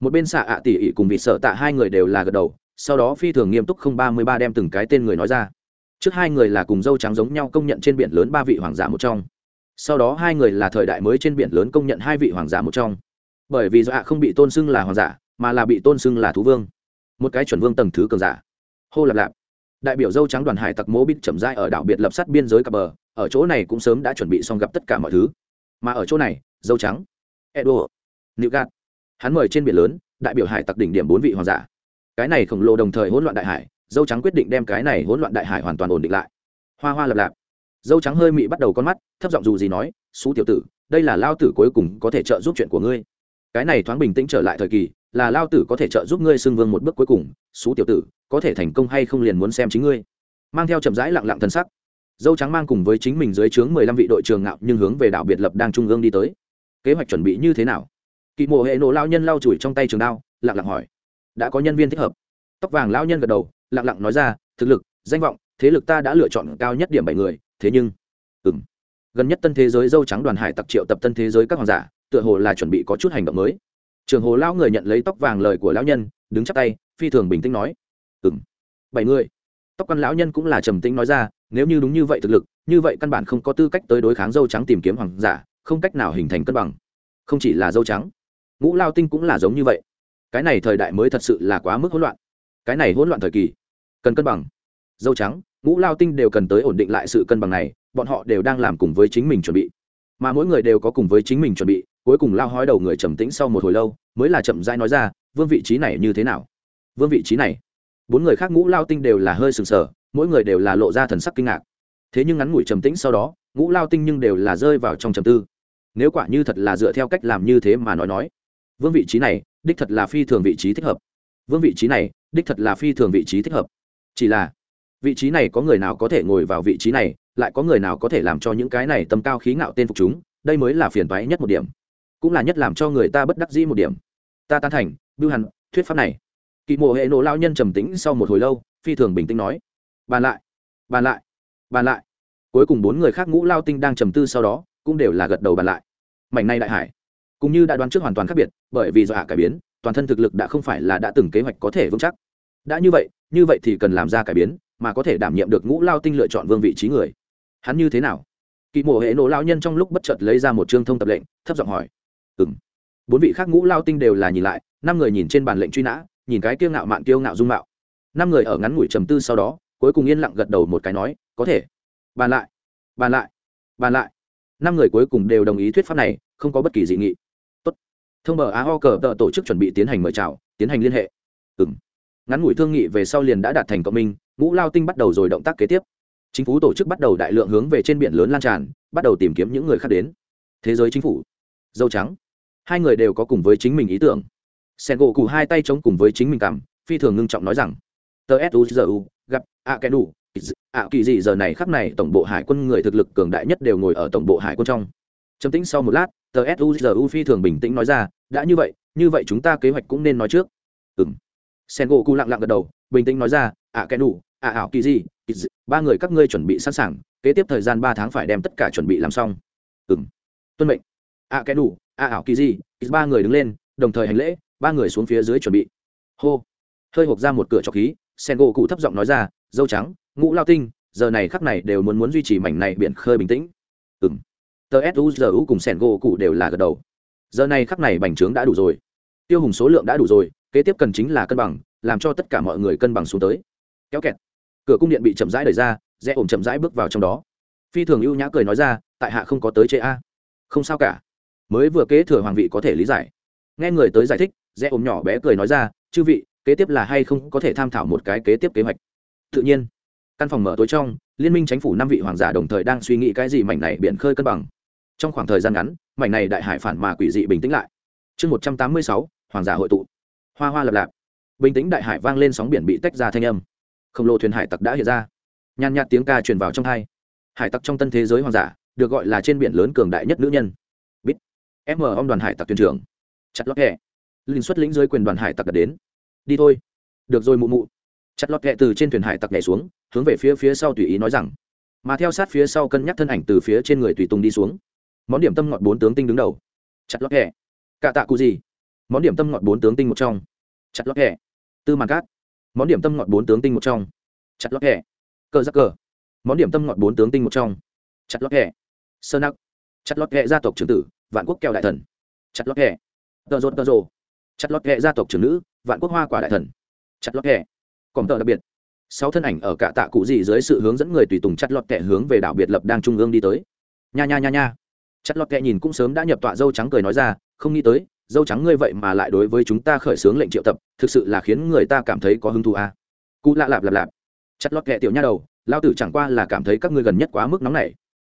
một bên xạ ạ tỉ ỉ cùng vị sợ tạ hai người đều là gật đầu, sau đó phi thường nghiêm túc không ba mươi ba đem từng cái tên người nói ra. Trước hai người là cùng dâu trắng giống nhau công nhận trên biển lớn ba vị hoàng giả một trong. Sau đó hai người là thời đại mới trên biển lớn công nhận hai vị hoàng giả một trong. Bởi vì do ạ không bị tôn xưng là hoàng giả mà là bị tôn xưng là thú vương. Một cái chuẩn vương tầng thứ cường giả. Hô lạp lạp. Đại biểu dâu trắng đoàn hải tặc mố bít chậm dai ở đảo biệt lập sát biên giới cặp bờ, ở chỗ này cũng sớm đã chuẩn bị xong gặp tất cả mọi thứ. Mà ở chỗ này, dâu trắng. Edo. Nữ gạt hắn mời trên biển lớn, đại biểu hải tặc đỉnh điểm bốn vị hoàng giả. Cái này khổng lồ đồng thời hỗn loạn đại hải, dâu trắng quyết định đem cái này hỗn loạn đại hải hoàn toàn ổn định lại. Hoa hoa lập lạp. Dâu trắng hơi mị bắt đầu con mắt, thấp giọng dù gì nói xú tiểu tử, đây là lao tử cuối cùng có thể trợ giúp chuyện của ngươi. Cái này thoáng bình tĩnh trở lại thời kỳ là lao tử có thể trợ giúp ngươi xưng vương một bước cuối cùng, xú tiểu tử, có thể thành công hay không liền muốn xem chính ngươi. Mang theo chậm rãi lặng lặng thân sắc. Dâu trắng mang cùng với chính mình dưới trướng mười lăm vị đội trường ngạo nhưng hướng về đảo biệt lập đang trung ương đi tới. Kế hoạch chuẩn bị như thế nào? Kỵ mộ hệ nổ lao nhân lao chùi trong tay trường đao, lặng lặng hỏi. Đã có nhân viên thích hợp. Tóc vàng lao nhân gật đầu, lặng lặng nói ra, thực lực, danh vọng, thế lực ta đã lựa chọn cao nhất điểm bảy người, thế nhưng ừng gần nhất tân thế giới dâu trắng đoàn hải tặc triệu tập tân thế giới các hoàng giả, tựa hồ là chuẩn bị có chút hành động mới trường hồ Lão người nhận lấy tóc vàng lời của lão nhân, đứng chắp tay, phi thường bình tĩnh nói ừng bảy người. Tóc quan lão nhân cũng là trầm tĩnh nói ra, nếu như đúng như vậy thực lực, như vậy căn bản không có tư cách tới đối kháng dâu trắng tìm kiếm hoàng giả, không cách nào hình thành cân bằng. Không chỉ là dâu trắng, ngũ lao tinh cũng là giống như vậy. Cái này thời đại mới thật sự là quá mức hỗn loạn. Cái này hỗn loạn thời kỳ, cần cân bằng. Dâu trắng, ngũ lao tinh đều cần tới ổn định lại sự cân bằng này, bọn họ đều đang làm cùng với chính mình chuẩn bị. Mà mỗi người đều có cùng với chính mình chuẩn bị cuối cùng lao hói đầu người trầm tĩnh sau một hồi lâu, mới là chậm rãi nói ra, vương vị trí này như thế nào? Vương vị trí này? Bốn người khác ngũ lao tinh đều là hơi sừng sờ, mỗi người đều là lộ ra thần sắc kinh ngạc. Thế nhưng ngắn ngủi trầm tĩnh sau đó, ngũ lao tinh nhưng đều là rơi vào trong trầm tư. Nếu quả như thật là dựa theo cách làm như thế mà nói nói, vương vị trí này, đích thật là phi thường vị trí thích hợp. Vương vị trí này, đích thật là phi thường vị trí thích hợp. Chỉ là, vị trí này có người nào có thể ngồi vào vị trí này, lại có người nào có thể làm cho những cái này tầm cao khí ngạo tên phục chúng, đây mới là phiền toái nhất một điểm cũng là nhất làm cho người ta bất đắc dĩ một điểm. Ta tan thành, bưu hẳn thuyết pháp này. Kỳ mộ hệ nổ lao nhân trầm tĩnh sau một hồi lâu, phi thường bình tĩnh nói, bàn lại bàn lại bàn lại. Cuối cùng bốn người khác ngũ lao tinh đang trầm tư sau đó, cũng đều là gật đầu bàn lại. Mảnh này đại hải, cũng như đã đoán trước hoàn toàn khác biệt, bởi vì do hạ cải biến, toàn thân thực lực đã không phải là đã từng kế hoạch có thể vững chắc. Đã như vậy như vậy thì cần làm ra cải biến, mà có thể đảm nhiệm được ngũ lao tinh lựa chọn vương vị trí người. Hắn như thế nào? Kỳ mộ hệ nổ lao nhân trong lúc bất chợt lấy ra một chương thông tập lệnh, thấp giọng hỏi ừ m bốn vị khác ngũ lao tinh đều là nhìn lại, năm người nhìn trên bàn lệnh truy nã, nhìn cái kiêu ngạo mạn kiêu ngạo dung mạo. Năm người ở ngắn ngủi trầm tư sau đó, cuối cùng yên lặng gật đầu một cái nói, có thể. Bàn lại. Bàn lại. Bàn lại. Năm người cuối cùng đều đồng ý thuyết pháp này, không có bất kỳ dị nghị. Tốt. thông bờ ao ho cờ tờ tổ chức chuẩn bị tiến hành mời chào, tiến hành liên hệ. Ừ m ngắn ngủi thương nghị về sau liền đã đạt thành cộng minh, ngũ lao tinh bắt đầu rồi động tác kế tiếp. Chính phủ tổ chức bắt đầu đại lượng hướng về trên biển lớn lan tràn, bắt đầu tìm kiếm những người khác đến. Thế giới chính phủ. Dâu trắng hai người đều có cùng với chính mình ý tưởng. Sen gỗ cụ hai tay chống cùng với chính mình cảm, phi thường ngưng trọng nói rằng tờ suzu gặp a kẻ đủ ạ kỳ dị giờ này khắc này tổng bộ hải quân người thực lực cường đại nhất đều ngồi ở tổng bộ hải quân trong. Trầm tĩnh sau một lát tờ suzu phi thường bình tĩnh nói ra, đã như vậy như vậy chúng ta kế hoạch cũng nên nói trước. Ừ m sen gỗ cụ lặng lặng gật đầu, bình tĩnh nói ra, ạ kẻ đủ, ạ ảo kỳ dị ba người các ngươi chuẩn bị sẵn sàng, kế tiếp thời gian ba tháng phải đem tất cả chuẩn bị làm xong. Ừ m tuân mệnh. Ạ kẻ đủ a ảo kỳ di ba người đứng lên, đồng thời hành lễ, ba người xuống phía dưới chuẩn bị. Hô. Hơi hộp ra một cửa trọc khí sen gỗ cụ thấp giọng nói ra, dâu trắng, ngũ lao tinh, giờ này khắc này đều muốn muốn duy trì mảnh này biển khơi bình tĩnh. Ừng tờ suzu cùng sen gỗ cụ đều là gật đầu. Giờ này khắc này bành trướng đã đủ rồi. Tiêu hùng số lượng đã đủ rồi, kế tiếp cần chính là cân bằng, làm cho tất cả mọi người cân bằng xuống tới. Kéo kẹt. Cửa cung điện bị chậm rãi đẩy ra, rẽ ổm chậm rãi bước vào trong đó. Phi thường ưu nhã cười nói ra, tại hạ không có tới chế a. Không sao cả mới vừa kế thừa hoàng vị có thể lý giải. Nghe người tới giải thích, rẽ ôm nhỏ bé cười nói ra, chư vị, kế tiếp là hay không có thể tham thảo một cái kế tiếp kế hoạch? Tự nhiên, căn phòng mở tối trong, liên minh chính phủ năm vị hoàng giả đồng thời đang suy nghĩ cái gì mảnh này biển khơi cân bằng. Trong khoảng thời gian ngắn, mảnh này đại hải phản mà quỷ dị bình tĩnh lại. Chương một trăm tám mươi sáu, hoàng giả hội tụ. Hoa hoa lập lạp. Bình tĩnh đại hải vang lên sóng biển bị tách ra thanh âm. Khổng lồ thuyền hải tặc đã hiện ra. Nhàn nhạt tiếng ca truyền vào trong hai. Hải tặc trong tân thế giới hoàng giả, được gọi là trên biển lớn cường đại nhất nữ nhân bít m ông đoàn hải tặc tuyển trưởng. Chặt lót kẹ. Linh xuất lĩnh dưới quyền đoàn hải tặc đặt đến. Đi thôi. Được rồi mụ mụ. Chặt lót kẹ từ trên thuyền hải tặc nhảy xuống, hướng về phía phía sau tùy ý nói rằng. Mà theo sát phía sau cân nhắc thân ảnh từ phía trên người tùy tùng đi xuống. Món điểm tâm ngọt bốn tướng tinh đứng đầu. Chặt lót kẹ. Cạ tạ cụ gì? Món điểm tâm ngọt bốn tướng tinh một trong. Chặt lót kẹ. Tư màn cát. Món điểm tâm ngọt bốn tướng tinh một trong. Chặt lót kẹ. Cờ giặc cờ. Món điểm tâm ngọt bốn tướng tinh một trong. Chặt lót kẹ. Sơ nặc. chặt lót kẹ gia tộc trưởng tử vạn quốc keo đại thần. Chặt lót hẹ tờ rột tờ rồ. Chặt lót hẹ gia tộc trưởng nữ, vạn quốc hoa quả đại thần. Chặt lót hẹ còn tờ đặc biệt. Sáu thân ảnh ở cả tạ cụ gì dưới sự hướng dẫn người tùy tùng chặt lót kẹ hướng về đảo biệt lập đang trung ương đi tới. Nha nha nha nha. Chặt lót kẹ nhìn cũng sớm đã nhập tọa dâu trắng cười nói ra, không nghĩ tới, dâu trắng ngươi vậy mà lại đối với chúng ta khởi xướng lệnh triệu tập, thực sự là khiến người ta cảm thấy có hứng thú à. cụ lạ lạp lạp lạp. Chặt lót kẹ tiểu nha đầu, lao tử chẳng qua là cảm thấy các ngươi gần nhất quá mức nóng này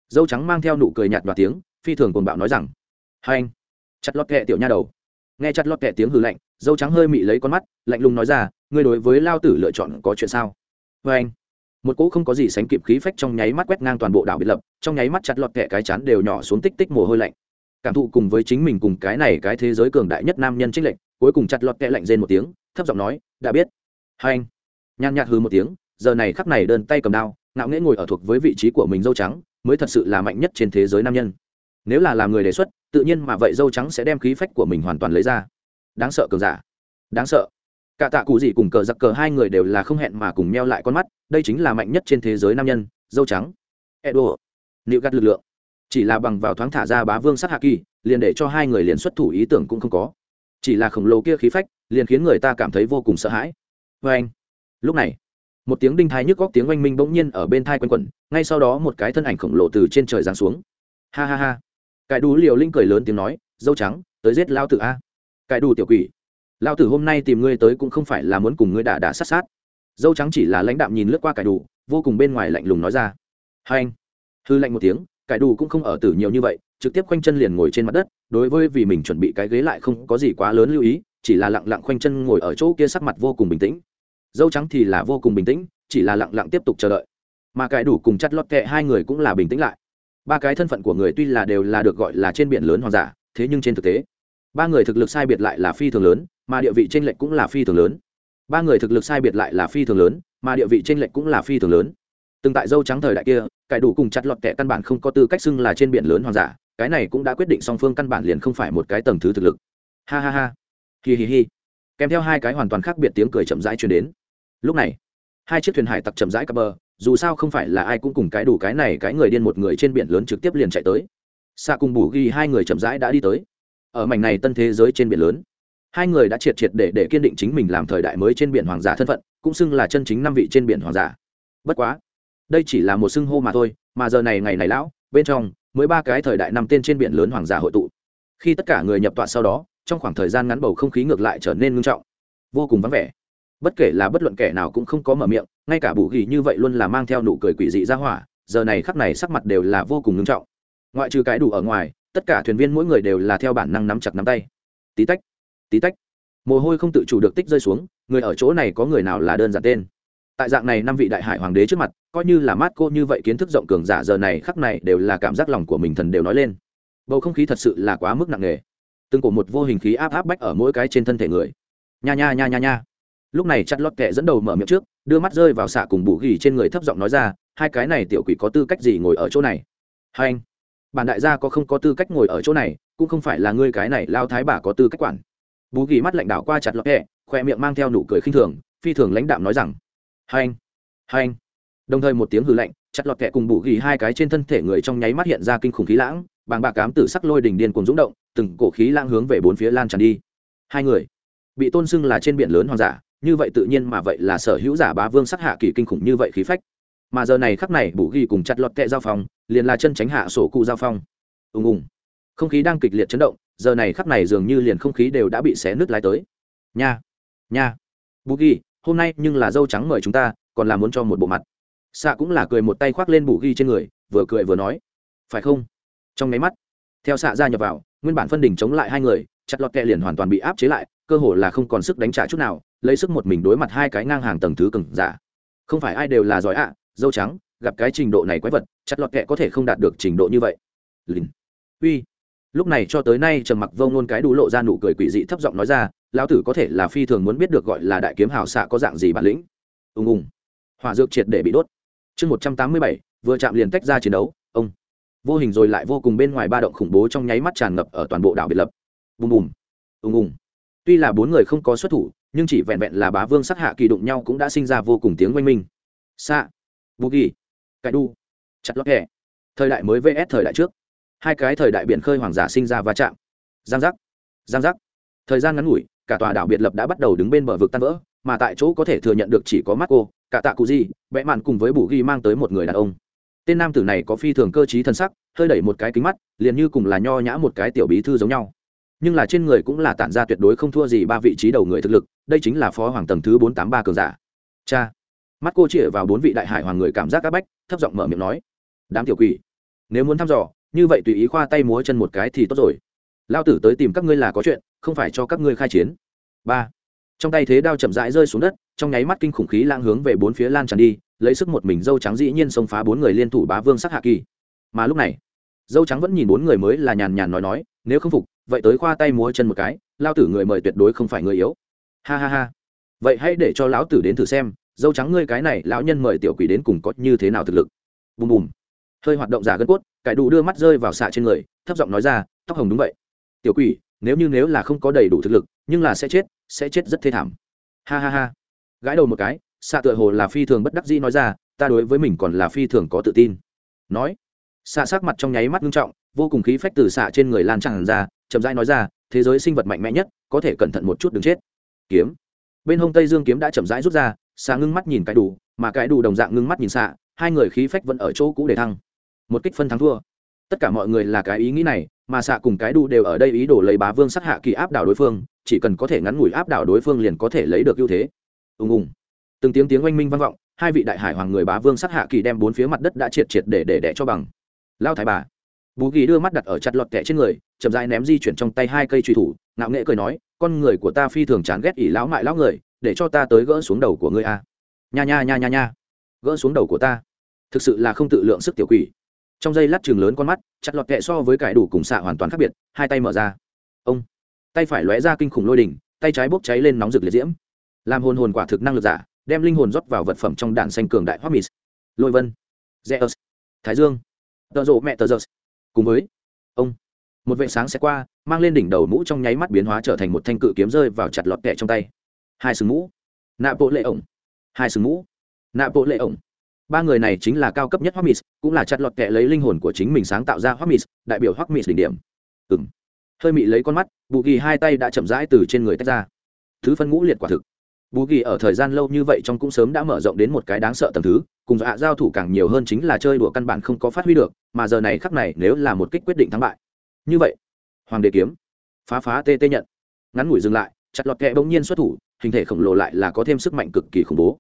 dâu trắng mang theo nụ cười nhạt và tiếng, phi thường cồn bạo nói rằng hai anh. Chặt lót kệ tiểu nha đầu. Nghe chặt lót kệ tiếng hừ lạnh, dâu trắng hơi mị lấy con mắt, lạnh lùng nói ra, ngươi đối với lao tử lựa chọn có chuyện sao? Vê anh. Một cỗ không có gì sánh kịp khí phách trong nháy mắt quét ngang toàn bộ đảo biệt lập, trong nháy mắt chặt lọt kẹ cái chán đều nhỏ xuống tích tích mồ hôi lạnh. Cảm thụ cùng với chính mình cùng cái này cái thế giới cường đại nhất nam nhân trích lệnh cuối cùng chặt lọt kẹ lạnh rên một tiếng, thấp giọng nói, đã biết. Hai anh. Nhàn nhạt hư một tiếng, giờ này khắc này đơn tay cầm đao, ngạo nghễ ngồi ở thuộc với vị trí của mình dâu trắng, mới thật sự là mạnh nhất trên thế giới nam nhân. Nếu là làm người đề xuất tự nhiên mà vậy dâu trắng sẽ đem khí phách của mình hoàn toàn lấy ra. Đáng sợ cường giả. Đáng sợ. Cả tạ cụ gì cùng cờ giặc cờ hai người đều là không hẹn mà cùng meo lại con mắt, đây chính là mạnh nhất trên thế giới nam nhân, dâu trắng. Edo. Nịu gắt lực lượng. Chỉ là bằng vào thoáng thả ra bá vương sát hạ kỳ, liền để cho hai người liền xuất thủ ý tưởng cũng không có. Chỉ là khổng lồ kia khí phách, liền khiến người ta cảm thấy vô cùng sợ hãi. Vê anh. Lúc này, một tiếng đinh thai nhức góc tiếng oanh minh bỗng nhiên ở bên thai quanh quẩn, ngay sau đó một cái thân ảnh khổng lồ từ trên trời giáng xuống. Ha ha ha cải đủ liều linh cười lớn tiếng nói, dâu trắng, tới giết lao tử a. Cải đủ tiểu quỷ lao tử hôm nay tìm ngươi tới cũng không phải là muốn cùng ngươi đả đả sát sát. Dâu trắng chỉ là lãnh đạm nhìn lướt qua cải đủ vô cùng bên ngoài lạnh lùng nói ra, hai anh. Hư lạnh một tiếng cải đủ cũng không ở tử nhiều như vậy, trực tiếp khoanh chân liền ngồi trên mặt đất, đối với vì mình chuẩn bị cái ghế lại không có gì quá lớn lưu ý, chỉ là lặng lặng khoanh chân ngồi ở chỗ kia sắc mặt vô cùng bình tĩnh. Dâu trắng thì là vô cùng bình tĩnh, chỉ là lặng lặng tiếp tục chờ đợi. Mà cải đủ cùng chặt lót kệ hai người cũng là bình tĩnh lại ba cái thân phận của người tuy là đều là được gọi là trên biển lớn hoàng giả, thế nhưng trên thực tế, ba người thực lực sai biệt lại là phi thường lớn, mà địa vị t r ê n lệch cũng là phi thường lớn. Ba người thực lực sai biệt lại là phi thường lớn, mà địa vị t r ê n lệch cũng là phi thường lớn. Từng tại dâu trắng thời đại kia, cải đủ cùng chặt lọt kẻ căn bản không có tư cách xưng là trên biển lớn hoàng giả, cái này cũng đã quyết định song phương căn bản liền không phải một cái tầng thứ thực lực. Ha ha ha. Hi hi hi. Kèm theo hai cái hoàn toàn khác biệt tiếng cười chậm rãi chuyển đến. Lúc này, hai chiếc thuyền hải tặc chậm rãi cập bờ dù sao không phải là ai cũng cùng cái đủ cái này cái người điên một người trên biển lớn trực tiếp liền chạy tới. Xa cùng bù ghi hai người chậm rãi đã đi tới. Ở mảnh này tân thế giới trên biển lớn, hai người đã triệt triệt để để kiên định chính mình làm thời đại mới trên biển hoàng giả thân phận, cũng xưng là chân chính năm vị trên biển hoàng giả. Bất quá, đây chỉ là một xưng hô mà thôi, mà giờ này ngày này lão, bên trong mới ba cái thời đại năm tên trên biển lớn hoàng giả hội tụ. Khi tất cả người nhập tọa sau đó, trong khoảng thời gian ngắn bầu không khí ngược lại trở nên ngưng trọng, vô cùng vắng vẻ bất kể là bất luận kẻ nào cũng không có mở miệng, ngay cả bù ghi như vậy luôn là mang theo nụ cười quỷ dị ra hỏa, giờ này khắc này sắc mặt đều là vô cùng ngưng trọng. Ngoại trừ cái đủ ở ngoài, tất cả thuyền viên mỗi người đều là theo bản năng nắm chặt nắm tay. Tí tách tí tách. Mồ hôi không tự chủ được tích rơi xuống, người ở chỗ này có người nào là đơn giản tên. Tại dạng này năm vị đại hải hoàng đế trước mặt, coi như là mát cô như vậy kiến thức rộng cường giả giờ này khắc này đều là cảm giác lòng của mình thần đều nói lên. Bầu không khí thật sự là quá mức nặng nề. Từng cổ một vô hình khí áp áp bách ở mỗi cái trên thân thể người. Nha nha nha nha nha lúc này chặt lót kệ dẫn đầu mở miệng trước, đưa mắt rơi vào xạ cùng bù ghi trên người thấp giọng nói ra, hai cái này tiểu quỷ có tư cách gì ngồi ở chỗ này? Hai anh, bản đại gia có không có tư cách ngồi ở chỗ này, cũng không phải là ngươi cái này lao thái bà có tư cách quản. Bù ghi mắt lãnh đạo qua chặt lọt kệ khoe miệng mang theo nụ cười khinh thường, phi thường lãnh đạm nói rằng, hai anh hai anh. Đồng thời một tiếng hư lạnh, chặt lọt kẹ cùng bù ghi hai cái trên thân thể người trong nháy mắt hiện ra kinh khủng khí lãng, bàng bạc cám tử sắc lôi đỉnh điên cùng rúng động, từng cổ khí lãng hướng về bốn phía lan tràn đi. Hai người bị tôn xưng là trên biển lớn hoàng giả như vậy tự nhiên mà vậy là sở hữu giả bá vương sắc hạ kỳ kinh khủng như vậy khí phách. Mà giờ này khắc này bù ghi cùng chặt lọt kẹ giao phong, liền là chân tránh hạ sổ cụ giao phong. Ùng ùng. Không khí đang kịch liệt chấn động, giờ này khắc này dường như liền không khí đều đã bị xé nứt lái tới. Nha nha. Bù ghi, hôm nay nhưng là dâu trắng mời chúng ta, còn là muốn cho một bộ mặt. Xạ cũng là cười một tay khoác lên bù ghi trên người, vừa cười vừa nói. Phải không? Trong nháy mắt, theo xạ ra nhập vào, nguyên bản phân đỉnh chống lại hai người, chặt lọt kẹ liền hoàn toàn bị áp chế lại, cơ hồ là không còn sức đánh trả chút nào lấy sức một mình đối mặt hai cái ngang hàng tầng thứ cừng giả. Không phải ai đều là giỏi ạ, dâu trắng, gặp cái trình độ này quái vật chặt lọt kệ có thể không đạt được trình độ như vậy. Lìn. Uy. Lúc này cho tới nay, trầm mặc vông nôn cái đủ lộ ra nụ cười quỷ dị thấp giọng nói ra, lão tử có thể là phi thường muốn biết được gọi là đại kiếm hào xạ có dạng gì bản lĩnh. Ùng ùng. Hỏa dược triệt để bị đốt. Chương một trăm tám mươi bảy, vừa chạm liền tách ra chiến đấu, ông. Vô hình rồi lại vô cùng bên ngoài ba động khủng bố trong nháy mắt tràn ngập ở toàn bộ đảo biệt lập. Bùm bùm. Ùng ùng. Tuy là bốn người không có xuất thủ nhưng chỉ vẹn vẹn là bá vương sát hạ kỳ đụng nhau cũng đã sinh ra vô cùng tiếng oanh minh. Xạ bù ghi, cải đu chặt lót hẹ thời đại mới vs thời đại trước. Hai cái thời đại biển khơi hoàng giả sinh ra va chạm. Giang giác giang giác. Thời gian ngắn ngủi, cả tòa đảo biệt lập đã bắt đầu đứng bên bờ vực tan vỡ, mà tại chỗ có thể thừa nhận được chỉ có mắt cô cả tạ cụ di vẽ mạn cùng với bù ghi mang tới một người đàn ông. Tên nam tử này có phi thường cơ t r í thân sắc, hơi đẩy một cái kính mắt, liền như cùng là nho nhã một cái tiểu bí thư giống nhau. Nhưng là trên người cũng là tản ra tuyệt đối không thua gì ba vị trí đầu người thực lực đây chính là phó hoàng tầng thứ bốn tám ba cường giả. Cha. Mắt cô chĩa vào bốn vị đại hải hoàng người cảm giác áp bách, thấp giọng mở miệng nói. Đám tiểu quỷ, nếu muốn thăm dò, như vậy tùy ý khoa tay múa chân một cái thì tốt rồi. Lao tử tới tìm các ngươi là có chuyện, không phải cho các ngươi khai chiến. Ba. Trong tay thế đao chậm rãi rơi xuống đất, trong nháy mắt kinh khủng khí lang hướng về bốn phía lan tràn đi, lấy sức một mình dâu trắng dĩ nhiên xông phá bốn người liên thủ bá vương sắc hạ kỳ. Mà lúc này, dâu trắng vẫn nhìn bốn người mới là nhàn nhàn nói nói, nếu không phục, vậy tới khoa tay múa chân một cái, lao tử người mời tuyệt đối không phải người yếu ha ha ha. Vậy hãy để cho lão tử đến thử xem, dâu trắng ngươi cái này, lão nhân mời tiểu quỷ đến cùng có như thế nào thực lực. Bùm bùm. Hơi hoạt động giả gân cốt, cải đủ đưa mắt rơi vào xạ trên người, thấp giọng nói ra, tóc hồng đúng vậy. Tiểu quỷ, nếu như nếu là không có đầy đủ thực lực, nhưng là sẽ chết sẽ chết rất thê thảm. Ha ha ha. Gãi đầu một cái, xạ tựa hồ là phi thường bất đắc dĩ nói ra, ta đối với mình còn là phi thường có tự tin. Nói. Xạ sắc mặt trong nháy mắt nghiêm trọng, vô cùng khí phách từ xạ trên người lan tràn ra, chậm rãi nói ra, thế giới sinh vật mạnh mẽ nhất, có thể cẩn thận một chút đừng chết kiếm. Bên hông tây dương kiếm đã chậm rãi rút ra xà ngưng mắt nhìn cái đủ, mà cái đủ đồng dạng ngưng mắt nhìn xạ hai người khí phách vẫn ở chỗ cũ để thăng. Một kích phân thắng thua. Tất cả mọi người là cái ý nghĩ này, mà xạ cùng cái đủ đều ở đây ý đồ lấy bá vương sát hạ kỳ áp đảo đối phương, chỉ cần có thể ngắn ngủi áp đảo đối phương liền có thể lấy được ưu thế. Ùng ùng. Từng tiếng tiếng oanh minh vang vọng, hai vị đại hải hoàng người bá vương sát hạ kỳ đem bốn phía mặt đất đã triệt triệt để để đẻ cho bằng. Lao thái bà. Bú kỳ đưa mắt đặt ở chặt lọt kẻ trên người, chậm dai ném di chuyển trong tay hai cây truy thủ, ngạo nghệ cười nói con người của ta phi thường chán ghét ỉ lão mại lão người, để cho ta tới gỡ xuống đầu của ngươi a. Nha nha nha nha nha. Gỡ xuống đầu của ta. Thực sự là không tự lượng sức tiểu quỷ. Trong giây lát chừng lớn con mắt, chặt lọt kẹ so với cải đủ cùng xạ hoàn toàn khác biệt, hai tay mở ra. Ông. Tay phải lóe ra kinh khủng lôi đỉnh, tay trái bốc cháy lên nóng rực liệt diễm. Làm hồn hồn quả thực năng lực giả, đem linh hồn rót vào vật phẩm trong đạn xanh cường đại hoa mịt lôi vân. Zeus. Thái dương. Tợ rộ mẹ tờ zeus. Cùng với. Ông một vệ sáng sẽ qua mang lên đỉnh đầu mũ trong nháy mắt biến hóa trở thành một thanh cự kiếm rơi vào chặt lọt kẹ trong tay hai sừng mũ nạ bộ lệ ổng hai sừng mũ nạ bộ lệ ổng ba người này chính là cao cấp nhất Homis, cũng là chặt lọt kẹ lấy linh hồn của chính mình sáng tạo ra Homis, đại biểu Homis đỉnh điểm. Ừm. Hơi mị lấy con mắt, Bù Kỳ hai tay đã chậm rãi từ trên người tách ra. Thứ phân ngũ liệt quả thực. Bù Kỳ ở thời gian lâu như vậy trong cũng sớm đã mở rộng đến một cái đáng sợ tầm thứ, cùng dọa giao thủ càng nhiều hơn chính là chơi đùa căn bản không có phát huy được, mà giờ này khắc này nếu là một kích quyết định thắng bại. Như vậy, Hoàng đế kiếm, phá phá tê tê nhận. Ngắn ngủi dừng lại, chặt lọt kẹ bỗng nhiên xuất thủ, hình thể khổng lồ lại là có thêm sức mạnh cực kỳ khủng bố.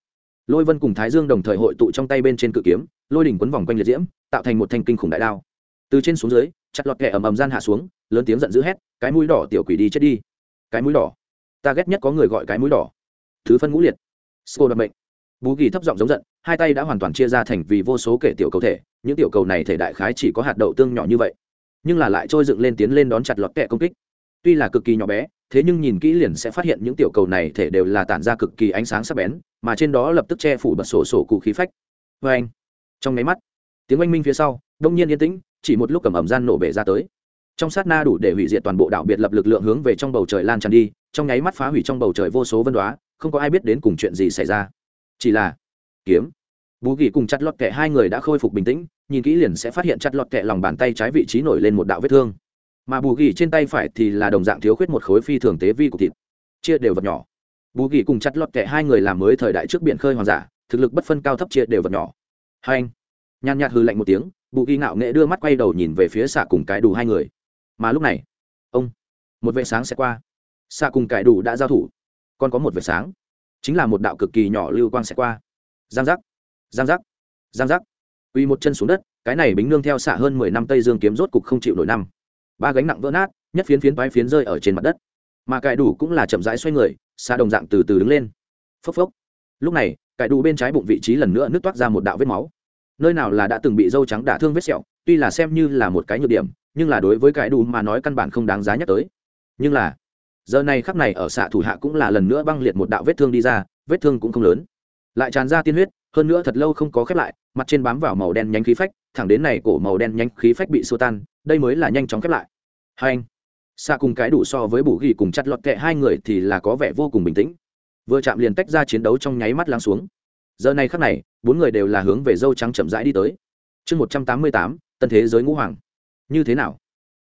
Lôi vân cùng thái dương đồng thời hội tụ trong tay bên trên cự kiếm lôi đỉnh quấn vòng quanh liệt diễm tạo thành một thanh kinh khủng đại đao. Từ trên xuống dưới chặt lọt kẹ ầm ầm gian hạ xuống lớn tiếng giận dữ hét cái mũi đỏ tiểu quỷ đi chết đi. Cái mũi đỏ. Ta ghét nhất có người gọi cái mũi đỏ. Thứ phân ngũ liệt. Sô đặc mệnh. Bú kỳ thấp giọng giống giận hai tay đã hoàn toàn chia ra thành vì vô số kể tiểu cầu thể những tiểu cầu này thể đại khái chỉ có hạt đậu tương nhỏ như vậy nhưng là lại trôi dựng lên tiến lên đón chặt lọt kẹ công kích. Tuy là cực kỳ nhỏ bé, thế nhưng nhìn kỹ liền sẽ phát hiện những tiểu cầu này thể đều là tản ra cực kỳ ánh sáng sắc bén, mà trên đó lập tức che phủ bật sổ sổ cụ khí phách. Vê anh, trong máy mắt, tiếng oanh minh phía sau, đông nhiên yên tĩnh, chỉ một lúc cầm ẩm gian nổ bể ra tới. Trong sát na đủ để hủy diệt toàn bộ đảo biệt lập lực lượng hướng về trong bầu trời lan tràn đi, trong nháy mắt phá hủy trong bầu trời vô số vân đoá, không có ai biết đến cùng chuyện gì xảy ra. Chỉ là, kiếm, bú gỉ cùng chặt lọt kẹ hai người đã khôi phục bình tĩnh nhìn kỹ liền sẽ phát hiện chặt lọt kẹ lòng bàn tay trái vị trí nổi lên một đạo vết thương. Mà bù ghi trên tay phải thì là đồng dạng thiếu khuyết một khối phi thường tế vi của thịt. Chia đều vật nhỏ. Bù ghi cùng chặt lọt kẹ hai người làm mới thời đại trước biển khơi hoàng giả, thực lực bất phân cao thấp chia đều vật nhỏ. Hai anh, nhàn nhạt hư lạnh một tiếng, bù ghi ngạo nghệ đưa mắt quay đầu nhìn về phía xạ cùng cái đủ hai người. Mà lúc này, ông, một vệ sáng sẽ qua. Xạ cùng cải đủ đã giao thủ, còn có một vệ sáng. Chính là một đạo cực kỳ nhỏ lưu quang sẽ qua. Giang giác giang giác giang giác quỳ một chân xuống đất, cái này bính nương theo xạ hơn mười năm tây dương kiếm rốt cục không chịu nổi năm. Ba gánh nặng vỡ nát, nhất phiến phiến toái phiến rơi ở trên mặt đất. Mà cải đủ cũng là chậm rãi xoay người xa đồng dạng từ từ đứng lên. Phốc phốc. Lúc này, cải đủ bên trái bụng vị trí lần nữa nước toát ra một đạo vết máu. Nơi nào là đã từng bị dâu trắng đả thương vết sẹo, tuy là xem như là một cái nhược điểm, nhưng là đối với cải đủ mà nói căn bản không đáng giá nhắc tới. Nhưng là, giờ này khắc này ở xạ thủ hạ cũng là lần nữa băng liệt một đạo vết thương đi ra, vết thương cũng không lớn. Lại tràn ra tiên huyết hơn nữa thật lâu không có khép lại, mặt trên bám vào màu đen nhánh khí phách, thẳng đến này cổ màu đen nhánh khí phách bị xua tan, đây mới là nhanh chóng khép lại. Hai anh xa cùng cái đủ so với bù ghi cùng chặt lọt kệ hai người thì là có vẻ vô cùng bình tĩnh. Vừa chạm liền tách ra chiến đấu trong nháy mắt lắng xuống. Giờ này khắc này, bốn người đều là hướng về dâu trắng chậm rãi đi tới. Chương một trăm tám mươi tám, tân thế giới ngũ hoàng. Như thế nào?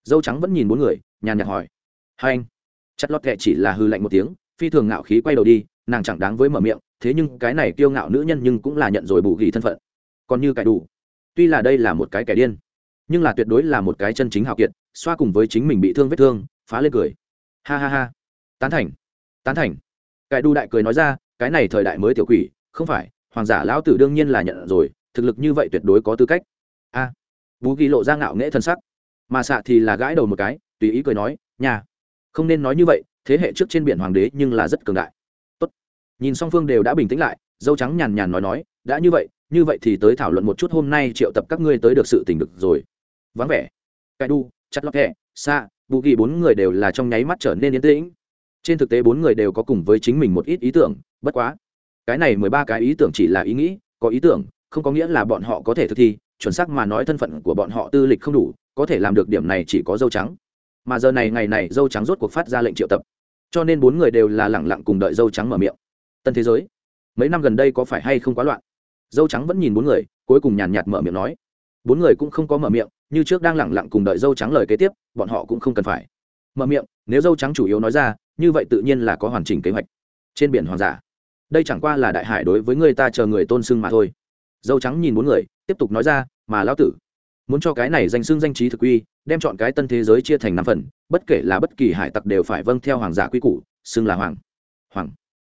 Dâu trắng vẫn nhìn bốn người, nhàn nhạt hỏi. Hai anh, chặt lọt kệ chỉ là hư lạnh một tiếng, phi thường ngạo khí quay đầu đi nàng chẳng đáng với mở miệng, thế nhưng cái này kiêu ngạo nữ nhân nhưng cũng là nhận rồi bù ghi thân phận. Còn như cải đủ, tuy là đây là một cái kẻ điên, nhưng là tuyệt đối là một cái chân chính hào kiệt, xoa cùng với chính mình bị thương vết thương, phá lên cười. Ha ha ha. Tán thành tán thành. Cải đu đại cười nói ra, cái này thời đại mới tiểu quỷ, không phải, hoàng giả lão tử đương nhiên là nhận rồi, thực lực như vậy tuyệt đối có tư cách. A. Bú ghi lộ ra ngạo nghễ thân sắc. Mà xạ thì là gãi đầu một cái, tùy ý cười nói, nhà, không nên nói như vậy, thế hệ trước trên biển hoàng đế nhưng là rất cường đại nhìn song phương đều đã bình tĩnh lại, dâu trắng nhàn nhàn nói nói, đã như vậy như vậy thì tới thảo luận một chút hôm nay triệu tập các ngươi tới được sự tình được rồi. Vắng vẻ. Cai đu, chặt lót thẻ xa, bù ghi bốn người đều là trong nháy mắt trở nên yên tĩnh. Trên thực tế bốn người đều có cùng với chính mình một ít ý tưởng, bất quá. Cái này mười ba cái ý tưởng chỉ là ý nghĩ, có ý tưởng, không có nghĩa là bọn họ có thể thực thi, chuẩn xác mà nói thân phận của bọn họ tư lịch không đủ, có thể làm được điểm này chỉ có dâu trắng. Mà giờ này ngày này dâu trắng rốt cuộc phát ra lệnh triệu tập. Cho nên bốn người đều là lẳng lặng cùng đợi dâu trắng mở miệng tân thế giới. Mấy năm gần đây có phải hay không quá loạn? Dâu trắng vẫn nhìn bốn người, cuối cùng nhàn nhạt mở miệng nói. Bốn người cũng không có mở miệng, như trước đang lẳng lặng cùng đợi dâu trắng lời kế tiếp, bọn họ cũng không cần phải. Mở miệng, nếu dâu trắng chủ yếu nói ra, như vậy tự nhiên là có hoàn chỉnh kế hoạch. Trên biển hoàng giả đây chẳng qua là đại hải đối với người ta chờ người tôn sưng mà thôi. Dâu trắng nhìn bốn người, tiếp tục nói ra, mà lão tử, muốn cho cái này danh xưng danh trí thực quy đem chọn cái tân thế giới chia thành năm phần, bất kể là bất kỳ hải tặc đều phải vâng theo hoàng giả quy củ, xưng là hoàng. Hoàng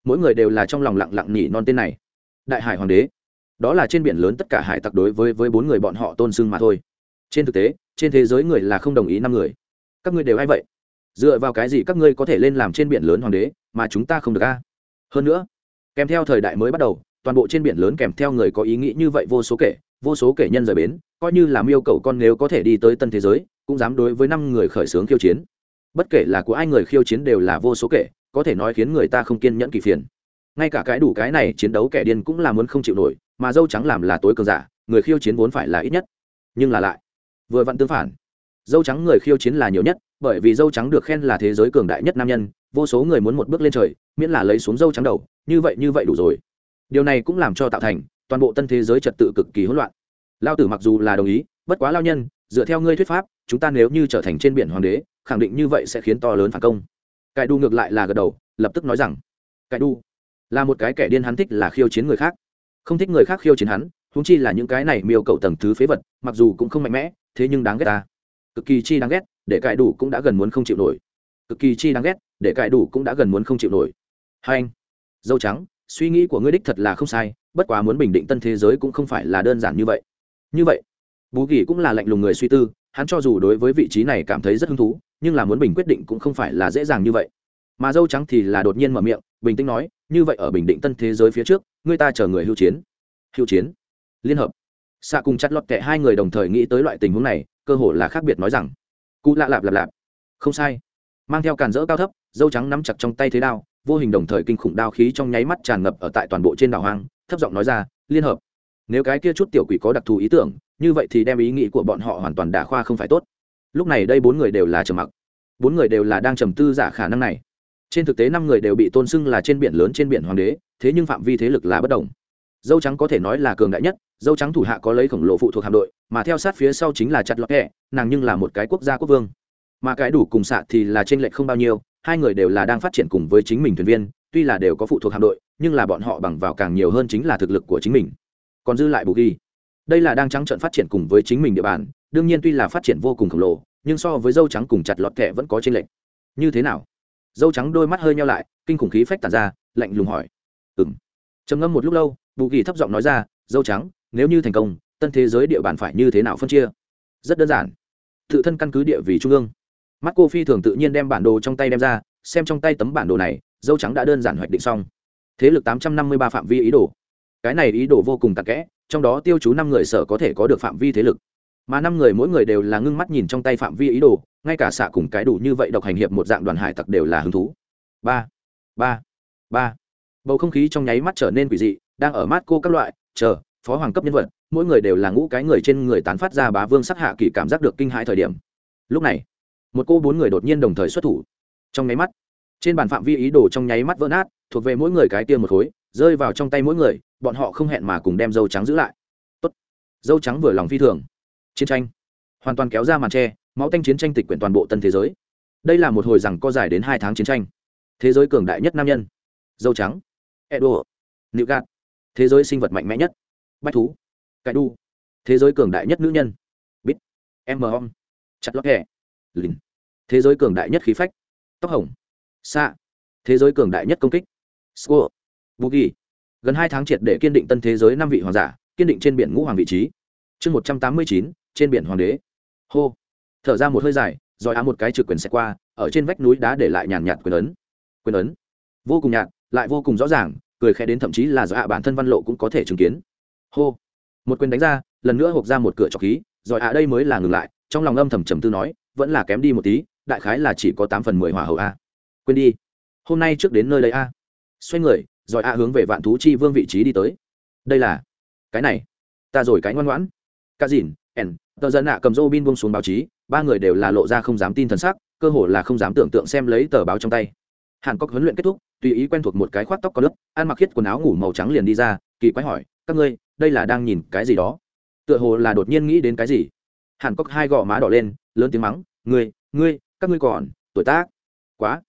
mỗi người đều là trong lòng lặng lặng nhỉ non tên này. Đại hải hoàng đế. Đó là trên biển lớn tất cả hải tặc đối với với bốn người bọn họ tôn sưng mà thôi. Trên thực tế, trên thế giới người là không đồng ý năm người. Các ngươi đều hay vậy? Dựa vào cái gì các ngươi có thể lên làm trên biển lớn hoàng đế, mà chúng ta không được a? Hơn nữa, kèm theo thời đại mới bắt đầu, toàn bộ trên biển lớn kèm theo người có ý nghĩ như vậy vô số kể, vô số kể nhân rời bến, coi như làm yêu cầu con nếu có thể đi tới tân thế giới, cũng dám đối với năm người khởi xướng khiêu chiến. Bất kể là của ai người khiêu chiến đều là vô số kể có thể nói khiến người ta không kiên nhẫn kỳ phiền. Ngay cả cái đủ cái này chiến đấu kẻ điên cũng là muốn không chịu nổi, mà dâu trắng làm là tối cường giả, người khiêu chiến vốn phải là ít nhất. Nhưng là lại, vừa vặn tương phản. Dâu trắng người khiêu chiến là nhiều nhất, bởi vì dâu trắng được khen là thế giới cường đại nhất nam nhân, vô số người muốn một bước lên trời, miễn là lấy xuống dâu trắng đầu, như vậy như vậy đủ rồi. Điều này cũng làm cho tạo thành toàn bộ tân thế giới trật tự cực kỳ hỗn loạn. Lao tử mặc dù là đồng ý, bất quá lao nhân, dựa theo ngươi thuyết pháp, chúng ta nếu như trở thành trên biển hoàng đế, khẳng định như vậy sẽ khiến to lớn phản công cải đu ngược lại là gật đầu, lập tức nói rằng, cải đu, là một cái kẻ điên hắn thích là khiêu chiến người khác. Không thích người khác khiêu chiến hắn húng chi là những cái này miêu cậu tầng thứ phế vật, mặc dù cũng không mạnh mẽ, thế nhưng đáng ghét ta. Cực kỳ chi đáng ghét, để cải đủ cũng đã gần muốn không chịu nổi. Cực kỳ chi đáng ghét, để cải đủ cũng đã gần muốn không chịu nổi. Hai anh, dâu trắng, suy nghĩ của ngươi đích thật là không sai, bất quá muốn bình định tân thế giới cũng không phải là đơn giản như vậy. Như vậy, bú kỳ cũng là lạnh lùng người suy tư hắn cho dù đối với vị trí này cảm thấy rất hứng thú, nhưng là muốn bình quyết định cũng không phải là dễ dàng như vậy. Mà dâu trắng thì là đột nhiên mở miệng, bình tĩnh nói, như vậy ở bình định tân thế giới phía trước người ta chờ người hưu chiến. Hưu chiến? Liên hợp. Xạ cùng chặt lọt kệ hai người đồng thời nghĩ tới loại tình huống này, cơ hội là khác biệt nói rằng, cụ lạ lạp lạp lạp. Không sai. Mang theo càn rỡ cao thấp, dâu trắng nắm chặt trong tay thế đao, vô hình đồng thời kinh khủng đao khí trong nháy mắt tràn ngập ở tại toàn bộ trên đảo hoang, thấp giọng nói ra, liên hợp. Nếu cái kia chút tiểu quỷ có đặc thù ý tưởng như vậy thì đem ý nghĩ của bọn họ hoàn toàn đả khoa không phải tốt. Lúc này đây bốn người đều là trầm mặc. Bốn người đều là đang trầm tư giả khả năng này. Trên thực tế năm người đều bị tôn xưng là trên biển lớn trên biển hoàng đế, thế nhưng phạm vi thế lực là bất đồng. Dâu trắng có thể nói là cường đại nhất, dâu trắng thủ hạ có lấy khổng lồ phụ thuộc hạm đội, mà theo sát phía sau chính là chặt lọt hẹ nàng nhưng là một cái quốc gia quốc vương. Mà cái đủ cùng xạ thì là t r ê n lệch không bao nhiêu, hai người đều là đang phát triển cùng với chính mình thuyền viên, tuy là đều có phụ thuộc hạm đội, nhưng là bọn họ bằng vào càng nhiều hơn chính là thực lực của chính mình. Còn dư lại bù ghi đây là đang trắng trợn phát triển cùng với chính mình địa bàn, đương nhiên tuy là phát triển vô cùng khổng lồ, nhưng so với dâu trắng cùng chặt lọt kẹ vẫn có t r ê n lệch. Như thế nào? Dâu trắng đôi mắt hơi nhau lại, kinh khủng khí phách tàn ra, lạnh lùng hỏi. Ừng trầm ngâm một lúc lâu, bù kỳ thấp giọng nói ra, dâu trắng, nếu như thành công, tân thế giới địa bàn phải như thế nào phân chia? Rất đơn giản. Tự thân căn cứ địa vì trung ương. Mắt cô phi thường tự nhiên đem bản đồ trong tay đem ra, xem trong tay tấm bản đồ này, dâu trắng đã đơn giản hoạch định xong. Thế lực tám trăm năm mươi ba phạm vi ý đồ cái này ý đồ vô cùng tạc kẽ, trong đó tiêu chú năm người sở có thể có được phạm vi thế lực. Mà năm người mỗi người đều là ngưng mắt nhìn trong tay phạm vi ý đồ, ngay cả xạ cùng cái đủ như vậy độc hành hiệp một dạng đoàn hải tặc đều là hứng thú. Ba ba ba. Bầu không khí trong nháy mắt trở nên quỷ dị, đang ở mát cô các loại, chờ, phó hoàng cấp nhân vật, mỗi người đều là ngũ cái người trên người tán phát ra bá vương sắc hạ kỳ cảm giác được kinh hãi thời điểm. Lúc này, một cô bốn người đột nhiên đồng thời xuất thủ. Trong nháy mắt, trên bàn phạm vi ý đồ trong nháy mắt vỡ nát, thuộc về mỗi người cái tiêm một khối rơi vào trong tay mỗi người, bọn họ không hẹn mà cùng đem dâu trắng giữ lại. Tốt. Dâu trắng vừa lòng phi thường. Chiến tranh. Hoàn toàn kéo ra màn tre, máu tanh chiến tranh tịch quyển toàn bộ tân thế giới. Đây là một hồi rằng có dài đến hai tháng chiến tranh. Thế giới cường đại nhất nam nhân. Dâu trắng. Edo. Nữ gạt thế giới sinh vật mạnh mẽ nhất. Bách thú. Cải đu. Thế giới cường đại nhất nữ nhân. Bít. M om chặt lót hẹ lìn. Thế giới cường đại nhất khí phách. Tóc hồng. Xạ thế giới cường đại nhất công kích bù ghi. Gần hai tháng triệt để kiên định tân thế giới năm vị hoàng giả, kiên định trên biển ngũ hoàng vị trí. Chương một trăm tám mươi chín, trên biển hoàng đế. Hô. Thở ra một hơi dài, rồi á một cái trực quyền xẹt qua, ở trên vách núi đá để lại nhàn nhạt quyền ấn. Quyền ấn. Vô cùng nhạt, lại vô cùng rõ ràng, cười khẽ đến thậm chí là do ạ bản thân văn lộ cũng có thể chứng kiến. Hô. Một quyền đánh ra, lần nữa hộp ra một cửa trọc khí, rồi ạ đây mới là ngừng lại, trong lòng âm thầm trầm tư nói, vẫn là kém đi một tí, đại khái là chỉ có tám phần mười hỏa hậu a. Quên đi. Hôm nay trước đến nơi đây a. Xoay người rồi a hướng về vạn thú chi vương vị trí đi tới. Đây là cái này. Ta rồi cái ngoan ngoãn. Ca dìn, ẻn, tờ dân ạ cầm rô bin buông xuống báo chí, ba người đều là lộ ra không dám tin thần sắc, cơ hồ là không dám tưởng tượng xem lấy tờ báo trong tay. Hàn cốc huấn luyện kết thúc, tùy ý quen thuộc một cái khoác tóc có lớp ăn mặc khiết quần áo ngủ màu trắng liền đi ra, kỳ quái hỏi, các ngươi, đây là đang nhìn cái gì đó? Tựa hồ là đột nhiên nghĩ đến cái gì. Hàn cốc hai gò má đỏ lên, lớn tiếng mắng, ngươi ngươi, các ngươi còn, tuổi tác quá.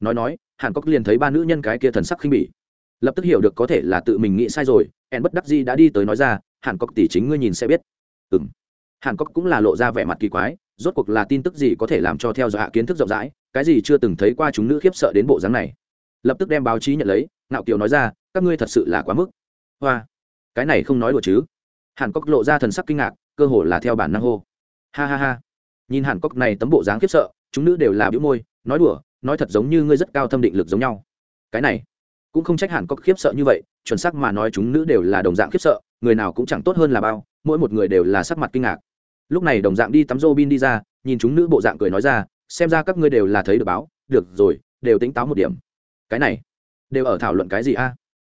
Nói nói, hàn cốc liền thấy ba nữ nhân cái kia thần sắc khinh bỉ lập tức hiểu được có thể là tự mình nghĩ sai rồi, en bất đắc di đã đi tới nói ra, hàn cốc tỷ chính ngươi nhìn sẽ biết. Ừ m hàn cốc cũng là lộ ra vẻ mặt kỳ quái, rốt cuộc là tin tức gì có thể làm cho theo dõi hạ kiến thức rộng rãi, cái gì chưa từng thấy qua chúng nữ khiếp sợ đến bộ dáng này. Lập tức đem báo chí nhận lấy, ngạo kiều nói ra, các ngươi thật sự là quá mức. Hoa. Cái này không nói đùa chứ. Hàn cốc lộ ra thần sắc kinh ngạc, cơ hồ là theo bản năng hô. Ha ha ha. Nhìn hàn cốc này tấm bộ dáng khiếp sợ, chúng nữ đều là bĩu môi, nói đùa, nói thật giống như ngươi rất cao thâm định lực giống nhau. Cái này cũng không trách hẳn có khiếp sợ như vậy, chuẩn xác mà nói chúng nữ đều là đồng dạng khiếp sợ, người nào cũng chẳng tốt hơn là bao, mỗi một người đều là sắc mặt kinh ngạc. Lúc này đồng dạng đi tắm rô bin đi ra, nhìn chúng nữ bộ dạng cười nói ra, xem ra các ngươi đều là thấy được báo, được rồi, đều tính táo một điểm. Cái này, đều ở thảo luận cái gì a?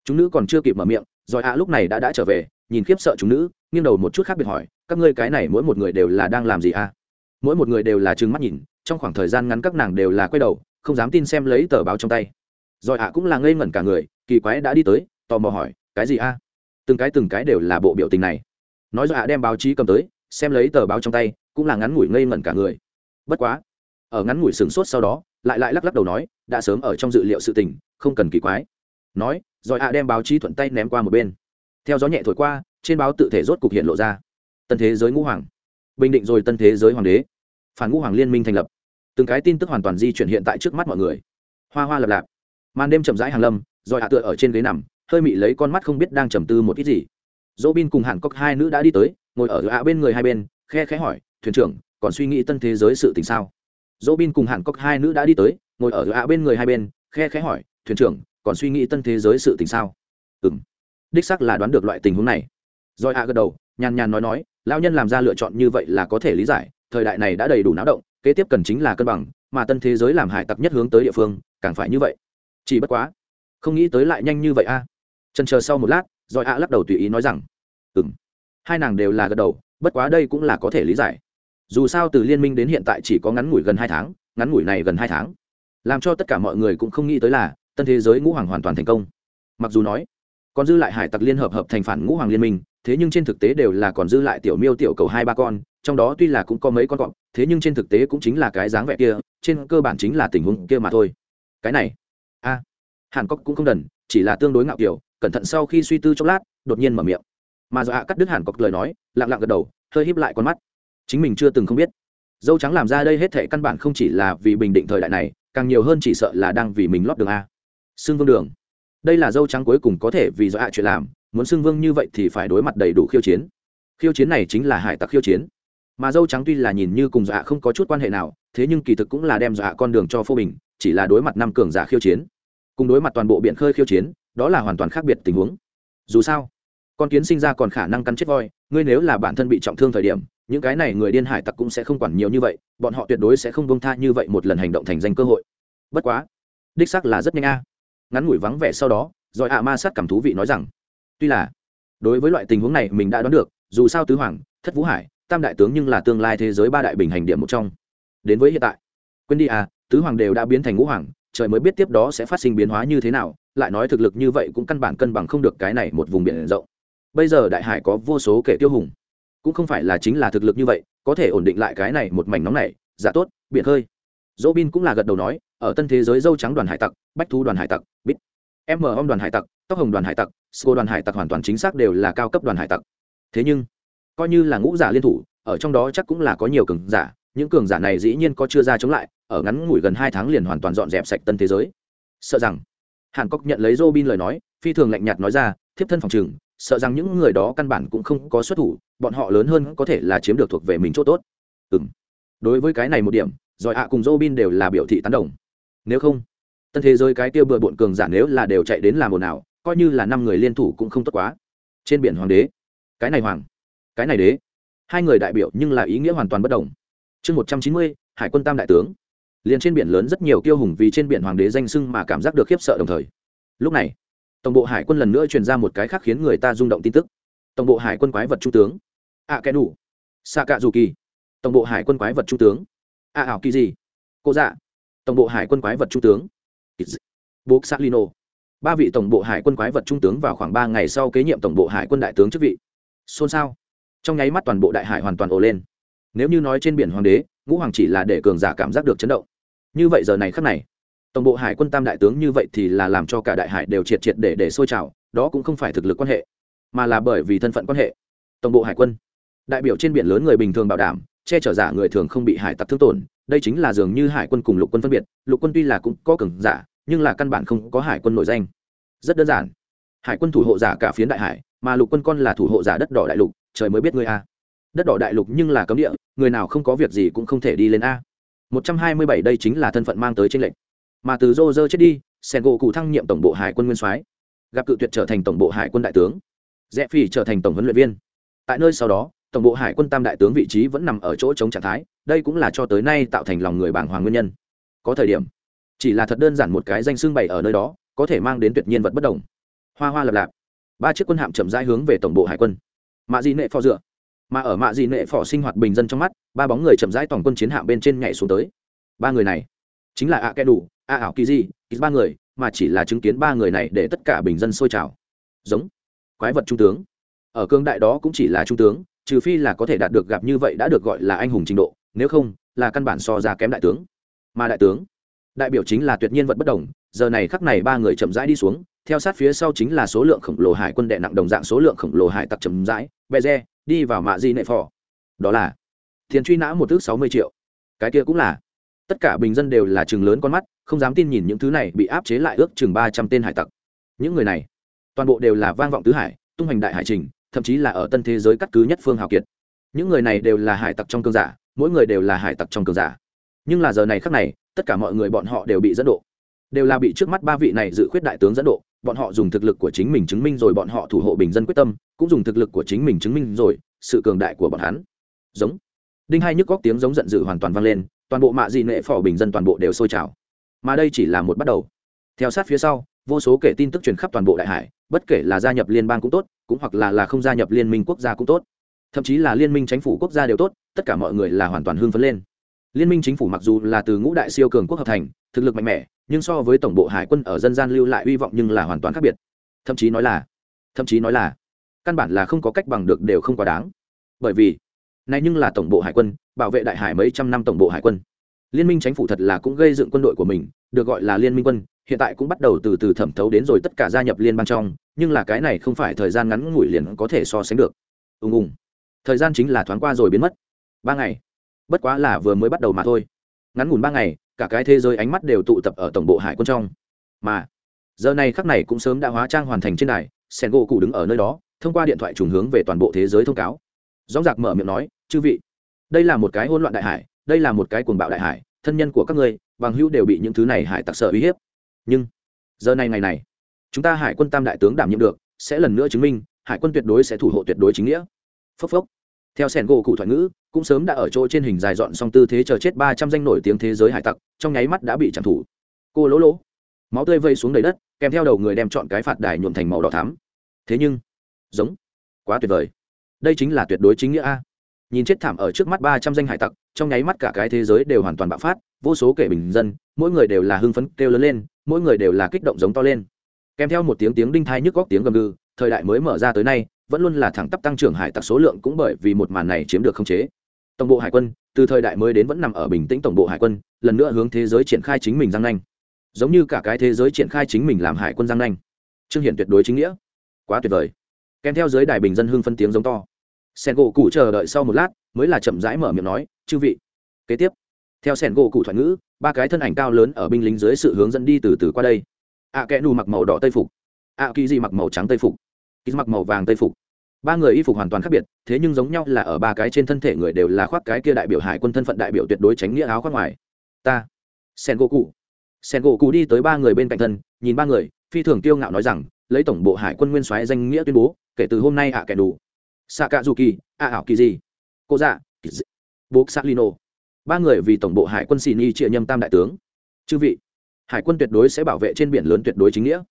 Chúng nữ còn chưa kịp mở miệng, rồi a lúc này đã đã trở về, nhìn khiếp sợ chúng nữ, nghiêng đầu một chút khác biệt hỏi, các ngươi cái này mỗi một người đều là đang làm gì a? Mỗi một người đều là trừng mắt nhìn, trong khoảng thời gian ngắn các nàng đều là quay đầu, không dám tin xem lấy tờ báo trong tay rồi ạ cũng là ngây ngẩn cả người, kỳ quái đã đi tới, tò mò hỏi, cái gì a? Từng cái từng cái đều là bộ biểu tình này. Nói rồi ạ đem báo chí cầm tới, xem lấy tờ báo trong tay, cũng là ngắn ngủi ngây ngẩn cả người. Bất quá, ở ngắn ngủi sửng sốt sau đó, lại lại lắc lắc đầu nói, đã sớm ở trong dự liệu sự tình, không cần kỳ quái. Nói, rồi ạ đem báo chí thuận tay ném qua một bên. Theo gió nhẹ thổi qua, trên báo tự thể rốt cục hiện lộ ra. Tân thế giới ngũ hoàng. Bình định rồi tân thế giới hoàng đế. Phản ngũ hoàng liên minh thành lập. Từng cái tin tức hoàn toàn di chuyển hiện tại trước mắt mọi người. Hoa hoa lập lạp màn đêm chậm rãi hàng lâm, rồi hạ tựa ở trên ghế nằm, hơi mị lấy con mắt không biết đang trầm tư một ít gì. Dỗ bin cùng hẳn cốc hai nữ đã đi tới, ngồi ở hạ bên người hai bên, khe khẽ hỏi, thuyền trưởng, còn suy nghĩ tân thế giới sự tình sao? Dỗ bin cùng hẳn cốc hai nữ đã đi tới, ngồi ở hạ bên người hai bên, khe khẽ hỏi, thuyền trưởng, còn suy nghĩ tân thế giới sự tình sao? Ừ m đích sắc là đoán được loại tình huống này. Rồi hạ gật đầu, nhàn nhàn nói nói, lão nhân làm ra lựa chọn như vậy là có thể lý giải, thời đại này đã đầy đủ náo động, kế tiếp cần chính là cân bằng, mà tân thế giới làm hải tặc nhất hướng tới địa phương, càng phải như vậy chỉ bất quá, không nghĩ tới lại nhanh như vậy a. À. trần chờ sau một lát, rồi ạ lắc đầu tùy ý nói rằng ừ m hai nàng đều là gật đầu, bất quá đây cũng là có thể lý giải. Dù sao từ liên minh đến hiện tại chỉ có ngắn ngủi gần hai tháng, ngắn ngủi này gần hai tháng. Làm cho tất cả mọi người cũng không nghĩ tới là, tân thế giới ngũ hoàng hoàn toàn thành công. Mặc dù nói, còn dư lại hải tặc liên hợp hợp thành phản ngũ hoàng liên minh, thế nhưng trên thực tế đều là còn dư lại tiểu miêu tiểu cầu hai ba con, trong đó tuy là cũng có mấy con cọp, thế nhưng trên thực tế cũng chính là cái dáng vẻ kia, trên cơ bản chính là tình huống kia mà thôi. Cái này a. Hàn cốc cũng không đần, chỉ là tương đối ngạo kiểu, cẩn thận sau khi suy tư chốc lát, đột nhiên mở miệng. Mà do hạ cắt đứt hàn cốc lời nói, lặng lặng gật đầu, hơi híp lại con mắt. Chính mình chưa từng không biết. Dâu trắng làm ra đây hết thể căn bản không chỉ là vì bình định thời đại này, càng nhiều hơn chỉ sợ là đang vì mình lót đường a. Xương vương đường. Đây là dâu trắng cuối cùng có thể vì do hạ chuyện làm, muốn xương vương như vậy thì phải đối mặt đầy đủ khiêu chiến. Khiêu chiến này chính là hải tặc khiêu chiến. Mà dâu trắng tuy là nhìn như cùng dọa không có chút quan hệ nào, thế nhưng kỳ thực cũng là đem dọa con đường cho phô bình, chỉ là đối mặt năm cường giả khiêu chiến cùng đối mặt toàn bộ biển khơi khiêu chiến, đó là hoàn toàn khác biệt tình huống. Dù sao, con kiến sinh ra còn khả năng cắn chết voi, ngươi nếu là bản thân bị trọng thương thời điểm, những cái này người điên hải tặc cũng sẽ không quản nhiều như vậy, bọn họ tuyệt đối sẽ không bông tha như vậy một lần hành động thành danh cơ hội. Bất quá, đích sắc là rất nhanh a. Ngắn ngủi vắng vẻ sau đó rồi ạ ma sát cảm thú vị nói rằng, tuy là, đối với loại tình huống này mình đã đoán được, dù sao tứ hoàng, thất vũ hải, tam đại tướng nhưng là tương lai thế giới ba đại bình hành điểm một trong. Đến với hiện tại, quên đi à tứ hoàng đều đã biến thành ngũ hoàng trời mới biết tiếp đó sẽ phát sinh biến hóa như thế nào, lại nói thực lực như vậy cũng căn bản cân bằng không được cái này một vùng biển rộng bây giờ đại hải có vô số kẻ tiêu hùng, cũng không phải là chính là thực lực như vậy, có thể ổn định lại cái này một mảnh nóng này giả tốt, biển hơi. dỗ bin cũng là gật đầu nói, ở tân thế giới dâu trắng đoàn hải tặc, bách thu đoàn hải tặc, bít m om đoàn hải tặc, tóc hồng đoàn hải tặc sco đoàn hải tặc hoàn toàn chính xác đều là cao cấp đoàn hải tặc thế nhưng, coi như là ngũ giả liên thủ, ở trong đó chắc cũng là có nhiều cường giả, những cường giả này dĩ nhiên có chưa ra chống lại ở ngắn ngủi gần hai tháng liền hoàn toàn dọn dẹp sạch tân thế giới. Sợ rằng, hàn cốc nhận lấy robin lời nói, phi thường lạnh nhạt nói ra, thiếp thân phòng trừng sợ rằng những người đó căn bản cũng không có xuất thủ, bọn họ lớn hơn có thể là chiếm được thuộc về mình chỗ tốt. Ừ m đối với cái này một điểm, giỏi ạ cùng robin đều là biểu thị tán đồng. Nếu không, tân thế giới cái tiêu bừa bộn cường giả nếu là đều chạy đến làm ồn ào, coi như là năm người liên thủ cũng không tốt quá. Trên biển hoàng đế. Cái này hoàng. Cái này đế. Hai người đại biểu nhưng là ý nghĩa hoàn toàn bất đồng. Chương một trăm chín mươi, hải quân tam đại tướng liền trên biển lớn rất nhiều kiêu hùng vì trên biển hoàng đế danh sưng mà cảm giác được khiếp sợ đồng thời. Lúc này tổng bộ hải quân lần nữa truyền ra một cái khác khiến người ta rung động tin tức. Tổng bộ hải quân quái vật trung tướng ạ à, kẻ đủ xạ cạ dù kỳ tổng bộ hải quân quái vật trung tướng a ảo kỳ gì cô dạ. Tổng bộ hải quân quái vật trung tướng bố lino ba vị tổng bộ hải quân quái vật trung tướng vào khoảng ba ngày sau kế nhiệm tổng bộ hải quân đại tướng chức vị. Xôn xao. Trong nháy mắt toàn bộ đại hải hoàn toàn ồ lên. Nếu như nói trên biển hoàng đế ngũ hoàng chỉ là để cường giả cảm giác được chấn động như vậy giờ này khắc này, tổng bộ hải quân tam đại tướng như vậy thì là làm cho cả đại hải đều triệt triệt để để sôi trào, đó cũng không phải thực lực quan hệ, mà là bởi vì thân phận quan hệ. Tổng bộ hải quân, đại biểu trên biển lớn người bình thường bảo đảm, che chở giả người thường không bị hải tặc thương tổn, đây chính là dường như hải quân cùng lục quân phân biệt, lục quân tuy là cũng có cường giả, nhưng là căn bản không có hải quân nổi danh. Rất đơn giản, hải quân thủ hộ giả cả phiến đại hải, mà lục quân con là thủ hộ giả đất đỏ đại lục, trời mới biết người a. Đất đỏ đại lục nhưng là cấm địa, người nào không có việc gì cũng không thể đi lên a một trăm hai mươi bảy đây chính là thân phận mang tới trên lệnh mà từ rô chết đi Sengo cụ thăng nhiệm tổng bộ hải quân nguyên soái, gặp cự tuyệt trở thành tổng bộ hải quân đại tướng. Rẽ phi trở thành tổng huấn luyện viên. Tại nơi sau đó, tổng bộ hải quân tam đại tướng vị trí vẫn nằm ở chỗ chống trạng thái, đây cũng là cho tới nay tạo thành lòng người bảng hoàng nguyên nhân. Có thời điểm, chỉ là thật đơn giản một cái danh xưng bày ở nơi đó, có thể mang đến tuyệt nhiên vật bất động. hoa hoa lập lạp, ba chiếc quân hạm chậm rãi hướng về tổng bộ hải quân. Mã di nệ phò dựa mà ở mạ dị nệ phò sinh hoạt bình dân trong mắt, ba bóng người chậm rãi toàn quân chiến hạm bên trên nhảy xuống tới. Ba người này chính là ạ kẽ đủ a ảo kỳ di ba người, mà chỉ là chứng kiến ba người này để tất cả bình dân sôi trào. Giống quái vật trung tướng. Ở cương đại đó cũng chỉ là trung tướng, trừ phi là có thể đạt được gặp như vậy đã được gọi là anh hùng trình độ, nếu không, là căn bản so ra kém đại tướng. Mà đại tướng, đại biểu chính là tuyệt nhiên vật bất đồng, giờ này khắc này ba người chậm rãi đi xuống, theo sát phía sau chính là số lượng khổng lồ hải quân đệ nặng đồng dạng số lượng khổng lồ hải tặc chậm rãi bè re đi vào mạ di nệ phò. Đó là tiền truy nã một thước sáu mươi triệu. Cái kia cũng là, tất cả bình dân đều là chừng lớn con mắt, không dám tin nhìn những thứ này bị áp chế lại ước chừng ba trăm tên hải tặc. Những người này, toàn bộ đều là vang vọng tứ hải, tung hành đại hải trình, thậm chí là ở tân thế giới cắt cứ nhất phương hào kiệt. Những người này đều là hải tặc trong cơn giả, mỗi người đều là hải tặc trong cơn giả. Nhưng là giờ này khác này, tất cả mọi người bọn họ đều bị dẫn độ, đều là bị trước mắt ba vị này dự khuyết đại tướng dẫn độ bọn họ dùng thực lực của chính mình chứng minh rồi bọn họ thủ hộ bình dân quyết tâm, cũng dùng thực lực của chính mình chứng minh rồi sự cường đại của bọn hắn. Giống. Đinh hai nhức góc tiếng giống giận dữ hoàn toàn vang lên, toàn bộ mạ dị nệ phò bình dân toàn bộ đều sôi trào. Mà đây chỉ là một bắt đầu. Theo sát phía sau, vô số kể tin tức truyền khắp toàn bộ đại hải, bất kể là gia nhập liên bang cũng tốt, cũng hoặc là là không gia nhập liên minh quốc gia cũng tốt. Thậm chí là liên minh chính phủ quốc gia đều tốt, tất cả mọi người là hoàn toàn hưng phấn lên. Liên minh chính phủ mặc dù là từ ngũ đại siêu cường quốc hợp thành, thực lực mạnh mẽ nhưng so với tổng bộ hải quân ở dân gian lưu lại hy vọng nhưng là hoàn toàn khác biệt. Thậm chí nói là, thậm chí nói là, căn bản là không có cách bằng được đều không quá đáng. Bởi vì, này nhưng là tổng bộ hải quân, bảo vệ đại hải mấy trăm năm tổng bộ hải quân. Liên minh chính phủ thật là cũng gây dựng quân đội của mình, được gọi là liên minh quân, hiện tại cũng bắt đầu từ từ thẩm thấu đến rồi tất cả gia nhập liên bang trong, nhưng là cái này không phải thời gian ngắn ngủi liền có thể so sánh được. Ùng ùng, thời gian chính là thoáng qua rồi biến mất. Ba ngày, bất quá là vừa mới bắt đầu mà thôi. Ngắn ngủn ba ngày cả cái thế giới ánh mắt đều tụ tập ở tổng bộ hải quân trong. Mà, giờ này khắc này cũng sớm đã hóa trang hoàn thành trên đài, sen gỗ cụ đứng ở nơi đó, thông qua điện thoại trùng hướng về toàn bộ thế giới thông cáo. Dóng giặc mở miệng nói, chư vị, đây là một cái hỗn loạn đại hải, đây là một cái cuồng bạo đại hải, thân nhân của các ngươi, bằng hữu đều bị những thứ này hải tặc sợ uy hiếp. Nhưng, giờ này ngày này, chúng ta hải quân tam đại tướng đảm nhiệm được, sẽ lần nữa chứng minh, hải quân tuyệt đối sẽ thủ hộ tuyệt đối chính nghĩa. Phốc phốc. Theo sẻn gỗ cụ thoại ngữ cũng sớm đã ở chỗ trên hình dài dọn xong tư thế chờ chết ba trăm danh nổi tiếng thế giới hải tặc, trong nháy mắt đã bị trả thủ. Cô lỗ lỗ. Máu tươi vây xuống đầy đất, kèm theo đầu người đem chọn cái phạt đài nhuộm thành màu đỏ thắm. Thế nhưng, giống. Quá tuyệt vời. Đây chính là tuyệt đối chính nghĩa a. Nhìn chết thảm ở trước mắt ba trăm danh hải tặc, trong nháy mắt cả cái thế giới đều hoàn toàn bạo phát, vô số kể bình dân, mỗi người đều là hưng phấn, kêu lớn lên, mỗi người đều là kích động giống to lên. Kèm theo một tiếng tiếng đinh thai nhức góc tiếng gầm gừ, thời đại mới mở ra tới nay, vẫn luôn là thẳng tắp tăng trưởng hải tặc số lượng cũng bởi vì một màn này chiếm được khống chế tổng bộ hải quân từ thời đại mới đến vẫn nằm ở bình tĩnh tổng bộ hải quân lần nữa hướng thế giới triển khai chính mình giang nanh. Giống như cả cái thế giới triển khai chính mình làm hải quân giang nanh. Trương hiển tuyệt đối chính nghĩa. Quá tuyệt vời. Kèm theo giới đài bình dân hưng phân tiếng giống to. Sen gỗ cụ chờ đợi sau một lát mới là chậm rãi mở miệng nói chư vị. Kế tiếp theo sen gỗ cụ thoại ngữ ba cái thân ảnh cao lớn ở binh lính dưới sự hướng dẫn đi từ từ qua đây. Ạ à, kẽ nù mặc màu đỏ tây phục. Ạ à, kỳ gì mặc màu trắng tây phục. Kỳ mặc màu vàng tây phục ba người y phục hoàn toàn khác biệt, thế nhưng giống nhau là ở ba cái trên thân thể người đều là khoác cái kia đại biểu hải quân thân phận đại biểu tuyệt đối tránh nghĩa áo khoác ngoài. Ta sen gỗ cụ sen gỗ cụ đi tới ba người bên cạnh thân, nhìn ba người, phi thường tiêu ngạo nói rằng, lấy tổng bộ hải quân nguyên soái danh nghĩa tuyên bố, kể từ hôm nay ạ kẻ đủ. Xạ cạ dù kỳ ạ ảo kỳ gì? Cô dạ bố s lino ba người vì tổng bộ hải quân xì ni triệu nhâm tam đại tướng. Chư vị, hải quân tuyệt đối sẽ bảo vệ trên biển lớn tuyệt đối chính nghĩa.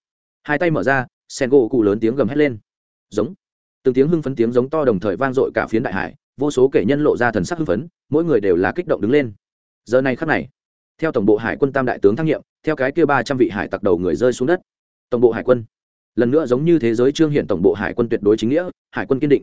Hai tay mở ra sen gỗ cụ lớn tiếng gầm hét lên. Giống từng tiếng hưng phấn tiếng giống to đồng thời vang dội cả phiến đại hải, vô số kể nhân lộ ra thần sắc hưng phấn, mỗi người đều là kích động đứng lên. Giờ này khắc này, theo tổng bộ hải quân tam đại tướng thăng nhiệm, theo cái kia ba trăm vị hải tặc đầu người rơi xuống đất. Tổng bộ hải quân, lần nữa giống như thế giới trương hiện tổng bộ hải quân tuyệt đối chính nghĩa, hải quân kiên định.